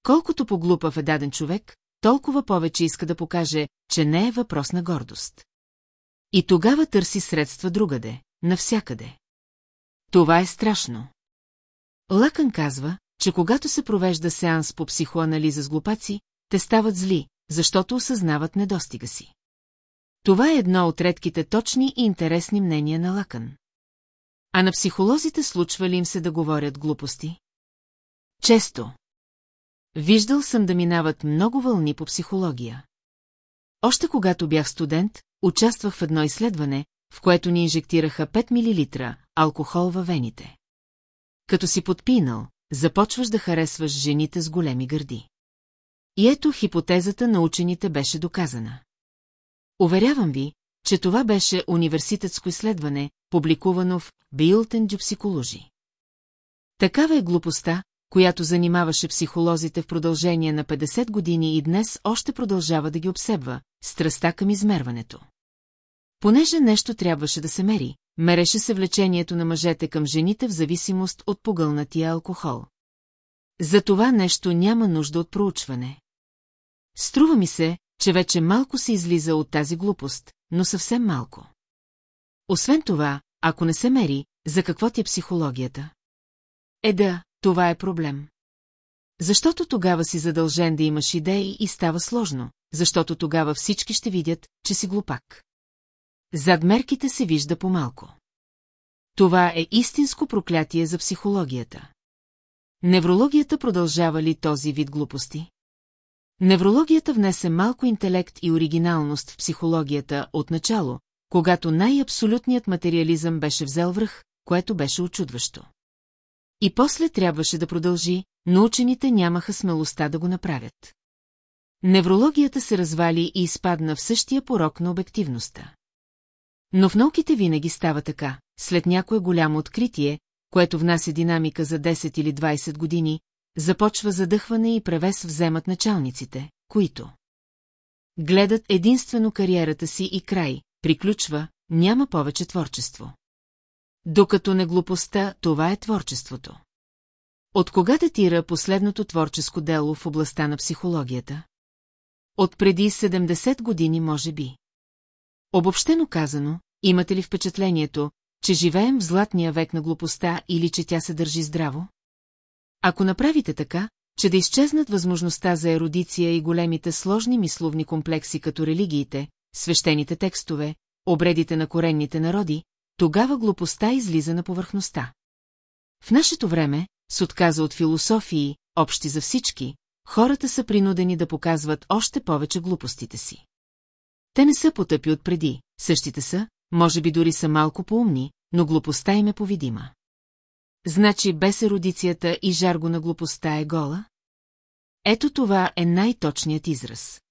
Колкото поглупав е даден човек, толкова повече иска да покаже, че не е въпрос на гордост. И тогава търси средства другаде, навсякъде. Това е страшно. Лакън казва, че когато се провежда сеанс по психоанализа с глупаци, те стават зли, защото осъзнават недостига си. Това е едно от редките точни и интересни мнения на Лакън. А на психолозите случва ли им се да говорят глупости? Често. Виждал съм да минават много вълни по психология. Още когато бях студент, участвах в едно изследване, в което ни инжектираха 5 мл алкохол във вените. Като си подпинал, започваш да харесваш жените с големи гърди. И ето хипотезата на учените беше доказана. Уверявам ви, че това беше университетско изследване, публикувано в Билтен Psychology. Такава е глупостта, която занимаваше психолозите в продължение на 50 години и днес още продължава да ги обсебва, страста към измерването. Понеже нещо трябваше да се мери, мереше се влечението на мъжете към жените в зависимост от погълнатия алкохол. За това нещо няма нужда от проучване. Струва ми се, че вече малко се излиза от тази глупост, но съвсем малко. Освен това, ако не се мери, за какво ти е психологията? Е да, това е проблем. Защото тогава си задължен да имаш идеи и става сложно, защото тогава всички ще видят, че си глупак. Зад мерките се вижда по-малко. Това е истинско проклятие за психологията. Неврологията продължава ли този вид глупости? Неврологията внесе малко интелект и оригиналност в психологията от начало, когато най-абсолютният материализъм беше взел връх, което беше очудващо. И после трябваше да продължи, но учените нямаха смелостта да го направят. Неврологията се развали и изпадна в същия порок на обективността. Но в науките винаги става така, след някое голямо откритие, което внася динамика за 10 или 20 години, започва задъхване и превес вземат началниците, които гледат единствено кариерата си и край, приключва, няма повече творчество. Докато не глупостта, това е творчеството. От кога датира последното творческо дело в областта на психологията? От преди 70 години, може би. Обобщено казано, имате ли впечатлението, че живеем в златния век на глупостта или че тя се държи здраво? Ако направите така, че да изчезнат възможността за еродиция и големите сложни мисловни комплекси като религиите, свещените текстове, обредите на коренните народи, тогава глупостта излиза на повърхността. В нашето време, с отказа от философии, общи за всички, хората са принудени да показват още повече глупостите си. Те не са потъпи от преди, същите са, може би дори са малко поумни, но глупостта им е повидима. Значи без еродицията и жарго на глупостта е гола? Ето това е най-точният израз.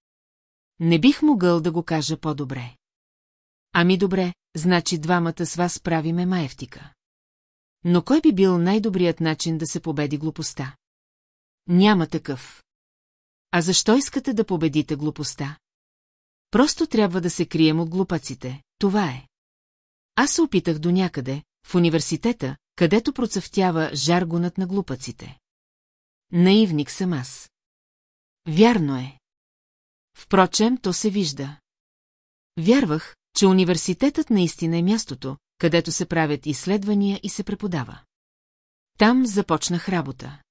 Не бих могъл да го кажа по-добре. Ами добре, значи двамата с вас правиме маевтика. Но кой би бил най-добрият начин да се победи глупостта? Няма такъв. А защо искате да победите глупостта? Просто трябва да се крием от глупаците, това е. Аз се опитах до някъде, в университета, където процъфтява жаргонът на глупаците. Наивник съм аз. Вярно е. Впрочем, то се вижда. Вярвах, че университетът наистина е мястото, където се правят изследвания и се преподава. Там започнах работа.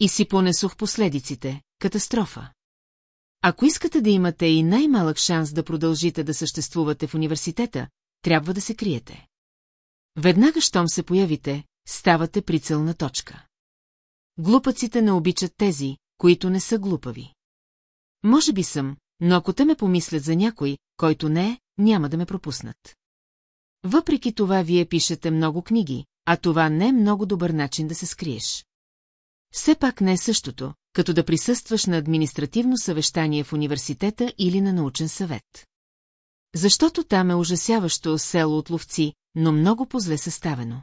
И си понесох последиците – катастрофа. Ако искате да имате и най-малък шанс да продължите да съществувате в университета, трябва да се криете. Веднага, щом се появите, ставате прицелна точка. Глупаците не обичат тези, които не са глупави. Може би съм, но ако те ме помислят за някой, който не е, няма да ме пропуснат. Въпреки това вие пишете много книги, а това не е много добър начин да се скриеш. Все пак не е същото, като да присъстваш на административно съвещание в университета или на научен съвет. Защото там е ужасяващо село от ловци, но много позле съставено.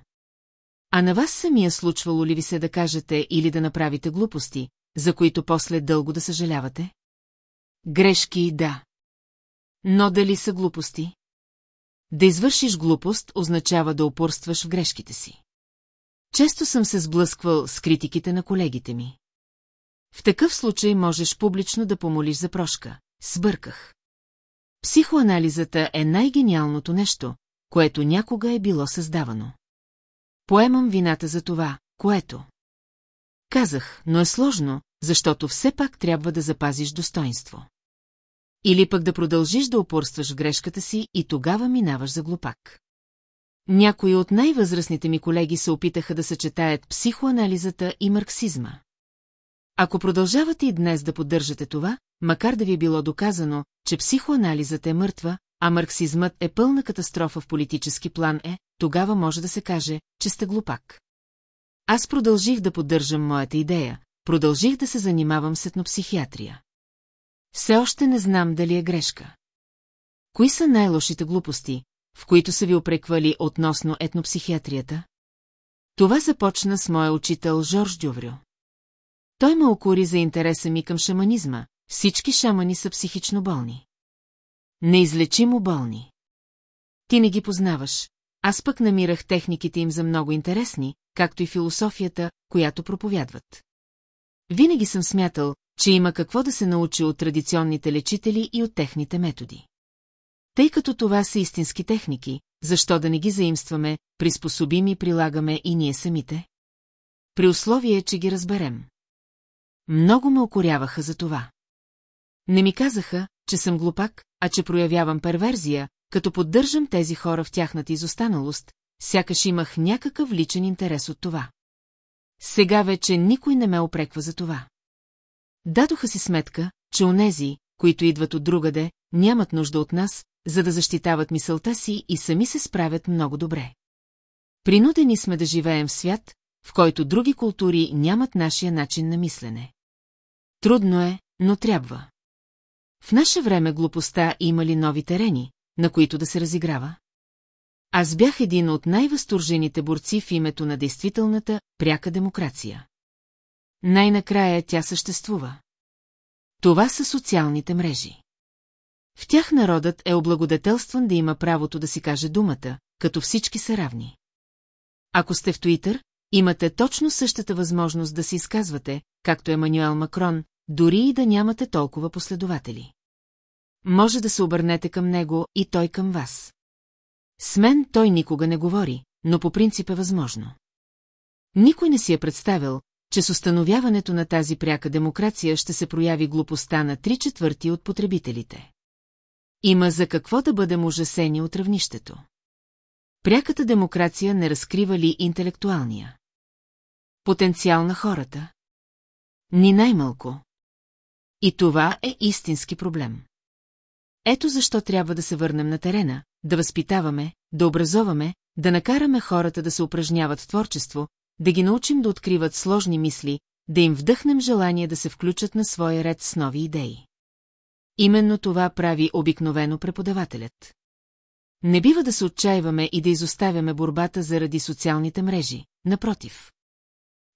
А на вас самия случвало ли ви се да кажете или да направите глупости, за които после дълго да съжалявате? Грешки, да. Но дали са глупости? Да извършиш глупост означава да упорстваш в грешките си. Често съм се сблъсквал с критиките на колегите ми. В такъв случай можеш публично да помолиш за прошка. Сбърках. Психоанализата е най-гениалното нещо, което някога е било създавано. Поемам вината за това, което. Казах, но е сложно, защото все пак трябва да запазиш достоинство. Или пък да продължиш да упорстваш в грешката си и тогава минаваш за глупак. Някои от най-възрастните ми колеги се опитаха да съчетаят психоанализата и марксизма. Ако продължавате и днес да поддържате това, макар да ви е било доказано, че психоанализата е мъртва, а марксизмът е пълна катастрофа в политически план е, тогава може да се каже, че сте глупак. Аз продължих да поддържам моята идея, продължих да се занимавам с етнопсихиатрия. Все още не знам дали е грешка. Кои са най-лошите глупости, в които са ви опреквали относно етнопсихиатрията? Това започна с моя учител Жорж Дюврю. Той ме окори за интереса ми към шаманизма. Всички шамани са психично болни. Неизлечимо болни. Ти не ги познаваш. Аз пък намирах техниките им за много интересни, както и философията, която проповядват. Винаги съм смятал, че има какво да се научи от традиционните лечители и от техните методи. Тъй като това са истински техники, защо да не ги заимстваме, приспособим и прилагаме и ние самите? При условие, че ги разберем. Много ме окоряваха за това. Не ми казаха, че съм глупак, а че проявявам перверзия, като поддържам тези хора в тяхната изостаналост, сякаш имах някакъв личен интерес от това. Сега вече никой не ме опреква за това. Дадоха си сметка, че онези, които идват от другаде, нямат нужда от нас, за да защитават мисълта си и сами се справят много добре. Принудени сме да живеем в свят, в който други култури нямат нашия начин на мислене. Трудно е, но трябва. В наше време глупостта има ли нови терени, на които да се разиграва? Аз бях един от най-възторжените борци в името на действителната, пряка демокрация. Най-накрая тя съществува. Това са социалните мрежи. В тях народът е облагодетелстван да има правото да си каже думата, като всички са равни. Ако сте в Туитър, имате точно същата възможност да си изказвате, както Емануел Макрон, дори и да нямате толкова последователи. Може да се обърнете към него и той към вас. С мен той никога не говори, но по принцип е възможно. Никой не си е представил, че с установяването на тази пряка демокрация ще се прояви глупостта на три четвърти от потребителите. Има за какво да бъдем ужасени от равнището. Пряката демокрация не разкрива ли интелектуалния? Потенциал на хората? Ни най-малко. И това е истински проблем. Ето защо трябва да се върнем на терена, да възпитаваме, да образоваме, да накараме хората да се упражняват в творчество, да ги научим да откриват сложни мисли, да им вдъхнем желание да се включат на своя ред с нови идеи. Именно това прави обикновено преподавателят. Не бива да се отчаиваме и да изоставяме борбата заради социалните мрежи, напротив.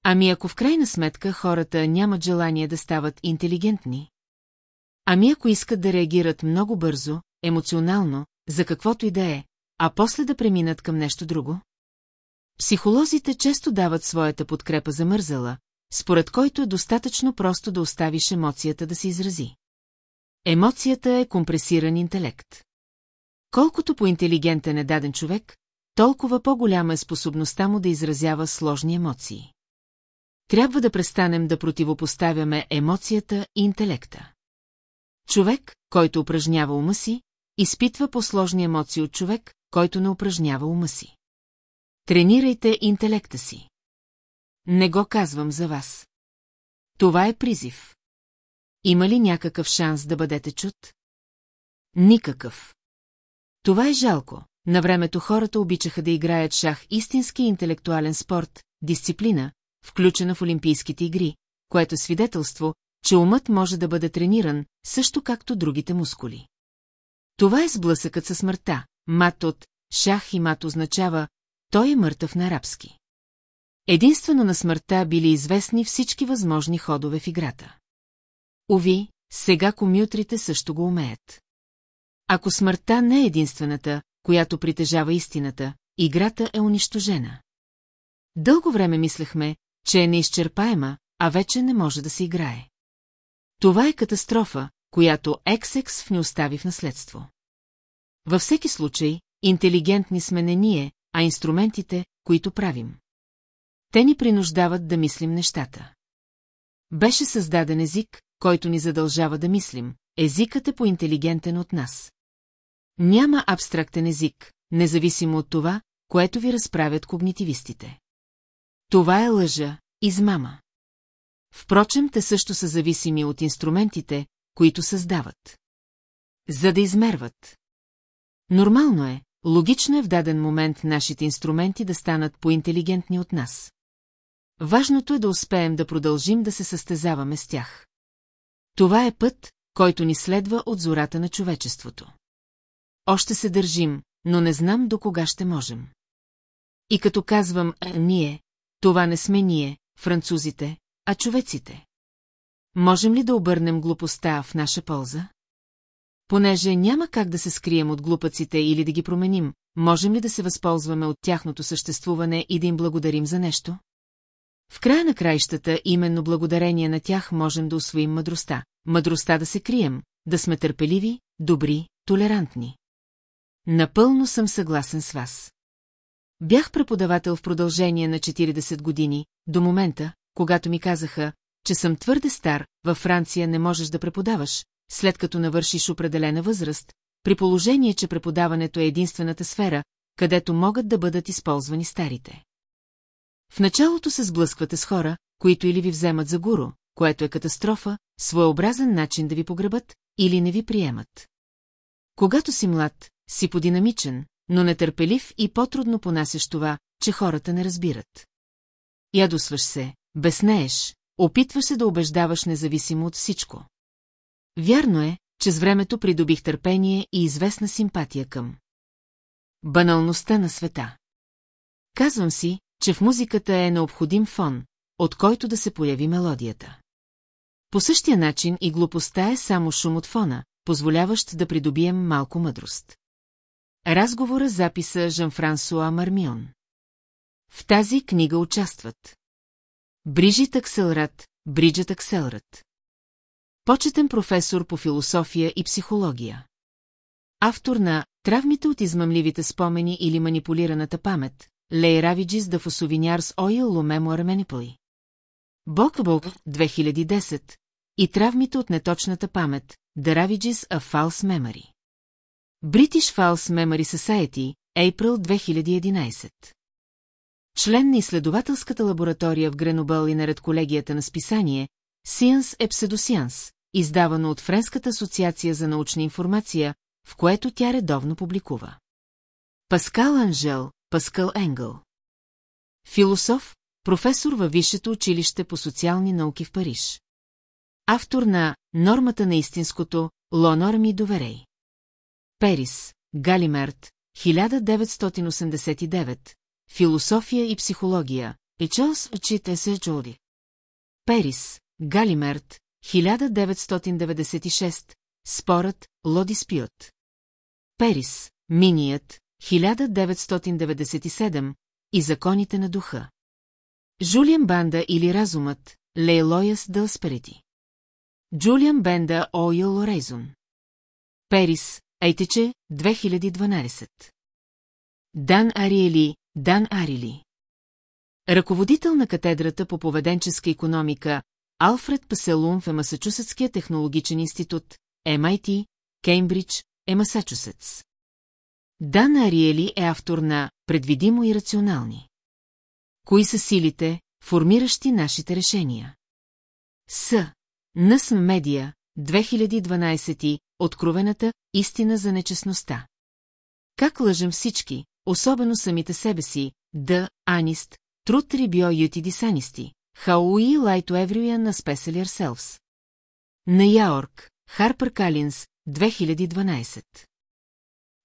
Ами ако в крайна сметка хората нямат желание да стават интелигентни? Ами ако искат да реагират много бързо, емоционално, за каквото и да е, а после да преминат към нещо друго? Психолозите често дават своята подкрепа за мързала, според който е достатъчно просто да оставиш емоцията да се изрази. Емоцията е компресиран интелект. Колкото по-интелигентен е даден човек, толкова по-голяма е способността му да изразява сложни емоции. Трябва да престанем да противопоставяме емоцията и интелекта. Човек, който упражнява ума си, изпитва по-сложни емоции от човек, който не упражнява ума си. Тренирайте интелекта си. Не го казвам за вас. Това е призив. Има ли някакъв шанс да бъдете чут? Никакъв. Това е жалко. На времето хората обичаха да играят шах истински интелектуален спорт, дисциплина, включена в Олимпийските игри, което свидетелство, че умът може да бъде трениран, също както другите мускули. Това е сблъсъкът със смъртта. Мат от шах и мат означава той е мъртъв на арабски. Единствено на смъртта били известни всички възможни ходове в играта. Ови, сега комютрите също го умеят. Ако смъртта не е единствената, която притежава истината, играта е унищожена. Дълго време мислехме, че е неизчерпаема, а вече не може да се играе. Това е катастрофа, която Ексекс ни остави в наследство. Във всеки случай, интелигентни сме не ние, а инструментите, които правим. Те ни принуждават да мислим нещата. Беше създаден език, който ни задължава да мислим. Езикът е по-интелигентен от нас. Няма абстрактен език, независимо от това, което ви разправят когнитивистите. Това е лъжа, измама. Впрочем, те също са зависими от инструментите, които създават. За да измерват. Нормално е, логично е в даден момент нашите инструменти да станат по-интелигентни от нас. Важното е да успеем да продължим да се състезаваме с тях. Това е път, който ни следва от зората на човечеството. Още се държим, но не знам до кога ще можем. И като казвам «ние», това не сме ние, французите, а човеците. Можем ли да обърнем глупостта в наша полза? Понеже няма как да се скрием от глупаците или да ги променим, можем ли да се възползваме от тяхното съществуване и да им благодарим за нещо? В края на краищата, именно благодарение на тях можем да освоим мъдростта. Мъдростта да се крием, да сме търпеливи, добри, толерантни. Напълно съм съгласен с вас. Бях преподавател в продължение на 40 години, до момента, когато ми казаха, че съм твърде стар, във Франция не можеш да преподаваш, след като навършиш определена възраст, при положение, че преподаването е единствената сфера, където могат да бъдат използвани старите. В началото се сблъсквате с хора, които или ви вземат за гуру, което е катастрофа, своеобразен начин да ви погребат, или не ви приемат. Когато си млад, си подинамичен, но нетърпелив и по-трудно понасяш това, че хората не разбират. Ядосваш се, безнееш, опитваш се да убеждаваш независимо от всичко. Вярно е, че с времето придобих търпение и известна симпатия към баналността на света. Казвам си, че в музиката е необходим фон, от който да се появи мелодията. По същия начин и глупостта е само шум от фона, позволяващ да придобием малко мъдрост. Разговора записа Жан-Франсуа Мармион. В тази книга участват Брижит Акселрат, Бриджет Акселрат. Почетен професор по философия и психология. Автор на Травмите от измъмливите спомени или манипулираната памет, Лей Равиджис да Фосовинярс Ойл Ломемуар Менипали. Бог Бог 2010 и Травмите от неточната памет, Ravages of False Memory. British False Memory Society, April 2011. Член на изследователската лаборатория в Гренобъл и наред колегията на списание Science е Pseudoscience, издавано от Френската асоциация за научна информация, в което тя редовно публикува. Паскал Анжел, Паскал Енгъл. Философ, професор във Висшето училище по социални науки в Париж. Автор на Нормата на истинското, Лонорми Доверей. Перис, Галимерт, 1989, Философия и психология, Ечелс Чит Есе Джоди. Перис, Галимерт, 1996, Спорът, Лодиспиот. Перис, Миният, 1997, и законите на духа. Жулиан Банда или разумът, Лейлояс Дълсперети. Джулиан Бенда Ойл Лорейзон. Перис, Айтече, 2012. Дан Ариели, Дан Арили. Ръководител на катедрата по поведенческа економика Алфред Паселун в Масачусетския технологичен институт, MIT, Кеймбридж, е Масачусетс. Дан Ариели е автор на «Предвидимо и рационални». Кои са силите, формиращи нашите решения? С. Nëсм Медия, 2012, Откровената истина за нечестността. Как лъжем всички, особено самите себе си, Д. Анист, Труд Рибио Юти Дисанисти, we lie to everyone especially ourselves. На Яорк, Харпер Калинс, 2012.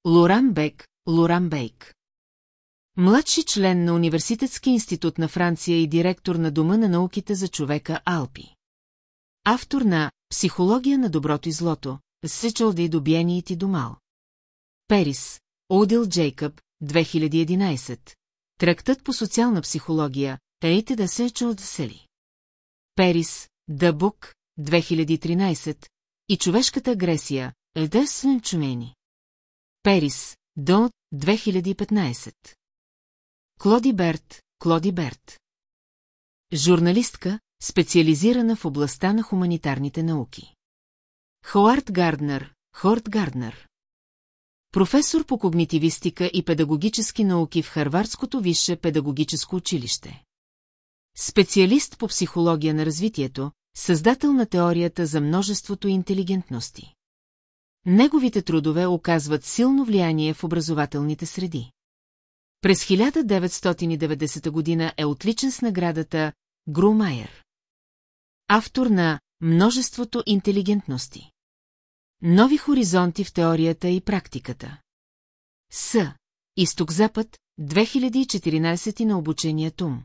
Лоран Бек, Лоран Бейк. Младши член на Университетски институт на Франция и директор на Дома на науките за човека Алпи. Автор на «Психология на доброто и злото», Сечал да и домал. Перис, Одил Джейкъб, 2011. Трактът по социална психология, Ейте да се чул да сели. Перис, Дъбук, 2013. И човешката агресия, Елда свен чумени. Перис, До, 2015. Клоди Берт, Клоди Берт. Журналистка, специализирана в областта на хуманитарните науки. Хоарт Гарднер, Хорт Гарднер. Професор по когнитивистика и педагогически науки в Харвардското висше педагогическо училище. Специалист по психология на развитието, създател на теорията за множеството интелигентности. Неговите трудове оказват силно влияние в образователните среди. През 1990 година е отличен с наградата Грумайер. Автор на Множеството интелигентности. Нови хоризонти в теорията и практиката. С. Изток-Запад, 2014 на обучението му.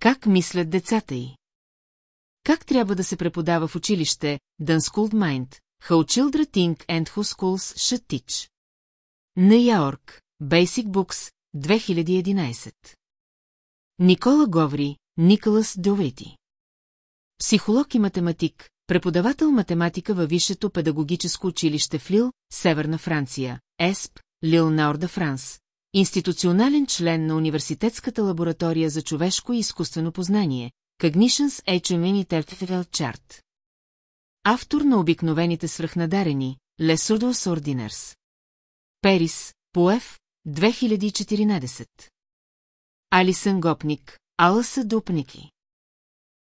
Как мислят децата й? Как трябва да се преподава в училище Schooled Mind, How Children Think and Who Schools Should Teach? На Йорк, Basic Books, 2011. Никола Говри, Николас Довети. Психолог и математик, преподавател математика във Висшето педагогическо училище в Лил, Северна Франция, ЕСП, Лил Наорда Франс, институционален член на Университетската лаборатория за човешко и изкуствено познание, Cognitions HMN Interfell Chart. Автор на обикновените свръхнадарени, Лесудос Ординерс. Перис, Поев, 2014. Алисън Гопник, Аласа Дупники.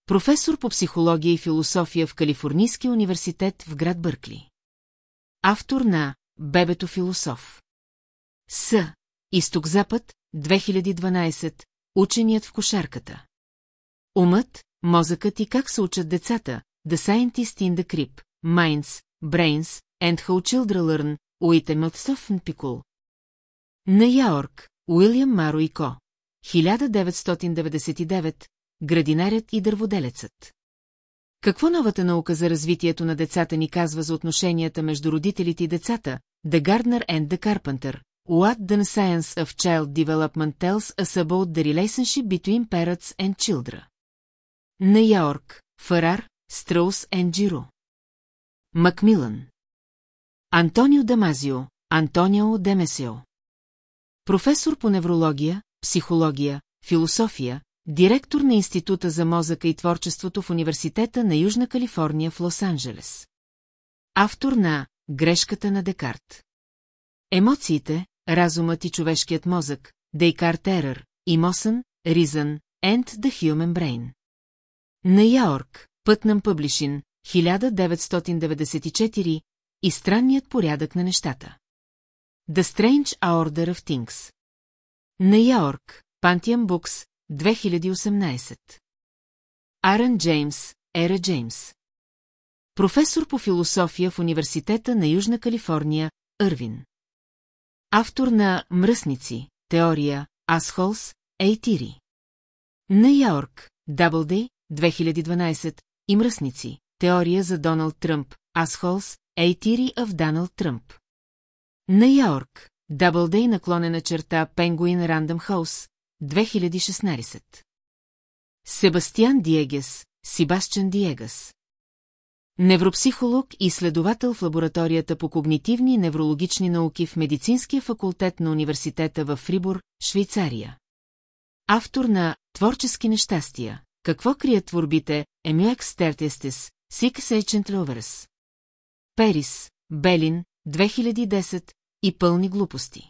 Професор по психология и философия в Калифорнийския университет в град Бъркли. Автор на Бебето философ. С. Изток-Запад, 2012, Ученият в кошарката. Умът, мозъкът и как се учат децата, The Scientist in the Crib, Minds, Brains, and How Children Learn, Уитемълтсъфн Пикул. На Яорк, Уилям Маро и Ко. 1999, Градинарят и дърводелецът. Какво новата наука за развитието на децата ни казва за отношенията между родителите и децата, The Gardner and the Carpenter, What the Science of Child Development Tells Us About the Relationship Between Parents and Children? На Йорк, Фарар, Страус and Джиро. Макмилан. Антонио Дамазио, Антонио Демесио. Професор по неврология, психология, философия, директор на Института за мозъка и творчеството в Университета на Южна Калифорния в Лос-Анджелес. Автор на Грешката на Декарт. Емоциите, разумът и човешкият мозък, Дейкарт Ерър, Emotion, Reason, and the Human Brain. На Яорк, Пътнам Пъблишин, 1994 и странният порядък на нещата. The Strange Order of Things. На Яорк, Пантиам Букс, 2018. Арън Джеймс, Ера Джеймс. Професор по философия в Университета на Южна Калифорния,Ървин. Автор на Мръсници, теория, Асхолс, Ейтири. На Йорк, Даблдей, 2012, и Мръсници, теория за Доналд Тръмп, Асхолс, Ейтири в Доналд Тръмп. На Йорк, Даблдей наклонена черта Пенгуин Рандъм Хаус, 2016. Себастиан Диегес, Сибасчен Диегас. Невропсихолог и изследовател в лабораторията по когнитивни и неврологични науки в Медицинския факултет на университета в Фрибур, Швейцария. Автор на «Творчески нещастия», какво крият творбите Емюекс Тертестес, Сик Сейчен Троверс. Перис, Белин, 2010 и пълни глупости.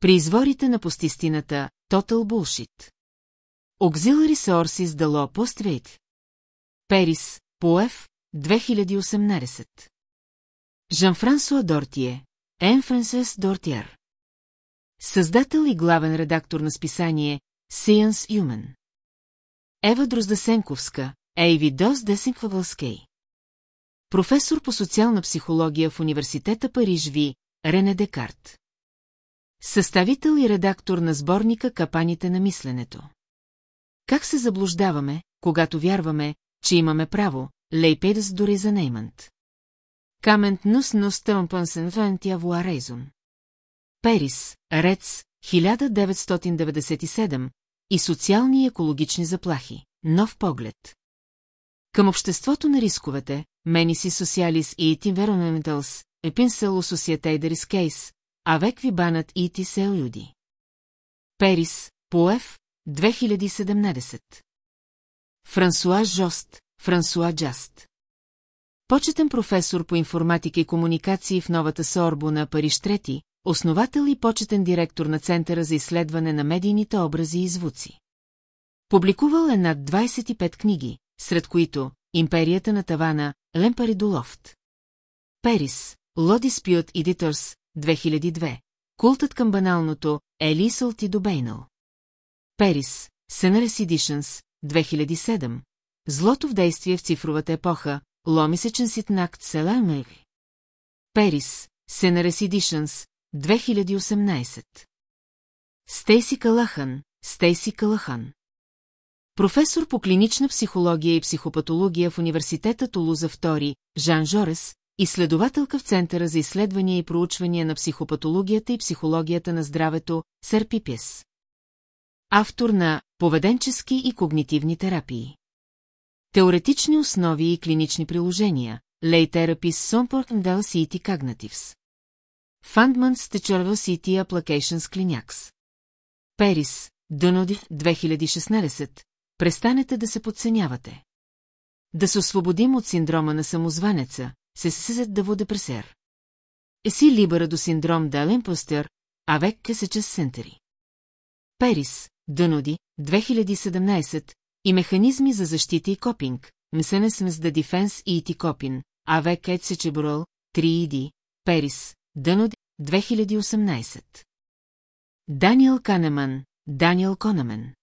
При изворите на постистината Total Bullshit. Auxiliary Sources the Law Post Перис, Поев, 2018. Жан-Франсуа Дортие, Енфрансес Дортиер. Създател и главен редактор на списание Science Human. Ева Дроздасенковска, Ейви Дос Десинхвавълскей. Професор по социална психология в Университета Париж Ви, Рене Декарт. Съставител и редактор на сборника Капаните на мисленето. Как се заблуждаваме, когато вярваме, че имаме право, лейпедс дори за неймант. Камент нус нус тъмпънсен вентия вуарейзун. Перис, Рец, 1997 и социални и екологични заплахи. Нов поглед. Към обществото на рисковете, Мениси Социалис и Environmentals, Епинсело Societe Кейс, Авек Вибанат и Ти Люди. Перис, Поев, 2017. Франсуа Жост, Франсуа Джаст. Почетен професор по информатика и комуникации в новата Сорбо на Париж Трети, основател и почетен директор на Центъра за изследване на медийните образи и звуци. Публикувал е над 25 книги, сред които Империята на тавана, Лемпари Долофт. Перис, Лодиспют Editors, 2002. Култът към баналното, Елисъл Ти Добейнал. Перис, Сенерес Editions, 2007. Злото в действие в цифровата епоха, Ломисечен Ситнакт Селамери. Перис, Сенерес Editions, 2018. Стейси Калахан, Стейси Калахан. Професор по клинична психология и психопатология в университета Тулуза II, Жан Жорес, изследователка в Центъра за изследвания и проучвания на психопатологията и психологията на здравето, Серпипес. Автор на «Поведенчески и когнитивни терапии». Теоретични основи и клинични приложения, Lay Therapies Support and City Cognitives. Fundments Teacher City Applications Clinics. Перис, Дъноди, 2016, престанете да се подценявате. Да се освободим от синдрома на самозванеца, се съзет да воде пресер. Еси либера до синдром да постер, а век чрез сентери. Перис, Дъноди, 2017 и механизми за защита и копинг, Месенесмес да дефенс и ити копин, АВК Ецечеброл, 3ID, Перис, Дъноди, 2018. Даниел Канеман, Даниел Конамен.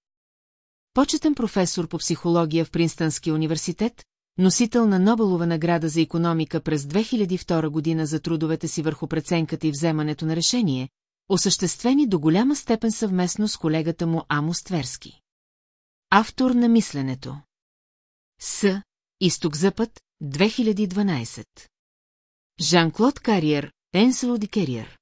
Почетен професор по психология в Принстънския университет, носител на Нобелова награда за економика през 2002 година за трудовете си върху преценката и вземането на решение, осъществени до голяма степен съвместно с колегата му Амос Тверски. Автор на мисленето. С. Изток-Запад, 2012. Жан-Клод Кариер, Енсело Ди Кериер.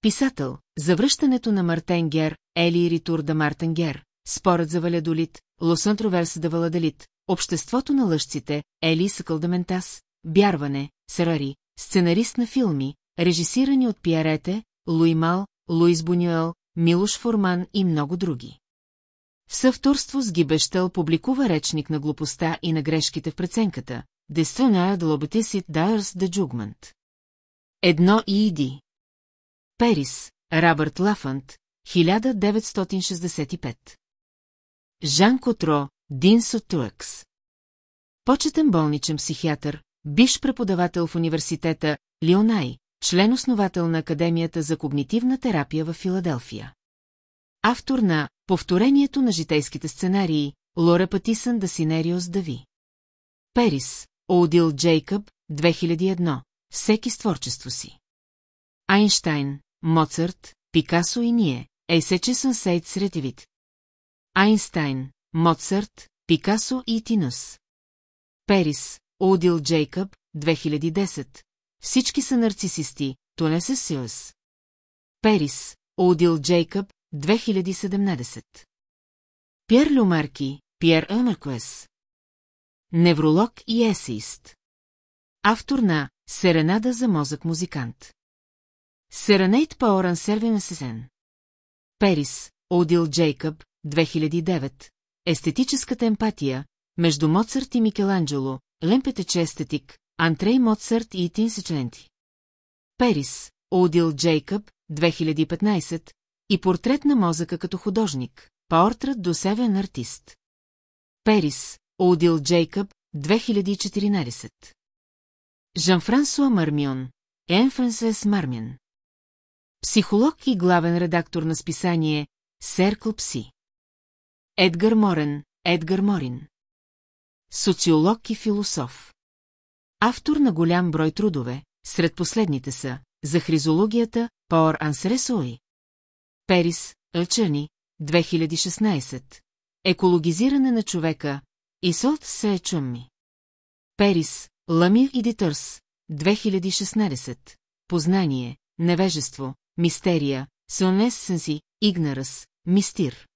Писател, завръщането на Мартен Гер, Ели Ритур да Мартен Гер, Спорът за Валядолит, Лосън Троверс да Валадалит, Обществото на лъжците, Ели Съкълдаментас, Бярване, Сарари, сценарист на филми, режисирани от Пиарете, Луи Мал, Луис Бунюел, Милош Форман и много други. В съвторство с Гибещел публикува речник на глупостта и на грешките в преценката, Дестона Длоботисит Дайърс де Джугмент. Едно и иди. Перис, Рабърт Лафант, 1965. Жан Котро, Дин Сотуакс. Почетен болничен психиатър, биш преподавател в университета Лионай, член-основател на Академията за когнитивна терапия в Филаделфия. Автор на Повторението на житейските сценарии Лора Патисън да Синериос Дави. Перис, Оудил Джейкъб, 2001. Всеки с творчество си. Айнштайн, Моцарт, Пикасо и ние, Ейсече Сънсейт Сретивит. Айнстайн, Моцарт, Пикасо и Тинус. Перис, Оудил Джейкъб, 2010. Всички са нарцисисти, то не се Сиос. Перис, Оудил Джейкъб, 2017. Пьер Люмарки, Пьер Емеркуес. Невролог и есеист. Автор на Серенада за мозък-музикант. Серенейт Паоран Сервин Сесен. Перис, Одил Джейкъб, 2009. Естетическата емпатия между Моцарт и Микеланджело, Лемпетече естетик, Антрей Моцарт и Итин Сечленти. Перис, Одил Джейкъб, 2015, и портрет на мозъка като художник, портрет до севен артист. Перис, Одил Джейкъб, 2014. Жан-Франсуа Мармион, Енфрансес Мармин. Психолог и главен редактор на списание Серкл Пси. Едгар Морен, Едгар Морин. Социолог и философ. Автор на голям брой трудове, сред последните са за хризологията Пауър Ансресои. Перис,Ълчани, 2016. Екологизиране на човека, Исолт се чумми. Перис, Ламир и Детърс, 2016. Познание, невежество, мистерия, сонесенси, игнарас, мистир.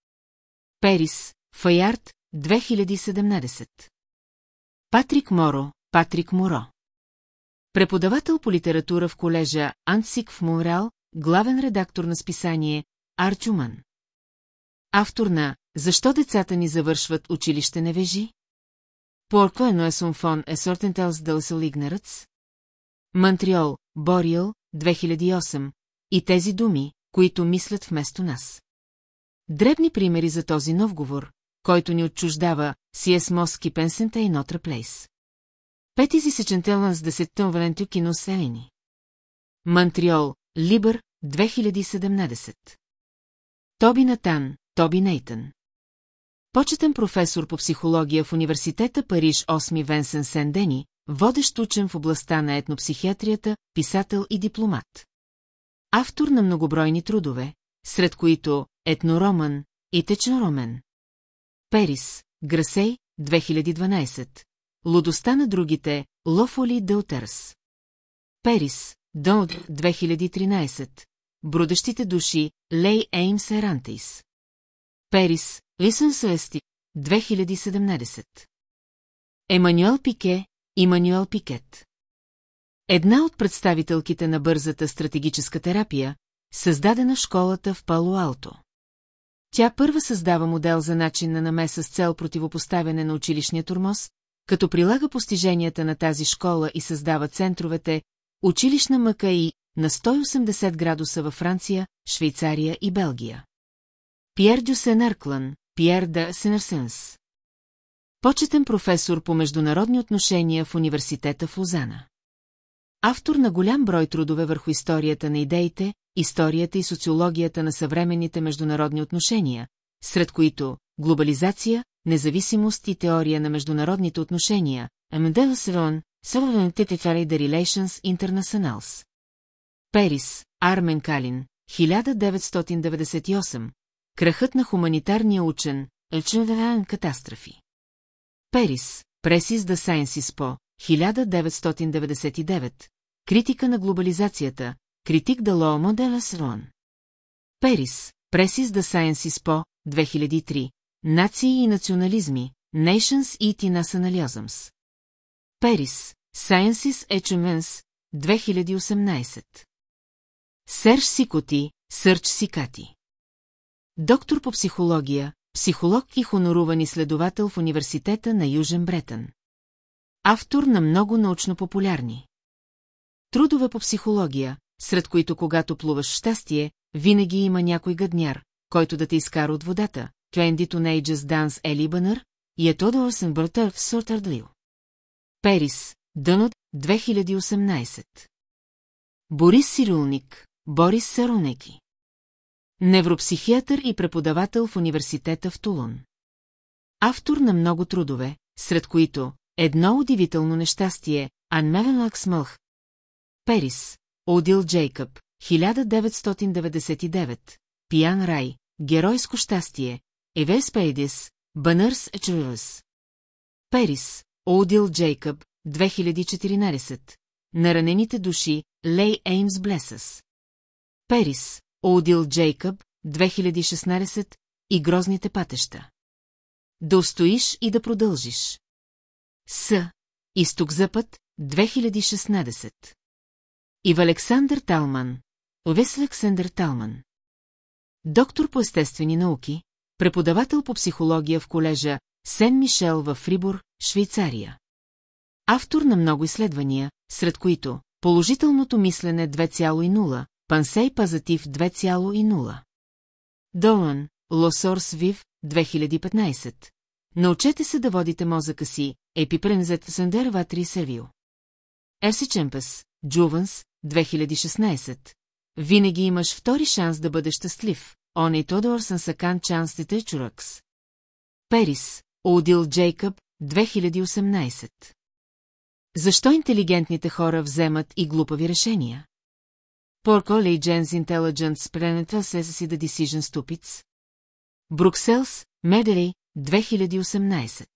Перис, Фаярд, 2017. Патрик Моро, Патрик Моро. Преподавател по литература в колежа Антсик в Монреал, главен редактор на списание Арчуман. Автор на «Защо децата ни завършват училище невежи?» Порко е сумфон е сортентелс дълсел игнаръц? Монтриол, Бориел, 2008. И тези думи, които мислят вместо нас. Дребни примери за този нов говор, който ни отчуждава С.С. Моски Пенсента и Нотра Плейс. Пети си сечентелан с десеттън Валентю кино Селени. Монтриол, Либър, 2017. Тоби Натан, Тоби Нейтън. Почетен професор по психология в университета Париж 8 Венсен Сен-Дени, водещ учен в областта на етнопсихиатрията, писател и дипломат. Автор на многобройни трудове, сред които Етнороман и Течноромен. Перис, Грасей, 2012. Лудостта на другите, Лофоли Деутърс. Перис, Донт, 2013. Брудещите души, Лей Еймс Ерантис. Перис, Лисън Суести, 2017. Емануел Пике, Имануел Пикет. Една от представителките на бързата стратегическа терапия, създадена в школата в Пало-Алто. Тя първа създава модел за начин на намеса с цел противопоставяне на училищния турмоз, като прилага постиженията на тази школа и създава центровете училищна мъка и на 180 градуса във Франция, Швейцария и Белгия. Пьер Дюсен Арклан, Пьер да Сенерсенс. Почетен професор по международни отношения в университета в Лозана. Автор на голям брой трудове върху историята на идеите, историята и социологията на съвременните международни отношения, сред които глобализация, независимост и теория на международните отношения, Амедел Севон, Several Technical Relations Internationals. Перис, Армен Калин, 1998, Крахът на хуманитарния учен, Елчевен катастрофи. Перис, Пресис да Сайенсис по, 1999, Критика на глобализацията, Критик да Лоо Модела Срон. Перис, Пресис да Сайенсис по, 2003, Нации и национализми, Nations и Nationalisms. Перис, Sciences Echemens, 2018. Серж Сикоти, Сърч Сикати. Доктор по психология, психолог и хоноруван изследовател в Университета на Южен Бретън. Автор на много научно-популярни. Трудове по психология, сред които когато плуваш щастие, винаги има някой гадняр, който да те изкара от водата, Twenty Teenagers Dance Ели Банър и Етодорсен Бъртър в Сортардлил. Перис, Дънот, 2018. Борис Сирулник, Борис Саронеки. Невропсихиатър и преподавател в университета в Тулон. Автор на много трудове, сред които Едно удивително нещастие, Анмевенлакс Мълх. Перис, Одил Джейкъб, 1999, Пиян рай, Геройско щастие, Евес Пейдис, Банърс Ечръс. Перис, Одил Джейкъб, 2014, Наранените души, Лей Еймс Блесъс. Перис, Одил Джейкъб, 2016 и грозните пътеща. Да устоиш и да продължиш. С. Изток-запад, 2016. Ив Александър Талман. Овес Александър Талман. Доктор по естествени науки, преподавател по психология в колежа Сен-Мишел в Фрибур, Швейцария. Автор на много изследвания, сред които положителното мислене 2,0, Пансей Пазатив 2,0. Долан, Лосорс Вив, 2015. Научете се да водите мозъка си, Епипрензет Сендер Ватри Сервио. Ерси Чемпес, Джуванс, 2016. Винаги имаш втори шанс да бъдеш щастлив. Он и Тодор Сансакан Чанстите Чуракс. Перис, Одил Джейкъб, 2018. Защо интелигентните хора вземат и глупави решения? Porco Legends Intelligence Planet си the Decision Stupids. Брукселс, Медери, 2018.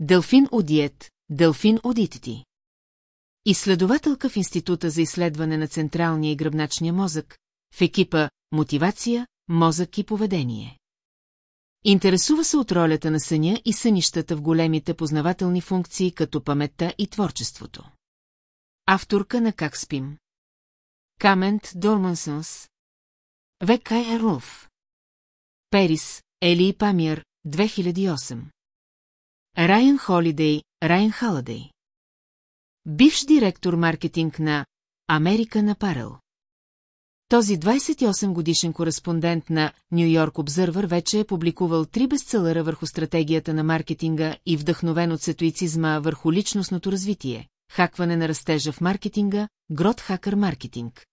Делфин Одиет, Делфин Одитити. Изследователка в Института за изследване на централния и гръбначния мозък, в екипа Мотивация, мозък и поведение. Интересува се от ролята на съня и сънищата в големите познавателни функции като паметта и творчеството. Авторка на Как спим. Камент Дормансънс. Векай Руф. Перис, Ели и Памир, 2008. Райан Холидей, Райан Халадей. Бивш директор маркетинг на Америка на Парел. Този 28 годишен кореспондент на Нью Йорк Обзървър вече е публикувал три бестселъра върху стратегията на маркетинга и вдъхновен от сетуицизма върху личностното развитие, хакване на растежа в маркетинга, Грот Хакър Маркетинг.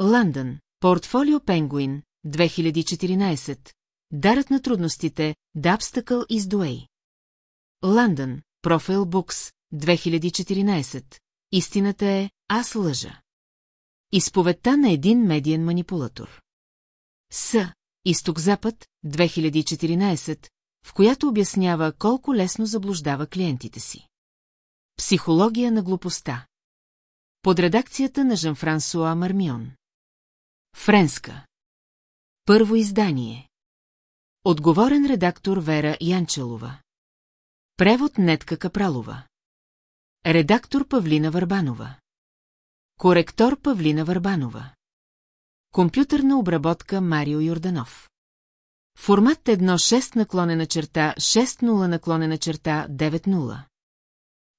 Лондон, Портфолио Пенгуин, 2014. Дарът на трудностите, The Obstacle is the Way. Лондон, Profile 2014. Истината е, аз лъжа. Изповедта на един медиен манипулатор. С. Изток-Запад, 2014, в която обяснява колко лесно заблуждава клиентите си. Психология на глупостта. Под редакцията на Жан-Франсуа Мармион. Френска. Първо издание. Отговорен редактор Вера Янчелова. Превод Нетка Капралова. Редактор Павлина Върбанова. Коректор Павлина Върбанова. Компютърна обработка Марио Йорданов. Формат 1.6 наклонена черта 6.0 наклонена черта 9.0.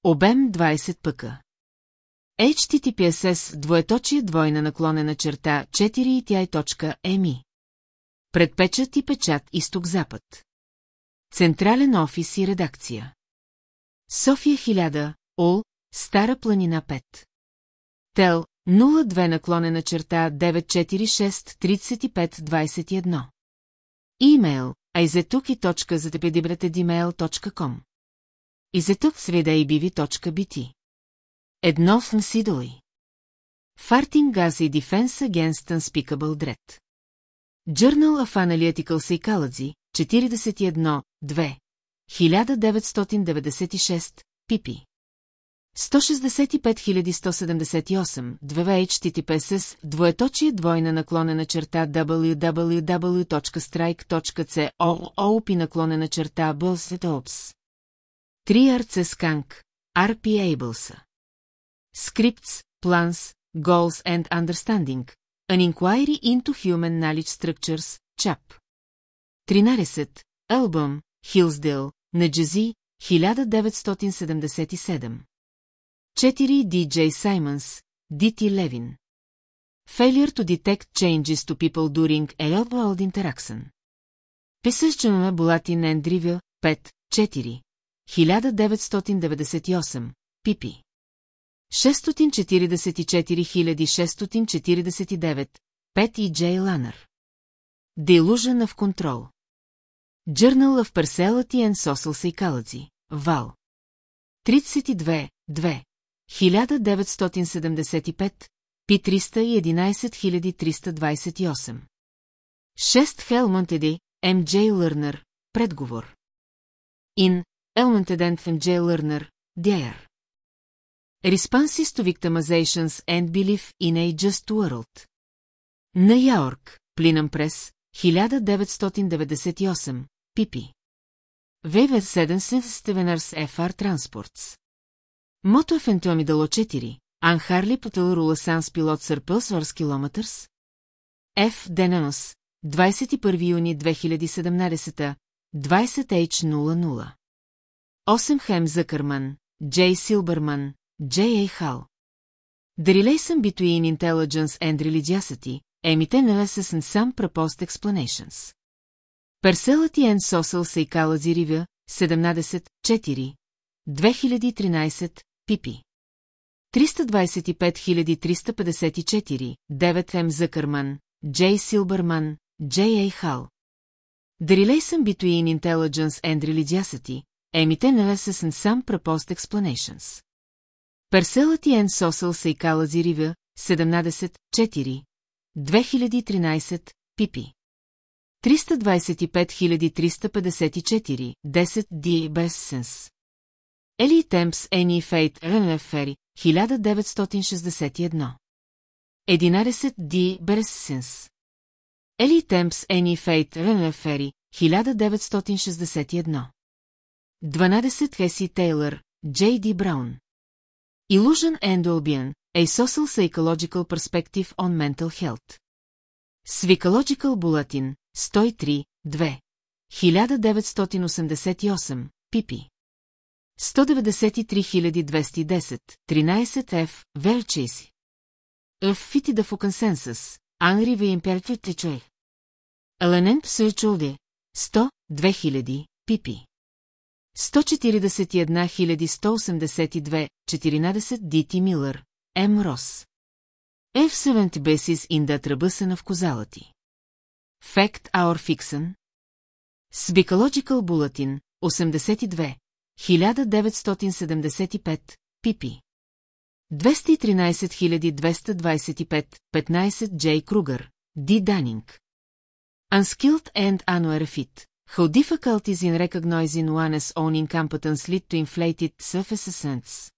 Обем 20 пъка. HTTPSS двоеточие двойна наклонена черта 4 и тя е точка. Предпечат и печат изток-запад. Централен офис и редакция. София 1000, Ол, Стара планина 5. Тел, 02 наклонена черта 946-3521. Имейл, aizetuki.zatepedibratedemail.com Изетук среда и биви.bt Едно в Мсидоли. Farting Gas и Defense Against Unspeakable Dread. Journal of Analytical Psychology, 41, 2, 1996, пипи. 165178, 2 HTTPS, двоеточие двойна наклонена черта www.strike.co наклонена черта BLSETOPS. 3 RC Skank, RP Ables. Scripts, Plans, Goals and Understanding, An Inquiry into Human Knowledge Structures, CHAP. 13. Албум, Хилсдейл, на Джази, 1977. 4. DJ Simons, D.T. Levin. Failure to detect changes to people during a world interaction. Писъщена Булатин Ендривя, 5, 4. 1998, Пипи. 644 5 и Джей Ланър. Delusion в контрол. Journal of Personality and Social Psychology, Вал. 32, 2. 1975, Пи 311328. 6 Хелмонт Еди, М. Джей Лърнер, предговор. Ин, Елмонтедент М. Джей Лърнер, Дяяр. Responses to Victimizations and Belief in a Just World. На Йорк, Плинъм Прес, 1998, Пипи. Вейвер 7 Стевенърс FR Транспортс. Мото е Фентомидало 4, Ан Харли Потел Руласанс пилот Сърпълс километърс. Ф. Денанос, 21 юни 2017, 20H00. 8 Хем Закърман, Джей Силбърман, Джей Ей Хал. The relation between intelligence and religiosity, emiten analysis and some proposed explanations. Перселът и Ен Сосъл Сейкала Зиривя, 17, 4, 2013, пипи. 325354, 9 М. Закърман, Джей Силбърман, Джей Ей Хал. The relation between intelligence and religiosity, emite analysis and some proposed explanations. Перселът и Ен Сосъл Сейкала Зиривя, 17, 4, 2013, пипи. 325354, 10 Ди Бессенс. Ели Темпс Ени Фейт Ренефери, 1961. 11 Ди Берсенс. Ели Темпс Ени Фейт Ренефери, 1961. 12 Хеси Тейлър, Джей Ди Браун. Illusion and Albion, A Social Psychological Perspective on Mental Health. Свикологикал Булатин, 103, 2. 1988, Пипи. 193210, 13 Ф, Велчеси. Ф фити да фу консенсус, Анри ви имперчет течой. Еленен псъчулде, 100, 2000, Пипи. 141 14 Дити Милър, М. Рос. F. 70 Basis in that Trabusana в козалати. Fact Our Fixen. С Булатин, 82, 1975, pp. 213225, 15 Джей Кругър, Ди Данинг. Unskilled and Unwerefit. How difficulties in recognizing one's own incompetence lead to inflated self-assessments.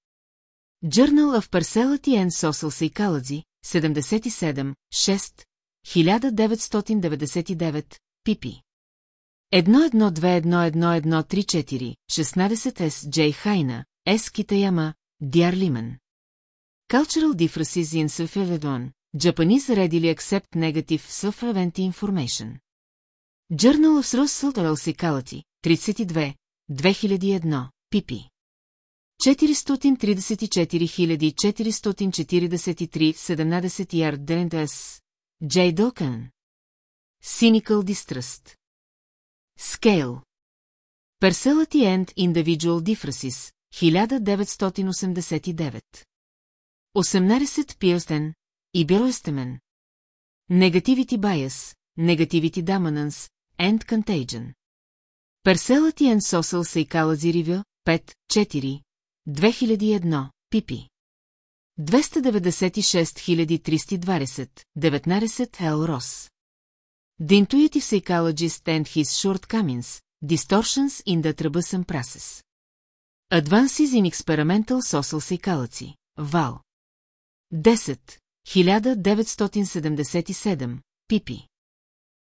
Journal of Personality and Social Psychology, 77, 6, 1999, pp. 1-1-2-1-1-1-3-4, 16 С. Джей Хайна, С. Китаяма, Диар Лимен. Cultural differences in self-evidon, Japanese readily accept negative self-evident information. Journal of Social Psychology, 32, 2001, pp. 434 443 17 Ярд Дендес, Джей Докън. Cynical Distrust. Scale. Personality and Individual Differences, 1989. 18 Пирстен и Бюростемен. Negativity Bias, Negativity Dominance, and Contagion. Personality and Social Psychology Review, 5, 4, 2001, pp. 296 320, 19 L. Ross. The Intuitive Psychologist and His Shortcomings, Distortions in the Troublesome Process. Advances in Experimental Social Psychology, Val. 10. 1977, pp.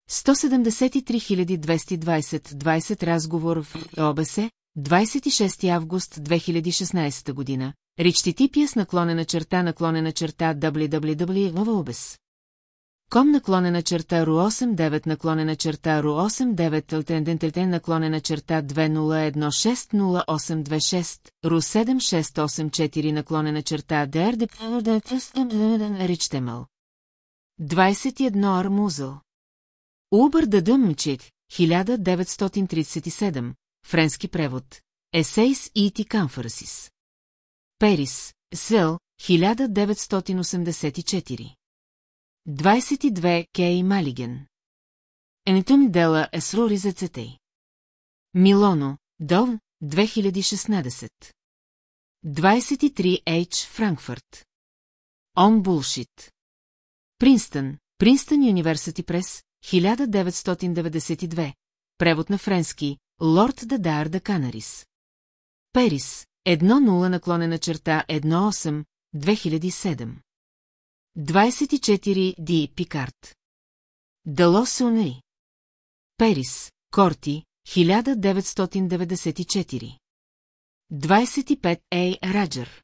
173 220 20 разговор в ОБС, 26 август 2016 година. Ричтитипия с наклонена черта наклонена черта www.obs. Ком наклонена черта РУ89 наклонена черта РУ89 Алтендентелтен наклонена черта 20160826 РУ7684 наклонена черта ДРД Ричтемъл. 21 Армузъл. Убър да дъмчик, 1937, френски превод, Есейс и ти Камфарсис. Перис, Сел, 1984. 22 Кей Малиген. Енитум дела Есрури за цетей. Милоно, Дол, 2016. 23 H. Франкфурт. Он Булшит. Принстън, Принстън Юниверсити Прес, 1992. Превод на френски, Лорд Дадар да Канарис. Перис, 1-0 наклонена черта 1-8, 2007. 24 Ди Пикарт. Дало. Перис, Корти, 1994. 25 Ей Раджър.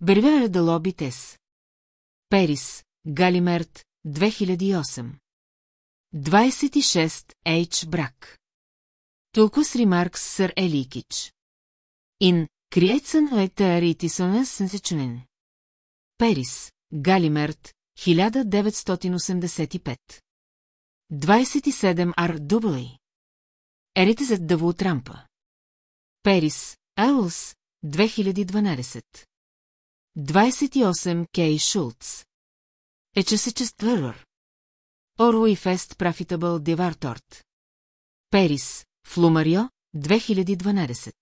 Бервера Дало Битес. Перис, Галимерт, 2008. 26 Ейч Брак. Толкус ремаркс сър Еликич. Ин Криецън Етаритисонес Сенсечунен. Перис, Галимерт, 1985. 27 Ар Дублей. Ерите за Дъво Трампа. Перис, Елс, 2012. 28 Кей Шулц. Ечесечест Твърър. Оруи Фест Профитабъл Деварторт. Перис, Флумарио, 2012.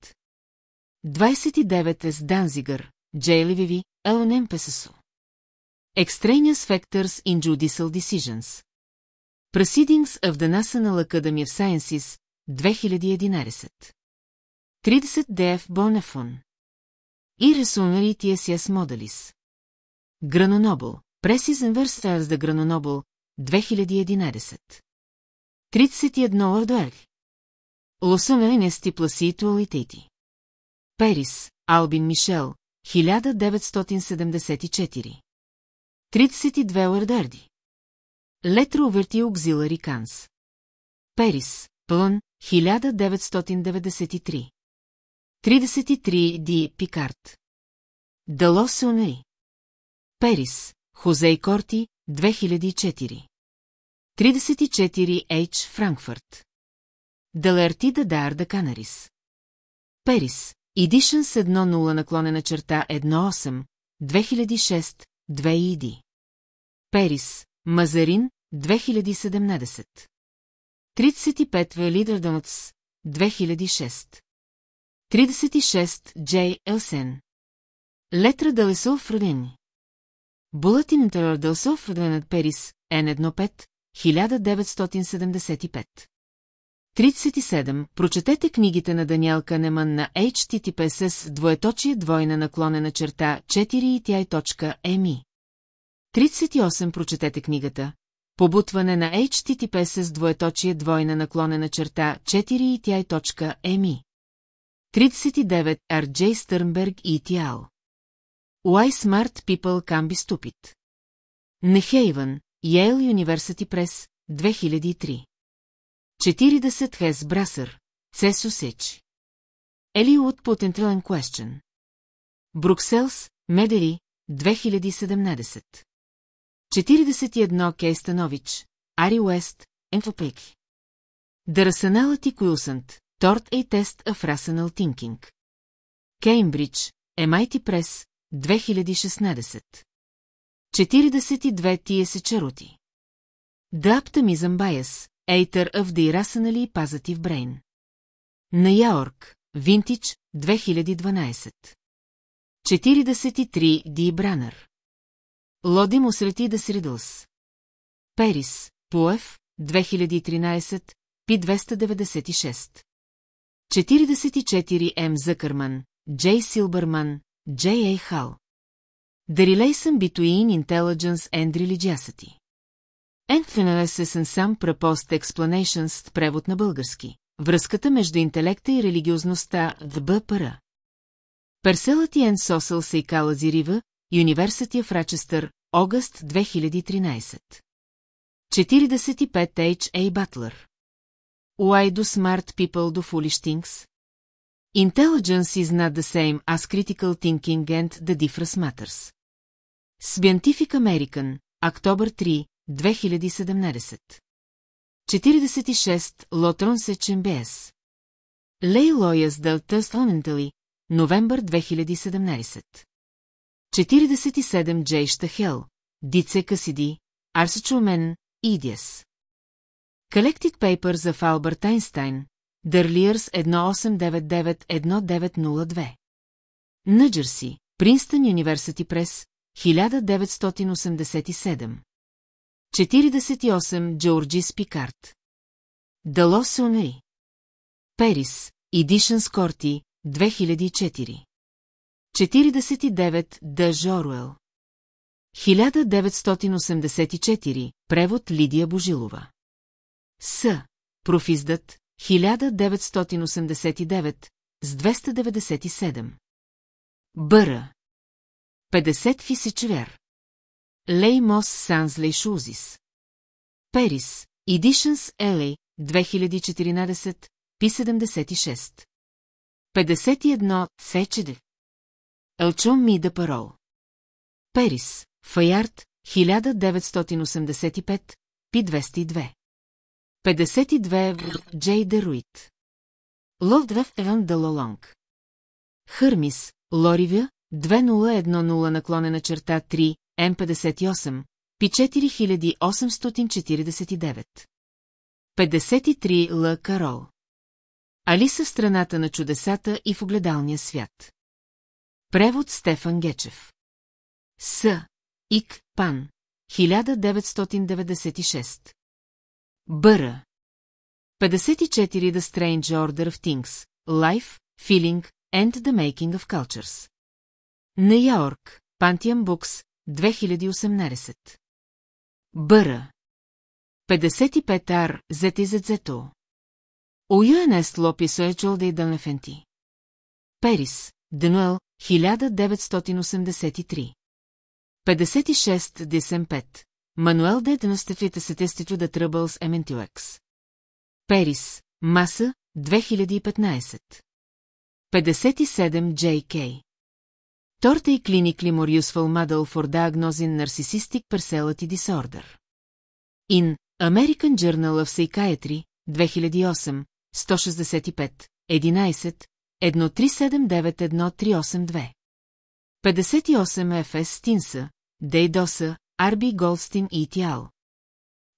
29 С Данзигър, Джейли Виви, Елонем Песесо. Extraneous Factors in Judicial Decisions. Proceedings of the National Academy of Sciences, 2011. 30 ДФ Бонефон. Irresolary TSS Modelis. Гранонобъл. Precision Versailles the Гранонобъл, 2011. 31 Ордуер. Лосонелинести пласитуалитети. Перис, Албин Мишел, 1974. 32 Ордарди. Летро Оверти Auxiliary Канс. Перис, Плън, 1993. 33 Ди Пикарт. Дало Сеонери. Перис, Хозей Корти, 2004. 34 H. Франкфурт. Далерти Дадар да Канарис. Перис, Editions 1.0 наклонена черта 1.8, 2006, 2 иди. Перис, Мазарин, 2017. 35 В. Лидердонотс, 2006. 36 Джей Елсен. Летра Далесов Родени. Булатин Далесов Роденът Перис, Н15, 1975. 37. Прочетете книгите на Даниел Канеман на HTTPS двоеточие двойна наклонена черта 4 38. Прочетете книгата Побутване на HTTPS двоеточие двойна наклонена черта 4 39. R.J. Стърнберг и Тиал. Why Smart People Can Be Stupid. Нехейвън, Yale University Press, 2003. 40 Хес Брасър, Цесо Сеч. Елиот Potential Question. Брукселс, Медери, 2017. 41 Кей Станович, Ари Уест, Енфопеки. Дърсаналът и Куилсънт, Торт Ей Тест of Rational Thinking. Кеймбридж, MIT Прес, 2016. 42 Тие се чароти. The Optimism Bias, Either of the Irrationally Positive Brain. На Яорк, Винтич, 2012. 43 Ди Бранър. Лоди му срети да средълс. Перис, Пуев, 2013, Пи 296. 44 М. Закърман, Джей Силбърман, Джей Ей Хал. The relation between intelligence and religiosity. Analysis сам препост explanations превод на български. Връзката между интелекта и религиозността в БПР. Перселът и Ен Сосъл Сейкала Зирива, University в Рачестър, Огъст 2013. 45 H. A. Butler. Why do smart people do foolish things? Intelligence is not the same as critical thinking and the difference matters. Scientific American, Октобър 3, 2017. 46 Лотрон Сечен БС. Лей Лояс Дъл Тъстонентали, новембър 2017. 47 Джей Штахел, Дице Касиди, Арсичумен, Идиас. Collected Papers of Albert Einstein, Дърлиърс 1899-1902. Нъджерси, Принстън Юниверсити Прес, 1987. 48 Джорджис Пикарт. Дало Сонери. Перис, Edition Скорти, 2004. 49 Д. Жоруел. 1984, превод Лидия Божилова. С. Профиздът, 1989, с 297. Бъра. 50 фисичвер. Леймос Санс Лейшузис. Перис. Editions LA, 2014, P76. 51 Сечеде. Елчон Ми да парол. Перис. Фаярд, 1985, P202. 52 Джей Деруит. Ловдрав Еван Далолонг. Хърмис, Лоривя, 2010 наклонена черта 3, М58, Пи 4849. 53 Л. Карол. Алиса в страната на чудесата и в огледалния свят. Превод Стефан Гечев. С. Ик. Пан. 1996. Бъра. 54 The Strange Order of Things. Life, Feeling and the Making of Cultures. Нью Йорк. Пантиан Букс. 2018. Бъра. 55 ар, зете зето. Уюенест лописо е чул да и дънефенти. Перис, Денуел, 1983. 56 Десем 5. Мануел де Деностефите сетестито да Тръбълс Ементюекс. Перис, Маса, 2015. 57 Джей Кей. Торта и clinically more useful model for diagnosing narcissistic personality disorder. In American Journal of Psychiatry, 2008, 165, 11, 13791382. 58 ФС Стинса, Дейдоса, Арби Голстин и Тиал.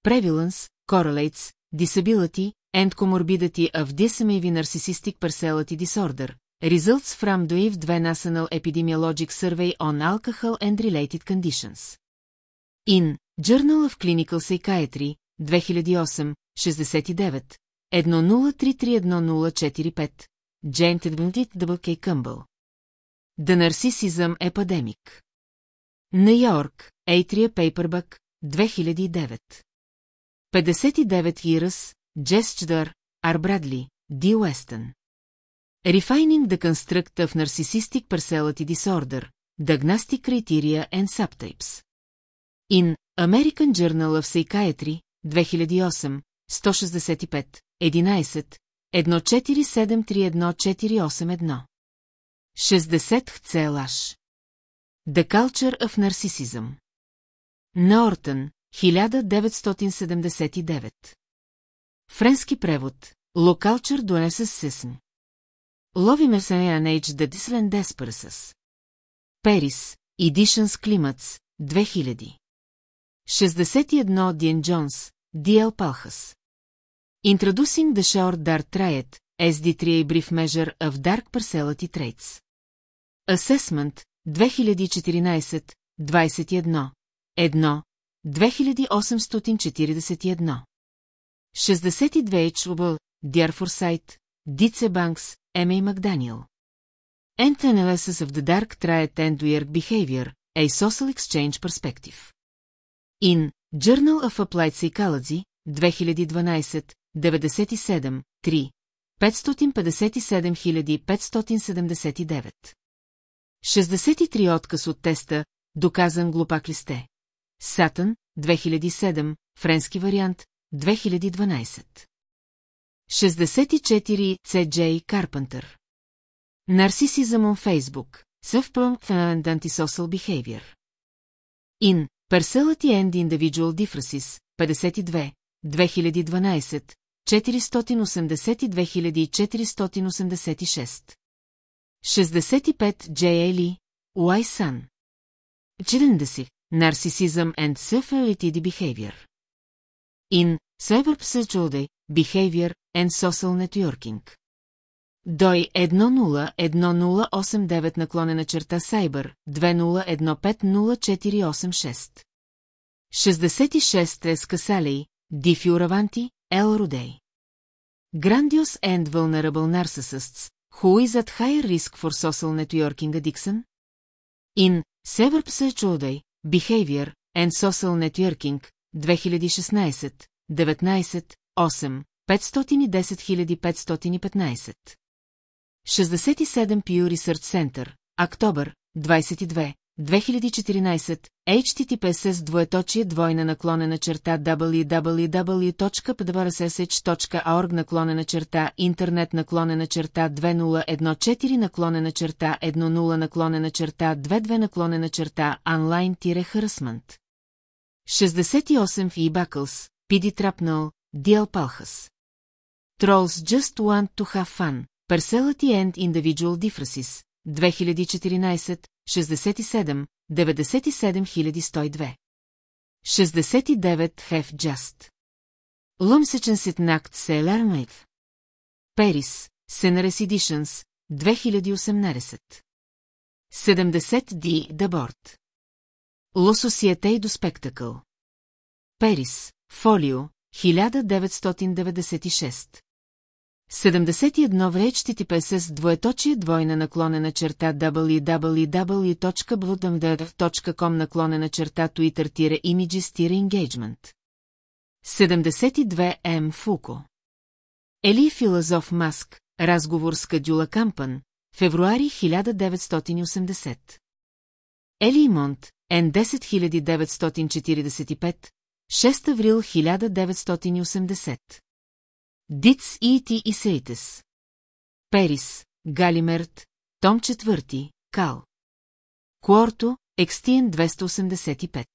Prevalence, Correlates, Disability, and of Disseminated Narcissistic Personality Disorder, Results from DOIV 2 National Epidemiologic Survey on Alcohol and Related Conditions. In Journal of Clinical Psychiatry, 2008, 69, 10331045, Tedbuntit W.K. Campbell. The Narcissism Epidemic. Нью Йорк, Atria Paperback, 2009. 59 Years, Джесчдър, Ар Брадли, Ди. Refining the construct of narcissistic personality disorder, diagnostic criteria and subtypes. In American Journal of Psychiatry, 2008, 165, 11, 14731481. 60 Хцелаш. The Culture of Narcissism. Нортън, 1979. Френски превод. Локалчър донесе сесм. Ловиме се на Age the Disland Desperses. Перис, Editions Климатс, 2000. 61 Диен Джонс, Диел Палхас. Introducing the short dart triad, SD3 brief measure of dark personality traits. Assessment 2014 21 1 2841 62 HUBL, Dear Forsyth, Dice Banks, M.A. McDaniel. End analysis of the dark triad and weird behavior, a social exchange perspective. In Journal of Applied Psychology, 2012, 97, 3, 557579. 63 отказ от теста, доказан глупак ли сте? Сатън, 2007, френски вариант, 2012. 64 C.J. Carpenter. Нарцисизъм on Facebook. Self-prompt and antisocial behavior. In Personality and Individual Differences, 52, 2012, 482 65 J. Ели, Уай Сан. 40. Narcissism and Self-Related Behavior. In Cyberpsychology, Behavior and Social Networking. Дой 101089 наклонена черта Сайбър 20150486. 66 Ескасалей, Дифи Ураванти, Ел Рудей. Grandiose and Vulnerable Narcissists, Who is at higher risk for social networking addiction? In Sever Psychology, Behavior and Social Networking, 2016, 19, 8, 510 515. 67 Pew Research Center, Октобър, 22, 2014, https двоеточие двойна наклонена черта www.pdvrsh.org наклонена черта интернет наклонена черта 2014 наклонена черта 10 наклонена черта 22 наклонена черта онлайн-харасмент. 68 в eBuckles, PD Trapnell, DL Palhas. Trolls just want to have fun, personality and individual differences, 2014, 67, 97102. 69 Have Just. Lumsechensit Nakt Sailor Maid. Перис, Сенерес Editions, 2018. 70 Ди Деборт. Ло Societe до Спектакъл. Перис, Фолио, 1996. 71 в HTTPS с двоеточие двойна наклонена черта www.bloodmdr.com наклонена черта Twitter-images-engagement. 72 М. Фуко. Ели Филозоф Маск, разговор с Кадюла Кампан, февруари 1980. Ели Монт, Н 10945, 6 аврил 1980. Диц и ти и Сейтес. Перис, Галимерт, Том 4, Кал. Куорто, Екстиен 285.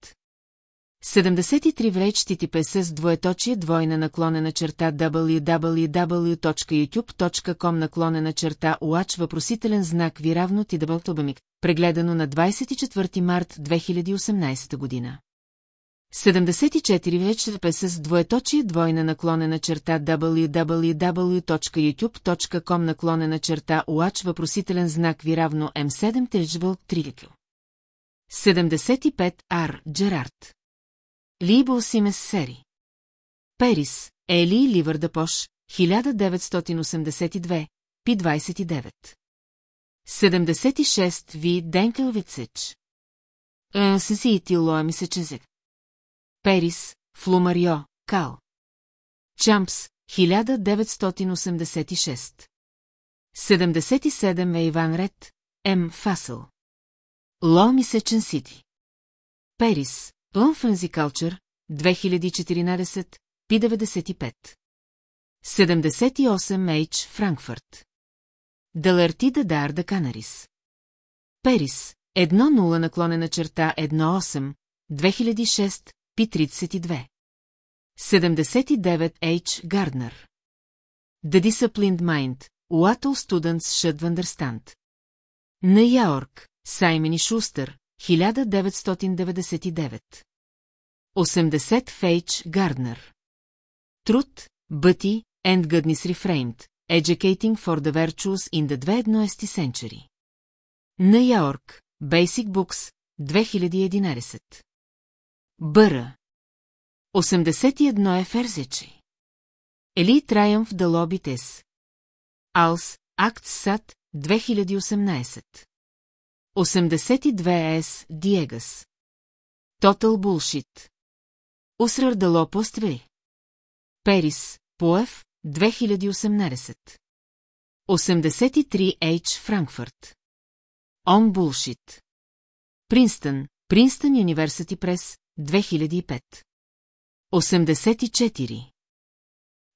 73 в HTTPS с двоеточие двойна наклонена черта www.youtube.com наклонена черта уач въпросителен знак ви равно ти дъбълтобамик, прегледано на 24 март 2018 година. 74 вечерпе с двоеточие двойна наклонена черта www.youtube.com наклонена черта уач въпросителен знак ви равно М7 Тежвъл 3 75 Ар Джерард. Либо Симес Сери. Перис Ели Ливърдапош 1982 Пи 29 76 Ви Денкелвицич Сесити Лоами Сечезек Перис, Флумарио, Кал. Чампс, 1986. 77 е Иван Ред, М. Фасъл. Ло Мисечен Сити. Перис, Лънфензи Калчър, 2014, Пи 95. 78 H. Франкфурт. Далерти Дадар да Канарис. Перис, 1-0 наклонена черта 1-8, 2006, Пи-32. 79 H. Gardner. The Disciplined Mind, What Students Should Understand. На Яорк, Саймон и Шустър, 1999. 80 Фейдж Гарднер. Труд, Бъти, and Goodness Reframed, Educating for the Virtues in the 21st Century. На Яорк, Basic Books, 2011. Бъра. 81 е Ферзечи. Ели Траямф да лобитес. Алс, Акт Сад, 2018. 82 С. Диегас. Тотал Булшит. Усрър дало постве. Перис, Поев, 2018. 83 H. Франкфурт. Он Булшит. Принстън, Принстън Юниверсити Прес, 2005. 84.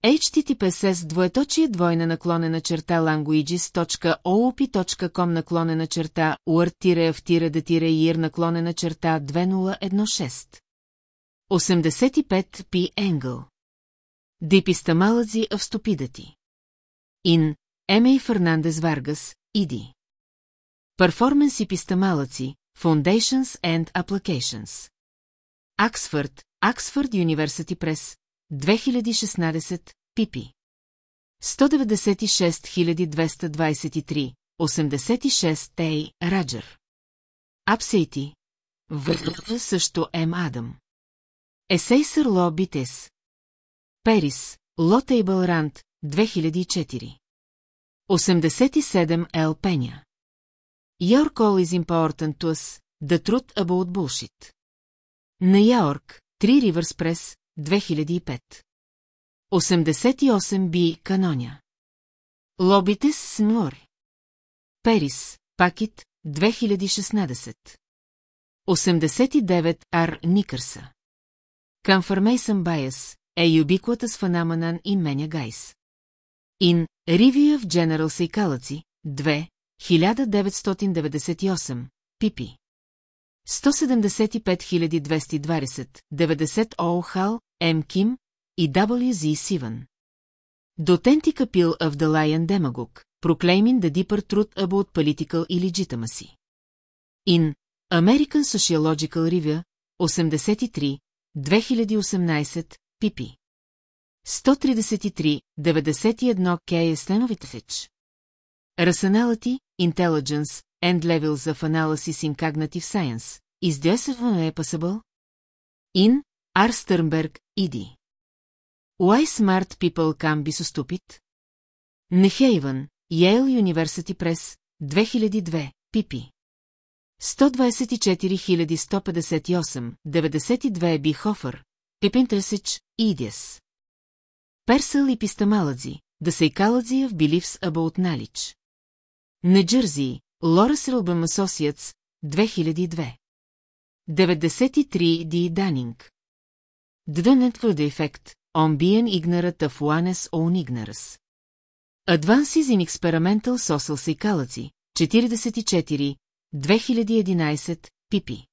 HTTPS двоеточие двойна наклонена черта languages.oop.com наклонена черта word-f-d-ir наклонена черта 2016. 85 P. Engel. Дипистамалази австопидати. Ин. Емей Фернандес Варгас, Иди. Performance епистамалаци, Foundations and Applications. Аксфорд, Аксфорд Юниверсити Прес, 2016, пипи. 196223, 86 Тей, Раджер. Апсейти. В. също М. Адам. Есей сър Ло Битес. Перис, Ло Тейбъл Рант, 2004. 87 Ел Пеня. Your call is important to us, the truth about bullshit. На Яорк, 3 Ривърс Прес, 2005. 88 Би Каноня. Лобитес Смори. Перис, Пакет, 2016. 89 Ар Никърса. Confirmation Bias, е ubiquitous phenomenon in many guys. In Review of General Psychology, 2, 1998, pp. 175220, 90 О. Хал, М. Ким и W. Z. Сиван. Authentic appeal of the lion demagogue, proclaiming the deeper truth about political illegitimacy. In American Sociological Review, 83, 2018, pp. 133, 91 K. Estenovitefич. Rationality, Intelligence, and Levels of Analysis in Cognitive Science. Is this possible? In R. Sternberg, ed. Why Smart People Can Be So Stupid? Нехейвън, Yale University Press, 2002, pp. 124158, 92 Би Хофър, Пипинтресич, Идиас. Персъл и Пистамаладзи, The Psychology of Beliefs About Knowledge. Неджързи, Лора Рълбъм Associates, 2002. 93 Ди Данинг. Effect, on being ignorant of one's own ignorance. Advances in Experimental Social Psychology, 44, 2011, pp.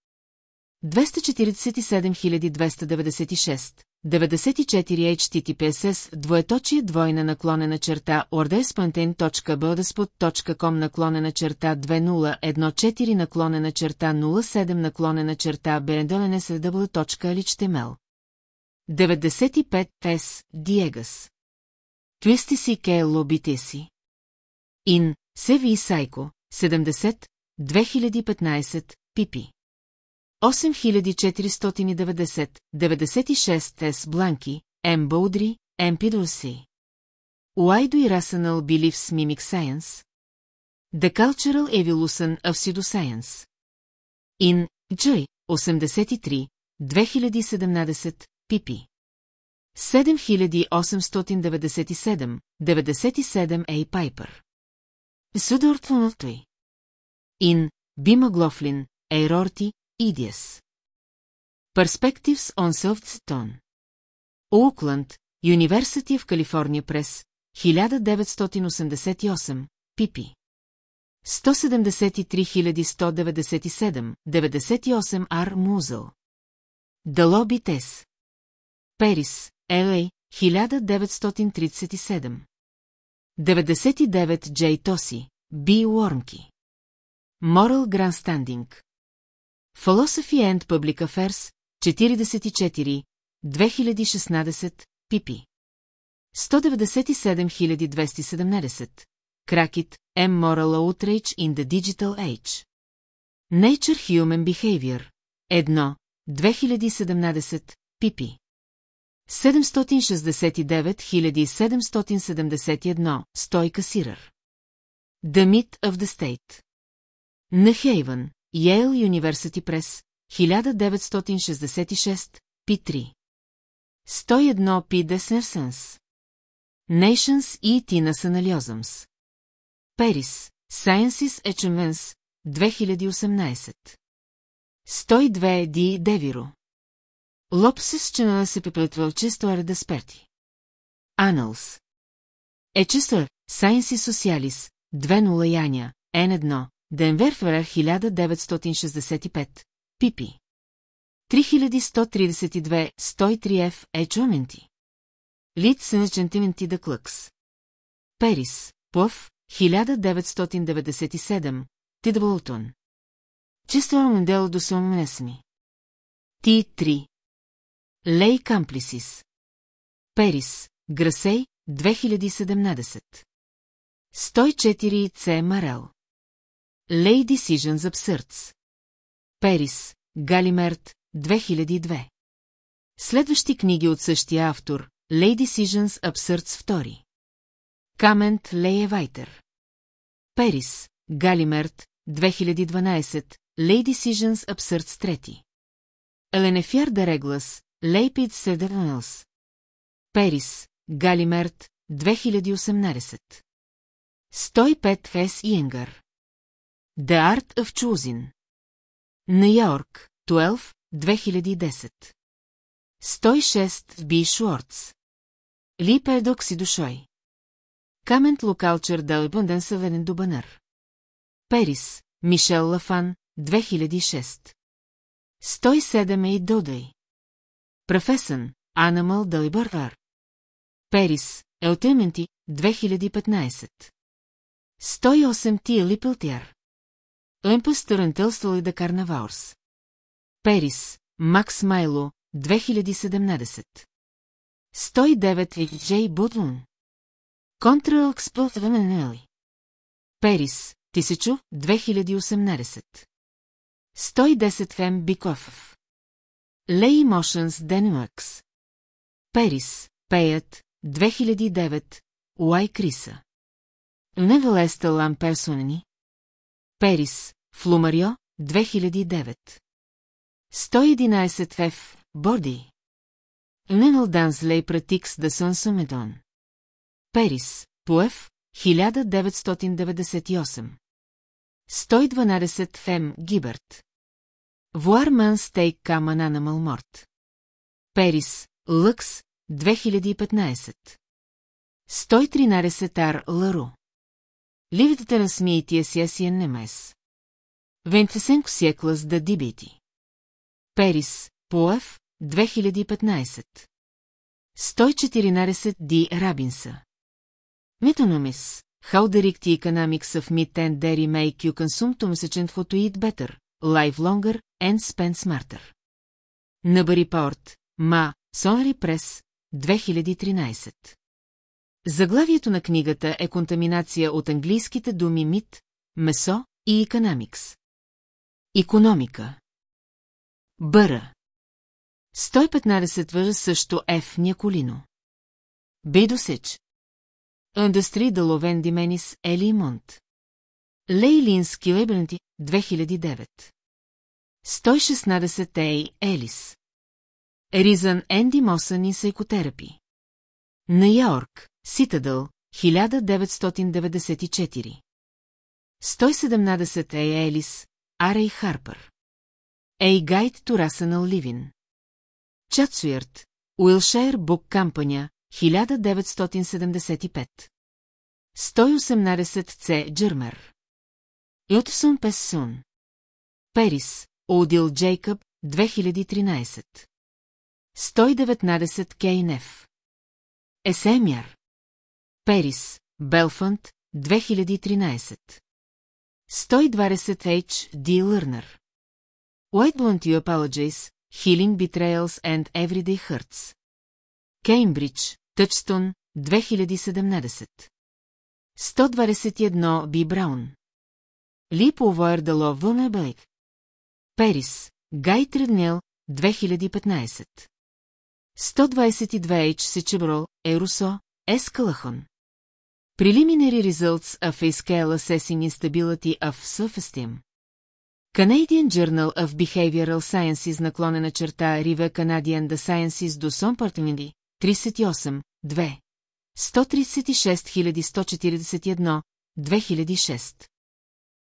247296, 94 HTTPSS, двоеточие двойна наклонена черта ordespontain.bldespot.com наклонена черта 2014 наклонена черта 07 наклонена черта bndolnsw.html 95 S. Диегас. Твисти си ке лобите си. Ин, Севи Сайко, 70, 2015, Пипи. 8490, 96 С. Бланки, М. Баудри, М. Пидруси. Why do irrational beliefs mimic science? The Cultural Evolution of Pseudoscience. In J. 83, 2017, pp. 7897, 97 A. Пайпер. Судортвонотой. In B. Маглофлин, Ейрорти, Идиас. Perspectives on Self-Stone. Оукланд, University в Калифорния прес, 1988, pp. 173197, 98 Ар Музъл. Дало Битес. Перис, Л.А., 1937. 99 Джей Тоси, Би Уормки. Moral Grandstanding. Philosophy and Public Affairs, 44, 2016, pp. 197217. Кракит, M. Moral Outrage in the Digital Age. Nature Human Behavior. 1. 2017, pp. 769771, Стойка Сирър. The Myth of the State. Нахейвън, Yale University Press, 1966, P3. 101 P. Desnersens. Nations и Tina Sanaliosums. Перис, Sciences Echemens, 2018. 102 Ди Девиро. Лопсис чена се пеплетвал често сперти. Аналс. Ечестър, Sciences Socialis, 2.0 Яня, N1, Денвер Ферер 1965, Пипи. 3132, 103 Ф. Ечоменти. Лид Сенечентименти да Клъкс. Перис, Пъв, 1997, Тидбълтон. Чисто Мендел до Сомнесми. Ти 3. Лей Камплисис. Перис, Грасей, 2017. 104 Ц. Марел. Lay Decisions Absurds. Перис, Галимерт, 2002. Следващи книги от същия автор, Lay Decisions Absurds 2. Камент Лейевайтер. Перис, Галимерт, 2012, Lay Decisions Absurds 3. Еленефяр де Реглас, Лейпид Седернелс. Перис, Галимерт, 2018. 105 Фес Йенгър. The Art of Choosing. Нью-Йорк, 12, 2010. 106 Би Шуорц. Ли Педокси душой. Камент Локалчер Дълбънден Съвенен Дубанър. Перис, Мишел Лафан, 2006. 107 и Додай. Професън, Анамал Дълбървар. Перис, Елтементи, 2015. 108 Тия Липълтяр. Емпъс Тарантълствали да Карнаваурс. Перис, Макс Майло, 2017. 109 и Джей Будлун. Контрал Експлотвененели. Перис, Тисечо, 2018. 110 Фем Биков. Лей Мошенс Денмакс. Перис, Пеят, 2009, Уай Криса. Невелеста Лам Персонени. Перис, Флумарио, 2009. 111 Ф. Борди. Ненал Данслей Пратикс да Сонсомедон. Перис, Пуев, 1998. 112 Фем Гиберт. Вуарман Стейк Камана на Малморт. Перис, Лъкс, 2015. 113 Ар Лару. Ливите на смиития си асиен немес. Вентесенко секлас да дибити. Перис, Поев, 2015. 114 Ди Рабинса. Метономис, how direct economics of meat and dairy make you consume to message for to eat better, live and spend smarter. Набари порт, ма, Сонри Прес, 2013. Заглавието на книгата е контаминация от английските думи мит, месо и економикс. Икономика. Бъра. 115 въж също Ф. Няколино. Бейдосеч. Индустри да ловен дименис Ели Монт. Лейлински лебенти, 2009. 116 Ей Елис. Ризан Енди Мосън и Сайкотерапи. Нью-Йорк, Ситадъл, 1994. 117 Ей Елис, Арей Харпър. Ей Гайд Турасанал Ливин. Чатсуярт, Уилшайр Бук Кампаня, 1975. 118 Ц. Джърмер. Ютсун Пессун. Перис, Одил Джейкъб, 2013. 119 Кейнеф. Есемяр. Перис, Белфанд, 2013. 120 H. D. Лърнер. White Blunt You Apologies, Healing Betrayals and Everyday Hurts. Кеймбридж, Тъчстон, 2017. 121 Би Браун. Ли Повоер Дало Вълнебейк. Перис, Гай Триднел, 2015. 122 H. Сечеброл, Ерусо, Ескалахон. Preliminary Results of a Scale Assessing Instability of Self-Esteem. Canadian Journal of Behavioral Sciences наклонена черта Rive Canadian The Sciences до Son 38, 2. 136 141, 2006.